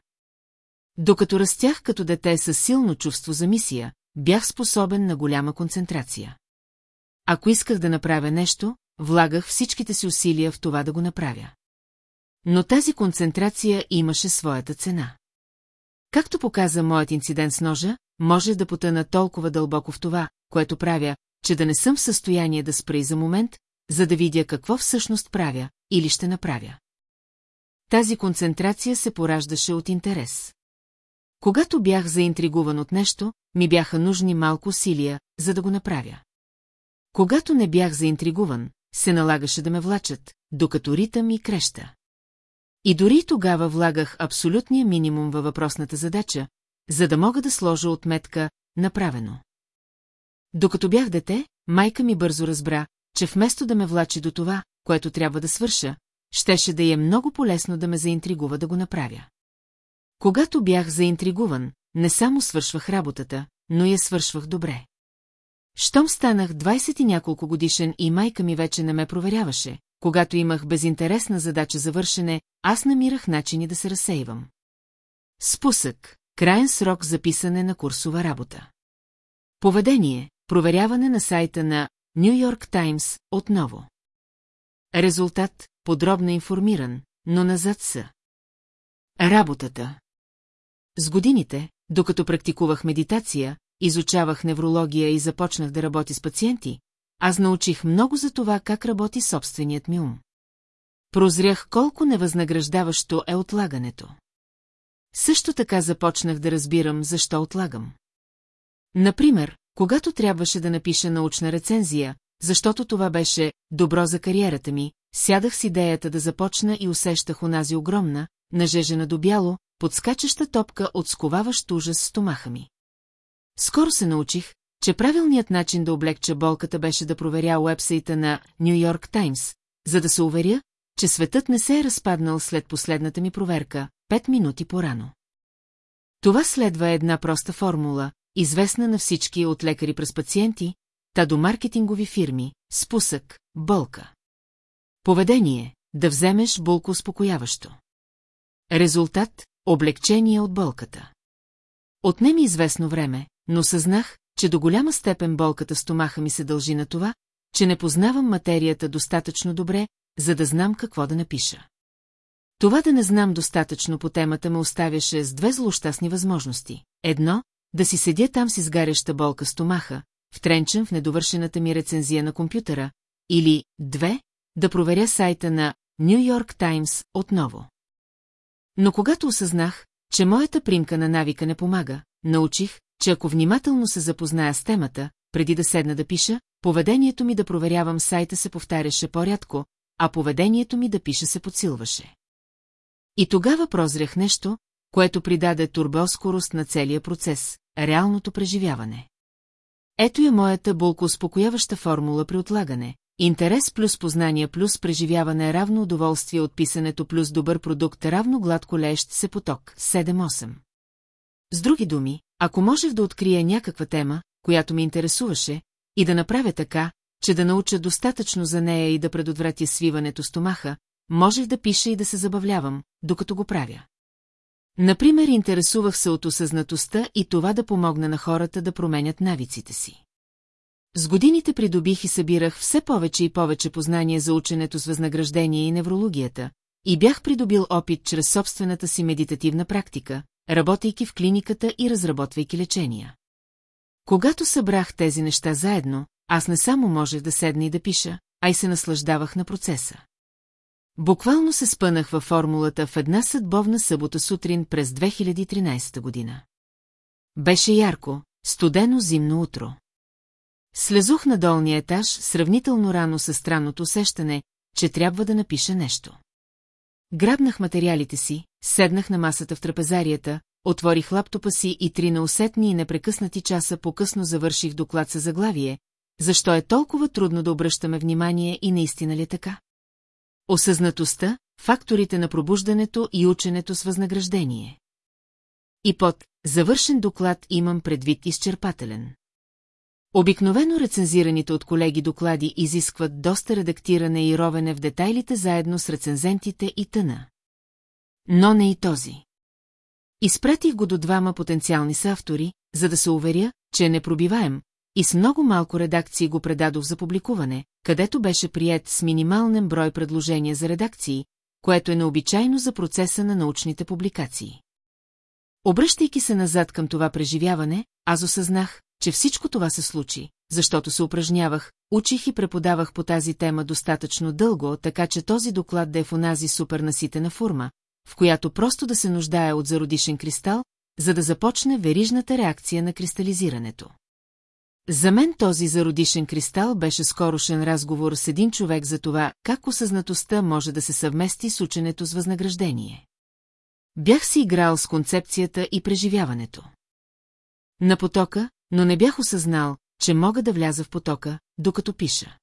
Докато растях като дете със силно чувство за мисия, бях способен на голяма концентрация. Ако исках да направя нещо, влагах всичките си усилия в това да го направя. Но тази концентрация имаше своята цена. Както показа моят инцидент с ножа, може да потъна толкова дълбоко в това, което правя, че да не съм в състояние да спра за момент, за да видя какво всъщност правя или ще направя. Тази концентрация се пораждаше от интерес. Когато бях заинтригуван от нещо, ми бяха нужни малко усилия, за да го направя. Когато не бях заинтригуван, се налагаше да ме влачат, докато ритъм и креща. И дори тогава влагах абсолютния минимум във въпросната задача, за да мога да сложа отметка «направено». Докато бях дете, майка ми бързо разбра, че вместо да ме влачи до това, което трябва да свърша, щеше да е много полезно да ме заинтригува да го направя. Когато бях заинтригуван, не само свършвах работата, но я свършвах добре. Щом станах 20 и няколко годишен и майка ми вече не ме проверяваше, когато имах безинтересна задача за вършене, аз намирах начини да се разсейвам. Спусък. Краен срок за писане на курсова работа. Поведение. Проверяване на сайта на Нью Йорк Таймс отново. Резултат. Подробно информиран, но назад са. Работата. С годините, докато практикувах медитация, изучавах неврология и започнах да работя с пациенти, аз научих много за това как работи собственият ми ум. Прозрях колко невъзнаграждаващо е отлагането. Също така започнах да разбирам защо отлагам. Например, когато трябваше да напиша научна рецензия, защото това беше добро за кариерата ми, сядах с идеята да започна и усещах онази огромна, нажежена до бяло, подскачаща топка от сковаващ ужас стомаха ми. Скоро се научих, че правилният начин да облегча болката беше да проверя уебсайта на Нью Йорк Таймс, за да се уверя, че светът не се е разпаднал след последната ми проверка, пет минути по-рано. Това следва една проста формула, известна на всички от лекари през пациенти, та до маркетингови фирми, спусък, болка. Поведение – да вземеш болко успокояващо. Резултат – облегчение от болката. Отнеми известно време, но съзнах, че до голяма степен болката стомаха ми се дължи на това, че не познавам материята достатъчно добре, за да знам какво да напиша. Това да не знам достатъчно по темата ме оставяше с две злощастни възможности. Едно, да си седя там с изгаряща болка стомаха, втренчен в недовършената ми рецензия на компютъра, или, две, да проверя сайта на Нью Йорк Таймс отново. Но когато осъзнах, че моята примка на навика не помага, научих, че ако внимателно се запозная с темата, преди да седна да пиша, поведението ми да проверявам сайта се повтаряше по-рядко, а поведението ми да пиша се подсилваше. И тогава прозрях нещо, което придаде турбоскорост на целия процес – реалното преживяване. Ето е моята болко успокояваща формула при отлагане. Интерес плюс познание плюс преживяване равно удоволствие от писането плюс добър продукт равно гладко леещ се поток 7-8. С други думи, ако можех да открия някаква тема, която ми интересуваше, и да направя така, че да науча достатъчно за нея и да предотвратя свиването стомаха, можех да пиша и да се забавлявам, докато го правя. Например, интересувах се от осъзнатостта и това да помогна на хората да променят навиците си. С годините придобих и събирах все повече и повече познания за ученето с възнаграждение и неврологията, и бях придобил опит чрез собствената си медитативна практика, работейки в клиниката и разработвайки лечения. Когато събрах тези неща заедно, аз не само можех да седна и да пиша, а и се наслаждавах на процеса. Буквално се спънах във формулата в една съдбовна събота сутрин през 2013 година. Беше ярко, студено зимно утро. Слезух на долния етаж сравнително рано със странното усещане, че трябва да напиша нещо. Грабнах материалите си, седнах на масата в трапезарията, отворих лаптопа си и три неусетни и непрекъснати часа по-късно завърших доклад със заглавие, защо е толкова трудно да обръщаме внимание и наистина ли е така? Осъзнатостта, факторите на пробуждането и ученето с възнаграждение. И под завършен доклад имам предвид изчерпателен. Обикновено рецензираните от колеги доклади изискват доста редактиране и ровене в детайлите заедно с рецензентите и тъна. Но не и този. Изпратих го до двама потенциални съавтори, за да се уверя, че е непробиваем, и с много малко редакции го предадох за публикуване, където беше прият с минимален брой предложения за редакции, което е необичайно за процеса на научните публикации. Обръщайки се назад към това преживяване, аз осъзнах, че всичко това се случи, защото се упражнявах, учих и преподавах по тази тема достатъчно дълго, така че този доклад да е в онази супернаситена форма, в която просто да се нуждае от зародишен кристал, за да започне верижната реакция на кристализирането. За мен този зародишен кристал беше скорошен разговор с един човек за това, как осъзнатостта може да се съвмести с ученето с възнаграждение. Бях си играл с концепцията и преживяването. На потока, но не бях осъзнал, че мога да вляза в потока, докато пиша.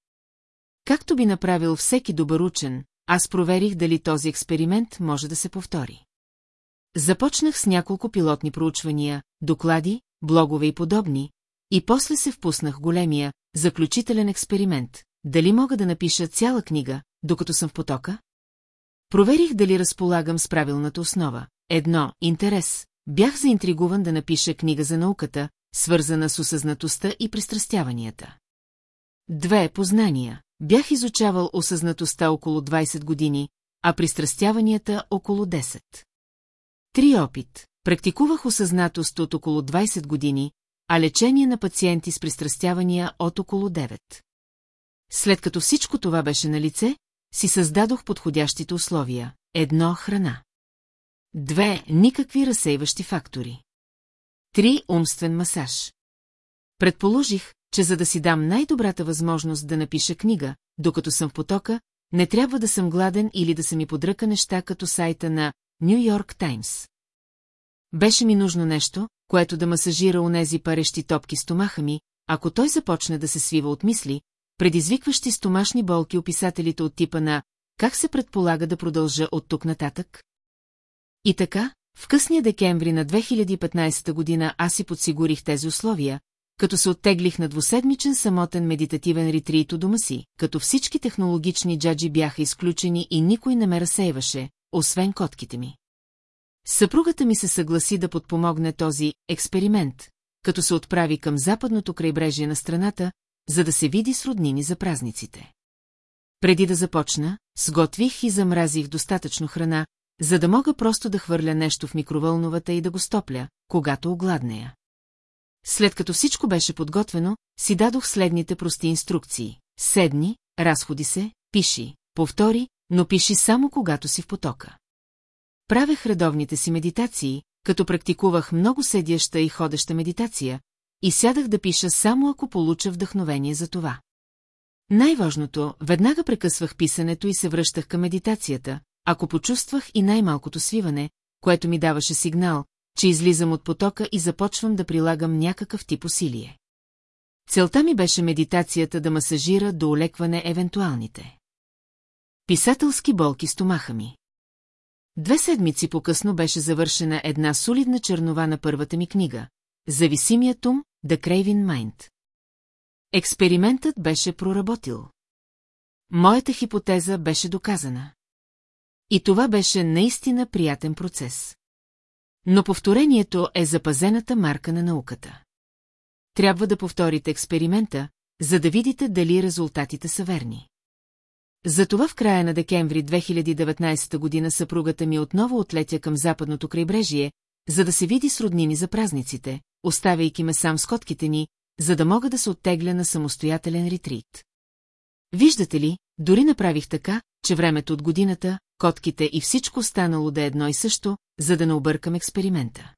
Както би направил всеки добър учен, аз проверих дали този експеримент може да се повтори. Започнах с няколко пилотни проучвания, доклади, блогове и подобни, и после се впуснах големия, заключителен експеримент. Дали мога да напиша цяла книга, докато съм в потока? Проверих дали разполагам с правилната основа. Едно – интерес. Бях заинтригуван да напиша книга за науката, свързана с осъзнатостта и пристрастяванията. Две – познания. Бях изучавал осъзнатостта около 20 години, а пристрастяванията около 10. Три опит. Практикувах осъзнатост от около 20 години, а лечение на пациенти с пристрастявания от около 9. След като всичко това беше на лице, си създадох подходящите условия. Едно – храна. Две – никакви разсейващи фактори. Три – умствен масаж. Предположих, че за да си дам най-добрата възможност да напиша книга, докато съм в потока, не трябва да съм гладен или да са ми подръка неща като сайта на Нью Йорк Таймс. Беше ми нужно нещо, което да масажира онези парещи топки стомаха ми, ако той започне да се свива от мисли, предизвикващи стомашни болки описателите от типа на «Как се предполага да продължа от тук нататък?» И така, в късния декември на 2015 година аз си подсигурих тези условия, като се оттеглих на двуседмичен самотен медитативен ретрит у дома си, като всички технологични джаджи бяха изключени и никой не ме разсейваше, освен котките ми. Съпругата ми се съгласи да подпомогне този експеримент, като се отправи към западното крайбрежие на страната, за да се види с роднини за празниците. Преди да започна, сготвих и замразих достатъчно храна, за да мога просто да хвърля нещо в микровълновата и да го стопля, когато огладнея. След като всичко беше подготвено, си дадох следните прости инструкции. Седни, разходи се, пиши, повтори, но пиши само когато си в потока. Правех редовните си медитации, като практикувах много седяща и ходеща медитация, и сядах да пиша само ако получа вдъхновение за това. Най-важното, веднага прекъсвах писането и се връщах към медитацията, ако почувствах и най-малкото свиване, което ми даваше сигнал, че излизам от потока и започвам да прилагам някакъв тип усилие. Целта ми беше медитацията да масажира до олекване евентуалните. Писателски болки стомаха ми. Две седмици по-късно беше завършена една солидна чернова на първата ми книга «Зависимият ум, The Craving Mind». Експериментът беше проработил. Моята хипотеза беше доказана. И това беше наистина приятен процес. Но повторението е запазената марка на науката. Трябва да повторите експеримента, за да видите дали резултатите са верни. Затова в края на декември 2019 година съпругата ми отново отлетя към западното крайбрежие, за да се види с роднини за празниците, оставяйки ме сам с котките ни, за да мога да се оттегля на самостоятелен ретрит. Виждате ли, дори направих така, че времето от годината, котките и всичко станало да е едно и също, за да не объркам експеримента.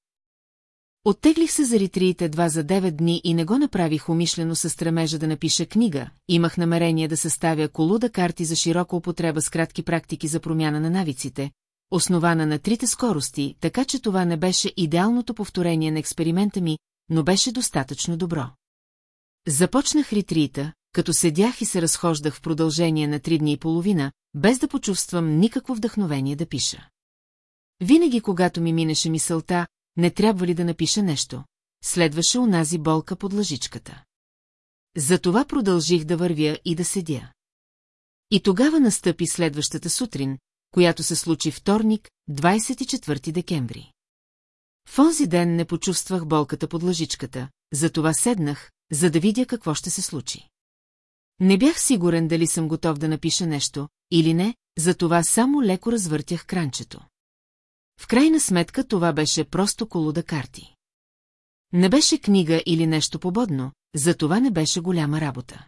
Оттеглих се за ритриите едва за 9 дни и не го направих умишлено със стремежа да напиша книга, имах намерение да съставя колуда карти за широка употреба с кратки практики за промяна на навиците, основана на трите скорости, така че това не беше идеалното повторение на експеримента ми, но беше достатъчно добро. Започнах ритрита, като седях и се разхождах в продължение на три дни и половина, без да почувствам никакво вдъхновение да пиша. Винаги, когато ми минеше мисълта, не трябва ли да напиша нещо, следваше унази болка под лъжичката. Затова продължих да вървя и да седя. И тогава настъпи следващата сутрин, която се случи вторник, 24 декември. В онзи ден не почувствах болката под лъжичката, затова седнах, за да видя какво ще се случи. Не бях сигурен дали съм готов да напиша нещо, или не, затова само леко развъртях кранчето. В крайна сметка това беше просто колода карти. Не беше книга или нещо пободно, затова не беше голяма работа.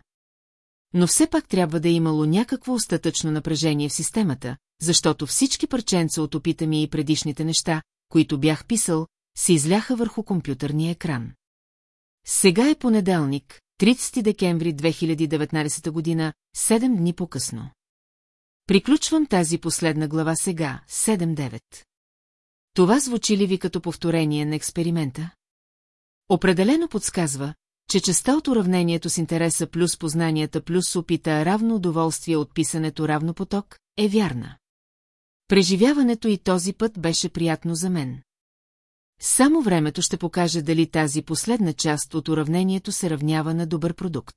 Но все пак трябва да е имало някакво остатъчно напрежение в системата, защото всички парченца от опита ми и предишните неща, които бях писал, се изляха върху компютърния екран. Сега е понеделник, 30 декември 2019 година, 7 дни по-късно. Приключвам тази последна глава сега, 7-9. Това звучи ли ви като повторение на експеримента? Определено подсказва, че частта от уравнението с интереса плюс познанията плюс опита равно удоволствие от писането равно поток е вярна. Преживяването и този път беше приятно за мен. Само времето ще покаже дали тази последна част от уравнението се равнява на добър продукт.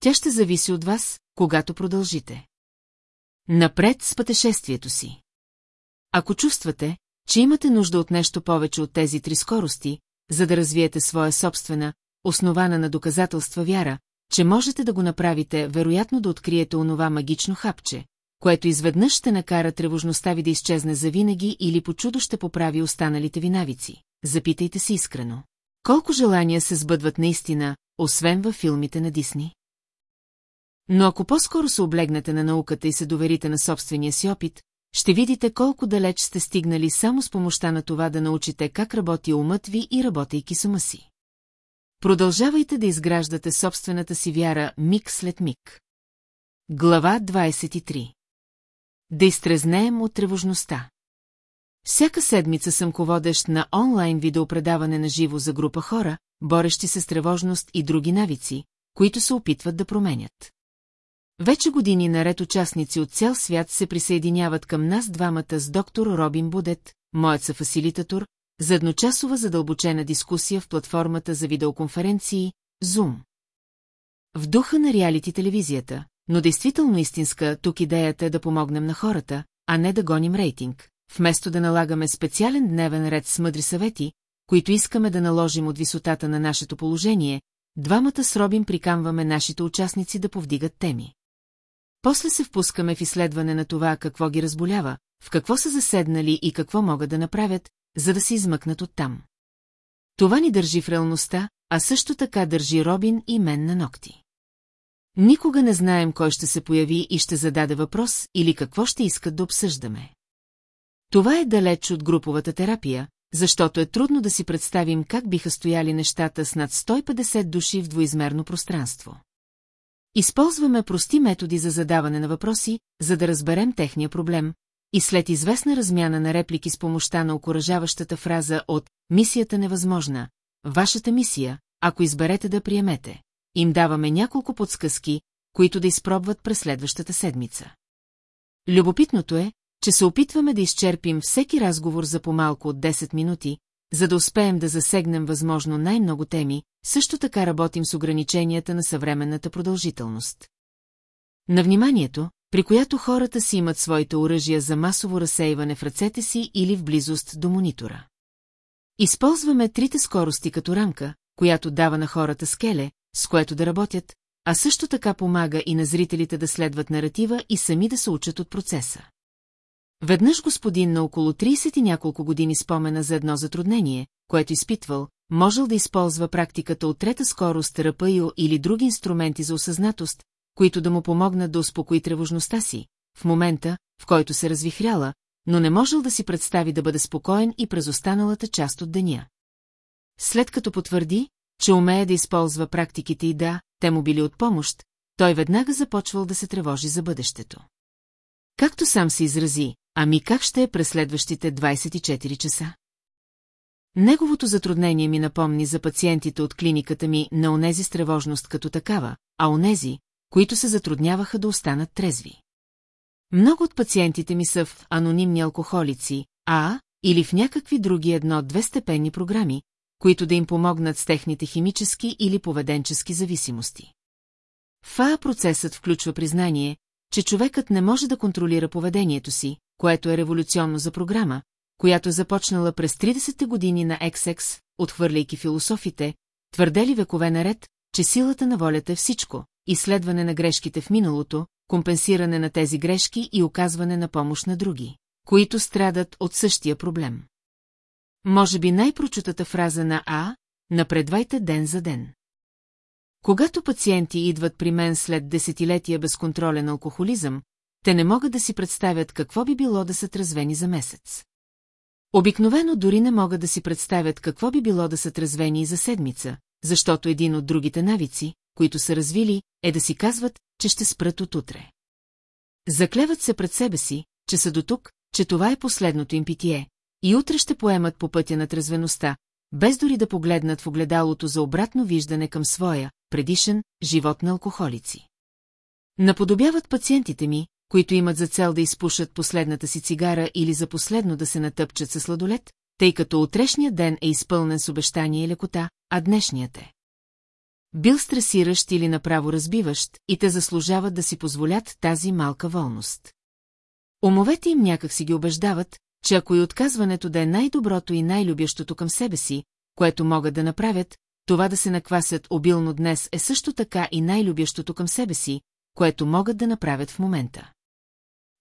Тя ще зависи от вас, когато продължите. Напред с пътешествието си. Ако чувствате, че имате нужда от нещо повече от тези три скорости, за да развиете своя собствена, основана на доказателства вяра, че можете да го направите, вероятно да откриете онова магично хапче, което изведнъж ще накара тревожността ви да изчезне завинаги или по чудо ще поправи останалите ви навици. Запитайте се искрено. Колко желания се сбъдват наистина, освен във филмите на Дисни? Но ако по-скоро се облегнете на науката и се доверите на собствения си опит, ще видите колко далеч сте стигнали само с помощта на това да научите как работи умът ви и работейки сама си. Продължавайте да изграждате собствената си вяра миг след миг. Глава 23 Да изтрезнеем от тревожността. Всяка седмица съм ководещ на онлайн видеопредаване на живо за група хора, борещи се с тревожност и други навици, които се опитват да променят. Вече години наред участници от цял свят се присъединяват към нас двамата с доктор Робин Будет, моят съфасилитатор, за едночасова задълбочена дискусия в платформата за видеоконференции Zoom. В духа на реалити телевизията, но действително истинска, тук идеята е да помогнем на хората, а не да гоним рейтинг, вместо да налагаме специален дневен ред с мъдри съвети, които искаме да наложим от висотата на нашето положение, двамата с Робин прикамваме нашите участници да повдигат теми. После се впускаме в изследване на това какво ги разболява, в какво са заседнали и какво могат да направят, за да се измъкнат оттам. Това ни държи в реалността, а също така държи Робин и мен на ногти. Никога не знаем кой ще се появи и ще зададе въпрос или какво ще искат да обсъждаме. Това е далеч от груповата терапия, защото е трудно да си представим как биха стояли нещата с над 150 души в двоизмерно пространство. Използваме прости методи за задаване на въпроси, за да разберем техния проблем, и след известна размяна на реплики с помощта на окоръжаващата фраза от «Мисията невъзможна», «Вашата мисия, ако изберете да приемете», им даваме няколко подсказки, които да изпробват през следващата седмица. Любопитното е, че се опитваме да изчерпим всеки разговор за по-малко от 10 минути, за да успеем да засегнем възможно най-много теми, също така работим с ограниченията на съвременната продължителност. На вниманието, при която хората си имат своите оръжия за масово разсейване в ръцете си или в близост до монитора. Използваме трите скорости като рамка, която дава на хората скеле, с което да работят, а също така помага и на зрителите да следват наратива и сами да се учат от процеса. Веднъж господин на около 30 и няколко години спомена за едно затруднение, което изпитвал, можел да използва практиката от трета скорост ръпайо или други инструменти за осъзнатост, които да му помогнат да успокои тревожността си, в момента, в който се развихряла, но не можел да си представи да бъде спокоен и през останалата част от деня. след като потвърди, че умее да използва практиките и да, те му били от помощ, той веднага започвал да се тревожи за бъдещето. Както сам се изрази, ами как ще е през следващите 24 часа? Неговото затруднение ми напомни за пациентите от клиниката ми на онези с тревожност като такава, а онези, които се затрудняваха да останат трезви. Много от пациентите ми са в анонимни алкохолици, а или в някакви други едно-две степенни програми, които да им помогнат с техните химически или поведенчески зависимости. ФА процесът включва признание, че човекът не може да контролира поведението си, което е революционно за програма, която е започнала през 30-те години на XX, отхвърляйки философите, твърдели векове наред, че силата на волята е всичко, изследване на грешките в миналото, компенсиране на тези грешки и оказване на помощ на други, които страдат от същия проблем. Може би най-прочутата фраза на А – напредвайте ден за ден. Когато пациенти идват при мен след десетилетия безконтролен алкохолизъм, те не могат да си представят какво би било да са трезвени за месец. Обикновено дори не могат да си представят какво би било да са трезвени и за седмица, защото един от другите навици, които са развили, е да си казват, че ще спрат от утре. Заклеват се пред себе си, че са до тук, че това е последното им питие, и утре ще поемат по пътя на трезвеността, без дори да погледнат в огледалото за обратно виждане към своя, предишен, живот на алкохолици. Наподобяват пациентите ми, които имат за цел да изпушат последната си цигара или за последно да се натъпчат със сладолет, тъй като утрешният ден е изпълнен с обещание и лекота, а днешният е. Бил стресиращ или направо разбиващ и те заслужават да си позволят тази малка волност. Умовете им някак си ги убеждават, че ако и отказването да е най-доброто и най-любящото към себе си, което могат да направят, това да се наквасят обилно днес е също така и най-любящото към себе си, което могат да направят в момента.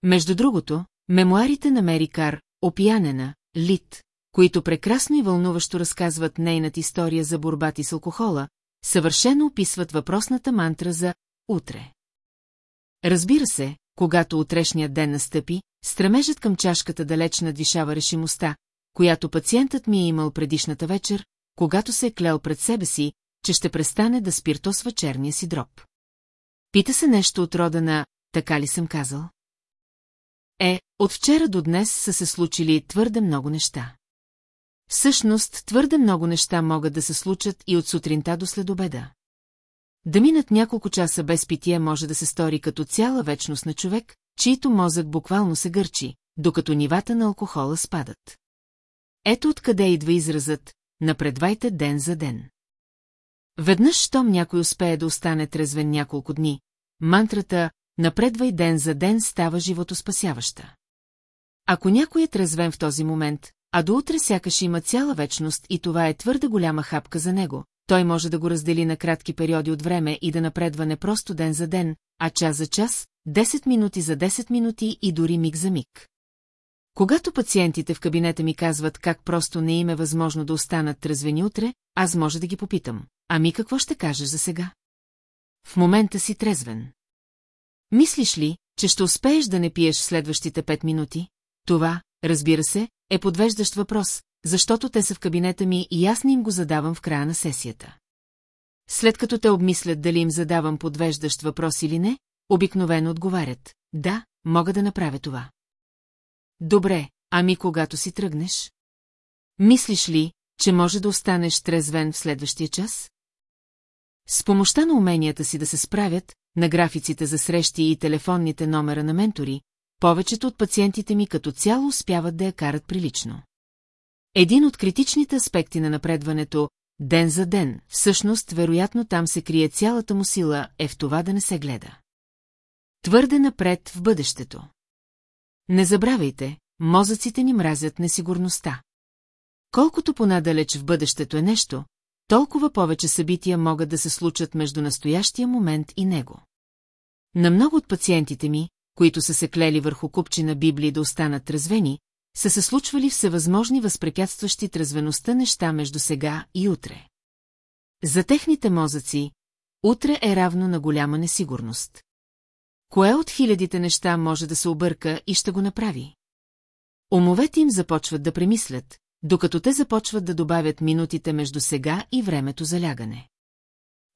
Между другото, мемуарите на Мери Кар, опиянена, Лит, които прекрасно и вълнуващо разказват нейната история за борбата с алкохола, съвършено описват въпросната мантра за «утре». Разбира се, когато утрешният ден настъпи, стремежът към чашката далеч надвишава решимостта, която пациентът ми е имал предишната вечер, когато се е клел пред себе си, че ще престане да спиртосва черния си дроб. Пита се нещо от рода на «така ли съм казал?» Е, от вчера до днес са се случили твърде много неща. Всъщност, твърде много неща могат да се случат и от сутринта до следобеда. Да минат няколко часа без питие може да се стори като цяла вечност на човек, чийто мозък буквално се гърчи, докато нивата на алкохола спадат. Ето откъде идва изразът «напредвайте ден за ден». Веднъж, щом някой успее да остане трезвен няколко дни, мантрата «напредвай ден за ден» става животоспасяваща. Ако някой е трезвен в този момент, а до утре сякаш има цяла вечност и това е твърде голяма хапка за него, той може да го раздели на кратки периоди от време и да напредва не просто ден за ден, а час за час, 10 минути за 10 минути и дори миг за миг. Когато пациентите в кабинета ми казват как просто не им е възможно да останат трезвени утре, аз може да ги попитам. Ами какво ще кажеш за сега? В момента си трезвен. Мислиш ли, че ще успееш да не пиеш следващите пет минути? Това, разбира се, е подвеждащ въпрос, защото те са в кабинета ми и аз не им го задавам в края на сесията. След като те обмислят дали им задавам подвеждащ въпрос или не, обикновено отговарят. Да, мога да направя това. Добре, ами когато си тръгнеш? Мислиш ли, че може да останеш трезвен в следващия час? С помощта на уменията си да се справят, на графиците за срещи и телефонните номера на ментори, повечето от пациентите ми като цяло успяват да я карат прилично. Един от критичните аспекти на напредването, ден за ден, всъщност, вероятно там се крие цялата му сила, е в това да не се гледа. Твърде напред в бъдещето. Не забравяйте, мозъците ни мразят несигурността. Колкото понадалеч в бъдещето е нещо, толкова повече събития могат да се случат между настоящия момент и него. На много от пациентите ми, които са се клели върху купчина Библии да останат трезвени, са се случвали всевъзможни възпрепятстващи трезвеността неща между сега и утре. За техните мозъци, утре е равно на голяма несигурност. Кое от хилядите неща може да се обърка и ще го направи? Умовете им започват да премислят, докато те започват да добавят минутите между сега и времето за лягане.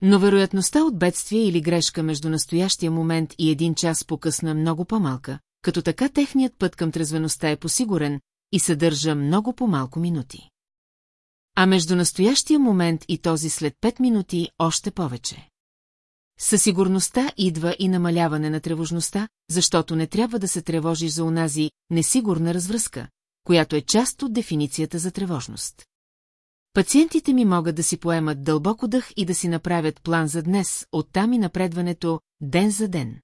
Но вероятността от бедствие или грешка между настоящия момент и един час по-късно е много по-малка, като така техният път към трезвеността е посигурен и съдържа много по-малко минути. А между настоящия момент и този след 5 минути още повече. Със сигурността идва и намаляване на тревожността, защото не трябва да се тревожиш за онази несигурна развръзка, която е част от дефиницията за тревожност. Пациентите ми могат да си поемат дълбоко дъх и да си направят план за днес, оттам и напредването ден за ден.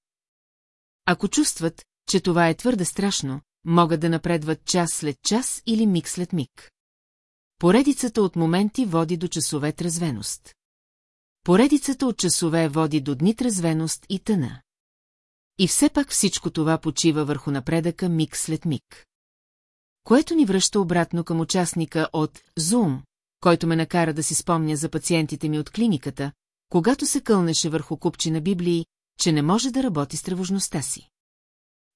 Ако чувстват, че това е твърде страшно, могат да напредват час след час или миг след миг. Поредицата от моменти води до часове трезвеност. Поредицата от часове води до дни трезвеност и тъна. И все пак всичко това почива върху напредъка миг след миг. Което ни връща обратно към участника от Zoom, който ме накара да си спомня за пациентите ми от клиниката, когато се кълнеше върху купчи на Библии, че не може да работи с тревожността си.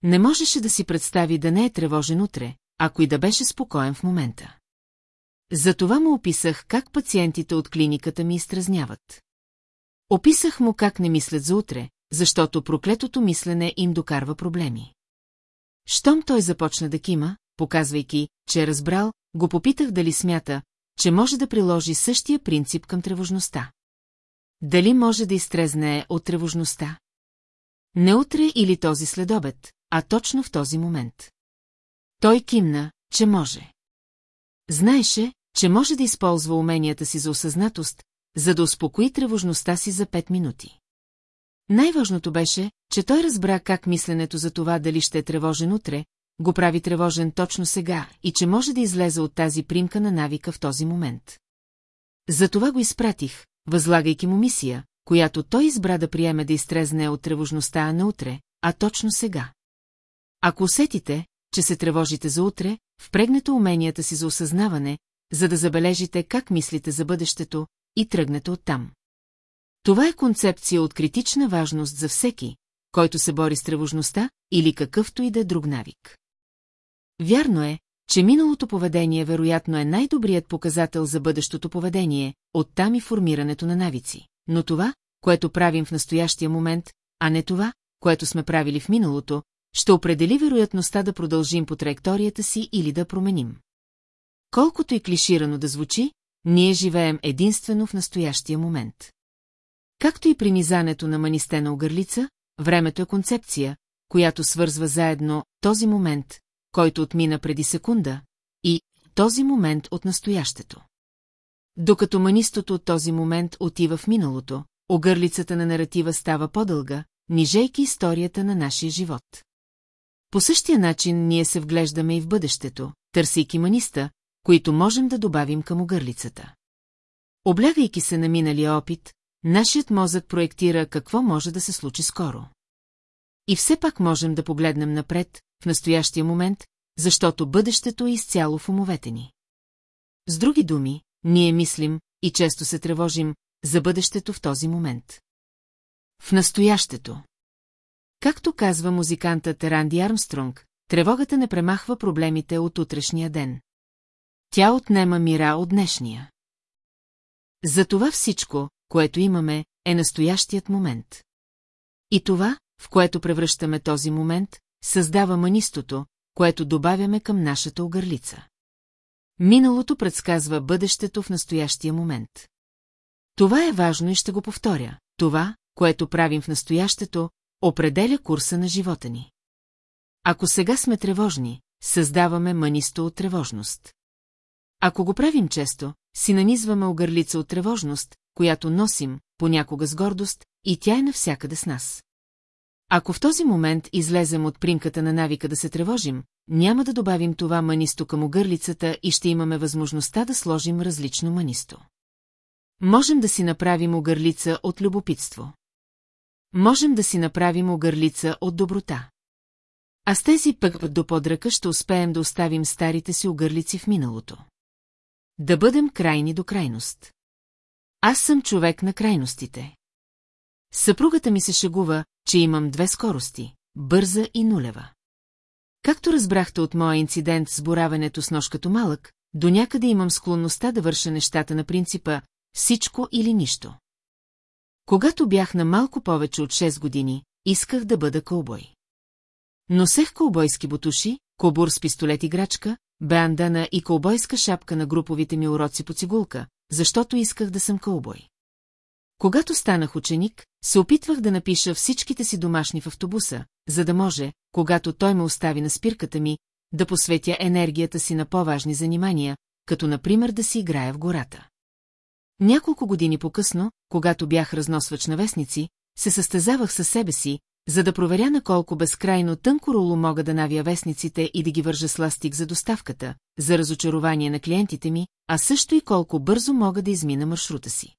Не можеше да си представи да не е тревожен утре, ако и да беше спокоен в момента. Затова му описах как пациентите от клиниката ми изтразняват. Описах му как не мислят за утре, защото проклетото мислене им докарва проблеми. Щом той започна да кима, показвайки, че е разбрал, го попитах дали смята, че може да приложи същия принцип към тревожността. Дали може да изтрезне от тревожността? Не утре или този следобед, а точно в този момент. Той кимна, че може. Знаеше, че може да използва уменията си за осъзнатост, за да успокои тревожността си за пет минути. Най-важното беше, че той разбра как мисленето за това дали ще е тревожен утре, го прави тревожен точно сега и че може да излезе от тази примка на навика в този момент. Затова го изпратих, възлагайки му мисия, която той избра да приеме да изтрезне от тревожността на утре, а точно сега. Ако усетите, че се тревожите за утре, впрегнете уменията си за осъзнаване, за да забележите как мислите за бъдещето и тръгнете оттам. Това е концепция от критична важност за всеки, който се бори с тревожността или какъвто и да е друг навик. Вярно е, че миналото поведение вероятно е най-добрият показател за бъдещото поведение, оттам и формирането на навици. Но това, което правим в настоящия момент, а не това, което сме правили в миналото, ще определи вероятността да продължим по траекторията си или да променим. Колкото и клиширано да звучи, ние живеем единствено в настоящия момент. Както и при низането на манистена огърлица, времето е концепция, която свързва заедно този момент, който отмина преди секунда, и този момент от настоящето. Докато манистото от този момент отива в миналото, огърлицата на наратива става по-дълга, нижейки историята на нашия живот. По същия начин ние се вглеждаме и в бъдещето, търсейки маниста, които можем да добавим към огърлицата. Облягайки се на миналия опит, нашият мозък проектира какво може да се случи скоро. И все пак можем да погледнем напред, в настоящия момент, защото бъдещето е изцяло в умовете ни. С други думи, ние мислим и често се тревожим за бъдещето в този момент. В настоящето. Както казва музикантът Ранди Армстронг, тревогата не премахва проблемите от утрешния ден. Тя отнема мира от днешния. Затова всичко, което имаме, е настоящият момент. И това, в което превръщаме този момент, създава манистото, което добавяме към нашата огърлица. Миналото предсказва бъдещето в настоящия момент. Това е важно и ще го повторя. Това, което правим в настоящето, определя курса на живота ни. Ако сега сме тревожни, създаваме манисто от тревожност. Ако го правим често, си нанизваме огърлица от тревожност, която носим, понякога с гордост, и тя е навсякъде с нас. Ако в този момент излезем от примката на навика да се тревожим, няма да добавим това манисто към огърлицата и ще имаме възможността да сложим различно манисто. Можем да си направим огърлица от любопитство. Можем да си направим огърлица от доброта. А с тези пък до подръка ще успеем да оставим старите си огърлици в миналото. Да бъдем крайни до крайност. Аз съм човек на крайностите. Съпругата ми се шегува, че имам две скорости – бърза и нулева. Както разбрахте от моя инцидент с боравенето с нож като малък, до някъде имам склонността да върша нещата на принципа всичко или нищо. Когато бях на малко повече от 6 години, исках да бъда кълбой. Носех кълбойски бутуши, кобур с пистолет играчка, бандана и кълбойска шапка на груповите ми уроци по цигулка, защото исках да съм кълбой. Когато станах ученик, се опитвах да напиша всичките си домашни в автобуса, за да може, когато той ме остави на спирката ми, да посветя енергията си на по-важни занимания, като например да си играя в гората. Няколко години по-късно, когато бях разносвач на вестници, се състезавах със себе си, за да проверя на колко безкрайно тънко руло мога да навия вестниците и да ги вържа с ластик за доставката, за разочарование на клиентите ми, а също и колко бързо мога да измина маршрута си.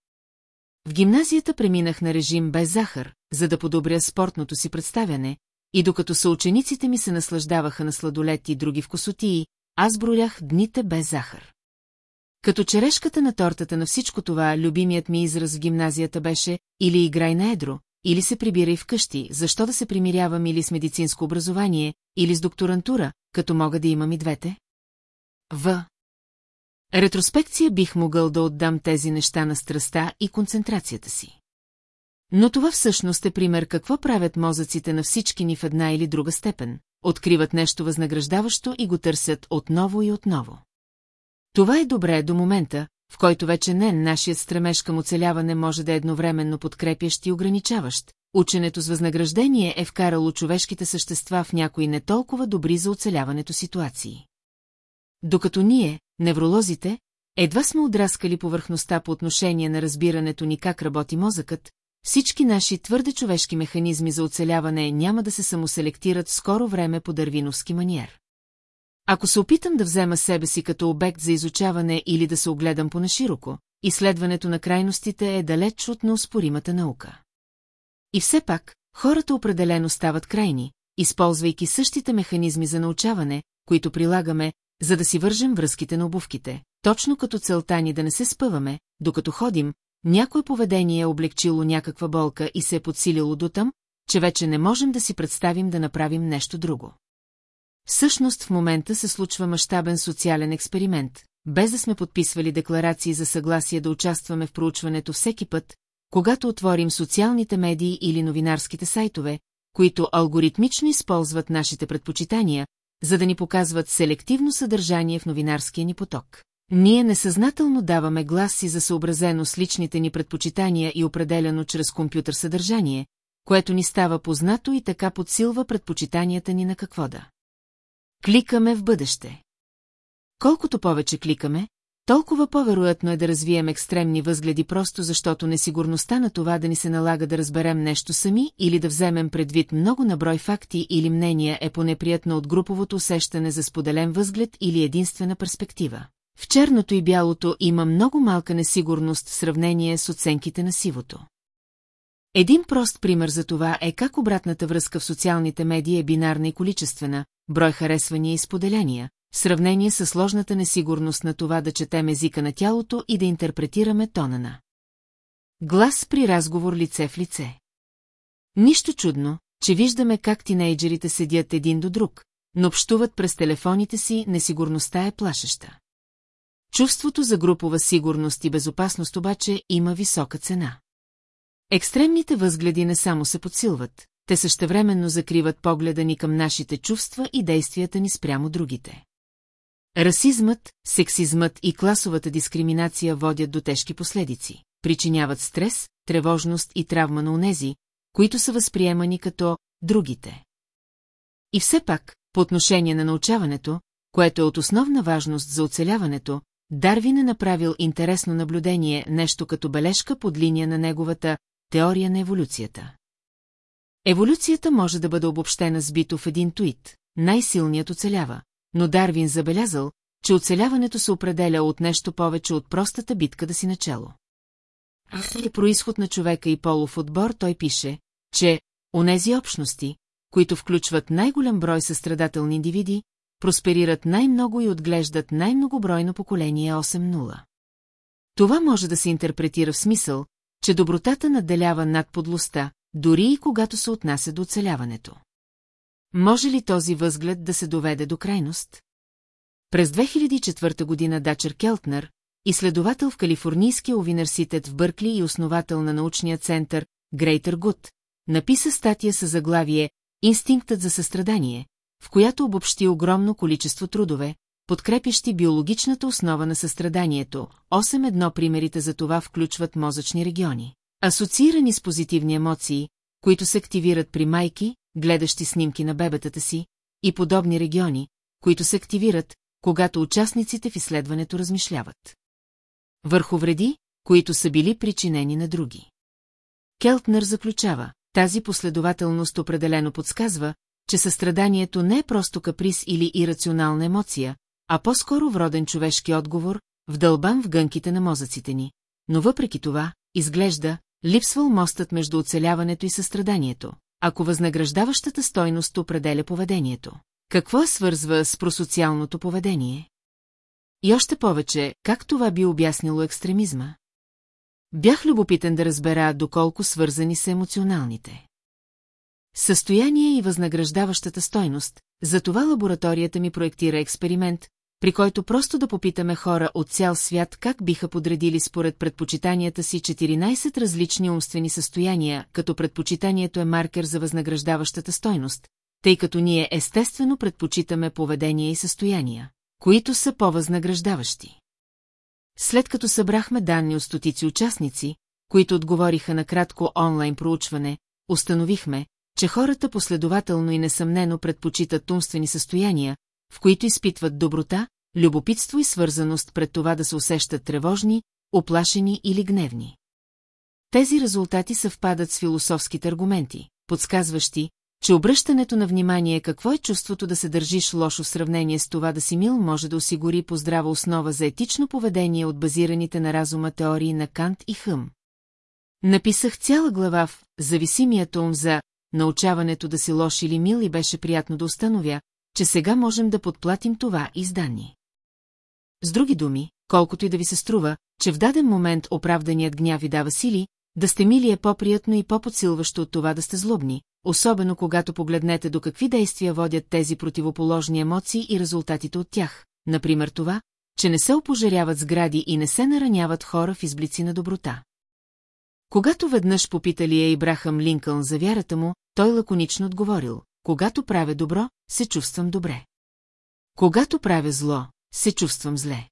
В гимназията преминах на режим без захар, за да подобря спортното си представяне, и докато съучениците ми се наслаждаваха на сладолет и други вкусотии, аз бролях дните без захар. Като черешката на тортата на всичко това, любимият ми израз в гимназията беше или играй на едро, или се прибирай вкъщи, защо да се примирявам или с медицинско образование, или с докторантура, като мога да имам и двете? В. Ретроспекция бих могъл да отдам тези неща на страста и концентрацията си. Но това всъщност е пример какво правят мозъците на всички ни в една или друга степен. Откриват нещо възнаграждаващо и го търсят отново и отново. Това е добре до момента, в който вече не нашият стремеж към оцеляване може да е едновременно подкрепящ и ограничаващ. Ученето с възнаграждение е вкарало човешките същества в някои не толкова добри за оцеляването ситуации. Докато ние, невролозите, едва сме отраскали повърхността по отношение на разбирането ни как работи мозъкът, всички наши твърде човешки механизми за оцеляване няма да се самоселектират в скоро време по дървиновски маниер. Ако се опитам да взема себе си като обект за изучаване или да се огледам по-нашироко, изследването на крайностите е далеч от неоспоримата наука. И все пак, хората определено стават крайни, използвайки същите механизми за научаване, които прилагаме, за да си вържем връзките на обувките, точно като целта ни да не се спъваме, докато ходим, някое поведение е облегчило някаква болка и се е подсилило до там, че вече не можем да си представим да направим нещо друго. Всъщност в момента се случва мащабен социален експеримент, без да сме подписвали декларации за съгласие да участваме в проучването всеки път, когато отворим социалните медии или новинарските сайтове, които алгоритмично използват нашите предпочитания, за да ни показват селективно съдържание в новинарския ни поток. Ние несъзнателно даваме глас си за съобразено с личните ни предпочитания и определено чрез компютър съдържание, което ни става познато и така подсилва предпочитанията ни на какво да. Кликаме в бъдеще. Колкото повече кликаме, толкова по-вероятно е да развием екстремни възгледи просто защото несигурността на това да ни се налага да разберем нещо сами или да вземем предвид много наброй факти или мнения е понеприятно от груповото усещане за споделен възглед или единствена перспектива. В черното и бялото има много малка несигурност в сравнение с оценките на сивото. Един прост пример за това е как обратната връзка в социалните медии е бинарна и количествена, брой харесвания и споделяния, в сравнение с сложната несигурност на това да четем езика на тялото и да интерпретираме тона на. Глас при разговор лице в лице. Нищо чудно, че виждаме как тинейджерите седят един до друг, но общуват през телефоните си, несигурността е плашеща. Чувството за групова сигурност и безопасност обаче има висока цена. Екстремните възгледи не само се подсилват, те същевременно закриват погледа ни към нашите чувства и действията ни спрямо другите. Расизмът, сексизмът и класовата дискриминация водят до тежки последици, причиняват стрес, тревожност и травма на унези, които са възприемани като другите. И все пак, по отношение на научаването, което е от основна важност за оцеляването, Дарвин е направил интересно наблюдение, нещо като бележка под линия на неговата теория на еволюцията. Еволюцията може да бъде обобщена с бито в един туит, най-силният оцелява, но Дарвин забелязал, че оцеляването се определя от нещо повече от простата битка да си начало. В происход на човека и полов отбор той пише, че онези общности, които включват най-голям брой състрадателни индивиди, просперират най-много и отглеждат най-многобройно поколение 8-0. Това може да се интерпретира в смисъл, че добротата надделява над подлостта, дори и когато се отнася до оцеляването. Може ли този възглед да се доведе до крайност? През 2004 година Дачер Келтнер, изследовател в Калифорнийския университет в Бъркли и основател на научния център Грейтър Гуд, написа статия със заглавие «Инстинктът за състрадание», в която обобщи огромно количество трудове, подкрепящи биологичната основа на състраданието. 8-1 примерите за това включват мозъчни региони, асоциирани с позитивни емоции, които се активират при майки, гледащи снимки на бебетата си, и подобни региони, които се активират, когато участниците в изследването размишляват. Върху вреди, които са били причинени на други. Келтнер заключава, тази последователност определено подсказва, че състраданието не е просто каприз или ирационална емоция, а по-скоро вроден човешки отговор, вдълбан в гънките на мозъците ни. Но въпреки това, изглежда, липсвал мостът между оцеляването и състраданието, ако възнаграждаващата стойност определя поведението. Какво свързва с просоциалното поведение? И още повече, как това би обяснило екстремизма? Бях любопитен да разбера доколко свързани са емоционалните. Състояние и възнаграждаващата стойност, затова лабораторията ми проектира експеримент, при който просто да попитаме хора от цял свят как биха подредили според предпочитанията си 14 различни умствени състояния, като предпочитанието е маркер за възнаграждаващата стойност, тъй като ние естествено предпочитаме поведение и състояния, които са по-възнаграждаващи. След като събрахме данни от стотици участници, които отговориха на кратко онлайн проучване, установихме, че хората последователно и несъмнено предпочитат умствени състояния, в които изпитват доброта, любопитство и свързаност пред това да се усещат тревожни, оплашени или гневни. Тези резултати съвпадат с философските аргументи, подсказващи, че обръщането на внимание какво е чувството да се държиш лошо в сравнение с това да си мил може да осигури по здрава основа за етично поведение от базираните на разума теории на Кант и Хъм. Написах цяла глава в «Зависимият ум за научаването да си лош или мил и беше приятно да установя, че сега можем да подплатим това изданни. С други думи, колкото и да ви се струва, че в даден момент оправданият гняв ви дава сили, да сте мили е по-приятно и по-подсилващо от това да сте злобни, особено когато погледнете до какви действия водят тези противоположни емоции и резултатите от тях, например това, че не се опожаряват сгради и не се нараняват хора в изблици на доброта. Когато веднъж попитали е Ибрахам Линкълн за вярата му, той лаконично отговорил, когато правя добро, се чувствам добре. Когато правя зло, се чувствам зле.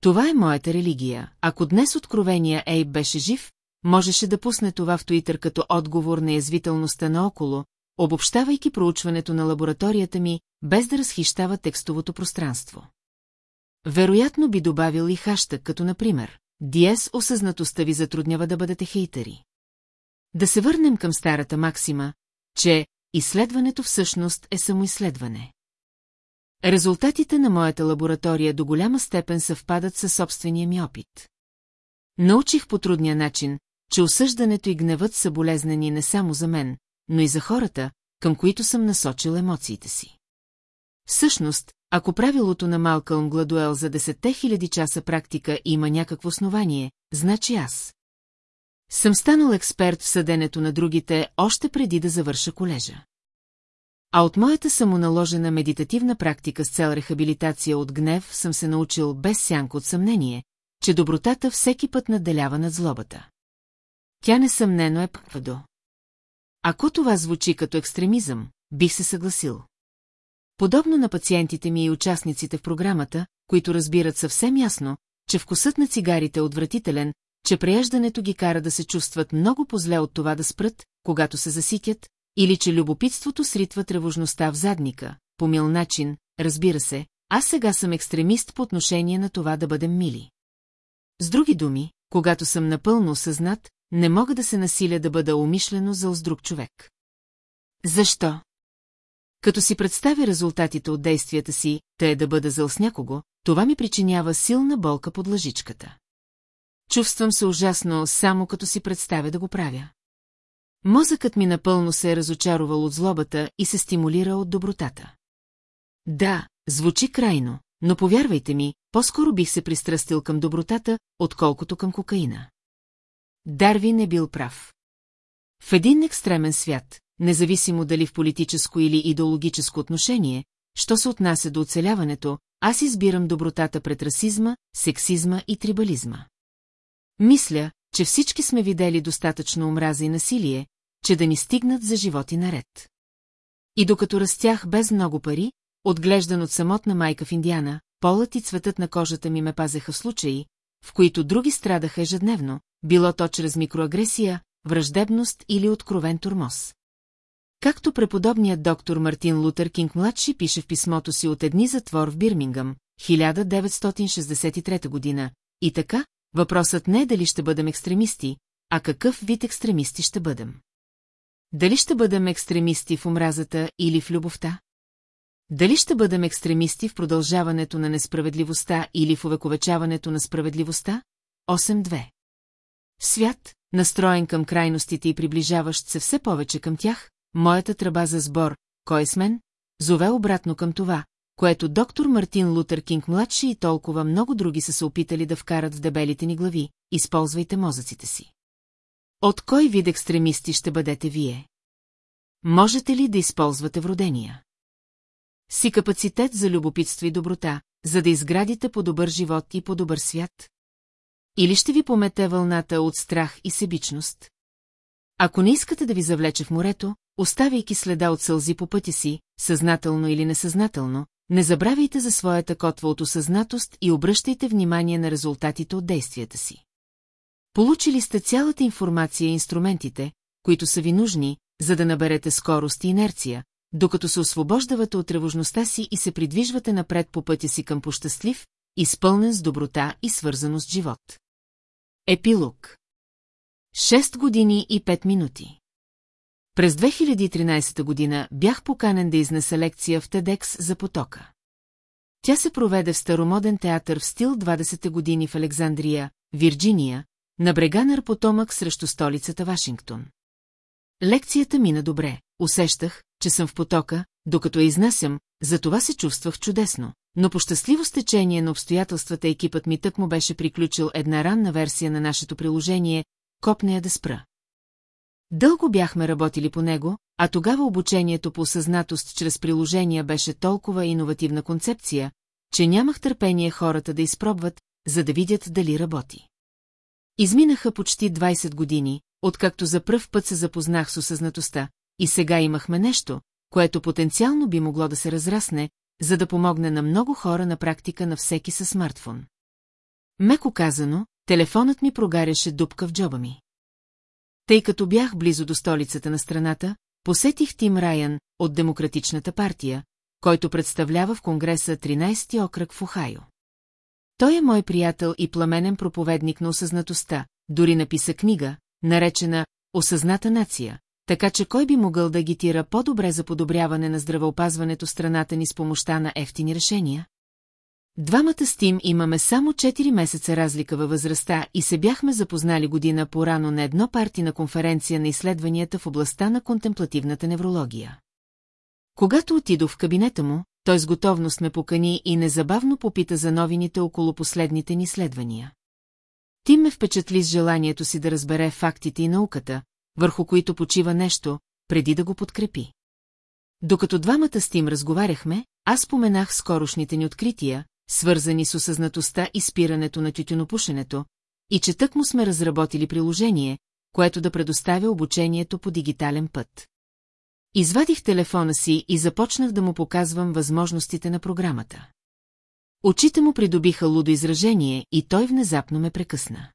Това е моята религия. Ако днес откровения Ейб беше жив, можеше да пусне това в Туитър като отговор на язвителността наоколо, обобщавайки проучването на лабораторията ми, без да разхищава текстовото пространство. Вероятно би добавил и хаштаг, като например, Диес осъзнатостта ви затруднява да бъдете хейтери. Да се върнем към старата максима, че изследването всъщност е самоизследване. Резултатите на моята лаборатория до голяма степен съвпадат със собствения ми опит. Научих по трудния начин, че осъждането и гневът са болезнени не само за мен, но и за хората, към които съм насочил емоциите си. Всъщност, ако правилото на Малкълм Гладуел за десетте хиляди часа практика има някакво основание, значи аз. Съм станал експерт в съденето на другите още преди да завърша колежа. А от моята самоналожена медитативна практика с цел рехабилитация от гнев съм се научил без сянка от съмнение, че добротата всеки път наделява над злобата. Тя несъмнено е пъдо. Ако това звучи като екстремизъм, бих се съгласил. Подобно на пациентите ми и участниците в програмата, които разбират съвсем ясно, че вкусът на цигарите е отвратителен, че преяждането ги кара да се чувстват много позле от това да спрат, когато се заситят, или че любопитството сритва тревожността в задника, по мил начин, разбира се, аз сега съм екстремист по отношение на това да бъдем мили. С други думи, когато съм напълно осъзнат, не мога да се насиля да бъда умишлено за друг човек. Защо? Като си представя резултатите от действията си, те да бъда зъл с някого, това ми причинява силна болка под лъжичката. Чувствам се ужасно, само като си представя да го правя. Мозъкът ми напълно се е разочаровал от злобата и се стимулира от добротата. Да, звучи крайно, но повярвайте ми, по-скоро бих се пристрастил към добротата, отколкото към кокаина. Дарвин е бил прав. В един екстремен свят, независимо дали в политическо или идеологическо отношение, що се отнася до оцеляването, аз избирам добротата пред расизма, сексизма и трибализма. Мисля, че всички сме видели достатъчно омраза и насилие, че да ни стигнат за животи наред. И докато растях без много пари, отглеждан от самотна майка в Индиана, полът и цветът на кожата ми ме пазеха в случаи, в които други страдаха ежедневно, било то чрез микроагресия, враждебност или откровен турмоз. Както преподобният доктор Мартин Лутер Кинг младши пише в писмото си от едни затвор в Бирмингъм, 1963 година, и така, въпросът не е дали ще бъдем екстремисти, а какъв вид екстремисти ще бъдем. Дали ще бъдем екстремисти в омразата или в любовта? Дали ще бъдем екстремисти в продължаването на несправедливостта или в увековечаването на справедливостта? 8.2 Свят, настроен към крайностите и приближаващ се все повече към тях, моята тръба за сбор, кой е с мен, зове обратно към това, което доктор Мартин Лутер Кинг младши и толкова много други са се опитали да вкарат в дебелите ни глави, използвайте мозъците си. От кой вид екстремисти ще бъдете вие? Можете ли да използвате вродения? Си капацитет за любопитство и доброта, за да изградите по-добър живот и по-добър свят? Или ще ви помете вълната от страх и себичност? Ако не искате да ви завлече в морето, оставяйки следа от сълзи по пътя си, съзнателно или несъзнателно, не забравяйте за своята котва от осъзнатост и обръщайте внимание на резултатите от действията си. Получили сте цялата информация и инструментите, които са ви нужни, за да наберете скорост и инерция, докато се освобождавате от тревожността си и се придвижвате напред по пътя си към пощастлив, изпълнен с доброта и свързаност живот. Епилог Шест години и пет минути През 2013 година бях поканен да изнеса лекция в TEDx за потока. Тя се проведе в старомоден театър в стил 20-те години в Александрия, Вирджиния, на брега Потомък срещу столицата Вашингтон. Лекцията мина добре, усещах, че съм в потока, докато я изнасям, затова се чувствах чудесно. Но по щастливо стечение на обстоятелствата екипът ми тък му беше приключил една ранна версия на нашето приложение «Копне я да спра». Дълго бяхме работили по него, а тогава обучението по осъзнатост чрез приложения беше толкова иновативна концепция, че нямах търпение хората да изпробват, за да видят дали работи. Изминаха почти 20 години, откакто за пръв път се запознах с осъзнатостта, и сега имахме нещо, което потенциално би могло да се разрасне, за да помогне на много хора на практика на всеки със смартфон. Меко казано, телефонът ми прогаряше дупка в джоба ми. Тъй като бях близо до столицата на страната, посетих Тим Райан от Демократичната партия, който представлява в Конгреса 13-ти окръг в Охайо. Той е мой приятел и пламенен проповедник на осъзнатостта, дори написа книга, наречена «Осъзната нация», така че кой би могъл да агитира по-добре за подобряване на здравеопазването страната ни с помощта на ефтини решения? Двамата с Тим имаме само 4 месеца разлика във възрастта и се бяхме запознали година по-рано на едно парти на конференция на изследванията в областта на контемплативната неврология. Когато отидох в кабинета му, той с готовност ме покани и незабавно попита за новините около последните ни изследвания. Тим ме впечатли с желанието си да разбере фактите и науката, върху които почива нещо, преди да го подкрепи. Докато двамата с Тим разговаряхме, аз споменах скорошните ни открития, свързани с осъзнатостта и спирането на тютюнопушенето, и че тък му сме разработили приложение, което да предоставя обучението по дигитален път. Извадих телефона си и започнах да му показвам възможностите на програмата. Очите му придобиха лудо изражение и той внезапно ме прекъсна.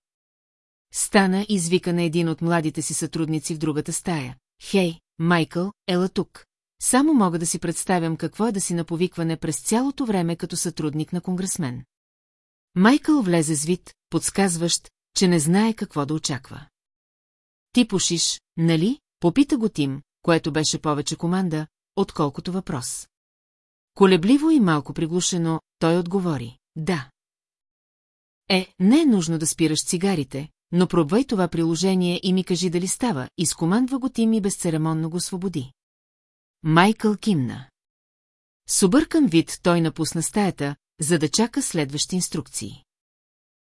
Стана извика на един от младите си сътрудници в другата стая. Хей, Майкъл, ела тук. Само мога да си представям какво е да си на повикване през цялото време като сътрудник на конгресмен. Майкъл влезе с вид, подсказващ, че не знае какво да очаква. Ти пушиш, нали? Попита го Тим, което беше повече команда, отколкото въпрос. Колебливо и малко приглушено, той отговори – да. Е, не е нужно да спираш цигарите, но пробвай това приложение и ми кажи дали става, изкомандва го Тим и безцеремонно го свободи. Майкъл кимна. С объркан вид той напусна стаята, за да чака следващи инструкции.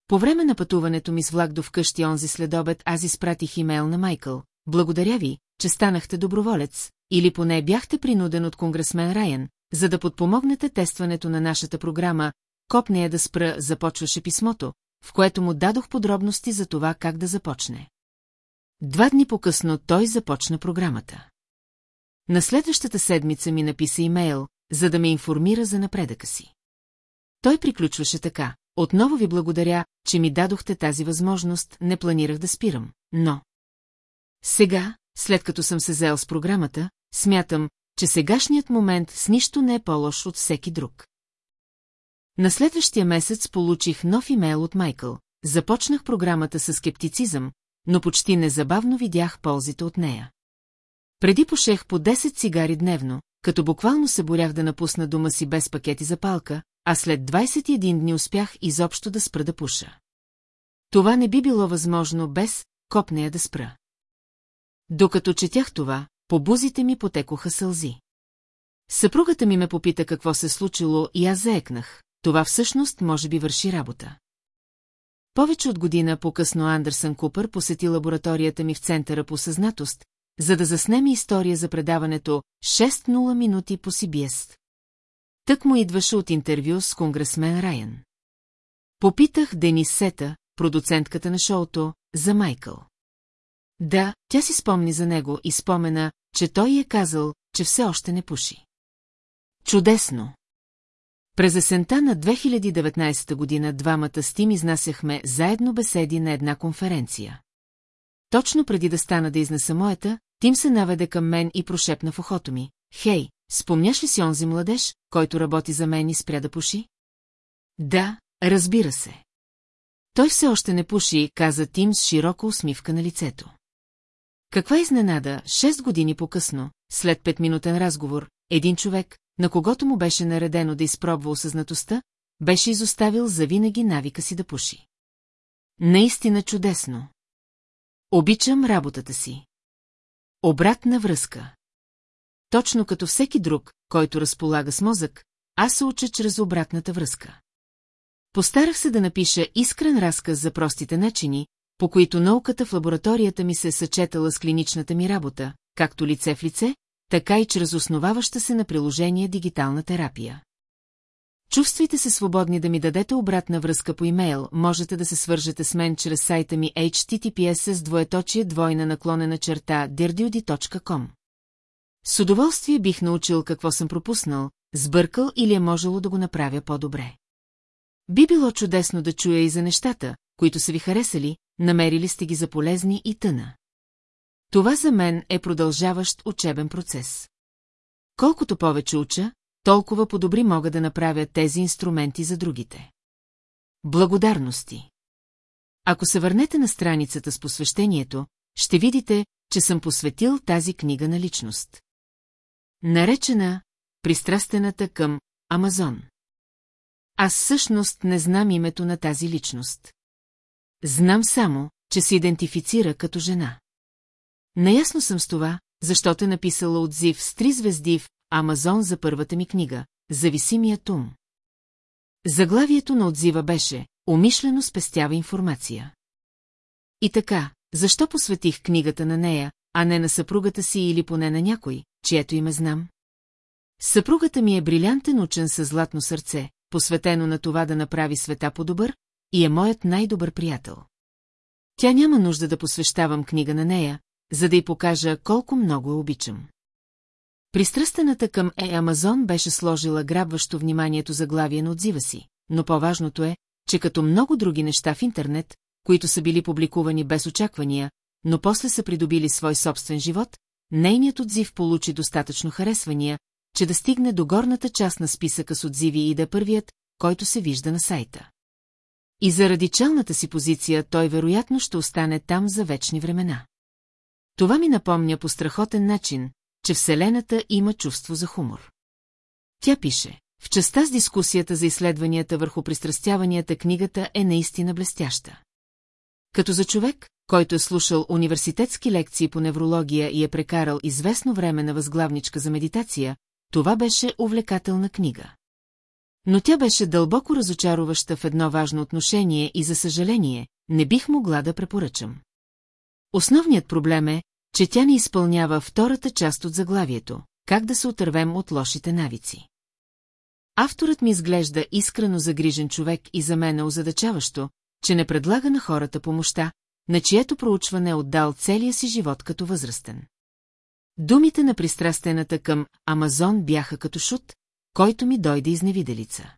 По време на пътуването ми с влак до вкъщи онзи следобед аз изпратих имейл на Майкъл. Благодаря ви, че станахте доброволец, или поне бяхте принуден от конгресмен Райан, за да подпомогнете тестването на нашата програма, копне я да спра, започваше писмото, в което му дадох подробности за това как да започне. Два дни по-късно той започна програмата. На следващата седмица ми написа имейл, за да ме информира за напредъка си. Той приключваше така. Отново ви благодаря, че ми дадохте тази възможност, не планирах да спирам, но... Сега, след като съм се заел с програмата, смятам, че сегашният момент с нищо не е по-лош от всеки друг. На следващия месец получих нов имейл от Майкъл. Започнах програмата с скептицизъм, но почти незабавно видях ползите от нея. Преди пошех по 10 цигари дневно, като буквално се борях да напусна дома си без пакети за палка, а след 21 дни успях изобщо да спра да пуша. Това не би било възможно без копнея да спра. Докато четях това, по бузите ми потекоха сълзи. Съпругата ми ме попита какво се случило и аз заекнах. Това всъщност може би върши работа. Повече от година по-късно Андерсън Купър посети лабораторията ми в Центъра по съзнатост, за да заснеме история за предаването 6-0 минути по CBS. Тък му идваше от интервю с конгресмен Райан. Попитах Денис Сета, продуцентката на шоуто, за Майкъл. Да, тя си спомни за него и спомена, че той е казал, че все още не пуши. Чудесно! През есента на 2019 година двамата с Тим изнасяхме заедно беседи на една конференция. Точно преди да стана да изнеса моята, Тим се наведе към мен и прошепна в ухото ми. Хей, спомняш ли си онзи младеж, който работи за мен и спря да пуши? Да, разбира се. Той все още не пуши, каза Тим с широка усмивка на лицето. Каква изненада, шест години по-късно, след петминутен разговор, един човек, на когото му беше наредено да изпробва осъзнатостта, беше изоставил завинаги навика си да пуши. Наистина чудесно. Обичам работата си. Обратна връзка. Точно като всеки друг, който разполага с мозък, аз се уча чрез обратната връзка. Постарах се да напиша искрен разказ за простите начини, по които науката в лабораторията ми се е съчетала с клиничната ми работа, както лице в лице, така и чрез основаваща се на приложение дигитална терапия. Чувствайте се свободни да ми дадете обратна връзка по имейл, можете да се свържете с мен чрез сайта ми https с двоеточие двойна наклонена черта dirdyudi.com. С удоволствие бих научил какво съм пропуснал, сбъркал или е можело да го направя по-добре. Би било чудесно да чуя и за нещата, които са ви харесали, намерили сте ги за полезни и тъна. Това за мен е продължаващ учебен процес. Колкото повече уча, толкова по-добри мога да направя тези инструменти за другите. Благодарности. Ако се върнете на страницата с посвещението, ще видите, че съм посветил тази книга на личност. Наречена «Пристрастената към Амазон». Аз всъщност не знам името на тази личност. Знам само, че се идентифицира като жена. Наясно съм с това, защото е написала отзив с три звезди в Амазон за първата ми книга «Зависимият ум». Заглавието на отзива беше «Умишлено спестява информация». И така, защо посветих книгата на нея, а не на съпругата си или поне на някой, чието име знам? Съпругата ми е брилянтен учен със златно сърце, посветено на това да направи света по-добър, и е моят най-добър приятел. Тя няма нужда да посвещавам книга на нея, за да й покажа колко много обичам. Пристръстената към Е Амазон беше сложила грабващо вниманието за главия на отзива си, но по-важното е, че като много други неща в интернет, които са били публикувани без очаквания, но после са придобили свой собствен живот, нейният отзив получи достатъчно харесвания, че да стигне до горната част на списъка с отзиви и да е първият, който се вижда на сайта. И заради челната си позиция той вероятно ще остане там за вечни времена. Това ми напомня по страхотен начин, че Вселената има чувство за хумор. Тя пише, в частта с дискусията за изследванията върху пристрастяванията книгата е наистина блестяща. Като за човек, който е слушал университетски лекции по неврология и е прекарал известно време на възглавничка за медитация, това беше увлекателна книга. Но тя беше дълбоко разочароваща в едно важно отношение и, за съжаление, не бих могла да препоръчам. Основният проблем е, че тя не изпълнява втората част от заглавието – как да се отървем от лошите навици. Авторът ми изглежда искрено загрижен човек и за мен е озадачаващо, че не предлага на хората помощта, на чието проучване е отдал целия си живот като възрастен. Думите на пристрастената към Амазон бяха като шут, който ми дойде изневиделица.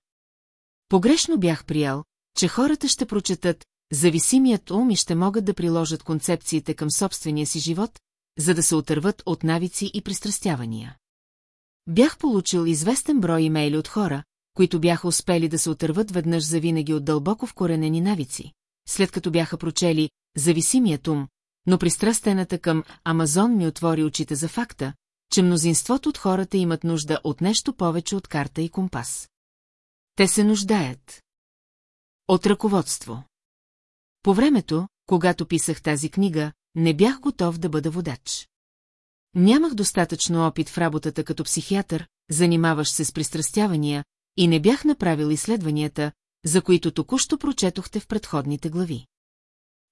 Погрешно бях приял, че хората ще прочетат зависимият ум и ще могат да приложат концепциите към собствения си живот, за да се отърват от навици и пристрастявания. Бях получил известен брой имейли от хора, които бяха успели да се отърват веднъж завинаги от дълбоко вкоренени навици, след като бяха прочели «Зависимият ум», но пристрастената към Амазон ми отвори очите за факта, че мнозинството от хората имат нужда от нещо повече от карта и компас. Те се нуждаят. От ръководство. По времето, когато писах тази книга, не бях готов да бъда водач. Нямах достатъчно опит в работата като психиатър, занимаващ се с пристрастявания, и не бях направил изследванията, за които току-що прочетохте в предходните глави.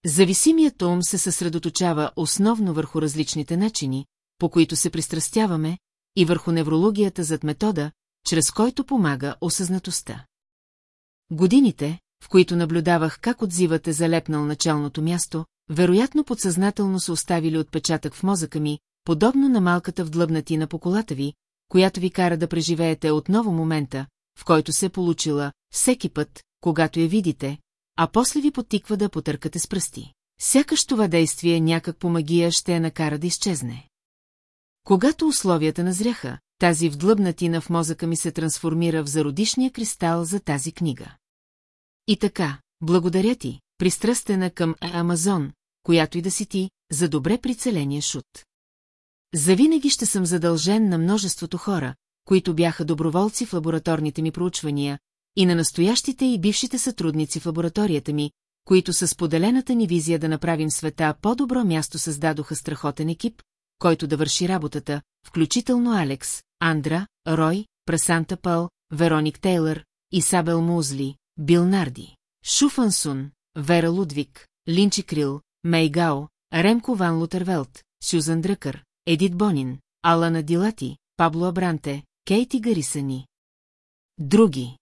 Зависимият ум се съсредоточава основно върху различните начини, по които се пристрастяваме, и върху неврологията зад метода, чрез който помага осъзнатостта. Годините, в които наблюдавах как отзивът е залепнал началното място, вероятно подсъзнателно са оставили отпечатък в мозъка ми, подобно на малката вдлъбнатина по колата ви, която ви кара да преживеете отново момента, в който се е получила, всеки път, когато я видите, а после ви потиква да потъркате с пръсти. Сякаш това действие някак по магия ще я накара да изчезне. Когато условията назряха, тази вдлъбнатина в мозъка ми се трансформира в зародишния кристал за тази книга. И така, благодаря ти, пристрастена към Амазон, която и да си ти, за добре прицеления шут. Завинаги ще съм задължен на множеството хора, които бяха доброволци в лабораторните ми проучвания, и на настоящите и бившите сътрудници в лабораторията ми, които с поделената ни визия да направим света по-добро място създадоха страхотен екип, който да върши работата, включително Алекс, Андра, Рой, Прасанта Пъл, Вероник Тейлър, Исабел Музли, Бил Нарди, Шуфансун, Вера Лудвик, Линчи Крил, Мейгао, Ремко Ван Лутервелт, Сюзан Дръкър, Едит Бонин, Алана Дилати, Пабло Абранте, Кейти Гарисани. Други.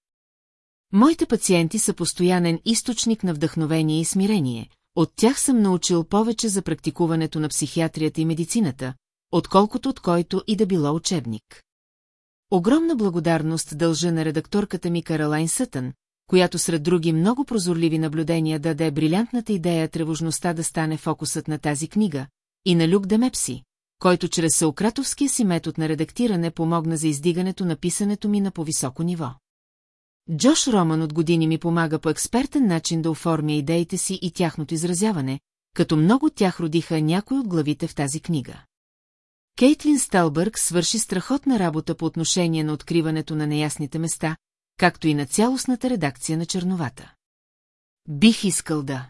Моите пациенти са постоянен източник на вдъхновение и смирение. От тях съм научил повече за практикуването на психиатрията и медицината, отколкото от който и да било учебник. Огромна благодарност дължа на редакторката ми Каралайн Сътън, която сред други много прозорливи наблюдения даде брилянтната идея тревожността да стане фокусът на тази книга, и на Люк Демепси, който чрез Саукратовския си метод на редактиране помогна за издигането на писането ми на по-високо ниво. Джош Роман от години ми помага по експертен начин да оформя идеите си и тяхното изразяване, като много от тях родиха някои от главите в тази книга. Кейтлин Сталбърг свърши страхотна работа по отношение на откриването на неясните места, както и на цялостната редакция на черновата. Бих искал да.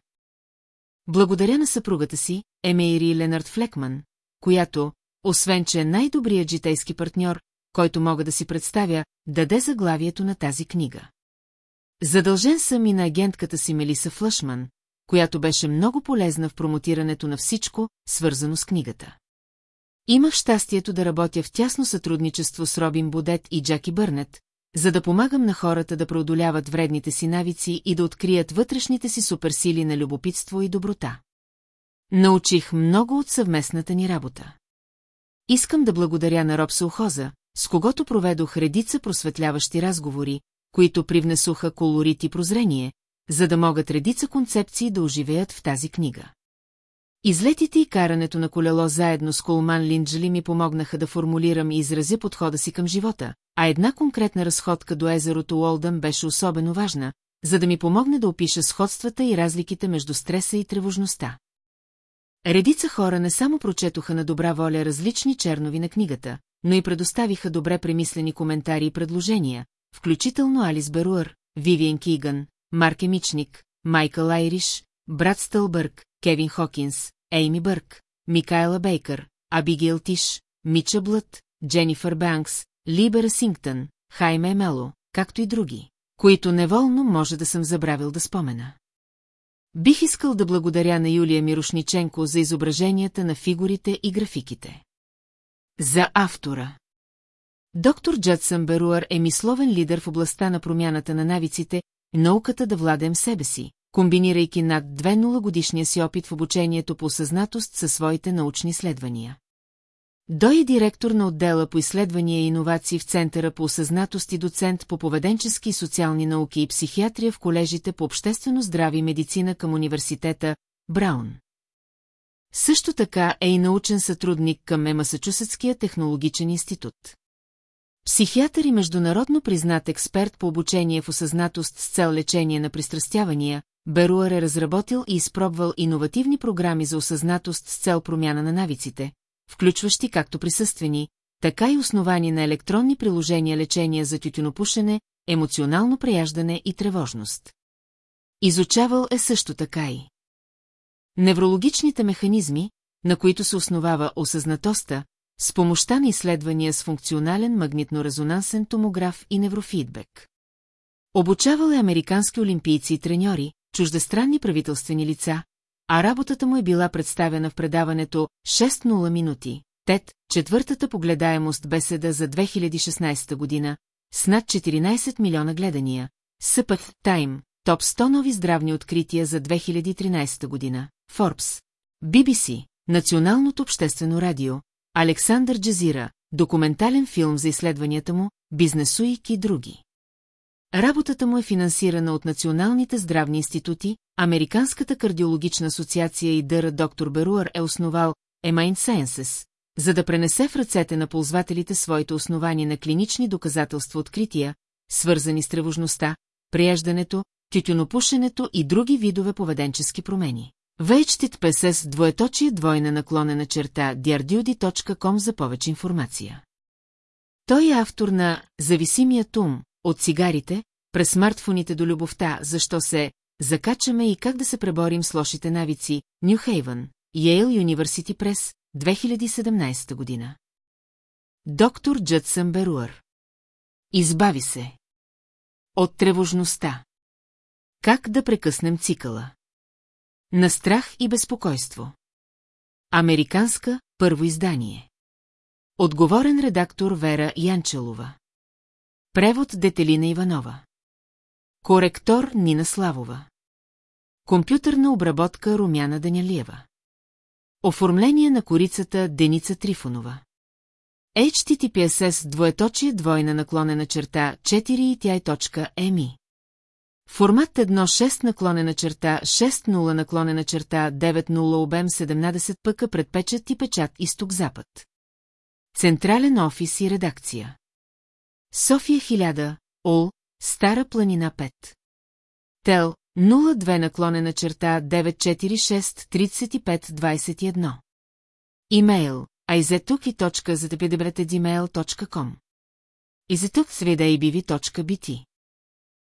Благодаря на съпругата си, Емейри Ленард Флекман, която, освен че е най-добрият житейски партньор, който мога да си представя, даде заглавието на тази книга. Задължен съм и на агентката си Мелиса Флъшман, която беше много полезна в промотирането на всичко, свързано с книгата. Имах щастието да работя в тясно сътрудничество с Робин Будет и Джаки Бърнет, за да помагам на хората да преодоляват вредните си навици и да открият вътрешните си суперсили на любопитство и доброта. Научих много от съвместната ни работа. Искам да благодаря на Роб Саухоза, с когото проведох редица просветляващи разговори, които привнесоха колорит и прозрение, за да могат редица концепции да оживеят в тази книга. Излетите и карането на колело заедно с Колман Линджли ми помогнаха да формулирам и изразя подхода си към живота, а една конкретна разходка до езерото Уолдън беше особено важна, за да ми помогне да опиша сходствата и разликите между стреса и тревожността. Редица хора не само прочетоха на добра воля различни чернови на книгата, но и предоставиха добре премислени коментари и предложения, включително Алис Беруър, Вивиен Киган, Марке Мичник, Майкъл Айриш, Брат Стълбърг, Кевин Хокинс, Ейми Бърк, Микайла Бейкър, Абигейл Тиш, Мича Блът, Дженифър Банкс, Либера Сингтън, Хайме Мело, както и други, които неволно може да съм забравил да спомена. Бих искал да благодаря на Юлия Мирошниченко за изображенията на фигурите и графиките. За автора. Доктор Джадсън Беруар е мисловен лидер в областта на промяната на навиците, науката да владеем себе си, комбинирайки над две нулагодишния си опит в обучението по осъзнатост със своите научни изследвания. Той е директор на отдела по изследвания и иновации в Центъра по осъзнатост и доцент по поведенчески и социални науки и психиатрия в колежите по обществено здраве и медицина към университета Браун. Също така е и научен сътрудник към Масачусетския технологичен институт. Психиатър и международно признат експерт по обучение в осъзнатост с цел лечение на пристрастявания, Беруар е разработил и изпробвал иновативни програми за осъзнатост с цел промяна на навиците, включващи както присъствени, така и основани на електронни приложения лечения за тютюнопушене, емоционално преяждане и тревожност. Изучавал е също така и неврологичните механизми, на които се основава осъзнатостта, с помощта на изследвания с функционален магнитно-резонансен томограф и неврофидбек. Обучавал е американски олимпийци и треньори, чуждестранни правителствени лица, а работата му е била представена в предаването 6.0 минути. Тед, четвъртата погледаемост беседа за 2016 година, с над 14 милиона гледания, Съпъх Тайм, топ 100 нови здравни открития за 2013 година, Форбс, BBC, Националното обществено радио, Александър Джазира, документален филм за изследванията му, Бизнесуик и други. Работата му е финансирана от националните здравни институти, Американската кардиологична асоциация и дъра доктор Беруър е основал Emind Sciences, за да пренесе в ръцете на ползвателите своите основания на клинични доказателства открития, свързани с тревожността, приеждането, тютюнопушенето и други видове поведенчески промени. Вейчтит ПСС двоеточие двойна наклонена черта diardiudi.com за повече информация. Той е автор на «Зависимият ум» от цигарите, през смартфоните до любовта, защо се закачаме и как да се преборим с лошите навици, Нью Хейвън, Йейл Юниверсити Прес, 2017 година. Доктор Джътсън Беруър. Избави се. От тревожността. Как да прекъснем цикъла? На страх и безпокойство. Американска първо издание. Отговорен редактор Вера Янчелова. Превод Детелина Иванова. Коректор Нина Славова. Компютърна обработка Румяна Данялиева. Оформление на корицата Деница Трифонова. HTTPSS двоеточие двойна наклонена черта 4 Формат 1.6 наклонена черта 6.0 наклонена черта 9.0 обем 17 пъка предпечат и печат изток-запад. Централен офис и редакция. София 1000, Ол, Стара планина 5. Тел 02 наклонена черта 946 3521. Имейл aizetuki.zatepidebretedemail.com Изетук и биви.bt